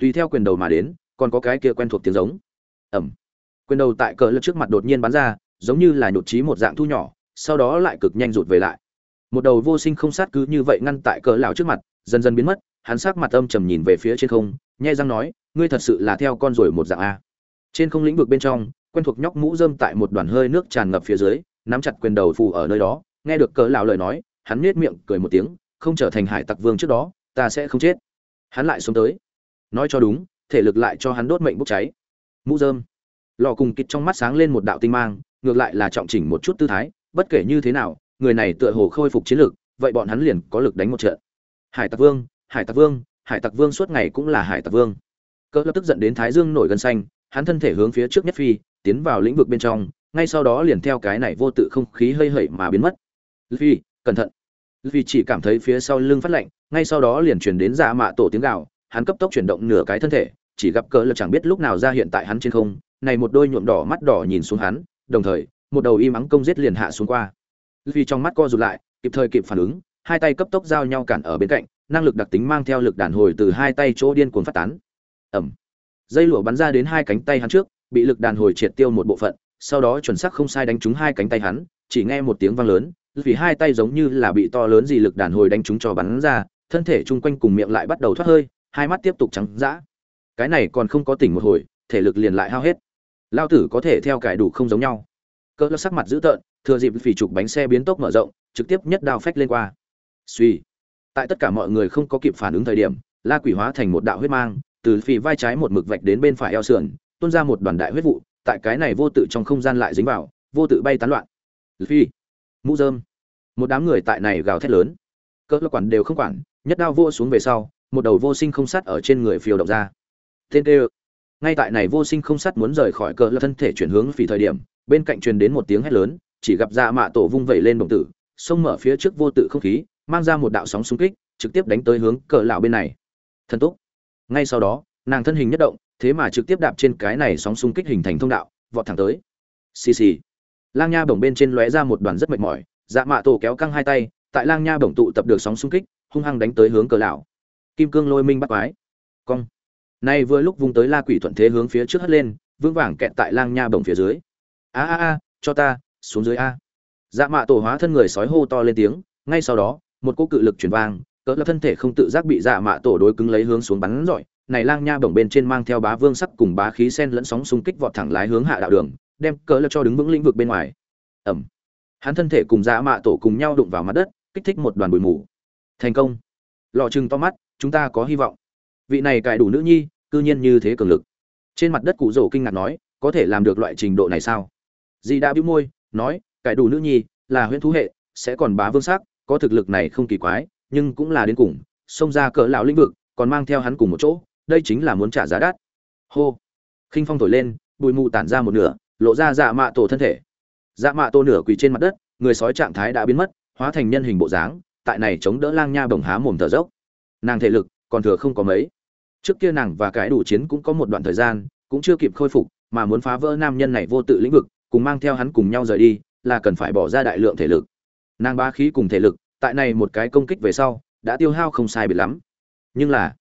Tùy theo quyền đầu mà đến, còn có cái kia quen thuộc tiếng giống. Ẩm. Quyền đầu tại cỡ lật trước mặt đột nhiên bắn ra, giống như là nhột trí một dạng thu nhỏ, sau đó lại cực nhanh rụt về lại. Một đầu vô sinh không sát cứ như vậy ngăn tại cỡ lão trước mặt, dần dần biến mất hắn sắc mặt âm trầm nhìn về phía trên không, nhai răng nói, ngươi thật sự là theo con rồi một dạng a. Trên không lĩnh vực bên trong, quen thuộc nhóc mũ rơm tại một đoàn hơi nước tràn ngập phía dưới, nắm chặt quyền đầu phù ở nơi đó, nghe được cỡ lão lời nói, hắn nhếch miệng cười một tiếng, không trở thành hải tặc vương trước đó, ta sẽ không chết. Hắn lại xuống tới. Nói cho đúng, thể lực lại cho hắn đốt mệnh bốc cháy. Mũ dơm lò cùng kịch trong mắt sáng lên một đạo tinh mang, ngược lại là trọng chỉnh một chút tư thái, bất kể như thế nào, người này tựa hồ khôi phục chiến lực, vậy bọn hắn liền có lực đánh một trận. Hải tặc vương hải tặc vương, hải tặc vương suốt ngày cũng là hải tặc vương. Cỡ lập tức giận đến thái dương nổi gân xanh, hắn thân thể hướng phía trước nhất phi, tiến vào lĩnh vực bên trong, ngay sau đó liền theo cái này vô tự không khí hơi hẩy mà biến mất. Phi cẩn thận. Vì chỉ cảm thấy phía sau lưng phát lạnh, ngay sau đó liền truyền đến dạ mạ tổ tiếng gào, hắn cấp tốc chuyển động nửa cái thân thể, chỉ gặp cỡ lập chẳng biết lúc nào ra hiện tại hắn trên không, này một đôi nhuộm đỏ mắt đỏ nhìn xuống hắn, đồng thời, một đầu y mắng công giết liền hạ xuống qua. Vì trong mắt co rụt lại, kịp thời kịp phản ứng, hai tay cấp tốc giao nhau cản ở bên cạnh năng lực đặc tính mang theo lực đàn hồi từ hai tay chỗ điên cuồng phát tán. Ẩm. Dây lụa bắn ra đến hai cánh tay hắn trước, bị lực đàn hồi triệt tiêu một bộ phận, sau đó chuẩn xác không sai đánh trúng hai cánh tay hắn, chỉ nghe một tiếng vang lớn, vì hai tay giống như là bị to lớn gì lực đàn hồi đánh trúng cho bắn ra, thân thể chung quanh cùng miệng lại bắt đầu thoát hơi, hai mắt tiếp tục trắng dã. Cái này còn không có tỉnh một hồi, thể lực liền lại hao hết. Lao tử có thể theo cải đủ không giống nhau. Cỡ sắc mặt dữ tợn, thừa dịp phỉ trục bánh xe biến tốc mở rộng, trực tiếp nhất đao phách lên qua. Suy tại tất cả mọi người không có kịp phản ứng thời điểm, la quỷ hóa thành một đạo huyết mang, từ phì vai trái một mực vạch đến bên phải eo sườn, tuôn ra một đoàn đại huyết vụ, tại cái này vô tự trong không gian lại dính vào, vô tự bay tán loạn. Phi, mũ dơm một đám người tại này gào thét lớn. Cỡ quản đều không quản, nhất đao vô xuống về sau, một đầu vô sinh không sát ở trên người phiêu động ra. Tên tê ngay tại này vô sinh không sát muốn rời khỏi cỡ lo thân thể chuyển hướng vì thời điểm, bên cạnh truyền đến một tiếng hét lớn, chỉ gặp dạ mạ tổ vung vẩy lên đồng tử, xông mở phía trước vô tự không khí mang ra một đạo sóng xung kích, trực tiếp đánh tới hướng cờ lão bên này. Thần tốc. ngay sau đó, nàng thân hình nhất động, thế mà trực tiếp đạp trên cái này sóng xung kích hình thành thông đạo, vọt thẳng tới. Xì xì. Lang nha bổng bên trên lóe ra một đoàn rất mệt mỏi dạ mạ tổ kéo căng hai tay, tại lang nha bổng tụ tập được sóng xung kích, hung hăng đánh tới hướng cờ lão. Kim cương lôi minh bắt quái. Cong. Nay vừa lúc vung tới la quỷ thuận thế hướng phía trước hất lên, vững vàng kẹt tại lang nha bổng phía dưới. A a a, cho ta, xuống dưới a. Dạ mạ tổ hóa thân người sói hô to lên tiếng, ngay sau đó một cô cự lực chuyển vang, cỡ là thân thể không tự giác bị dạ mạ tổ đối cứng lấy hướng xuống bắn giỏi này lang nha bổng bên trên mang theo bá vương sắc cùng bá khí sen lẫn sóng xung kích vọt thẳng lái hướng hạ đạo đường, đem cỡ là cho đứng vững lĩnh vực bên ngoài. Ẩm hắn thân thể cùng dạ mạ tổ cùng nhau đụng vào mặt đất, kích thích một đoàn bụi mù. Thành công. Lò trừng to mắt, chúng ta có hy vọng. Vị này cài đủ nữ nhi, cư nhiên như thế cường lực. Trên mặt đất cụ rổ kinh ngạc nói, có thể làm được loại trình độ này sao? Dì đã bĩu môi, nói, cải đủ nữ nhi, là huyễn thú hệ, sẽ còn bá vương sắc có thực lực này không kỳ quái, nhưng cũng là đến cùng, xông ra cỡ lão lĩnh vực, còn mang theo hắn cùng một chỗ, đây chính là muốn trả giá đắt. Hô. Khinh phong thổi lên, bụi mù tản ra một nửa, lộ ra dạ mạ tổ thân thể. Dạ mạ tổ nửa quỳ trên mặt đất, người sói trạng thái đã biến mất, hóa thành nhân hình bộ dáng, tại này chống đỡ lang nha bồng há mồm thở dốc. Nàng thể lực, còn thừa không có mấy. Trước kia nàng và cái đủ chiến cũng có một đoạn thời gian, cũng chưa kịp khôi phục, mà muốn phá vỡ nam nhân này vô tự lĩnh vực, cùng mang theo hắn cùng nhau rời đi, là cần phải bỏ ra đại lượng thể lực nàng ba khí cùng thể lực, tại này một cái công kích về sau, đã tiêu hao không sai biệt lắm. Nhưng là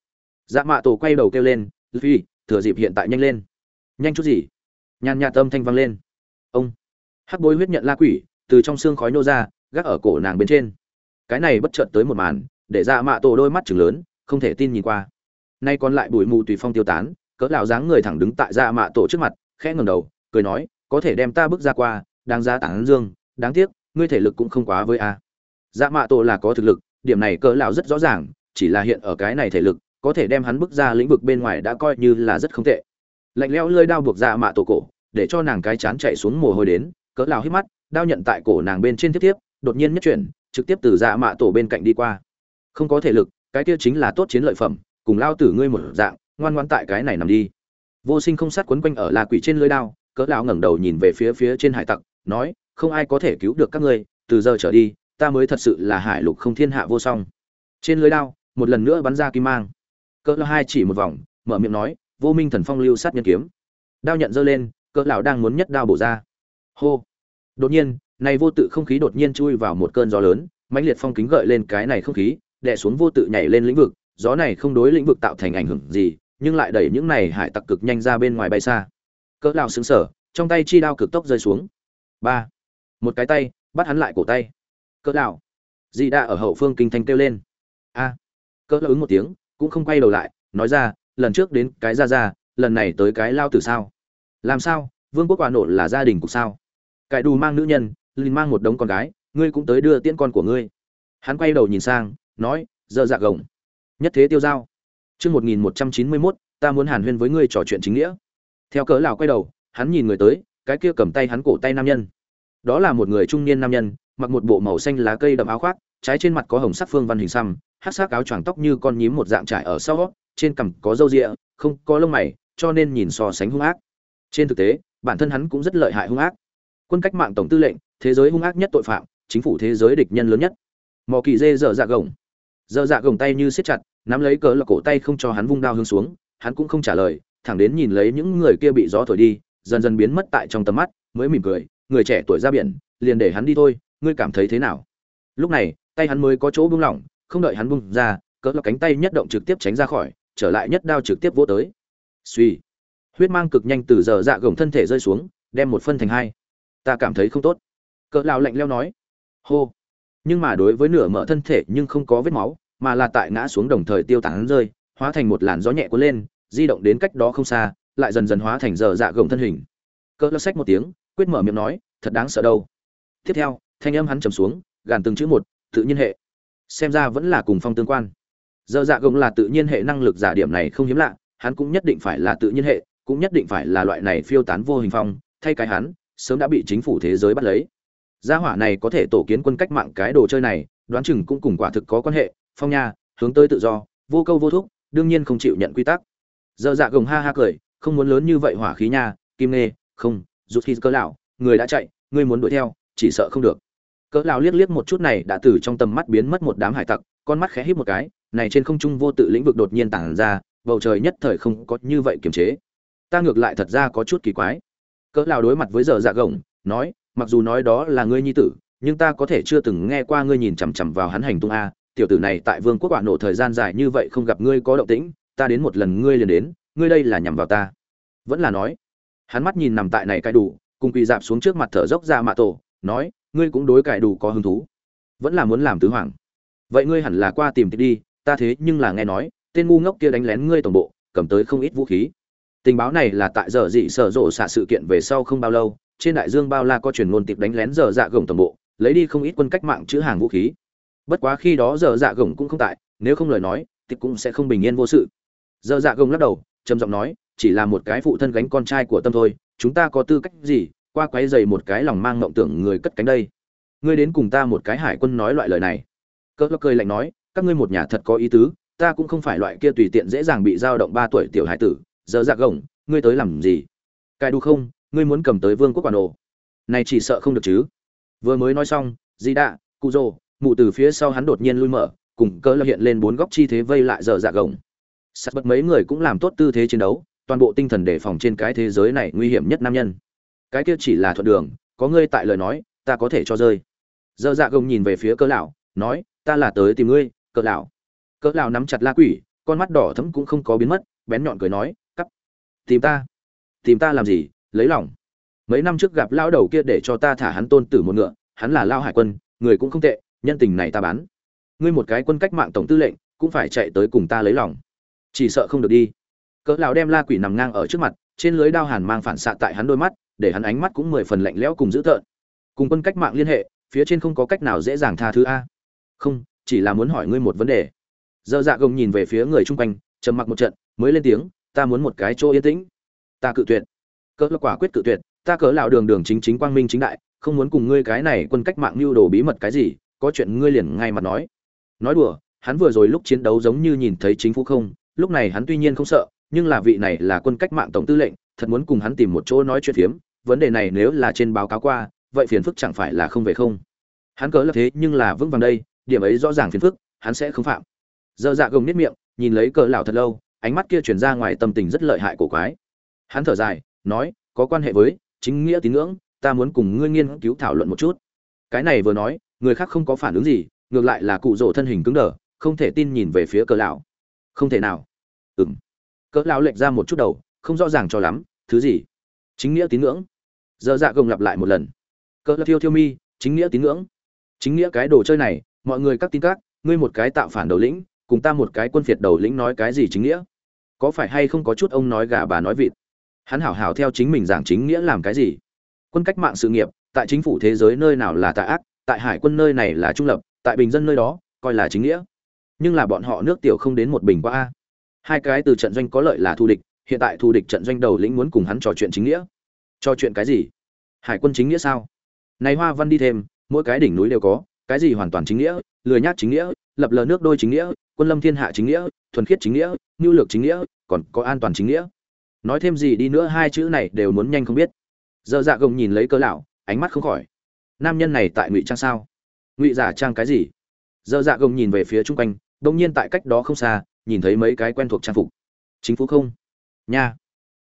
dạ mạ tổ quay đầu kêu lên phi thừa dịp hiện tại nhanh lên. Nhanh chút gì? Nhàn nhạt tâm thanh vang lên. Ông. Hắc bối huyết nhận la quỷ, từ trong xương khói nô ra, gác ở cổ nàng bên trên. Cái này bất chợt tới một màn, để dạ mạ tổ đôi mắt chừng lớn, không thể tin nhìn qua. Nay còn lại bụi mù tùy phong tiêu tán, cỡ lão dáng người thẳng đứng tại dạ mạ tổ trước mặt, khẽ ngẩng đầu, cười nói, có thể đem ta bước ra qua, đáng giá tảng dương, đáng tiếc ngươi thể lực cũng không quá với a. Dạ mạ tổ là có thực lực, điểm này cỡ lão rất rõ ràng, chỉ là hiện ở cái này thể lực, có thể đem hắn bước ra lĩnh vực bên ngoài đã coi như là rất không tệ. Lạnh lẽo lơi đao buộc dạ mạ tổ cổ, để cho nàng cái chán chạy xuống mồ hôi đến, cỡ lão hít mắt, đao nhận tại cổ nàng bên trên tiếp tiếp, đột nhiên nhất chuyển, trực tiếp từ dạ mạ tổ bên cạnh đi qua. Không có thể lực, cái kia chính là tốt chiến lợi phẩm, cùng lao tử ngươi một dạng, ngoan ngoãn tại cái này nằm đi. Vô sinh không sát quấn quanh ở là quỷ trên lưới đao, cỡ lão ngẩng đầu nhìn về phía phía trên hải tặc, nói không ai có thể cứu được các ngươi, từ giờ trở đi, ta mới thật sự là hải lục không thiên hạ vô song. Trên lưới đao, một lần nữa bắn ra kim mang. Cỡ lão hai chỉ một vòng, mở miệng nói, vô minh thần phong lưu sát nhân kiếm. Đao nhận giơ lên, cỡ lão đang muốn nhất đao bổ ra. Hô! Đột nhiên, này vô tự không khí đột nhiên chui vào một cơn gió lớn, mãnh liệt phong kính gợi lên cái này không khí, đè xuống vô tự nhảy lên lĩnh vực. Gió này không đối lĩnh vực tạo thành ảnh hưởng gì, nhưng lại đẩy những này hải tặc cực nhanh ra bên ngoài bay xa. Cỡ lão sững sờ, trong tay chi đao cực tốc rơi xuống. Ba! Một cái tay, bắt hắn lại cổ tay. Cỡ lão dì đã ở hậu phương kinh thanh kêu lên. A. Cỡ lão ứng một tiếng, cũng không quay đầu lại, nói ra, lần trước đến cái ra ra lần này tới cái lao từ sao? Làm sao? Vương quốc quả nổ là gia đình của sao? Cải đù mang nữ nhân linh mang một đống con gái, ngươi cũng tới đưa tiễn con của ngươi. Hắn quay đầu nhìn sang, nói, dơ dạ gồng. Nhất thế tiêu giao. Chương một nghìn một trăm chín mươi mốt, ta muốn hàn huyên với ngươi trò chuyện chính nghĩa. Theo cớ lão quay đầu, hắn nhìn người tới, cái kia cầm tay hắn cổ tay nam nhân đó là một người trung niên nam nhân, mặc một bộ màu xanh lá cây đậm áo khoác, trái trên mặt có hồng sắc phương văn hình xăm, hát sắc áo choàng tóc như con nhím một dạng trải ở sau, trên cằm có râu rịa, không có lông mày, cho nên nhìn so sánh hung ác. Trên thực tế, bản thân hắn cũng rất lợi hại hung ác. Quân cách mạng tổng tư lệnh, thế giới hung ác nhất tội phạm, chính phủ thế giới địch nhân lớn nhất. Mò kỳ dê dở dạ gồng. Dở dạ gồng tay như siết chặt, nắm lấy cớ là cổ tay không cho hắn vung đao hướng xuống, hắn cũng không trả lời, thẳng đến nhìn lấy những người kia bị gió thổi đi, dần dần biến mất tại trong tầm mắt, mới mỉm cười người trẻ tuổi ra biển, liền để hắn đi thôi, ngươi cảm thấy thế nào? Lúc này, tay hắn mới có chỗ buông lỏng, không đợi hắn buông ra, cỡ là cánh tay nhất động trực tiếp tránh ra khỏi, trở lại nhất đao trực tiếp vỗ tới. Suy huyết mang cực nhanh từ giờ dạ gồng thân thể rơi xuống, đem một phân thành hai. Ta cảm thấy không tốt. Cỡ lão lạnh leo nói. Hô. Nhưng mà đối với nửa mở thân thể nhưng không có vết máu, mà là tại ngã xuống đồng thời tiêu tán rơi, hóa thành một làn gió nhẹ cuốn lên, di động đến cách đó không xa, lại dần dần hóa thành giờ dạ gồng thân hình. Cỡ lão xách một tiếng quyết mở miệng nói, thật đáng sợ đâu. Tiếp theo, thanh âm hắn trầm xuống, gàn từng chữ một, tự nhiên hệ. Xem ra vẫn là cùng phong tương quan. Dơ dạ gồng là tự nhiên hệ năng lực giả điểm này không hiếm lạ, hắn cũng nhất định phải là tự nhiên hệ, cũng nhất định phải là loại này phiêu tán vô hình phong, thay cái hắn, sớm đã bị chính phủ thế giới bắt lấy. Gia hỏa này có thể tổ kiến quân cách mạng cái đồ chơi này, đoán chừng cũng cùng quả thực có quan hệ, phong nha, hướng tới tự do, vô câu vô thúc, đương nhiên không chịu nhận quy tắc. Giờ dạ gồng ha ha cười, không muốn lớn như vậy hỏa khí nha, kim nê không rút khi cỡ lão, người đã chạy, ngươi muốn đuổi theo, chỉ sợ không được. Cỡ lão liếc liếc một chút này đã từ trong tầm mắt biến mất một đám hải tặc, con mắt khẽ híp một cái, này trên không trung vô tự lĩnh vực đột nhiên tản ra, bầu trời nhất thời không có như vậy kiềm chế. Ta ngược lại thật ra có chút kỳ quái. Cỡ lão đối mặt với giờ dạ gồng, nói, mặc dù nói đó là ngươi nhi tử, nhưng ta có thể chưa từng nghe qua ngươi nhìn chằm chằm vào hắn hành tung a. Tiểu tử này tại vương quốc quả nổ thời gian dài như vậy không gặp ngươi có động tĩnh, ta đến một lần ngươi liền đến, ngươi đây là nhằm vào ta. Vẫn là nói hắn mắt nhìn nằm tại này cai đủ, cùng quỳ dạp xuống trước mặt thở dốc ra mạ tổ, nói, ngươi cũng đối cải đủ có hứng thú, vẫn là muốn làm tứ hoàng. Vậy ngươi hẳn là qua tìm tịch đi, ta thế nhưng là nghe nói, tên ngu ngốc kia đánh lén ngươi tổng bộ, cầm tới không ít vũ khí. Tình báo này là tại giờ dị sở rộ xạ sự kiện về sau không bao lâu, trên đại dương bao la có truyền ngôn tịp đánh lén giờ dạ gồng tổng bộ, lấy đi không ít quân cách mạng chữ hàng vũ khí. Bất quá khi đó giờ dạ gồng cũng không tại, nếu không lời nói tịp cũng sẽ không bình yên vô sự. Giờ dạ gồng lắc đầu, trầm giọng nói chỉ là một cái phụ thân gánh con trai của tâm thôi, chúng ta có tư cách gì qua quấy dày một cái lòng mang mộng tưởng người cất cánh đây? Ngươi đến cùng ta một cái hải quân nói loại lời này. Cỡ cười lạnh nói, các ngươi một nhà thật có ý tứ, ta cũng không phải loại kia tùy tiện dễ dàng bị dao động ba tuổi tiểu hải tử, giờ dạ gồng, ngươi tới làm gì? Cài đu không, ngươi muốn cầm tới vương quốc quản ổ này chỉ sợ không được chứ. Vừa mới nói xong, di đạ, cụ rồ mụ từ phía sau hắn đột nhiên lui mở, cùng cỡ là hiện lên bốn góc chi thế vây lại giờ dạ gồng. Sắt bật mấy người cũng làm tốt tư thế chiến đấu toàn bộ tinh thần đề phòng trên cái thế giới này nguy hiểm nhất nam nhân. Cái kia chỉ là thuận đường, có ngươi tại lời nói, ta có thể cho rơi. Giờ dạ gồng nhìn về phía cỡ lão, nói, ta là tới tìm ngươi, cỡ lão. Cỡ lão nắm chặt la quỷ, con mắt đỏ thẫm cũng không có biến mất, bén nhọn cười nói, cắp. Tìm ta. Tìm ta làm gì, lấy lòng. Mấy năm trước gặp lão đầu kia để cho ta thả hắn tôn tử một ngựa, hắn là lao hải quân, người cũng không tệ, nhân tình này ta bán. Ngươi một cái quân cách mạng tổng tư lệnh, cũng phải chạy tới cùng ta lấy lòng. Chỉ sợ không được đi cỡ lão đem la quỷ nằm ngang ở trước mặt, trên lưới đao hàn mang phản xạ tại hắn đôi mắt, để hắn ánh mắt cũng mười phần lạnh lẽo cùng dữ tợn. Cùng quân cách mạng liên hệ, phía trên không có cách nào dễ dàng tha thứ a. Không, chỉ là muốn hỏi ngươi một vấn đề. Dơ dạ gồng nhìn về phía người chung quanh, trầm mặc một trận, mới lên tiếng, ta muốn một cái chỗ yên tĩnh. Ta cự tuyệt. Cỡ quả quyết cự tuyệt, ta cỡ lão đường đường chính chính quang minh chính đại, không muốn cùng ngươi cái này quân cách mạng lưu đồ bí mật cái gì, có chuyện ngươi liền ngay mặt nói. Nói đùa, hắn vừa rồi lúc chiến đấu giống như nhìn thấy chính phủ không, lúc này hắn tuy nhiên không sợ nhưng là vị này là quân cách mạng tổng tư lệnh, thật muốn cùng hắn tìm một chỗ nói chuyện phiếm, vấn đề này nếu là trên báo cáo qua, vậy phiền phức chẳng phải là không về không? Hắn cớ là thế nhưng là vững vàng đây, điểm ấy rõ ràng phiền phức, hắn sẽ không phạm. Dơ dạ gồng nếp miệng, nhìn lấy cỡ lão thật lâu, ánh mắt kia chuyển ra ngoài tâm tình rất lợi hại của quái. Hắn thở dài, nói, có quan hệ với, chính nghĩa tín ngưỡng, ta muốn cùng ngươi nghiên cứu thảo luận một chút. Cái này vừa nói, người khác không có phản ứng gì, ngược lại là cụ rỗ thân hình cứng đờ, không thể tin nhìn về phía cỡ lão. Không thể nào. Ừm cỡ lão lệch ra một chút đầu, không rõ ràng cho lắm, thứ gì? Chính nghĩa tín ngưỡng. Giờ dạ gồng lặp lại một lần. Cỡ lão thiêu thiêu mi, chính nghĩa tín ngưỡng. Chính nghĩa cái đồ chơi này, mọi người các tin các, ngươi một cái tạo phản đầu lĩnh, cùng ta một cái quân phiệt đầu lĩnh nói cái gì chính nghĩa? Có phải hay không có chút ông nói gà bà nói vịt? Hắn hảo hảo theo chính mình giảng chính nghĩa làm cái gì? Quân cách mạng sự nghiệp, tại chính phủ thế giới nơi nào là tà ác, tại hải quân nơi này là trung lập, tại bình dân nơi đó, coi là chính nghĩa. Nhưng là bọn họ nước tiểu không đến một bình qua a hai cái từ trận doanh có lợi là thù địch, hiện tại thù địch trận doanh đầu lĩnh muốn cùng hắn trò chuyện chính nghĩa. Trò chuyện cái gì? Hải quân chính nghĩa sao? Này hoa văn đi thêm, mỗi cái đỉnh núi đều có, cái gì hoàn toàn chính nghĩa, lười nhát chính nghĩa, lập lờ nước đôi chính nghĩa, quân lâm thiên hạ chính nghĩa, thuần khiết chính nghĩa, nhu lược chính nghĩa, còn có an toàn chính nghĩa. Nói thêm gì đi nữa hai chữ này đều muốn nhanh không biết. Dơ dạ gồng nhìn lấy cơ lão, ánh mắt không khỏi. Nam nhân này tại ngụy trang sao? Ngụy giả trang cái gì? Dơ dạ gồng nhìn về phía chung quanh, đông nhiên tại cách đó không xa nhìn thấy mấy cái quen thuộc trang phục. Chính phủ không? Nha.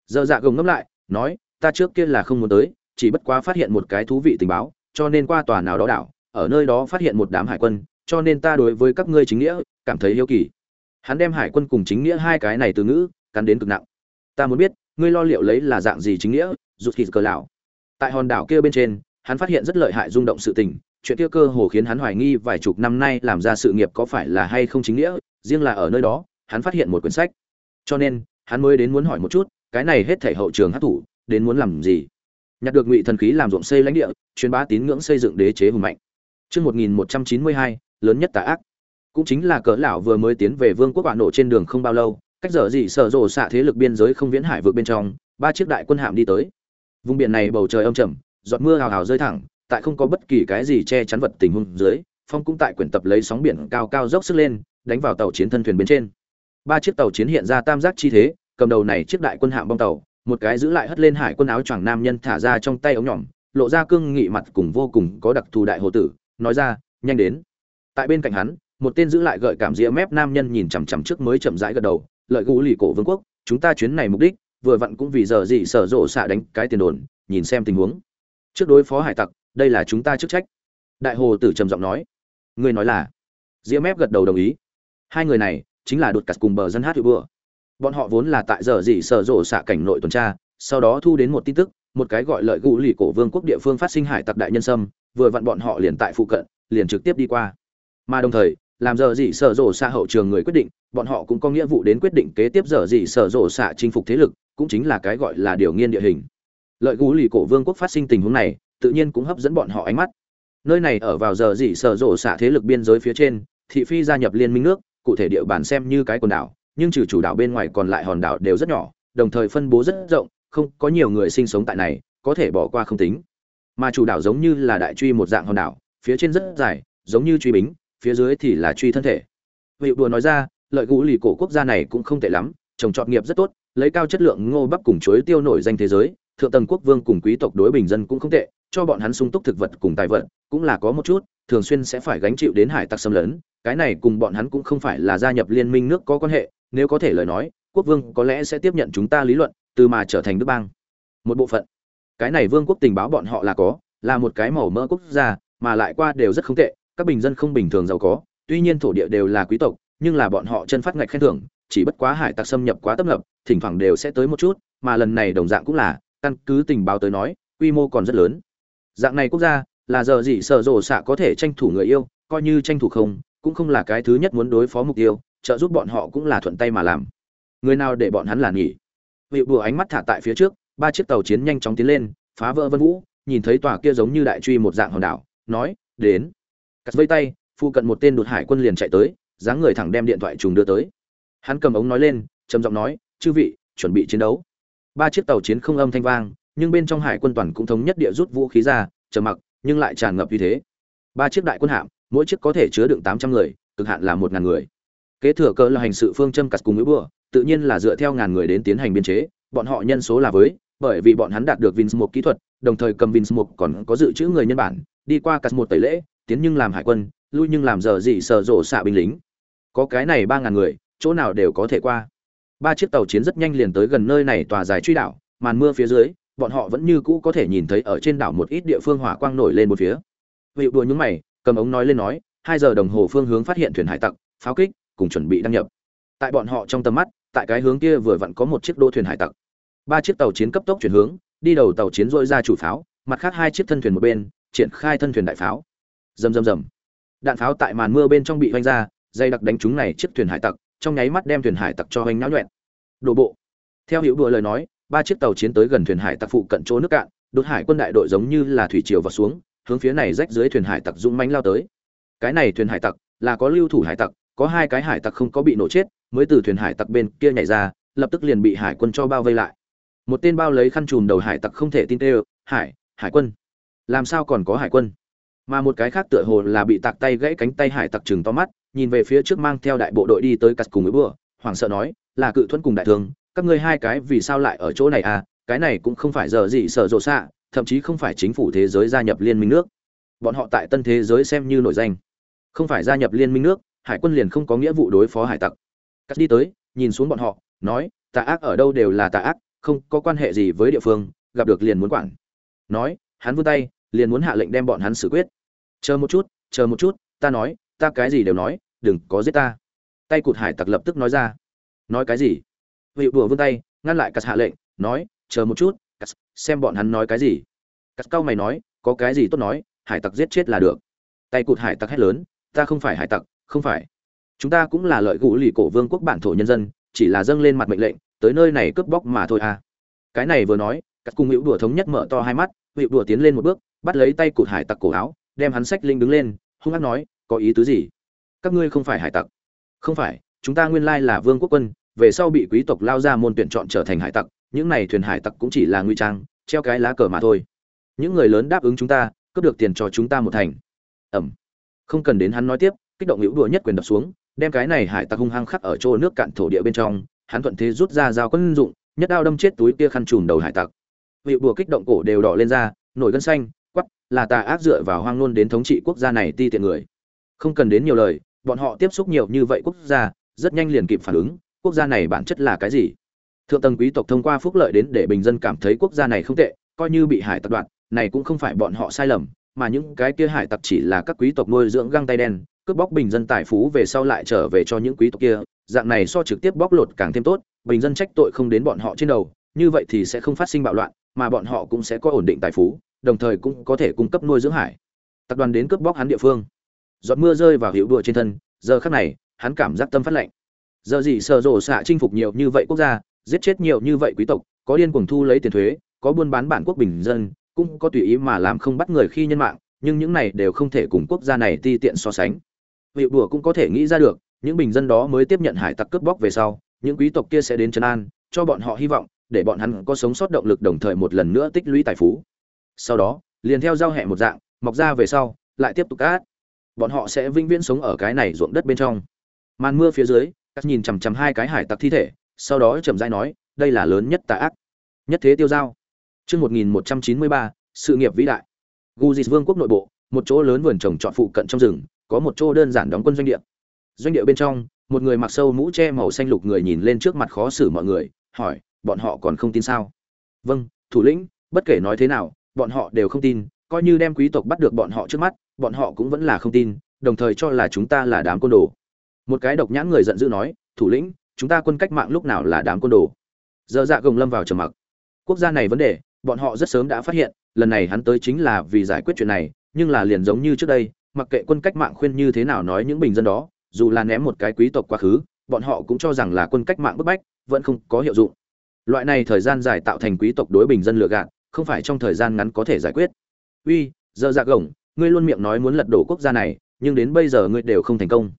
Dơ dạ gồng ngẫm lại, nói, ta trước kia là không muốn tới, chỉ bất quá phát hiện một cái thú vị tình báo, cho nên qua tòa nào đó đảo, ở nơi đó phát hiện một đám hải quân, cho nên ta đối với các ngươi chính nghĩa, cảm thấy hiếu kỳ. Hắn đem hải quân cùng chính nghĩa hai cái này từ ngữ, cắn đến cực nặng. Ta muốn biết, ngươi lo liệu lấy là dạng gì chính nghĩa, rụt thịt cờ lão? Tại hòn đảo kia bên trên, hắn phát hiện rất lợi hại rung động sự tình, chuyện kia cơ hồ khiến hắn hoài nghi vài chục năm nay làm ra sự nghiệp có phải là hay không chính nghĩa, riêng là ở nơi đó hắn phát hiện một quyển sách cho nên hắn mới đến muốn hỏi một chút cái này hết thể hậu trường hát thủ đến muốn làm gì nhặt được ngụy thần khí làm ruộng xây lãnh địa truyền bá tín ngưỡng xây dựng đế chế hùng mạnh Trước 1192, lớn nhất tà ác. Cũng chính là cỡ lão vừa mới tiến về vương quốc bạn nổ trên đường không bao lâu, cách giờ gì sở rộ xạ thế lực biên giới không viễn hải vượt bên trong, ba chiếc đại quân hạm đi tới. Vùng biển này bầu trời âm trầm, giọt mưa hào hào rơi thẳng, tại không có bất kỳ cái gì che chắn vật tình huống dưới, phong cũng tại quyển tập lấy sóng biển cao cao dốc sức lên, đánh vào tàu chiến thân thuyền bên trên. Ba chiếc tàu chiến hiện ra tam giác chi thế, cầm đầu này chiếc đại quân hạm bong tàu, một cái giữ lại hất lên hải quân áo choàng nam nhân thả ra trong tay ống nhỏm, lộ ra cương nghị mặt cùng vô cùng có đặc thù đại hồ tử, nói ra, nhanh đến. Tại bên cạnh hắn, một tên giữ lại gợi cảm rĩa mép nam nhân nhìn chằm chằm trước mới chậm rãi gật đầu, lợi gũ lì cổ vương quốc, chúng ta chuyến này mục đích, vừa vặn cũng vì giờ gì sở rộ xạ đánh cái tiền đồn, nhìn xem tình huống. Trước đối phó hải tặc, đây là chúng ta chức trách. Đại hồ tử trầm giọng nói. Người nói là? rĩa mép gật đầu đồng ý. Hai người này chính là đột cắt cùng bờ dân hát hữu bừa. bọn họ vốn là tại giờ gì sở rộ xạ cảnh nội tuần tra, sau đó thu đến một tin tức, một cái gọi lợi gũ lì cổ vương quốc địa phương phát sinh hải tặc đại nhân sâm, vừa vặn bọn họ liền tại phụ cận, liền trực tiếp đi qua. Mà đồng thời, làm giờ gì sở rộ xạ hậu trường người quyết định, bọn họ cũng có nghĩa vụ đến quyết định kế tiếp giờ gì sở rộ xạ chinh phục thế lực, cũng chính là cái gọi là điều nghiên địa hình. Lợi gũ lì cổ vương quốc phát sinh tình huống này, tự nhiên cũng hấp dẫn bọn họ ánh mắt. Nơi này ở vào giờ gì sở rộ xạ thế lực biên giới phía trên, thị phi gia nhập liên minh nước cụ thể địa bàn xem như cái quần đảo nhưng trừ chủ đảo bên ngoài còn lại hòn đảo đều rất nhỏ, đồng thời phân bố rất rộng, không có nhiều người sinh sống tại này, có thể bỏ qua không tính. Mà chủ đảo giống như là đại truy một dạng hòn đảo, phía trên rất dài, giống như truy bính, phía dưới thì là truy thân thể. Vị đùa nói ra, lợi gũ lì cổ quốc gia này cũng không tệ lắm, trồng trọt nghiệp rất tốt, lấy cao chất lượng ngô bắp cùng chuối tiêu nổi danh thế giới, thượng tầng quốc vương cùng quý tộc đối bình dân cũng không tệ, cho bọn hắn sung túc thực vật cùng tài vật, cũng là có một chút, thường xuyên sẽ phải gánh chịu đến hải tặc xâm lấn, cái này cùng bọn hắn cũng không phải là gia nhập liên minh nước có quan hệ, nếu có thể lời nói quốc vương có lẽ sẽ tiếp nhận chúng ta lý luận từ mà trở thành nước bang. Một bộ phận. Cái này vương quốc tình báo bọn họ là có là một cái màu mỡ quốc gia mà lại qua đều rất không tệ các bình dân không bình thường giàu có tuy nhiên thổ địa đều là quý tộc nhưng là bọn họ chân phát ngạch khen thưởng chỉ bất quá hải tặc xâm nhập quá tấp nập thỉnh thoảng đều sẽ tới một chút mà lần này đồng dạng cũng là căn cứ tình báo tới nói quy mô còn rất lớn dạng này quốc gia, là giờ gì sở rộ xạ có thể tranh thủ người yêu, coi như tranh thủ không, cũng không là cái thứ nhất muốn đối phó mục tiêu, trợ giúp bọn họ cũng là thuận tay mà làm. Người nào để bọn hắn là nghỉ vị bùa ánh mắt thả tại phía trước, ba chiếc tàu chiến nhanh chóng tiến lên, phá vỡ vân vũ, nhìn thấy tòa kia giống như đại truy một dạng hòn đảo, nói, đến. Cắt vây tay phụ cận một tên đột hải quân liền chạy tới, dáng người thẳng đem điện thoại trùng đưa tới. Hắn cầm ống nói lên, trầm giọng nói, chư vị, chuẩn bị chiến đấu. Ba chiếc tàu chiến không âm thanh vang nhưng bên trong hải quân toàn cũng thống nhất địa rút vũ khí ra chờ mặc nhưng lại tràn ngập như thế ba chiếc đại quân hạm mỗi chiếc có thể chứa đựng tám trăm người cực hạn là một ngàn người kế thừa cơ là hành sự phương châm cắt cùng mũi bừa tự nhiên là dựa theo ngàn người đến tiến hành biên chế bọn họ nhân số là với bởi vì bọn hắn đạt được vins một kỹ thuật, đồng thời cầm vins một còn có dự trữ người nhân bản, đi qua cắt một tẩy lễ, tiến nhưng làm hải quân, lui nhưng làm giờ gì sở rổ xạ binh lính. Có cái này ba ngàn người, chỗ nào đều có thể qua. Ba chiếc tàu chiến rất nhanh liền tới gần nơi này tòa dài truy đảo, màn mưa phía dưới, bọn họ vẫn như cũ có thể nhìn thấy ở trên đảo một ít địa phương hỏa quang nổi lên một phía. Vị đùa nhúng mày, cầm ống nói lên nói, hai giờ đồng hồ phương hướng phát hiện thuyền hải tặc, pháo kích, cùng chuẩn bị đăng nhập. Tại bọn họ trong tầm mắt tại cái hướng kia vừa vặn có một chiếc đô thuyền hải tặc. Ba chiếc tàu chiến cấp tốc chuyển hướng đi đầu tàu chiến dội ra chủ pháo mặt khác hai chiếc thân thuyền một bên triển khai thân thuyền đại pháo. Rầm rầm rầm. Đạn pháo tại màn mưa bên trong bị hoành ra dây đặc đánh trúng này chiếc thuyền hải tặc trong nháy mắt đem thuyền hải tặc cho hoành náo nhuẹn. Đổ bộ. Theo hiệu đùa lời nói ba chiếc tàu chiến tới gần thuyền hải tặc phụ cận chỗ nước cạn, đột hải quân đại đội giống như là thủy triều vào xuống, hướng phía này rách dưới thuyền hải tặc dũng mãnh lao tới. Cái này thuyền hải tặc là có lưu thủ hải tặc, có hai cái hải tặc không có bị nổ chết, mới từ thuyền hải tặc bên kia nhảy ra, lập tức liền bị hải quân cho bao vây lại. Một tên bao lấy khăn chùm đầu hải tặc không thể tin tê hải hải quân, làm sao còn có hải quân? Mà một cái khác tựa hồ là bị tạc tay gãy cánh tay hải tặc chừng to mắt, nhìn về phía trước mang theo đại bộ đội đi tới cắt cùng với bữa hoảng sợ nói, là cự thuẫn cùng đại thương các ngươi hai cái vì sao lại ở chỗ này à? Cái này cũng không phải giờ gì sợ rộ xạ, thậm chí không phải chính phủ thế giới gia nhập liên minh nước. Bọn họ tại tân thế giới xem như nổi danh. Không phải gia nhập liên minh nước, hải quân liền không có nghĩa vụ đối phó hải tặc. Cắt đi tới, nhìn xuống bọn họ, nói, tà ác ở đâu đều là tà ác, không có quan hệ gì với địa phương, gặp được liền muốn quản. Nói, hắn vươn tay, liền muốn hạ lệnh đem bọn hắn xử quyết. Chờ một chút, chờ một chút, ta nói, ta cái gì đều nói, đừng có giết ta. Tay cụt hải tặc lập tức nói ra. Nói cái gì? Vị đùa vươn tay, ngăn lại cắt hạ lệnh, nói, chờ một chút cắt xem bọn hắn nói cái gì. Cắt cao mày nói, có cái gì tốt nói, hải tặc giết chết là được. Tay cụt hải tặc hét lớn, ta không phải hải tặc, không phải. Chúng ta cũng là lợi gũ lì cổ vương quốc bản thổ nhân dân, chỉ là dâng lên mặt mệnh lệnh, tới nơi này cướp bóc mà thôi à. Cái này vừa nói cắt cùng hữu đùa thống nhất mở to hai mắt, hữu đùa tiến lên một bước, bắt lấy tay cụt hải tặc cổ áo, đem hắn sách linh đứng lên, hung hăng nói, có ý tứ gì? Các ngươi không phải hải tặc. Không phải, chúng ta nguyên lai là vương quốc quân về sau bị quý tộc lao ra môn tuyển chọn trở thành hải tặc, những này thuyền hải tặc cũng chỉ là nguy trang, treo cái lá cờ mà thôi. Những người lớn đáp ứng chúng ta, cướp được tiền cho chúng ta một thành. Ẩm. Không cần đến hắn nói tiếp, kích động hữu đùa nhất quyền đập xuống, đem cái này hải tặc hung hăng khắc ở chỗ nước cạn thổ địa bên trong, hắn thuận thế rút ra dao quân dụng, nhất đao đâm chết túi kia khăn trùm đầu hải tặc. Hữu đùa kích động cổ đều đỏ lên ra, nổi gân xanh quắp là tà ác dựa vào hoang nôn đến thống trị quốc gia này ti tiện người. Không cần đến nhiều lời, bọn họ tiếp xúc nhiều như vậy quốc gia, rất nhanh liền kịp phản ứng quốc gia này bản chất là cái gì? Thượng tầng quý tộc thông qua phúc lợi đến để bình dân cảm thấy quốc gia này không tệ, coi như bị hải tặc đoạn này cũng không phải bọn họ sai lầm, mà những cái kia hải tặc chỉ là các quý tộc nuôi dưỡng găng tay đen, cướp bóc bình dân tài phú về sau lại trở về cho những quý tộc kia, dạng này so trực tiếp bóc lột càng thêm tốt, bình dân trách tội không đến bọn họ trên đầu, như vậy thì sẽ không phát sinh bạo loạn, mà bọn họ cũng sẽ có ổn định tài phú, đồng thời cũng có thể cung cấp nuôi dưỡng hải. Tập đoàn đến cướp bóc hắn địa phương. Giọt mưa rơi vào hiệu đùa trên thân, giờ khắc này, hắn cảm giác tâm phát lạnh giờ gì sợ rổ xạ chinh phục nhiều như vậy quốc gia, giết chết nhiều như vậy quý tộc, có điên cuồng thu lấy tiền thuế, có buôn bán bản quốc bình dân, cũng có tùy ý mà làm không bắt người khi nhân mạng, nhưng những này đều không thể cùng quốc gia này ti tiện so sánh. Hiệu đùa cũng có thể nghĩ ra được, những bình dân đó mới tiếp nhận hải tặc cướp bóc về sau, những quý tộc kia sẽ đến trấn an, cho bọn họ hy vọng, để bọn hắn có sống sót động lực đồng thời một lần nữa tích lũy tài phú. Sau đó, liền theo giao hẹ một dạng, mọc ra về sau, lại tiếp tục cát. Bọn họ sẽ vĩnh viễn sống ở cái này ruộng đất bên trong. Màn mưa phía dưới cắt nhìn chằm chằm hai cái hải tặc thi thể, sau đó chậm rãi nói, đây là lớn nhất tà ác, nhất thế tiêu giao. Chương một nghìn một trăm chín mươi ba, sự nghiệp vĩ đại. Guzis vương quốc nội bộ, một chỗ lớn vườn trồng trọt phụ cận trong rừng, có một chỗ đơn giản đóng quân doanh địa. Doanh địa bên trong, một người mặc sâu mũ che màu xanh lục người nhìn lên trước mặt khó xử mọi người, hỏi, bọn họ còn không tin sao? Vâng thủ lĩnh, bất kể nói thế nào, bọn họ đều không tin, coi như đem quý tộc bắt được bọn họ trước mắt, bọn họ cũng vẫn là không tin, đồng thời cho là chúng ta là đám côn đồ một cái độc nhãn người giận dữ nói, thủ lĩnh, chúng ta quân cách mạng lúc nào là đám côn đồ? Dơ dạ gồng lâm vào trầm mặc. Quốc gia này vấn đề, bọn họ rất sớm đã phát hiện, lần này hắn tới chính là vì giải quyết chuyện này, nhưng là liền giống như trước đây, mặc kệ quân cách mạng khuyên như thế nào nói những bình dân đó, dù là ném một cái quý tộc quá khứ, bọn họ cũng cho rằng là quân cách mạng bức bách, vẫn không có hiệu dụng. Loại này thời gian dài tạo thành quý tộc đối bình dân lừa gạt, không phải trong thời gian ngắn có thể giải quyết. Uy Dơ dạ gồng, ngươi luôn miệng nói muốn lật đổ quốc gia này, nhưng đến bây giờ ngươi đều không thành công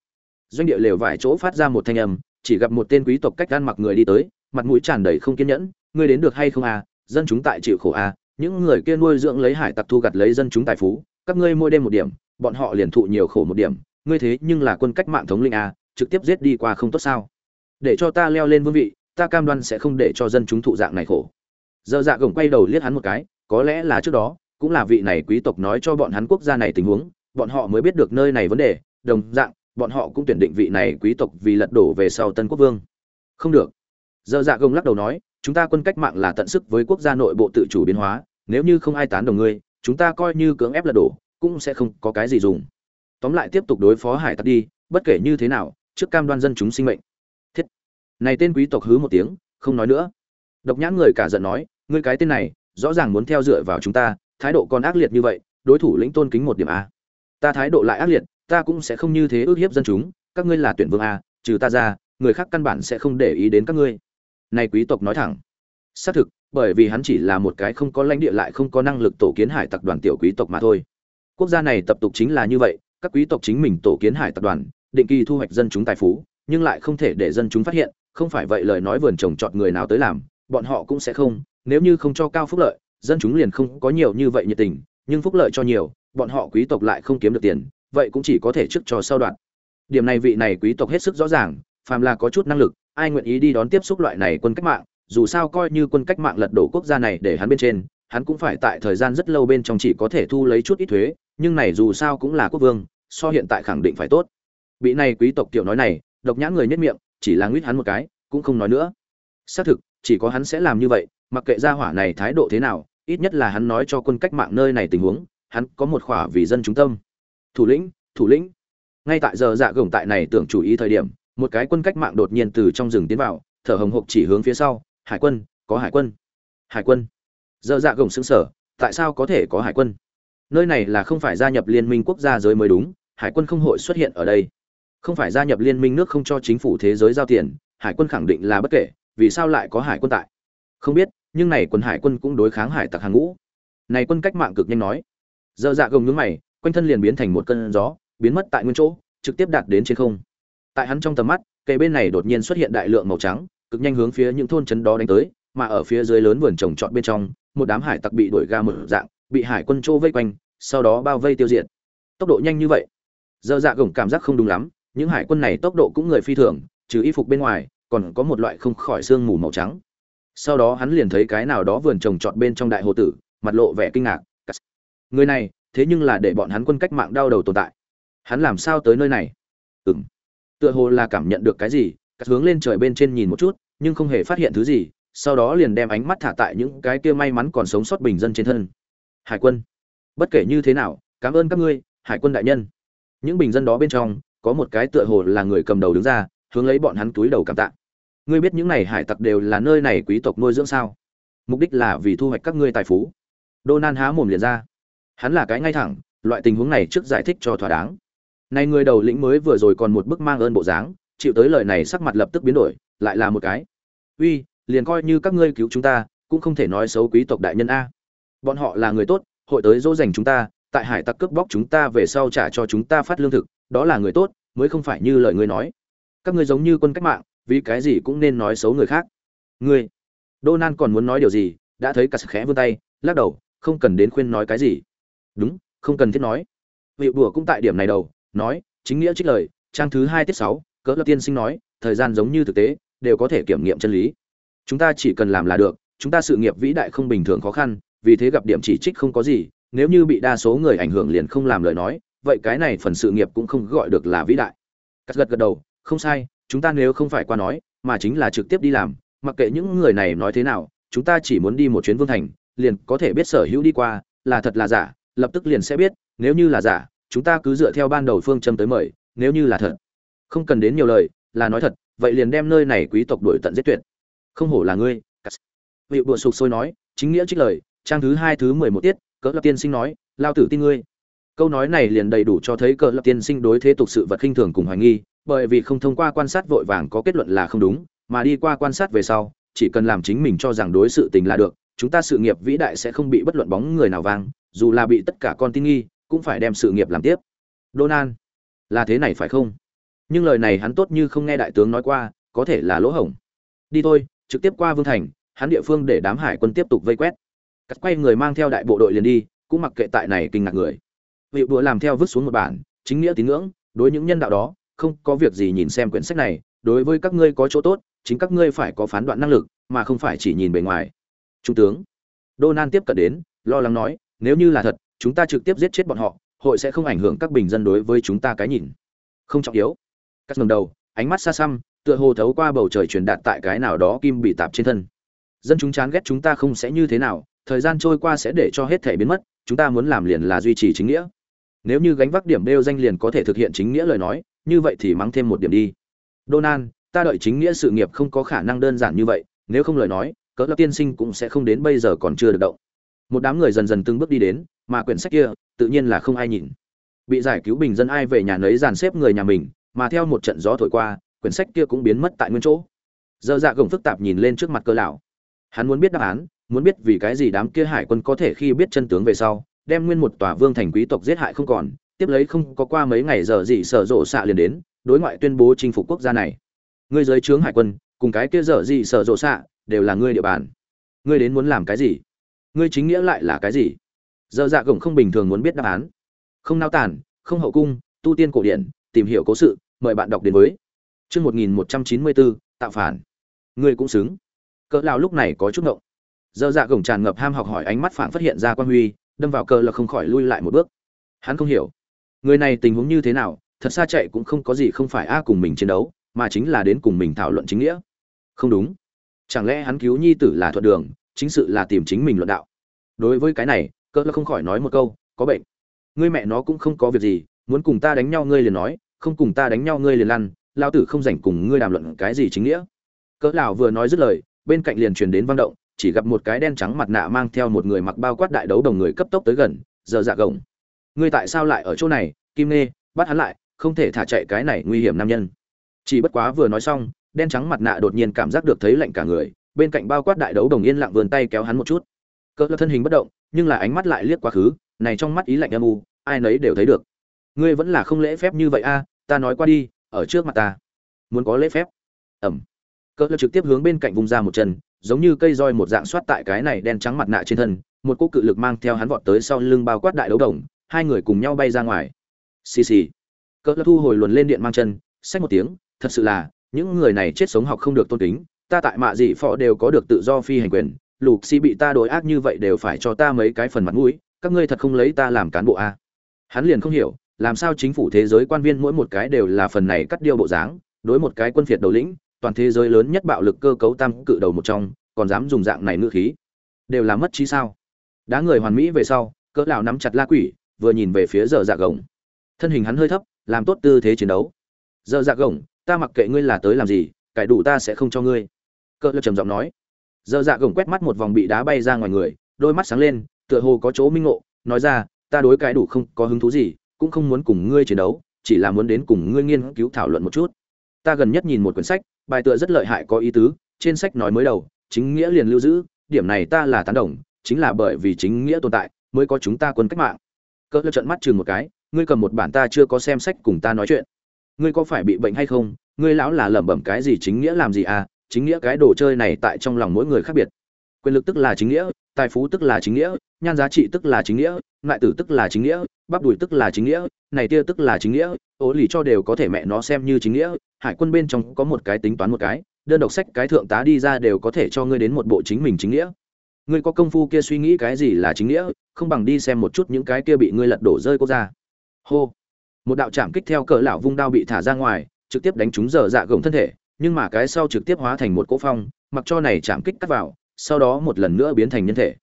doanh địa lều vài chỗ phát ra một thanh âm chỉ gặp một tên quý tộc cách gan mặc người đi tới mặt mũi tràn đầy không kiên nhẫn ngươi đến được hay không à? Dân chúng tại chịu khổ à? Những người kia nuôi dưỡng lấy hải tặc thu gặt lấy dân chúng tài phú các ngươi mỗi đêm một điểm bọn họ liền thụ nhiều khổ một điểm. Ngươi thế nhưng là quân cách mạng thống linh à? Trực tiếp giết đi qua không tốt sao? Để cho ta leo lên vương vị ta cam đoan sẽ không để cho dân chúng thụ dạng này khổ. Dơ dạ gồng quay đầu liếc hắn một cái, có lẽ là trước đó, cũng là vị này quý tộc nói cho bọn hắn quốc gia này tình huống, bọn họ mới biết được nơi này vấn đề, đồng dạng, bọn họ cũng tuyển định vị này quý tộc vì lật đổ về sau Tân Quốc Vương. Không được. Dơ dạ gồng lắc đầu nói, chúng ta quân cách mạng là tận sức với quốc gia nội bộ tự chủ biến hóa, nếu như không ai tán đồng ngươi, chúng ta coi như cưỡng ép lật đổ, cũng sẽ không có cái gì dùng. Tóm lại tiếp tục đối phó hải tặc đi, bất kể như thế nào, trước cam đoan dân chúng sinh mệnh. Thiết. Này tên quý tộc hứ một tiếng, không nói nữa. Độc nhãn người cả giận nói, ngươi cái tên này rõ ràng muốn theo dựa vào chúng ta thái độ còn ác liệt như vậy đối thủ lĩnh tôn kính một điểm a ta thái độ lại ác liệt ta cũng sẽ không như thế ước hiếp dân chúng, các ngươi là tuyển vương a, trừ ta ra, người khác căn bản sẽ không để ý đến các ngươi. Này quý tộc nói thẳng. Xác thực, bởi vì hắn chỉ là một cái không có lãnh địa lại không có năng lực tổ kiến hải tặc đoàn tiểu quý tộc mà thôi. Quốc gia này tập tục chính là như vậy, các quý tộc chính mình tổ kiến hải tặc đoàn, định kỳ thu hoạch dân chúng tài phú, nhưng lại không thể để dân chúng phát hiện, không phải vậy lời nói vườn trồng trọt người nào tới làm, bọn họ cũng sẽ không, nếu như không cho cao phúc lợi, dân chúng liền không có nhiều như vậy nhiệt tình, nhưng phúc lợi cho nhiều, bọn họ quý tộc lại không kiếm được tiền vậy cũng chỉ có thể trước cho sau đoạn. Điểm này vị này quý tộc hết sức rõ ràng, phàm là có chút năng lực, ai nguyện ý đi đón tiếp xúc loại này quân cách mạng, dù sao coi như quân cách mạng lật đổ quốc gia này để hắn bên trên, hắn cũng phải tại thời gian rất lâu bên trong chỉ có thể thu lấy chút ít thuế, nhưng này dù sao cũng là quốc vương, so hiện tại khẳng định phải tốt. Bị này quý tộc tiểu nói này, độc nhãn người nhất miệng, chỉ là nguyết hắn một cái, cũng không nói nữa. Xác thực, chỉ có hắn sẽ làm như vậy, mặc kệ gia hỏa này thái độ thế nào, ít nhất là hắn nói cho quân cách mạng nơi này tình huống, hắn có một khỏa vì dân chúng tâm thủ lĩnh thủ lĩnh. Ngay tại giờ dạ gồng tại này tưởng chủ ý thời điểm, một cái quân cách mạng đột nhiên từ trong rừng tiến vào, thở hồng hộc chỉ hướng phía sau, hải quân, có hải quân. Hải quân? Giờ dạ gồng xứng sở tại sao có thể có hải quân? Nơi này là không phải gia nhập liên minh quốc gia giới mới đúng, hải quân không hội xuất hiện ở đây. Không phải gia nhập liên minh nước không cho chính phủ thế giới giao tiền, hải quân khẳng định là bất kể, vì sao lại có hải quân tại? Không biết, nhưng này quân hải quân cũng đối kháng hải tặc hàng ngũ. Này quân cách mạng cực nhanh nói. Dơ dạ gồng nhướng mày quanh thân liền biến thành một cơn gió, biến mất tại nguyên chỗ, trực tiếp đạt đến trên không. Tại hắn trong tầm mắt cây bên này đột nhiên xuất hiện đại lượng màu trắng, cực nhanh hướng phía những thôn trấn đó đánh tới, mà ở phía dưới lớn vườn trồng trọt bên trong, một đám hải tặc bị đuổi ga mở dạng, bị hải quân chỗ vây quanh, sau đó bao vây tiêu diệt. Tốc độ nhanh như vậy. Dơ dạ gồng cảm giác không đúng lắm, những hải quân này tốc độ cũng người phi thường, trừ y phục bên ngoài, còn có một loại không khỏi xương mù màu trắng. Sau đó hắn liền thấy cái nào đó vườn trồng trọt bên trong đại hồ tử, mặt lộ vẻ kinh ngạc. Người này thế nhưng là để bọn hắn quân cách mạng đau đầu tồn tại. Hắn làm sao tới nơi này? Ừng tựa hồ là cảm nhận được cái gì, cắt hướng lên trời bên trên nhìn một chút, nhưng không hề phát hiện thứ gì, sau đó liền đem ánh mắt thả tại những cái kia may mắn còn sống sót bình dân trên thân. Hải quân. Bất kể như thế nào, cảm ơn các ngươi, hải quân đại nhân. Những bình dân đó bên trong, có một cái tựa hồ là người cầm đầu đứng ra, hướng lấy bọn hắn túi đầu cảm tạ. Ngươi biết những này hải tặc đều là nơi này quý tộc nuôi dưỡng sao? Mục đích là vì thu hoạch các ngươi tài phú. Đô Nan há mồm liền ra hắn là cái ngay thẳng, loại tình huống này trước giải thích cho thỏa đáng. Này người đầu lĩnh mới vừa rồi còn một bức mang ơn bộ dáng, chịu tới lời này sắc mặt lập tức biến đổi, lại là một cái. Uy, liền coi như các ngươi cứu chúng ta, cũng không thể nói xấu quý tộc đại nhân a. Bọn họ là người tốt, hội tới dỗ dành chúng ta, tại hải tặc cướp bóc chúng ta về sau trả cho chúng ta phát lương thực, đó là người tốt, mới không phải như lời ngươi nói. Các ngươi giống như quân cách mạng, vì cái gì cũng nên nói xấu người khác. Ngươi? Donan còn muốn nói điều gì, đã thấy cả khẽ vươn tay, lắc đầu, không cần đến khuyên nói cái gì đúng, không cần thiết nói. Vị bùa cũng tại điểm này đầu, nói, chính nghĩa trích lời, trang thứ hai tiết sáu cỡ lập tiên sinh nói, thời gian giống như thực tế, đều có thể kiểm nghiệm chân lý. Chúng ta chỉ cần làm là được, chúng ta sự nghiệp vĩ đại không bình thường khó khăn, vì thế gặp điểm chỉ trích không có gì, nếu như bị đa số người ảnh hưởng liền không làm lời nói, vậy cái này phần sự nghiệp cũng không gọi được là vĩ đại. Cắt gật gật đầu, không sai, chúng ta nếu không phải qua nói, mà chính là trực tiếp đi làm, mặc kệ những người này nói thế nào, chúng ta chỉ muốn đi một chuyến vương thành, liền có thể biết sở hữu đi qua, là thật là giả lập tức liền sẽ biết, nếu như là giả, chúng ta cứ dựa theo ban đầu phương châm tới mời, nếu như là thật. Không cần đến nhiều lời, là nói thật, vậy liền đem nơi này quý tộc đuổi tận giết tuyệt. Không hổ là ngươi vị bùa sục sôi nói, chính nghĩa trích lời, trang thứ hai, thứ mười một tiết, cỡ lập tiên sinh nói, lao tử tin ngươi. Câu nói này liền đầy đủ cho thấy cỡ lập tiên sinh đối thế tục sự vật khinh thường cùng hoài nghi, bởi vì không thông qua quan sát vội vàng có kết luận là không đúng, mà đi qua quan sát về sau, chỉ cần làm chính mình cho rằng đối sự tình là được, chúng ta sự nghiệp vĩ đại sẽ không bị bất luận bóng người nào vang dù là bị tất cả con tin nghi, cũng phải đem sự nghiệp làm tiếp. Donan là thế này phải không? Nhưng lời này hắn tốt như không nghe đại tướng nói qua, có thể là lỗ hổng. Đi thôi, trực tiếp qua vương thành, hắn địa phương để đám hải quân tiếp tục vây quét. Cắt quay người mang theo đại bộ đội liền đi, cũng mặc kệ tại này kinh ngạc người. Vị đùa làm theo vứt xuống một bản, chính nghĩa tín ngưỡng, đối những nhân đạo đó, không có việc gì nhìn xem quyển sách này, đối với các ngươi có chỗ tốt, chính các ngươi phải có phán đoạn năng lực, mà không phải chỉ nhìn bề ngoài. Trung tướng Donan tiếp cận đến, lo lắng nói nếu như là thật chúng ta trực tiếp giết chết bọn họ hội sẽ không ảnh hưởng các bình dân đối với chúng ta cái nhìn. Không trọng yếu. Cắt ngầm đầu ánh mắt xa xăm tựa hồ thấu qua bầu trời truyền đạt tại cái nào đó kim bị tạp trên thân. Dân chúng chán ghét chúng ta không sẽ như thế nào thời gian trôi qua sẽ để cho hết thể biến mất chúng ta muốn làm liền là duy trì chính nghĩa. Nếu như gánh vác điểm đeo danh liền có thể thực hiện chính nghĩa lời nói như vậy thì mắng thêm một điểm đi. Donan, ta đợi chính nghĩa sự nghiệp không có khả năng đơn giản như vậy nếu không lời nói cỡ lập tiên sinh cũng sẽ không đến bây giờ còn chưa được động một đám người dần dần từng bước đi đến, mà quyển sách kia, tự nhiên là không ai nhìn. Bị giải cứu bình dân ai về nhà nấy dàn xếp người nhà mình, mà theo một trận gió thổi qua, quyển sách kia cũng biến mất tại nguyên chỗ. Dơ dạ gồng phức tạp nhìn lên trước mặt cơ lão. Hắn muốn biết đáp án, muốn biết vì cái gì đám kia hải quân có thể khi biết chân tướng về sau, đem nguyên một tòa vương thành quý tộc giết hại không còn, tiếp lấy không có qua mấy ngày giờ gì sở rộ xạ liền đến, đối ngoại tuyên bố chinh phục quốc gia này. Ngươi giới trướng hải quân, cùng cái kia dở gì sở rộ xạ, đều là ngươi địa bàn. Ngươi đến muốn làm cái gì? Ngươi chính nghĩa lại là cái gì? Dơ dạ gồng không bình thường muốn biết đáp án. Không nao tản không hậu cung, tu tiên cổ điển, tìm hiểu cố sự, mời bạn đọc đến với. Chương một nghìn một trăm chín mươi bốn tạo phản. Ngươi cũng xứng. Cỡ lao lúc này có chút ngộng. Dơ dạ gồng tràn ngập ham học hỏi ánh mắt phản phát hiện ra quan huy, đâm vào cờ là không khỏi lui lại một bước. Hắn không hiểu. Người này tình huống như thế nào, thật xa chạy cũng không có gì không phải a cùng mình chiến đấu, mà chính là đến cùng mình thảo luận chính nghĩa. Không đúng. Chẳng lẽ hắn cứu nhi tử là thuận đường chính sự là tìm chính mình luận đạo. Đối với cái này, cỡ là không khỏi nói một câu, có bệnh. Ngươi mẹ nó cũng không có việc gì, muốn cùng ta đánh nhau ngươi liền nói, không cùng ta đánh nhau ngươi liền lăn, lao tử không rảnh cùng ngươi đàm luận cái gì chính nghĩa. Cỡ lão vừa nói dứt lời, bên cạnh liền truyền đến vang động, chỉ gặp một cái đen trắng mặt nạ mang theo một người mặc bao quát đại đấu đồng người cấp tốc tới gần, giờ dạ gồng. Ngươi tại sao lại ở chỗ này, kim nê bắt hắn lại, không thể thả chạy cái này nguy hiểm nam nhân. Chỉ bất quá vừa nói xong, đen trắng mặt nạ đột nhiên cảm giác được thấy lạnh cả người bên cạnh bao quát đại đấu đồng yên lặng vườn tay kéo hắn một chút. Cỡ thân hình bất động, nhưng là ánh mắt lại liếc quá khứ, này trong mắt ý lạnh âm u, ai nấy đều thấy được. Ngươi vẫn là không lễ phép như vậy a, ta nói qua đi, ở trước mặt ta. Muốn có lễ phép? Ẩm. Cỡ trực tiếp hướng bên cạnh vùng ra một chân, giống như cây roi một dạng soát tại cái này đen trắng mặt nạ trên thân, một cỗ cự lực mang theo hắn vọt tới sau lưng bao quát đại đấu đồng, hai người cùng nhau bay ra ngoài. Xì xì. Cỡ thu hồi luồn lên điện mang chân, xách một tiếng, thật sự là, những người này chết sống học không được tôn kính ta tại mạ dị phò đều có được tự do phi hành quyền, lục Si bị ta đối ác như vậy đều phải cho ta mấy cái phần mặt mũi, các ngươi thật không lấy ta làm cán bộ a? Hắn liền không hiểu, làm sao chính phủ thế giới quan viên mỗi một cái đều là phần này cắt điêu bộ dáng, đối một cái quân phiệt đầu lĩnh, toàn thế giới lớn nhất bạo lực cơ cấu tam cự đầu một trong, còn dám dùng dạng này ngữ khí? Đều là mất trí sao? Đá người hoàn mỹ về sau, cỡ lão nắm chặt la quỷ, vừa nhìn về phía giờ dạ gồng. Thân hình hắn hơi thấp, làm tốt tư thế chiến đấu. Giờ dạ gồng, ta mặc kệ ngươi là tới làm gì, cải đủ ta sẽ không cho ngươi cỡ lão trầm giọng nói. Giờ dạ gồng quét mắt một vòng bị đá bay ra ngoài người, đôi mắt sáng lên, tựa hồ có chỗ minh ngộ, nói ra, ta đối cái đủ không có hứng thú gì, cũng không muốn cùng ngươi chiến đấu, chỉ là muốn đến cùng ngươi nghiên cứu thảo luận một chút. Ta gần nhất nhìn một quyển sách, bài tựa rất lợi hại có ý tứ, trên sách nói mới đầu, chính nghĩa liền lưu giữ, điểm này ta là tán đồng, chính là bởi vì chính nghĩa tồn tại, mới có chúng ta quân cách mạng. Cỡ lơ trận mắt chừng một cái, ngươi cầm một bản ta chưa có xem sách cùng ta nói chuyện. Ngươi có phải bị bệnh hay không? Ngươi lão là lẩm bẩm cái gì chính nghĩa làm gì à? Chính nghĩa cái đồ chơi này tại trong lòng mỗi người khác biệt. Quyền lực tức là chính nghĩa, tài phú tức là chính nghĩa, nhan giá trị tức là chính nghĩa, ngại tử tức là chính nghĩa, bắp đùi tức là chính nghĩa, này tia tức là chính nghĩa, ố lì cho đều có thể mẹ nó xem như chính nghĩa, hải quân bên trong có một cái tính toán một cái, đơn độc sách cái thượng tá đi ra đều có thể cho ngươi đến một bộ chính mình chính nghĩa. Ngươi có công phu kia suy nghĩ cái gì là chính nghĩa, không bằng đi xem một chút những cái kia bị ngươi lật đổ rơi quốc gia. Hô. Một đạo chạm kích theo cỡ lão vung đao bị thả ra ngoài, trực tiếp đánh trúng dở dạ gồng thân thể nhưng mà cái sau trực tiếp hóa thành một cỗ phong, mặc cho này chạm kích cắt vào, sau đó một lần nữa biến thành nhân thể.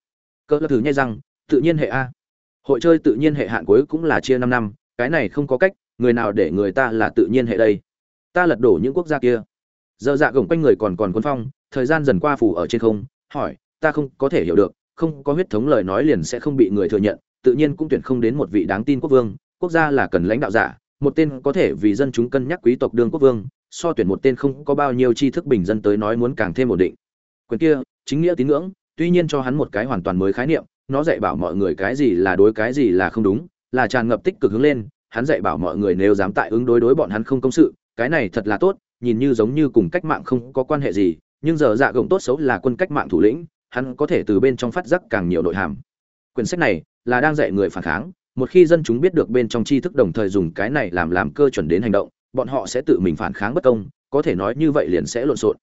Cỡ lão thử nhai răng, tự nhiên hệ a. Hội chơi tự nhiên hệ hạn cuối cũng là chia năm năm, cái này không có cách, người nào để người ta là tự nhiên hệ đây. Ta lật đổ những quốc gia kia. Dơ dạ gồng quanh người còn còn quân phong, thời gian dần qua phủ ở trên không, hỏi, ta không có thể hiểu được, không có huyết thống lời nói liền sẽ không bị người thừa nhận, tự nhiên cũng tuyển không đến một vị đáng tin quốc vương, quốc gia là cần lãnh đạo giả, một tên có thể vì dân chúng cân nhắc quý tộc đương quốc vương so tuyển một tên không có bao nhiêu tri thức bình dân tới nói muốn càng thêm ổn định. Quyền kia, chính nghĩa tín ngưỡng, tuy nhiên cho hắn một cái hoàn toàn mới khái niệm, nó dạy bảo mọi người cái gì là đối cái gì là không đúng, là tràn ngập tích cực hướng lên, hắn dạy bảo mọi người nếu dám tại ứng đối đối bọn hắn không công sự, cái này thật là tốt, nhìn như giống như cùng cách mạng không có quan hệ gì, nhưng giờ dạ gồng tốt xấu là quân cách mạng thủ lĩnh, hắn có thể từ bên trong phát giác càng nhiều nội hàm. Quyển sách này là đang dạy người phản kháng, một khi dân chúng biết được bên trong tri thức đồng thời dùng cái này làm làm cơ chuẩn đến hành động bọn họ sẽ tự mình phản kháng bất công, có thể nói như vậy liền sẽ lộn xộn.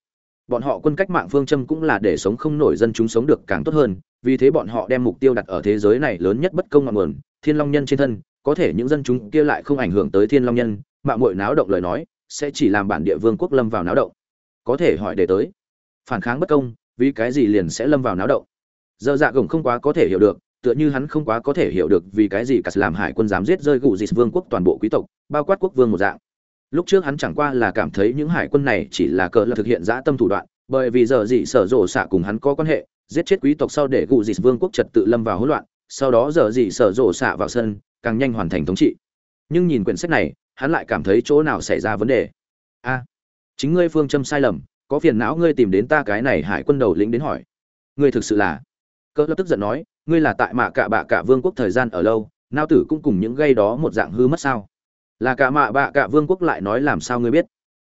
Bọn họ quân cách mạng phương châm cũng là để sống không nổi dân chúng sống được càng tốt hơn, vì thế bọn họ đem mục tiêu đặt ở thế giới này lớn nhất bất công ngọn nguồn, thiên long nhân trên thân, có thể những dân chúng kia lại không ảnh hưởng tới thiên long nhân, mạng mội náo động lời nói, sẽ chỉ làm bản địa vương quốc lâm vào náo động. Có thể hỏi để tới. Phản kháng bất công, vì cái gì liền sẽ lâm vào náo động? Giờ dạ gồng không quá có thể hiểu được, tựa như hắn không quá có thể hiểu được vì cái gì cả làm hải quân dám giết rơi gù dịt vương quốc toàn bộ quý tộc, bao quát quốc vương một dạng lúc trước hắn chẳng qua là cảm thấy những hải quân này chỉ là cờ là thực hiện dã tâm thủ đoạn, bởi vì giờ dị sở rộ xạ cùng hắn có quan hệ, giết chết quý tộc sau để gù dịt vương quốc trật tự lâm vào hỗn loạn, sau đó giờ dị sở rộ xạ vào sân, càng nhanh hoàn thành thống trị. Nhưng nhìn quyển sách này, hắn lại cảm thấy chỗ nào xảy ra vấn đề. A, chính ngươi phương châm sai lầm, có phiền não ngươi tìm đến ta cái này hải quân đầu lĩnh đến hỏi. Ngươi thực sự là? Cỡ lập tức giận nói, ngươi là tại mạ cả bạ cả vương quốc thời gian ở lâu, nao tử cũng cùng những gây đó một dạng hư mất sao? Là cả mạ bạ cả vương quốc lại nói làm sao ngươi biết?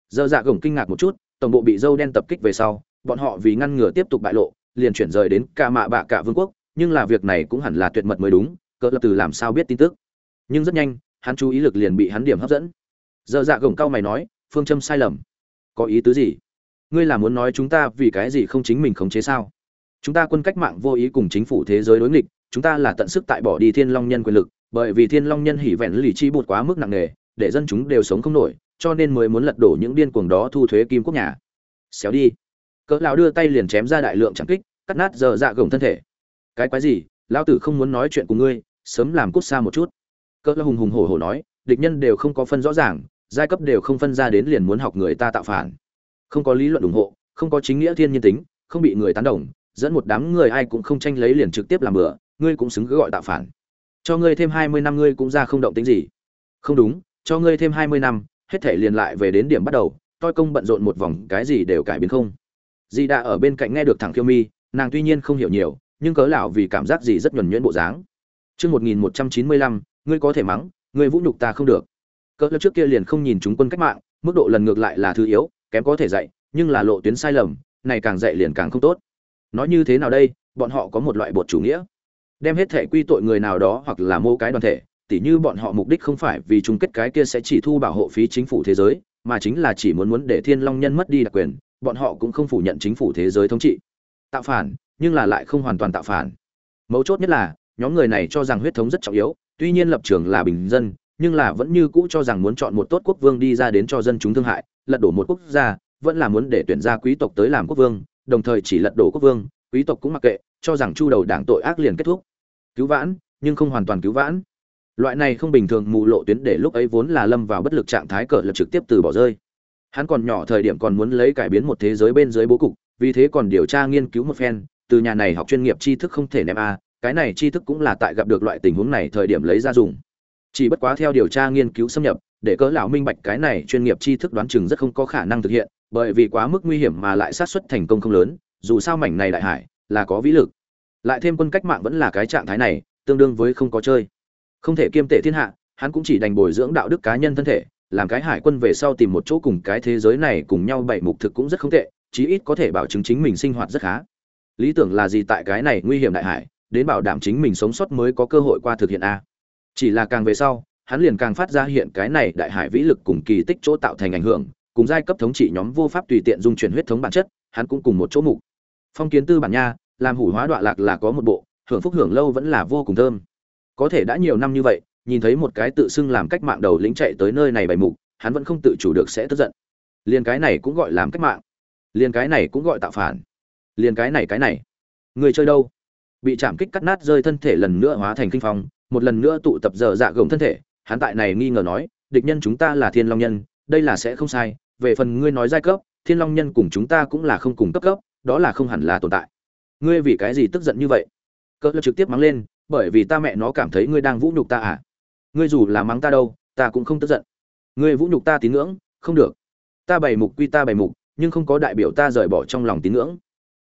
Dơ dạ gồng kinh ngạc một chút, tổng bộ bị dâu đen tập kích về sau, bọn họ vì ngăn ngừa tiếp tục bại lộ, liền chuyển rời đến cả mạ bạ cả vương quốc, nhưng là việc này cũng hẳn là tuyệt mật mới đúng, cỡ lập từ làm sao biết tin tức. Nhưng rất nhanh, hắn chú ý lực liền bị hắn điểm hấp dẫn. Dơ dạ gồng cao mày nói, phương châm sai lầm. Có ý tứ gì? Ngươi là muốn nói chúng ta vì cái gì không chính mình khống chế sao? Chúng ta quân cách mạng vô ý cùng chính phủ thế giới đối nghịch, chúng ta là tận sức tại bỏ đi thiên long nhân quyền lực, bởi vì thiên long nhân hỉ vẹn lì chi bột quá mức nặng nề, để dân chúng đều sống không nổi, cho nên mới muốn lật đổ những điên cuồng đó thu thuế kim quốc nhà. Xéo đi. Cỡ lão đưa tay liền chém ra đại lượng chẳng kích, cắt nát giờ dạ gồng thân thể. Cái quái gì? Lão tử không muốn nói chuyện cùng ngươi, sớm làm cút xa một chút. Cỡ lão hùng hùng hổ hổ nói, địch nhân đều không có phân rõ ràng, giai cấp đều không phân ra đến liền muốn học người ta tạo phản. Không có lý luận ủng hộ, không có chính nghĩa thiên nhiên tính, không bị người tán đồng dẫn một đám người ai cũng không tranh lấy liền trực tiếp làm bừa ngươi cũng xứng cứ gọi tạo phản cho ngươi thêm hai mươi năm ngươi cũng ra không động tính gì không đúng cho ngươi thêm hai mươi năm hết thể liền lại về đến điểm bắt đầu toi công bận rộn một vòng cái gì đều cải biến không dì đã ở bên cạnh nghe được thẳng khiêu mi nàng tuy nhiên không hiểu nhiều nhưng cớ lão vì cảm giác gì rất nhuần nhuyễn bộ dáng Chương 1195, ngươi có thể mắng, ngươi vũ nhục ta không được. Cỡ trước kia liền không nhìn chúng quân cách mạng, mức độ lần ngược lại là thứ yếu, kém có thể dạy, nhưng là lộ tuyến sai lầm, này càng dạy liền càng không tốt. Nói như thế nào đây, bọn họ có một loại bột chủ nghĩa, đem hết thể quy tội người nào đó hoặc là mô cái đoàn thể, tỉ như bọn họ mục đích không phải vì chung kết cái kia sẽ chỉ thu bảo hộ phí chính phủ thế giới, mà chính là chỉ muốn muốn để Thiên Long nhân mất đi đặc quyền, bọn họ cũng không phủ nhận chính phủ thế giới thống trị. Tạo phản, nhưng là lại không hoàn toàn tạo phản. Mấu chốt nhất là, nhóm người này cho rằng huyết thống rất trọng yếu, tuy nhiên lập trường là bình dân, nhưng là vẫn như cũ cho rằng muốn chọn một tốt quốc vương đi ra đến cho dân chúng thương hại, lật đổ một quốc gia, vẫn là muốn để tuyển ra quý tộc tới làm quốc vương, đồng thời chỉ lật đổ quốc vương, quý tộc cũng mặc kệ, cho rằng chu đầu đảng tội ác liền kết thúc. Cứu vãn, nhưng không hoàn toàn cứu vãn. Loại này không bình thường mù lộ tuyến để lúc ấy vốn là lâm vào bất lực trạng thái cờ lập trực tiếp từ bỏ rơi. Hắn còn nhỏ thời điểm còn muốn lấy cải biến một thế giới bên dưới bố cục, vì thế còn điều tra nghiên cứu một phen, từ nhà này học chuyên nghiệp tri thức không thể ném a, cái này tri thức cũng là tại gặp được loại tình huống này thời điểm lấy ra dùng chỉ bất quá theo điều tra nghiên cứu xâm nhập để cỡ lão minh bạch cái này chuyên nghiệp tri thức đoán chừng rất không có khả năng thực hiện bởi vì quá mức nguy hiểm mà lại sát xuất thành công không lớn, dù sao mảnh này đại hải là có vĩ lực. Lại thêm quân cách mạng vẫn là cái trạng thái này, tương đương với không có chơi. Không thể kiêm tệ thiên hạ, hắn cũng chỉ đành bồi dưỡng đạo đức cá nhân thân thể, làm cái hải quân về sau tìm một chỗ cùng cái thế giới này cùng nhau bảy mục thực cũng rất không tệ, chí ít có thể bảo chứng chính mình sinh hoạt rất khá. Lý tưởng là gì tại cái này nguy hiểm đại hải, đến bảo đảm chính mình sống sót mới có cơ hội qua thực hiện a. Chỉ là càng về sau, hắn liền càng phát ra hiện cái này đại hải vĩ lực cùng kỳ tích chỗ tạo thành ảnh hưởng cùng giai cấp thống trị nhóm vô pháp tùy tiện dung chuyển huyết thống bản chất, hắn cũng cùng một chỗ mục. Phong kiến tư bản nha, làm hủ hóa đoạn lạc là có một bộ, hưởng phúc hưởng lâu vẫn là vô cùng thơm. Có thể đã nhiều năm như vậy, nhìn thấy một cái tự xưng làm cách mạng đầu lĩnh chạy tới nơi này bày mục, hắn vẫn không tự chủ được sẽ tức giận. Liên cái này cũng gọi làm cách mạng. Liên cái này cũng gọi tạo phản. Liên cái này cái này. Người chơi đâu? Bị chạm kích cắt nát rơi thân thể lần nữa hóa thành kinh phong, một lần nữa tụ tập dở dạ gồng thân thể, hắn tại này nghi ngờ nói, địch nhân chúng ta là thiên long nhân, đây là sẽ không sai về phần ngươi nói giai cấp, thiên long nhân cùng chúng ta cũng là không cùng cấp cấp, đó là không hẳn là tồn tại. Ngươi vì cái gì tức giận như vậy? Cỡ trực tiếp mắng lên, bởi vì ta mẹ nó cảm thấy ngươi đang vũ nhục ta à? Ngươi dù là mắng ta đâu, ta cũng không tức giận. Ngươi vũ nhục ta tín ngưỡng, không được. Ta bày mục quy ta bày mục, nhưng không có đại biểu ta rời bỏ trong lòng tín ngưỡng.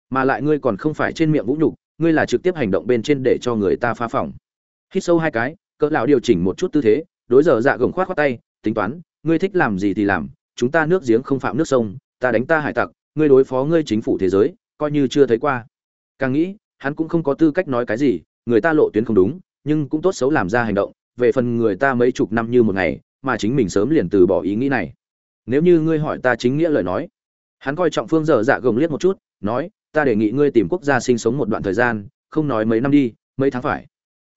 Mà lại ngươi còn không phải trên miệng vũ nhục, ngươi là trực tiếp hành động bên trên để cho người ta phá phòng. Hít sâu hai cái cỡ lão điều chỉnh một chút tư thế, đối giờ dạ gồng khoát khoát tay, tính toán, ngươi thích làm gì thì làm chúng ta nước giếng không phạm nước sông, ta đánh ta hải tặc, ngươi đối phó ngươi chính phủ thế giới, coi như chưa thấy qua. Càng nghĩ, hắn cũng không có tư cách nói cái gì, người ta lộ tuyến không đúng, nhưng cũng tốt xấu làm ra hành động, về phần người ta mấy chục năm như một ngày, mà chính mình sớm liền từ bỏ ý nghĩ này. Nếu như ngươi hỏi ta chính nghĩa lời nói, hắn coi trọng phương dở dạ gồng liếc một chút, nói, ta đề nghị ngươi tìm quốc gia sinh sống một đoạn thời gian, không nói mấy năm đi, mấy tháng phải.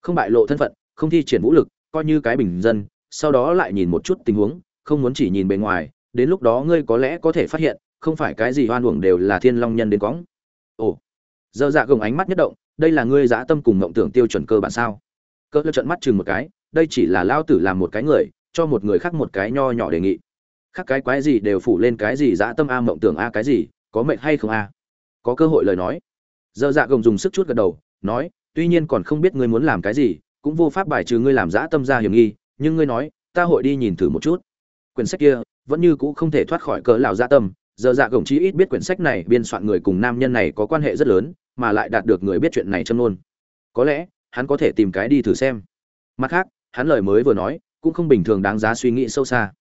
Không bại lộ thân phận, không thi triển vũ lực, coi như cái bình dân, sau đó lại nhìn một chút tình huống, không muốn chỉ nhìn bề ngoài đến lúc đó ngươi có lẽ có thể phát hiện, không phải cái gì hoan uổng đều là thiên long nhân đến cõng. Ồ, dơ dạ gồng ánh mắt nhất động, đây là ngươi dã tâm cùng mộng tưởng tiêu chuẩn cơ bản sao? Cỡ lơ trận mắt chừng một cái, đây chỉ là lao tử làm một cái người, cho một người khác một cái nho nhỏ đề nghị. Khác cái quái gì đều phủ lên cái gì dã tâm a mộng tưởng a cái gì, có mệnh hay không a? Có cơ hội lời nói. Dơ dạ gồng dùng sức chút gật đầu, nói, tuy nhiên còn không biết ngươi muốn làm cái gì, cũng vô pháp bài trừ ngươi làm dã tâm ra hiểm nghi, nhưng ngươi nói, ta hội đi nhìn thử một chút quyển sách kia, vẫn như cũ không thể thoát khỏi cỡ lão dã tâm. Giờ dạ gồng chí ít biết quyển sách này biên soạn người cùng nam nhân này có quan hệ rất lớn, mà lại đạt được người biết chuyện này châm luôn có lẽ, hắn có thể tìm cái đi thử xem. Mặt khác, hắn lời mới vừa nói, cũng không bình thường đáng giá suy nghĩ sâu xa.